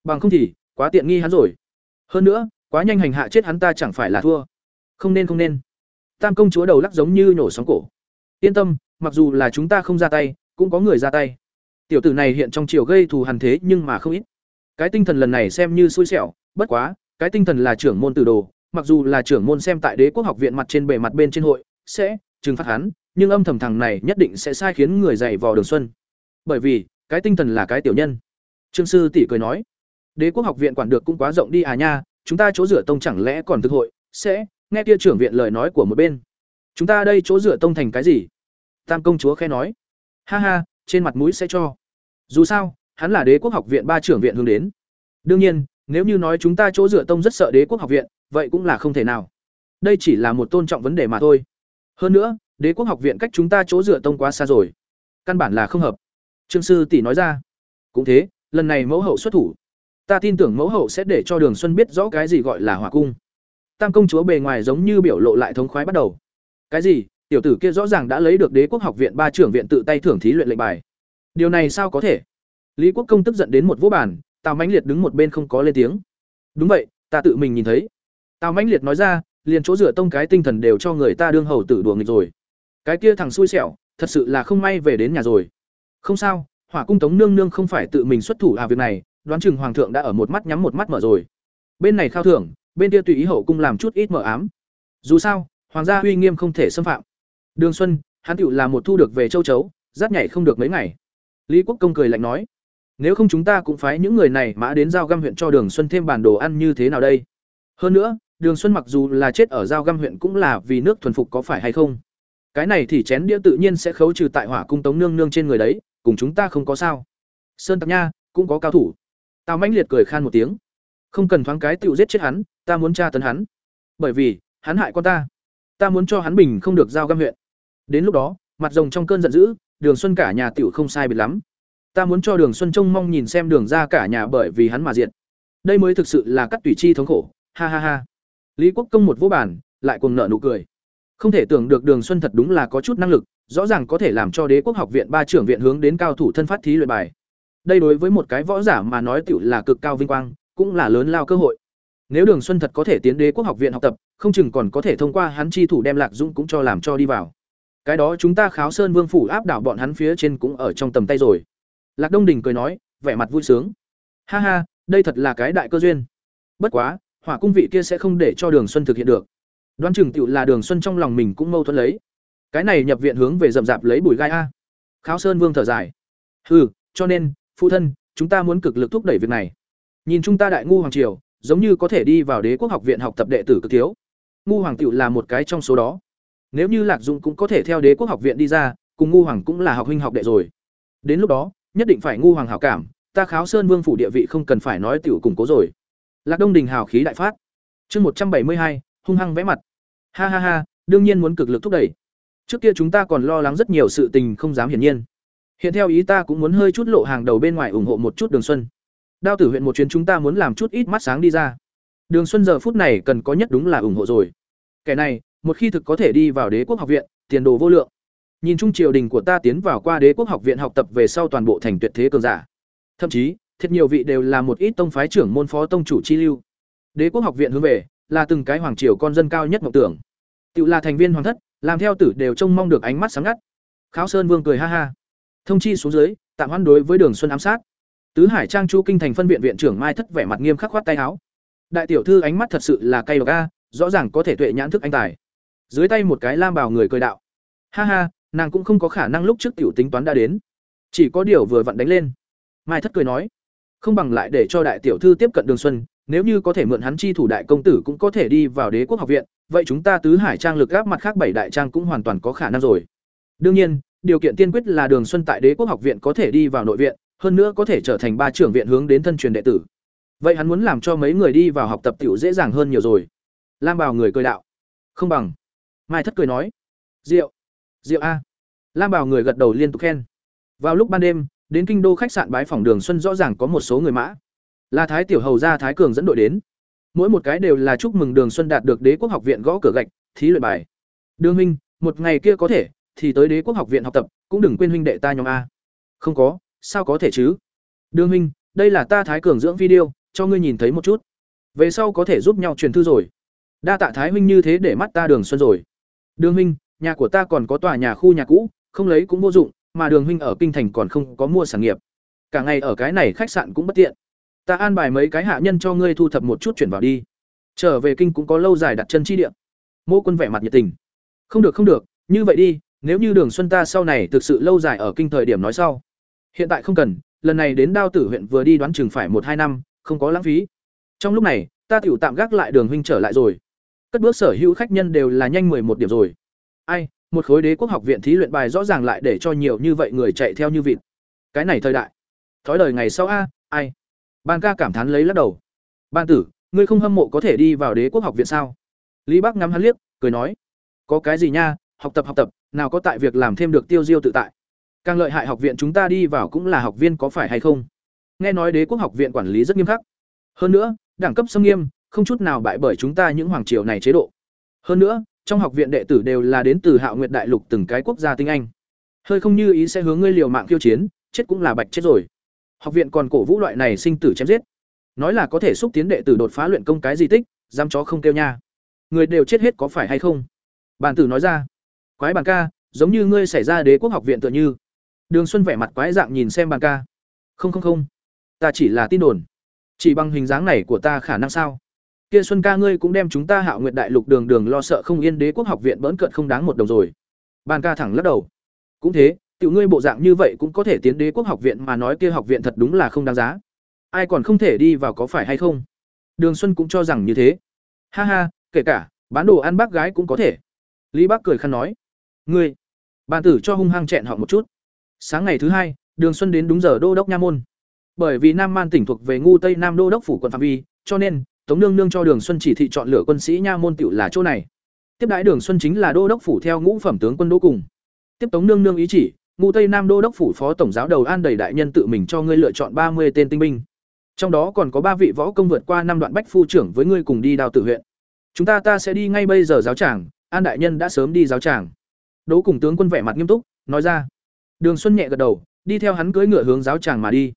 Bằng không thì, quá tiện nghi hắn rồi. Hơn nữa, quá nhanh hành hạ chết hắn ta chẳng phải là thua. Không nên không nên. Tam công chúa đầu lắc giống như nhổ sóng cổ. Yên tâm, mặc dù là chúng ta không ra tay, cũng có người ra tay. Tiểu tử này hiện trong triều gây thù hằn thế nhưng mà không ít. Cái tinh thần lần này xem như xui xẻo, bất quá, cái tinh thần là trưởng môn tử đồ, mặc dù là trưởng môn xem tại Đế quốc học viện mặt trên bề mặt bên trên hội, sẽ trừng phạt hắn, nhưng âm thầm thằng này nhất định sẽ sai khiến người dạy vò Đường Xuân. Bởi vì, cái tinh thần là cái tiểu nhân. Trương sư tỷ cười nói, Đế quốc học viện quản được cũng quá rộng đi à nha, chúng ta chỗ rửa tông chẳng lẽ còn thực hội, sẽ nghe kia trưởng viện lời nói của một bên. Chúng ta đây chỗ rửa tông thành cái gì? Tam công chúa khẽ nói, ha ha, trên mặt mũi sẽ cho. Dù sao, hắn là đế quốc học viện ba trưởng viện hướng đến. Đương nhiên, nếu như nói chúng ta chỗ dựa tông rất sợ đế quốc học viện, vậy cũng là không thể nào. Đây chỉ là một tôn trọng vấn đề mà thôi. Hơn nữa, đế quốc học viện cách chúng ta chỗ dựa tông quá xa rồi, căn bản là không hợp. Trương sư tỷ nói ra. Cũng thế, lần này mẫu hậu xuất thủ, ta tin tưởng mẫu hậu sẽ để cho Đường Xuân biết rõ cái gì gọi là hỏa cung. Tam công chúa bề ngoài giống như biểu lộ lại thống khoái bắt đầu. Cái gì? Tiểu tử kia rõ ràng đã lấy được Đế quốc học viện ba trưởng viện tự tay thưởng thí luyện lệnh bài. Điều này sao có thể? Lý Quốc công tức giận đến một vũ bản. Tào Mãnh Liệt đứng một bên không có lên tiếng. Đúng vậy, ta tự mình nhìn thấy. Tào Mãnh Liệt nói ra, liền chỗ rửa tông cái tinh thần đều cho người ta đương hầu tử đùa nghịch rồi. Cái kia thằng xui xẻo, thật sự là không may về đến nhà rồi. Không sao, Hỏa cung Tống nương nương không phải tự mình xuất thủ à việc này, đoán chừng hoàng thượng đã ở một mắt nhắm một mắt mở rồi. Bên này khao thưởng, bên kia tùy ý hậu cung làm chút ít mở ám. Dù sao, hoàng gia uy nghiêm không thể xâm phạm. Đường Xuân, hắn tựu là một thu được về châu chấu, rát nhảy không được mấy ngày. Lý Quốc công cười lạnh nói, nếu không chúng ta cũng phái những người này mã đến giao găm huyện cho Đường Xuân thêm bản đồ ăn như thế nào đây? Hơn nữa, Đường Xuân mặc dù là chết ở giao găm huyện cũng là vì nước thuần phục có phải hay không? Cái này thì chén đĩa tự nhiên sẽ khấu trừ tại hỏa cung tống nương nương trên người đấy, cùng chúng ta không có sao. Sơn Tặc Nha cũng có cao thủ. Tào Mãnh Liệt cười khan một tiếng. Không cần thoáng cái tựu giết chết hắn, ta muốn tra tấn hắn. Bởi vì, hắn hại con ta. Ta muốn cho hắn bình không được giao găm huyện. Đến lúc đó, mặt rồng trong cơn giận dữ, Đường Xuân cả nhà tiểu không sai biệt lắm. Ta muốn cho Đường Xuân trông mong nhìn xem Đường ra cả nhà bởi vì hắn mà diệt. Đây mới thực sự là cắt tùy chi thống khổ. Ha ha ha. Lý Quốc công một vô bản, lại cuồng nợ nụ cười. Không thể tưởng được Đường Xuân thật đúng là có chút năng lực, rõ ràng có thể làm cho Đế quốc học viện ba trưởng viện hướng đến cao thủ thân phát thí luyện bài. Đây đối với một cái võ giả mà nói tiểu là cực cao vinh quang, cũng là lớn lao cơ hội. Nếu Đường Xuân thật có thể tiến Đế quốc học viện học tập, không chừng còn có thể thông qua hắn chi thủ đem Lạc Dũng cũng cho làm cho đi vào. Cái đó chúng ta Kháo Sơn Vương phủ áp đảo bọn hắn phía trên cũng ở trong tầm tay rồi. Lạc Đông Đình cười nói, vẻ mặt vui sướng. Ha ha, đây thật là cái đại cơ duyên. Bất quá, Hỏa cung vị kia sẽ không để cho Đường Xuân thực hiện được. Đoán chừng tựu là Đường Xuân trong lòng mình cũng mâu thuẫn lấy. Cái này nhập viện hướng về rậm rạp lấy bùi gai a. Kháo Sơn Vương thở dài. Hừ, cho nên, phụ thân, chúng ta muốn cực lực thúc đẩy việc này. Nhìn chúng ta đại ngu hoàng triều, giống như có thể đi vào đế quốc học viện học tập đệ tử cực thiếu. Ngu hoàng tựu là một cái trong số đó. Nếu như Lạc Dụng cũng có thể theo đế quốc học viện đi ra, cùng ngu hoàng cũng là học huynh học đệ rồi. Đến lúc đó, nhất định phải ngu hoàng hảo cảm, ta Kháo Sơn Vương phủ địa vị không cần phải nói tiểu củng cố rồi. Lạc Đông Đình hào khí đại phát. Chương một trăm bảy mươi hai, hung hăng vẽ mặt. Ha ha ha, đương nhiên muốn cực lực thúc đẩy. Trước kia chúng ta còn lo lắng rất nhiều sự tình không dám hiển nhiên. Hiện theo ý ta cũng muốn hơi chút lộ hàng đầu bên ngoài ủng hộ một chút Đường Xuân. Đao tử huyện một chuyến chúng ta muốn làm chút ít mắt sáng đi ra. Đường Xuân giờ phút này cần có nhất đúng là ủng hộ rồi. Kẻ này, một khi thực có thể đi vào Đế quốc học viện, tiền đồ vô lượng. Nhìn chung triều đình của ta tiến vào qua Đế quốc học viện học tập về sau toàn bộ thành tuyệt thế cường giả. Thậm chí, thật nhiều vị đều là một ít tông phái trưởng môn phó tông chủ chi lưu. Đế quốc học viện hướng về là từng cái hoàng triều con dân cao nhất mộng tưởng. Tự là thành viên hoàng thất, làm theo tử đều trông mong được ánh mắt sáng ngắt. Kháo Sơn Vương cười ha ha. Thông chi xuống dưới, tạm hoãn đối với Đường Xuân ám sát. Tứ Hải Trang Chu kinh thành phân viện viện trưởng Mai Thất vẻ mặt nghiêm khắc khoát tay áo. Đại tiểu thư ánh mắt thật sự là cay độc a, rõ ràng có thể tuệ nhãn thức anh tài. Dưới tay một cái lam bảo người cười đạo. Ha ha, nàng cũng không có khả năng lúc trước tiểu tính toán đã đến. Chỉ có điều vừa vặn đánh lên. Mai Thất cười nói, không bằng lại để cho đại tiểu thư tiếp cận Đường Xuân, nếu như có thể mượn hắn chi thủ đại công tử cũng có thể đi vào đế quốc học viện, vậy chúng ta tứ hải trang lực áp mặt khác bảy đại trang cũng hoàn toàn có khả năng rồi. Đương nhiên, điều kiện tiên quyết là Đường Xuân tại đế quốc học viện có thể đi vào nội viện, hơn nữa có thể trở thành ba trưởng viện hướng đến thân truyền đệ tử. Vậy hắn muốn làm cho mấy người đi vào học tập tiểu dễ dàng hơn nhiều rồi. Lam Bảo người cười đạo. Không bằng. Mai Thất cười nói. rượu rượu a. Lam Bảo người gật đầu liên tục khen. Vào lúc ban đêm, đến kinh đô khách sạn bái phòng Đường Xuân rõ ràng có một số người mã. Là Thái tiểu hầu gia Thái Cường dẫn đội đến. Mỗi một cái đều là chúc mừng Đường Xuân đạt được Đế quốc học viện gõ cửa gạch, thí luyện bài. Đường huynh, một ngày kia có thể thì tới Đế quốc học viện học tập, cũng đừng quên huynh đệ ta nhóm a. Không có, sao có thể chứ? Đường huynh, đây là ta Thái Cường dưỡng video, cho ngươi nhìn thấy một chút. Về sau có thể giúp nhau truyền thư rồi. Đa tạ Thái huynh như thế để mắt ta Đường Xuân rồi. Đường huynh, nhà của ta còn có tòa nhà khu nhà cũ, không lấy cũng vô dụng, mà Đường huynh ở kinh thành còn không có mua sản nghiệp. Cả ngày ở cái này khách sạn cũng bất tiện. Ta an bài mấy cái hạ nhân cho ngươi thu thập một chút chuyển vào đi. Trở về kinh cũng có lâu dài đặt chân chi địa. Mộ Quân vẻ mặt nhiệt tình. Không được không được, như vậy đi, nếu như Đường Xuân ta sau này thực sự lâu dài ở kinh thời điểm nói sau. Hiện tại không cần, lần này đến Đao Tử huyện vừa đi đoán chừng phải một hai năm, không có lãng phí. Trong lúc này, ta tiểu tạm gác lại Đường huynh trở lại rồi. Cất bước sở hữu khách nhân đều là nhanh một điểm rồi. Ai, một khối đế quốc học viện thí luyện bài rõ ràng lại để cho nhiều như vậy người chạy theo như vịt. Cái này thời đại. Thói đời ngày sau a, ai? Ban ca cảm thán lấy lắc đầu. Ban tử, ngươi không hâm mộ có thể đi vào đế quốc học viện sao? Lý Bắc ngắm hắn liếc, cười nói, có cái gì nha, học tập học tập, nào có tại việc làm thêm được tiêu diêu tự tại. Càng lợi hại học viện chúng ta đi vào cũng là học viên có phải hay không? Nghe nói đế quốc học viện quản lý rất nghiêm khắc. Hơn nữa, đẳng cấp xâm nghiêm, không chút nào bại bởi chúng ta những hoàng triều này chế độ. Hơn nữa, trong học viện đệ tử đều là đến từ Hạo Nguyệt Đại Lục từng cái quốc gia tinh anh. Hơi không như ý sẽ hướng ngươi liều mạng khiêu chiến, chết cũng là bạch chết rồi. Học viện còn cổ vũ loại này sinh tử chém giết. Nói là có thể xúc tiến đệ tử đột phá luyện công cái gì tích, dám chó không kêu nha. Người đều chết hết có phải hay không? Bàn tử nói ra. Quái bàn ca, giống như ngươi xảy ra đế quốc học viện tựa như. Đường Xuân vẻ mặt quái dạng nhìn xem bàn ca. Không không không, ta chỉ là tin đồn. Chỉ bằng hình dáng này của ta khả năng sao? Kia Xuân ca ngươi cũng đem chúng ta Hạo Nguyệt Đại Lục đường đường lo sợ không yên đế quốc học viện bỡn cợt không đáng một đồng rồi. Bàn ca thẳng lắc đầu. Cũng thế, tiểu ngươi bộ dạng như vậy cũng có thể tiến đế quốc học viện mà nói kia học viện thật đúng là không đáng giá. Ai còn không thể đi vào có phải hay không? Đường Xuân cũng cho rằng như thế. Ha ha, kể cả bán đồ ăn bác gái cũng có thể. Lý Bác cười khăn nói. Ngươi, bàn tử cho hung hăng chẹn họ một chút. Sáng ngày thứ hai, Đường Xuân đến đúng giờ đô đốc nha môn. Bởi vì Nam Man tỉnh thuộc về ngu Tây Nam đô đốc phủ quận phạm vi, cho nên Tống Nương Nương cho Đường Xuân chỉ thị chọn lựa quân sĩ nha môn tiểu là chỗ này. Tiếp đãi Đường Xuân chính là đô đốc phủ theo ngũ phẩm tướng quân đô cùng. Tiếp Tống Nương Nương ý chỉ, Ngụ Tây Nam đô đốc phủ phó tổng giáo đầu An đầy đại nhân tự mình cho ngươi lựa chọn ba mươi tên tinh binh. Trong đó còn có ba vị võ công vượt qua năm đoạn bách phu trưởng với ngươi cùng đi đào tử huyện. Chúng ta ta sẽ đi ngay bây giờ giáo tràng, An đại nhân đã sớm đi giáo tràng. Đỗ cùng tướng quân vẻ mặt nghiêm túc, nói ra. Đường Xuân nhẹ gật đầu, đi theo hắn cưỡi ngựa hướng giáo tràng mà đi.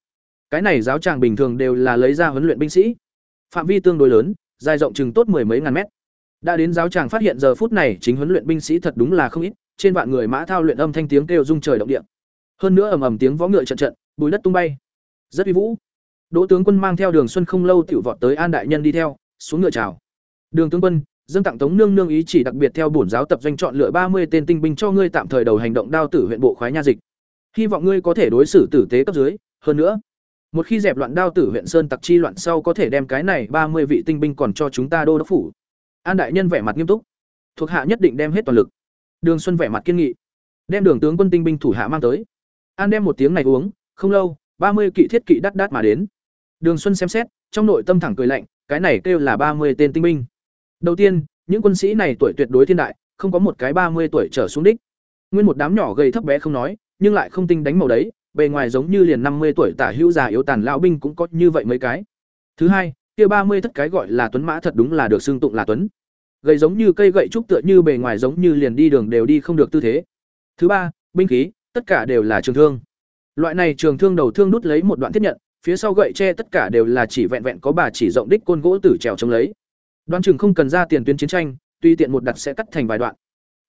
Cái này giáo tràng bình thường đều là lấy ra huấn luyện binh sĩ. Phạm vi tương đối lớn, dài rộng chừng tốt mười mấy ngàn mét. Đã đến giáo tràng phát hiện giờ phút này chính huấn luyện binh sĩ thật đúng là không ít, trên vạn người mã thao luyện âm thanh tiếng kêu rung trời động địa. Hơn nữa ầm ầm tiếng vó ngựa trận trận, bùi đất tung bay. Rất uy vũ. Đỗ tướng quân mang theo Đường Xuân không lâu tiểu vọt tới An đại nhân đi theo, xuống ngựa chào. Đường tướng quân, dân tặng Tống nương nương ý chỉ đặc biệt theo bổn giáo tập doanh chọn lựa ba mươi tên tinh binh cho ngươi tạm thời đầu hành động đao tử huyện bộ khoái nha dịch. Hy vọng ngươi có thể đối xử tử tế cấp dưới, hơn nữa, một khi dẹp loạn đao tử huyện sơn tặc chi loạn sau có thể đem cái này ba mươi vị tinh binh còn cho chúng ta đô đốc phủ. An đại nhân vẻ mặt nghiêm túc, thuộc hạ nhất định đem hết toàn lực. Đường Xuân vẻ mặt kiên nghị, đem Đường tướng quân tinh binh thủ hạ mang tới. An đem một tiếng này uống, không lâu, ba mươi kỵ thiết kỵ đắt đắt mà đến. Đường Xuân xem xét, trong nội tâm thẳng cười lạnh, cái này kêu là ba mươi tên tinh binh. Đầu tiên, những quân sĩ này tuổi tuyệt đối thiên đại, không có một cái ba mươi tuổi trở xuống đích. Nguyên một đám nhỏ gầy thấp bé không nói, nhưng lại không tinh đánh màu đấy, bề ngoài giống như liền năm mươi tuổi tả hữu già yếu tàn lão binh cũng có như vậy mấy cái. Thứ hai, kia ba mươi thất cái gọi là tuấn mã thật đúng là được xưng tụng là tuấn. Gầy giống như cây gậy trúc tựa như bề ngoài giống như liền đi đường đều đi không được tư thế. Thứ ba, binh khí, tất cả đều là trường thương. Loại này trường thương đầu thương đút lấy một đoạn thiết nhận, phía sau gậy tre tất cả đều là chỉ vẹn vẹn có bà chỉ rộng đích côn gỗ tử trèo chống lấy. Đoan chừng không cần ra tiền tuyến chiến tranh, tuy tiện một đặt sẽ cắt thành vài đoạn.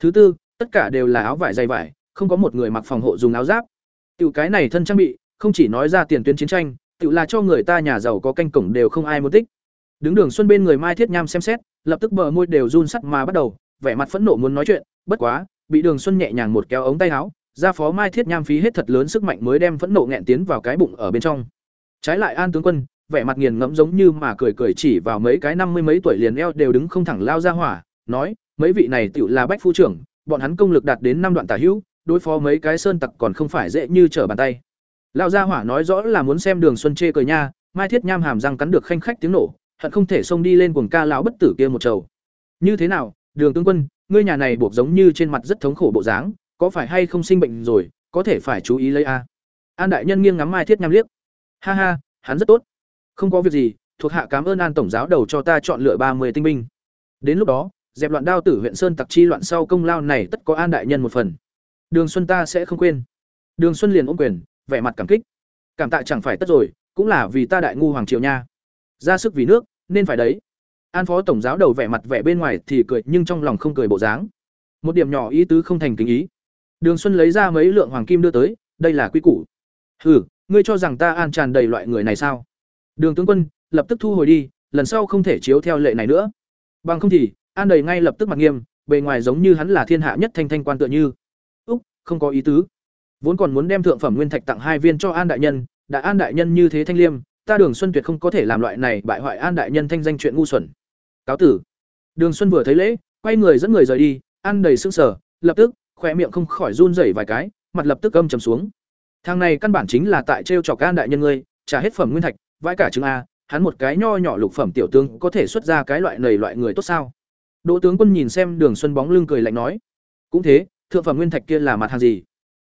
Thứ tư, tất cả đều là áo vải dày vải, không có một người mặc phòng hộ dùng áo giáp. Tiểu cái này thân trang bị, không chỉ nói ra tiền tuyến chiến tranh, tiểu là cho người ta nhà giàu có canh cổng đều không ai muốn tích. Đứng đường xuân bên người Mai Thiết Nham xem xét, lập tức bờ môi đều run sắt mà bắt đầu, vẻ mặt phẫn nộ muốn nói chuyện, bất quá, bị Đường Xuân nhẹ nhàng một kéo ống tay áo, ra phó Mai Thiết Nham phí hết thật lớn sức mạnh mới đem phẫn nộ nghẹn tiến vào cái bụng ở bên trong. Trái lại An tướng quân, vẻ mặt nghiền ngẫm giống như mà cười cười chỉ vào mấy cái năm mươi mấy tuổi liền eo đều đứng không thẳng lao ra hỏa, nói, mấy vị này tiểu là bách phu trưởng, bọn hắn công lực đạt đến năm đoạn tả hữu, đối phó mấy cái sơn tặc còn không phải dễ như trở bàn tay. Lão gia hỏa nói rõ là muốn xem Đường Xuân chê cười nha, Mai Thiết Nham hàm răng cắn được khanh khách tiếng nổ, hận không thể xông đi lên cuồng ca lão bất tử kia một trầu. Như thế nào, Đường tướng quân, ngươi nhà này buộc giống như trên mặt rất thống khổ bộ dáng, có phải hay không sinh bệnh rồi, có thể phải chú ý lấy a. An đại nhân nghiêng ngắm Mai Thiết Nham liếc. Ha ha, hắn rất tốt. Không có việc gì, thuộc hạ cảm ơn An tổng giáo đầu cho ta chọn lựa ba mươi tinh binh. Đến lúc đó, dẹp loạn đao tử huyện sơn tặc chi loạn sau công lao này tất có An đại nhân một phần. Đường Xuân ta sẽ không quên. Đường Xuân liền ôm quyền, vẻ mặt cảm kích. Cảm tạ chẳng phải tất rồi, cũng là vì ta đại ngu hoàng triều nha. Ra sức vì nước, nên phải đấy. An phó tổng giáo đầu vẻ mặt vẻ bên ngoài thì cười nhưng trong lòng không cười bộ dáng. Một điểm nhỏ ý tứ không thành kính ý. Đường Xuân lấy ra mấy lượng hoàng kim đưa tới, đây là quy củ. Hừ, ngươi cho rằng ta an tràn đầy loại người này sao? Đường tướng quân, lập tức thu hồi đi, lần sau không thể chiếu theo lệ này nữa. Bằng không thì, an đầy ngay lập tức mặt nghiêm, bề ngoài giống như hắn là thiên hạ nhất thanh thanh quan tựa như. Không có ý tứ. Vốn còn muốn đem thượng phẩm nguyên thạch tặng hai viên cho An đại nhân, đã An đại nhân như thế thanh liêm, ta Đường Xuân tuyệt không có thể làm loại này bại hoại An đại nhân thanh danh chuyện ngu xuẩn. Cáo tử. Đường Xuân vừa thấy lễ, quay người dẫn người rời đi, ăn đầy sững sờ, lập tức, khóe miệng không khỏi run rẩy vài cái, mặt lập tức âm trầm xuống. Thằng này căn bản chính là tại trêu chọc An đại nhân ngươi, trả hết phẩm nguyên thạch, vãi cả chứng a, hắn một cái nho nhỏ lục phẩm tiểu tướng có thể xuất ra cái loại nầy loại người tốt sao? Đỗ tướng quân nhìn xem Đường Xuân bóng lưng cười lạnh nói, cũng thế, thượng phẩm nguyên thạch kia là mặt hàng gì?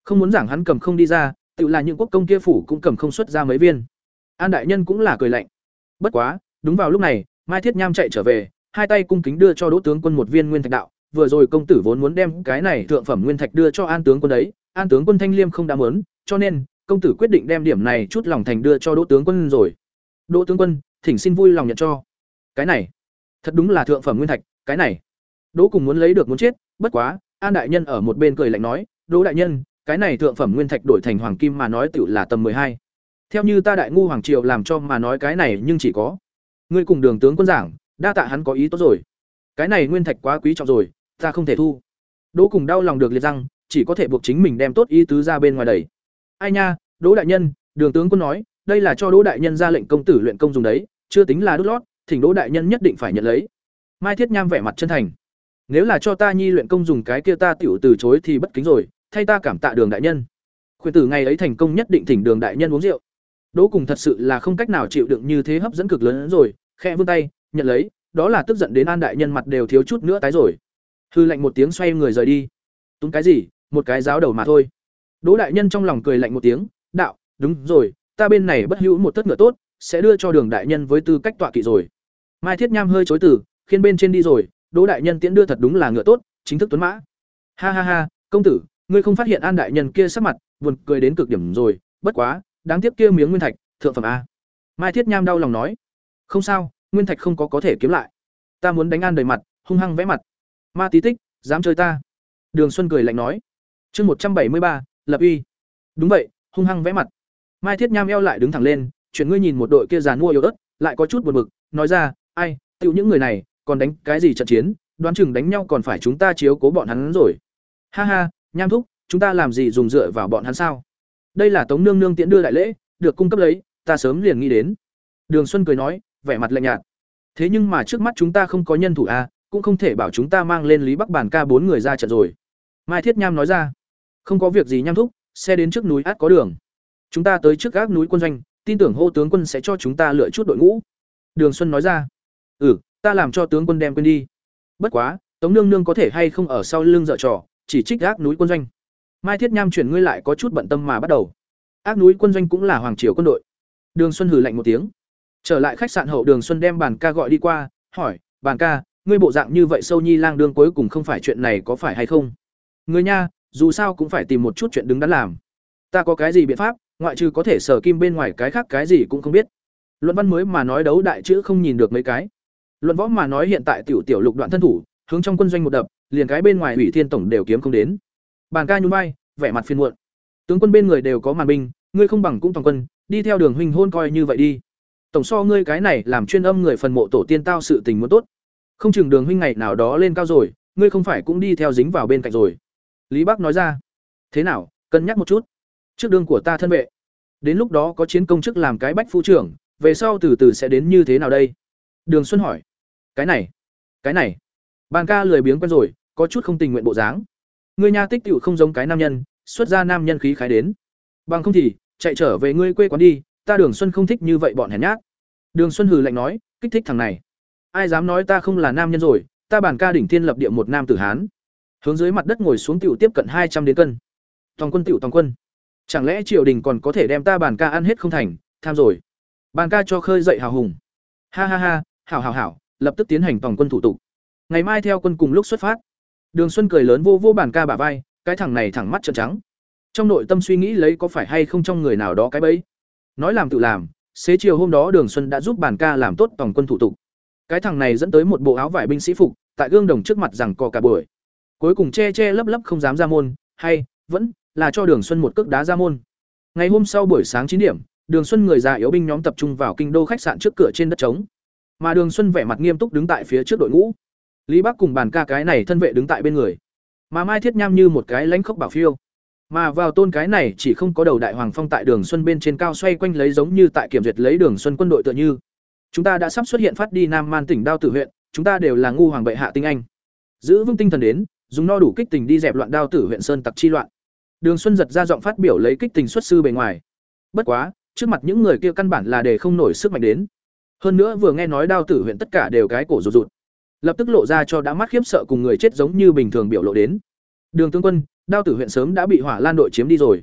Không muốn giảng hắn cầm không đi ra, tự là những quốc công kia phủ cũng cầm không xuất ra mấy viên. An đại nhân cũng là cười lạnh. Bất quá, đúng vào lúc này, Mai Thiết Nham chạy trở về, hai tay cung kính đưa cho Đỗ tướng quân một viên nguyên thạch đạo, vừa rồi công tử vốn muốn đem cái này thượng phẩm nguyên thạch đưa cho An tướng quân đấy, An tướng quân Thanh Liêm không đã muốn, cho nên công tử quyết định đem điểm này chút lòng thành đưa cho Đỗ tướng quân rồi. Đỗ tướng quân, thỉnh xin vui lòng nhận cho. Cái này, thật đúng là thượng phẩm nguyên thạch, cái này. Đỗ cùng muốn lấy được muốn chết, bất quá, An đại nhân ở một bên cười lạnh nói, "Đỗ đại nhân, cái này thượng phẩm nguyên thạch đổi thành hoàng kim mà nói tiểu là tầm hai. Theo như ta đại ngu hoàng triều làm cho mà nói cái này nhưng chỉ có. Ngươi cùng đường tướng quân giảng đa tạ hắn có ý tốt rồi. Cái này nguyên thạch quá quý trọng rồi ta không thể thu. Đỗ cùng đau lòng được liệt răng chỉ có thể buộc chính mình đem tốt ý tứ ra bên ngoài đầy ai nha đỗ đại nhân đường tướng quân nói đây là cho đỗ đại nhân ra lệnh công tử luyện công dùng đấy chưa tính là đốt lót thỉnh đỗ đại nhân nhất định phải nhận lấy. Mai thiết nham vẻ mặt chân thành nếu là cho ta nhi luyện công dùng cái kia ta tiểu từ chối thì bất kính rồi thay ta cảm tạ đường đại nhân khuyên tử ngày ấy thành công nhất định thỉnh đường đại nhân uống rượu Đỗ cùng thật sự là không cách nào chịu đựng như thế hấp dẫn cực lớn hơn rồi, khẽ vươn tay, nhận lấy, đó là tức giận đến An đại nhân mặt đều thiếu chút nữa tái rồi. Hư lạnh một tiếng xoay người rời đi. Túng cái gì, một cái giáo đầu mà thôi. Đỗ đại nhân trong lòng cười lạnh một tiếng, đạo, đúng rồi, ta bên này bất hữu một tất ngựa tốt, sẽ đưa cho Đường đại nhân với tư cách tọa kỵ rồi. Mai Thiết Nham hơi chối từ, khiên bên trên đi rồi, Đỗ đại nhân tiễn đưa thật đúng là ngựa tốt, chính thức tuấn mã. Ha ha ha, công tử, ngươi không phát hiện An đại nhân kia sắc mặt, buồn cười đến cực điểm rồi, bất quá, đáng tiếc kia miếng nguyên thạch thượng phẩm a. Mai thiết nham đau lòng nói. Không sao nguyên thạch không có có thể kiếm lại. Ta muốn đánh an đầy mặt hung hăng vẽ mặt. Ma tí tích dám chơi ta. Đường xuân cười lạnh nói. Chương một trăm bảy mươi ba lập uy. Đúng vậy hung hăng vẽ mặt. Mai thiết nham eo lại đứng thẳng lên chuyển ngươi nhìn một đội kia dàn mua yếu ớt lại có chút buồn bực nói ra ai tiểu những người này còn đánh cái gì trận chiến đoán chừng đánh nhau còn phải chúng ta chiếu cố bọn hắn rồi. Ha ha nham thúc chúng ta làm gì dùng dựa vào bọn hắn sao? Đây là tống nương nương tiễn đưa đại lễ được cung cấp lấy ta sớm liền nghĩ đến. Đường xuân cười nói vẻ mặt lạnh nhạt. Thế nhưng mà trước mắt chúng ta không có nhân thủ a à, cũng không thể bảo chúng ta mang lên lý bắc bản ca bốn người ra trận rồi. Mai thiết nham nói ra không có việc gì nham thúc xe đến trước núi át có đường. Chúng ta tới trước gác núi quân doanh tin tưởng hô tướng quân sẽ cho chúng ta lựa chút đội ngũ. Đường xuân nói ra ừ ta làm cho tướng quân đem quên đi. Bất quá, tống nương nương có thể hay không ở sau lưng dở trò, chỉ trích gác núi quân doanh. Mai thiết nham chuyển ngươi lại có chút bận tâm mà bắt đầu. Ác núi quân doanh cũng là hoàng triều quân đội. Đường xuân hử lạnh một tiếng. Trở lại khách sạn hậu đường xuân đem bàn ca gọi đi qua, hỏi, bàn ca, ngươi bộ dạng như vậy sâu nhi lang đương cuối cùng không phải chuyện này có phải hay không? Người nha, dù sao cũng phải tìm một chút chuyện đứng đắn làm. Ta có cái gì biện pháp, ngoại trừ có thể sở kim bên ngoài cái khác cái gì cũng không biết. Luận văn mới mà nói đấu đại chữ không nhìn được mấy cái luận võ mà nói hiện tại tiểu tiểu lục đoạn thân thủ, hướng trong quân doanh một đập, liền cái bên ngoài ủy thiên tổng đều kiếm không đến. Bàn ca nhún vai, vẻ mặt phiền muộn. Tướng quân bên người đều có màn binh, ngươi không bằng cũng toàn quân, đi theo đường huynh hôn coi như vậy đi. Tổng so ngươi cái này làm chuyên âm người phần mộ tổ tiên tao sự tình muốn tốt. Không chừng đường huynh ngày nào đó lên cao rồi, ngươi không phải cũng đi theo dính vào bên cạnh rồi. Lý bắc nói ra. Thế nào, cân nhắc một chút. Trước đương của ta thân vệ. Đến lúc đó có chiến công chức làm cái bách phu trưởng, về sau từ từ sẽ đến như thế nào đây? Đường xuân hỏi cái này cái này. Bàn ca lười biếng quen rồi, có chút không tình nguyện bộ dáng. Ngươi nha tích tựu không giống cái nam nhân, xuất ra nam nhân khí khái đến. Bằng không thì, chạy trở về ngươi quê quán đi, ta đường xuân không thích như vậy bọn hèn nhát. Đường xuân hừ lạnh nói, kích thích thằng này. Ai dám nói ta không là nam nhân rồi, ta bản ca đỉnh thiên lập địa một nam tử hán. Hướng dưới mặt đất ngồi xuống tiểu tiếp cận hai trăm đến cân. Toàn quân tiểu toàn quân. Chẳng lẽ triều đình còn có thể đem ta bản ca ăn hết không thành? Tham rồi. Bàn ca cho khơi dậy hào hùng. Ha ha ha, hảo hảo hảo lập tức tiến hành tổng quân thủ tục. Ngày mai theo quân cùng lúc xuất phát. Đường xuân cười lớn vô vô bản ca bả vai, cái thằng này thẳng mắt trợn trắng. Trong nội tâm suy nghĩ lấy có phải hay không trong người nào đó cái bẫy. Nói làm tự làm, xế chiều hôm đó đường xuân đã giúp bản ca làm tốt tổng quân thủ tục. Cái thằng này dẫn tới một bộ áo vải binh sĩ phục, tại gương đồng trước mặt rằng co cả buổi. Cuối cùng che che lấp lấp không dám ra môn, hay, vẫn là cho đường xuân một cước đá ra môn. Ngày hôm sau buổi sáng chín điểm, đường xuân người già yếu binh nhóm tập trung vào kinh đô khách sạn trước cửa trên đất trống mà đường xuân vẻ mặt nghiêm túc đứng tại phía trước đội ngũ. Lý bắc cùng bàn ca cái này thân vệ đứng tại bên người. Mà mai thiết nham như một cái lãnh khốc bảo phiêu. Mà vào tôn cái này chỉ không có đầu đại hoàng phong tại đường xuân bên trên cao xoay quanh lấy giống như tại kiểm duyệt lấy đường xuân quân đội tựa như. Chúng ta đã sắp xuất hiện phát đi nam man tỉnh đao tử huyện, chúng ta đều là ngu hoàng bệ hạ tinh anh. Giữ vững tinh thần đến, dùng no đủ kích tình đi dẹp loạn đao tử huyện sơn tặc chi loạn. Đường xuân giật ra giọng phát biểu lấy kích tình xuất sư bề ngoài. Bất quá, trước mặt những người kia căn bản là để không nổi sức mạnh đến hơn nữa vừa nghe nói đao tử huyện tất cả đều cái cổ rụt rụt, lập tức lộ ra cho đã mắt khiếp sợ cùng người chết giống như bình thường biểu lộ đến. Đường tướng quân, đao tử huyện sớm đã bị hỏa lan đội chiếm đi rồi.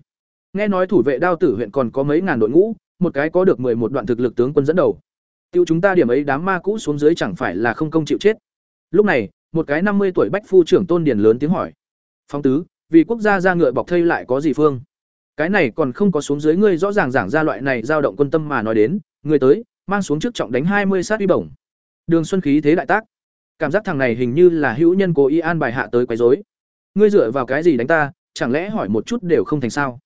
Nghe nói thủ vệ đao tử huyện còn có mấy ngàn đội ngũ, một cái có được một đoạn thực lực tướng quân dẫn đầu. Tiêu chúng ta điểm ấy đám ma cũ xuống dưới chẳng phải là không công chịu chết. Lúc này, một cái năm mươi tuổi bách phu trưởng tôn điền lớn tiếng hỏi. Phong tứ, vì quốc gia ra ngựa bọc thây lại có gì phương? Cái này còn không có xuống dưới ngươi rõ ràng giảng ra loại này dao động quân tâm mà nói đến. Người tới mang xuống trước trọng đánh hai mươi sát uy bổng. Đường xuân khí thế đại tác. Cảm giác thằng này hình như là hữu nhân cố ý an bài hạ tới quấy rối. Ngươi dựa vào cái gì đánh ta, chẳng lẽ hỏi một chút đều không thành sao?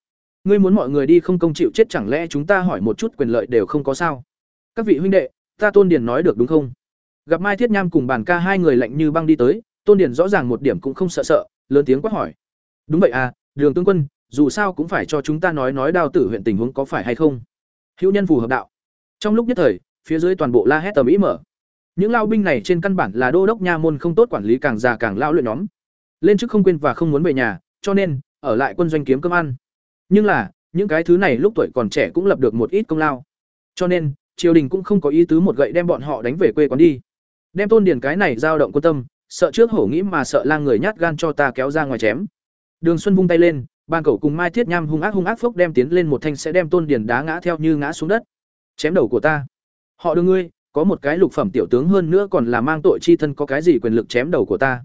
Ngươi muốn mọi người đi không công chịu chết chẳng lẽ chúng ta hỏi một chút quyền lợi đều không có sao? Các vị huynh đệ, ta tôn điền nói được đúng không? Gặp mai thiết nham cùng bàn ca hai người lạnh như băng đi tới, tôn điền rõ ràng một điểm cũng không sợ sợ, lớn tiếng quát hỏi. Đúng vậy à đường tướng quân, dù sao cũng phải cho chúng ta nói nói đao tử huyện tình huống có phải hay không? Hữu nhân phù hợp đạo trong lúc nhất thời, phía dưới toàn bộ la hét tầm ý mở. Những lao binh này trên căn bản là đô đốc nha môn không tốt quản lý càng già càng lao luyện nhóm. Lên chức không quên và không muốn về nhà, cho nên, ở lại quân doanh kiếm cơm ăn. Nhưng là, những cái thứ này lúc tuổi còn trẻ cũng lập được một ít công lao. Cho nên, triều đình cũng không có ý tứ một gậy đem bọn họ đánh về quê quán đi. Đem tôn điền cái này giao động quân tâm, sợ trước hổ nghĩ mà sợ lang người nhát gan cho ta kéo ra ngoài chém. Đường xuân vung tay lên, ban cầu cùng mai thiết nham hung ác hung ác phốc đem tiến lên một thanh sẽ đem tôn điền đá ngã theo như ngã xuống đất chém đầu của ta. Họ đưa ngươi, có một cái lục phẩm tiểu tướng hơn nữa còn là mang tội chi thân có cái gì quyền lực chém đầu của ta.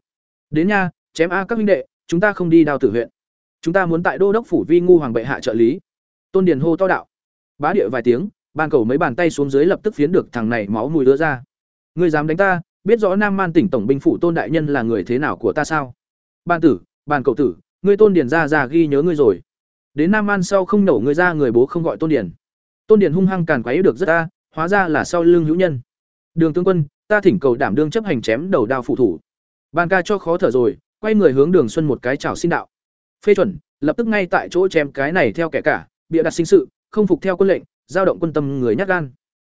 Đến nha, chém a các huynh đệ, chúng ta không đi đào tử huyện. Chúng ta muốn tại đô đốc phủ vi ngu hoàng bệ hạ trợ lý. Tôn điền hô to đạo. Bá địa vài tiếng, ban cầu mấy bàn tay xuống dưới lập tức phiến được thằng này máu mùi đưa ra. Ngươi dám đánh ta, biết rõ nam man tỉnh tổng binh phủ tôn đại nhân là người thế nào của ta sao? Ban tử bàn cầu tử, ngươi tôn điền ra ra ghi nhớ ngươi rồi. Đến nam man sau không nổ ngươi ra người bố không gọi tôn điền tôn điền hung hăng càn quấy được rất ta hóa ra là sau lưng hữu nhân. Đường tướng quân, ta thỉnh cầu đảm đương chấp hành chém đầu đao phụ thủ. Bàn ca cho khó thở rồi, quay người hướng đường xuân một cái chào xin đạo. Phê chuẩn, lập tức ngay tại chỗ chém cái này theo kẻ cả, bịa đặt sinh sự, không phục theo quân lệnh, giao động quân tâm người nhát gan.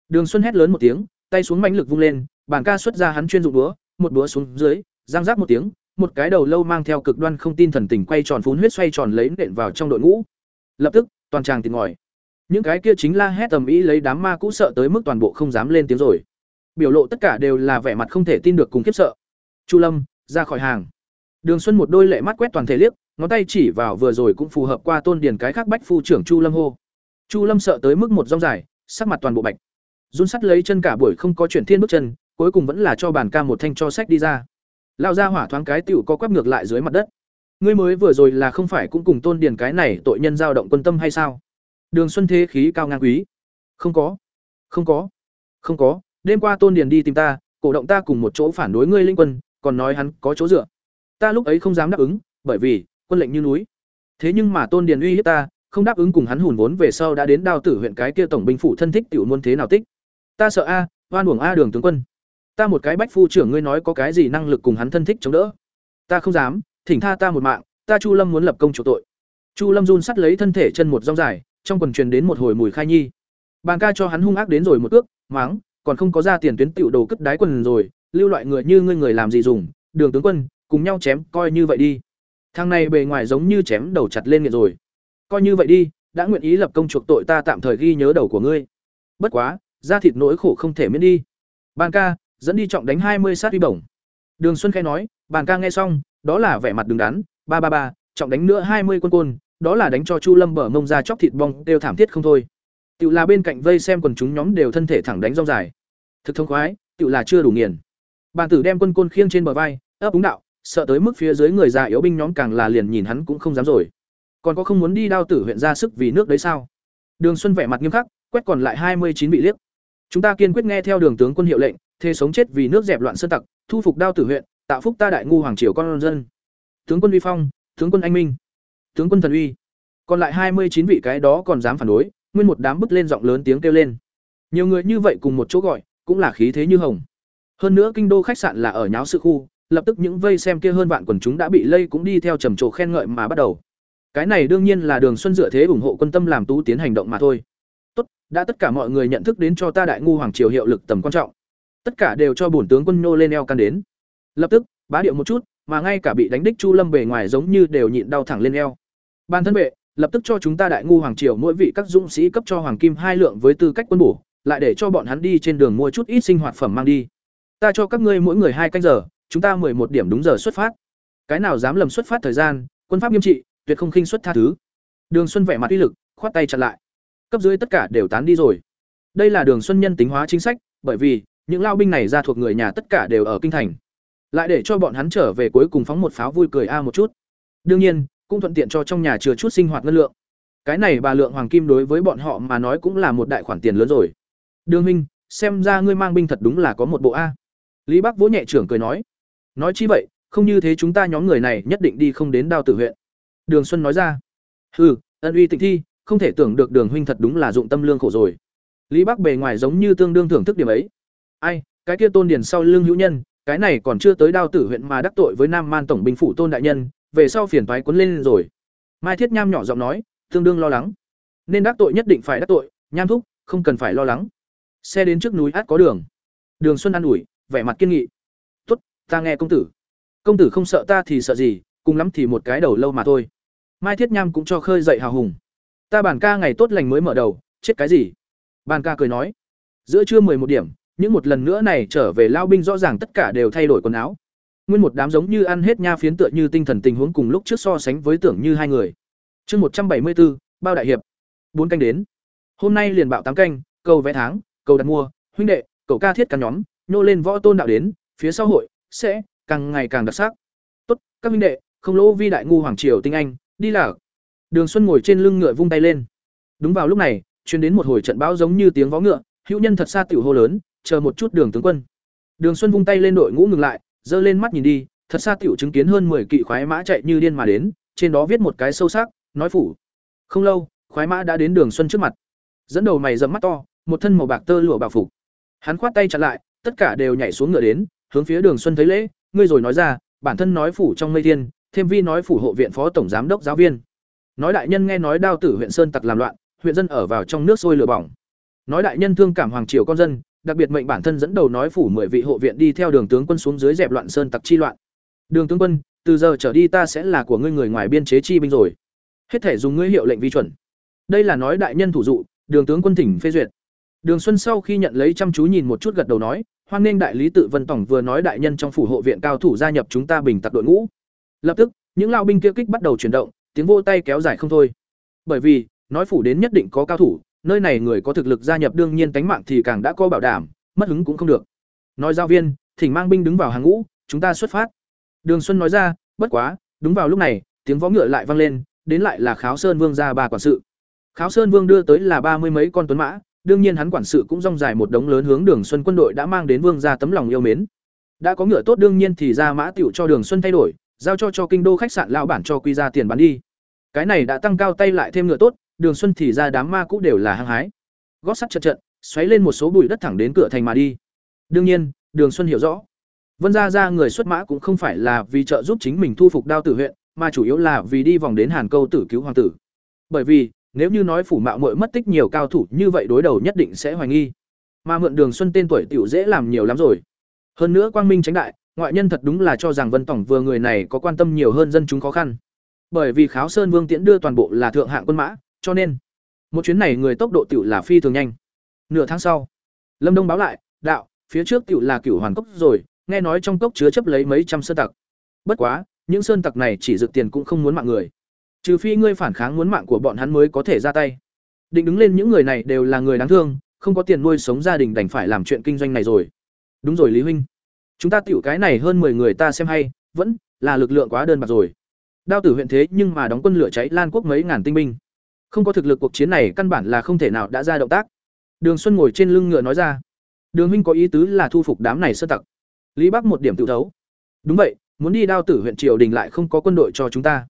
Đường xuân hét lớn một tiếng, tay xuống mãnh lực vung lên, bàn ca xuất ra hắn chuyên dụng búa, một búa xuống dưới, giang rác một tiếng, một cái đầu lâu mang theo cực đoan không tin thần tình quay tròn phun huyết xoay tròn lấy nện vào trong đội ngũ. Lập tức, toàn tràng tìm ngòi những cái kia chính la hét tầm ý lấy đám ma cũ sợ tới mức toàn bộ không dám lên tiếng rồi. Biểu lộ tất cả đều là vẻ mặt không thể tin được cùng khiếp sợ. Chu lâm, ra khỏi hàng. Đường xuân một đôi lệ mắt quét toàn thể liếc, ngón tay chỉ vào vừa rồi cũng phù hợp qua tôn điền cái khác bách phu trưởng chu lâm hô. Chu lâm sợ tới mức một rong dài, sắc mặt toàn bộ bạch. Run sắt lấy chân cả buổi không có chuyển thiên bước chân, cuối cùng vẫn là cho bàn ca một thanh cho sách đi ra. Lao ra hỏa thoáng cái tựu có quắp ngược lại dưới mặt đất. Ngươi mới vừa rồi là không phải cũng cùng tôn điền cái này tội nhân giao động quân tâm hay sao? Đường xuân thế khí cao ngang quý. Không có. Không có. Không có. Đêm qua tôn điền đi tìm ta, cổ động ta cùng một chỗ phản đối ngươi linh quân, còn nói hắn có chỗ dựa. Ta lúc ấy không dám đáp ứng, bởi vì, quân lệnh như núi. Thế nhưng mà tôn điền uy hiếp ta, không đáp ứng cùng hắn hùn vốn về sau đã đến đao tử huyện cái kia tổng binh phủ thân thích tiểu muôn thế nào tích. Ta sợ a, oan uổng a đường tướng quân. Ta một cái bách phu trưởng ngươi nói có cái gì năng lực cùng hắn thân thích chống đỡ. Ta không dám, thỉnh tha ta một mạng, ta chu lâm muốn lập công chỗ tội. Chu lâm run sắt lấy thân thể chân một rong dài trong quần truyền đến một hồi mùi khai nhi. Bàn ca cho hắn hung ác đến rồi một ước máng, còn không có ra tiền tuyến tiểu đồ cất đái quần rồi, lưu loại người như ngươi người làm gì dùng, đường tướng quân, cùng nhau chém, coi như vậy đi. Thằng này bề ngoài giống như chém đầu chặt lên nghiệt rồi. Coi như vậy đi, đã nguyện ý lập công chuộc tội ta tạm thời ghi nhớ đầu của ngươi. Bất quá, da thịt nỗi khổ không thể miễn đi. Bàn ca, dẫn đi trọng đánh hai mươi sát uy bổng. Đường xuân khai nói bàn ca nghe xong, đó là vẻ mặt đứng đắn, ba ba ba, trọng đánh nữa hai mươi quân côn đó là đánh cho chu lâm bờ mông ra chóc thịt bong, đều thảm thiết không thôi. Tự là bên cạnh vây xem quần chúng nhóm đều thân thể thẳng đánh rong dài. Thực thông khoái tự là chưa đủ nghiền. Bàn tử đem quân côn khiêng trên bờ vai, ấp úng đạo, sợ tới mức phía dưới người già yếu binh nhóm càng là liền nhìn hắn cũng không dám rồi. Còn có không muốn đi đao tử huyện ra sức vì nước đấy sao? Đường xuân vẻ mặt nghiêm khắc, quét còn lại hai mươi chín vị liếc. Chúng ta kiên quyết nghe theo đường tướng quân hiệu lệnh thế sống chết vì nước dẹp loạn sơn tặc, thu phục đao tử huyện, tạo phúc ta đại ngu hoàng triều con dân. Tướng quân uy phong, tướng quân anh minh tướng quân thần uy. Còn lại hai mươi chín vị cái đó còn dám phản đối, nguyên một đám bứt lên giọng lớn tiếng kêu lên. Nhiều người như vậy cùng một chỗ gọi, cũng là khí thế như hồng. Hơn nữa kinh đô khách sạn là ở nháo sự khu, lập tức những vây xem kia hơn vạn quần chúng đã bị lây cũng đi theo trầm trồ khen ngợi mà bắt đầu. Cái này đương nhiên là đường xuân dựa thế ủng hộ quân tâm làm tú tiến hành động mà thôi. Tốt, đã tất cả mọi người nhận thức đến cho ta đại ngu hoàng triều hiệu lực tầm quan trọng. Tất cả đều cho bổn tướng quân nô lên eo can đến. Lập tức, bá điệu một chút, mà ngay cả bị đánh đích chu lâm bề ngoài giống như đều nhịn đau thẳng lên eo ban thân vệ, lập tức cho chúng ta đại ngu hoàng triều mỗi vị các dũng sĩ cấp cho hoàng kim hai lượng với tư cách quân bổ, lại để cho bọn hắn đi trên đường mua chút ít sinh hoạt phẩm mang đi. Ta cho các ngươi mỗi người hai canh giờ, chúng ta một điểm đúng giờ xuất phát. Cái nào dám lầm xuất phát thời gian, quân pháp nghiêm trị, tuyệt không khinh xuất tha thứ. Đường xuân vẻ mặt uy lực, khoát tay chặn lại. Cấp dưới tất cả đều tán đi rồi. Đây là đường xuân nhân tính hóa chính sách, bởi vì, những lao binh này ra thuộc người nhà tất cả đều ở kinh thành. Lại để cho bọn hắn trở về cuối cùng phóng một pháo vui cười a một chút. Đương nhiên cũng thuận tiện cho trong nhà chứa chút sinh hoạt ngân lượng. Cái này bà lượng hoàng kim đối với bọn họ mà nói cũng là một đại khoản tiền lớn rồi. Đường minh xem ra ngươi mang binh thật đúng là có một bộ a. Lý bắc vỗ nhẹ trưởng cười nói. Nói chi vậy, không như thế chúng ta nhóm người này nhất định đi không đến đao tử huyện. Đường xuân nói ra. Hừ, ân uy tịnh thi, không thể tưởng được đường huynh thật đúng là dụng tâm lương khổ rồi. Lý bắc bề ngoài giống như tương đương thưởng thức điểm ấy. Ai, cái kia tôn điền sau lưng hữu nhân, cái này còn chưa tới đao tử huyện mà đắc tội với nam man tổng binh phủ tôn đại nhân về sau phiền toái cuốn lên rồi. Mai thiết nham nhỏ giọng nói, tương đương lo lắng. Nên đắc tội nhất định phải đắc tội, nham thúc, không cần phải lo lắng. Xe đến trước núi át có đường. Đường xuân an ủi, vẻ mặt kiên nghị. Tốt, ta nghe công tử. Công tử không sợ ta thì sợ gì, cùng lắm thì một cái đầu lâu mà thôi. Mai thiết nham cũng cho khơi dậy hào hùng. Ta bản ca ngày tốt lành mới mở đầu, chết cái gì? Bàn ca cười nói. Giữa trưa một điểm, những một lần nữa này trở về lao binh rõ ràng tất cả đều thay đổi quần áo nguyên một đám giống như ăn hết nha phiến tựa như tinh thần tình huống cùng lúc trước so sánh với tưởng như hai người. Chương một trăm bảy mươi bốn, bao đại hiệp. Bốn canh đến. Hôm nay liền bạo tám canh, cầu vé tháng, cầu đặt mua huynh đệ cậu ca thiết cả nhóm, nô lên võ tôn đạo đến, phía sau hội, sẽ, càng ngày càng đặc sắc. Tốt, các huynh đệ, không lỗ vi đại ngu hoàng triều tinh anh, đi là. Đường xuân ngồi trên lưng ngựa vung tay lên. Đúng vào lúc này chuyến đến một hồi trận bão giống như tiếng vó ngựa, hữu nhân thật xa tiểu hô lớn, chờ một chút đường tướng quân. Đường xuân vung tay lên đội ngũ ngừng lại giơ lên mắt nhìn đi, thật xa tiểu chứng kiến hơn 10 kỵ khoái mã chạy như điên mà đến, trên đó viết một cái sâu sắc, nói phủ. Không lâu, khoái mã đã đến đường xuân trước mặt. Dẫn đầu mày rậm mắt to, một thân màu bạc tơ lụa bảo phục. Hắn khoát tay chặn lại, tất cả đều nhảy xuống ngựa đến, hướng phía đường xuân thấy lễ, ngươi rồi nói ra, bản thân nói phủ trong mây thiên, thêm vi nói phủ hộ viện phó tổng giám đốc giáo viên. Nói đại nhân nghe nói đao tử huyện sơn tặc làm loạn, huyện dân ở vào trong nước sôi lửa bỏng. Nói đại nhân thương cảm hoàng triều con dân đặc biệt mệnh bản thân dẫn đầu nói phủ mười vị hộ viện đi theo đường tướng quân xuống dưới dẹp loạn sơn tặc chi loạn đường tướng quân từ giờ trở đi ta sẽ là của ngươi người ngoài biên chế chi binh rồi hết thể dùng ngươi hiệu lệnh vi chuẩn đây là nói đại nhân thủ dụ đường tướng quân thỉnh phê duyệt đường xuân sau khi nhận lấy chăm chú nhìn một chút gật đầu nói hoan nghênh đại lý tự Vân Tổng vừa nói đại nhân trong phủ hộ viện cao thủ gia nhập chúng ta bình tặc đội ngũ. Lập tức, những lao binh kia kích bắt đầu chuyển động, tiếng vô tay kéo dài không thôi. Bởi vì, nói phủ đến nhất định có cao thủ, nơi này người có thực lực gia nhập đương nhiên tánh mạng thì càng đã có bảo đảm, mất hứng cũng không được. Nói giao viên, thỉnh mang binh đứng vào hàng ngũ, chúng ta xuất phát. Đường Xuân nói ra, bất quá, đúng vào lúc này, tiếng võ ngựa lại vang lên, đến lại là Kháo Sơn Vương gia bà quản sự. Kháo Sơn Vương đưa tới là ba mươi mấy con tuấn mã, đương nhiên hắn quản sự cũng rong dài một đống lớn hướng Đường Xuân quân đội đã mang đến vương gia tấm lòng yêu mến. Đã có ngựa tốt đương nhiên thì ra mã tiểu cho Đường Xuân thay đổi, giao cho cho kinh đô khách sạn lão bản cho quy ra tiền bán đi. Cái này đã tăng cao tay lại thêm ngựa tốt, Đường Xuân thì ra đám ma cũ đều là hăng hái. Gót sắt chật trận, xoáy lên một số bụi đất thẳng đến cửa thành mà đi. Đương nhiên, Đường Xuân hiểu rõ, Vân ra ra người xuất mã cũng không phải là vì trợ giúp chính mình thu phục Đao Tử huyện, mà chủ yếu là vì đi vòng đến Hàn Câu tử cứu hoàng tử. Bởi vì, nếu như nói phủ mạo mội mất tích nhiều cao thủ như vậy đối đầu nhất định sẽ hoài nghi. Mà mượn Đường Xuân tên tuổi tiểu dễ làm nhiều lắm rồi. Hơn nữa quang minh tránh đại, ngoại nhân thật đúng là cho rằng Vân tổng vừa người này có quan tâm nhiều hơn dân chúng khó khăn. Bởi vì Kháo Sơn Vương tiễn đưa toàn bộ là thượng hạng quân mã, cho nên một chuyến này người tốc độ tiểu là phi thường nhanh. Nửa tháng sau, Lâm Đông báo lại, đạo, phía trước tiểu là Cửu Hoàn cốc rồi, nghe nói trong cốc chứa chấp lấy mấy trăm sơn tặc. Bất quá, những sơn tặc này chỉ dự tiền cũng không muốn mạng người. Trừ phi ngươi phản kháng muốn mạng của bọn hắn mới có thể ra tay. Định đứng lên những người này đều là người đáng thương, không có tiền nuôi sống gia đình đành phải làm chuyện kinh doanh này rồi. Đúng rồi Lý huynh. Chúng ta tiểu cái này hơn 10 người ta xem hay, vẫn là lực lượng quá đơn bạc rồi. Đao tử huyện thế nhưng mà đóng quân lửa cháy Lan quốc mấy ngàn tinh binh. Không có thực lực cuộc chiến này căn bản là không thể nào đã ra động tác. Đường Xuân ngồi trên lưng ngựa nói ra. Đường huynh có ý tứ là thu phục đám này sơ tặc. Lý Bắc một điểm tự thấu. Đúng vậy, muốn đi đao tử huyện triều đình lại không có quân đội cho chúng ta.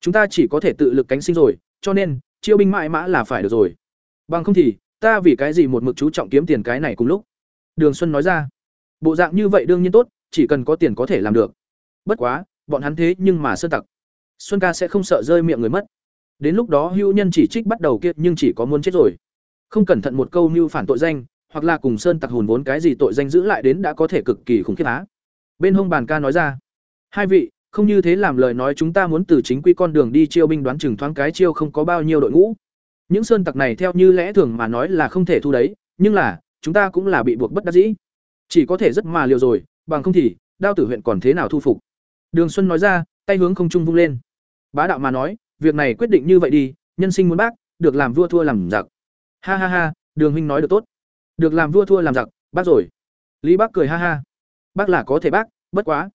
Chúng ta chỉ có thể tự lực cánh sinh rồi, cho nên, chiêu binh mãi mã là phải được rồi. Bằng không thì, ta vì cái gì một mực chú trọng kiếm tiền cái này cùng lúc. Đường Xuân nói ra. Bộ dạng như vậy đương nhiên tốt, chỉ cần có tiền có thể làm được. Bất quá, bọn hắn thế nhưng mà sơn tặc. Xuân ca sẽ không sợ rơi miệng người mất. Đến lúc đó hưu nhân chỉ trích bắt đầu kiệt nhưng chỉ có muốn chết rồi. Không cẩn thận một câu mưu phản tội danh, hoặc là cùng sơn tặc hồn vốn cái gì tội danh giữ lại đến đã có thể cực kỳ khủng khiếp á. Bên hông bàn ca nói ra hai vị không như thế làm lời nói chúng ta muốn từ chính quy con đường đi chiêu binh đoán chừng thoáng cái chiêu không có bao nhiêu đội ngũ. Những sơn tặc này theo như lẽ thường mà nói là không thể thu đấy nhưng là chúng ta cũng là bị buộc bất đắc dĩ. Chỉ có thể rất mà liều rồi bằng không thì đao tử huyện còn thế nào thu phục? Đường xuân nói ra tay hướng không trung vung lên. Bá đạo mà nói việc này quyết định như vậy đi, nhân sinh muốn bác, được làm vua thua làm giặc. Ha ha ha, đường huynh nói được tốt. Được làm vua thua làm giặc, bác rồi. Lý bác cười ha ha. Bác là có thể bác, bất quá.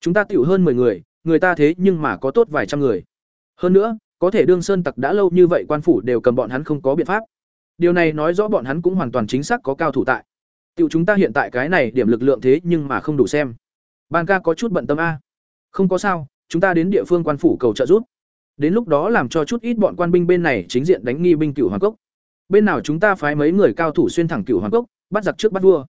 Chúng ta tiểu hơn 10 người người ta thế nhưng mà có tốt vài trăm người. Hơn nữa, có thể đương sơn tặc đã lâu như vậy quan phủ đều cầm bọn hắn không có biện pháp. Điều này nói rõ bọn hắn cũng hoàn toàn chính xác có cao thủ tại. Tiểu chúng ta hiện tại cái này điểm lực lượng thế nhưng mà không đủ xem. Ban ca có chút bận tâm a. Không có sao, chúng ta đến địa phương quan phủ cầu trợ giúp đến lúc đó làm cho chút ít bọn quan binh bên này chính diện đánh nghi binh cửu hoàng cốc. Bên nào chúng ta phái mấy người cao thủ xuyên thẳng cửu hoàng cốc, bắt giặc trước bắt vua.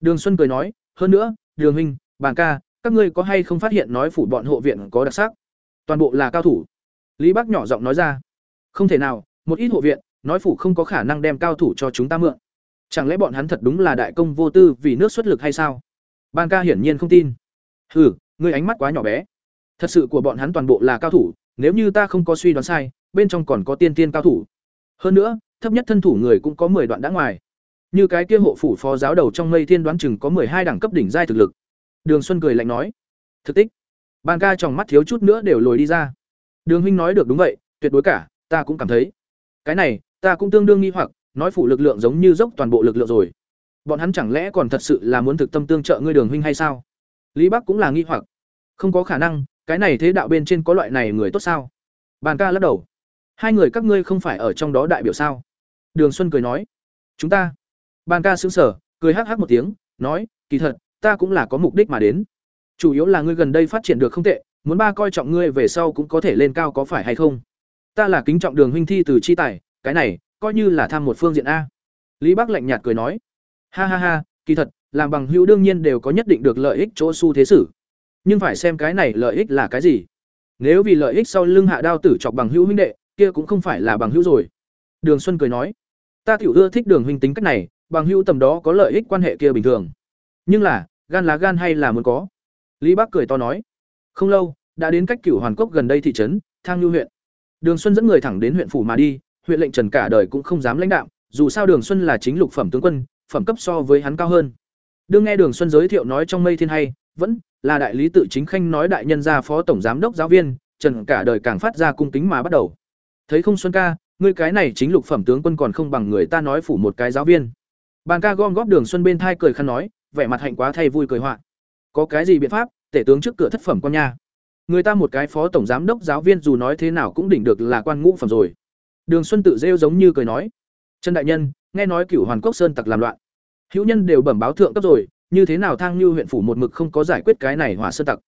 Đường xuân cười nói, hơn nữa, đường huynh, Bàng ca, các ngươi có hay không phát hiện nói phủ bọn hộ viện có đặc sắc? Toàn bộ là cao thủ. Lý Bác nhỏ giọng nói ra, không thể nào, một ít hộ viện, nói phủ không có khả năng đem cao thủ cho chúng ta mượn. Chẳng lẽ bọn hắn thật đúng là đại công vô tư vì nước xuất lực hay sao? Ban ca hiển nhiên không tin. Hừ, ngươi ánh mắt quá nhỏ bé. Thật sự của bọn hắn toàn bộ là cao thủ nếu như ta không có suy đoán sai bên trong còn có tiên tiên cao thủ hơn nữa thấp nhất thân thủ người cũng có 10 đoạn đã ngoài. Như cái kia hộ phủ phó giáo đầu trong mây thiên đoán chừng có hai đẳng cấp đỉnh giai thực lực. Đường Xuân cười lạnh nói, "Thực tích." Ban ca trong mắt thiếu chút nữa đều lồi đi ra. Đường huynh nói được đúng vậy, tuyệt đối cả, ta cũng cảm thấy. Cái này, ta cũng tương đương nghi hoặc, nói phủ lực lượng giống như dốc toàn bộ lực lượng rồi. Bọn hắn chẳng lẽ còn thật sự là muốn thực tâm tương trợ ngươi Đường huynh hay sao? Lý Bắc cũng là nghi hoặc. Không có khả năng, cái này thế đạo bên trên có loại này người tốt sao? Bàn ca lắc đầu. Hai người các ngươi không phải ở trong đó đại biểu sao? Đường Xuân cười nói, "Chúng ta." bàn ca sững sờ, cười hắc hắc một tiếng, nói, "Kỳ thật, ta cũng là có mục đích mà đến. Chủ yếu là ngươi gần đây phát triển được không tệ, muốn ba coi trọng ngươi về sau cũng có thể lên cao có phải hay không? Ta là kính trọng Đường huynh thi từ chi tài, cái này coi như là tham một phương diện a." Lý Bắc lạnh nhạt cười nói, "Ha ha ha, kỳ thật, làm bằng hữu đương nhiên đều có nhất định được lợi ích chỗ xu thế sử. Nhưng phải xem cái này lợi ích là cái gì. Nếu vì lợi ích sau lưng hạ đao tử chọc bằng hữu huynh đệ, kia cũng không phải là bằng hữu rồi." Đường Xuân cười nói, ta tiểu ưa thích đường huynh tính cách này bằng hữu tầm đó có lợi ích quan hệ kia bình thường nhưng là gan là gan hay là muốn có lý bác cười to nói không lâu đã đến cách cửu hoàn cốc gần đây thị trấn thang nhu huyện đường xuân dẫn người thẳng đến huyện phủ mà đi huyện lệnh trần cả đời cũng không dám lãnh đạo dù sao đường xuân là chính lục phẩm tướng quân phẩm cấp so với hắn cao hơn đương nghe đường xuân giới thiệu nói trong mây thiên hay vẫn là đại lý tự chính khanh nói đại nhân gia phó tổng giám đốc giáo viên, trần cả đời càng phát ra cung kính mà bắt đầu. Thấy không xuân ca, ngươi cái này chính lục phẩm tướng quân còn không bằng người ta nói phủ một cái giáo viên. Bàn ca gom góp đường xuân bên thai cười khăn nói, vẻ mặt hạnh quá thay vui cười họa. Có cái gì biện pháp, tể tướng trước cửa thất phẩm con nha. Người ta một cái phó tổng giám đốc giáo viên dù nói thế nào cũng đỉnh được là quan ngũ phẩm rồi. Đường xuân tự rêu giống như cười nói, trần đại nhân, nghe nói cửu hoàn cốc sơn tặc làm loạn. Hữu nhân đều bẩm báo thượng cấp rồi như thế nào thang như huyện phủ một mực không có giải quyết cái này hỏa sơn tặc.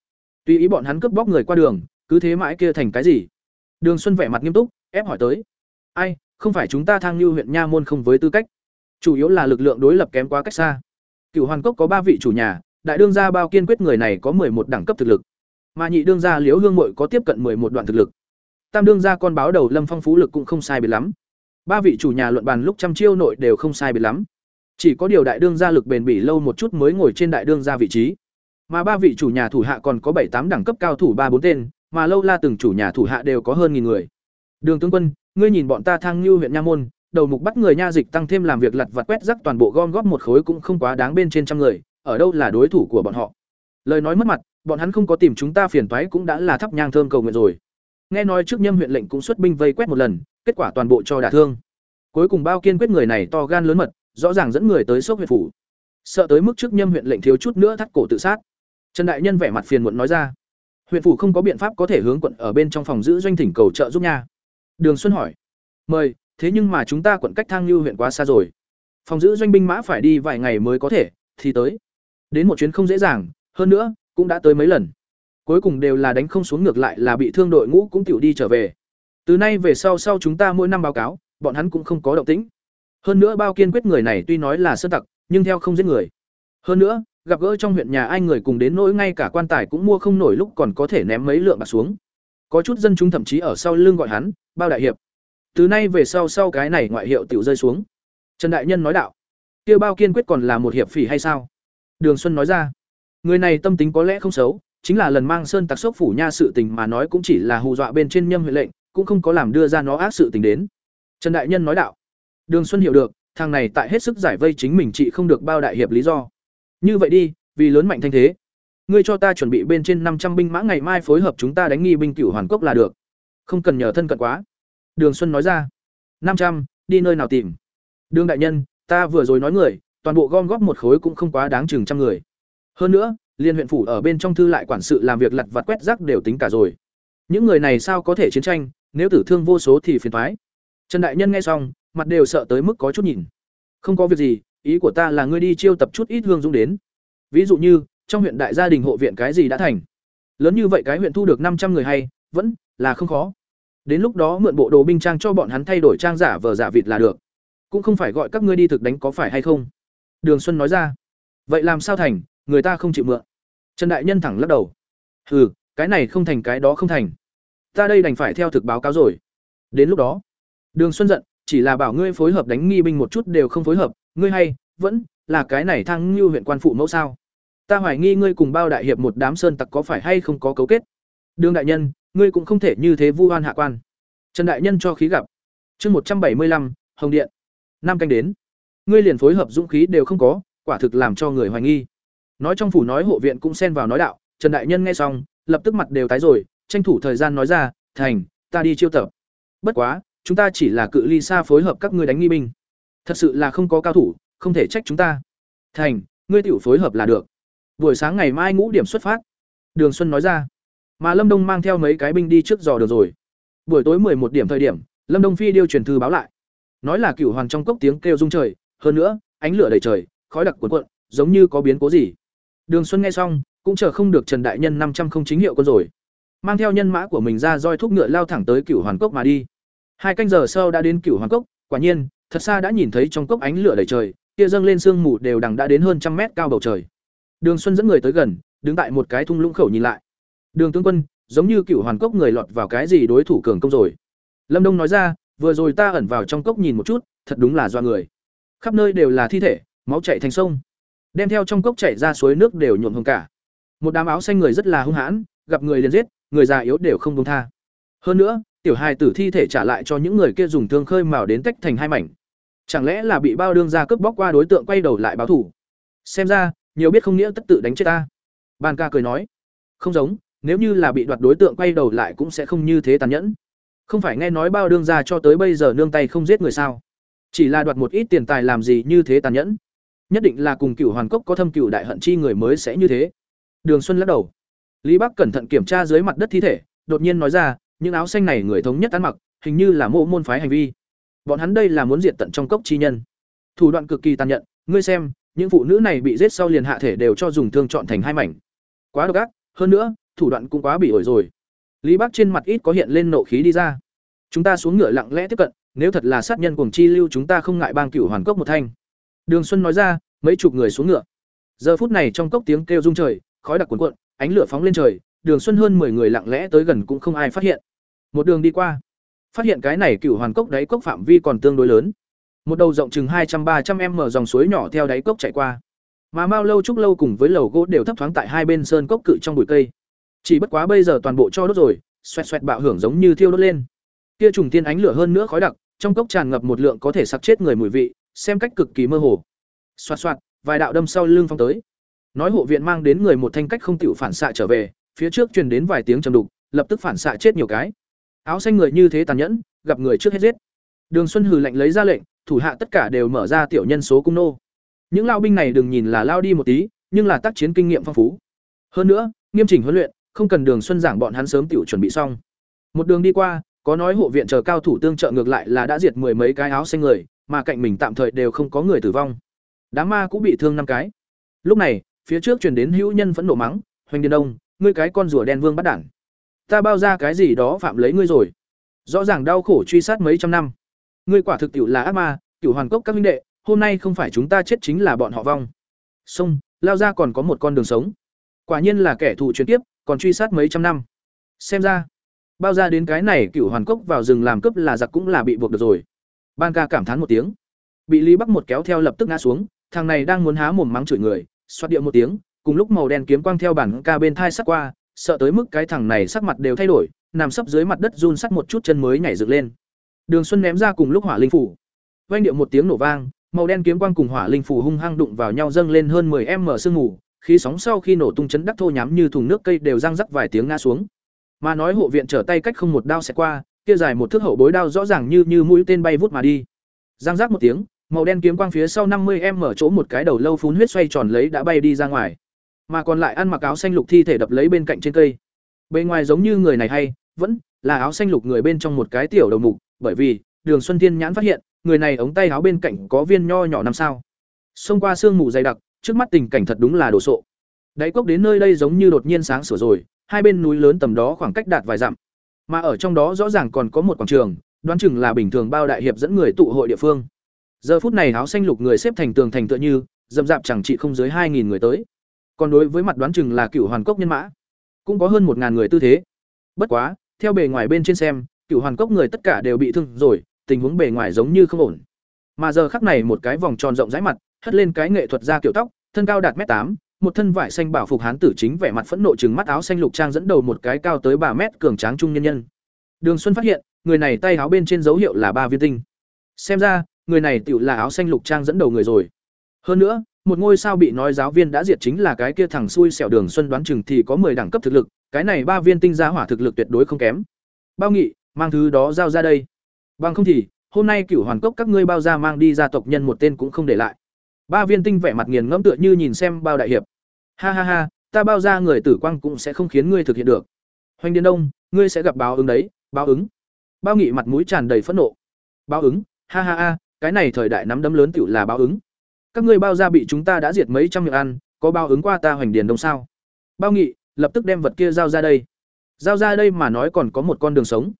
Tùy ý bọn hắn cướp bóc người qua đường, cứ thế mãi kia thành cái gì? Đường xuân vẻ mặt nghiêm túc, ép hỏi tới. Ai, không phải chúng ta thang như huyện nha môn không với tư cách. Chủ yếu là lực lượng đối lập kém quá cách xa. Cựu hoàn cốc có ba vị chủ nhà, đại đương gia bao kiên quyết người này có một đẳng cấp thực lực. Mà nhị đương gia liễu hương mội có tiếp cận một đoạn thực lực. Tam đương gia con báo đầu lâm phong phú lực cũng không sai biệt lắm. Ba vị chủ nhà luận bàn lúc trăm chiêu nội đều không sai biệt lắm chỉ có điều đại đương gia lực bền bỉ lâu một chút mới ngồi trên đại đương gia vị trí. Mà ba vị chủ nhà thủ hạ còn có bảy tám đẳng cấp cao thủ ba bốn tên, mà lâu la từng chủ nhà thủ hạ đều có hơn nghìn người. Đường tướng quân, ngươi nhìn bọn ta thang như huyện nha môn, đầu mục bắt người nha dịch tăng thêm làm việc lặt vặt quét rắc toàn bộ gom góp một khối cũng không quá đáng bên trên trăm người, ở đâu là đối thủ của bọn họ. Lời nói mất mặt, bọn hắn không có tìm chúng ta phiền toái cũng đã là thắp nhang thơm cầu nguyện rồi. Nghe nói trước nhâm huyện lệnh cũng xuất binh vây quét một lần, kết quả toàn bộ cho đả thương. Cuối cùng bao kiên quyết người này to gan lớn mật rõ ràng dẫn người tới sốc huyện phủ. Sợ tới mức trước nhâm huyện lệnh thiếu chút nữa thắt cổ tự sát. Trần đại nhân vẻ mặt phiền muộn nói ra. Huyện phủ không có biện pháp có thể hướng quận ở bên trong phòng giữ doanh thỉnh cầu trợ giúp nha. Đường xuân hỏi. Mời, thế nhưng mà chúng ta quận cách thang như huyện quá xa rồi. Phòng giữ doanh binh mã phải đi vài ngày mới có thể, thì tới. Đến một chuyến không dễ dàng, hơn nữa, cũng đã tới mấy lần. Cuối cùng đều là đánh không xuống ngược lại là bị thương đội ngũ cũng tiểu đi trở về. Từ nay về sau sau chúng ta mỗi năm báo cáo, bọn hắn cũng không có động tĩnh hơn nữa bao kiên quyết người này tuy nói là sơn tặc, nhưng theo không giết người. Hơn nữa, gặp gỡ trong huyện nhà ai người cùng đến nỗi ngay cả quan tài cũng mua không nổi lúc còn có thể ném mấy lượng bạc xuống. Có chút dân chúng thậm chí ở sau lưng gọi hắn, bao đại hiệp. Từ nay về sau sau cái này ngoại hiệu tiểu rơi xuống. Trần đại nhân nói đạo kia bao kiên quyết còn là một hiệp phỉ hay sao? Đường xuân nói ra, người này tâm tính có lẽ không xấu, chính là lần mang sơn tặc sốc phủ nha sự tình mà nói cũng chỉ là hù dọa bên trên nhâm huyện lệnh, cũng không có làm đưa ra nó ác sự tình đến. Trần đại nhân nói đạo đường xuân hiểu được, thằng này tại hết sức giải vây chính mình chị không được bao đại hiệp lý do. Như vậy đi, vì lớn mạnh thanh thế. Ngươi cho ta chuẩn bị bên trên năm trăm binh mã ngày mai phối hợp chúng ta đánh nghi binh cửu hoàn cốc là được. Không cần nhờ thân cận quá. Đường xuân nói ra. Năm trăm, đi nơi nào tìm? Đường đại nhân, ta vừa rồi nói người, toàn bộ gom góp một khối cũng không quá đáng chừng trăm người. Hơn nữa, liên huyện phủ ở bên trong thư lại quản sự làm việc lặt vặt quét rác đều tính cả rồi. Những người này sao có thể chiến tranh, nếu tử thương vô số thì phiền toái. trần đại nhân nghe xong mặt đều sợ tới mức có chút nhìn. Không có việc gì, ý của ta là ngươi đi chiêu tập chút ít hương dung đến. Ví dụ như, trong huyện đại gia đình hộ viện cái gì đã thành. Lớn như vậy cái huyện thu được năm trăm người hay, vẫn là không khó. Đến lúc đó mượn bộ đồ binh trang cho bọn hắn thay đổi trang giả vờ giả vịt là được. Cũng không phải gọi các ngươi đi thực đánh có phải hay không. Đường xuân nói ra. Vậy làm sao thành, người ta không chịu mượn. Trần đại nhân thẳng lắc đầu. Ừ cái này không thành cái đó không thành. Ta đây đành phải theo thực báo cáo rồi. Đến lúc đó, đường xuân giận chỉ là bảo ngươi phối hợp đánh nghi binh một chút đều không phối hợp, ngươi hay, vẫn là cái này thang như huyện quan phụ mẫu sao? Ta hoài nghi ngươi cùng bao đại hiệp một đám sơn tặc có phải hay không có cấu kết? Đương đại nhân, ngươi cũng không thể như thế vu oan hạ quan. Trần đại nhân cho khí gặp. Chương một trăm bảy mươi lăm, hồng điện. Nam canh đến. Ngươi liền phối hợp dũng khí đều không có, quả thực làm cho người hoài nghi. Nói trong phủ nói hộ viện cũng xen vào nói đạo, trần đại nhân nghe xong, lập tức mặt đều tái rồi, tranh thủ thời gian nói ra, thành, ta đi chiêu tập. Bất quá chúng ta chỉ là cự ly xa phối hợp các ngươi đánh nghi binh. Thật sự là không có cao thủ, không thể trách chúng ta. Thành, ngươi tiểu phối hợp là được. Buổi sáng ngày mai ngũ điểm xuất phát. Đường xuân nói ra. Mà lâm đông mang theo mấy cái binh đi trước dò được rồi. Buổi tối một điểm thời điểm, lâm đông phi điêu truyền thư báo lại. Nói là cửu hoàng trong cốc tiếng kêu rung trời, hơn nữa, ánh lửa đầy trời, khói đặc cuộn cuộn, giống như có biến cố gì. Đường xuân nghe xong, cũng chờ không được trần đại nhân năm trăm không chính hiệu con rồi. Mang theo nhân mã của mình ra roi thúc ngựa lao thẳng tới cửu hoàn cốc mà đi hai canh giờ sau đã đến cửu hoàn cốc, quả nhiên, thật xa đã nhìn thấy trong cốc ánh lửa đầy trời, kia dâng lên sương mù đều đằng đã đến hơn trăm mét cao bầu trời. Đường xuân dẫn người tới gần, đứng tại một cái thung lũng khẩu nhìn lại. Đường tướng quân, giống như cửu hoàn cốc người lọt vào cái gì đối thủ cường công rồi? Lâm đông nói ra, vừa rồi ta ẩn vào trong cốc nhìn một chút, thật đúng là do người. Khắp nơi đều là thi thể, máu chảy thành sông. Đem theo trong cốc chảy ra suối nước đều nhuộm hồng cả. Một đám áo xanh người rất là hung hãn, gặp người liền giết, người già yếu đều không công tha. Hơn nữa tiểu hài tử thi thể trả lại cho những người kia dùng thương khơi mào đến tách thành hai mảnh. Chẳng lẽ là bị bao đương ra cướp bóc qua đối tượng quay đầu lại báo thủ xem ra, nhiều biết không nghĩa tất tự đánh chết ta. Ban ca cười nói, không giống, nếu như là bị đoạt đối tượng quay đầu lại cũng sẽ không như thế tàn nhẫn. Không phải nghe nói bao đương ra cho tới bây giờ nương tay không giết người sao? Chỉ là đoạt một ít tiền tài làm gì như thế tàn nhẫn? Nhất định là cùng cựu hoàn cốc có thâm cựu đại hận chi người mới sẽ như thế. Đường xuân lắc đầu. Lý bắc cẩn thận kiểm tra dưới mặt đất thi thể, đột nhiên nói ra những áo xanh này người thống nhất ăn mặc, hình như là mộ môn phái hành vi. Bọn hắn đây là muốn diệt tận trong cốc chi nhân. Thủ đoạn cực kỳ tàn nhẫn, ngươi xem, những phụ nữ này bị giết sau liền hạ thể đều cho dùng thương chọn thành hai mảnh. Quá độc ác, hơn nữa, thủ đoạn cũng quá bị ổi rồi. Lý bắc trên mặt ít có hiện lên nộ khí đi ra. Chúng ta xuống ngựa lặng lẽ tiếp cận, nếu thật là sát nhân cuồng chi lưu chúng ta không ngại bang cửu hoàn cốc một thanh. Đường xuân nói ra, mấy chục người xuống ngựa. Giờ phút này trong cốc tiếng kêu rung trời, khói đặc cuồn cuộn, ánh lửa phóng lên trời, đường xuân hơn 10 người lặng lẽ tới gần cũng không ai phát hiện một đường đi qua. Phát hiện cái này cửu hoàn cốc đáy cốc phạm vi còn tương đối lớn. Một đầu rộng chừng hai trăm ba trăm m dòng suối nhỏ theo đáy cốc chảy qua. Mà mau lâu trúc lâu cùng với lầu gỗ đều thấp thoáng tại hai bên sơn cốc cự trong bụi cây. Chỉ bất quá bây giờ toàn bộ cho đốt rồi, xoẹt xoẹt bạo hưởng giống như thiêu đốt lên. Kia trùng tiên ánh lửa hơn nữa khói đặc, trong cốc tràn ngập một lượng có thể sặc chết người mùi vị, xem cách cực kỳ mơ hồ. Xoạt xoạt, vài đạo đâm sau lưng phong tới. Nói hộ viện mang đến người một thanh cách không tiểu phản xạ trở về, phía trước truyền đến vài tiếng trầm đục, lập tức phản xạ chết nhiều cái áo xanh người như thế tàn nhẫn, gặp người trước hết giết. Đường xuân hừ lạnh lấy ra lệnh, thủ hạ tất cả đều mở ra tiểu nhân số cung nô. Những lao binh này đừng nhìn là lao đi một tí, nhưng là tác chiến kinh nghiệm phong phú. Hơn nữa, nghiêm chỉnh huấn luyện, không cần đường xuân giảng bọn hắn sớm tiểu chuẩn bị xong. Một đường đi qua, có nói hộ viện chờ cao thủ tương trợ ngược lại là đã diệt mười mấy cái áo xanh người, mà cạnh mình tạm thời đều không có người tử vong. Đám ma cũng bị thương năm cái. Lúc này, phía trước truyền đến hữu nhân phẫn nộ mắng, hoành điên đông, ngươi cái con rùa đen vương bắt đản ta bao ra cái gì đó phạm lấy ngươi rồi. Rõ ràng đau khổ truy sát mấy trăm năm. Ngươi quả thực tiệu là ác ma cửu hoàn cốc các minh đệ, hôm nay không phải chúng ta chết chính là bọn họ vong. Sông, lao ra còn có một con đường sống. Quả nhiên là kẻ thù truyền tiếp còn truy sát mấy trăm năm. Xem ra, bao ra đến cái này cửu hoàn cốc vào rừng làm cướp là giặc cũng là bị buộc được rồi. Ban ca cảm thán một tiếng. Bị lý bắc một kéo theo lập tức ngã xuống, thằng này đang muốn há mồm mắng chửi người, xoát điệu một tiếng, cùng lúc màu đen kiếm quang theo bản ca bên thai sắc qua sợ tới mức cái thằng này sắc mặt đều thay đổi, nằm sấp dưới mặt đất run sắt một chút chân mới nhảy dựng lên. Đường xuân ném ra cùng lúc hỏa linh phủ. Vang điệu một tiếng nổ vang, màu đen kiếm quang cùng hỏa linh phủ hung hăng đụng vào nhau dâng lên hơn 10 m sương mù, khí sóng sau khi nổ tung chấn đắc thô nhám như thùng nước cây đều răng rắc vài tiếng ngã xuống. Mà nói hộ viện trở tay cách không một đao sẽ qua, kia dài một thước hậu bối đao rõ ràng như như mũi tên bay vút mà đi. Răng rác một tiếng, màu đen kiếm quang phía sau năm mươi em mở chỗ một cái đầu lâu phun huyết xoay tròn lấy đã bay đi ra ngoài mà còn lại ăn mặc áo xanh lục thi thể đập lấy bên cạnh trên cây. Bề ngoài giống như người này hay, vẫn là áo xanh lục người bên trong một cái tiểu đầu mục, bởi vì, đường xuân thiên nhãn phát hiện, người này ống tay áo bên cạnh có viên nho nhỏ năm sao. Xông qua sương mù dày đặc, trước mắt tình cảnh thật đúng là đồ sộ. Đáy cốc đến nơi đây giống như đột nhiên sáng sửa rồi, hai bên núi lớn tầm đó khoảng cách đạt vài dặm. Mà ở trong đó rõ ràng còn có một quảng trường, đoán chừng là bình thường bao đại hiệp dẫn người tụ hội địa phương. Giờ phút này áo xanh lục người xếp thành tường thành tựa như dầm dạp chẳng trị không dưới hai nghìn người tới còn đối với mặt đoán chừng là cựu hoàn cốc nhân mã. Cũng có hơn một ngàn người tư thế. Bất quá, theo bề ngoài bên trên xem, cựu hoàn cốc người tất cả đều bị thương rồi, tình huống bề ngoài giống như không ổn. Mà giờ khắc này một cái vòng tròn rộng rãi mặt, hất lên cái nghệ thuật ra kiểu tóc, thân cao đạt m tám, một thân vải xanh bảo phục hán tử chính vẻ mặt phẫn nộ chừng mắt áo xanh lục trang dẫn đầu một cái cao tới ba mét cường tráng trung nhân nhân. Đường xuân phát hiện, người này tay áo bên trên dấu hiệu là ba viên tinh. Xem ra, người này tựu là áo xanh lục trang dẫn đầu người rồi. Hơn nữa một ngôi sao bị nói giáo viên đã diệt chính là cái kia thằng xui xẻo đường xuân đoán chừng thì có mười đẳng cấp thực lực, cái này ba viên tinh giá hỏa thực lực tuyệt đối không kém. Bao nghị, mang thứ đó giao ra đây. Bằng không thì, hôm nay cửu hoàn cốc các ngươi bao ra mang đi gia tộc nhân một tên cũng không để lại. Ba viên tinh vẻ mặt nghiền ngẫm tựa như nhìn xem bao đại hiệp. Ha ha ha, ta bao ra người tử quang cũng sẽ không khiến ngươi thực hiện được. Hoành điên đông, ngươi sẽ gặp báo ứng đấy, báo ứng. Bao nghị mặt mũi tràn đầy phẫn nộ. Báo ứng, ha ha ha, cái này thời đại nắm đấm lớn tiểu là báo ứng các ngươi bao gia bị chúng ta đã diệt mấy trăm miệng ăn, có bao ứng qua ta hoành điền đông sao? Bao nghị, lập tức đem vật kia giao ra đây. Giao ra đây mà nói còn có một con đường sống.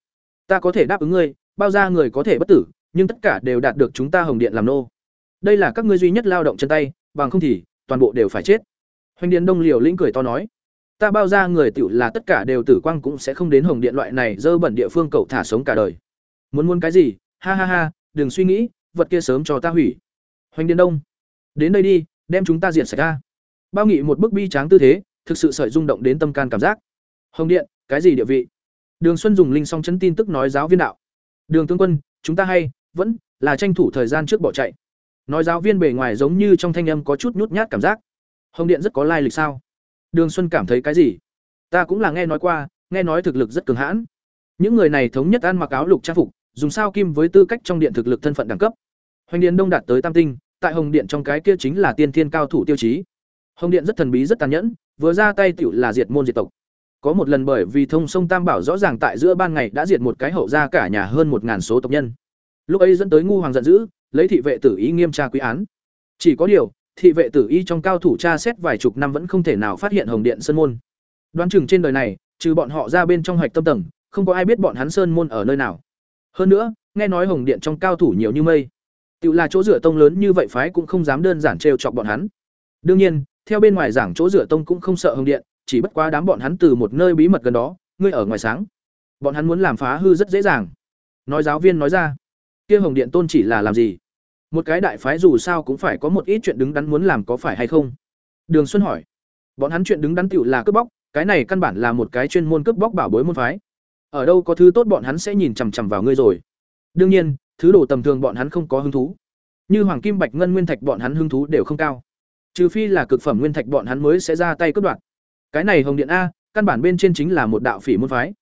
Ta có thể đáp ứng ngươi, bao gia người có thể bất tử, nhưng tất cả đều đạt được chúng ta hồng điện làm nô. Đây là các ngươi duy nhất lao động chân tay, bằng không thì, toàn bộ đều phải chết. Hoành điền đông liều lĩnh cười to nói. Ta bao ra người tựu là tất cả đều tử quang cũng sẽ không đến hồng điện loại này dơ bẩn địa phương cậu thả sống cả đời. Muốn muốn cái gì? Ha ha ha, đừng suy nghĩ, vật kia sớm cho ta hủy. Hoành điền đông đến đây đi, đem chúng ta diệt sạch ra bao nghị một bức bi tráng tư thế, thực sự sợi rung động đến tâm can cảm giác. Hồng điện, cái gì địa vị? Đường xuân dùng linh song chấn tin tức nói giáo viên đạo. Đường tướng quân, chúng ta hay, vẫn là tranh thủ thời gian trước bỏ chạy. Nói giáo viên bề ngoài giống như trong thanh âm có chút nhút nhát cảm giác. Hồng điện rất có lai lịch sao? Đường xuân cảm thấy cái gì? Ta cũng là nghe nói qua, nghe nói thực lực rất cường hãn. Những người này thống nhất ăn mặc áo lục trang phục, dùng sao kim với tư cách trong điện thực lực thân phận đẳng cấp. Hoành điện đông đạt tới tam tinh tại hồng điện trong cái kia chính là tiên thiên cao thủ tiêu chí. Hồng điện rất thần bí, rất tàn nhẫn, vừa ra tay tựu là diệt môn diệt tộc. Có một lần bởi vì thông sông tam bảo rõ ràng tại giữa ban ngày đã diệt một cái hậu ra cả nhà hơn một ngàn số tộc nhân. Lúc ấy dẫn tới ngu hoàng giận dữ, lấy thị vệ tử ý nghiêm tra quý án. Chỉ có điều, thị vệ tử y trong cao thủ tra xét vài chục năm vẫn không thể nào phát hiện hồng điện sơn môn. Đoán chừng trên đời này, trừ bọn họ ra bên trong hạch tâm tầng, không có ai biết bọn hắn sơn môn ở nơi nào. Hơn nữa, nghe nói hồng điện trong cao thủ nhiều như mây tự là chỗ rửa tông lớn như vậy phái cũng không dám đơn giản trêu chọc bọn hắn. Đương nhiên, theo bên ngoài giảng chỗ rửa tông cũng không sợ hồng điện, chỉ bất quá đám bọn hắn từ một nơi bí mật gần đó, ngươi ở ngoài sáng. Bọn hắn muốn làm phá hư rất dễ dàng. Nói giáo viên nói ra, kia hồng điện tôn chỉ là làm gì? Một cái đại phái dù sao cũng phải có một ít chuyện đứng đắn muốn làm có phải hay không? Đường xuân hỏi. Bọn hắn chuyện đứng đắn tiểu là cướp bóc, cái này căn bản là một cái chuyên môn cướp bóc bảo bối môn phái. Ở đâu có thứ tốt bọn hắn sẽ nhìn chằm chằm vào ngươi rồi? Đương nhiên thứ đồ tầm thường bọn hắn không có hứng thú. Như hoàng kim bạch ngân nguyên thạch bọn hắn hứng thú đều không cao. Trừ phi là cực phẩm nguyên thạch bọn hắn mới sẽ ra tay cướp đoạt. Cái này hồng điện a, căn bản bên trên chính là một đạo phỉ môn phái.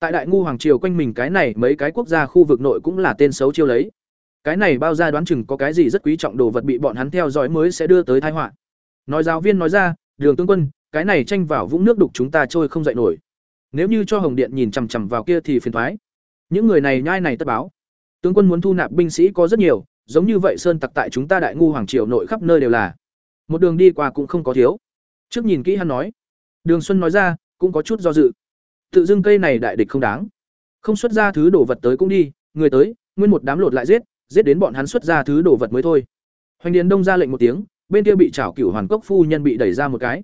Tại đại ngu hoàng triều quanh mình cái này mấy cái quốc gia khu vực nội cũng là tên xấu chiêu lấy. Cái này bao ra đoán chừng có cái gì rất quý trọng đồ vật bị bọn hắn theo dõi mới sẽ đưa tới tai họa. Nói giáo viên nói ra, đường tướng quân, cái này tranh vào vũng nước đục chúng ta trôi không dậy nổi. Nếu như cho hồng điện nhìn chằm chằm vào kia thì phiền thoái những người này nhai này tất báo tướng quân muốn thu nạp binh sĩ có rất nhiều, giống như vậy sơn tặc tại chúng ta đại ngu hoàng triều nội khắp nơi đều là. Một đường đi qua cũng không có thiếu. Trước nhìn kỹ hắn nói. Đường xuân nói ra, cũng có chút do dự. Tự dưng cây này đại địch không đáng. Không xuất ra thứ đồ vật tới cũng đi, người tới, nguyên một đám lột lại giết giết đến bọn hắn xuất ra thứ đồ vật mới thôi. Hoành điền đông ra lệnh một tiếng, bên kia bị chảo cửu hoàn cốc phu nhân bị đẩy ra một cái.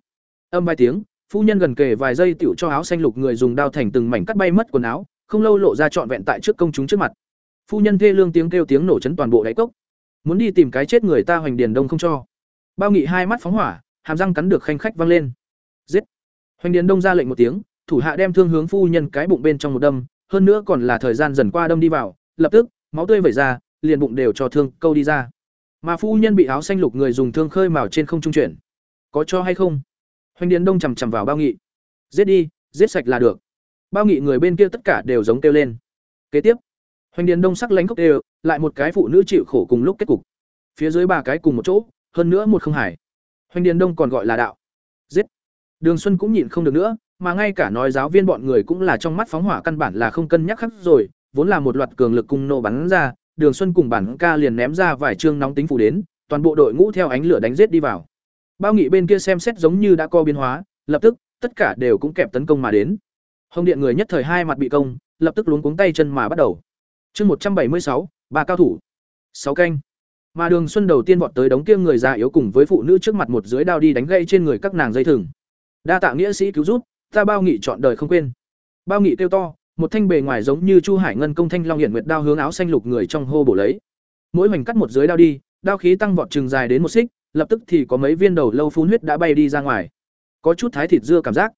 Âm vài tiếng, phu nhân gần kề vài giây tiểu cho áo xanh lục người dùng đao thành từng mảnh cắt bay mất quần áo, không lâu lộ ra trọn vẹn tại trước công chúng trước mặt phu nhân thê lương tiếng kêu tiếng nổ chấn toàn bộ đáy cốc. Muốn đi tìm cái chết người ta hoành điền đông không cho. Bao nghị hai mắt phóng hỏa, hàm răng cắn được khanh khách vang lên. Giết. Hoành điền đông ra lệnh một tiếng, thủ hạ đem thương hướng phu nhân cái bụng bên trong một đâm, hơn nữa còn là thời gian dần qua đâm đi vào, lập tức, máu tươi vẩy ra, liền bụng đều cho thương câu đi ra. Mà phu nhân bị áo xanh lục người dùng thương khơi mào trên không trung chuyển. Có cho hay không? Hoành điền đông chằm chằm vào bao nghị. Giết đi, giết sạch là được. Bao nghị người bên kia tất cả đều giống kêu lên. Kế tiếp hoành điền đông sắc lánh khóc đều lại một cái phụ nữ chịu khổ cùng lúc kết cục phía dưới ba cái cùng một chỗ hơn nữa một không hải hoành điền đông còn gọi là đạo giết đường xuân cũng nhịn không được nữa mà ngay cả nói giáo viên bọn người cũng là trong mắt phóng hỏa căn bản là không cân nhắc khắc rồi vốn là một loạt cường lực cung nổ bắn ra Đường Xuân cùng bản ca liền ném ra vài chương nóng tính phủ đến, toàn bộ đội ngũ theo ánh lửa đánh giết đi vào. Bao Nghị bên kia xem xét giống như đã co biến hóa, lập tức, tất cả đều cũng kẹp tấn công mà đến. Hồng Điện người nhất thời hai mặt bị công, lập tức luống cuống tay chân mà bắt đầu. Chương một trăm bảy mươi sáu, ba cao thủ. sáu canh. Mà Đường Xuân đầu tiên vọt tới đống kia người già yếu cùng với phụ nữ trước mặt một dưới đao đi đánh gây trên người các nàng dây thừng. Đa tạ nghĩa sĩ cứu giúp, ta Bao Nghị chọn đời không quên. Bao Nghị kêu to, một thanh bề ngoài giống như chu hải ngân công thanh long hiển nguyệt đao hướng áo xanh lục người trong hô bổ lấy mỗi hoành cắt một dưới đao đi đao khí tăng vọt trường dài đến một xích lập tức thì có mấy viên đầu lâu phun huyết đã bay đi ra ngoài có chút thái thịt dưa cảm giác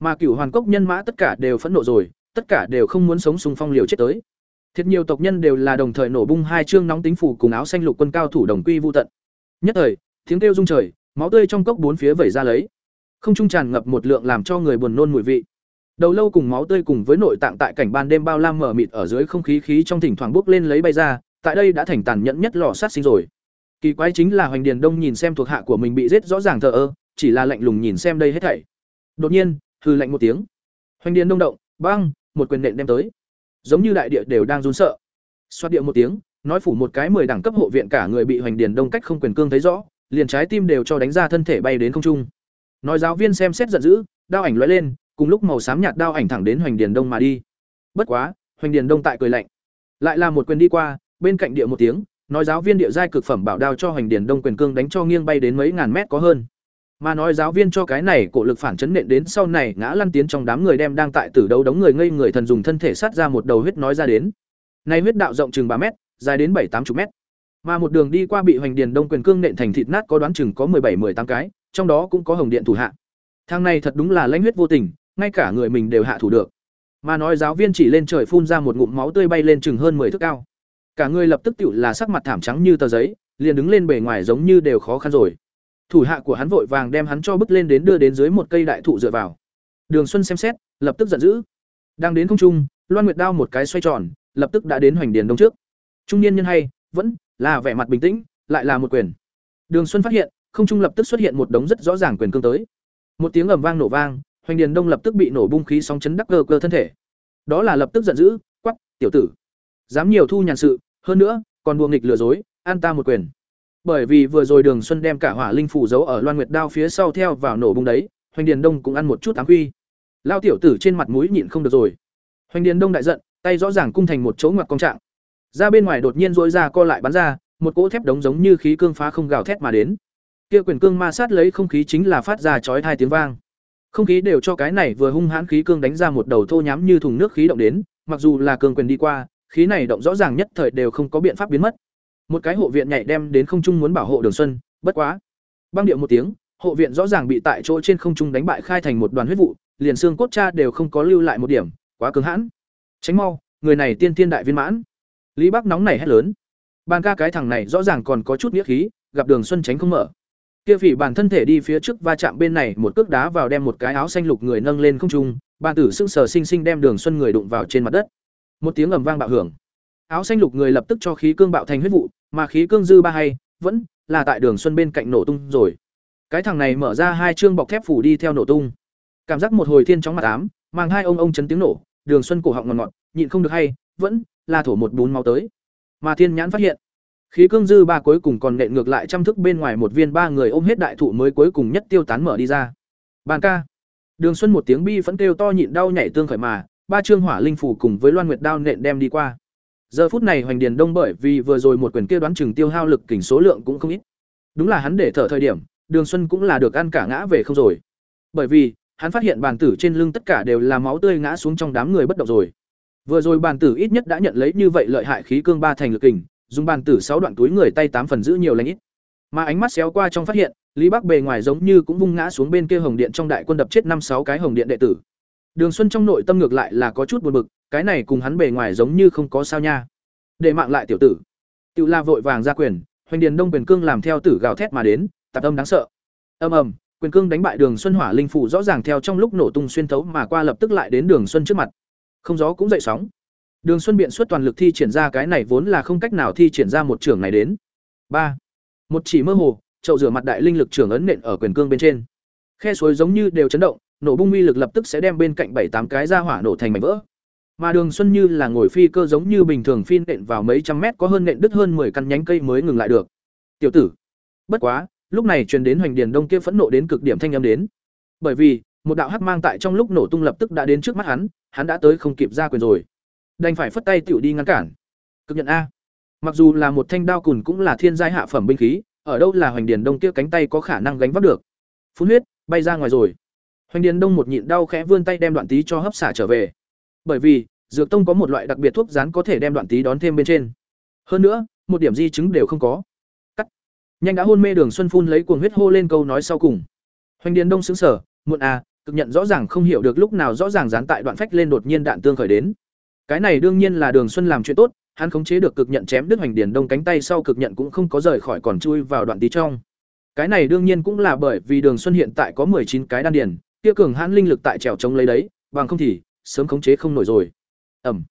mà cửu hoàn cốc nhân mã tất cả đều phẫn nộ rồi tất cả đều không muốn sống xung phong liều chết tới thiệt nhiều tộc nhân đều là đồng thời nổ bung hai chương nóng tính phủ cùng áo xanh lục quân cao thủ đồng quy vô tận. Nhất thời, tiếng kêu rung trời, máu tươi trong cốc bốn phía vẩy ra lấy. Không trung tràn ngập một lượng làm cho người buồn nôn mùi vị. Đầu lâu cùng máu tươi cùng với nội tạng tại cảnh ban đêm bao lam mở mịt ở dưới không khí khí trong thỉnh thoảng bốc lên lấy bay ra, tại đây đã thành tàn nhẫn nhất lò sát sinh rồi. Kỳ quái chính là hoành điền đông nhìn xem thuộc hạ của mình bị giết rõ ràng thờ ơ, chỉ là lạnh lùng nhìn xem đây hết thảy. Đột nhiên hư lạnh một tiếng. Hoành điền đông động, băng, một quyền nện đem tới giống như đại địa đều đang run sợ. Xoát địa một tiếng, nói phủ một cái mười đẳng cấp hộ viện cả người bị hoành điền đông cách không quyền cương thấy rõ, liền trái tim đều cho đánh ra thân thể bay đến không trung. Nói giáo viên xem xét giận dữ, đao ảnh lóe lên, cùng lúc màu xám nhạt đao ảnh thẳng đến hoành điền đông mà đi. Bất quá, hoành điền đông tại cười lạnh. Lại là một quyền đi qua, bên cạnh địa một tiếng, nói giáo viên địa giai cực phẩm bảo đao cho hoành điền đông quyền cương đánh cho nghiêng bay đến mấy ngàn mét có hơn mà nói giáo viên cho cái này cổ lực phản chấn nện đến sau này ngã lăn tiến trong đám người đem đang tại tử đấu đống người ngây người thần dùng thân thể sát ra một đầu huyết nói ra đến. Nay huyết đạo rộng chừng ba mét, dài đến bảy tám chục mét. Mà một đường đi qua bị hoành điền đông quyền cương nện thành thịt nát có đoán chừng có bảy 10 tám cái, trong đó cũng có hồng điện thủ hạ. Thang này thật đúng là lãnh huyết vô tình, ngay cả người mình đều hạ thủ được. Mà nói giáo viên chỉ lên trời phun ra một ngụm máu tươi bay lên chừng hơn 10 thước cao. Cả người lập tức tựu là sắc mặt thảm trắng như tờ giấy, liền đứng lên bề ngoài giống như đều khó khăn rồi. Thủ hạ của hắn vội vàng đem hắn cho bước lên đến đưa đến dưới một cây đại thụ dựa vào. Đường Xuân xem xét, lập tức giận dữ. Đang đến không trung, Loan Nguyệt đao một cái xoay tròn, lập tức đã đến Hoành Điền Đông trước. Trung niên nhân hay, vẫn là vẻ mặt bình tĩnh, lại là một quyền. Đường Xuân phát hiện, không trung lập tức xuất hiện một đống rất rõ ràng quyền cương tới. Một tiếng ầm vang nổ vang, Hoành Điền Đông lập tức bị nổ bung khí sóng chấn đắc cơ cơ thân thể. Đó là lập tức giận dữ, quắc, tiểu tử, dám nhiều thu nhàn sự, hơn nữa, còn buông nghịch lừa dối, an ta một quyền. Bởi vì vừa rồi Đường Xuân đem cả hỏa linh phủ giấu ở Loan Nguyệt đao phía sau theo vào nổ bung đấy, Hoành Điền Đông cũng ăn một chút áng quy. Lao tiểu tử trên mặt mũi nhịn không được rồi. Hoành Điền Đông đại giận, tay rõ ràng cung thành một chỗ ngoặc công trạng. Ra bên ngoài đột nhiên rỗi ra co lại bắn ra, một cỗ thép đống giống như khí cương phá không gào thét mà đến. Kia quyền cương ma sát lấy không khí chính là phát ra chói tai tiếng vang. Không khí đều cho cái này vừa hung hãn khí cương đánh ra một đầu thô nhám như thùng nước khí động đến, mặc dù là cương quyền đi qua, khí này động rõ ràng nhất thời đều không có biện pháp biến mất. Một cái hộ viện nhảy đem đến không trung muốn bảo hộ Đường Xuân, bất quá. Băng điệu một tiếng, hộ viện rõ ràng bị tại chỗ trên không trung đánh bại khai thành một đoàn huyết vụ, liền xương cốt cha đều không có lưu lại một điểm, quá cứng hãn. Tránh mau, người này tiên thiên đại viên mãn. Lý Bắc nóng này hét lớn. Bàn ca cái thằng này rõ ràng còn có chút nghĩa khí, gặp Đường Xuân tránh không mở. Kia phỉ bản thân thể đi phía trước va chạm bên này, một cước đá vào đem một cái áo xanh lục người nâng lên không trung, bàn tử sưng sờ sinh sinh đem Đường Xuân người đụng vào trên mặt đất. Một tiếng ầm vang bạo hưởng. Áo xanh lục người lập tức cho khí cương bạo thành huyết vụ, mà khí cương dư ba hay, vẫn là tại Đường Xuân bên cạnh nổ tung rồi. Cái thằng này mở ra hai chương bọc thép phủ đi theo nổ tung. Cảm giác một hồi thiên chóng mặt ám, mang hai ông ông chấn tiếng nổ, Đường Xuân cổ họng ngọt ngọt, nhịn không được hay, vẫn là thổ một bún máu tới. Mà Thiên Nhãn phát hiện, khí cương dư ba cuối cùng còn nện ngược lại trăm thức bên ngoài một viên ba người ôm hết đại thụ mới cuối cùng nhất tiêu tán mở đi ra. Bàn ca. Đường Xuân một tiếng bi phẫn kêu to nhịn đau nhảy tương khởi mà, ba trương hỏa linh phủ cùng với Loan Nguyệt đao nện đem đi qua. Giờ phút này Hoành Điền Đông bởi vì vừa rồi một quyền kia đoán chừng tiêu hao lực kình số lượng cũng không ít. Đúng là hắn để thở thời điểm, Đường Xuân cũng là được ăn cả ngã về không rồi. Bởi vì, hắn phát hiện bàn tử trên lưng tất cả đều là máu tươi ngã xuống trong đám người bất động rồi. Vừa rồi bàn tử ít nhất đã nhận lấy như vậy lợi hại khí cương ba thành lực kình, dùng bàn tử sáu đoạn túi người tay tám phần giữ nhiều lãnh ít. Mà ánh mắt xéo qua trong phát hiện, Lý Bắc bề ngoài giống như cũng vung ngã xuống bên kia hồng điện trong đại quân đập chết năm sáu cái hồng điện đệ tử. Đường Xuân trong nội tâm ngược lại là có chút buồn bực, cái này cùng hắn bề ngoài giống như không có sao nha. Để mạng lại tiểu tử. Tiểu La vội vàng ra quyền, Hoành Điền Đông quyền cương làm theo tử gào thét mà đến, tạp âm đáng sợ. Ầm ầm, quyền cương đánh bại Đường Xuân Hỏa linh phủ rõ ràng theo trong lúc nổ tung xuyên thấu mà qua lập tức lại đến Đường Xuân trước mặt. Không gió cũng dậy sóng. Đường Xuân biện xuất toàn lực thi triển ra cái này vốn là không cách nào thi triển ra một trường này đến. ba Một chỉ mơ hồ, chậu rửa mặt đại linh lực trưởng ấn nện ở quyền cương bên trên. Khe suối giống như đều chấn động, nổ bung uy lực lập tức sẽ đem bên cạnh bảy tám cái ra hỏa nổ thành mảnh vỡ. Mà Đường Xuân như là ngồi phi cơ giống như bình thường phi nện vào mấy trăm mét có hơn nện đứt hơn 10 căn nhánh cây mới ngừng lại được. Tiểu tử. Bất quá, lúc này truyền đến hoành điền đông kia phẫn nộ đến cực điểm thanh âm đến. Bởi vì, một đạo hắc mang tại trong lúc nổ tung lập tức đã đến trước mắt hắn, hắn đã tới không kịp ra quyền rồi. Đành phải phất tay tiểu đi ngăn cản. Cực nhận a. Mặc dù là một thanh đao cùn cũng là thiên giai hạ phẩm binh khí, ở đâu là hoành điền đông kia cánh tay có khả năng gánh vác được. Phun huyết, bay ra ngoài rồi. Hoành điền đông một nhịn đau khẽ vươn tay đem đoạn tí cho hấp xả trở về. Bởi vì, dược tông có một loại đặc biệt thuốc rán có thể đem đoạn tí đón thêm bên trên. Hơn nữa, một điểm di chứng đều không có. Cắt. Nhanh đã hôn mê Đường Xuân phun lấy cuồng huyết hô lên câu nói sau cùng. Hoành điền đông sững sờ, muộn à, cực nhận rõ ràng không hiểu được lúc nào rõ ràng dán tại đoạn phách lên đột nhiên đạn tương khởi đến. Cái này đương nhiên là Đường Xuân làm chuyện tốt, hắn khống chế được cực nhận chém đứt hoành điền đông cánh tay sau cực nhận cũng không có rời khỏi còn chui vào đoạn tí trong. Cái này đương nhiên cũng là bởi vì Đường Xuân hiện tại có chín cái đan điền, kia cường hãn linh lực tại trèo chống lấy đấy, bằng không thì sớm khống chế không nổi rồi. Ẩm.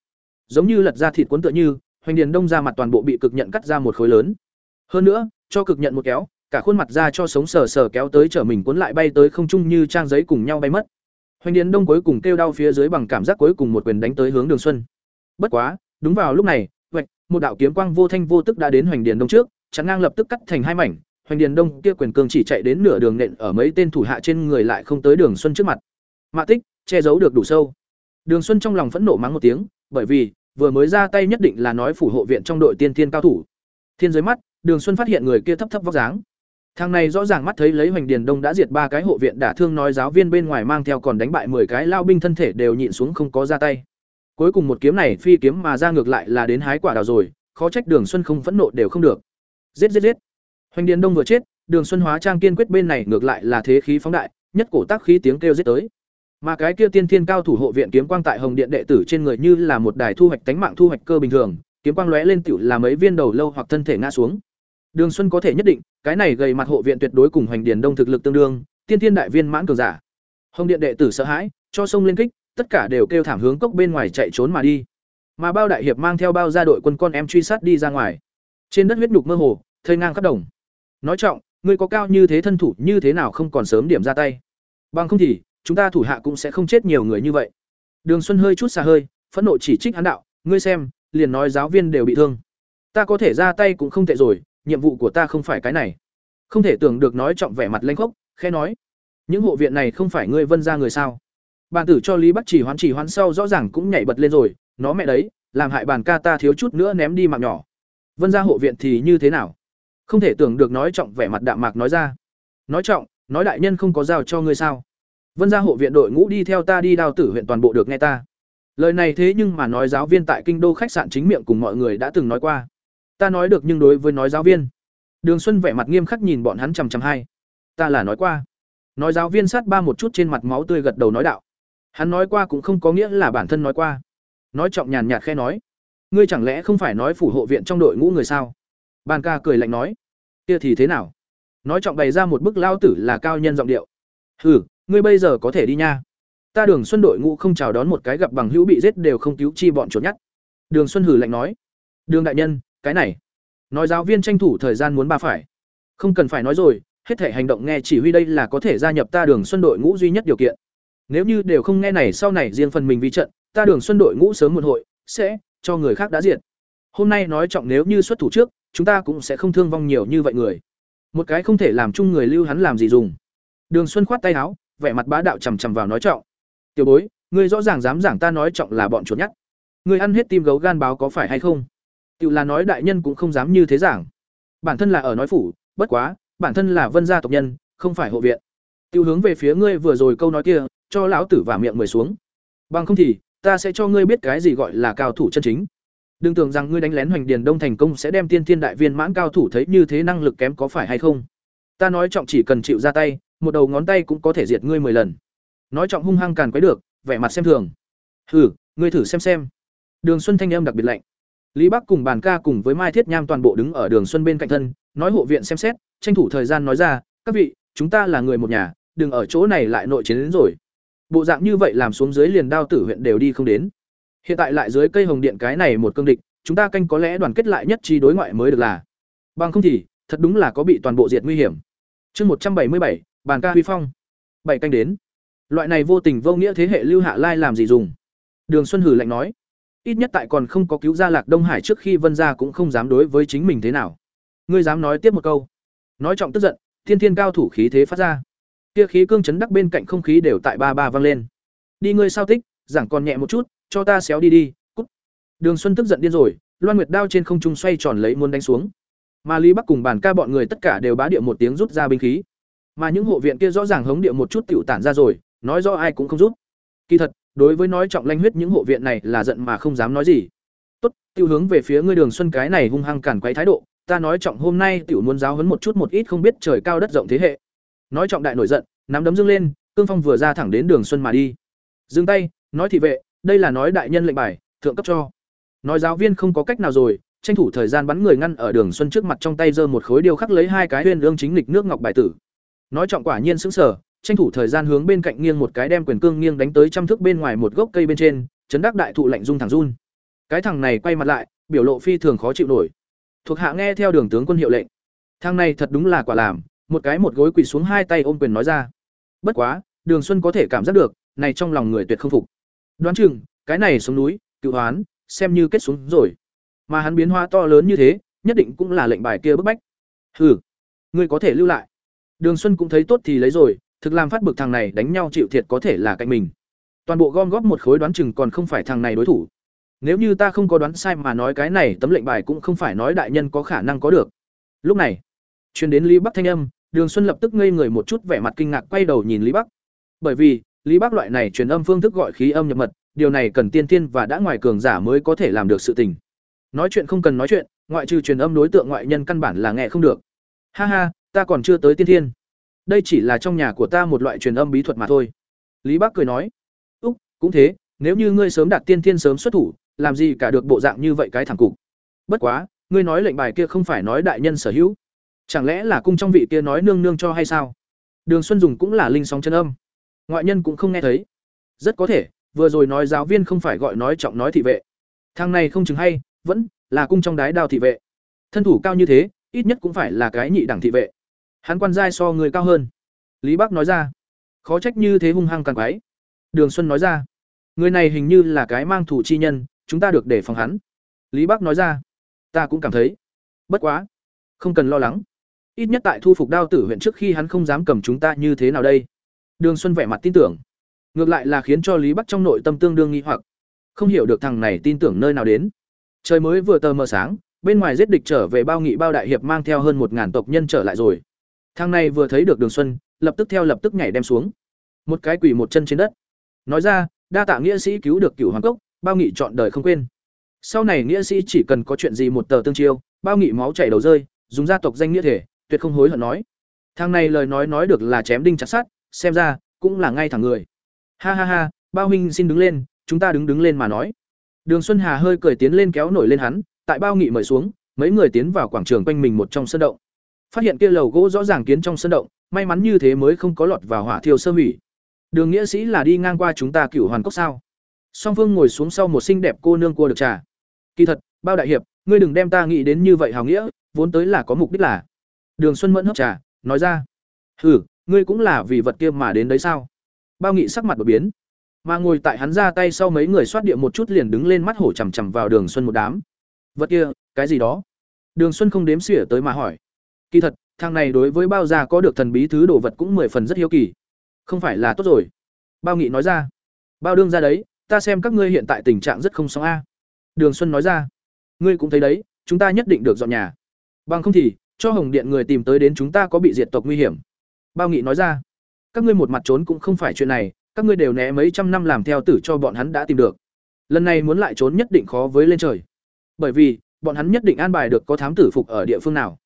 Giống như lật ra thịt cuốn tựa như, hoành điền đông ra mặt toàn bộ bị cực nhận cắt ra một khối lớn. Hơn nữa, cho cực nhận một kéo, cả khuôn mặt ra cho sống sờ sờ kéo tới trở mình cuốn lại bay tới không trung như trang giấy cùng nhau bay mất. Hoành điền đông cuối cùng kêu đau phía dưới bằng cảm giác cuối cùng một quyền đánh tới hướng Đường Xuân. Bất quá, đúng vào lúc này, vạch, một đạo kiếm quang vô thanh vô tức đã đến Hoành Điền Đông trước, chắn ngang lập tức cắt thành hai mảnh, Hoành Điền Đông kia quyền cường chỉ chạy đến nửa đường nện ở mấy tên thủ hạ trên người lại không tới Đường Xuân trước mặt. Mạ Tích, che giấu được đủ sâu. Đường Xuân trong lòng phẫn nộ mắng một tiếng, bởi vì vừa mới ra tay nhất định là nói phủ hộ viện trong đội tiên thiên cao thủ. Thiên dưới mắt, Đường Xuân phát hiện người kia thấp thấp vóc dáng. Thằng này rõ ràng mắt thấy lấy Hoành Điền Đông đã diệt ba cái hộ viện đả thương nói giáo viên bên ngoài mang theo còn đánh bại 10 cái lao binh thân thể đều nhịn xuống không có ra tay. Cuối cùng một kiếm này phi kiếm mà ra ngược lại là đến hái quả đào rồi, khó trách Đường Xuân không phẫn nộ đều không được. Giết giết giết. Hoành Điền Đông vừa chết, Đường Xuân hóa trang kiên quyết bên này ngược lại là thế khí phóng đại, nhất cổ tác khí tiếng kêu giết tới. Mà cái kia tiên thiên cao thủ hộ viện kiếm quang tại Hồng Điện đệ tử trên người như là một đài thu hoạch tánh mạng thu hoạch cơ bình thường, kiếm quang lóe lên tiểu là mấy viên đầu lâu hoặc thân thể ngã xuống. Đường Xuân có thể nhất định, cái này gầy mặt hộ viện tuyệt đối cùng Hoành Điền Đông thực lực tương đương, tiên thiên đại viên mãn cường giả. Hồng điện đệ tử sợ hãi, cho sông lên kích, tất cả đều kêu thảm hướng cốc bên ngoài chạy trốn mà đi. Mà bao đại hiệp mang theo bao gia đội quân con em truy sát đi ra ngoài. Trên đất huyết nhục mơ hồ, thây ngang khắp đồng. Nói trọng, ngươi có cao như thế thân thủ như thế nào không còn sớm điểm ra tay. Bằng không thì, chúng ta thủ hạ cũng sẽ không chết nhiều người như vậy. Đường Xuân hơi chút xa hơi, phẫn nộ chỉ trích hắn đạo, ngươi xem, liền nói giáo viên đều bị thương. Ta có thể ra tay cũng không tệ rồi, nhiệm vụ của ta không phải cái này. Không thể tưởng được nói trọng vẻ mặt lênh khốc, khẽ nói, những hộ viện này không phải ngươi vân ra người sao? Bàn tử cho Lý Bắc chỉ hoán chỉ hoán sau rõ ràng cũng nhảy bật lên rồi, nó mẹ đấy, làm hại bàn ca ta thiếu chút nữa ném đi mạng nhỏ. Vân gia hộ viện thì như thế nào? Không thể tưởng được nói trọng vẻ mặt đạm mạc nói ra. Nói trọng, nói đại nhân không có giao cho ngươi sao? Vân gia hộ viện đội ngũ đi theo ta đi đào tử huyện toàn bộ được nghe ta. Lời này thế nhưng mà nói giáo viên tại kinh đô khách sạn chính miệng cùng mọi người đã từng nói qua. Ta nói được nhưng đối với nói giáo viên. Đường Xuân vẻ mặt nghiêm khắc nhìn bọn hắn chằm chằm hai. Ta là nói qua. Nói giáo viên sát ba một chút trên mặt máu tươi gật đầu nói đạo. Hắn nói qua cũng không có nghĩa là bản thân nói qua. Nói trọng nhàn nhạt khe nói. Ngươi chẳng lẽ không phải nói phủ hộ viện trong đội ngũ người sao? Bàn ca cười lạnh nói. Kia thì thế nào? Nói trọng bày ra một bức lao tử là cao nhân giọng điệu. Hừ, ngươi bây giờ có thể đi nha. Ta Đường Xuân đội ngũ không chào đón một cái gặp bằng hữu bị giết đều không cứu chi bọn chuột nhắt. Đường Xuân hừ lạnh nói. Đường đại nhân, cái này. Nói giáo viên tranh thủ thời gian muốn ba phải. Không cần phải nói rồi, hết thể hành động nghe chỉ huy đây là có thể gia nhập ta Đường Xuân đội ngũ duy nhất điều kiện. Nếu như đều không nghe này sau này riêng phần mình vi trận, ta Đường Xuân đội ngũ sớm muộn hội sẽ cho người khác đã diệt. Hôm nay nói trọng nếu như xuất thủ trước, chúng ta cũng sẽ không thương vong nhiều như vậy người. Một cái không thể làm chung người lưu hắn làm gì dùng. Đường Xuân khoát tay áo, vẻ mặt bá đạo trầm trầm vào nói trọng. Tiểu bối, ngươi rõ ràng dám giảng ta nói trọng là bọn chuột nhắt. Ngươi ăn hết tim gấu gan báo có phải hay không? Tiểu là nói đại nhân cũng không dám như thế giảng. Bản thân là ở nói phủ, bất quá, bản thân là vân gia tộc nhân, không phải hộ viện. Tiêu hướng về phía ngươi vừa rồi câu nói kia, cho lão tử và miệng mười xuống. Bằng không thì, ta sẽ cho ngươi biết cái gì gọi là cao thủ chân chính. Đừng tưởng rằng ngươi đánh lén Hoành Điền Đông thành công sẽ đem Tiên Thiên đại viên mãn cao thủ thấy như thế năng lực kém có phải hay không? Ta nói trọng chỉ cần chịu ra tay, một đầu ngón tay cũng có thể diệt ngươi mười lần. Nói trọng hung hăng càn quấy được, vẻ mặt xem thường. Hừ, ngươi thử xem xem. Đường Xuân thanh âm đặc biệt lạnh. Lý Bắc cùng Bàn Ca cùng với Mai Thiết Nham toàn bộ đứng ở Đường Xuân bên cạnh thân, nói hộ viện xem xét, tranh thủ thời gian nói ra, "Các vị, chúng ta là người một nhà, đừng ở chỗ này lại nội chiến đến rồi." Bộ dạng như vậy làm xuống dưới liền đao tử huyện đều đi không đến. Hiện tại lại dưới cây hồng điện cái này một cương địch, chúng ta canh có lẽ đoàn kết lại nhất trí đối ngoại mới được là. Bằng không thì, thật đúng là có bị toàn bộ diệt nguy hiểm. Chương một trăm bảy mươi bảy, bàn ca huy phong. Bảy canh đến. Loại này vô tình vô nghĩa thế hệ lưu hạ lai làm gì dùng? Đường Xuân hử lạnh nói, ít nhất tại còn không có cứu gia Lạc Đông Hải trước khi Vân gia cũng không dám đối với chính mình thế nào. Ngươi dám nói tiếp một câu? Nói trọng tức giận, thiên thiên cao thủ khí thế phát ra. Kia khí cương chấn đắc bên cạnh không khí đều tại ba ba vang lên. Đi ngươi sao tích, giảng còn nhẹ một chút, cho ta xéo đi đi, cút. Đường Xuân tức giận điên rồi, Loan Nguyệt đao trên không trung xoay tròn lấy muốn đánh xuống. Mà Lý Bắc cùng bàn ca bọn người tất cả đều bá địa một tiếng rút ra binh khí. Mà những hộ viện kia rõ ràng hống địa một chút tiểu tản ra rồi, nói rõ ai cũng không giúp. Kỳ thật, đối với nói trọng lanh huyết những hộ viện này là giận mà không dám nói gì. Tốt, tiêu hướng về phía ngươi Đường Xuân cái này hung hăng cản quấy thái độ, ta nói trọng hôm nay tiểu muốn giáo huấn một chút một ít không biết trời cao đất rộng thế hệ. Nói trọng đại nổi giận, nắm đấm dưng lên, cương phong vừa ra thẳng đến Đường Xuân mà đi. Dừng tay, nói thị vệ, đây là nói đại nhân lệnh bài, thượng cấp cho. Nói giáo viên không có cách nào rồi, tranh thủ thời gian bắn người ngăn ở Đường Xuân trước mặt trong tay giơ một khối điêu khắc lấy hai cái huyên ương chính lịch nước ngọc bài tử. Nói trọng quả nhiên sững sờ, tranh thủ thời gian hướng bên cạnh nghiêng một cái đem quyền cương nghiêng đánh tới trăm thước bên ngoài một gốc cây bên trên, chấn đắc đại thụ lạnh rung thẳng run. Cái thằng này quay mặt lại, biểu lộ phi thường khó chịu nổi. Thuộc hạ nghe theo đường tướng quân hiệu lệnh. Thằng này thật đúng là quả làm, một cái một gối quỳ xuống hai tay ôm quyền nói ra. Bất quá, Đường Xuân có thể cảm giác được, này trong lòng người tuyệt không phục. Đoán chừng, cái này xuống núi, cựu hoán, xem như kết xuống rồi. Mà hắn biến hóa to lớn như thế, nhất định cũng là lệnh bài kia bức bách. Hừ, ngươi có thể lưu lại. Đường Xuân cũng thấy tốt thì lấy rồi, thực làm phát bực thằng này đánh nhau chịu thiệt có thể là cạnh mình. Toàn bộ gom góp một khối đoán chừng còn không phải thằng này đối thủ. Nếu như ta không có đoán sai mà nói cái này tấm lệnh bài cũng không phải nói đại nhân có khả năng có được. Lúc này, truyền đến Lý Bắc thanh âm, Đường Xuân lập tức ngây người một chút vẻ mặt kinh ngạc quay đầu nhìn Lý Bắc. Bởi vì, Lý Bắc loại này truyền âm phương thức gọi khí âm nhập mật, điều này cần tiên tiên và đã ngoài cường giả mới có thể làm được sự tình. Nói chuyện không cần nói chuyện, ngoại trừ truyền âm đối tượng ngoại nhân căn bản là nghe không được. Ha ha, ta còn chưa tới tiên thiên. Đây chỉ là trong nhà của ta một loại truyền âm bí thuật mà thôi. Lý bắc cười nói, úc, cũng thế, nếu như ngươi sớm đạt tiên thiên sớm xuất thủ, làm gì cả được bộ dạng như vậy cái thẳng cục? Bất quá, ngươi nói lệnh bài kia không phải nói đại nhân sở hữu. Chẳng lẽ là cung trong vị kia nói nương nương cho hay sao? Đường xuân dùng cũng là linh sóng chân âm. Ngoại nhân cũng không nghe thấy. Rất có thể, vừa rồi nói giáo viên không phải gọi nói trọng nói thị vệ. Thằng này không chừng hay, vẫn là cung trong đái đao thị vệ. Thân thủ cao như thế, ít nhất cũng phải là cái nhị đẳng thị vệ hắn quan giai so người cao hơn. Lý bắc nói ra, khó trách như thế hung hăng càng quái. Đường xuân nói ra, người này hình như là cái mang thủ chi nhân, chúng ta được để phòng hắn. Lý bắc nói ra, ta cũng cảm thấy. Bất quá, không cần lo lắng. Ít nhất tại thu phục đao tử huyện trước khi hắn không dám cầm chúng ta như thế nào đây. Đường xuân vẻ mặt tin tưởng. Ngược lại là khiến cho lý bắc trong nội tâm tương đương nghi hoặc. Không hiểu được thằng này tin tưởng nơi nào đến. Trời mới vừa tờ mờ sáng, bên ngoài giết địch trở về bao nghị bao đại hiệp mang theo hơn một ngàn tộc nhân trở lại rồi thằng này vừa thấy được đường xuân, lập tức theo lập tức nhảy đem xuống. Một cái quỳ một chân trên đất. Nói ra, đa tạ nghĩa sĩ cứu được cửu hoàng cốc, bao nghị chọn đời không quên. Sau này nghĩa sĩ chỉ cần có chuyện gì một tờ tương chiêu, bao nghị máu chảy đầu rơi, dùng gia tộc danh nghĩa thể, tuyệt không hối hận nói. Thằng này lời nói nói được là chém đinh chặt sát xem ra, cũng là ngay thẳng người. Ha ha ha, bao huynh xin đứng lên, chúng ta đứng đứng lên mà nói. Đường xuân hà hơi cười tiến lên kéo nổi lên hắn, tại bao nghị mời xuống, mấy người tiến vào quảng trường quanh mình một trong sân động phát hiện kia lầu gỗ rõ ràng kiến trong sân động, may mắn như thế mới không có lọt vào hỏa thiêu sơ hủy. Đường nghĩa sĩ là đi ngang qua chúng ta cửu hoàn cốc sao? Song phương ngồi xuống sau một xinh đẹp cô nương cua được trà. Kỳ thật, bao đại hiệp, ngươi đừng đem ta nghĩ đến như vậy hào nghĩa, vốn tới là có mục đích là. Đường xuân mẫn hấp trà, nói ra. Hừ, ngươi cũng là vì vật kia mà đến đấy sao? Bao nghị sắc mặt đột biến. Mà ngồi tại hắn ra tay sau mấy người xoát địa một chút liền đứng lên mắt hổ chằm chằm vào đường xuân một đám. Vật kia, cái gì đó? Đường xuân không đếm xỉa tới mà hỏi kỳ thật, thằng này đối với bao gia có được thần bí thứ đồ vật cũng mười phần rất hiếu kỳ. Không phải là tốt rồi. Bao nghị nói ra. Bao đương ra đấy, ta xem các ngươi hiện tại tình trạng rất không xong a. Đường xuân nói ra. Ngươi cũng thấy đấy, chúng ta nhất định được dọn nhà. Bằng không thì, cho hồng điện người tìm tới đến chúng ta có bị diệt tộc nguy hiểm. Bao nghị nói ra. Các ngươi một mặt trốn cũng không phải chuyện này, các ngươi đều né mấy trăm năm làm theo tử cho bọn hắn đã tìm được. Lần này muốn lại trốn nhất định khó với lên trời. Bởi vì, bọn hắn nhất định an bài được có thám tử phục ở địa phương nào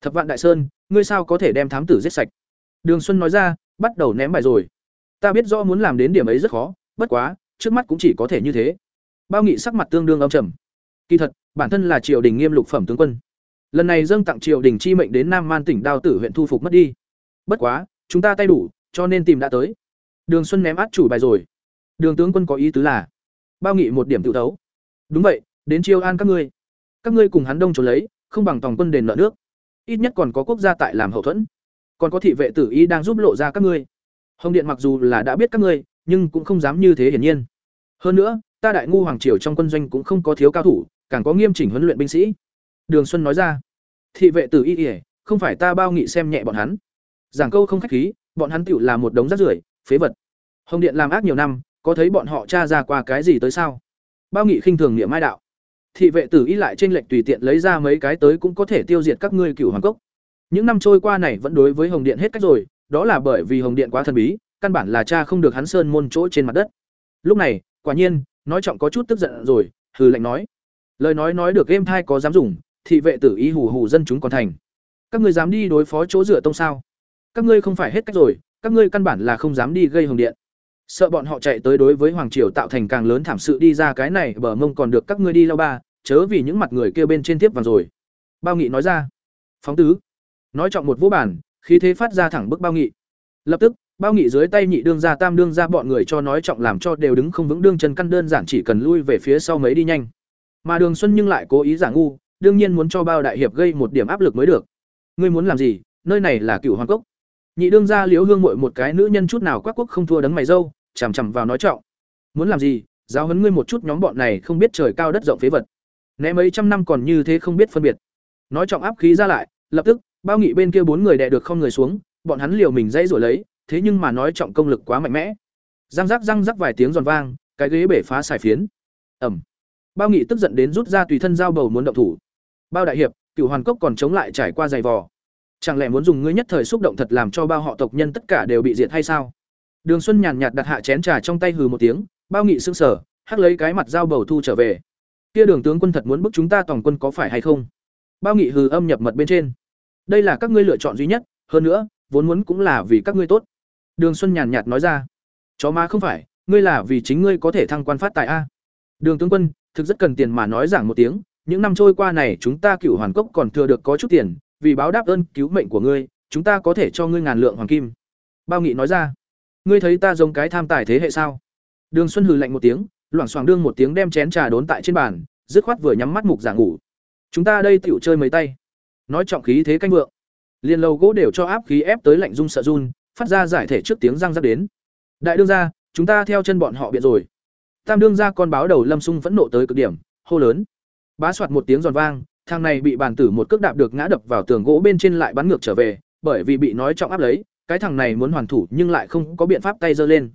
thập vạn đại sơn, ngươi sao có thể đem thám tử giết sạch? Đường xuân nói ra, bắt đầu ném bài rồi. Ta biết rõ muốn làm đến điểm ấy rất khó, bất quá, trước mắt cũng chỉ có thể như thế. Bao nghị sắc mặt tương đương âm trầm. Kỳ thật, bản thân là triều đình nghiêm lục phẩm tướng quân. Lần này dâng tặng triều đình chi mệnh đến nam man tỉnh đao tử huyện thu phục mất đi. Bất quá, chúng ta tay đủ, cho nên tìm đã tới. Đường xuân ném át chủ bài rồi. Đường tướng quân có ý tứ là, bao nghị một điểm tự thấu. Đúng vậy, đến chiêu an các ngươi. Các ngươi cùng hắn đông trốn lấy, không bằng tòng quân đền nợ nước ít nhất còn có quốc gia tại làm hậu thuẫn. Còn có thị vệ tử y đang giúp lộ ra các ngươi. Hồng điện mặc dù là đã biết các ngươi, nhưng cũng không dám như thế hiển nhiên. Hơn nữa, ta đại ngu hoàng triều trong quân doanh cũng không có thiếu cao thủ, càng có nghiêm chỉnh huấn luyện binh sĩ. Đường xuân nói ra, thị vệ tử y ỉa không phải ta bao nghị xem nhẹ bọn hắn. Giảng câu không khách khí, bọn hắn tựu là một đống rác rưởi, phế vật. Hồng điện làm ác nhiều năm, có thấy bọn họ tra ra qua cái gì tới sao? Bao nghị khinh thường niệm mai đạo thị vệ tử y lại trên lệnh tùy tiện lấy ra mấy cái tới cũng có thể tiêu diệt các ngươi cửu hoàng cốc. Những năm trôi qua này vẫn đối với hồng điện hết cách rồi, đó là bởi vì hồng điện quá thần bí, căn bản là cha không được hắn sơn môn chỗ trên mặt đất. Lúc này, quả nhiên, nói trọng có chút tức giận rồi, hừ lạnh nói. Lời nói nói được game thai có dám dùng, thị vệ tử ý hù hù dân chúng còn thành. Các ngươi dám đi đối phó chỗ dựa tông sao? Các ngươi không phải hết cách rồi, các ngươi căn bản là không dám đi gây hồng điện. Sợ bọn họ chạy tới đối với hoàng triều tạo thành càng lớn thảm sự đi ra cái này, bờ mông còn được các ngươi đi lao ba chớ vì những mặt người kia bên trên tiếp vàng rồi. Bao nghị nói ra. Phóng tứ. Nói trọng một vũ bản, khí thế phát ra thẳng bức bao nghị. Lập tức, bao nghị dưới tay nhị đương ra tam đương ra bọn người cho nói trọng làm cho đều đứng không vững đương chân căn đơn giản chỉ cần lui về phía sau mấy đi nhanh. Mà đường xuân nhưng lại cố ý giả ngu, đương nhiên muốn cho bao đại hiệp gây một điểm áp lực mới được. Ngươi muốn làm gì? Nơi này là cựu hoàng cốc. Nhị đương ra liễu hương mội một cái nữ nhân chút nào quắc quốc không thua đấng mày dâu, chằm chằm vào nói trọng. Muốn làm gì? Giáo huấn ngươi một chút nhóm bọn này không biết trời cao đất rộng phế vật né mấy trăm năm còn như thế không biết phân biệt. Nói trọng áp khí ra lại, lập tức, bao nghị bên kia bốn người đè được không người xuống, bọn hắn liều mình dãy rồi lấy, thế nhưng mà nói trọng công lực quá mạnh mẽ. Răng rắc răng rắc vài tiếng giòn vang, cái ghế bể phá xài phiến. Ẩm. Bao nghị tức giận đến rút ra tùy thân dao bầu muốn động thủ. Bao đại hiệp, cựu hoàn cốc còn chống lại trải qua giày vò. Chẳng lẽ muốn dùng ngươi nhất thời xúc động thật làm cho bao họ tộc nhân tất cả đều bị diệt hay sao? Đường xuân nhàn nhạt đặt hạ chén trà trong tay hừ một tiếng, bao nghị sững sờ, hắc lấy cái mặt dao bầu thu trở về kia đường tướng quân thật muốn bức chúng ta toàn quân có phải hay không? Bao nghị hừ âm nhập mật bên trên. Đây là các ngươi lựa chọn duy nhất, hơn nữa, vốn muốn cũng là vì các ngươi tốt. Đường xuân nhàn nhạt nói ra. Chó má không phải, ngươi là vì chính ngươi có thể thăng quan phát tài a. Đường tướng quân, thực rất cần tiền mà nói giảng một tiếng, những năm trôi qua này chúng ta cựu hoàn cốc còn thừa được có chút tiền, vì báo đáp ơn cứu mệnh của ngươi, chúng ta có thể cho ngươi ngàn lượng hoàng kim. Bao nghị nói ra. Ngươi thấy ta giống cái tham tài thế hệ sao? Đường xuân hừ lạnh một tiếng loảng xoảng đương một tiếng đem chén trà đốn tại trên bàn dứt khoát vừa nhắm mắt mục giả ngủ. Chúng ta đây tựu chơi mấy tay. Nói trọng khí thế canh vượng. Liền lầu gỗ đều cho áp khí ép tới lạnh rung sợ run phát ra giải thể trước tiếng răng rắc đến. Đại đương gia, chúng ta theo chân bọn họ biện rồi. Tam đương gia con báo đầu lâm sung phẫn nộ tới cực điểm hô lớn. Bá soạt một tiếng giòn vang thang này bị bàn tử một cước đạp được ngã đập vào tường gỗ bên trên lại bắn ngược trở về bởi vì bị nói trọng áp lấy cái thằng này muốn hoàn thủ nhưng lại không có biện pháp tay giơ lên.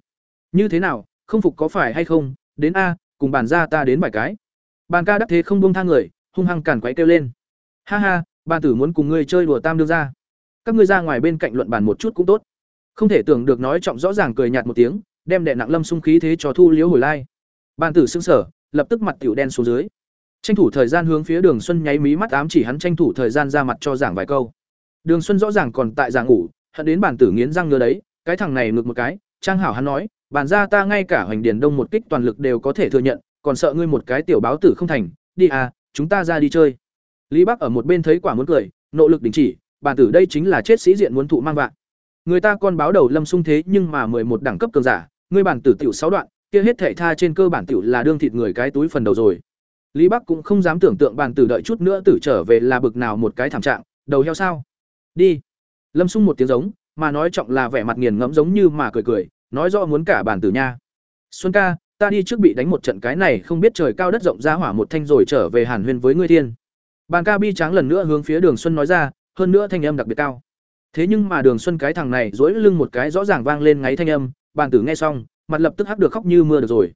Như thế nào không phục có phải hay không đến a, cùng bàn ra ta đến vài cái. Bàn ca đắc thế không buông tha người, hung hăng cản quấy kêu lên. Ha ha, bàn tử muốn cùng ngươi chơi đùa tam đương ra các ngươi ra ngoài bên cạnh luận bàn một chút cũng tốt. Không thể tưởng được nói trọng rõ ràng cười nhạt một tiếng, đem đệ nặng lâm xung khí thế cho thu liếu hồi lai. Bàn tử xưng sở lập tức mặt tiểu đen xuống dưới. Tranh thủ thời gian hướng phía đường xuân nháy mí mắt ám chỉ hắn tranh thủ thời gian ra mặt cho giảng vài câu. Đường xuân rõ ràng còn tại giảng ngủ, hận đến bản tử nghiến răng ngứa đấy, cái thằng này ngược một cái, trang hảo hắn nói bản ra ta ngay cả hoành điền đông một kích toàn lực đều có thể thừa nhận, còn sợ ngươi một cái tiểu báo tử không thành. Đi à chúng ta ra đi chơi. Lý bắc ở một bên thấy quả muốn cười, nỗ lực đình chỉ, bản tử đây chính là chết sĩ diện muốn thụ mang vạn người ta còn báo đầu lâm sung thế nhưng mà mười một đẳng cấp cường giả, ngươi bản tử tiểu sáu đoạn, kia hết thể tha trên cơ bản tiểu là đương thịt người cái túi phần đầu rồi. Lý bắc cũng không dám tưởng tượng bản tử đợi chút nữa tử trở về là bực nào một cái thảm trạng, đầu heo sao? Đi. Lâm sung một tiếng giống, mà nói trọng là vẻ mặt nghiền ngẫm giống như mà cười cười nói rõ muốn cả bản tử nha. Xuân ca, ta đi trước bị đánh một trận cái này không biết trời cao đất rộng ra hỏa một thanh rồi trở về hàn huyên với ngươi thiên. Bàn ca bi tráng lần nữa hướng phía đường xuân nói ra, hơn nữa thanh âm đặc biệt cao. Thế nhưng mà đường xuân cái thằng này dỗi lưng một cái rõ ràng vang lên ngáy thanh âm bàn tử nghe xong, mặt lập tức hắc được khóc như mưa được rồi.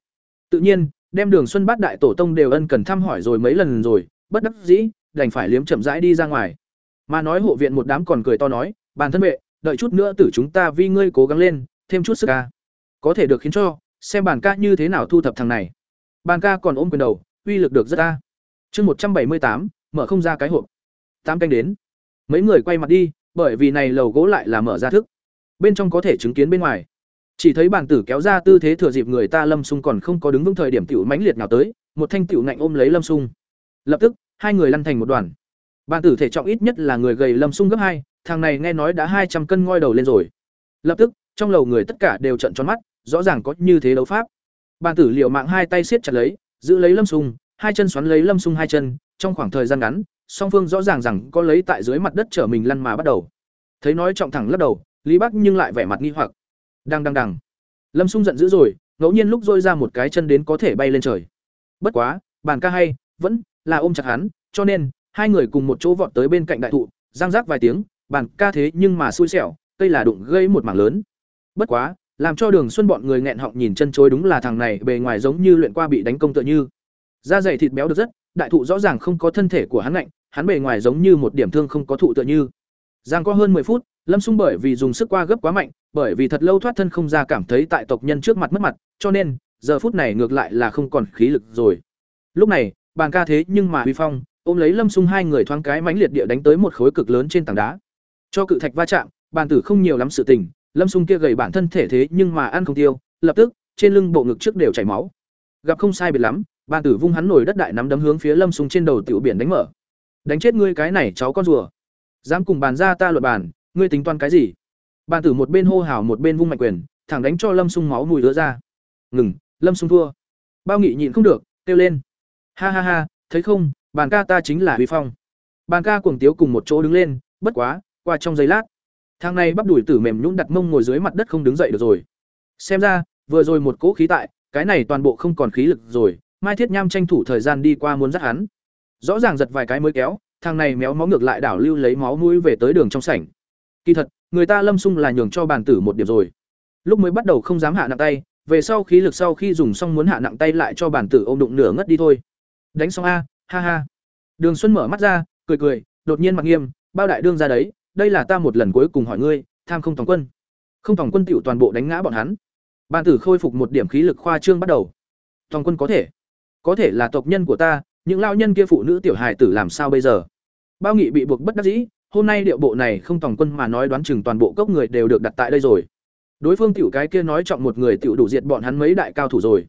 Tự nhiên, đem đường xuân bát đại tổ tông đều ân cần thăm hỏi rồi mấy lần rồi, bất đắc dĩ, đành phải liếm chậm rãi đi ra ngoài. Mà nói hộ viện một đám còn cười to nói, bàn thân vệ, đợi chút nữa tử chúng ta vì ngươi cố gắng lên thêm chút sức ca. Có thể được khiến cho, xem bàn ca như thế nào thu thập thằng này. Bàn ca còn ôm quyền đầu, uy lực được rất ca chương một trăm bảy mươi tám, mở không ra cái hộp. Tám canh đến. Mấy người quay mặt đi, bởi vì này lầu gỗ lại là mở ra thức. Bên trong có thể chứng kiến bên ngoài. Chỉ thấy bàn tử kéo ra tư thế thừa dịp người ta lâm sung còn không có đứng vững thời điểm tiểu mãnh liệt nào tới, một thanh tiểu ngạnh ôm lấy lâm sung. Lập tức, hai người lăn thành một đoàn. Bàn tử thể trọng ít nhất là người gầy lâm sung gấp hai, thằng này nghe nói đã hai trăm cân ngoi đầu lên rồi. Lập tức trong lầu người tất cả đều trận tròn mắt, rõ ràng có như thế đấu pháp. Bàn tử liều mạng hai tay siết chặt lấy, giữ lấy lâm sung hai chân xoắn lấy lâm sung hai chân, trong khoảng thời gian ngắn, song phương rõ ràng rằng có lấy tại dưới mặt đất trở mình lăn mà bắt đầu. Thấy nói trọng thẳng lắc đầu, lý bắc nhưng lại vẻ mặt nghi hoặc. Đang đang đằng lâm sung giận dữ rồi, ngẫu nhiên lúc dôi ra một cái chân đến có thể bay lên trời. Bất quá, bàn ca hay, vẫn là ôm chặt hắn, cho nên, hai người cùng một chỗ vọt tới bên cạnh đại thụ giang rác vài tiếng, bàn ca thế nhưng mà xui xẻo, cây là đụng gây một mảng lớn bất quá, làm cho đường xuân bọn người nghẹn họng nhìn chân chối đúng là thằng này, bề ngoài giống như luyện qua bị đánh công tựa như. Da dày thịt béo được rất, đại thụ rõ ràng không có thân thể của hắn lạnh, hắn bề ngoài giống như một điểm thương không có thụ tựa như. Giang có hơn 10 phút, lâm xung bởi vì dùng sức qua gấp quá mạnh, bởi vì thật lâu thoát thân không ra cảm thấy tại tộc nhân trước mặt mất mặt, cho nên, giờ phút này ngược lại là không còn khí lực rồi. Lúc này, bàn ca thế nhưng mà huy phong, ôm lấy lâm xung hai người thoáng cái mãnh liệt địa đánh tới một khối cực lớn trên tảng đá. Cho cự thạch va chạm, bàn tử không nhiều lắm sự tình lâm sung kia gầy bản thân thể thế nhưng mà ăn không tiêu, lập tức, trên lưng bộ ngực trước đều chảy máu. Gặp không sai biệt lắm, bàn tử vung hắn nổi đất đại nắm đấm hướng phía lâm sung trên đầu tiểu biển đánh mở. Đánh chết ngươi cái này cháu con rùa. Dám cùng bàn ra ta luật bàn, ngươi tính toán cái gì? Bàn tử một bên hô hào một bên vung mạnh quyền, thẳng đánh cho lâm sung máu mùi đứa ra. Ngừng, lâm sung thua. Bao nghị nhịn không được, kêu lên. Ha ha ha, thấy không, bàn ca ta chính là huy phong. Bàn ca cuồng tiếu cùng một chỗ đứng lên, bất quá, qua trong giây lát thang này bắp đùi tử mềm nhũn đặt mông ngồi dưới mặt đất không đứng dậy được rồi. Xem ra, vừa rồi một cỗ khí tại, cái này toàn bộ không còn khí lực rồi, mai thiết nham tranh thủ thời gian đi qua muốn dắt hắn. Rõ ràng giật vài cái mới kéo thằng này méo máu ngược lại đảo lưu lấy máu mũi về tới đường trong sảnh. Kỳ thật, người ta lâm sung là nhường cho bàn tử một điểm rồi. Lúc mới bắt đầu không dám hạ nặng tay, về sau khí lực sau khi dùng xong muốn hạ nặng tay lại cho bàn tử ôm đụng nửa ngất đi thôi. Đánh xong a, ha ha. Đường xuân mở mắt ra, cười cười, đột nhiên mặt nghiêm, bao đại đương ra đấy đây là ta một lần cuối cùng hỏi ngươi, tham không tổng quân. Không tổng quân tiểu toàn bộ đánh ngã bọn hắn. Bàn tử khôi phục một điểm khí lực khoa trương bắt đầu. Tổng quân có thể. Có thể là tộc nhân của ta, những lao nhân kia phụ nữ tiểu hài tử làm sao bây giờ? Bao nghị bị buộc bất đắc dĩ, hôm nay điệu bộ này không tổng quân mà nói đoán chừng toàn bộ cốc người đều được đặt tại đây rồi. Đối phương tiểu cái kia nói trọng một người tiểu đủ diệt bọn hắn mấy đại cao thủ rồi.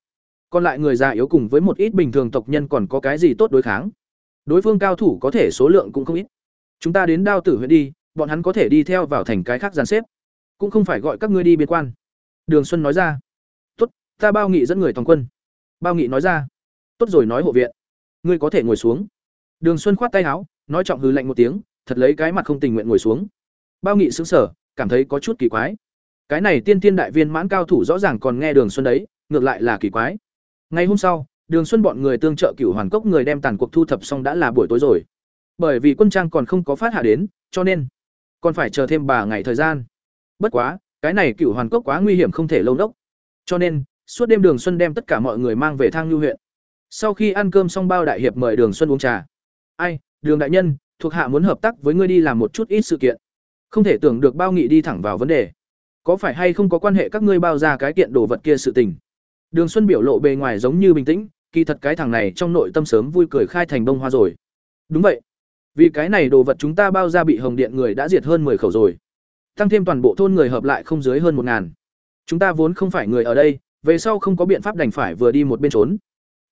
Còn lại người già yếu cùng với một ít bình thường tộc nhân còn có cái gì tốt đối kháng? Đối phương cao thủ có thể số lượng cũng không ít. Chúng ta đến đao tử huyện đi bọn hắn có thể đi theo vào thành cái khác dàn xếp, cũng không phải gọi các ngươi đi biên quan. Đường xuân nói ra. Tốt, ta bao nghị dẫn người toàn quân. Bao nghị nói ra. Tốt rồi nói hộ viện. Ngươi có thể ngồi xuống. Đường xuân khoát tay áo, nói trọng hư lạnh một tiếng, thật lấy cái mặt không tình nguyện ngồi xuống. Bao nghị xứng sở cảm thấy có chút kỳ quái. Cái này tiên tiên đại viên mãn cao thủ rõ ràng còn nghe đường xuân đấy, ngược lại là kỳ quái. Ngày hôm sau, đường xuân bọn người tương trợ cửu hoàn cốc người đem tàn cuộc thu thập xong đã là buổi tối rồi. Bởi vì quân trang còn không có phát hạ đến, cho nên còn phải chờ thêm bà ngày thời gian. Bất quá, cái này cửu hoàn cốc quá nguy hiểm không thể lâu đốc. Cho nên, suốt đêm đường xuân đem tất cả mọi người mang về thang lưu huyện. Sau khi ăn cơm xong bao đại hiệp mời đường xuân uống trà. Ai, đường đại nhân, thuộc hạ muốn hợp tác với ngươi đi làm một chút ít sự kiện. Không thể tưởng được bao nghị đi thẳng vào vấn đề. Có phải hay không có quan hệ các ngươi bao ra cái kiện đồ vật kia sự tình? Đường xuân biểu lộ bề ngoài giống như bình tĩnh, kỳ thật cái thằng này trong nội tâm sớm vui cười khai thành bông hoa rồi. Đúng vậy vì cái này đồ vật chúng ta bao ra bị hồng điện người đã diệt hơn 10 khẩu rồi. Tăng thêm toàn bộ thôn người hợp lại không dưới hơn một ngàn. Chúng ta vốn không phải người ở đây, về sau không có biện pháp đành phải vừa đi một bên trốn.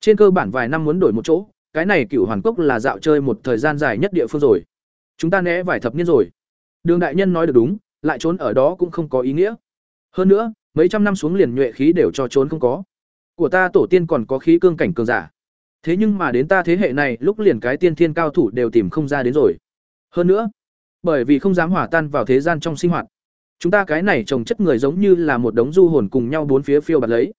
Trên cơ bản vài năm muốn đổi một chỗ, cái này cửu hoàn cốc là dạo chơi một thời gian dài nhất địa phương rồi. Chúng ta né vài thập niên rồi. Đường đại nhân nói được đúng, lại trốn ở đó cũng không có ý nghĩa. Hơn nữa, mấy trăm năm xuống liền nhuệ khí đều cho trốn không có. Của ta tổ tiên còn có khí cương cảnh cường giả thế nhưng mà đến ta thế hệ này, lúc liền cái tiên thiên cao thủ đều tìm không ra đến rồi. Hơn nữa, bởi vì không dám hỏa tan vào thế gian trong sinh hoạt, chúng ta cái này trồng chất người giống như là một đống du hồn cùng nhau bốn phía phiêu bạt lấy.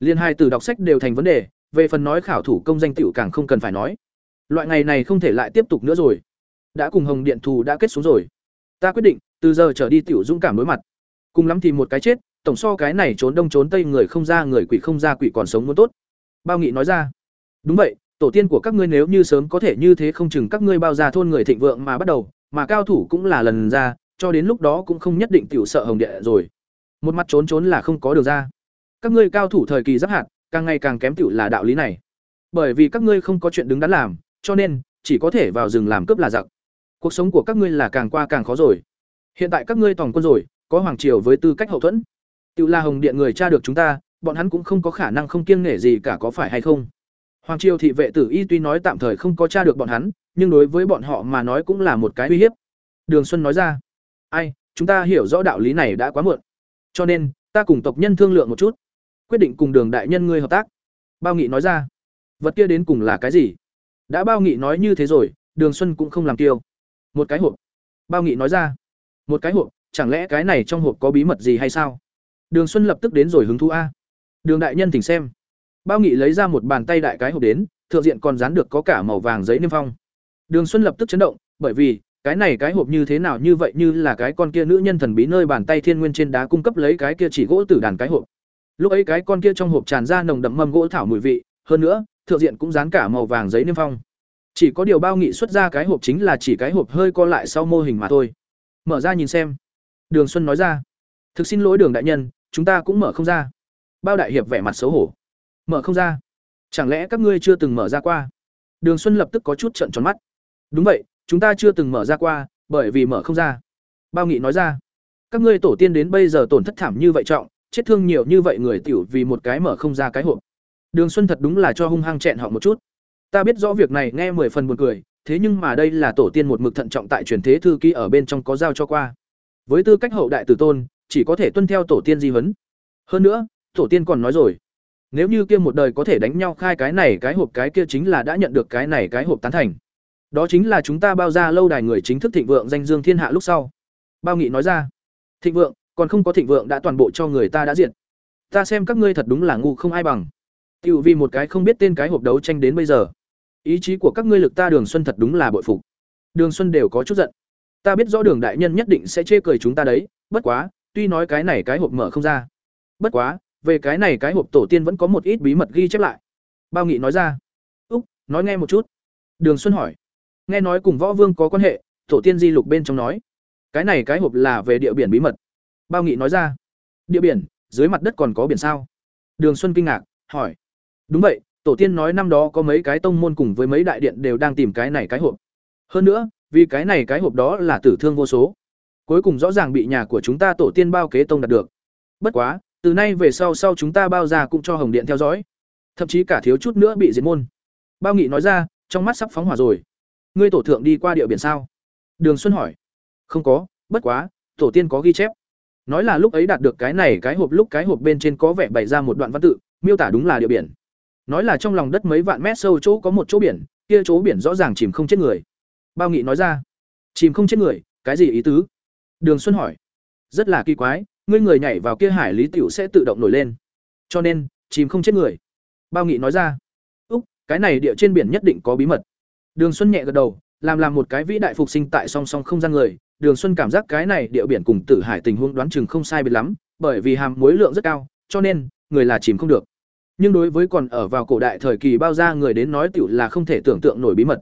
Liên hai từ đọc sách đều thành vấn đề, về phần nói khảo thủ công danh tiểu càng không cần phải nói. Loại ngày này không thể lại tiếp tục nữa rồi. Đã cùng hồng điện thù đã kết xuống rồi. Ta quyết định, từ giờ trở đi tiểu dũng cảm đối mặt. Cùng lắm thì một cái chết, tổng so cái này trốn đông trốn tây người không ra người quỷ không ra quỷ còn sống muốn tốt. Bao nghị nói ra đúng vậy, tổ tiên của các ngươi nếu như sớm có thể như thế không chừng các ngươi bao ra thôn người thịnh vượng mà bắt đầu, mà cao thủ cũng là lần ra, cho đến lúc đó cũng không nhất định tiểu sợ hồng địa rồi. Một mặt trốn trốn là không có đường ra. Các ngươi cao thủ thời kỳ giáp hạt, càng ngày càng kém tiểu là đạo lý này. Bởi vì các ngươi không có chuyện đứng đắn làm, cho nên, chỉ có thể vào rừng làm cướp là giặc. Cuộc sống của các ngươi là càng qua càng khó rồi. Hiện tại các ngươi toàn quân rồi, có hoàng triều với tư cách hậu thuẫn. Tự là hồng điện người cha được chúng ta, bọn hắn cũng không có khả năng không kiêng nể gì cả có phải hay không hoàng triều thị vệ tử y tuy nói tạm thời không có tra được bọn hắn, nhưng đối với bọn họ mà nói cũng là một cái uy hiếp. Đường xuân nói ra, ai, chúng ta hiểu rõ đạo lý này đã quá muộn. Cho nên, ta cùng tộc nhân thương lượng một chút, quyết định cùng đường đại nhân ngươi hợp tác. Bao nghị nói ra, vật kia đến cùng là cái gì? Đã bao nghị nói như thế rồi, đường xuân cũng không làm tiêu một cái hộp. Bao nghị nói ra, một cái hộp, chẳng lẽ cái này trong hộp có bí mật gì hay sao? Đường xuân lập tức đến rồi hứng thú a. Đường đại nhân thỉnh xem bao nghị lấy ra một bàn tay đại cái hộp đến, thượng diện còn dán được có cả màu vàng giấy niêm phong. Đường xuân lập tức chấn động, bởi vì, cái này cái hộp như thế nào như vậy như là cái con kia nữ nhân thần bí nơi bàn tay thiên nguyên trên đá cung cấp lấy cái kia chỉ gỗ tử đàn cái hộp. Lúc ấy cái con kia trong hộp tràn ra nồng đậm mâm gỗ thảo mùi vị, hơn nữa, thượng diện cũng dán cả màu vàng giấy niêm phong. Chỉ có điều bao nghị xuất ra cái hộp chính là chỉ cái hộp hơi co lại sau mô hình mà thôi. Mở ra nhìn xem. Đường xuân nói ra. Thực xin lỗi đường đại nhân, chúng ta cũng mở không ra. Bao đại hiệp vẻ mặt xấu hổ mở không ra. Chẳng lẽ các ngươi chưa từng mở ra qua? Đường xuân lập tức có chút trận tròn mắt. Đúng vậy, chúng ta chưa từng mở ra qua, bởi vì mở không ra. Bao nghị nói ra, các ngươi tổ tiên đến bây giờ tổn thất thảm như vậy trọng, chết thương nhiều như vậy người tiểu vì một cái mở không ra cái hộp. Đường xuân thật đúng là cho hung hăng chẹn họ một chút. Ta biết rõ việc này nghe mười phần buồn cười, thế nhưng mà đây là tổ tiên một mực thận trọng tại truyền thế thư ký ở bên trong có giao cho qua. Với tư cách hậu đại tử tôn, chỉ có thể tuân theo tổ tiên di vấn hơn nữa, tổ tiên còn nói rồi nếu như kia một đời có thể đánh nhau khai cái này cái hộp cái kia chính là đã nhận được cái này cái hộp tán thành đó chính là chúng ta bao ra lâu đài người chính thức thịnh vượng danh dương thiên hạ lúc sau bao nghị nói ra thịnh vượng còn không có thịnh vượng đã toàn bộ cho người ta đã diện ta xem các ngươi thật đúng là ngu không ai bằng Tiểu vì một cái không biết tên cái hộp đấu tranh đến bây giờ. Ý chí của các ngươi lực ta Đường Xuân thật đúng là bội phục. Đường Xuân đều có chút giận. Ta biết rõ Đường đại nhân nhất định sẽ chê cười chúng ta đấy, bất quá, tuy nói cái này cái hộp mở không ra. Bất quá, về cái này cái hộp tổ tiên vẫn có một ít bí mật ghi chép lại. Bao Nghị nói ra. Úc, nói nghe một chút. Đường Xuân hỏi. Nghe nói cùng Võ Vương có quan hệ, tổ tiên di lục bên trong nói. Cái này cái hộp là về địa biển bí mật. Bao Nghị nói ra. Địa biển, dưới mặt đất còn có biển sao? Đường Xuân kinh ngạc, hỏi. Đúng vậy, tổ tiên nói năm đó có mấy cái tông môn cùng với mấy đại điện đều đang tìm cái này cái hộp. Hơn nữa, vì cái này cái hộp đó là tử thương vô số. Cuối cùng rõ ràng bị nhà của chúng ta tổ tiên bao kế tông đạt được. Bất quá, từ nay về sau sau chúng ta bao ra cũng cho Hồng Điện theo dõi. Thậm chí cả thiếu chút nữa bị diệt môn. Bao Nghị nói ra, trong mắt sắp phóng hỏa rồi. Ngươi tổ thượng đi qua địa biển sao? Đường Xuân hỏi. Không có, bất quá, tổ tiên có ghi chép. Nói là lúc ấy đạt được cái này cái hộp lúc cái hộp bên trên có vẻ bày ra một đoạn văn tự, miêu tả đúng là địa biển. Nói là trong lòng đất mấy vạn mét sâu chỗ có một chỗ biển, kia chỗ biển rõ ràng chìm không chết người. Bao Nghị nói ra. Chìm không chết người, cái gì ý tứ? Đường Xuân hỏi. Rất là kỳ quái, ngươi người nhảy vào kia hải lý tiểu sẽ tự động nổi lên. Cho nên, chìm không chết người. Bao Nghị nói ra. Úc, cái này địa trên biển nhất định có bí mật. Đường Xuân nhẹ gật đầu, làm làm một cái vĩ đại phục sinh tại song song không gian người, Đường Xuân cảm giác cái này địa biển cùng Tử Hải tình huống đoán chừng không sai biệt lắm, bởi vì hàm muối lượng rất cao, cho nên người là chìm không được. Nhưng đối với còn ở vào cổ đại thời kỳ bao gia người đến nói tiểu là không thể tưởng tượng nổi bí mật.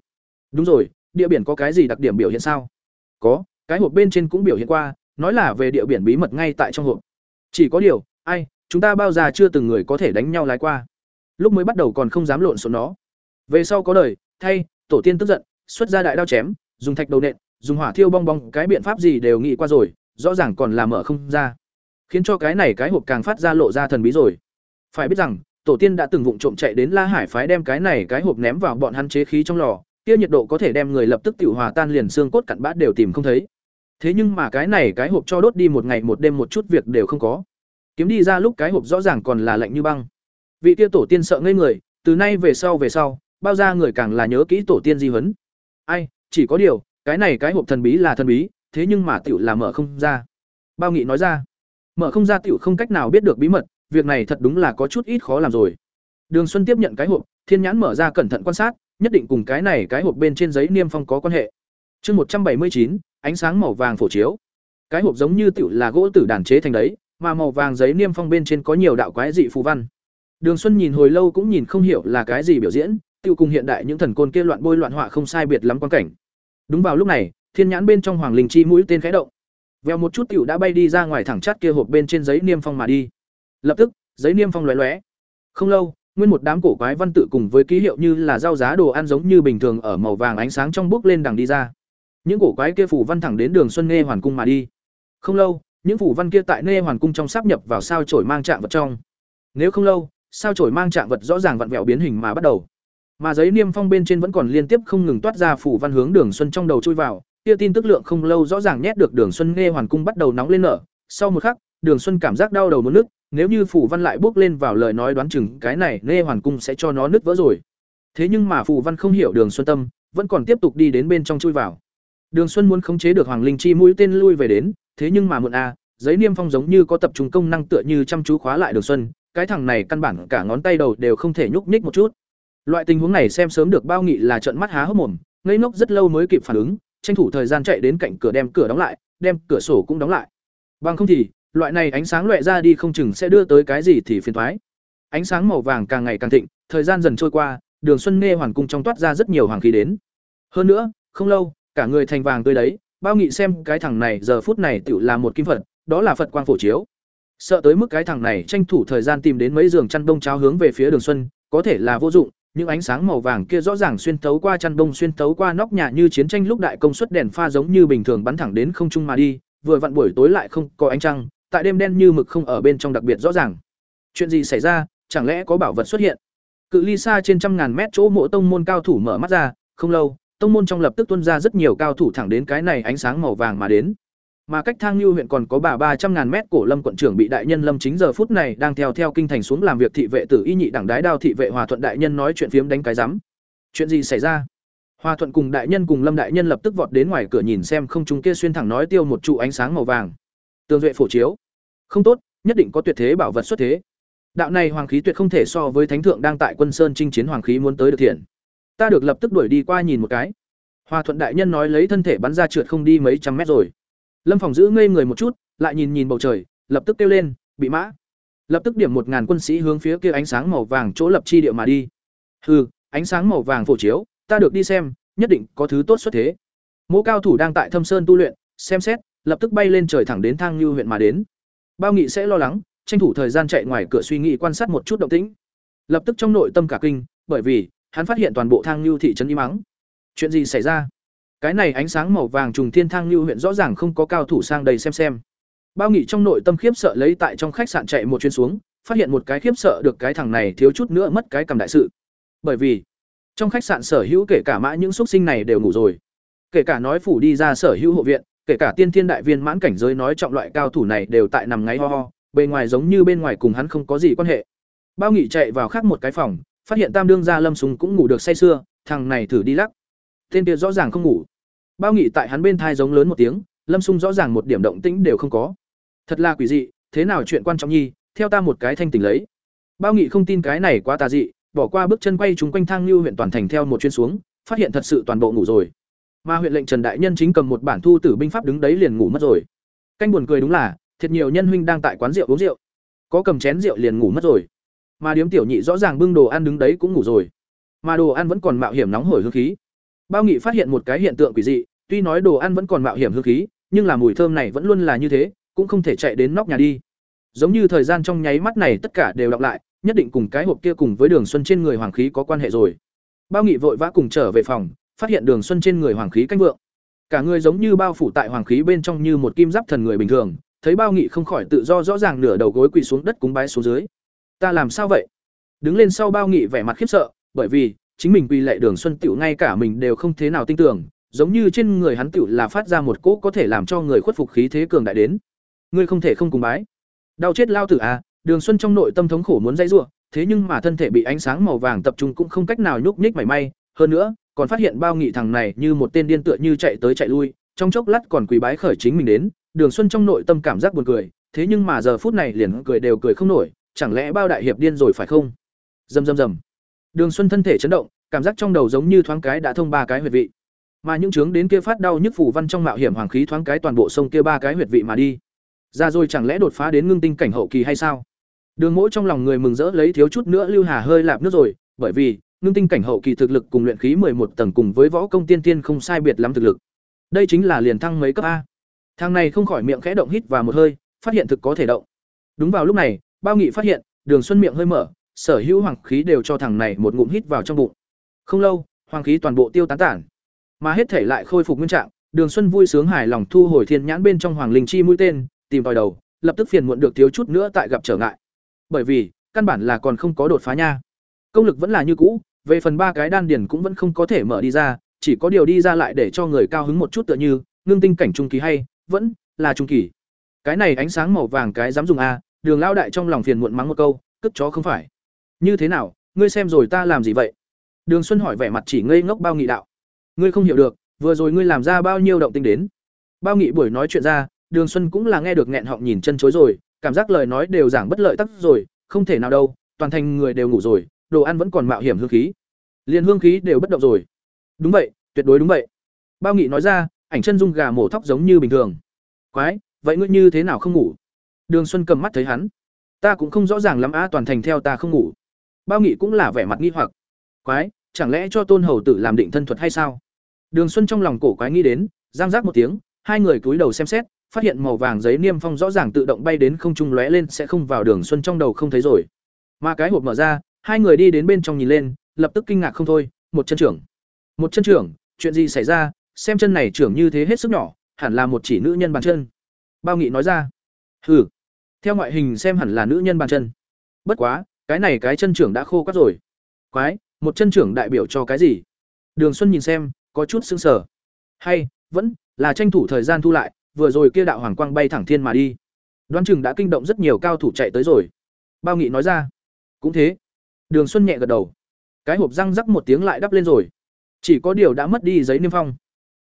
Đúng rồi, địa biển có cái gì đặc điểm biểu hiện sao? Có, cái hộp bên trên cũng biểu hiện qua, nói là về địa biển bí mật ngay tại trong hộp. Chỉ có điều, ai, chúng ta bao giờ chưa từng người có thể đánh nhau lái qua. Lúc mới bắt đầu còn không dám lộn xộn nó. Về sau có đời, thay, tổ tiên tức giận, xuất ra đại đao chém, dùng thạch đầu nện, dùng hỏa thiêu bong bong, cái biện pháp gì đều nghĩ qua rồi, rõ ràng còn làm mở không ra. Khiến cho cái này cái hộp càng phát ra lộ ra thần bí rồi. Phải biết rằng, tổ tiên đã từng vụng trộm chạy đến La Hải phái đem cái này cái hộp ném vào bọn hắn chế khí trong lò, kia nhiệt độ có thể đem người lập tức tiểu hòa tan liền xương cốt cặn bát đều tìm không thấy. Thế nhưng mà cái này cái hộp cho đốt đi một ngày một đêm một chút việc đều không có. Kiếm đi ra lúc cái hộp rõ ràng còn là lạnh như băng. Vị kia tổ tiên sợ ngây người, từ nay về sau về sau, bao ra người càng là nhớ kỹ tổ tiên di huấn. Ai, chỉ có điều, cái này cái hộp thần bí là thần bí, thế nhưng mà tiểu là mở không ra. Bao Nghị nói ra, mở không ra tiểu không cách nào biết được bí mật, việc này thật đúng là có chút ít khó làm rồi. Đường Xuân tiếp nhận cái hộp, thiên nhãn mở ra cẩn thận quan sát, nhất định cùng cái này cái hộp bên trên giấy niêm phong có quan hệ. Chương một trăm bảy mươi chín, ánh sáng màu vàng phổ chiếu. Cái hộp giống như tiểu là gỗ tử đàn chế thành đấy, mà màu vàng giấy niêm phong bên trên có nhiều đạo quái dị phù văn. Đường Xuân nhìn hồi lâu cũng nhìn không hiểu là cái gì biểu diễn, tiêu cùng hiện đại những thần côn kia loạn bôi loạn họa không sai biệt lắm quan cảnh. Đúng vào lúc này, thiên nhãn bên trong hoàng linh chi mũi tên khẽ động. Vèo một chút tiểu đã bay đi ra ngoài thẳng chát kia hộp bên trên giấy niêm phong mà đi. Lập tức, giấy niêm phong lóe lóe. Không lâu, nguyên một đám cổ quái văn tự cùng với ký hiệu như là rau giá đồ ăn giống như bình thường ở màu vàng ánh sáng trong bước lên đằng đi ra. Những cổ quái kia phủ văn thẳng đến đường Xuân Nghe Hoàn cung mà đi. Không lâu, những phủ văn kia tại Nghe Hoàn cung trong sắp nhập vào sao chổi mang trạng vật trong. Nếu không lâu, sao chổi mang trạng vật rõ ràng vặn vẹo biến hình mà bắt đầu. Mà giấy niêm phong bên trên vẫn còn liên tiếp không ngừng toát ra phủ văn hướng Đường Xuân trong đầu chui vào, kia tin tức lượng không lâu rõ ràng nhét được Đường Xuân Nghe Hoàn cung bắt đầu nóng lên nở. Sau một khắc, Đường Xuân cảm giác đau đầu muốn nức, nếu như phủ văn lại bước lên vào lời nói đoán chừng cái này Nghe Hoàn cung sẽ cho nó nứt vỡ rồi. Thế nhưng mà phủ văn không hiểu Đường Xuân tâm, vẫn còn tiếp tục đi đến bên trong chui vào. Đường Xuân muốn khống chế được Hoàng Linh Chi mũi tên lui về đến, thế nhưng mà muộn a, giấy niêm phong giống như có tập trung công năng tựa như chăm chú khóa lại Đường Xuân, cái thằng này căn bản cả ngón tay đầu đều không thể nhúc nhích một chút. Loại tình huống này xem sớm được bao nghị là trợn mắt há hốc mồm, ngây ngốc rất lâu mới kịp phản ứng, tranh thủ thời gian chạy đến cạnh cửa đem cửa đóng lại, đem cửa sổ cũng đóng lại. Bằng không thì, loại này ánh sáng loẹt ra đi không chừng sẽ đưa tới cái gì thì phiền toái. Ánh sáng màu vàng càng ngày càng thịnh, thời gian dần trôi qua, Đường Xuân nghe hoàn cung trong toát ra rất nhiều hoàng khí đến. Hơn nữa, không lâu, cả người thành vàng tươi đấy, bao nghị xem cái thằng này giờ phút này tự là một kim phật, đó là Phật quang phổ chiếu. Sợ tới mức cái thằng này tranh thủ thời gian tìm đến mấy giường chăn đông cháo hướng về phía Đường Xuân, có thể là vô dụng, những ánh sáng màu vàng kia rõ ràng xuyên thấu qua chăn đông xuyên thấu qua nóc nhà như chiến tranh lúc đại công suất đèn pha giống như bình thường bắn thẳng đến không trung mà đi, vừa vặn buổi tối lại không có ánh trăng, tại đêm đen như mực không ở bên trong đặc biệt rõ ràng. Chuyện gì xảy ra, chẳng lẽ có bảo vật xuất hiện? Cự ly xa trên trăm ngàn mét chỗ mộ tông môn cao thủ mở mắt ra, không lâu, tông môn trong lập tức tuôn ra rất nhiều cao thủ thẳng đến cái này ánh sáng màu vàng mà đến. Mà cách Thang Nưu huyện còn có bà ba trăm ngàn mét cổ Lâm quận trưởng bị đại nhân Lâm chính giờ phút này đang theo theo kinh thành xuống làm việc thị vệ tử y nhị đẳng đái đao thị vệ Hòa Thuận đại nhân nói chuyện phiếm đánh cái rắm. Chuyện gì xảy ra? Hòa Thuận cùng đại nhân cùng Lâm đại nhân lập tức vọt đến ngoài cửa nhìn xem không trung kia xuyên thẳng nói tiêu một trụ ánh sáng màu vàng. Tường duệ phổ chiếu. Không tốt, nhất định có tuyệt thế bảo vật xuất thế. Đạo này hoàng khí tuyệt không thể so với thánh thượng đang tại quân sơn chinh chiến hoàng khí muốn tới được thiện. Ta được lập tức đuổi đi qua nhìn một cái. Hòa thuận đại nhân nói lấy thân thể bắn ra trượt không đi mấy trăm mét rồi. Lâm Phòng giữ ngây người một chút, lại nhìn nhìn bầu trời, lập tức kêu lên, bị mã. Lập tức điểm một ngàn quân sĩ hướng phía kia ánh sáng màu vàng chỗ lập chi địa mà đi. Hừ, ánh sáng màu vàng phổ chiếu, ta được đi xem, nhất định có thứ tốt xuất thế. Mộ cao thủ đang tại Thâm Sơn tu luyện, xem xét, lập tức bay lên trời thẳng đến Thang Như huyện mà đến. Bao Nghị sẽ lo lắng, tranh thủ thời gian chạy ngoài cửa suy nghĩ quan sát một chút động tĩnh. Lập tức trong nội tâm cả kinh, bởi vì hắn phát hiện toàn bộ Thang Lưu thị trấn im mắng. Chuyện gì xảy ra? Cái này ánh sáng màu vàng trùng thiên Thang Lưu huyện rõ ràng không có cao thủ sang đầy xem xem. Bao Nghị trong nội tâm khiếp sợ lấy tại trong khách sạn chạy một chuyến xuống, phát hiện một cái khiếp sợ được cái thằng này thiếu chút nữa mất cái cầm đại sự. Bởi vì trong khách sạn sở hữu kể cả mã những xuất sinh này đều ngủ rồi. Kể cả nói phủ đi ra sở hữu hộ viện, kể cả tiên thiên đại viên mãn cảnh giới nói trọng loại cao thủ này đều tại nằm ngáy ho ho, bên ngoài giống như bên ngoài cùng hắn không có gì quan hệ. Bao Nghị chạy vào khác một cái phòng, phát hiện Tam đương gia Lâm Sùng cũng ngủ được say sưa, thằng này thử đi lắc. Tên kia rõ ràng không ngủ. Bao Nghị tại hắn bên thai giống lớn một tiếng, Lâm Sung rõ ràng một điểm động tĩnh đều không có. Thật là quỷ dị, thế nào chuyện quan trọng nhi, theo ta một cái thanh tỉnh lấy. Bao Nghị không tin cái này quá tà dị, bỏ qua bước chân quay chúng quanh thang lưu huyện toàn thành theo một chuyên xuống, phát hiện thật sự toàn bộ ngủ rồi. Mà huyện lệnh Trần đại nhân chính cầm một bản thu tử binh pháp đứng đấy liền ngủ mất rồi. Canh buồn cười đúng là, thiệt nhiều nhân huynh đang tại quán rượu uống rượu, có cầm chén rượu liền ngủ mất rồi. Mà điếm tiểu nhị rõ ràng bưng đồ ăn đứng đấy cũng ngủ rồi. Mà đồ ăn vẫn còn mạo hiểm nóng hổi hương khí. Bao Nghị phát hiện một cái hiện tượng quỷ dị, tuy nói đồ ăn vẫn còn mạo hiểm hương khí, nhưng là mùi thơm này vẫn luôn là như thế, cũng không thể chạy đến nóc nhà đi. Giống như thời gian trong nháy mắt này tất cả đều đọc lại, nhất định cùng cái hộp kia cùng với Đường Xuân trên người hoàng khí có quan hệ rồi. Bao Nghị vội vã cùng trở về phòng, phát hiện Đường Xuân trên người hoàng khí canh vượng. Cả người giống như bao phủ tại hoàng khí bên trong như một kim giáp thần người bình thường, thấy Bao Nghị không khỏi tự do rõ ràng nửa đầu gối quỳ xuống đất cúng bái xuống dưới. Ta làm sao vậy? Đứng lên sau Bao Nghị vẻ mặt khiếp sợ, bởi vì chính mình quỳ lệ Đường Xuân tiểu ngay cả mình đều không thế nào tin tưởng, giống như trên người hắn tiểu là phát ra một cỗ có thể làm cho người khuất phục khí thế cường đại đến. Ngươi không thể không cùng bái. Đau chết lao tử à, Đường Xuân trong nội tâm thống khổ muốn dãy rủa, thế nhưng mà thân thể bị ánh sáng màu vàng tập trung cũng không cách nào nhúc nhích mảy may, hơn nữa, còn phát hiện bao nghị thằng này như một tên điên tựa như chạy tới chạy lui, trong chốc lát còn quỳ bái khởi chính mình đến, Đường Xuân trong nội tâm cảm giác buồn cười, thế nhưng mà giờ phút này liền cười đều cười không nổi, chẳng lẽ bao đại hiệp điên rồi phải không? Rầm rầm rầm. Đường Xuân thân thể chấn động, cảm giác trong đầu giống như thoáng cái đã thông ba cái huyệt vị. Mà những chứng đến kia phát đau nhức phủ văn trong mạo hiểm hoàng khí thoáng cái toàn bộ sông kia ba cái huyệt vị mà đi. Ra rồi chẳng lẽ đột phá đến ngưng tinh cảnh hậu kỳ hay sao? Đường Mỗi trong lòng người mừng rỡ lấy thiếu chút nữa lưu hà hơi lạp nước rồi, bởi vì ngưng tinh cảnh hậu kỳ thực lực cùng luyện khí một tầng cùng với võ công tiên tiên không sai biệt lắm thực lực. Đây chính là liền thăng mấy cấp a. Thằng này không khỏi miệng khẽ động hít và một hơi, phát hiện thực có thể động. Đúng vào lúc này, Bao Nghị phát hiện, Đường Xuân miệng hơi mở, sở hữu hoàng khí đều cho thằng này một ngụm hít vào trong bụng. Không lâu, hoàng khí toàn bộ tiêu tán tản, mà hết thể lại khôi phục nguyên trạng. Đường Xuân vui sướng hài lòng thu hồi thiên nhãn bên trong hoàng linh chi mũi tên, tìm vào đầu, lập tức phiền muộn được thiếu chút nữa tại gặp trở ngại. Bởi vì, căn bản là còn không có đột phá nha. Công lực vẫn là như cũ, về phần ba cái đan điền cũng vẫn không có thể mở đi ra, chỉ có điều đi ra lại để cho người cao hứng một chút tựa như, ngưng tinh cảnh trung kỳ hay, vẫn là trung kỳ. Cái này ánh sáng màu vàng cái dám dùng a, Đường lão đại trong lòng phiền muộn mắng một câu, cất chó không phải. Như thế nào, ngươi xem rồi ta làm gì vậy? Đường Xuân hỏi vẻ mặt chỉ ngây ngốc bao nghị đạo. Ngươi không hiểu được, vừa rồi ngươi làm ra bao nhiêu động tinh đến. Bao nghị buổi nói chuyện ra, Đường Xuân cũng là nghe được nghẹn họng nhìn chân chối rồi, cảm giác lời nói đều giảng bất lợi tắc rồi, không thể nào đâu, toàn thành người đều ngủ rồi, đồ ăn vẫn còn mạo hiểm hương khí. liền hương khí đều bất động rồi. Đúng vậy, tuyệt đối đúng vậy. Bao Nghị nói ra, ảnh chân dung gà mổ thóc giống như bình thường. Quái, vậy ngươi như thế nào không ngủ? Đường Xuân cầm mắt thấy hắn. Ta cũng không rõ ràng lắm á toàn thành theo ta không ngủ. Bao Nghị cũng là vẻ mặt nghi hoặc. Quái, chẳng lẽ cho Tôn hầu tử làm định thân thuật hay sao? Đường Xuân trong lòng cổ quái nghĩ đến, giang giác một tiếng, hai người cúi đầu xem xét, phát hiện màu vàng giấy niêm phong rõ ràng tự động bay đến không trung lóe lên sẽ không vào Đường Xuân trong đầu không thấy rồi. Mà cái hộp mở ra, hai người đi đến bên trong nhìn lên, lập tức kinh ngạc không thôi, một chân trưởng. Một chân trưởng, chuyện gì xảy ra, xem chân này trưởng như thế hết sức nhỏ, hẳn là một chỉ nữ nhân bàn chân. Bao Nghị nói ra. Hừ. Theo ngoại hình xem hẳn là nữ nhân bàn chân. Bất quá, cái này cái chân trưởng đã khô quắt rồi. Quái, một chân trưởng đại biểu cho cái gì? Đường Xuân nhìn xem, có chút sững sờ. Hay, vẫn là tranh thủ thời gian thu lại, vừa rồi kia đạo hoàng quang bay thẳng thiên mà đi. Đoán chừng đã kinh động rất nhiều cao thủ chạy tới rồi. Bao Nghị nói ra. Cũng thế. Đường Xuân nhẹ gật đầu. Cái hộp răng rắc một tiếng lại đắp lên rồi. Chỉ có điều đã mất đi giấy niêm phong.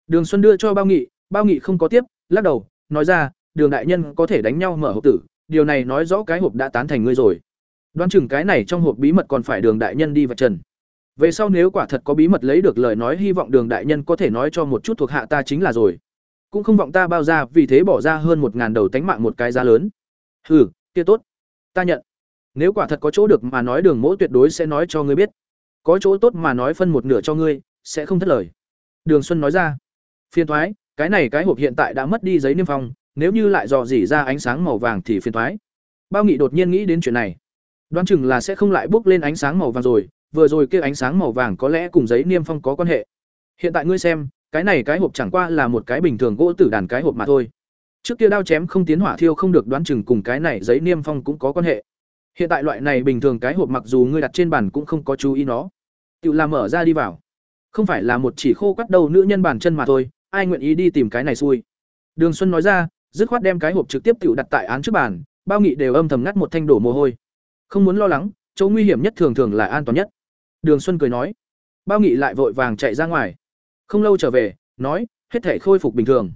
Đường Xuân đưa cho Bao Nghị, Bao Nghị không có tiếp, lắc đầu, nói ra, Đường đại nhân có thể đánh nhau mở hộp tử, điều này nói rõ cái hộp đã tán thành ngươi rồi. Đoán chừng cái này trong hộp bí mật còn phải Đường đại nhân đi vạch trần. Về sau nếu quả thật có bí mật lấy được lời nói hy vọng Đường đại nhân có thể nói cho một chút thuộc hạ ta chính là rồi. Cũng không vọng ta bao ra, vì thế bỏ ra hơn một ngàn đầu tánh mạng một cái giá lớn. Hừ, kia tốt, ta nhận. Nếu quả thật có chỗ được mà nói Đường Mỗ tuyệt đối sẽ nói cho ngươi biết. Có chỗ tốt mà nói phân một nửa cho ngươi, sẽ không thất lời. Đường Xuân nói ra. Phiên thoái, cái này cái hộp hiện tại đã mất đi giấy niêm phong, nếu như lại dò dỉ ra ánh sáng màu vàng thì phiền thoái. Bao Nghị đột nhiên nghĩ đến chuyện này. Đoán chừng là sẽ không lại bước lên ánh sáng màu vàng rồi, vừa rồi kia ánh sáng màu vàng có lẽ cùng giấy niêm phong có quan hệ. Hiện tại ngươi xem, cái này cái hộp chẳng qua là một cái bình thường gỗ tử đàn cái hộp mà thôi. Trước kia đao chém không tiến hỏa thiêu không được đoán chừng cùng cái này giấy niêm phong cũng có quan hệ. Hiện tại loại này bình thường cái hộp mặc dù ngươi đặt trên bàn cũng không có chú ý nó. Tự làm mở ra đi vào. Không phải là một chỉ khô quắt đầu nữ nhân bàn chân mà thôi, ai nguyện ý đi tìm cái này xui. Đường Xuân nói ra, dứt khoát đem cái hộp trực tiếp tự đặt tại án trước bàn, bao nghị đều âm thầm ngắt một thanh đổ mồ hôi. Không muốn lo lắng, chỗ nguy hiểm nhất thường thường là an toàn nhất. Đường Xuân cười nói. Bao nghị lại vội vàng chạy ra ngoài. Không lâu trở về, nói, hết thể khôi phục bình thường.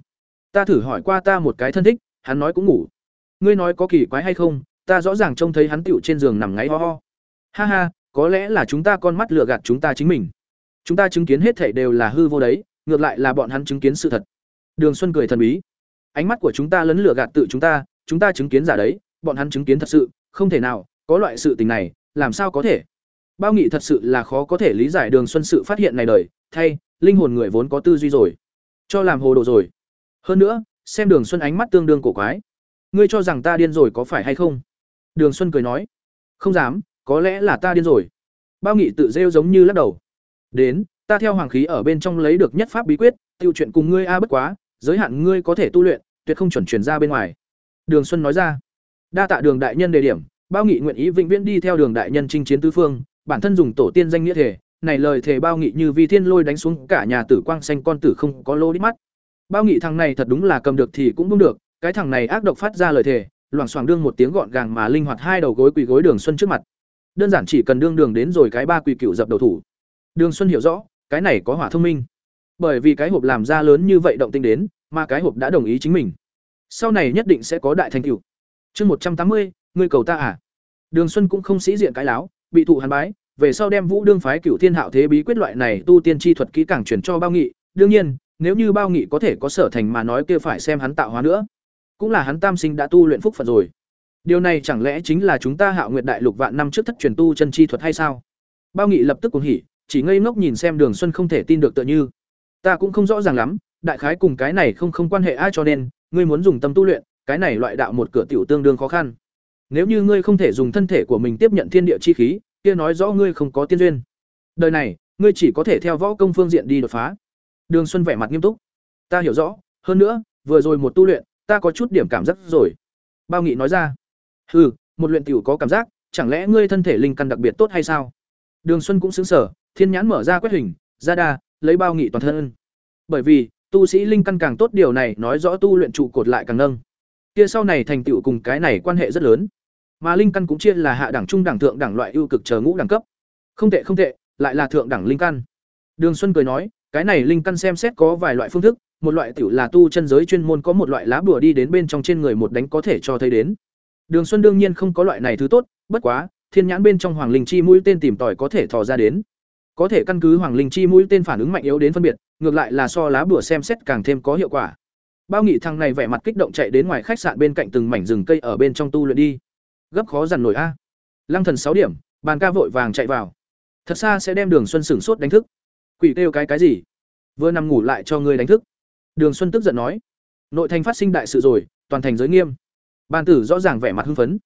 Ta thử hỏi qua ta một cái thân thích, hắn nói cũng ngủ. Ngươi nói có kỳ quái hay không, ta rõ ràng trông thấy hắn tựu trên giường nằm ngáy ho ho. Ha ha, có lẽ là chúng ta con mắt lừa gạt chúng ta chính mình. Chúng ta chứng kiến hết thảy đều là hư vô đấy, ngược lại là bọn hắn chứng kiến sự thật. Đường Xuân cười thần bí. Ánh mắt của chúng ta lấn lừa gạt tự chúng ta, chúng ta chứng kiến giả đấy, bọn hắn chứng kiến thật sự, không thể nào, có loại sự tình này, làm sao có thể? Bao Nghị thật sự là khó có thể lý giải Đường Xuân sự phát hiện này đời, thay, linh hồn người vốn có tư duy rồi, cho làm hồ đồ rồi. Hơn nữa, xem Đường Xuân ánh mắt tương đương cổ quái. Ngươi cho rằng ta điên rồi có phải hay không? Đường Xuân cười nói, không dám, có lẽ là ta điên rồi. Bao Nghị tự rêu giống như lắc đầu. Đến, ta theo hoàng khí ở bên trong lấy được nhất pháp bí quyết, tiêu chuyện cùng ngươi a bất quá, giới hạn ngươi có thể tu luyện, tuyệt không chuẩn truyền ra bên ngoài. Đường Xuân nói ra. Đa tạ Đường đại nhân đề điểm, bao nghị nguyện ý vĩnh viễn đi theo Đường đại nhân chinh chiến tứ phương, bản thân dùng tổ tiên danh nghĩa thể, này lời thề bao nghị như vi thiên lôi đánh xuống cả nhà tử quang xanh con tử không có lô đi mắt. Bao nghị thằng này thật đúng là cầm được thì cũng đúng được, cái thằng này ác độc phát ra lời thề, loảng xoảng đương một tiếng gọn gàng mà linh hoạt hai đầu gối quỳ gối Đường Xuân trước mặt. Đơn giản chỉ cần đương đường đến rồi cái ba quỳ cựu dập đầu thủ. Đường Xuân hiểu rõ, cái này có hỏa thông minh. Bởi vì cái hộp làm ra lớn như vậy động tinh đến, mà cái hộp đã đồng ý chính mình. Sau này nhất định sẽ có đại thành tựu. Chương một trăm tám mươi, ngươi cầu ta à? Đường Xuân cũng không sĩ diện cái láo, bị thụ hắn bái, về sau đem Vũ đương phái Cửu Thiên Hạo thế bí quyết loại này tu tiên chi thuật kỹ càng truyền cho Bao Nghị, đương nhiên, nếu như Bao Nghị có thể có sở thành mà nói kia phải xem hắn tạo hóa nữa. Cũng là hắn tam sinh đã tu luyện phúc phận rồi. Điều này chẳng lẽ chính là chúng ta Hạo Nguyệt Đại Lục vạn năm trước thất truyền tu chân chi thuật hay sao? Bao Nghị lập tức cuồng hỉ, chỉ ngây ngốc nhìn xem Đường Xuân không thể tin được tựa như. Ta cũng không rõ ràng lắm, đại khái cùng cái này không không quan hệ ai cho nên, ngươi muốn dùng tâm tu luyện, cái này loại đạo một cửa tiểu tương đương khó khăn. Nếu như ngươi không thể dùng thân thể của mình tiếp nhận thiên địa chi khí, kia nói rõ ngươi không có tiên duyên. Đời này, ngươi chỉ có thể theo võ công phương diện đi đột phá. Đường Xuân vẻ mặt nghiêm túc. Ta hiểu rõ, hơn nữa, vừa rồi một tu luyện, ta có chút điểm cảm giác rồi. Bao Nghị nói ra. ừ, một luyện tiểu có cảm giác, chẳng lẽ ngươi thân thể linh căn đặc biệt tốt hay sao? Đường Xuân cũng sững sờ, thiên nhãn mở ra quét hình, ra đa, lấy bao nghị toàn thân. Bởi vì, tu sĩ linh căn càng tốt điều này nói rõ tu luyện trụ cột lại càng nâng. Kia sau này thành tựu cùng cái này quan hệ rất lớn. Mà linh căn cũng chia là hạ đẳng trung đẳng thượng đẳng loại ưu cực chờ ngũ đẳng cấp. Không tệ không tệ, lại là thượng đẳng linh căn. Đường Xuân cười nói, cái này linh căn xem xét có vài loại phương thức, một loại tiểu là tu chân giới chuyên môn có một loại lá bùa đi đến bên trong trên người một đánh có thể cho thấy đến. Đường Xuân đương nhiên không có loại này thứ tốt, bất quá, thiên nhãn bên trong hoàng linh chi mũi tên tìm tòi có thể thò ra đến có thể căn cứ hoàng linh chi mũi tên phản ứng mạnh yếu đến phân biệt, ngược lại là so lá bùa xem xét càng thêm có hiệu quả. Bao nghị thằng này vẻ mặt kích động chạy đến ngoài khách sạn bên cạnh từng mảnh rừng cây ở bên trong tu luyện đi. Gấp khó dằn nổi a. Lăng thần sáu điểm, bàn ca vội vàng chạy vào. Thật xa sẽ đem đường xuân sửng sốt đánh thức. Quỷ kêu cái cái gì? Vừa nằm ngủ lại cho ngươi đánh thức. Đường xuân tức giận nói. Nội thành phát sinh đại sự rồi, toàn thành giới nghiêm. Bàn tử rõ ràng vẻ mặt hưng phấn.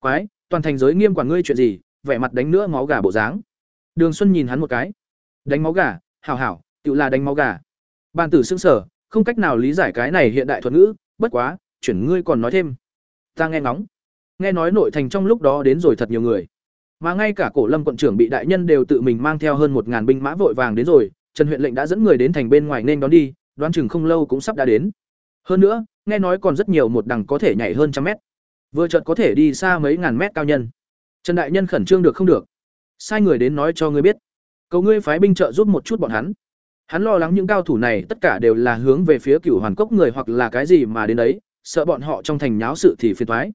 Quái, toàn thành giới nghiêm quản ngươi chuyện gì? Vẻ mặt đánh nữa máu gà bộ dáng đường xuân nhìn hắn một cái. Đánh máu gà, hảo hảo, tự là đánh máu gà. Ban tử sững sở không cách nào lý giải cái này hiện đại thuật ngữ, bất quá, chuyển ngươi còn nói thêm. Ta nghe ngóng. Nghe nói nội thành trong lúc đó đến rồi thật nhiều người. Mà ngay cả cổ lâm quận trưởng bị đại nhân đều tự mình mang theo hơn một ngàn binh mã vội vàng đến rồi, trần huyện lệnh đã dẫn người đến thành bên ngoài nên đón đi, đoán chừng không lâu cũng sắp đã đến. Hơn nữa, nghe nói còn rất nhiều một đằng có thể nhảy hơn trăm mét. Vừa chợt có thể đi xa mấy ngàn mét cao nhân. Trần đại nhân khẩn trương được không được? Sai người đến nói cho ngươi biết. Cầu ngươi phái binh trợ giúp một chút bọn hắn. Hắn lo lắng những cao thủ này tất cả đều là hướng về phía cửu hoàn cốc người hoặc là cái gì mà đến đấy sợ bọn họ trong thành nháo sự thì phiền thoái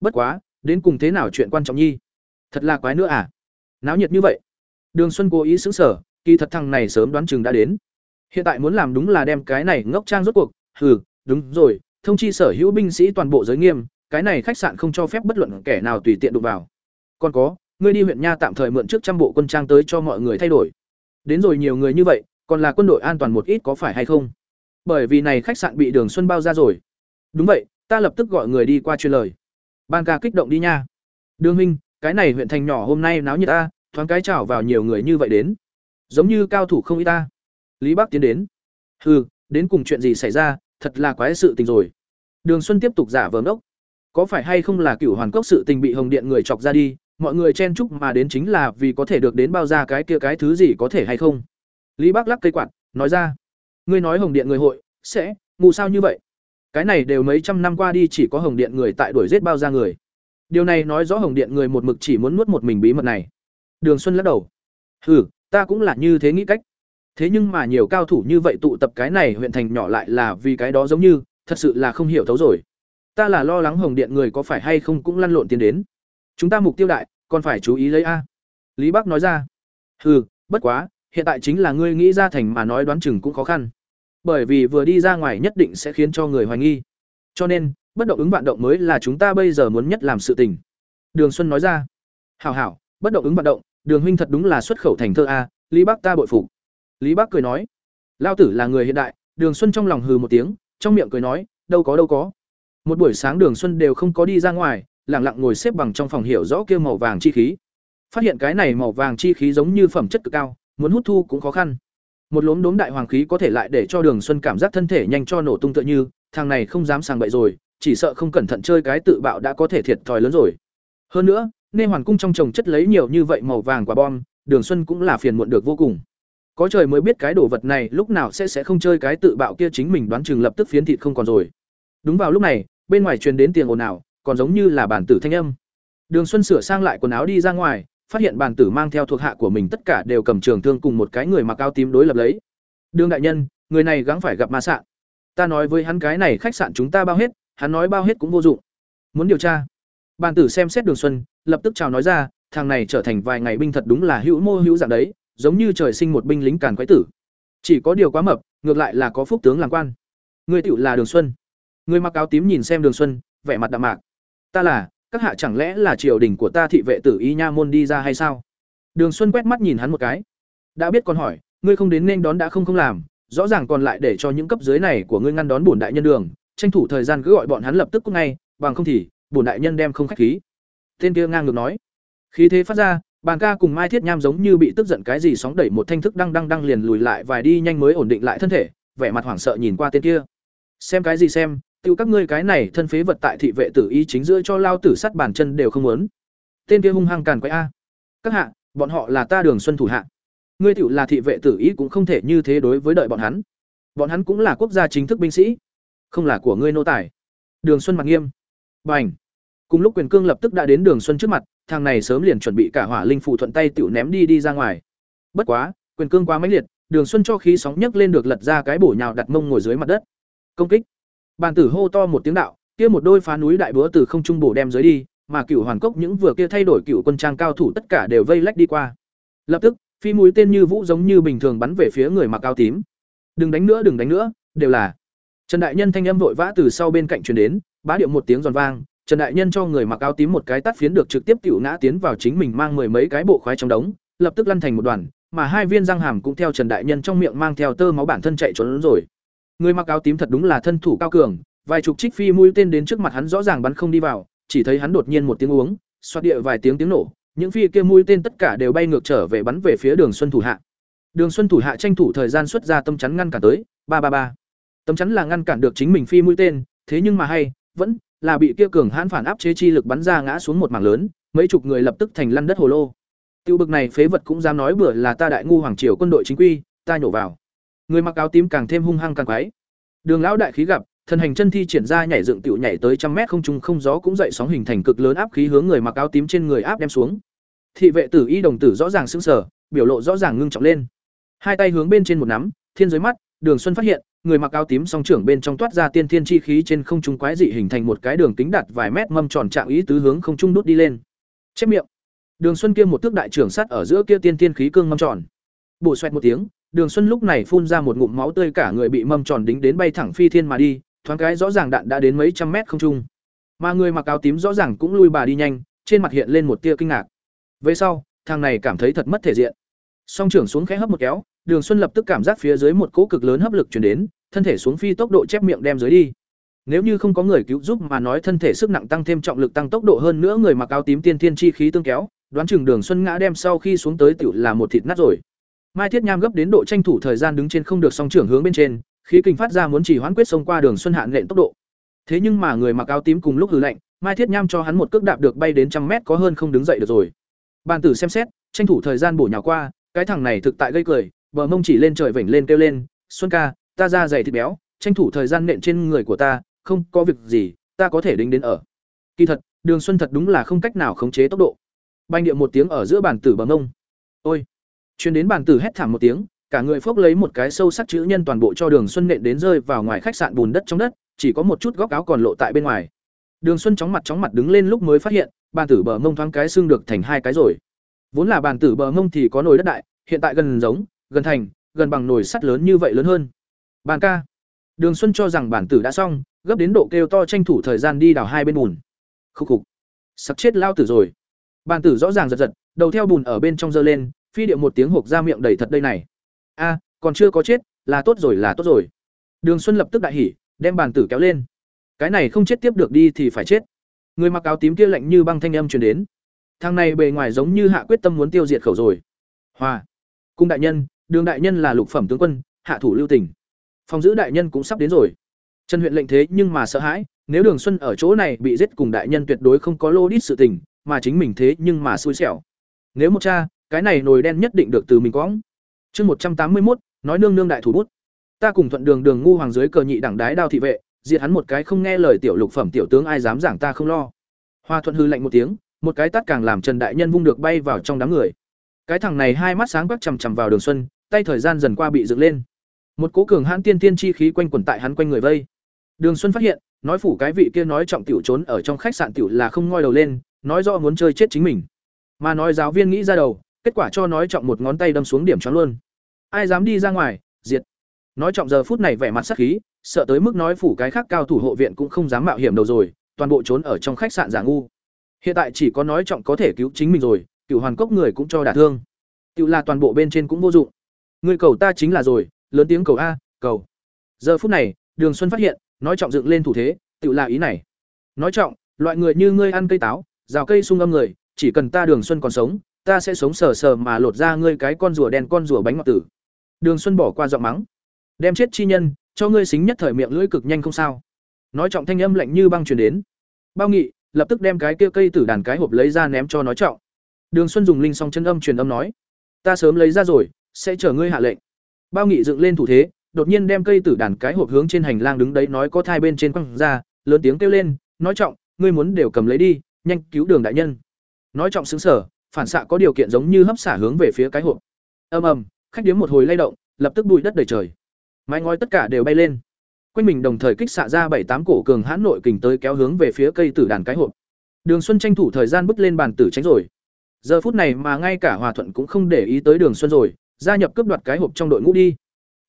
bất quá đến cùng thế nào chuyện quan trọng nhi? Thật là quái nữa à? Náo nhiệt như vậy. Đường xuân cố ý xứng sở kỳ thật thằng này sớm đoán chừng đã đến. Hiện tại muốn làm đúng là đem cái này ngốc trang rốt cuộc. Hừ đúng rồi thông chi sở hữu binh sĩ toàn bộ giới nghiêm cái này khách sạn không cho phép bất luận kẻ nào tùy tiện đụng vào. Còn có, ngươi đi huyện nha tạm thời mượn trước trăm bộ quân trang tới cho mọi người thay đổi. Đến rồi nhiều người như vậy, còn là quân đội an toàn một ít có phải hay không? Bởi vì này khách sạn bị Đường Xuân bao ra rồi. Đúng vậy, ta lập tức gọi người đi qua truyền lời. Ban ca kích động đi nha. Đường huynh, cái này huyện thành nhỏ hôm nay náo nhiệt ta, thoáng cái chào vào nhiều người như vậy đến. Giống như cao thủ không ít ta. Lý Bắc tiến đến. Hừ, đến cùng chuyện gì xảy ra, thật là quái sự tình rồi. Đường Xuân tiếp tục giả vờ ngốc có phải hay không là cửu hoàn cốc sự tình bị hồng điện người chọc ra đi mọi người chen chúc mà đến chính là vì có thể được đến bao ra cái kia cái thứ gì có thể hay không. Lý bác lắc cây quạt, nói ra, ngươi nói hồng điện người hội sẽ ngu sao như vậy? Cái này đều mấy trăm năm qua đi chỉ có hồng điện người tại đuổi giết bao ra người. Điều này nói rõ hồng điện người một mực chỉ muốn nuốt một mình bí mật này. Đường xuân lắc đầu, hừ, ta cũng là như thế nghĩ cách. Thế nhưng mà nhiều cao thủ như vậy tụ tập cái này huyện thành nhỏ lại là vì cái đó giống như, thật sự là không hiểu thấu rồi. Ta là lo lắng hồng điện người có phải hay không cũng lăn lộn tiến đến chúng ta mục tiêu đại, còn phải chú ý lấy a. Lý bắc nói ra. Hừ, bất quá, hiện tại chính là ngươi nghĩ ra thành mà nói đoán chừng cũng khó khăn. Bởi vì vừa đi ra ngoài nhất định sẽ khiến cho người hoài nghi. Cho nên, bất động ứng vạn động mới là chúng ta bây giờ muốn nhất làm sự tình. Đường xuân nói ra. Hảo hảo, bất động ứng vạn động, đường huynh thật đúng là xuất khẩu thành thơ a, lý bắc ta bội phục. Lý bắc cười nói. Lao tử là người hiện đại, đường xuân trong lòng hừ một tiếng, trong miệng cười nói, đâu có đâu có. Một buổi sáng đường xuân đều không có đi ra ngoài lẳng lặng ngồi xếp bằng trong phòng hiểu rõ kia màu vàng chi khí. Phát hiện cái này màu vàng chi khí giống như phẩm chất cực cao, muốn hút thu cũng khó khăn. Một lốm đốm đại hoàng khí có thể lại để cho đường xuân cảm giác thân thể nhanh cho nổ tung tựa như, thằng này không dám sàng bậy rồi, chỉ sợ không cẩn thận chơi cái tự bạo đã có thể thiệt thòi lớn rồi. Hơn nữa nên hoàn cung trong trồng chất lấy nhiều như vậy màu vàng quả bom, đường xuân cũng là phiền muộn được vô cùng. Có trời mới biết cái đồ vật này lúc nào sẽ sẽ không chơi cái tự bạo kia chính mình đoán chừng lập tức phiến thịt không còn rồi. Đúng vào lúc này, bên ngoài truyền đến tiếng ồn ào còn giống như là bản tử thanh âm. Đường xuân sửa sang lại quần áo đi ra ngoài, phát hiện bản tử mang theo thuộc hạ của mình tất cả đều cầm trường thương cùng một cái người mặc áo tím đối lập lấy. Đường đại nhân, người này gắng phải gặp ma sạn. Ta nói với hắn cái này khách sạn chúng ta bao hết, hắn nói bao hết cũng vô dụng. Muốn điều tra. Bản tử xem xét đường xuân, lập tức chào nói ra, thằng này trở thành vài ngày binh thật đúng là hữu mô hữu dạng đấy, giống như trời sinh một binh lính càn quái tử. Chỉ có điều quá mập, ngược lại là có phúc tướng làm quan. Người tiểu là đường xuân. Người mặc áo tím nhìn xem đường xuân, vẻ mặt đạm mạc ta là, các hạ chẳng lẽ là triều đình của ta thị vệ tử y nha môn đi ra hay sao? Đường xuân quét mắt nhìn hắn một cái. Đã biết còn hỏi, ngươi không đến nên đón đã không không làm, rõ ràng còn lại để cho những cấp dưới này của ngươi ngăn đón bổn đại nhân đường, tranh thủ thời gian cứ gọi bọn hắn lập tức cúc ngay, bằng không thì, bổn đại nhân đem không khách khí. Tên kia ngang ngược nói. Khí thế phát ra bàn ca cùng mai thiết nham giống như bị tức giận cái gì sóng đẩy một thanh thức đăng đăng đăng liền lùi lại vài đi nhanh mới ổn định lại thân thể, vẻ mặt hoảng sợ nhìn qua tên kia. Xem cái gì xem tiêu các ngươi cái này thân phế vật tại thị vệ tử y chính giữa cho lao tử sắt bàn chân đều không muốn. Tên kia hung hăng càn quay a. Các hạ, bọn họ là ta đường xuân thủ hạ. Ngươi tiểu là thị vệ tử y cũng không thể như thế đối với đợi bọn hắn. Bọn hắn cũng là quốc gia chính thức binh sĩ, không là của ngươi nô tài. Đường xuân mặt nghiêm. Bành. Cùng lúc quyền cương lập tức đã đến đường xuân trước mặt, thằng này sớm liền chuẩn bị cả hỏa linh phụ thuận tay tiểu ném đi đi ra ngoài. Bất quá, quyền cương quá mãnh liệt, đường xuân cho khí sóng nhấc lên được lật ra cái bổ nhào đặt mông ngồi dưới mặt đất. Công kích bàn tử hô to một tiếng đạo, kia một đôi phá núi đại búa từ không trung bổ đem dưới đi, mà cựu hoàn cốc những vừa kia thay đổi cựu quân trang cao thủ tất cả đều vây lách đi qua. Lập tức, phi mũi tên như vũ giống như bình thường bắn về phía người mặc áo tím. Đừng đánh nữa, đừng đánh nữa, đều là. Trần đại nhân thanh âm vội vã từ sau bên cạnh truyền đến, bá điệu một tiếng giòn vang, trần đại nhân cho người mặc áo tím một cái tát phiến được trực tiếp tiểu ngã tiến vào chính mình mang mười mấy cái bộ khoái trong đống, lập tức lăn thành một đoàn, mà hai viên răng hàm cũng theo trần đại nhân trong miệng mang theo tơ máu bản thân chạy trốn rồi người mặc áo tím thật đúng là thân thủ cao cường, vài chục trích phi mũi tên đến trước mặt hắn rõ ràng bắn không đi vào, chỉ thấy hắn đột nhiên một tiếng uống xoát địa vài tiếng tiếng nổ, những phi kia mũi tên tất cả đều bay ngược trở về bắn về phía đường xuân thủ hạ. Đường xuân thủ hạ tranh thủ thời gian xuất ra tâm chắn ngăn cản tới, ba ba ba. Tâm chắn là ngăn cản được chính mình phi mũi tên, thế nhưng mà hay, vẫn là bị kia cường hãn phản áp chế chi lực bắn ra ngã xuống một mảng lớn, mấy chục người lập tức thành lăn đất hồ lô. Tiêu bực này phế vật cũng dám nói bừa là ta đại ngu hoàng triều quân đội chính quy, ta nhổ vào người mặc áo tím càng thêm hung hăng càng quái. Đường lão đại khí gặp thần hành chân thi triển ra nhảy dựng tiểu nhảy tới trăm mét không trung không gió cũng dậy sóng hình thành cực lớn áp khí hướng người mặc áo tím trên người áp đem xuống. Thị vệ tử y đồng tử rõ ràng sững sờ, biểu lộ rõ ràng ngưng trọng lên. Hai tay hướng bên trên một nắm, thiên dưới mắt, đường xuân phát hiện, người mặc áo tím song trưởng bên trong toát ra tiên thiên chi khí trên không trung quái dị hình thành một cái đường kính đạt vài mét mâm tròn trạng ý tứ hướng không trung đút đi lên. Chép miệng. Đường xuân kia một thước đại trưởng sắt ở giữa kia tiên thiên khí cương mâm tròn. Bổ xoẹt một tiếng đường xuân lúc này phun ra một ngụm máu tươi cả người bị mâm tròn đính đến bay thẳng phi thiên mà đi, thoáng cái rõ ràng đạn đã đến mấy trăm mét không trung. Mà người mặc áo tím rõ ràng cũng lui bà đi nhanh, trên mặt hiện lên một tia kinh ngạc. Về sau, thằng này cảm thấy thật mất thể diện. Song trưởng xuống khẽ hấp một kéo, đường xuân lập tức cảm giác phía dưới một cỗ cực lớn hấp lực truyền đến, thân thể xuống phi tốc độ chép miệng đem dưới đi. Nếu như không có người cứu giúp mà nói thân thể sức nặng tăng thêm trọng lực tăng tốc độ hơn nữa người mặc áo tím tiên thiên chi khí tương kéo, đoán chừng đường xuân ngã đem sau khi xuống tới tiểu là một thịt nát rồi mai thiết nham gấp đến độ tranh thủ thời gian đứng trên không được song trưởng hướng bên trên khí kình phát ra muốn chỉ hoãn quyết xông qua đường xuân hạn lệnh tốc độ thế nhưng mà người mặc áo tím cùng lúc hừ lạnh mai thiết nham cho hắn một cước đạp được bay đến trăm mét có hơn không đứng dậy được rồi bàn tử xem xét tranh thủ thời gian bổ nhào qua cái thằng này thực tại gây cười bờ mông chỉ lên trời vểnh lên kêu lên xuân ca ta ra dày thịt béo tranh thủ thời gian nện trên người của ta, không có việc gì, ta có thể đính đến ở. Kỳ thật, Đường Xuân thật đúng là không cách nào khống chế tốc độ. Banh điệu một tiếng ở giữa bàn tử bờ mông, Ôi! Chuyên đến bàn tử hét thảm một tiếng, cả người phốc lấy một cái sâu sắc chữ nhân toàn bộ cho Đường Xuân nện đến rơi vào ngoài khách sạn bùn đất trong đất, chỉ có một chút góc áo còn lộ tại bên ngoài. Đường Xuân chóng mặt chóng mặt đứng lên lúc mới phát hiện, bàn tử bờ mông thoáng cái xương được thành hai cái rồi. Vốn là bàn tử bờ mông thì có nồi đất đại, hiện tại gần giống, gần thành, gần bằng nồi sắt lớn như vậy lớn hơn. Bàn ca. Đường Xuân cho rằng bản tử đã xong, gấp đến độ kêu to tranh thủ thời gian đi đào hai bên bùn. Khúc khục. Sặc chết lao tử rồi. Bàn tử rõ ràng giật giật, đầu theo bùn ở bên trong giơ lên, phi điệu một tiếng hộp ra miệng đầy thật đây này. A, còn chưa có chết, là tốt rồi là tốt rồi. Đường Xuân lập tức đại hỉ, đem bàn tử kéo lên. Cái này không chết tiếp được đi thì phải chết. Người mặc áo tím kia lạnh như băng thanh âm truyền đến. Thằng này bề ngoài giống như hạ quyết tâm muốn tiêu diệt khẩu rồi. Hòa. Cung đại nhân, Đường đại nhân là lục phẩm tướng quân, hạ thủ lưu tình. Phòng giữ đại nhân cũng sắp đến rồi. Trần huyện lệnh thế nhưng mà sợ hãi, nếu Đường Xuân ở chỗ này bị giết cùng đại nhân tuyệt đối không có lô đít sự tình, mà chính mình thế nhưng mà xui xẻo. Nếu một cha, cái này nồi đen nhất định được từ mình quõng. Chương một trăm tám mươi một nói nương nương đại thủ bút. Ta cùng thuận đường đường ngu hoàng dưới cờ nhị đẳng đái đao thị vệ, diệt hắn một cái không nghe lời tiểu lục phẩm tiểu tướng ai dám giảng ta không lo. Hoa thuận hư lạnh một tiếng, một cái tát càng làm Trần đại nhân vung được bay vào trong đám người. Cái thằng này hai mắt sáng quắc chằm chằm vào Đường Xuân, tay thời gian dần qua bị dựng lên. Một cố cường hãn tiên tiên chi khí quanh quẩn tại hắn quanh người vây. Đường Xuân phát hiện, nói phủ cái vị kia nói trọng tiểu trốn ở trong khách sạn tiểu là không ngoi đầu lên, nói rõ muốn chơi chết chính mình. Mà nói giáo viên nghĩ ra đầu, kết quả cho nói trọng một ngón tay đâm xuống điểm choáng luôn. Ai dám đi ra ngoài, diệt. Nói trọng giờ phút này vẻ mặt sắc khí, sợ tới mức nói phủ cái khác cao thủ hộ viện cũng không dám mạo hiểm đầu rồi, toàn bộ trốn ở trong khách sạn giả ngu. Hiện tại chỉ có nói trọng có thể cứu chính mình rồi, cửu hoàn cốc người cũng cho đả thương. Tiểu là toàn bộ bên trên cũng vô dụng. Người cầu ta chính là rồi, lớn tiếng cầu a, cầu. Giờ phút này, Đường Xuân phát hiện, nói trọng dựng lên thủ thế, tự là ý này. Nói trọng, loại người như ngươi ăn cây táo, rào cây sung âm người, chỉ cần ta Đường Xuân còn sống, ta sẽ sống sờ sờ mà lột ra ngươi cái con rùa đen con rùa bánh ngọt tử. Đường Xuân bỏ qua giọng mắng, đem chết chi nhân, cho ngươi xính nhất thời miệng lưỡi cực nhanh không sao. Nói trọng thanh âm lạnh như băng truyền đến. Bao Nghị lập tức đem cái kia cây tử đàn cái hộp lấy ra ném cho nói trọng. Đường Xuân dùng linh song chân âm truyền âm nói, ta sớm lấy ra rồi, sẽ chờ ngươi hạ lệnh bao nghị dựng lên thủ thế đột nhiên đem cây tử đàn cái hộp hướng trên hành lang đứng đấy nói có thai bên trên quăng ra lớn tiếng kêu lên nói trọng ngươi muốn đều cầm lấy đi nhanh cứu đường đại nhân nói trọng xứng sở phản xạ có điều kiện giống như hấp xả hướng về phía cái hộp ầm ầm khách điếm một hồi lay động lập tức bụi đất đầy trời mái ngói tất cả đều bay lên quanh mình đồng thời kích xạ ra bảy tám cổ cường hãn nội kình tới kéo hướng về phía cây tử đàn cái hộp đường xuân tranh thủ thời gian bước lên bàn tử tránh rồi giờ phút này mà ngay cả hòa thuận cũng không để ý tới đường xuân rồi gia nhập cướp đoạt cái hộp trong đội ngũ đi.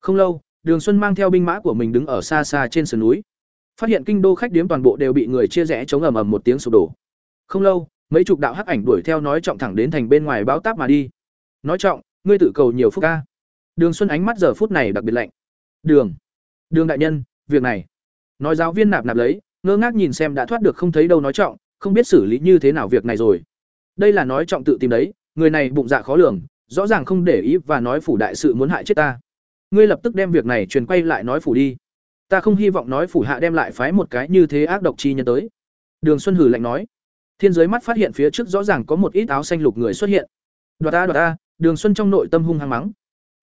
Không lâu, Đường Xuân mang theo binh mã của mình đứng ở xa xa trên sườn núi. Phát hiện kinh đô khách điếm toàn bộ đều bị người chia rẽ chống ầm ầm một tiếng sụp đổ. Không lâu, mấy chục đạo hắc ảnh đuổi theo nói trọng thẳng đến thành bên ngoài báo táp mà đi. Nói trọng, ngươi tự cầu nhiều phúc ca. Đường Xuân ánh mắt giờ phút này đặc biệt lạnh. Đường, Đường đại nhân, việc này. Nói giáo viên nạp nạp lấy, ngơ ngác nhìn xem đã thoát được không thấy đâu nói trọng, không biết xử lý như thế nào việc này rồi. Đây là nói trọng tự tìm đấy, người này bụng dạ khó lường, rõ ràng không để ý và nói phủ đại sự muốn hại chết ta ngươi lập tức đem việc này truyền quay lại nói phủ đi ta không hy vọng nói phủ hạ đem lại phái một cái như thế ác độc chi nhân tới đường xuân hử lạnh nói thiên giới mắt phát hiện phía trước rõ ràng có một ít áo xanh lục người xuất hiện. Đoạt ta đoạt ta, đường xuân trong nội tâm hung hăng mắng.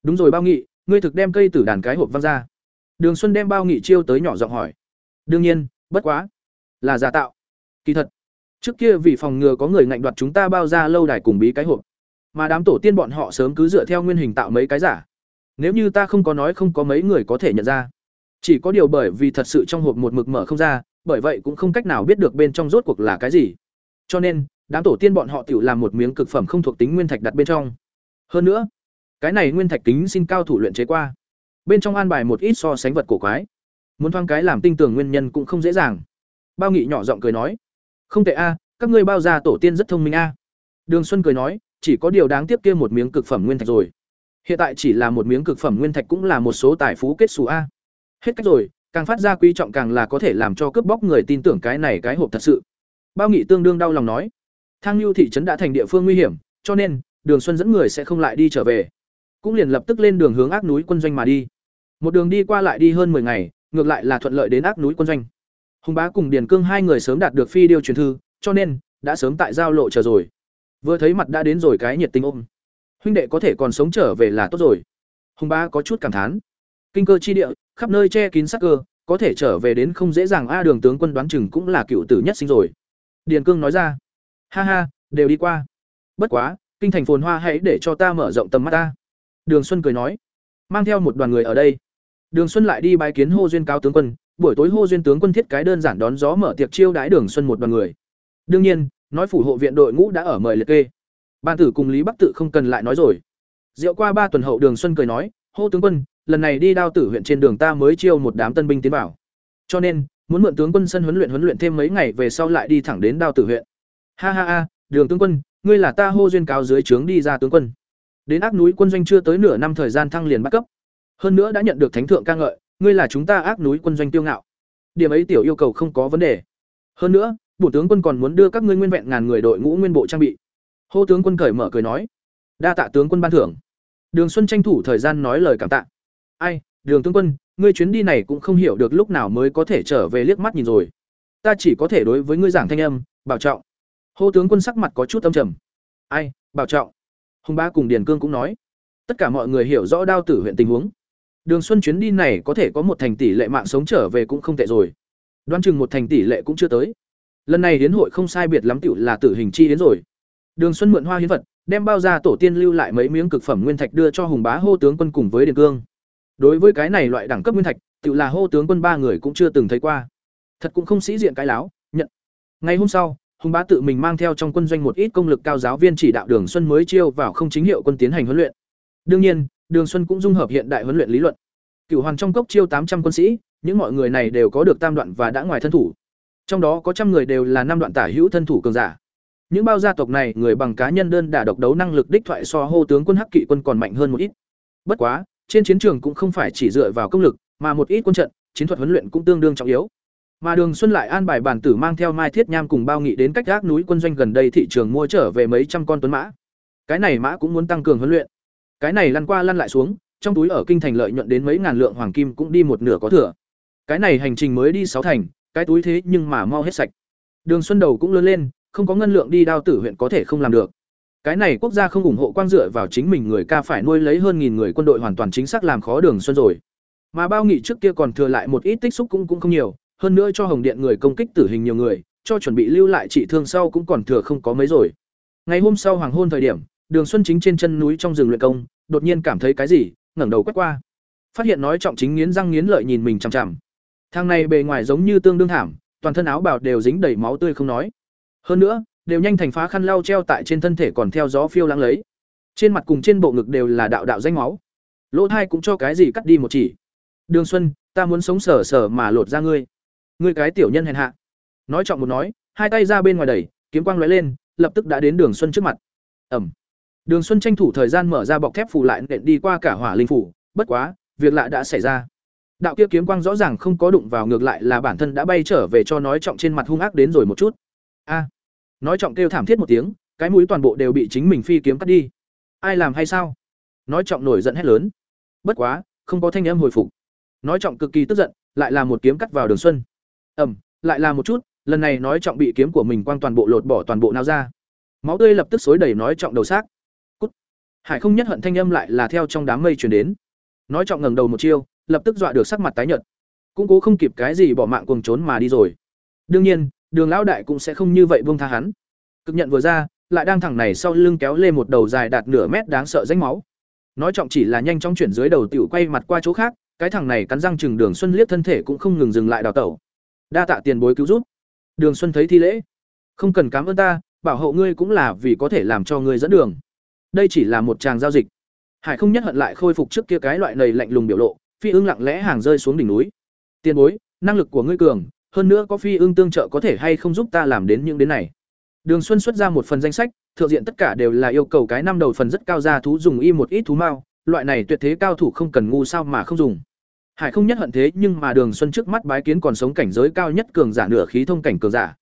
Đúng rồi, bao nghị, ngươi thực đem cây tử đàn cái hộp văng ra. Đường xuân đem bao nghị chiêu tới nhỏ giọng hỏi. Đương nhiên, bất quá, là giả tạo. Kỳ thật, trước kia vì phòng ngừa có người ngạnh đoạt chúng ta bao ra lâu đài cùng bí cái hộp, mà đám tổ tiên bọn họ sớm cứ dựa theo nguyên hình tạo mấy cái giả. Nếu như ta không có nói không có mấy người có thể nhận ra. Chỉ có điều bởi vì thật sự trong hộp một mực mở không ra, bởi vậy cũng không cách nào biết được bên trong rốt cuộc là cái gì cho nên đám tổ tiên bọn họ tự làm một miếng cực phẩm không thuộc tính nguyên thạch đặt bên trong hơn nữa cái này nguyên thạch kính xin cao thủ luyện chế qua bên trong an bài một ít so sánh vật cổ quái muốn thoáng cái làm tinh tường nguyên nhân cũng không dễ dàng bao nghị nhỏ giọng cười nói không tệ a các ngươi bao gia tổ tiên rất thông minh a đường xuân cười nói chỉ có điều đáng tiếc kia một miếng cực phẩm nguyên thạch rồi. Hiện tại chỉ là một miếng cực phẩm nguyên thạch cũng là một số tài phú kết xù a. Hết cách rồi, càng phát ra quý trọng càng là có thể làm cho cướp bóc người tin tưởng cái này cái hộp thật sự. Bao Nghị tương đương đau lòng nói, Thang lưu thị trấn đã thành địa phương nguy hiểm, cho nên Đường Xuân dẫn người sẽ không lại đi trở về. Cũng liền lập tức lên đường hướng ác núi quân doanh mà đi. Một đường đi qua lại đi hơn 10 ngày, ngược lại là thuận lợi đến ác núi quân doanh. Hùng Bá cùng Điền Cương hai người sớm đạt được phi điêu truyền thư, cho nên đã sớm tại giao lộ chờ rồi vừa thấy mặt đã đến rồi cái nhiệt tình ôm huynh đệ có thể còn sống trở về là tốt rồi hùng Bá có chút cảm thán kinh cơ chi địa khắp nơi che kín sắc cơ, có thể trở về đến không dễ dàng a Đường tướng quân đoán chừng cũng là cựu tử nhất sinh rồi. Điền Cương nói ra. Ha ha, đều đi qua. Bất quá, kinh thành phồn hoa hãy để cho ta mở rộng tầm mắt ta. Đường Xuân cười nói, mang theo một đoàn người ở đây. Đường Xuân lại đi bái kiến Hô duyên cao tướng quân, buổi tối Hô duyên tướng quân thiết cái đơn giản đón gió mở tiệc chiêu đãi Đường Xuân một đoàn người. Đương nhiên, nói phủ hộ viện đội ngũ đã ở mời liệt kê. Ban tử cùng Lý Bắc tự không cần lại nói rồi. Diệu qua ba tuần hậu Đường Xuân cười nói, "Hô tướng quân, lần này đi đao tử huyện trên đường ta mới chiêu một đám tân binh tiến vào. Cho nên, muốn mượn tướng quân sân huấn luyện huấn luyện thêm mấy ngày về sau lại đi thẳng đến đao tử huyện." Ha ha ha, Đường tướng quân, ngươi là ta hô duyên cáo dưới trướng đi ra tướng quân. Đến ác núi quân doanh chưa tới nửa năm thời gian thăng liền bắt cấp. Hơn nữa đã nhận được thánh thượng ca ngợi, ngươi là chúng ta ác núi quân doanh tiêu ngạo. Điểm ấy tiểu yêu cầu không có vấn đề. Hơn nữa, bổ tướng quân còn muốn đưa các ngươi nguyên vẹn ngàn người đội ngũ nguyên bộ trang bị. Hô tướng quân cởi mở cười nói, đa tạ tướng quân ban thưởng. Đường Xuân tranh thủ thời gian nói lời cảm tạ. Ai, Đường tướng quân, ngươi chuyến đi này cũng không hiểu được lúc nào mới có thể trở về liếc mắt nhìn rồi. Ta chỉ có thể đối với ngươi giảng thanh âm, bảo trọng. Hô tướng quân sắc mặt có chút âm trầm. Ai, bảo trọng. Hùng Ba cùng Điền Cương cũng nói. Tất cả mọi người hiểu rõ đao tử huyện tình huống. Đường Xuân chuyến đi này có thể có một thành tỷ lệ mạng sống trở về cũng không tệ rồi. đoan chừng một thành tỷ lệ cũng chưa tới. Lần này hiến hội không sai biệt lắm tiểu là tử hình chi hiến rồi. Đường Xuân mượn hoa hiến vật, đem bao ra tổ tiên lưu lại mấy miếng cực phẩm nguyên thạch đưa cho Hùng Bá hô tướng quân cùng với Điền Cương. Đối với cái này loại đẳng cấp nguyên thạch, tự là hô tướng quân ba người cũng chưa từng thấy qua. Thật cũng không sĩ diện cái láo, nhận. Ngày hôm sau, Hùng Bá tự mình mang theo trong quân doanh một ít công lực cao giáo viên chỉ đạo Đường Xuân mới chiêu vào không chính hiệu quân tiến hành huấn luyện. Đương nhiên, Đường Xuân cũng dung hợp hiện đại huấn luyện lý luận. Cửu Hoàn trong cốc chiêu tám trăm quân sĩ, những mọi người này đều có được tam đoạn và đã ngoài thân thủ. Trong đó có trăm người đều là năm đoạn tả hữu thân thủ cường giả. Những bao gia tộc này, người bằng cá nhân đơn đả độc đấu năng lực đích thoại so hô tướng quân Hắc Kỵ quân còn mạnh hơn một ít. Bất quá, trên chiến trường cũng không phải chỉ dựa vào công lực, mà một ít quân trận, chiến thuật huấn luyện cũng tương đương trọng yếu. Mà Đường Xuân lại an bài bản tử mang theo Mai Thiết Nham cùng bao nghị đến cách gác núi quân doanh gần đây thị trường mua trở về mấy trăm con tuấn mã. Cái này mã cũng muốn tăng cường huấn luyện. Cái này lăn qua lăn lại xuống, trong túi ở kinh thành lợi nhuận đến mấy ngàn lượng hoàng kim cũng đi một nửa có thừa. Cái này hành trình mới đi sáu thành, cái túi thế nhưng mà mau hết sạch. Đường Xuân đầu cũng lớn lên, không có ngân lượng đi đao tử huyện có thể không làm được. Cái này quốc gia không ủng hộ quang dựa vào chính mình người ca phải nuôi lấy hơn nghìn người quân đội hoàn toàn chính xác làm khó Đường Xuân rồi. Mà bao nghị trước kia còn thừa lại một ít tích xúc cũng cũng không nhiều, hơn nữa cho Hồng Điện người công kích tử hình nhiều người, cho chuẩn bị lưu lại trị thương sau cũng còn thừa không có mấy rồi. Ngày hôm sau hoàng hôn thời điểm, Đường Xuân chính trên chân núi trong rừng luyện công, đột nhiên cảm thấy cái gì, ngẩng đầu quét qua. Phát hiện nói trọng chính nghiến răng nghiến lợi nhìn mình chằm chằm. Thang này bề ngoài giống như tương đương thảm, toàn thân áo bào đều dính đầy máu tươi không nói. Hơn nữa, đều nhanh thành phá khăn lau treo tại trên thân thể còn theo gió phiêu lãng lấy. Trên mặt cùng trên bộ ngực đều là đạo đạo danh máu. Lỗ thai cũng cho cái gì cắt đi một chỉ. Đường Xuân, ta muốn sống sở sở mà lột ra ngươi. Ngươi cái tiểu nhân hèn hạ. Nói trọng một nói hai tay ra bên ngoài đẩy kiếm quang lóe lên lập tức đã đến đường xuân trước mặt. Ẩm. Đường xuân tranh thủ thời gian mở ra bọc thép phủ lại nện đi qua cả hỏa linh phủ bất quá việc lạ đã xảy ra. Đạo kia kiếm quang rõ ràng không có đụng vào ngược lại là bản thân đã bay trở về cho nói trọng trên mặt hung ác đến rồi một chút. A nói trọng kêu thảm thiết một tiếng, cái mũi toàn bộ đều bị chính mình phi kiếm cắt đi. Ai làm hay sao? Nói trọng nổi giận hét lớn. Bất quá, không có thanh âm hồi phục. Nói trọng cực kỳ tức giận, lại là một kiếm cắt vào đường xuân. Ẩm lại là một chút, lần này nói trọng bị kiếm của mình quang toàn bộ lột bỏ toàn bộ nao ra. Máu tươi lập tức xối đầy nói trọng đầu xác. Cút. Hải không nhất hận thanh âm lại là theo trong đám mây chuyển đến. Nói trọng ngẩng đầu một chiêu, lập tức dọa được sắc mặt tái nhợt. Cũng cố không kịp cái gì bỏ mạng cuồng trốn mà đi rồi. Đương nhiên đường lão đại cũng sẽ không như vậy buông tha hắn. Cực nhận vừa ra, lại đang thẳng này sau lưng kéo lên một đầu dài đạt nửa mét đáng sợ rách máu. Nói trọng chỉ là nhanh chóng chuyển dưới đầu tiểu quay mặt qua chỗ khác, cái thằng này cắn răng chừng đường xuân liếc thân thể cũng không ngừng dừng lại đào tẩu. Đa tạ tiền bối cứu giúp. Đường xuân thấy thi lễ. Không cần cảm ơn ta, bảo hộ ngươi cũng là vì có thể làm cho ngươi dẫn đường. Đây chỉ là một tràng giao dịch. Hải không nhất hận lại khôi phục trước kia cái loại nầy lạnh lùng biểu lộ, phi ưng lặng lẽ hàng rơi xuống đỉnh núi. Tiền bối, năng lực của ngươi cường hơn nữa có phi ưng tương trợ có thể hay không giúp ta làm đến những đến này đường xuân xuất ra một phần danh sách thượng diện tất cả đều là yêu cầu cái năm đầu phần rất cao ra thú dùng y một ít thú mao loại này tuyệt thế cao thủ không cần ngu sao mà không dùng Hải không nhất hận thế, nhưng mà Đường Xuân trước mắt bái kiến còn sống cảnh giới cao nhất cường giả nửa khí thông cảnh cường giả.